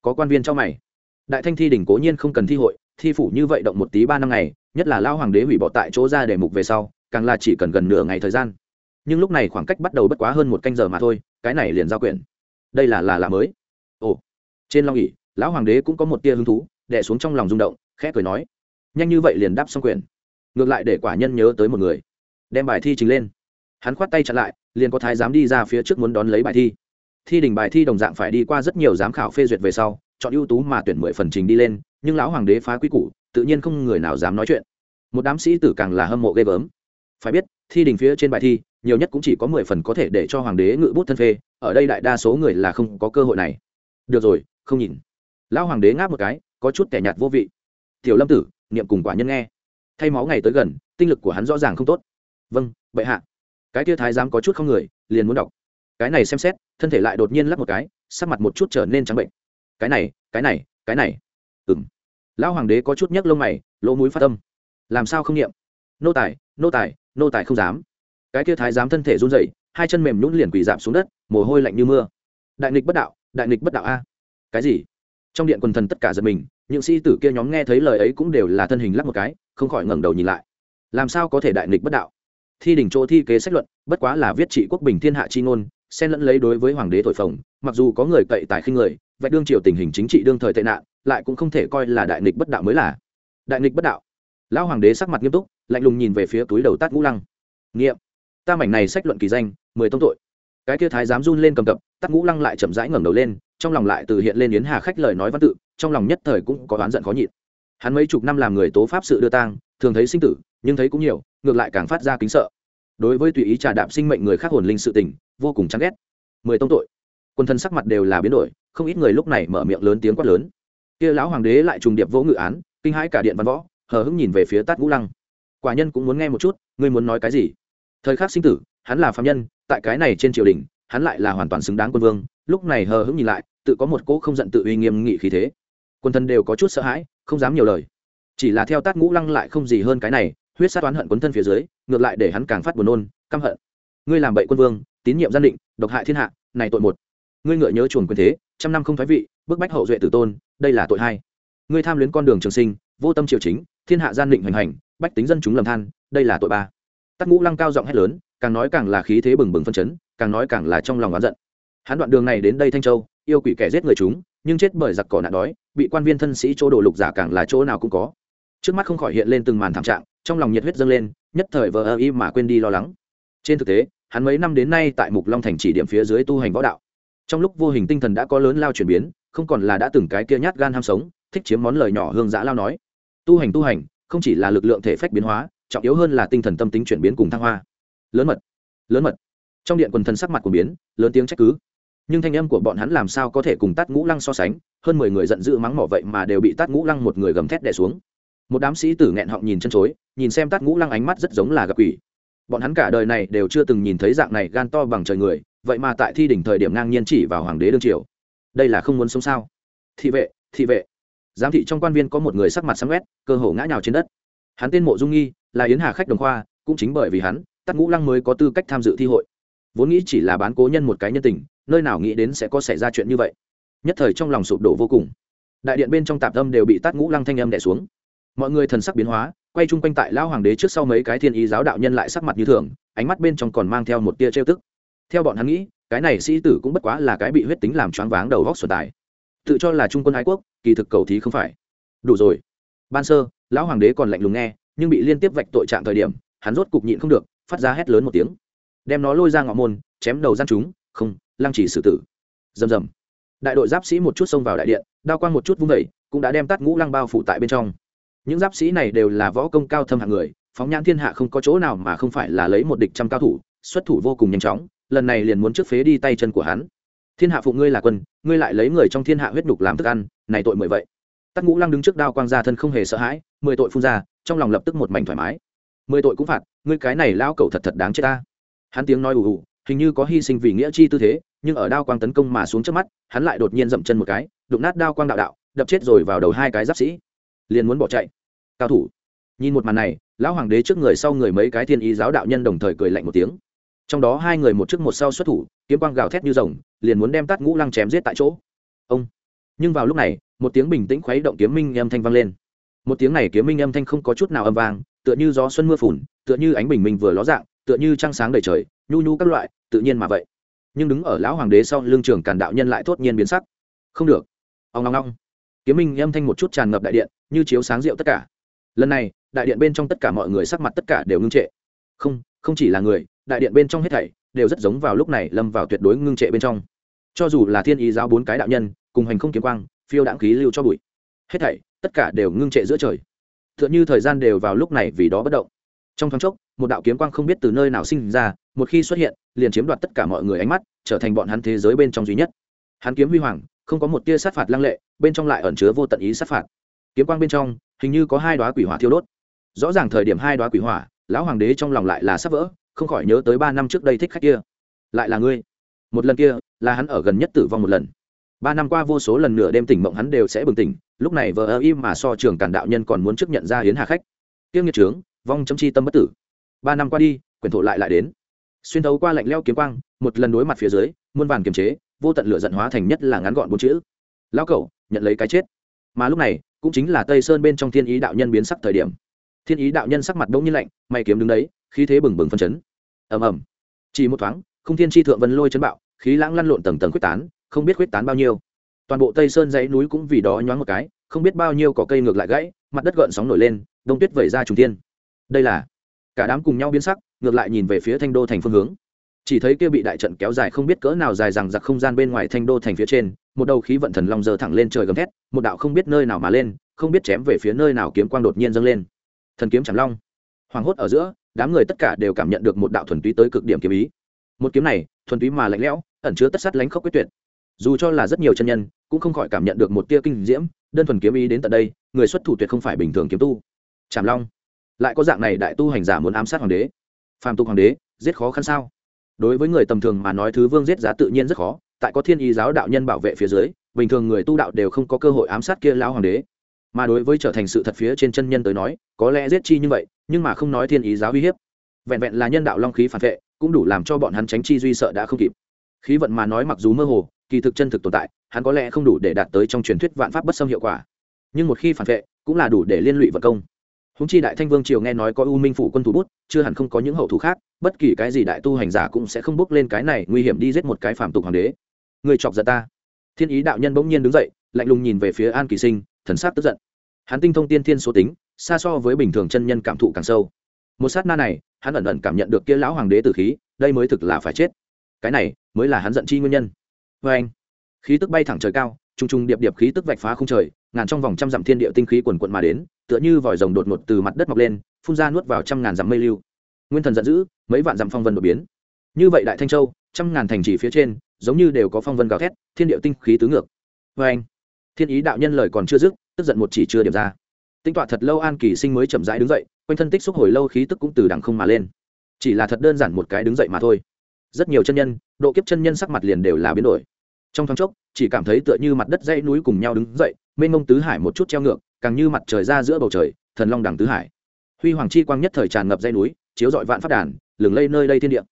Có quan viên cho mày. Đại thanh thi đỉnh cố nhiên không cần thi hội, thi phủ như vậy động một tí ba năm ngày, nhất là lao hoàng đế hủy bỏ tại chỗ ra để mục về sau, càng là chỉ cần gần nửa ngày thời gian. Nhưng lúc này khoảng cách bắt đầu bất quá hơn một canh giờ mà thôi, cái này liền giao quyển đây là là là mới. Ồ. Trên long ỉ lão hoàng đế cũng có một tia hứng thú đẻ xuống trong lòng rung động, khẽ cười nói. Nhanh như vậy liền đáp xong quyển ngược lại để quả nhân nhớ tới một người. Đem bài thi trình lên. Hắn khoát tay chặn lại, liền có thái giám đi ra phía trước muốn đón lấy bài thi. Thi đình bài thi đồng dạng phải đi qua rất nhiều giám khảo phê duyệt về sau, chọn ưu tú mà tuyển mười phần trình đi lên, nhưng lão hoàng đế phá quy củ, tự nhiên không người nào dám nói chuyện. Một đám sĩ tử càng là hâm mộ ghê gớm. Phải biết, thi đình phía trên bài thi, nhiều nhất cũng chỉ có mười phần có thể để cho hoàng đế ngự bút thân phê ở đây đại đa số người là không có cơ hội này. Được rồi, không nhìn. Lão hoàng đế ngáp một cái, có chút kẻ nhạt vô vị. Tiểu lâm tử, niệm cùng quả nhân nghe. Thay máu ngày tới gần, tinh lực của hắn rõ ràng không tốt. Vâng bệ hạ. Cái tia thái giám có chút không người, liền muốn đọc. Cái này xem xét, thân thể lại đột nhiên lắp một cái, sắc mặt một chút trở nên trắng bệnh. Cái này cái này cái này. Ừng lão hoàng đế có chút nhấc lông mày, lỗ mũi phát tâm làm sao không niệm? nô tài nô tài nô tài không dám. Cái kia thái giám thân thể run dậy hai chân mềm nhún liền quỳ dạp xuống đất, mồ hôi lạnh như mưa. Đại nghịch bất đạo, đại nghịch bất đạo a. Cái gì? Trong điện quần thần tất cả giật mình, những sĩ tử kia nhóm nghe thấy lời ấy cũng đều là thân hình lắc một cái, không khỏi ngẩng đầu nhìn lại. Làm sao có thể đại nghịch bất đạo? Thi đỉnh chỗ thi kế sách luận, bất quá là viết trị quốc bình thiên hạ chi ngôn, xen lẫn lấy đối với hoàng đế thổi phồng, mặc dù có người cậy tài khinh người, vạch đương triều tình hình chính trị đương thời tệ nạn, lại cũng không thể coi là đại nghịch bất đạo mới là. Đại nghịch bất đạo. Lão hoàng đế sắc mặt nghiêm túc, lạnh lùng nhìn về phía túi đầu tát ngũ lăng. Nghiệm ta mảnh này sách luận kỳ danh, mười tông tội. Cái kia thái dám run lên cầm cập tát ngũ lăng lại chậm rãi ngẩng đầu lên, trong lòng lại từ hiện lên yến hà khách lời nói văn tự, trong lòng nhất thời cũng có oán giận khó nhịn. Hắn mấy chục năm làm người tố pháp sự đưa tang, thường thấy sinh tử, nhưng thấy cũng nhiều, ngược lại càng phát ra kính sợ. Đối với tùy ý trà đạp sinh mệnh người khác hồn linh sự tình, vô cùng chán ghét. Mười tông tội. Quân thân sắc mặt đều là biến đổi, không ít người lúc này mở miệng lớn tiếng quát lớn. Kia lão hoàng đế lại trùng điệp vỗ ngự án, kinh hãi cả điện văn võ, hờ hững nhìn về phía tát ngũ lăng. Quả nhân cũng muốn nghe một chút, ngươi muốn nói cái gì? Thời khắc sinh tử, hắn là phạm nhân, tại cái này trên triều đình, hắn lại là hoàn toàn xứng đáng quân vương. Lúc này hờ hững nhìn lại, tự có một cỗ không giận tự uy nghiêm nghị khí thế. Quân thân đều có chút sợ hãi, không dám nhiều lời. Chỉ là theo tát ngũ lăng lại không gì hơn cái này, huyết sát oán hận quấn thân phía dưới, ngược lại để hắn càng phát buồn nôn, căm hận. Ngươi làm bậy quân vương, tín nhiệm gian định, độc hại thiên hạ, này tội một. Ngươi ngựa nhớ chuồn quyền thế, trăm năm không thoái vị, bức bách hậu duệ tử tôn, đây là tội hai. Ngươi tham luyến con đường trường sinh, vô tâm triều chính, thiên hạ gian định hoành hành, bách tính dân chúng lầm than, đây là tội ba tắc ngũ lăng cao giọng hét lớn, càng nói càng là khí thế bừng bừng phân chấn, càng nói càng là trong lòng oán giận. Hắn đoạn đường này đến đây thanh châu, yêu quỷ kẻ giết người chúng, nhưng chết bởi giặc cỏ nạn đói, bị quan viên thân sĩ chỗ đổ lục giả càng là chỗ nào cũng có. Trước mắt không khỏi hiện lên từng màn thảm trạng, trong lòng nhiệt huyết dâng lên, nhất thời vờ ơ y mà quên đi lo lắng. Trên thực tế, hắn mấy năm đến nay tại mục long thành chỉ điểm phía dưới tu hành võ đạo. Trong lúc vô hình tinh thần đã có lớn lao chuyển biến, không còn là đã từng cái kia nhát gan ham sống, thích chiếm món lời nhỏ hương giã lao nói. Tu hành tu hành, không chỉ là lực lượng thể phách biến hóa trọng yếu hơn là tinh thần tâm tính chuyển biến cùng thăng hoa. Lớn mật lớn mật. Trong điện quần thần sắc mặt của biến, lớn tiếng trách cứ. Nhưng thanh âm của bọn hắn làm sao có thể cùng tát ngũ lăng so sánh? Hơn mười người giận dữ mắng mỏ vậy mà đều bị tát ngũ lăng một người gầm thét đẻ xuống. Một đám sĩ tử nghẹn họng nhìn chân chối, nhìn xem tát ngũ lăng ánh mắt rất giống là gặp quỷ. Bọn hắn cả đời này đều chưa từng nhìn thấy dạng này gan to bằng trời người, vậy mà tại thi đỉnh thời điểm ngang nhiên chỉ vào hoàng đế đương triều. Đây là không muốn sống sao? Thị vệ thị vệ. Giám thị trong quan viên có một người sắc mặt sáng quét, cơ hồ ngã nhào trên đất. Hắn tên mộ dung nghi là yến hà khách đồng khoa, cũng chính bởi vì hắn tắc ngũ lăng mới có tư cách tham dự thi hội. Vốn nghĩ chỉ là bán cố nhân một cái nhân tình, nơi nào nghĩ đến sẽ có xảy ra chuyện như vậy. Nhất thời trong lòng sụp đổ vô cùng. Đại điện bên trong tạp âm đều bị Tát ngũ lăng thanh âm đẻ xuống. Mọi người thần sắc biến hóa, quay chung quanh tại lao hoàng đế trước sau mấy cái thiên ý giáo đạo nhân lại sắc mặt như thường, ánh mắt bên trong còn mang theo một tia trêu tức. Theo bọn hắn nghĩ, cái này sĩ tử cũng bất quá là cái bị huyết tính làm choáng váng đầu góc xuân tài. Tự cho là trung quân ái quốc, kỳ thực cầu thí không phải. Đủ rồi. Ban sơ, lão hoàng đế còn lạnh lùng nghe nhưng bị liên tiếp vạch tội trạng thời điểm, hắn rốt cục nhịn không được, phát ra hét lớn một tiếng. Đem nó lôi ra ngọ môn, chém đầu gian chúng, không, lăng chỉ xử tử. Rầm rầm. Đại đội giáp sĩ một chút xông vào đại điện, đao quang một chút vung vẩy cũng đã đem tắt ngũ lăng bao phủ tại bên trong. Những giáp sĩ này đều là võ công cao thâm hạng người, phóng nhãn thiên hạ không có chỗ nào mà không phải là lấy một địch trăm cao thủ, xuất thủ vô cùng nhanh chóng, lần này liền muốn trước phế đi tay chân của hắn. Thiên hạ phụ ngươi là quân, ngươi lại lấy người trong thiên hạ huyết đục làm thức ăn, này tội mười vậy. Tắc ngũ lăng đứng trước đao quang ra thân không hề sợ hãi, mười tội phun ra trong lòng lập tức một mảnh thoải mái. Mười tội cũng phạt, ngươi cái này lao cầu thật thật đáng chết ta. Hắn tiếng nói ù ù, hình như có hy sinh vì nghĩa chi tư thế, nhưng ở đao quang tấn công mà xuống trước mắt, hắn lại đột nhiên dậm chân một cái, đụng nát đao quang đạo đạo, đập chết rồi vào đầu hai cái giáp sĩ. Liền muốn bỏ chạy. Cao thủ. Nhìn một màn này, lão hoàng đế trước người sau người mấy cái thiên ý giáo đạo nhân đồng thời cười lạnh một tiếng. Trong đó hai người một trước một sau xuất thủ, kiếm quang gào thét như rồng, liền muốn đem tắt ngũ lăng chém giết tại chỗ. Ông. Nhưng vào lúc này, một tiếng bình tĩnh khuấy động kiếm minh âm thanh vang lên một tiếng này kiếm minh âm thanh không có chút nào âm vang, tựa như gió xuân mưa phùn, tựa như ánh bình minh vừa ló dạng, tựa như trăng sáng đầy trời, nhu nhu các loại, tự nhiên mà vậy. Nhưng đứng ở lão hoàng đế sau lưng trường càn đạo nhân lại thốt nhiên biến sắc. Không được. Ông ngong ngong kiếm minh âm thanh một chút tràn ngập đại điện, như chiếu sáng rượu tất cả. Lần này, đại điện bên trong tất cả mọi người sắc mặt tất cả đều ngưng trệ. Không không chỉ là người, đại điện bên trong hết thảy đều rất giống vào lúc này lâm vào tuyệt đối ngưng trệ bên trong. Cho dù là thiên ý giáo bốn cái đạo nhân, cùng hành không kiếm quang, phiêu đãng khí lưu cho bụi. Hết thảy tất cả đều ngưng trệ giữa trời. T h ư ợ n h ư thời gian đều vào lúc này vì đó bất động. Trong thoáng chốc, một đạo kiếm quang không biết từ nơi nào sinh ra, một khi xuất hiện, liền chiếm đoạt tất cả mọi người ánh mắt, trở thành bọn hắn thế giới bên trong duy nhất. Hắn kiếm huy hoàng, không có một tia sát phạt lăng lệ, bên trong lại ẩn chứa vô tận ý sát phạt. Kiếm quang bên trong, hình như có hai đoá quỷ hỏa thiêu đốt. Rõ ràng thời điểm hai đoá quỷ hỏa, lão hoàng đế trong lòng lại là sắp vỡ, không khỏi nhớ tới ba năm trước đây thích khách kia. Lại là ngươi. Một lần kia, là hắn ở gần nhất tử vong một lần ba năm qua vô số lần nửa đêm tỉnh mộng hắn đều sẽ bừng tỉnh, lúc này vờ ơ im mà so trường cản đạo nhân còn muốn trước nhận ra hiến hà khách. Tiêu nghiệt trướng, vong chấm chi tâm bất tử. Ba năm qua đi, quyển thổ lại lại đến. Xuyên thấu qua lạnh leo kiếm quang, một lần đối mặt phía dưới, muôn vàn kiềm chế, vô tận lửa giận hóa thành nhất là ngắn gọn bốn chữ. Lao cẩu, nhận lấy cái chết. Mà lúc này, cũng chính là tây sơn bên trong thiên ý đạo nhân biến sắc thời điểm. Thiên ý đạo nhân sắc mặt đông như lạnh, mày kiếm đứng đấy, khí thế bừng bừng phân chấn. Ầm ầm. Chỉ một thoáng không thiên tri thượng vân lôi chấn bạo, khí lãng lăn lộn tầng tầng quyết tán không biết khuyết tán bao nhiêu. Toàn bộ tây sơn dãy núi cũng vì đó nhoáng một cái, không biết bao nhiêu có cây ngược lại gãy, mặt đất gợn sóng nổi lên, đông tuyết vẩy ra trùng thiên. Đây là, cả đám cùng nhau biến sắc, ngược lại nhìn về phía thanh đô thành phương hướng. Chỉ thấy kia bị đại trận kéo dài không biết cỡ nào dài rằng giặc không gian bên ngoài thanh đô thành phía trên, một đầu khí vận thần long giờ thẳng lên trời gầm thét, một đạo không biết nơi nào mà lên, không biết chém về phía nơi nào kiếm quang đột nhiên dâng lên. Thần kiếm chẳng long. Hoàng hốt ở giữa, đám người tất cả đều cảm nhận được một đạo thuần túy tới cực điểm kiếm ý. Một kiếm này, thuần túy mà lạnh lẽo, ẩn chứa tất sắt lánh khốc quyết tuyệt dù cho là rất nhiều chân nhân, cũng không khỏi cảm nhận được một tia kinh diễm, đơn thuần kiếm ý đến tận đây, người xuất thủ tuyệt không phải bình thường kiếm tu. Trảm long, lại có dạng này đại tu hành giả muốn ám sát hoàng đế? Phàm tục hoàng đế, giết khó khăn sao? Đối với người tầm thường mà nói thứ vương giết giá tự nhiên rất khó, tại có thiên ý giáo đạo nhân bảo vệ phía dưới, bình thường người tu đạo đều không có cơ hội ám sát kia lão hoàng đế. Mà đối với trở thành sự thật phía trên chân nhân tới nói, có lẽ giết chi như vậy, nhưng mà không nói thiên ý giáo uy hiếp. Vẹn vẹn là nhân đạo long khí phản vệ, cũng đủ làm cho bọn hắn tránh chi duy sợ đã không kịp khí vận mà nói mặc dù mơ hồ, kỳ thực chân thực tồn tại, hắn có lẽ không đủ để đạt tới trong truyền thuyết vạn pháp bất xâm hiệu quả. Nhưng một khi phản vệ, cũng là đủ để liên lụy vật công. Húng chi đại thanh vương triều nghe nói có u minh phủ quân thủ bút, chưa hẳn không có những hậu thủ khác, bất kỳ cái gì đại tu hành giả cũng sẽ không bước lên cái này nguy hiểm đi giết một cái phàm tục hoàng đế. Người chọc giận ta. Thiên ý đạo nhân bỗng nhiên đứng dậy, lạnh lùng nhìn về phía an kỳ sinh, thần sắc tức giận. Hắn tinh thông tiên thiên số tính, xa so với bình thường chân nhân cảm thụ càng sâu. Một sát na này, hắn ẩn ẩn cảm nhận được kia lão hoàng đế tử khí, đây mới thực là phải chết cái này mới là hắn giận chi nguyên nhân. Vê anh, khí tức bay thẳng trời cao t r u n g t r u n g điệp điệp khí tức vạch phá không trời, ngàn trong vòng trăm dặm thiên địa tinh khí quần quận mà đến, tựa như vòi rồng đột ngột từ mặt đất mọc lên, phun ra nuốt vào trăm ngàn dặm mây lưu. Nguyên thần giận dữ, mấy vạn dặm phong vân đột biến. Như vậy đại thanh châu, trăm ngàn thành trì phía trên, giống như đều có phong vân gào thét, thiên địa tinh khí tứ ngược. Vê anh, thiên ý đạo nhân lời còn chưa dứt, tức giận một chỉ chưa điểm ra. Tinh tọa thật lâu an kỳ sinh mới chậm rãi đứng dậy, quanh thân tích xúc hồi lâu khí tức cũng từ đằng không mà lên. Chỉ là thật đơn giản một cái đứng dậy mà thôi rất nhiều chân nhân, độ kiếp chân nhân sắc mặt liền đều là biến đổi. Trong thoáng chốc, chỉ cảm thấy tựa như mặt đất dãy núi cùng nhau đứng dậy, mênh mông tứ hải một chút treo ngược, càng như mặt trời ra giữa bầu trời, thần long đằng tứ hải. Huy hoàng chi quang nhất thời tràn ngập dãy núi, chiếu dọi vạn phát đàn, lừng lây nơi đây thiên địa.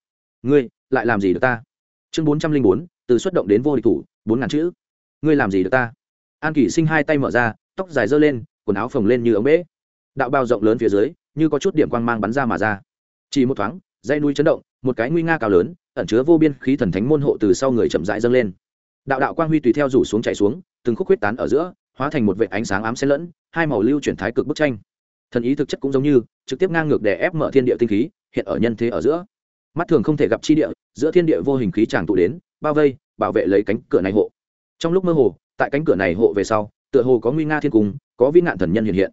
Ngươi, lại làm gì được ta? Chương bốn trăm linh bốn, từ xuất động đến vô địch thủ, bốn ngàn chữ. Ngươi làm gì được ta? An kỷ sinh hai tay mở ra, tóc dài dơ lên, quần áo phồng lên như ống bể đạo bao rộng lớn phía dưới, như có chút điểm quang mang bắn ra mà ra. Chỉ một thoáng dây núi chấn động, một cái nguy nga cao lớn ẩn chứa vô biên khí thần thánh môn hộ từ sau người chậm rãi dâng lên. Đạo đạo quang huy tùy theo rủ xuống chạy xuống, từng khúc huyết tán ở giữa, hóa thành một vệ ánh sáng ám xen lẫn, hai màu lưu chuyển thái cực bức tranh. Thần ý thực chất cũng giống như, trực tiếp ngang ngược để ép mở thiên địa tinh khí, hiện ở nhân thế ở giữa. Mắt thường không thể gặp chi địa, giữa thiên địa vô hình khí tràng tụ đến, bao vây, bảo vệ lấy cánh cửa này hộ. Trong lúc mơ hồ, tại cánh cửa này hộ về sau, tựa hồ có nguy nga thiên cung, có vĩ nạn thần nhân hiện hiện.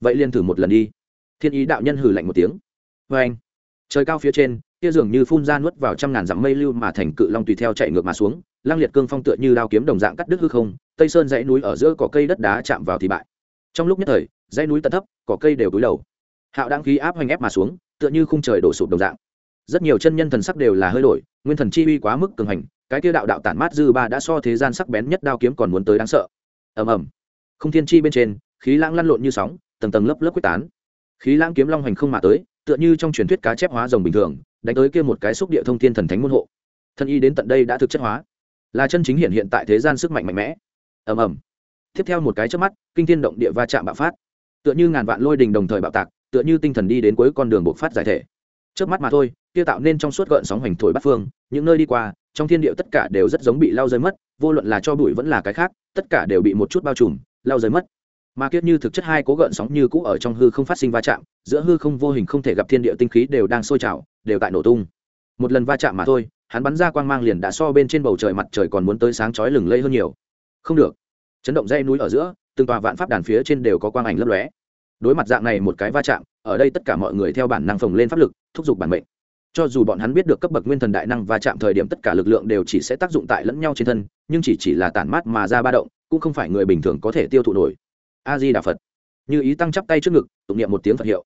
Vậy liền thử một lần đi. Thiên ý đạo nhân hử lạnh một tiếng. Vê anh trời cao phía trên kia dường như phun ra nuốt vào trăm ngàn dặm mây lưu mà thành cự long tùy theo chạy ngược mà xuống, lang liệt cương phong tựa như đao kiếm đồng dạng cắt đứt hư không, tây sơn dãy núi ở giữa cỏ cây đất đá chạm vào thì bại. Trong lúc nhất thời, dãy núi tận thấp, cỏ cây đều cúi đầu. Hạo đang khí áp hoành ép mà xuống, tựa như khung trời đổ sụp đồng dạng. Rất nhiều chân nhân thần sắc đều là hơi đổi, nguyên thần chi uy quá mức cường hành, cái kia đạo đạo tản mát dư ba đã so thế gian sắc bén nhất đao kiếm còn muốn tới đáng sợ. Ầm ầm. Không thiên chi bên trên, khí lãng lăn lộn như sóng, tầng tầng lớp lớp quyết tán. Khí lãng kiếm long hành không mà tới, tựa như trong truyền thuyết cá chép hóa rồng bình thường đánh tới kia một cái xúc địa thông thiên thần thánh môn hộ. Thân y đến tận đây đã thực chất hóa. Là chân chính hiện hiện tại thế gian sức mạnh mạnh mẽ. Ầm ầm. Tiếp theo một cái trước mắt, kinh thiên động địa va chạm bạo phát. Tựa như ngàn vạn lôi đình đồng thời bạo tạc, tựa như tinh thần đi đến cuối con đường bộc phát giải thể. Trước mắt mà thôi, kia tạo nên trong suốt gợn sóng hoành thổi bát phương, những nơi đi qua, trong thiên địa tất cả đều rất giống bị lao rơi mất, vô luận là cho bụi vẫn là cái khác, tất cả đều bị một chút bao trùm, lao rơi mất mà kiết như thực chất hai cố gợn sóng như cũ ở trong hư không phát sinh va chạm, giữa hư không vô hình không thể gặp thiên địa tinh khí đều đang sôi trào, đều tại nổ tung. Một lần va chạm mà thôi, hắn bắn ra quang mang liền đã so bên trên bầu trời mặt trời còn muốn tới sáng chói lừng lây hơn nhiều. Không được. Chấn động dây núi ở giữa, từng tòa vạn pháp đàn phía trên đều có quang ảnh lấp lóe. Đối mặt dạng này một cái va chạm, ở đây tất cả mọi người theo bản năng phồng lên pháp lực, thúc giục bản mệnh. Cho dù bọn hắn biết được cấp bậc nguyên thần đại năng va chạm thời điểm tất cả lực lượng đều chỉ sẽ tác dụng tại lẫn nhau trên thân, nhưng chỉ chỉ là tản mát mà ra ba động, cũng không phải người bình thường có thể tiêu thụ nổi a di đà phật. Như ý tăng chắp tay trước ngực, tụng niệm một tiếng phật hiệu.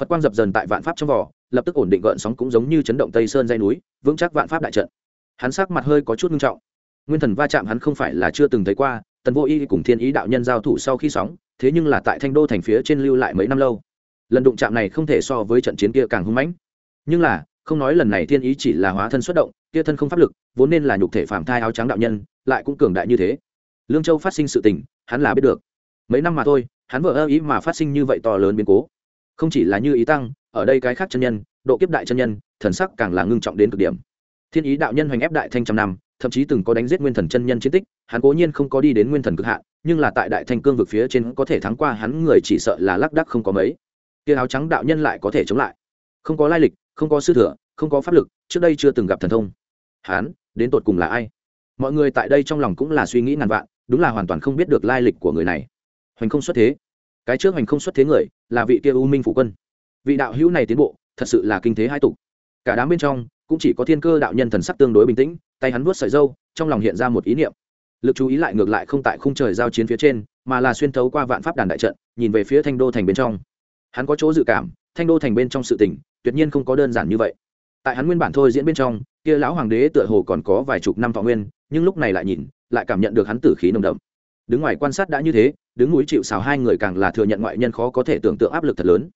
Phật quang dập dần tại vạn pháp trong vỏ, lập tức ổn định gợn sóng cũng giống như chấn động tây sơn dây núi, vững chắc vạn pháp đại trận. Hắn sắc mặt hơi có chút nghiêm trọng. Nguyên thần va chạm hắn không phải là chưa từng thấy qua, tần vô y cùng thiên ý đạo nhân giao thủ sau khi sóng, thế nhưng là tại thanh đô thành phía trên lưu lại mấy năm lâu. Lần đụng chạm này không thể so với trận chiến kia càng hung mãnh. Nhưng là, không nói lần này thiên ý chỉ là hóa thân xuất động, kia thân không pháp lực, vốn nên là nhục thể phạm thai áo trắng đạo nhân, lại cũng cường đại như thế. Lương châu phát sinh sự tình, hắn là biết được mấy năm mà thôi, hắn vợ ơ ý mà phát sinh như vậy to lớn biến cố. Không chỉ là như ý tăng, ở đây cái khác chân nhân, độ kiếp đại chân nhân, thần sắc càng là ngưng trọng đến cực điểm. Thiên ý đạo nhân hoành ép đại thanh trăm năm, thậm chí từng có đánh giết nguyên thần chân nhân chiến tích, hắn cố nhiên không có đi đến nguyên thần cực hạn, nhưng là tại đại thanh cương vực phía trên có thể thắng qua hắn người chỉ sợ là lác đắc không có mấy. Kia áo trắng đạo nhân lại có thể chống lại. Không có lai lịch, không có sư thừa, không có pháp lực, trước đây chưa từng gặp thần thông. Hắn, đến tột cùng là ai? Mọi người tại đây trong lòng cũng là suy nghĩ ngàn vạn, đúng là hoàn toàn không biết được lai lịch của người này hoành không xuất thế. Cái trước hoành không xuất thế người là vị kia u minh phủ quân. Vị đạo hữu này tiến bộ, thật sự là kinh thế hai tục. Cả đám bên trong cũng chỉ có thiên cơ đạo nhân thần sắc tương đối bình tĩnh, tay hắn vuốt sợi dâu trong lòng hiện ra một ý niệm. Lực chú ý lại ngược lại không tại khung trời giao chiến phía trên, mà là xuyên thấu qua vạn pháp đàn đại trận, nhìn về phía thanh đô thành bên trong. Hắn có chỗ dự cảm, thanh đô thành bên trong sự tình, tuyệt nhiên không có đơn giản như vậy. Tại hắn nguyên bản thôi diễn bên trong, kia lão hoàng đế tựa hồ còn có vài chục năm thọ nguyên, nhưng lúc này lại nhìn, lại cảm nhận được hắn tử khí nồng đậm. Đứng ngoài quan sát đã như thế đứng núi chịu xào hai người càng là thừa nhận ngoại nhân khó có thể tưởng tượng áp lực thật lớn.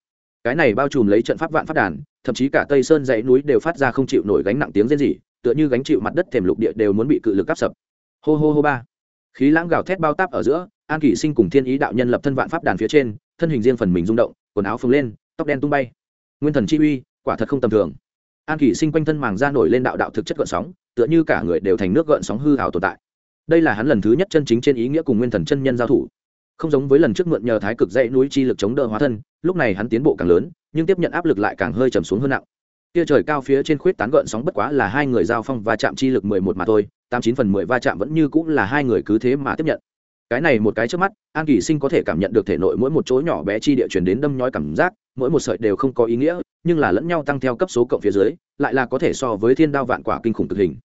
Cái này bao trùm lấy trận pháp vạn phát đàn, thậm chí cả tây sơn dãy núi đều phát ra không chịu nổi gánh nặng tiếng rên rỉ, tựa như gánh chịu mặt đất thềm lục địa đều muốn bị cự lực áp sập. Hô hô hô ba. Khí lãng gào thét bao táp ở giữa, an kỷ sinh cùng thiên ý đạo nhân lập thân vạn pháp đàn phía trên, thân hình riêng phần mình rung động, quần áo phồng lên, tóc đen tung bay. Nguyên thần chi uy, quả thật không tầm thường. An kỷ sinh quanh thân màng ra nổi lên đạo đạo thực chất gợn sóng, tựa như cả người đều thành nước gợn sóng hư hào tồn tại. Đây là hắn lần thứ nhất chân chính trên ý nghĩa cùng nguyên thần chân nhân giao thủ không giống với lần trước mượn nhờ thái cực dãy núi chi lực chống đỡ hóa thân, lúc này hắn tiến bộ càng lớn, nhưng tiếp nhận áp lực lại càng hơi trầm xuống hơn nặng. Kia trời cao phía trên khuyết tán gợn sóng bất quá là hai người giao phong va chạm chi lực mười một mà thôi, tám chín phần mười va chạm vẫn như cũng là hai người cứ thế mà tiếp nhận. Cái này một cái trước mắt, an kỳ sinh có thể cảm nhận được thể nội mỗi một chỗ nhỏ bé chi địa chuyển đến đâm nhói cảm giác, mỗi một sợi đều không có ý nghĩa, nhưng là lẫn nhau tăng theo cấp số cộng phía dưới, lại là có thể so với thiên đao vạn quả kinh khủng cực hình.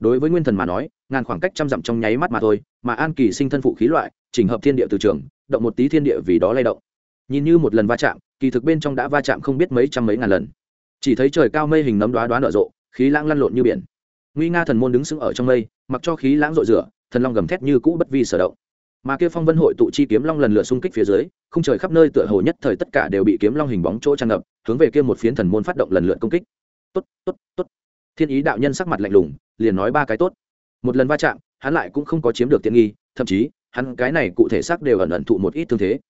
Đối với nguyên thần mà nói, ngàn khoảng cách trăm dặm trong nháy mắt mà thôi mà an kỳ sinh thân phụ khí loại, chỉnh hợp thiên địa từ trường, động một tí thiên địa vì đó lay động. Nhìn như một lần va chạm, kỳ thực bên trong đã va chạm không biết mấy trăm mấy ngàn lần. Chỉ thấy trời cao mây hình nấm đoá đoá nở rộ, khí lãng lăn lộn như biển. Nguy nga thần môn đứng sững ở trong mây, mặc cho khí lãng rội rửa, thần long gầm thét như cũ bất vi sở động. Mà kia phong vân hội tụ chi kiếm long lần lượt xung kích phía dưới không trời khắp nơi tựa hồ nhất thời tất cả đều bị kiếm long hình bóng chỗ tràn ngập, hướng về kia một phiến thần môn phát động lần lượt công kích. Tốt tốt tốt. Thiên ý đạo nhân sắc mặt lạnh lùng, liền nói ba cái tốt. Một lần va chạm hắn lại cũng không có chiếm được tiện nghi, thậm chí, hắn cái này cụ thể xác đều ẩn ẩn thụ một ít thương thế.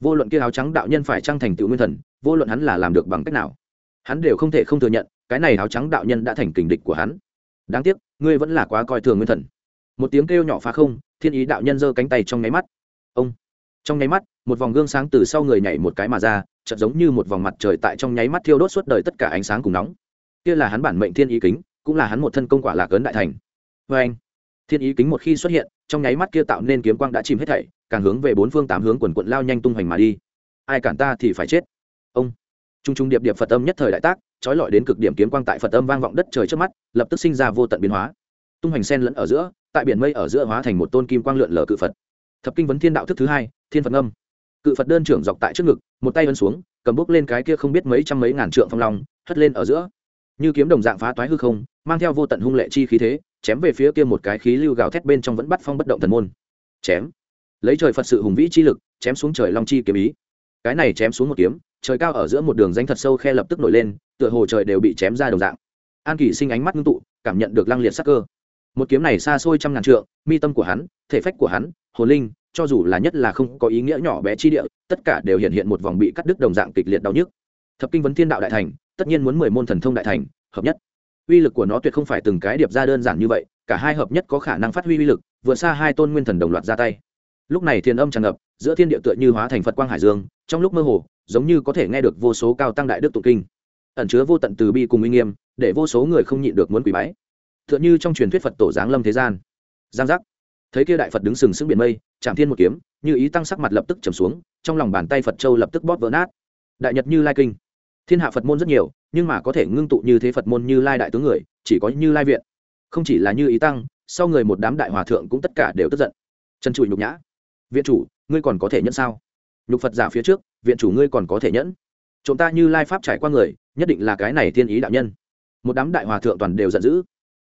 Vô luận kia áo trắng đạo nhân phải trăng thành tựu nguyên thần, vô luận hắn là làm được bằng cách nào, hắn đều không thể không thừa nhận, cái này áo trắng đạo nhân đã thành kình địch của hắn. Đáng tiếc, ngươi vẫn là quá coi thường nguyên thần. Một tiếng kêu nhỏ phá không, thiên ý đạo nhân giơ cánh tay trong nháy mắt. Ông! Trong nháy mắt, một vòng gương sáng từ sau người nhảy một cái mà ra, chợt giống như một vòng mặt trời tại trong nháy mắt thiêu đốt suốt đời tất cả ánh sáng cùng nóng. Kia là hắn bản mệnh thiên ý kính, cũng là hắn một thân công quả lạc ấn đại thành. Vê anh thiên ý kính một khi xuất hiện, trong nháy mắt kia tạo nên kiếm quang đã chìm hết thảy, càng hướng về bốn phương tám hướng quần quận lao nhanh tung hoành mà đi. Ai cản ta thì phải chết. Ông. Trung trung điệp điệp phật âm nhất thời đại tác, trói lọi đến cực điểm kiếm quang tại phật âm vang vọng đất trời trước mắt, lập tức sinh ra vô tận biến hóa. Tung hoành sen lẫn ở giữa, tại biển mây ở giữa hóa thành một tôn kim quang lượn lờ cự phật. Thập kinh vấn thiên đạo thức thứ hai, thiên phật âm cự phật đơn trưởng dọc tại trước ngực, một tay ấn xuống, cầm bốc lên cái kia không biết mấy trăm mấy ngàn trượng phong long, hất lên ở giữa như kiếm đồng dạng phá toái hư không, mang theo vô tận hung lệ chi khí thế, chém về phía kia một cái khí lưu gào thét bên trong vẫn bắt phong bất động thần môn. Chém. Lấy trời phật sự hùng vĩ chi lực, chém xuống trời long chi kiếm ý. Cái này chém xuống một kiếm, trời cao ở giữa một đường danh thật sâu khe lập tức nổi lên, tựa hồ trời đều bị chém ra đồng dạng. An kỳ sinh ánh mắt ngưng tụ, cảm nhận được lăng liệt sắc cơ. Một kiếm này xa xôi trăm ngàn trượng, mi tâm của hắn, thể phách của hắn, hồn linh, cho dù là nhất là không có ý nghĩa nhỏ bé chi địa, tất cả đều hiện hiện một vòng bị cắt đứt đồng dạng kịch liệt đau nhức. Thập kinh vấn thiên đạo đại thành tất nhiên muốn mười môn thần thông đại thành, hợp nhất. Uy lực của nó tuyệt không phải từng cái điệp ra đơn giản như vậy, cả hai hợp nhất có khả năng phát huy uy lực, vượt xa hai tôn nguyên thần đồng loạt ra tay. Lúc này thiên âm tràn ngập, giữa thiên địa tựa như hóa thành phật quang hải dương, trong lúc mơ hồ, giống như có thể nghe được vô số cao tăng đại đức tụng kinh. Ẩn chứa vô tận từ bi cùng uy nghiêm, để vô số người không nhịn được muốn quỳ bái. Tựa như trong truyền thuyết phật tổ giáng lâm thế gian. Giang giác. Thấy kia đại phật đứng sừng sững biển mây chạm thiên một kiếm, như ý tăng sắc mặt lập tức trầm xuống, trong lòng bàn tay phật châu lập tức bóp vỡ nát. Đại nhật như lai kinh thiên hạ phật môn rất nhiều, nhưng mà có thể ngưng tụ như thế phật môn như lai đại tướng người, chỉ có như lai viện. Không chỉ là như ý tăng, sau người một đám đại hòa thượng cũng tất cả đều tức giận. Chân trụi nhục nhã. Viện chủ, ngươi còn có thể nhẫn sao? Nhục phật giả phía trước, viện chủ ngươi còn có thể nhẫn? Chúng ta như lai pháp trải qua người, nhất định là cái này thiên ý đạo nhân. Một đám đại hòa thượng toàn đều giận dữ.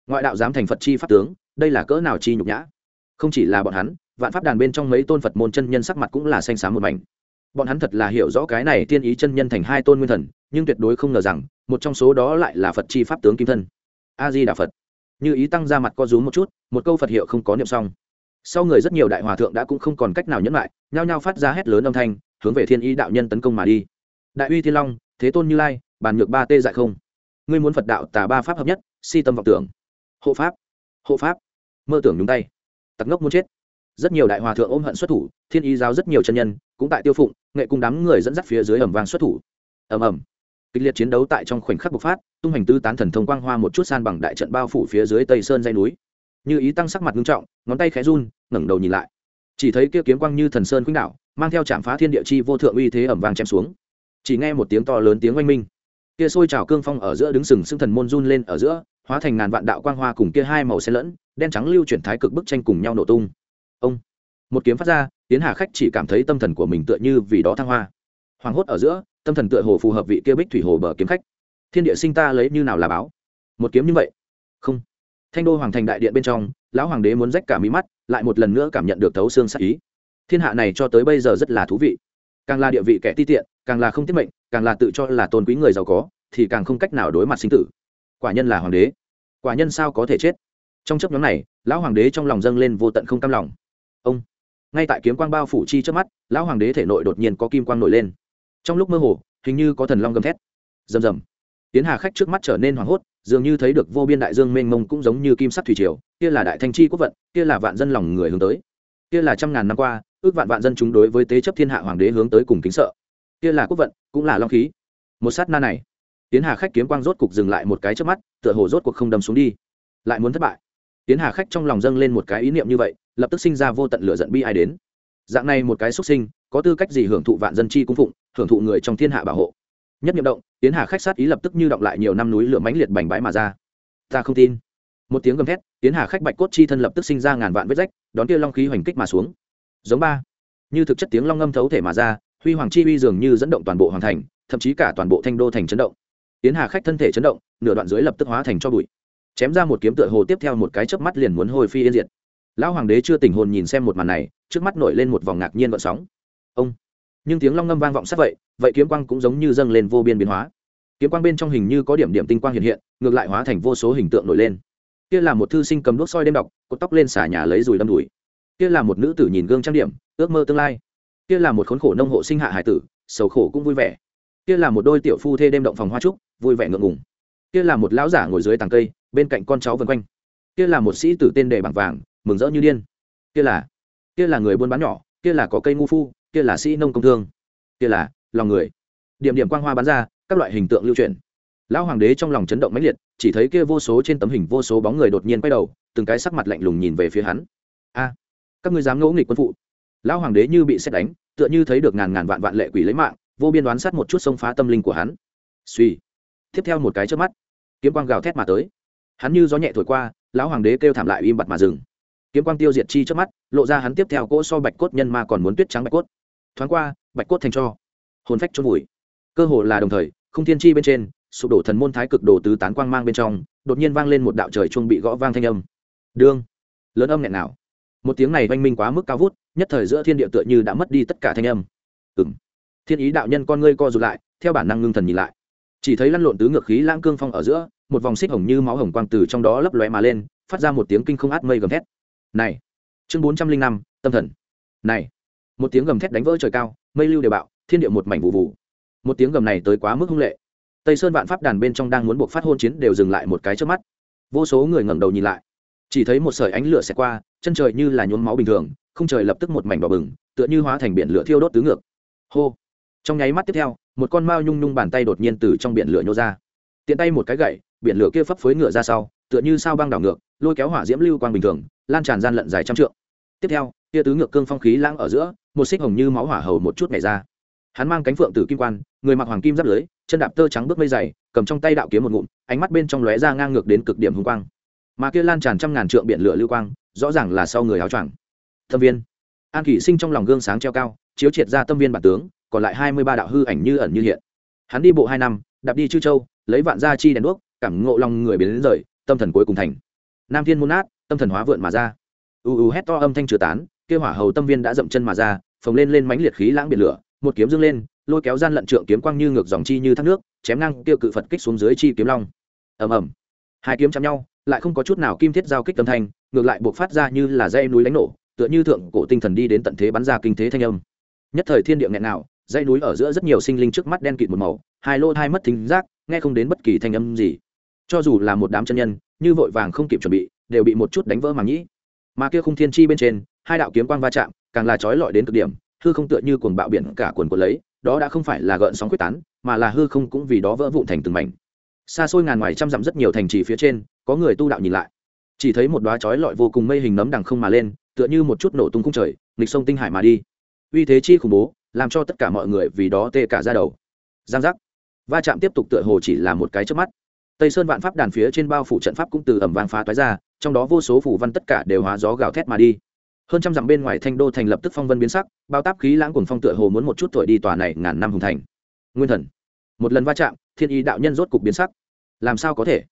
Ngoại đạo dám thành phật chi pháp tướng, đây là cỡ nào chi nhục nhã? Không chỉ là bọn hắn, vạn pháp đàn bên trong mấy tôn phật môn chân nhân sắc mặt cũng là xanh xám một mảnh bọn hắn thật là hiểu rõ cái này tiên ý chân nhân thành hai tôn nguyên thần, nhưng tuyệt đối không ngờ rằng, một trong số đó lại là phật chi pháp tướng kim thân. A di đà phật. Như ý tăng ra mặt co rúm một chút, một câu phật hiệu không có niệm xong. Sau người rất nhiều đại hòa thượng đã cũng không còn cách nào nhẫn lại, nhao nhao phát ra hét lớn âm thanh, hướng về thiên ý đạo nhân tấn công mà đi. Đại uy thiên long, thế tôn như lai, bàn nhược ba tê dại không. Ngươi muốn phật đạo tà ba pháp hợp nhất, si tâm vọng tưởng. Hộ pháp. Hộ pháp. Mơ tưởng nhúng tay. Tặc ngốc muốn chết. Rất nhiều đại hòa thượng ôm hận xuất thủ, thiên ý giáo rất nhiều chân nhân cũng tại tiêu phụng, nghệ cung đám người dẫn dắt phía dưới ẩm vàng xuất thủ. Ẩm ẩm kịch liệt chiến đấu tại trong khoảnh khắc bộc phát, tung hành tư tán thần thông quang hoa một chút san bằng đại trận bao phủ phía dưới tây sơn dây núi. Như ý tăng sắc mặt nghiêm trọng, ngón tay khẽ run, ngẩng đầu nhìn lại. Chỉ thấy kia kiếm quang như thần sơn khuynh đảo, mang theo trạm phá thiên địa chi vô thượng uy thế ẩm vàng chém xuống. Chỉ nghe một tiếng to lớn tiếng oanh minh. Kia sôi trào cương phong ở giữa đứng sừng sững thần môn run lên ở giữa, hóa thành ngàn vạn đạo quang hoa cùng kia hai màu xen lẫn, đen trắng lưu chuyển thái cực bức tranh cùng nhau nổ tung. Ông một kiếm phát ra tiến hà khách chỉ cảm thấy tâm thần của mình tựa như vì đó thăng hoa. Hoàng hốt ở giữa, tâm thần tựa hồ phù hợp vị kia bích thủy hồ bờ kiếm khách. Thiên địa sinh ta lấy như nào là báo? Một kiếm như vậy? Không. Thanh đô hoàng thành đại điện bên trong, lão hoàng đế muốn rách cả mí mắt, lại một lần nữa cảm nhận được thấu xương sắc ý. Thiên hạ này cho tới bây giờ rất là thú vị. Càng là địa vị kẻ ti tiện, càng là không tiết mệnh, càng là tự cho là tôn quý người giàu có, thì càng không cách nào đối mặt sinh tử. Quả nhân là hoàng đế. Quả nhân sao có thể chết? Trong chấp nhóm này, lão hoàng đế trong lòng dâng lên vô tận không cam lòng. Ông ngay tại kiếm quang bao phủ chi trước mắt, lão hoàng đế thể nội đột nhiên có kim quang nổi lên. Trong lúc mơ hồ, hình như có thần long gầm thét. Rầm rầm. Tiến hà khách trước mắt trở nên hoảng hốt, dường như thấy được vô biên đại dương mênh mông cũng giống như kim sắc thủy triều, kia là đại thanh chi quốc vận, kia là vạn dân lòng người hướng tới. Kia là trăm ngàn năm qua, ước vạn vạn dân chúng đối với tế chấp thiên hạ hoàng đế hướng tới cùng kính sợ. Kia là quốc vận, cũng là long khí. Một sát na này, tiến hà khách kiếm quang rốt cục dừng lại một cái trước mắt, tựa hồ rốt cuộc không đâm xuống đi. Lại muốn thất bại. Tiến hà khách trong lòng dâng lên một cái ý niệm như vậy lập tức sinh ra vô tận lửa giận bi ai đến. Dạng này một cái xuất sinh, có tư cách gì hưởng thụ vạn dân chi cung phụng, hưởng thụ người trong thiên hạ bảo hộ? Nhất nhiệm động, tiến hà khách sát ý lập tức như động lại nhiều năm núi lửa mãnh liệt bành bãi mà ra. Ta không tin. Một tiếng gầm thét, tiến hà khách bạch cốt chi thân lập tức sinh ra ngàn vạn vết rách, đón kia long khí hoành kích mà xuống. Giống ba. Như thực chất tiếng long ngâm thấu thể mà ra, huy hoàng chi uy dường như dẫn động toàn bộ hoàng thành, thậm chí cả toàn bộ thanh đô thành chấn động. Tiến hà khách thân thể chấn động, nửa đoạn dưới lập tức hóa thành cho bụi. Chém ra một kiếm tựa hồ tiếp theo một cái chớp mắt liền muốn hồi phi yên diệt lão hoàng đế chưa tỉnh hồn nhìn xem một màn này, trước mắt nổi lên một vòng ngạc nhiên vận sóng. Ông! Nhưng tiếng long ngâm vang vọng sát vậy vậy kiếm quang cũng giống như dâng lên vô biên biến hóa. Kiếm quang bên trong hình như có điểm điểm tinh quang hiện hiện, ngược lại hóa thành vô số hình tượng nổi lên. Kia là một thư sinh cầm đuốc soi đêm đọc, cột tóc lên xả nhà lấy dùi đâm đùi. Kia là một nữ tử nhìn gương trang điểm, ước mơ tương lai. Kia là một khốn khổ nông hộ sinh hạ hải tử, sầu khổ cũng vui vẻ. Kia là một đôi tiểu phu thê đêm động phòng hoa trúc, vui vẻ ngượng ngùng. Kia là một lão giả ngồi dưới tàng cây, bên cạnh con cháu vân quanh. Kia là một sĩ tử tên đề bằng vàng mừng rỡ như điên. Kia là kia là người buôn bán nhỏ, kia là có cây ngu phu, kia là sĩ nông công thương, kia là lòng người. Điểm điểm quang hoa bắn ra, các loại hình tượng lưu truyền. Lão hoàng đế trong lòng chấn động mãnh liệt, chỉ thấy kia vô số trên tấm hình vô số bóng người đột nhiên quay đầu, từng cái sắc mặt lạnh lùng nhìn về phía hắn. A, các ngươi dám ngỗ nghịch quân phụ. Lão hoàng đế như bị xét đánh, tựa như thấy được ngàn ngàn vạn vạn lệ quỷ lấy mạng, vô biên đoán sát một chút xông phá tâm linh của hắn. Suy. Tiếp theo một cái trước mắt, kiếm quang gào thét mà tới. Hắn như gió nhẹ thổi qua, lão hoàng đế kêu thảm lại im bặt mà dừng kiếm quang tiêu diệt chi trước mắt, lộ ra hắn tiếp theo cỗ so bạch cốt nhân ma còn muốn tuyết trắng bạch cốt. Thoáng qua, bạch cốt thành cho. Hồn phách chôn vùi. Cơ hồ là đồng thời, không thiên chi bên trên, sụp đổ thần môn thái cực đồ tứ tán quang mang bên trong, đột nhiên vang lên một đạo trời chuông bị gõ vang thanh âm. Đương. Lớn âm nghẹn nào. Một tiếng này oanh minh quá mức cao vút, nhất thời giữa thiên địa tựa như đã mất đi tất cả thanh âm. Ừng thiên ý đạo nhân con ngươi co rụt lại, theo bản năng ngưng thần nhìn lại. Chỉ thấy lăn lộn tứ ngược khí lãng cương phong ở giữa, một vòng xích hồng như máu hồng quang từ trong đó lấp lóe mà lên, phát ra một tiếng kinh không át mây gầm thét này, chương bốn trăm linh năm, tâm thần. Này, một tiếng gầm thét đánh vỡ trời cao, mây lưu đều bạo, thiên địa một mảnh vụ vụ một tiếng gầm này tới quá mức hung lệ. Tây sơn vạn pháp đàn bên trong đang muốn buộc phát hôn chiến đều dừng lại một cái trước mắt. Vô số người ngẩng đầu nhìn lại. Chỉ thấy một sợi ánh lửa xẹt qua, chân trời như là nhuốm máu bình thường, không trời lập tức một mảnh đỏ bừng, tựa như hóa thành biển lửa thiêu đốt tứ ngược. Hô! Trong nháy mắt tiếp theo, một con mao nhung nhung bàn tay đột nhiên từ trong biển lửa nhô ra. Tiện tay một cái gậy, biển lửa kia phấp phới ngựa ra sau tựa như sao băng đảo ngược, lôi kéo hỏa diễm lưu quang bình thường, lan tràn gian lận dài trăm trượng. Tiếp theo kia tứ ngược cương phong khí lãng ở giữa, một xích hồng như máu hỏa hầu một chút nhảy ra. Hắn mang cánh phượng tử kim quan, người mặc hoàng kim giáp lưới, chân đạp tơ trắng bước mây dày, cầm trong tay đạo kiếm một ngụm, ánh mắt bên trong lóe ra ngang ngược đến cực điểm hung quang. Mà kia lan tràn trăm ngàn trượng biển lửa lưu quang, rõ ràng là sau người áo choàng. Tâm viên. An kỷ sinh trong lòng gương sáng treo cao, chiếu triệt ra tâm viên bản tướng, còn lại hai mươi ba đạo hư ảnh như ẩn như hiện. Hắn đi bộ hai năm, đạp đi chư châu, lấy vạn gia chi đèn đuốc, cảm ngộ lòng người biến đến rời tâm thần cuối cùng thành. Nam thiên môn át tâm thần hóa vượn mà ra. U u hét to âm thanh chứa tán kêu hỏa hầu tâm viên đã dậm chân mà ra, phồng lên lên mánh liệt khí lãng biển lửa, một kiếm dâng lên, lôi kéo gian lận trượng kiếm quang như ngược dòng chi như thác nước, chém ngang tiêu cự phật kích xuống dưới chi kiếm long. Ầm ầm. Hai kiếm chạm nhau, lại không có chút nào kim thiết giao kích tâm thanh, ngược lại buộc phát ra như là dây núi đánh nổ, tựa như thượng cổ tinh thần đi đến tận thế bắn ra kinh thế thanh âm. Nhất thời thiên địa nghẹn nào dây núi ở giữa rất nhiều sinh linh trước mắt đen kịt một màu, hai lô hai mất thính giác, nghe không đến bất kỳ thanh âm gì cho dù là một đám chân nhân, như vội vàng không kịp chuẩn bị, đều bị một chút đánh vỡ màng nhĩ. Mà kia khung thiên chi bên trên, hai đạo kiếm quang va chạm, càng là trói lọi đến cực điểm, hư không tựa như cuồng bạo biển cả quần quần lấy, đó đã không phải là gợn sóng quyết tán, mà là hư không cũng vì đó vỡ vụn thành từng mảnh. Xa xôi ngàn ngoài trăm dặm rất nhiều thành trì phía trên, có người tu đạo nhìn lại. Chỉ thấy một đoá trói lọi vô cùng mây hình nấm đằng không mà lên, tựa như một chút nổ tung khung trời, nghịch sông tinh hải mà đi. Uy thế chi khủng bố, làm cho tất cả mọi người vì đó tê cả ra đầu. Giang giác. Va chạm tiếp tục tựa hồ chỉ là một cái trước mắt tây sơn vạn pháp đàn phía trên bao phủ trận pháp cũng từ ẩm vàng phá toái ra, trong đó vô số phủ văn tất cả đều hóa gió gào thét mà đi. Hơn trăm dặm bên ngoài thanh đô thành lập tức phong vân biến sắc, bao táp khí lãng cùng phong tựa hồ muốn một chút tuổi đi tòa này ngàn năm hùng thành. Nguyên thần. Một lần va chạm, thiên ý đạo nhân rốt cục biến sắc. Làm sao có thể?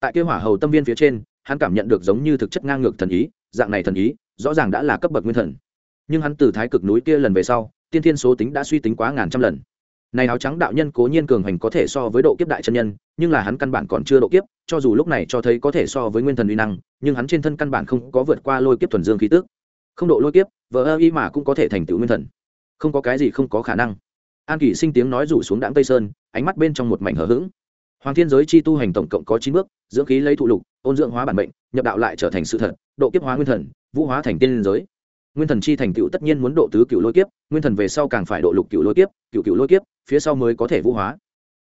Tại kêu hỏa hầu tâm viên phía trên, hắn cảm nhận được giống như thực chất ngang ngược thần ý, dạng này thần ý, rõ ràng đã là cấp bậc nguyên thần. Nhưng hắn từ thái cực núi kia lần về sau, tiên thiên số tính đã suy tính quá ngàn trăm lần này áo trắng đạo nhân cố nhiên cường hành có thể so với độ kiếp đại chân nhân, nhưng là hắn căn bản còn chưa độ kiếp, cho dù lúc này cho thấy có thể so với nguyên thần uy năng, nhưng hắn trên thân căn bản không có vượt qua lôi kiếp thuần dương khí tước không độ lôi kiếp vợ ơ y mà cũng có thể thành tựu nguyên thần. Không có cái gì không có khả năng. An kỷ sinh tiếng nói rủ xuống đãng tây sơn, ánh mắt bên trong một mảnh hở h ữ g hoàng thiên giới chi tu hành tổng cộng có chín bước, dưỡng khí lấy thụ lục, ôn dưỡng hóa bản bệnh nhập đạo lại trở thành sự thật, độ kiếp hóa nguyên thần, vũ hóa thành tiên liên giới. Nguyên thần chi thành tựu tất nhiên muốn độ tứ cựu lôi kiếp, nguyên thần về sau càng phải độ lục cựu lôi kiếp cựu cựu lôi kiếp phía sau mới có thể vũ hóa.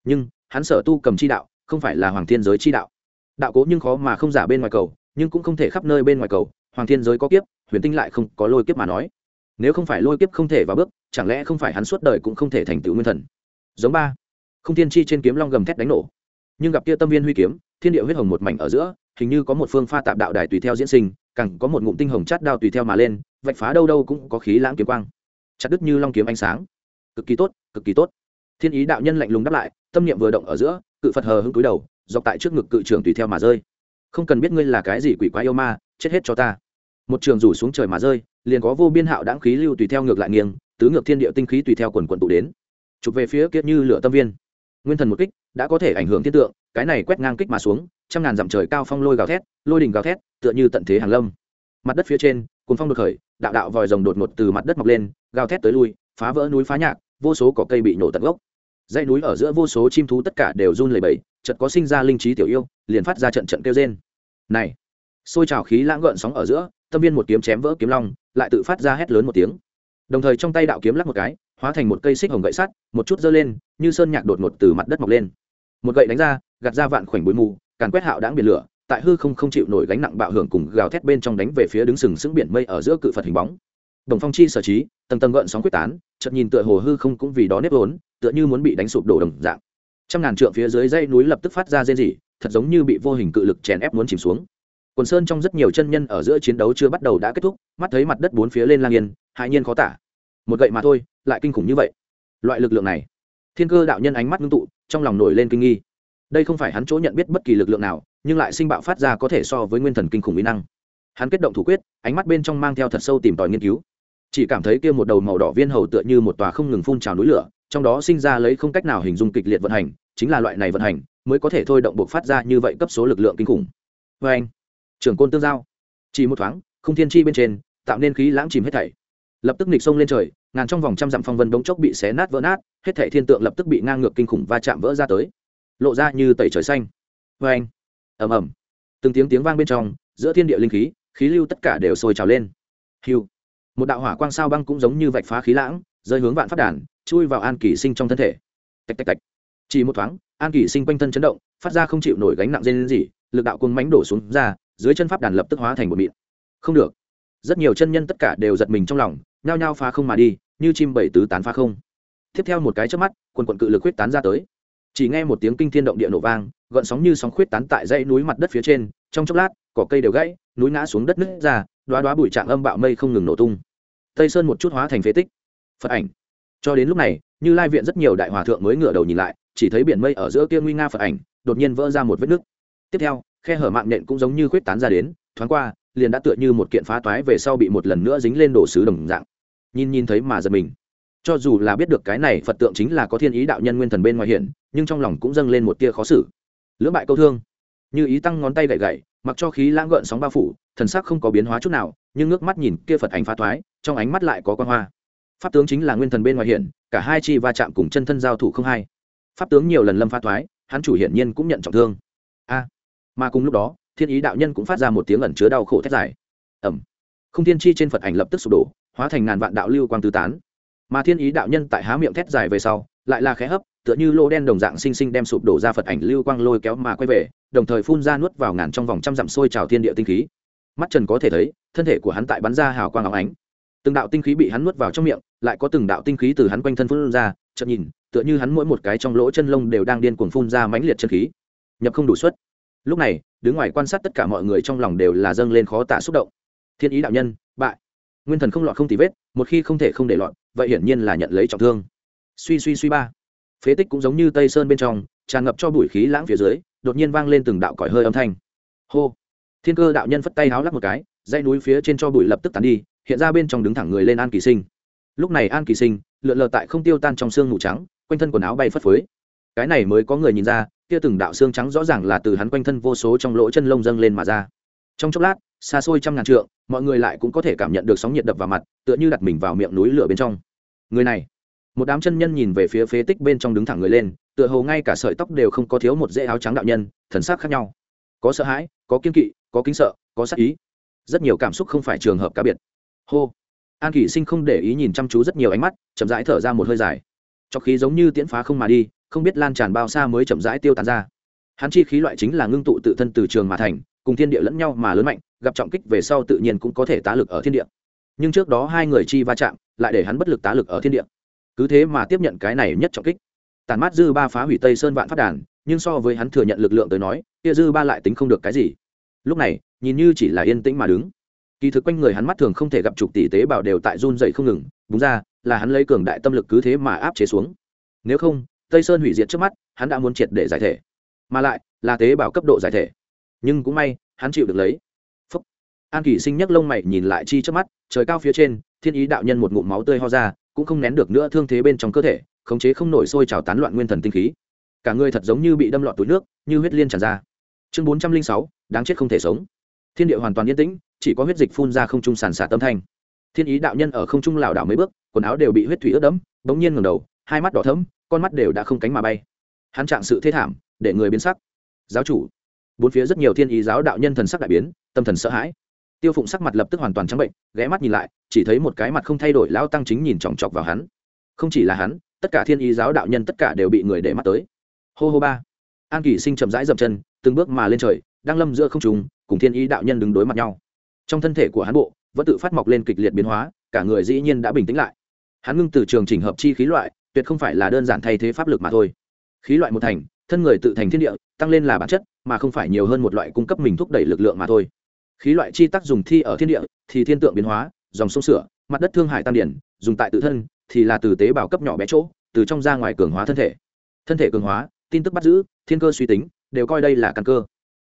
Nhưng, hắn sở tu cầm chi đạo, không phải là hoàng thiên giới chi đạo. Đạo cố nhưng khó mà không giả bên ngoài cầu, nhưng cũng không thể khắp nơi bên ngoài cầu. Hoàng thiên giới có kiếp, huyền tinh lại không có lôi kiếp mà nói. Nếu không phải lôi kiếp không thể vào bước, chẳng lẽ không phải hắn suốt đời cũng không thể thành tựu nguyên thần? Giống ba. Không thiên chi trên kiếm long gầm thét đánh nổ. Nhưng gặp kia tâm viên huy kiếm, thiên địa huyết hồng một mảnh ở giữa, hình như có một phương pha tạp đạo đài tùy theo diễn sinh, càng có một ngụm tinh hồng chát đao tùy theo mà lên, vạch phá đâu đâu cũng có khí lãng kiếm quang. Chặt đứt như long kiếm ánh sáng. Cực kỳ tốt, cực kỳ tốt thiên ý đạo nhân lạnh lùng đáp lại, tâm niệm vừa động ở giữa, cự phật hờ hững cúi đầu, dọc tại trước ngực cự trưởng tùy theo mà rơi. Không cần biết ngươi là cái gì quỷ quái yêu ma, chết hết cho ta. Một trường rủ xuống trời mà rơi, liền có vô biên hạo đáng khí lưu tùy theo ngược lại nghiêng, tứ ngược thiên địa tinh khí tùy theo quần quần tụ đến. Chụp về phía kiết như lửa tâm viên. Nguyên thần một kích đã có thể ảnh hưởng thiên tượng, cái này quét ngang kích mà xuống, trăm ngàn dặm trời cao phong lôi gào thét, lôi đình gào thét, tựa như tận thế hàng lâm. Mặt đất phía trên cùng phong đột khởi, đạo đạo vòi rồng đột ngột từ mặt đất mọc lên, gào thét tới lui, phá vỡ núi phá nhạc, vô số cỏ cây bị nổ tận gốc dãy núi ở giữa vô số chim thú tất cả đều run lẩy bẩy, chợt có sinh ra linh trí tiểu yêu, liền phát ra trận trận kêu rên. Này, xôi trào khí lãng gợn sóng ở giữa, tâm viên một kiếm chém vỡ kiếm long, lại tự phát ra hét lớn một tiếng. Đồng thời trong tay đạo kiếm lắc một cái, hóa thành một cây xích hồng gậy sắt, một chút giơ lên, như sơn nhạc đột ngột từ mặt đất mọc lên. Một gậy đánh ra, gạt ra vạn khoảnh bụi mù, càn quét hạo đáng biển lửa, tại hư không không chịu nổi gánh nặng bạo hưởng cùng gào thét bên trong đánh về phía đứng sừng sững biển mây ở giữa cự phật hình bóng. Đồng phong chi sở trí, tầng tầng gợn sóng quyết tán, chợt nhìn tựa hồ hư không cũng vì đó nếp vốn tựa như muốn bị đánh sụp đổ đồng dạng. Trăm ngàn trượng phía dưới dãy núi lập tức phát ra rên rỉ, thật giống như bị vô hình cự lực chèn ép muốn chìm xuống. Quần sơn trong rất nhiều chân nhân ở giữa chiến đấu chưa bắt đầu đã kết thúc, mắt thấy mặt đất bốn phía lên lang yên hại nhiên khó tả. Một gậy mà thôi, lại kinh khủng như vậy. Loại lực lượng này, thiên cơ đạo nhân ánh mắt ngưng tụ, trong lòng nổi lên kinh nghi. Đây không phải hắn chỗ nhận biết bất kỳ lực lượng nào, nhưng lại sinh bạo phát ra có thể so với nguyên thần kinh khủng mỹ năng. Hắn kết động thủ quyết, ánh mắt bên trong mang theo thật sâu tìm tòi nghiên cứu. Chỉ cảm thấy kia một đầu màu đỏ viên hầu tựa như một tòa không ngừng phun trào núi lửa trong đó sinh ra lấy không cách nào hình dung kịch liệt vận hành, chính là loại này vận hành mới có thể thôi động buộc phát ra như vậy cấp số lực lượng kinh khủng. Vê anh, trưởng côn tương giao. Chỉ một thoáng, không thiên chi bên trên, tạo nên khí lãng chìm hết thảy. Lập tức nịch sông lên trời, ngàn trong vòng trăm dặm phong vân đống chốc bị xé nát vỡ nát, hết thảy thiên tượng lập tức bị ngang ngược kinh khủng va chạm vỡ ra tới. Lộ ra như tẩy trời xanh. Vê anh, ầm ầm. Từng tiếng tiếng vang bên trong, giữa thiên địa linh khí khí lưu tất cả đều sôi trào lên. Hiu. Một đạo hỏa quang sao băng cũng giống như vạch phá khí lãng, rơi hướng vạn phát đàn chui vào an kỳ sinh trong thân thể. Tạch tạch tạch. Chỉ một thoáng, an kỳ sinh quanh thân chấn động, phát ra không chịu nổi gánh nặng dây lên gì lực đạo cuồng mánh đổ xuống ra, dưới chân pháp đàn lập tức hóa thành một mịn. Không được. Rất nhiều chân nhân tất cả đều giật mình trong lòng, nhao nhao phá không mà đi, như chim bảy tứ tán phá không. Tiếp theo một cái trước mắt, quần quận cự lực huyết tán ra tới. Chỉ nghe một tiếng kinh thiên động địa nổ vang, gợn sóng như sóng khuyết tán tại dãy núi mặt đất phía trên, trong chốc lát, cỏ cây đều gãy, núi ngã xuống đất nứt ra đoá đoá bụi trạng âm bạo mây không ngừng nổ tung. Tây sơn một chút hóa thành phế tích. Phật ảnh cho đến lúc này, như lai viện rất nhiều đại hòa thượng mới ngửa đầu nhìn lại, chỉ thấy biển mây ở giữa kia nguy nga phật ảnh, đột nhiên vỡ ra một vết nứt. Tiếp theo, khe hở mạng nện cũng giống như khuyết tán ra đến, thoáng qua, liền đã tựa như một kiện phá toái về sau bị một lần nữa dính lên đổ sứ đồng dạng. Nhìn nhìn thấy mà giật mình. Cho dù là biết được cái này phật tượng chính là có thiên ý đạo nhân nguyên thần bên ngoài hiện, nhưng trong lòng cũng dâng lên một tia khó xử. Lưỡng bại câu thương. Như ý tăng ngón tay gậy gậy, mặc cho khí lãng gợn sóng bao phủ, thần sắc không có biến hóa chút nào, nhưng ngước mắt nhìn kia phật ảnh phá thoái trong ánh mắt lại có quan hoa pháp tướng chính là nguyên thần bên ngoài hiện cả hai chi va chạm cùng chân thân giao thủ không hai pháp tướng nhiều lần lâm phá thoái, hắn chủ hiển nhiên cũng nhận trọng thương. A! Mà cùng lúc đó, thiên ý đạo nhân cũng phát ra một tiếng ẩn chứa đau khổ thét dài. Ẩm không thiên chi trên phật ảnh lập tức sụp đổ, hóa thành ngàn vạn đạo lưu quang tứ tán. Mà thiên ý đạo nhân tại há miệng thét dài về sau, lại là khẽ hấp, tựa như lô đen đồng dạng xinh xinh đem sụp đổ ra phật ảnh lưu quang lôi kéo mà quay về, đồng thời phun ra nuốt vào ngàn trong vòng trăm dặm sôi trào thiên địa tinh khí. Mắt trần có thể thấy, thân thể của hắn tại bắn ra hào quang áo ánh từng đạo tinh khí bị hắn nuốt vào trong miệng, lại có từng đạo tinh khí từ hắn quanh thân phun ra, chợt nhìn, tựa như hắn mỗi một cái trong lỗ chân lông đều đang điên cuồng phun ra mãnh liệt chân khí. Nhập không đủ suất. Lúc này, đứng ngoài quan sát tất cả mọi người trong lòng đều là dâng lên khó tả xúc động. Thiên ý đạo nhân, bại. Nguyên thần không lọt không tì vết, một khi không thể không để lọt, vậy hiển nhiên là nhận lấy trọng thương. Suy suy suy ba. Phế tích cũng giống như tây sơn bên trong, tràn ngập cho bụi khí lãng phía dưới, đột nhiên vang lên từng đạo còi hơi âm thanh. Hô. Thiên cơ đạo nhân phất tay háo lắc một cái, dãy núi phía trên cho bụi lập tức tàn đi hiện ra bên trong đứng thẳng người lên an kỳ sinh. Lúc này an kỳ sinh, lượn lờ tại không tiêu tan trong xương mù trắng, quanh thân quần áo bay phất phới. Cái này mới có người nhìn ra, kia từng đạo xương trắng rõ ràng là từ hắn quanh thân vô số trong lỗ chân lông dâng lên mà ra. Trong chốc lát, xa xôi trăm ngàn trượng, mọi người lại cũng có thể cảm nhận được sóng nhiệt đập vào mặt, tựa như đặt mình vào miệng núi lửa bên trong. Người này, một đám chân nhân nhìn về phía phế tích bên trong đứng thẳng người lên, tựa hồ ngay cả sợi tóc đều không có thiếu một dễ áo trắng đạo nhân, thần sắc khác nhau. Có sợ hãi, có kiên kỵ, có kính sợ, có sắc ý. Rất nhiều cảm xúc không phải trường hợp cá biệt hô. An kỷ sinh không để ý nhìn chăm chú rất nhiều ánh mắt, chậm rãi thở ra một hơi dài. Cho khí giống như tiễn phá không mà đi, không biết lan tràn bao xa mới chậm rãi tiêu tán ra. Hắn chi khí loại chính là ngưng tụ tự thân từ trường mà thành, cùng thiên địa lẫn nhau mà lớn mạnh, gặp trọng kích về sau tự nhiên cũng có thể tá lực ở thiên địa. Nhưng trước đó hai người chi va chạm, lại để hắn bất lực tá lực ở thiên địa. Cứ thế mà tiếp nhận cái này nhất trọng kích. Tàn mát dư ba phá hủy tây sơn vạn phát đàn, nhưng so với hắn thừa nhận lực lượng tới nói, kia dư ba lại tính không được cái gì. Lúc này, nhìn như chỉ là yên tĩnh mà đứng kỳ thực quanh người hắn mắt thường không thể gặp chục tỷ tế bào đều tại run dậy không ngừng búng ra, là hắn lấy cường đại tâm lực cứ thế mà áp chế xuống. Nếu không, tây sơn hủy diệt trước mắt, hắn đã muốn triệt để giải thể. Mà lại, là tế bào cấp độ giải thể. Nhưng cũng may, hắn chịu được lấy. Phúc. an kỷ sinh nhấc lông mày nhìn lại chi trước mắt, trời cao phía trên, thiên ý đạo nhân một ngụm máu tươi ho ra, cũng không nén được nữa thương thế bên trong cơ thể, khống chế không nổi sôi trào tán loạn nguyên thần tinh khí. Cả người thật giống như bị đâm lọt túi nước, như huyết liên tràn ra. Chương bốn trăm linh sáu, đáng chết không thể sống. Thiên địa hoàn toàn yên tĩnh chỉ có huyết dịch phun ra không trung sàn xả tâm thanh. Thiên ý đạo nhân ở không trung lảo đảo mấy bước, quần áo đều bị huyết thủy ướt đẫm, bỗng nhiên ngẩng đầu, hai mắt đỏ thẫm, con mắt đều đã không cánh mà bay. Hắn trạng sự thế thảm, để người biến sắc. Giáo chủ. Bốn phía rất nhiều thiên ý giáo đạo nhân thần sắc đại biến, tâm thần sợ hãi. Tiêu phụng sắc mặt lập tức hoàn toàn trắng bệnh, ghé mắt nhìn lại, chỉ thấy một cái mặt không thay đổi lao tăng chính nhìn chòng chọc vào hắn. Không chỉ là hắn, tất cả thiên ý giáo đạo nhân tất cả đều bị người để mắt tới. Hô hô ba. An kỷ sinh chậm rãi dậm chân, từng bước mà lên trời, đang lâm giữa không trùng cùng thiên ý đạo nhân đứng đối mặt nhau trong thân thể của hắn bộ, vẫn tự phát mọc lên kịch liệt biến hóa, cả người dĩ nhiên đã bình tĩnh lại. Hắn ngưng từ trường trình hợp chi khí loại, tuyệt không phải là đơn giản thay thế pháp lực mà thôi. Khí loại một thành, thân người tự thành thiên địa, tăng lên là bản chất, mà không phải nhiều hơn một loại cung cấp mình thúc đẩy lực lượng mà thôi. Khí loại chi tác dùng thi ở thiên địa, thì thiên tượng biến hóa, dòng sông sửa, mặt đất thương hải tam điển, dùng tại tự thân, thì là từ tế bào cấp nhỏ bé chỗ, từ trong ra ngoài cường hóa thân thể. Thân thể cường hóa, tin tức bắt giữ, thiên cơ suy tính, đều coi đây là căn cơ.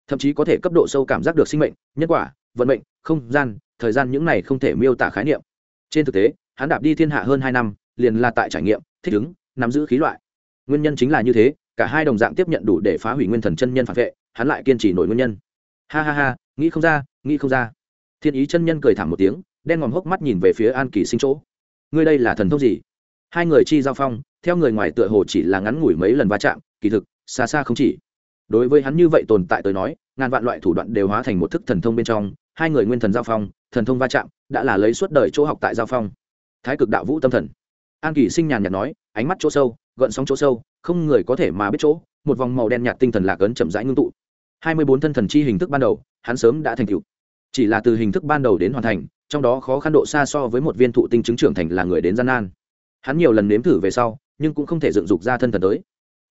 Thậm chí có thể cấp độ sâu cảm giác được sinh mệnh, nhân quả vận mệnh, không gian, thời gian những này không thể miêu tả khái niệm. Trên thực tế, hắn đạp đi thiên hạ hơn hai năm, liền là tại trải nghiệm, thích ứng, nắm giữ khí loại. Nguyên nhân chính là như thế, cả hai đồng dạng tiếp nhận đủ để phá hủy nguyên thần chân nhân phản vệ, hắn lại kiên trì nổi nguyên nhân. Ha ha ha, nghĩ không ra, nghĩ không ra. Thiên ý chân nhân cười thảm một tiếng, đen ngòm hốc mắt nhìn về phía an kỳ sinh chỗ. Ngươi đây là thần thông gì? Hai người chi giao phong, theo người ngoài tựa hồ chỉ là ngắn ngủi mấy lần va chạm, kỳ thực, xa xa không chỉ. Đối với hắn như vậy tồn tại tới nói, ngàn vạn loại thủ đoạn đều hóa thành một thức thần thông bên trong hai người nguyên thần giao phong, thần thông va chạm, đã là lấy suốt đời chỗ học tại giao phong. Thái cực đạo vũ tâm thần. An kỳ sinh nhàn nhạt nói, ánh mắt chỗ sâu, gợn sóng chỗ sâu, không người có thể mà biết chỗ, một vòng màu đen nhạt tinh thần lạc ấn chậm rãi ngưng tụ. Hai mươi bốn thân thần chi hình thức ban đầu, hắn sớm đã thành tựu. Chỉ là từ hình thức ban đầu đến hoàn thành, trong đó khó khăn độ xa so với một viên thụ tinh chứng trưởng thành là người đến gian nan. Hắn nhiều lần nếm thử về sau, nhưng cũng không thể dựng dục ra thân thần tới.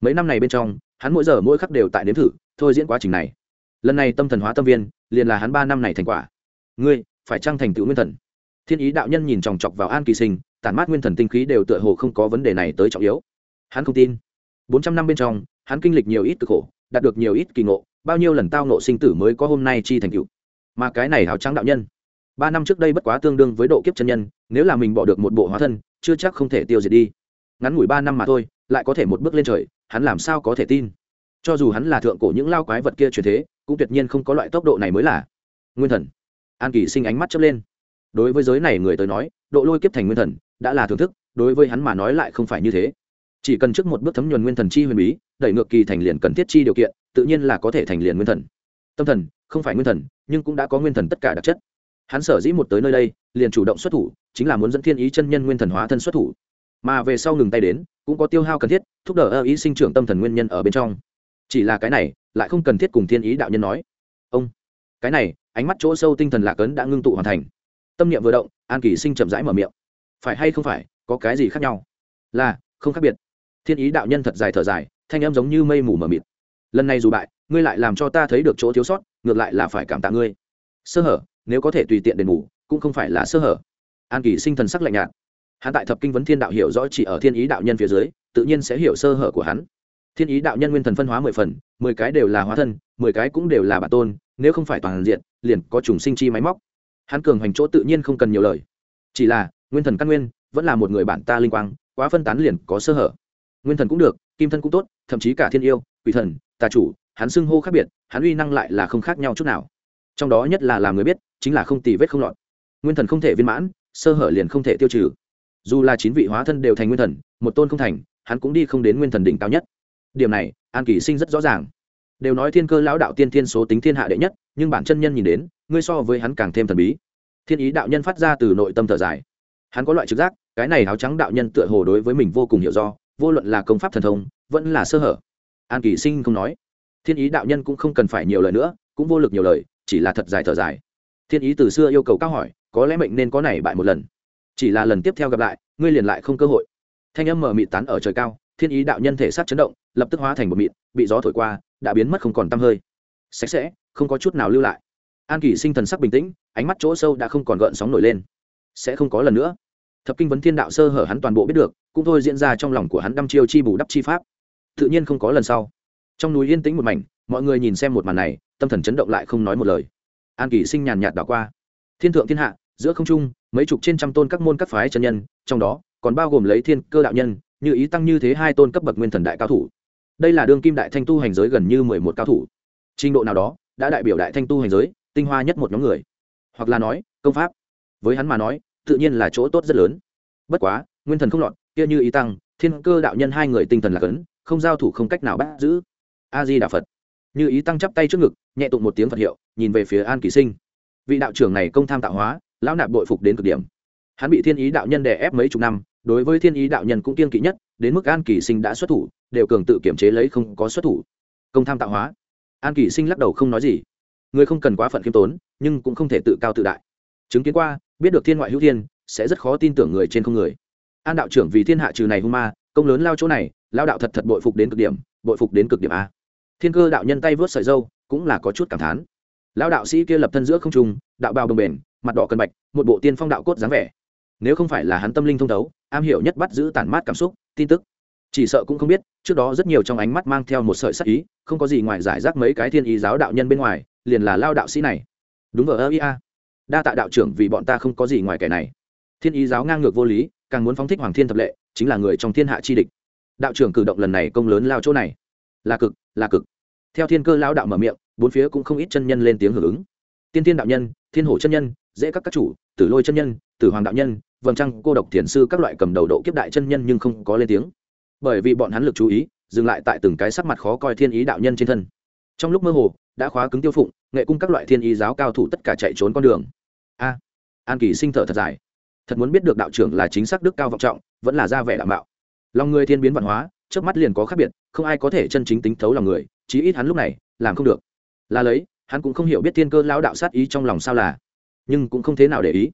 Mấy năm này bên trong, hắn mỗi giờ mỗi khắc đều tại nếm thử, thôi diễn quá trình này. Lần này tâm thần hóa tâm viên liền là hắn ba năm này thành quả. Ngươi, phải trăng thành tựu nguyên thần. Thiên ý đạo nhân nhìn chòng chọc vào an kỳ sinh, tản mát nguyên thần tinh khí đều tựa hồ không có vấn đề này tới trọng yếu. Hắn không tin. Bốn trăm năm bên trong, hắn kinh lịch nhiều ít cực khổ, đạt được nhiều ít kỳ ngộ, bao nhiêu lần tao nộ sinh tử mới có hôm nay chi thành tựu. Mà cái này hào trắng đạo nhân, ba năm trước đây bất quá tương đương với độ kiếp chân nhân, nếu là mình bỏ được một bộ hóa thân, chưa chắc không thể tiêu diệt đi. Ngắn ngủi ba năm mà thôi, lại có thể một bước lên trời, hắn làm sao có thể tin? Cho dù hắn là thượng cổ những lao quái vật kia truyền thế cũng tuyệt nhiên không có loại tốc độ này mới là. Nguyên thần. An kỳ sinh ánh mắt chớp lên. Đối với giới này người tới nói, độ lôi kiếp thành nguyên thần, đã là thưởng thức, đối với hắn mà nói lại không phải như thế. Chỉ cần trước một bước thấm nhuần nguyên thần chi huyền bí, đẩy ngược kỳ thành liền cần thiết chi điều kiện, tự nhiên là có thể thành liền nguyên thần. Tâm thần, không phải nguyên thần, nhưng cũng đã có nguyên thần tất cả đặc chất. Hắn sở dĩ một tới nơi đây, liền chủ động xuất thủ, chính là muốn dẫn thiên ý chân nhân nguyên thần hóa thân xuất thủ. Mà về sau ngừng tay đến, cũng có tiêu hao cần thiết, thúc đẩy ơ ý sinh trưởng tâm thần nguyên nhân ở bên trong. Chỉ là cái này lại không cần thiết cùng thiên ý đạo nhân nói. Ông, cái này, ánh mắt chỗ sâu tinh thần lạc ấn đã ngưng tụ hoàn thành. Tâm niệm vừa động, an kỳ sinh chậm rãi mở miệng. Phải hay không phải, có cái gì khác nhau? Là, không khác biệt. Thiên ý đạo nhân thật dài thở dài, thanh em giống như mây mù mờ mịt. Lần này dù bại, ngươi lại làm cho ta thấy được chỗ thiếu sót, ngược lại là phải cảm tạ ngươi. Sơ hở, nếu có thể tùy tiện đền bù, cũng không phải là sơ hở. An kỳ sinh thần sắc lạnh nhạt. Hắn tại thập kinh vấn thiên đạo hiểu rõ chỉ ở thiên ý đạo nhân phía dưới, tự nhiên sẽ hiểu sơ hở của hắn thiên ý đạo nhân nguyên thần phân hóa mười phần, mười cái đều là hóa thân, mười cái cũng đều là bản tôn, nếu không phải toàn diện, liền có trùng sinh chi máy móc. Hắn cường hành chỗ tự nhiên không cần nhiều lời. Chỉ là, nguyên thần căn nguyên, vẫn là một người bản ta linh quang, quá phân tán liền có sơ hở. Nguyên thần cũng được, kim thân cũng tốt, thậm chí cả thiên yêu, quỷ thần, tà chủ, hắn xưng hô khác biệt, hắn uy năng lại là không khác nhau chút nào. Trong đó nhất là làm người biết, chính là không tì vết không lọt. Nguyên thần không thể viên mãn, sơ hở liền không thể tiêu trừ. Dù là chín vị hóa thân đều thành nguyên thần, một tôn không thành, hắn cũng đi không đến nguyên thần đỉnh cao nhất điểm này, an kỳ sinh rất rõ ràng. Đều nói thiên cơ lão đạo tiên thiên số tính thiên hạ đệ nhất, nhưng bản chân nhân nhìn đến, ngươi so với hắn càng thêm thần bí. Thiên ý đạo nhân phát ra từ nội tâm thở dài. Hắn có loại trực giác, cái này áo trắng đạo nhân tựa hồ đối với mình vô cùng hiểu do, vô luận là công pháp thần thông, vẫn là sơ hở. An kỳ sinh không nói. Thiên ý đạo nhân cũng không cần phải nhiều lời nữa, cũng vô lực nhiều lời, chỉ là thật dài thở dài. Thiên ý từ xưa yêu cầu cao hỏi, có lẽ mệnh nên có này bại một lần. Chỉ là lần tiếp theo gặp lại, ngươi liền lại không cơ hội. Thanh âm mở mịt tán ở trời cao thiên ý đạo nhân thể sát chấn động lập tức hóa thành một mịn, bị gió thổi qua đã biến mất không còn t hơi. Sạch sẽ không có chút nào lưu lại. An kỳ sinh thần sắc bình tĩnh ánh mắt chỗ sâu đã không còn gợn sóng nổi lên. Sẽ không có lần nữa. Thập kinh vấn thiên đạo sơ hở hắn toàn bộ biết được cũng thôi diễn ra trong lòng của hắn đăm chiêu chi bù đắp chi pháp. Tự nhiên không có lần sau. Trong núi yên tĩnh một mảnh mọi người nhìn xem một màn này tâm thần chấn động lại không nói một lời. An kỳ sinh nhàn nhạt đảo qua. Thiên thượng thiên hạ giữa không trung mấy chục trên trăm tôn các môn các phái chân nhân trong đó còn bao gồm lấy thiên cơ đạo nhân như ý tăng như thế hai tôn cấp bậc nguyên thần đại cao thủ. Đây là đương kim đại thanh tu hành giới gần như mười một cao thủ. Trình độ nào đó, đã đại biểu đại thanh tu hành giới, tinh hoa nhất một nhóm người. Hoặc là nói, công pháp. Với hắn mà nói, tự nhiên là chỗ tốt rất lớn. Bất quá, nguyên thần không lọt, kia như ý tăng, thiên cơ đạo nhân hai người tinh thần là cấn không giao thủ không cách nào bắt giữ. A di đà phật. Như ý tăng chắp tay trước ngực, nhẹ tụng một tiếng phật hiệu, nhìn về phía an kỳ sinh. Vị đạo trưởng này công tham tạo hóa, lão nạp bội phục đến cực điểm hắn bị thiên ý đạo nhân đè ép mấy chục năm, đối với thiên ý đạo nhân cũng kiên kỵ nhất, đến mức an kỳ sinh đã xuất thủ, đều cường tự kiểm chế lấy không có xuất thủ. Công tham tạo hóa. An kỳ sinh lắc đầu không nói gì. Người không cần quá phận khiêm tốn, nhưng cũng không thể tự cao tự đại. Chứng kiến qua, biết được thiên ngoại hữu thiên, sẽ rất khó tin tưởng người trên không người. An đạo trưởng vì thiên hạ trừ này hung ma, công lớn lao chỗ này, lao đạo thật thật bội phục đến cực điểm, bội phục đến cực điểm a. Thiên cơ đạo nhân tay vớt sợi dâu, cũng là có chút cảm thán. Lao đạo sĩ kia lập thân giữa không trung, đạo bào đồng bền, mặt đỏ cân bạch, một bộ tiên phong đạo cốt dáng vẻ nếu không phải là hắn tâm linh thông thấu, am hiểu nhất bắt giữ tản mát cảm xúc, tin tức. Chỉ sợ cũng không biết, trước đó rất nhiều trong ánh mắt mang theo một sợi sắc ý, không có gì ngoài giải rác mấy cái thiên ý giáo đạo nhân bên ngoài, liền là lao đạo sĩ này. Đúng vờ ơ ia đa tạ đạo trưởng vì bọn ta không có gì ngoài kẻ này. Thiên ý giáo ngang ngược vô lý, càng muốn phóng thích hoàng thiên thập lệ, chính là người trong thiên hạ chi địch. Đạo trưởng cử động lần này công lớn lao chỗ này. Là cực là cực. Theo thiên cơ lao đạo mở miệng, bốn phía cũng không ít chân nhân lên tiếng hưởng ứng. Tiên tiên đạo nhân, thiên hổ chân nhân, dễ các các chủ, tử lôi chân nhân, tử hoàng đạo nhân vầng trăng cô độc thiền sư các loại cầm đầu độ kiếp đại chân nhân nhưng không có lên tiếng. Bởi vì bọn hắn lực chú ý, dừng lại tại từng cái sắc mặt khó coi thiên ý đạo nhân trên thân. Trong lúc mơ hồ, đã khóa cứng tiêu phụng, nghệ cung các loại thiên ý giáo cao thủ tất cả chạy trốn con đường. A, an kỳ sinh thở thật dài. Thật muốn biết được đạo trưởng là chính xác đức cao vọng trọng, vẫn là ra vẻ đảm bảo lòng người thiên biến văn hóa trước mắt liền có khác biệt, không ai có thể chân chính tính thấu lòng người, chí ít hắn lúc này, làm không được. Là lấy, hắn cũng không hiểu biết thiên cơ lao đạo sát ý trong lòng sao là. Nhưng cũng không thế nào để ý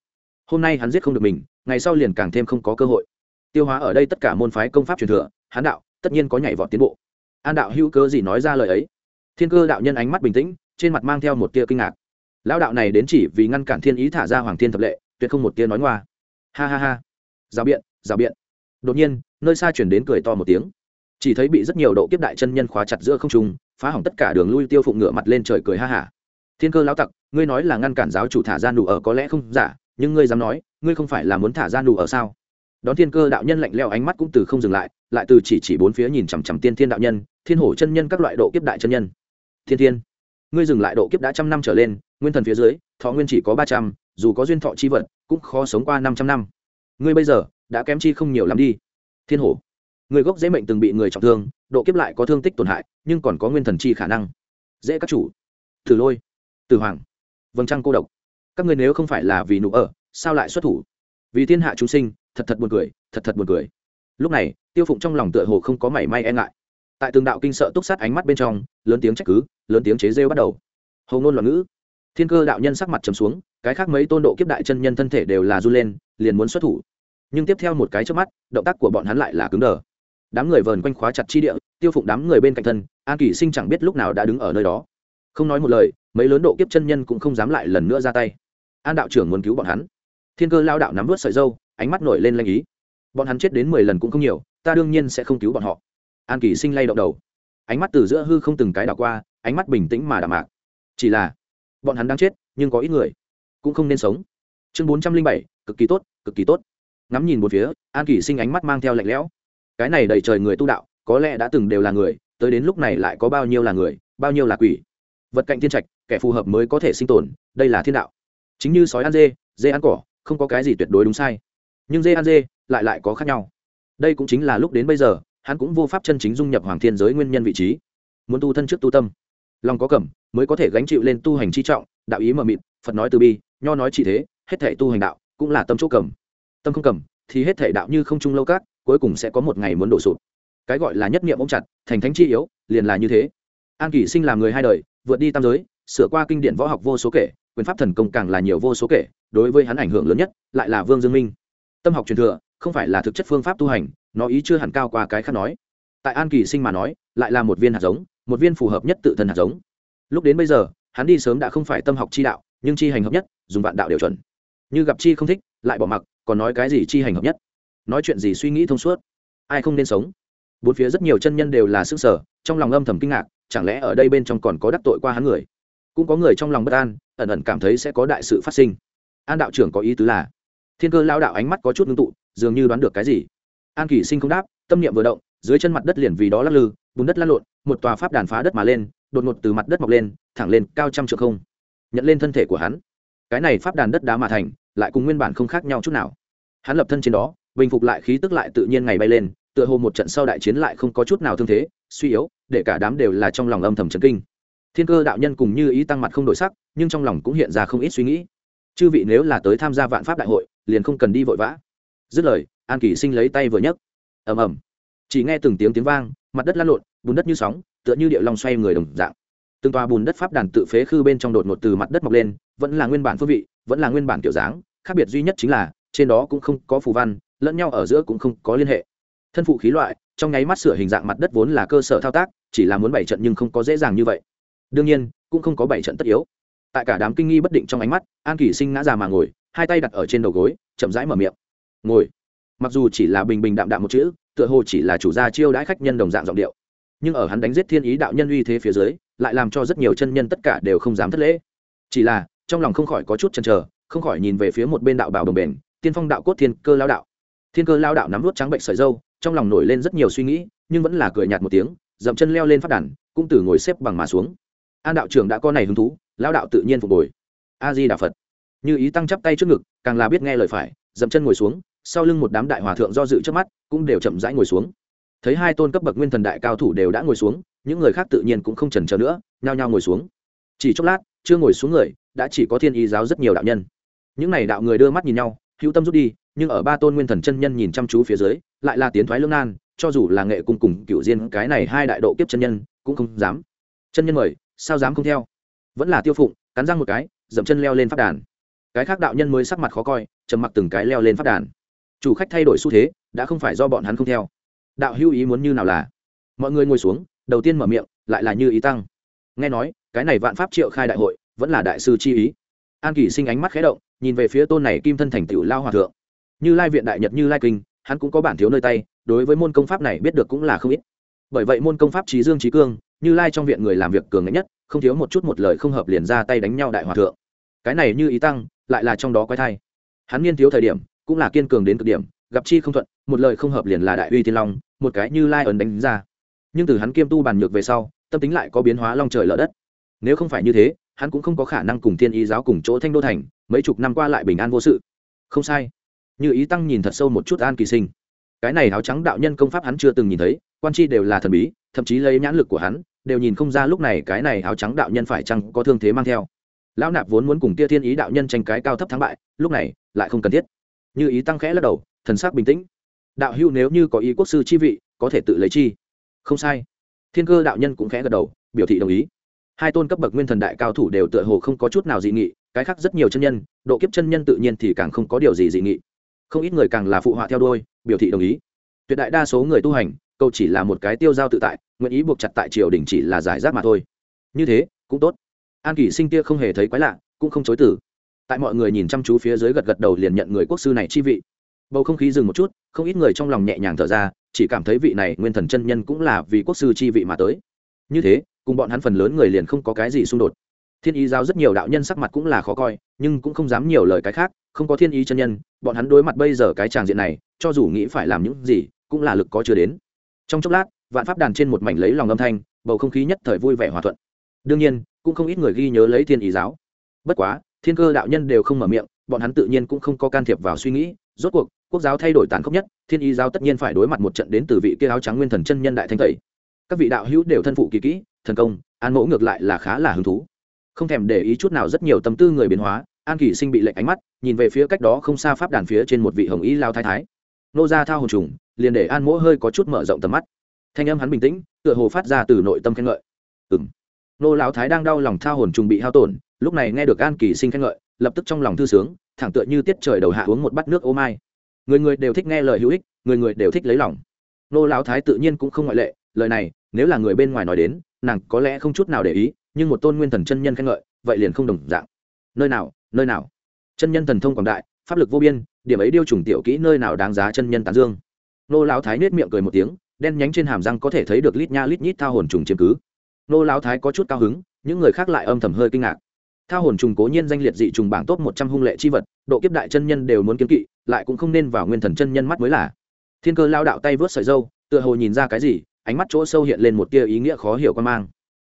hôm nay hắn giết không được mình, ngày sau liền càng thêm không có cơ hội. Tiêu hóa ở đây tất cả môn phái công pháp truyền thừa, hắn đạo, tất nhiên có nhảy vọt tiến bộ. An đạo hữu cơ gì nói ra lời ấy? Thiên cơ đạo nhân ánh mắt bình tĩnh, trên mặt mang theo một tia kinh ngạc. Lão đạo này đến chỉ vì ngăn cản thiên ý thả ra hoàng thiên thập lệ, tuyệt không một tia nói ngoa. Ha ha ha. Rào biện rào biện. Đột nhiên, nơi xa chuyển đến cười to một tiếng. Chỉ thấy bị rất nhiều độ kiếp đại chân nhân khóa chặt giữa không trung, phá hỏng tất cả đường lui tiêu phụng ngựa mặt lên trời cười ha hả. Thiên cơ lão tặc, ngươi nói là ngăn cản giáo chủ thả ra nụ ở có lẽ không giả nhưng ngươi dám nói, ngươi không phải là muốn thả ra nụ ở sao? Đón thiên cơ đạo nhân lạnh leo ánh mắt cũng từ không dừng lại lại từ chỉ chỉ bốn phía nhìn chằm chằm tiên thiên đạo nhân, thiên hổ chân nhân các loại độ kiếp đại chân nhân. Thiên thiên, ngươi dừng lại độ kiếp đã trăm năm trở lên, nguyên thần phía dưới, thọ nguyên chỉ có ba trăm, dù có duyên thọ chi vật, cũng khó sống qua năm trăm năm. Ngươi bây giờ, đã kém chi không nhiều lắm đi. Thiên hổ, người gốc dễ mệnh từng bị người trọng thương, độ kiếp lại có thương tích tổn hại, nhưng còn có nguyên thần chi khả năng. Dễ các chủ, thử lôi, tử hoàng, Vầng trăng cô độc các ngươi nếu không phải là vì nụ ở, sao lại xuất thủ? Vì thiên hạ chúng sinh, thật thật buồn cười, thật thật buồn cười. Lúc này, tiêu phụng trong lòng tựa hồ không có mảy may e ngại. Tại từng đạo kinh sợ túc sát ánh mắt bên trong, lớn tiếng trách cứ, lớn tiếng chế rêu bắt đầu. Hầu ngôn loạn ngữ. Thiên cơ đạo nhân sắc mặt trầm xuống, cái khác mấy tôn độ kiếp đại chân nhân thân thể đều là run lên, liền muốn xuất thủ. Nhưng tiếp theo một cái trước mắt, động tác của bọn hắn lại là cứng đờ. Đám người vờn quanh khóa chặt chi địa, tiêu phụng đám người bên cạnh thân, an kỷ sinh chẳng biết lúc nào đã đứng ở nơi đó. Không nói một lời, mấy lớn độ kiếp chân nhân cũng không dám lại lần nữa ra tay an đạo trưởng muốn cứu bọn hắn. Thiên cơ lao đạo nắm vớt sợi dâu, ánh mắt nổi lên lanh ý. Bọn hắn chết đến mười lần cũng không nhiều, ta đương nhiên sẽ không cứu bọn họ. An kỳ sinh lay động đầu. Ánh mắt từ giữa hư không từng cái đảo qua, ánh mắt bình tĩnh mà đạm mạc. Chỉ là, bọn hắn đang chết, nhưng có ít người cũng không nên sống. Chương bốn trăm linh bảy, cực kỳ tốt, cực kỳ tốt. Ngắm nhìn một phía, an kỳ sinh ánh mắt mang theo lạnh lẽo. Cái này đầy trời người tu đạo, có lẽ đã từng đều là người, tới đến lúc này lại có bao nhiêu là người, bao nhiêu là quỷ. Vật cạnh thiên trạch, kẻ phù hợp mới có thể sinh tồn, đây là thiên đạo chính như sói ăn dê dê ăn cỏ, không có cái gì tuyệt đối đúng sai. Nhưng dê ăn dê, lại lại có khác nhau. Đây cũng chính là lúc đến bây giờ, hắn cũng vô pháp chân chính dung nhập hoàng thiên giới nguyên nhân vị trí. Muốn tu thân trước tu tâm. Lòng có cẩm mới có thể gánh chịu lên tu hành chi trọng, đạo ý mờ mịt, phật nói từ bi, nho nói chỉ thế, hết thể tu hành đạo, cũng là tâm chỗ cầm. Tâm không cầm, thì hết thể đạo như không trung lâu các, cuối cùng sẽ có một ngày muốn đổ sụp. Cái gọi là nhất niệm ông chặt, thành thánh chi yếu, liền là như thế. An kỷ sinh làm người hai đời, vượt đi tam giới, sửa qua kinh điển võ học vô số kể quyền pháp thần công càng là nhiều vô số kể, đối với hắn ảnh hưởng lớn nhất lại là vương dương minh. Tâm học truyền thừa, không phải là thực chất phương pháp tu hành, nó ý chưa hẳn cao qua cái khác nói. Tại an kỳ sinh mà nói, lại là một viên hạt giống, một viên phù hợp nhất tự thân hạt giống. Lúc đến bây giờ, hắn đi sớm đã không phải tâm học chi đạo, nhưng chi hành hợp nhất, dùng vạn đạo đều chuẩn. Như gặp chi không thích, lại bỏ mặc, còn nói cái gì chi hành hợp nhất? Nói chuyện gì suy nghĩ thông suốt? Ai không nên sống? Bốn phía rất nhiều chân nhân đều là xương sở trong lòng âm thầm kinh ngạc, chẳng lẽ ở đây bên trong còn có đắc tội qua hắn người? Cũng có người trong lòng bất an, ẩn ẩn cảm thấy sẽ có đại sự phát sinh. An đạo trưởng có ý tứ là, thiên cơ lao đạo ánh mắt có chút ngưng tụ, dường như đoán được cái gì. An kỷ sinh không đáp, tâm niệm vừa động, dưới chân mặt đất liền vì đó lắc lư, bùn đất lăn lộn, một tòa pháp đàn phá đất mà lên, đột ngột từ mặt đất mọc lên, thẳng lên cao trăm trượng không. Nhận lên thân thể của hắn. Cái này pháp đàn đất đá mà thành, lại cùng nguyên bản không khác nhau chút nào. Hắn lập thân trên đó, bình phục lại khí tức lại tự nhiên ngày bay lên, tựa hồ một trận sau đại chiến lại không có chút nào thương thế, suy yếu, để cả đám đều là trong lòng âm thầm chấn kinh thiên cơ đạo nhân cùng như ý tăng mặt không đổi sắc, nhưng trong lòng cũng hiện ra không ít suy nghĩ. Chư vị nếu là tới tham gia vạn pháp đại hội, liền không cần đi vội vã. Dứt lời, an kỳ sinh lấy tay vừa nhấc. Ầm ầm. Chỉ nghe từng tiếng tiếng vang, mặt đất lăn lộn, bùn đất như sóng, tựa như địa long xoay người đồng dạng. Từng tòa bùn đất pháp đàn tự phế khư bên trong đột ngột từ mặt đất mọc lên, vẫn là nguyên bản phương vị, vẫn là nguyên bản kiểu dáng, khác biệt duy nhất chính là, trên đó cũng không có phù văn, lẫn nhau ở giữa cũng không có liên hệ. Thân phụ khí loại, trong nháy mắt sửa hình dạng mặt đất vốn là cơ sở thao tác, chỉ là muốn bảy trận nhưng không có dễ dàng như vậy đương nhiên, cũng không có bảy trận tất yếu. Tại cả đám kinh nghi bất định trong ánh mắt, an kỷ sinh ngã già mà ngồi, hai tay đặt ở trên đầu gối, chậm rãi mở miệng. Ngồi. Mặc dù chỉ là bình bình đạm đạm một chữ, tựa hồ chỉ là chủ gia chiêu đãi khách nhân đồng dạng giọng điệu. Nhưng ở hắn đánh giết thiên ý đạo nhân uy thế phía dưới, lại làm cho rất nhiều chân nhân tất cả đều không dám thất lễ. Chỉ là, trong lòng không khỏi có chút chần chờ, không khỏi nhìn về phía một bên đạo bảo đồng bền, tiên phong đạo cốt thiên cơ lao đạo. Thiên cơ lao đạo nắm vút trắng bệnh sợi dâu, trong lòng nổi lên rất nhiều suy nghĩ, nhưng vẫn là cười nhạt một tiếng, dậm chân leo lên phát đàn, cũng từ ngồi xếp bằng mà xuống an đạo trưởng đã có này hứng thú lao đạo tự nhiên phục hồi. A di đà phật. Như ý tăng chắp tay trước ngực, càng là biết nghe lời phải, dậm chân ngồi xuống, sau lưng một đám đại hòa thượng do dự trước mắt, cũng đều chậm rãi ngồi xuống. Thấy hai tôn cấp bậc nguyên thần đại cao thủ đều đã ngồi xuống, những người khác tự nhiên cũng không chần chờ nữa, nhao nhao ngồi xuống. Chỉ chốc lát, chưa ngồi xuống người, đã chỉ có thiên y giáo rất nhiều đạo nhân. Những n à y đạo người đưa mắt nhìn nhau, hữu tâm rút đi, nhưng ở ba tôn nguyên thần chân nhân nhìn chăm chú phía dưới, lại là tiến thoái lương nan, cho dù là nghệ cung cùng cựu diên, cái này hai đại độ kiếp chân nhân, cũng không dám. Chân nhân mời sao dám không theo? Vẫn là tiêu phụng, cắn răng một cái, dậm chân leo lên phát đàn. Cái khác đạo nhân mới sắc mặt khó coi, trầm mặc từng cái leo lên phát đàn. Chủ khách thay đổi xu thế, đã không phải do bọn hắn không theo. Đạo hữu ý muốn như nào là? Mọi người ngồi xuống, đầu tiên mở miệng, lại là như ý tăng. Nghe nói, cái này vạn pháp triệu khai đại hội, vẫn là đại sư chi ý. An kỳ sinh ánh mắt khé động, nhìn về phía tôn này kim thân thành tựu lao hòa thượng. Như lai viện đại nhật như lai kinh, hắn cũng có bản thiếu nơi tay, đối với môn công pháp này biết được cũng là không ít. Bởi vậy môn công pháp trí dương trí cương như lai trong viện người làm việc cường ngạnh nhất, không thiếu một chút một lời không hợp liền ra tay đánh nhau đại hòa thượng. Cái này như ý tăng, lại là trong đó quái thai. Hắn niên thiếu thời điểm, cũng là kiên cường đến cực điểm, gặp chi không thuận, một lời không hợp liền là đại uy tiên long, một cái như lai ấn đánh ra. Nhưng từ hắn kiêm tu bàn nhược về sau, tâm tính lại có biến hóa long trời lở đất. Nếu không phải như thế, hắn cũng không có khả năng cùng thiên ý giáo cùng chỗ thanh đô thành, mấy chục năm qua lại bình an vô sự. Không sai. Như ý tăng nhìn thật sâu một chút an kỳ sinh. Cái này áo trắng đạo nhân công pháp hắn chưa từng nhìn thấy quan chi đều là thần bí, thậm chí lấy nhãn lực của hắn, đều nhìn không ra lúc này cái này áo trắng đạo nhân phải chăng có thương thế mang theo. Lão nạp vốn muốn cùng kia thiên ý đạo nhân tranh cái cao thấp thắng bại, lúc này, lại không cần thiết. Như ý tăng khẽ lắc đầu, thần sắc bình tĩnh. Đạo hữu nếu như có ý quốc sư chi vị, có thể tự lấy chi. Không sai. Thiên cơ đạo nhân cũng khẽ gật đầu, biểu thị đồng ý. Hai tôn cấp bậc nguyên thần đại cao thủ đều tựa hồ không có chút nào dị nghị, cái khác rất nhiều chân nhân, độ kiếp chân nhân tự nhiên thì càng không có điều gì dị nghị. Không ít người càng là phụ họa theo đôi biểu thị đồng ý. Tuyệt đại đa số người tu hành câu chỉ là một cái tiêu giao tự tại, nguyện ý buộc chặt tại triều đình chỉ là giải rác mà thôi. Như thế, cũng tốt. An kỷ sinh tia không hề thấy quái lạ, cũng không chối tử tại mọi người nhìn chăm chú phía dưới gật gật đầu liền nhận người quốc sư này chi vị. Bầu không khí dừng một chút, không ít người trong lòng nhẹ nhàng thở ra, chỉ cảm thấy vị này nguyên thần chân nhân cũng là vì quốc sư chi vị mà tới. Như thế, cùng bọn hắn phần lớn người liền không có cái gì xung đột. Thiên ý giáo rất nhiều đạo nhân sắc mặt cũng là khó coi, nhưng cũng không dám nhiều lời cái khác, không có thiên ý chân nhân, bọn hắn đối mặt bây giờ cái tràng diện này, cho dù nghĩ phải làm những gì, cũng là lực có chưa đến trong chốc lát, vạn pháp đàn trên một mảnh lấy lòng âm thanh, bầu không khí nhất thời vui vẻ hòa thuận. Đương nhiên, cũng không ít người ghi nhớ lấy thiên ý giáo. Bất quá, thiên cơ đạo nhân đều không mở miệng, bọn hắn tự nhiên cũng không có can thiệp vào suy nghĩ. Rốt cuộc, quốc giáo thay đổi tàn khốc nhất, thiên ý giáo tất nhiên phải đối mặt một trận đến từ vị kia áo trắng nguyên thần chân nhân đại thanh tẩy. Các vị đạo hữu đều thân phụ kỳ kỹ, thần công, an mẫu ngược lại là khá là hứng thú. Không thèm để ý chút nào rất nhiều tâm tư người biến hóa, an kỳ sinh bị lệnh ánh mắt, nhìn về phía cách đó không xa pháp đàn phía trên một vị hồng ý lao thái thái. Nô ra thao hồn trùng liền để an mỗ hơi có chút mở rộng tầm mắt thanh âm hắn bình tĩnh tựa hồ phát ra từ nội tâm khen ngợi ừ m nô lão thái đang đau lòng thao hồn trùng bị hao tổn lúc này nghe được an kỳ sinh khen ngợi lập tức trong lòng thư sướng thẳng tựa như tiết trời đầu hạ uống một bát nước ô mai người người đều thích nghe lời hữu ích người người đều thích lấy lòng nô lão thái tự nhiên cũng không ngoại lệ lời này nếu là người bên ngoài nói đến nàng có lẽ không chút nào để ý nhưng một tôn nguyên thần chân nhân khen ngợi vậy liền không đồng dạng nơi nào nơi nào chân nhân thần thông quảng đại pháp lực vô biên điểm ấy điêu trùng tiểu kỹ nơi nào đáng giá chân nhân tán dương nô lão thái nết miệng cười một tiếng, đen nhánh trên hàm răng có thể thấy được lít nha lít nhít thao hồn trùng chiếm cứ. Nô lão thái có chút cao hứng, những người khác lại âm thầm hơi kinh ngạc. Thao hồn trùng cố nhiên danh liệt dị trùng bảng top một trăm hung lệ chi vật, độ kiếp đại chân nhân đều muốn kiếm kỵ, lại cũng không nên vào nguyên thần chân nhân mắt mới là. Thiên cơ lao đạo tay vớt sợi dâu, tựa hồ nhìn ra cái gì, ánh mắt chỗ sâu hiện lên một tia ý nghĩa khó hiểu quan mang.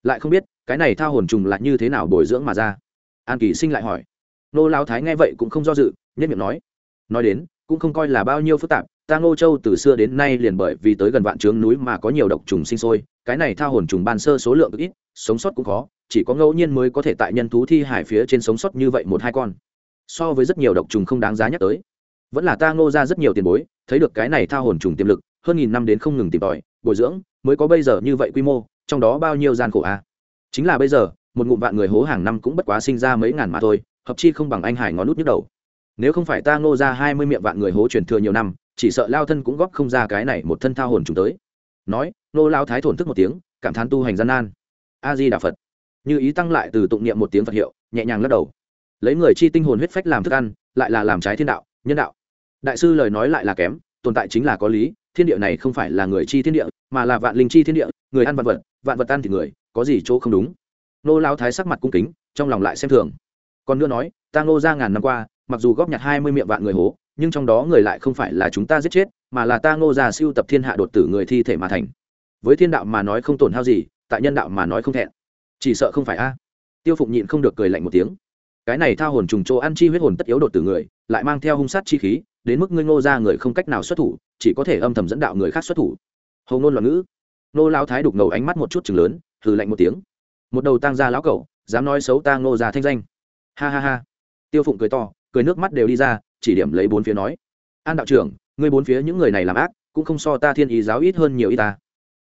Lại không biết, cái này thao hồn trùng là như thế nào bồi dưỡng mà ra? An kỳ sinh lại hỏi. Nô lao thái nghe vậy cũng không do dự nhất miệng nói. Nói đến, cũng không coi là bao nhiêu phức tạp ta ngô châu từ xưa đến nay liền bởi vì tới gần vạn trướng núi mà có nhiều độc trùng sinh sôi, cái này tha hồn trùng ban sơ số lượng ít, sống sót cũng khó, chỉ có ngẫu nhiên mới có thể tại nhân thú thi hải phía trên sống sót như vậy một hai con. So với rất nhiều độc trùng không đáng giá nhắc tới. Vẫn là ta ngô ra rất nhiều tiền bối, thấy được cái này tha hồn trùng tiềm lực, hơn nghìn năm đến không ngừng tìm tòi, bồi dưỡng, mới có bây giờ như vậy quy mô, trong đó bao nhiêu gian khổ a? À? chính là bây giờ, một ngụm vạn người hố hàng năm cũng bất quá sinh ra mấy ngàn mà thôi, hợp chi không bằng anh hải ngón nút nhức đầu. Nếu không phải ta ngô ra hai mươi miệng vạn người hố truyền thừa nhiều năm chỉ sợ lao thân cũng góp không ra cái này một thân thao hồn chúng tới. Nói, nô lao thái thổn thức một tiếng, cảm thán tu hành gian nan. A di đà phật. Như ý tăng lại từ tụng niệm một tiếng phật hiệu, nhẹ nhàng lắc đầu. Lấy người chi tinh hồn huyết phách làm thức ăn, lại là làm trái thiên đạo, nhân đạo. Đại sư lời nói lại là kém, tồn tại chính là có lý, thiên địa này không phải là người chi thiên địa, mà là vạn linh chi thiên địa, người ăn vạn vật vạn vật ăn thì người, có gì chỗ không đúng? Nô lao thái sắc mặt cung kính, trong lòng lại xem thường. Còn nữa nói, ta ngô ra ngàn năm qua, mặc dù góp nhặt hai mươi miệng vạn người hố nhưng trong đó người lại không phải là chúng ta giết chết, mà là ta ngô già siêu tập thiên hạ đột tử người thi thể mà thành. Với thiên đạo mà nói không tổn hao gì, tại nhân đạo mà nói không thẹn. Chỉ sợ không phải a. Tiêu phụng nhịn không được cười lạnh một tiếng. Cái này thao hồn trùng chỗ ăn chi huyết hồn tất yếu đột tử người, lại mang theo hung sát chi khí, đến mức ngươi ngô ra người không cách nào xuất thủ, chỉ có thể âm thầm dẫn đạo người khác xuất thủ. Hầu ngôn loạn ngữ. Nô lao thái đục ngầu ánh mắt một chút chừng lớn thử lạnh một tiếng. Một đầu tăng ra lão cẩu, dám nói xấu ta ngô ra thanh danh. Ha ha ha. Tiêu phụng cười to cười nước mắt đều đi ra, chỉ điểm lấy bốn phía nói. An đạo trưởng, ngươi bốn phía những người này làm ác, cũng không so ta thiên ý giáo ít hơn nhiều y ta.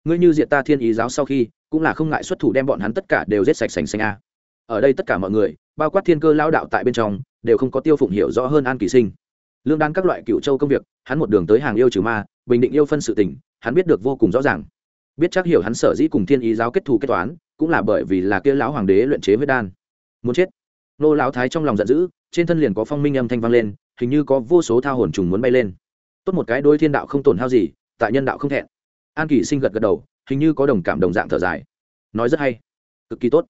Ngươi như diện ta thiên ý giáo sau khi, cũng là không ngại xuất thủ đem bọn hắn tất cả đều giết sạch sành xanh a. Ở đây tất cả mọi người, bao quát thiên cơ lao đạo tại bên trong, đều không có tiêu phụng hiểu rõ hơn an kỳ sinh. Lương đan các loại cựu châu công việc, hắn một đường tới hàng yêu trừ ma, bình định yêu phân sự tình, hắn biết được vô cùng rõ ràng. Biết chắc hiểu hắn sở dĩ cùng thiên ý giáo kết thù kết toán, cũng là bởi vì là kia lão hoàng đế luyện chế huyết đan. Muốn chết. Nô lão thái trong lòng giận dữ trên thân liền có phong minh âm thanh vang lên, hình như có vô số thao hồn trùng muốn bay lên. Tốt một cái đôi thiên đạo không tổn hao gì, tại nhân đạo không thẹn. An kỳ sinh gật gật đầu, hình như có đồng cảm đồng dạng thở dài. Nói rất hay. Cực kỳ tốt.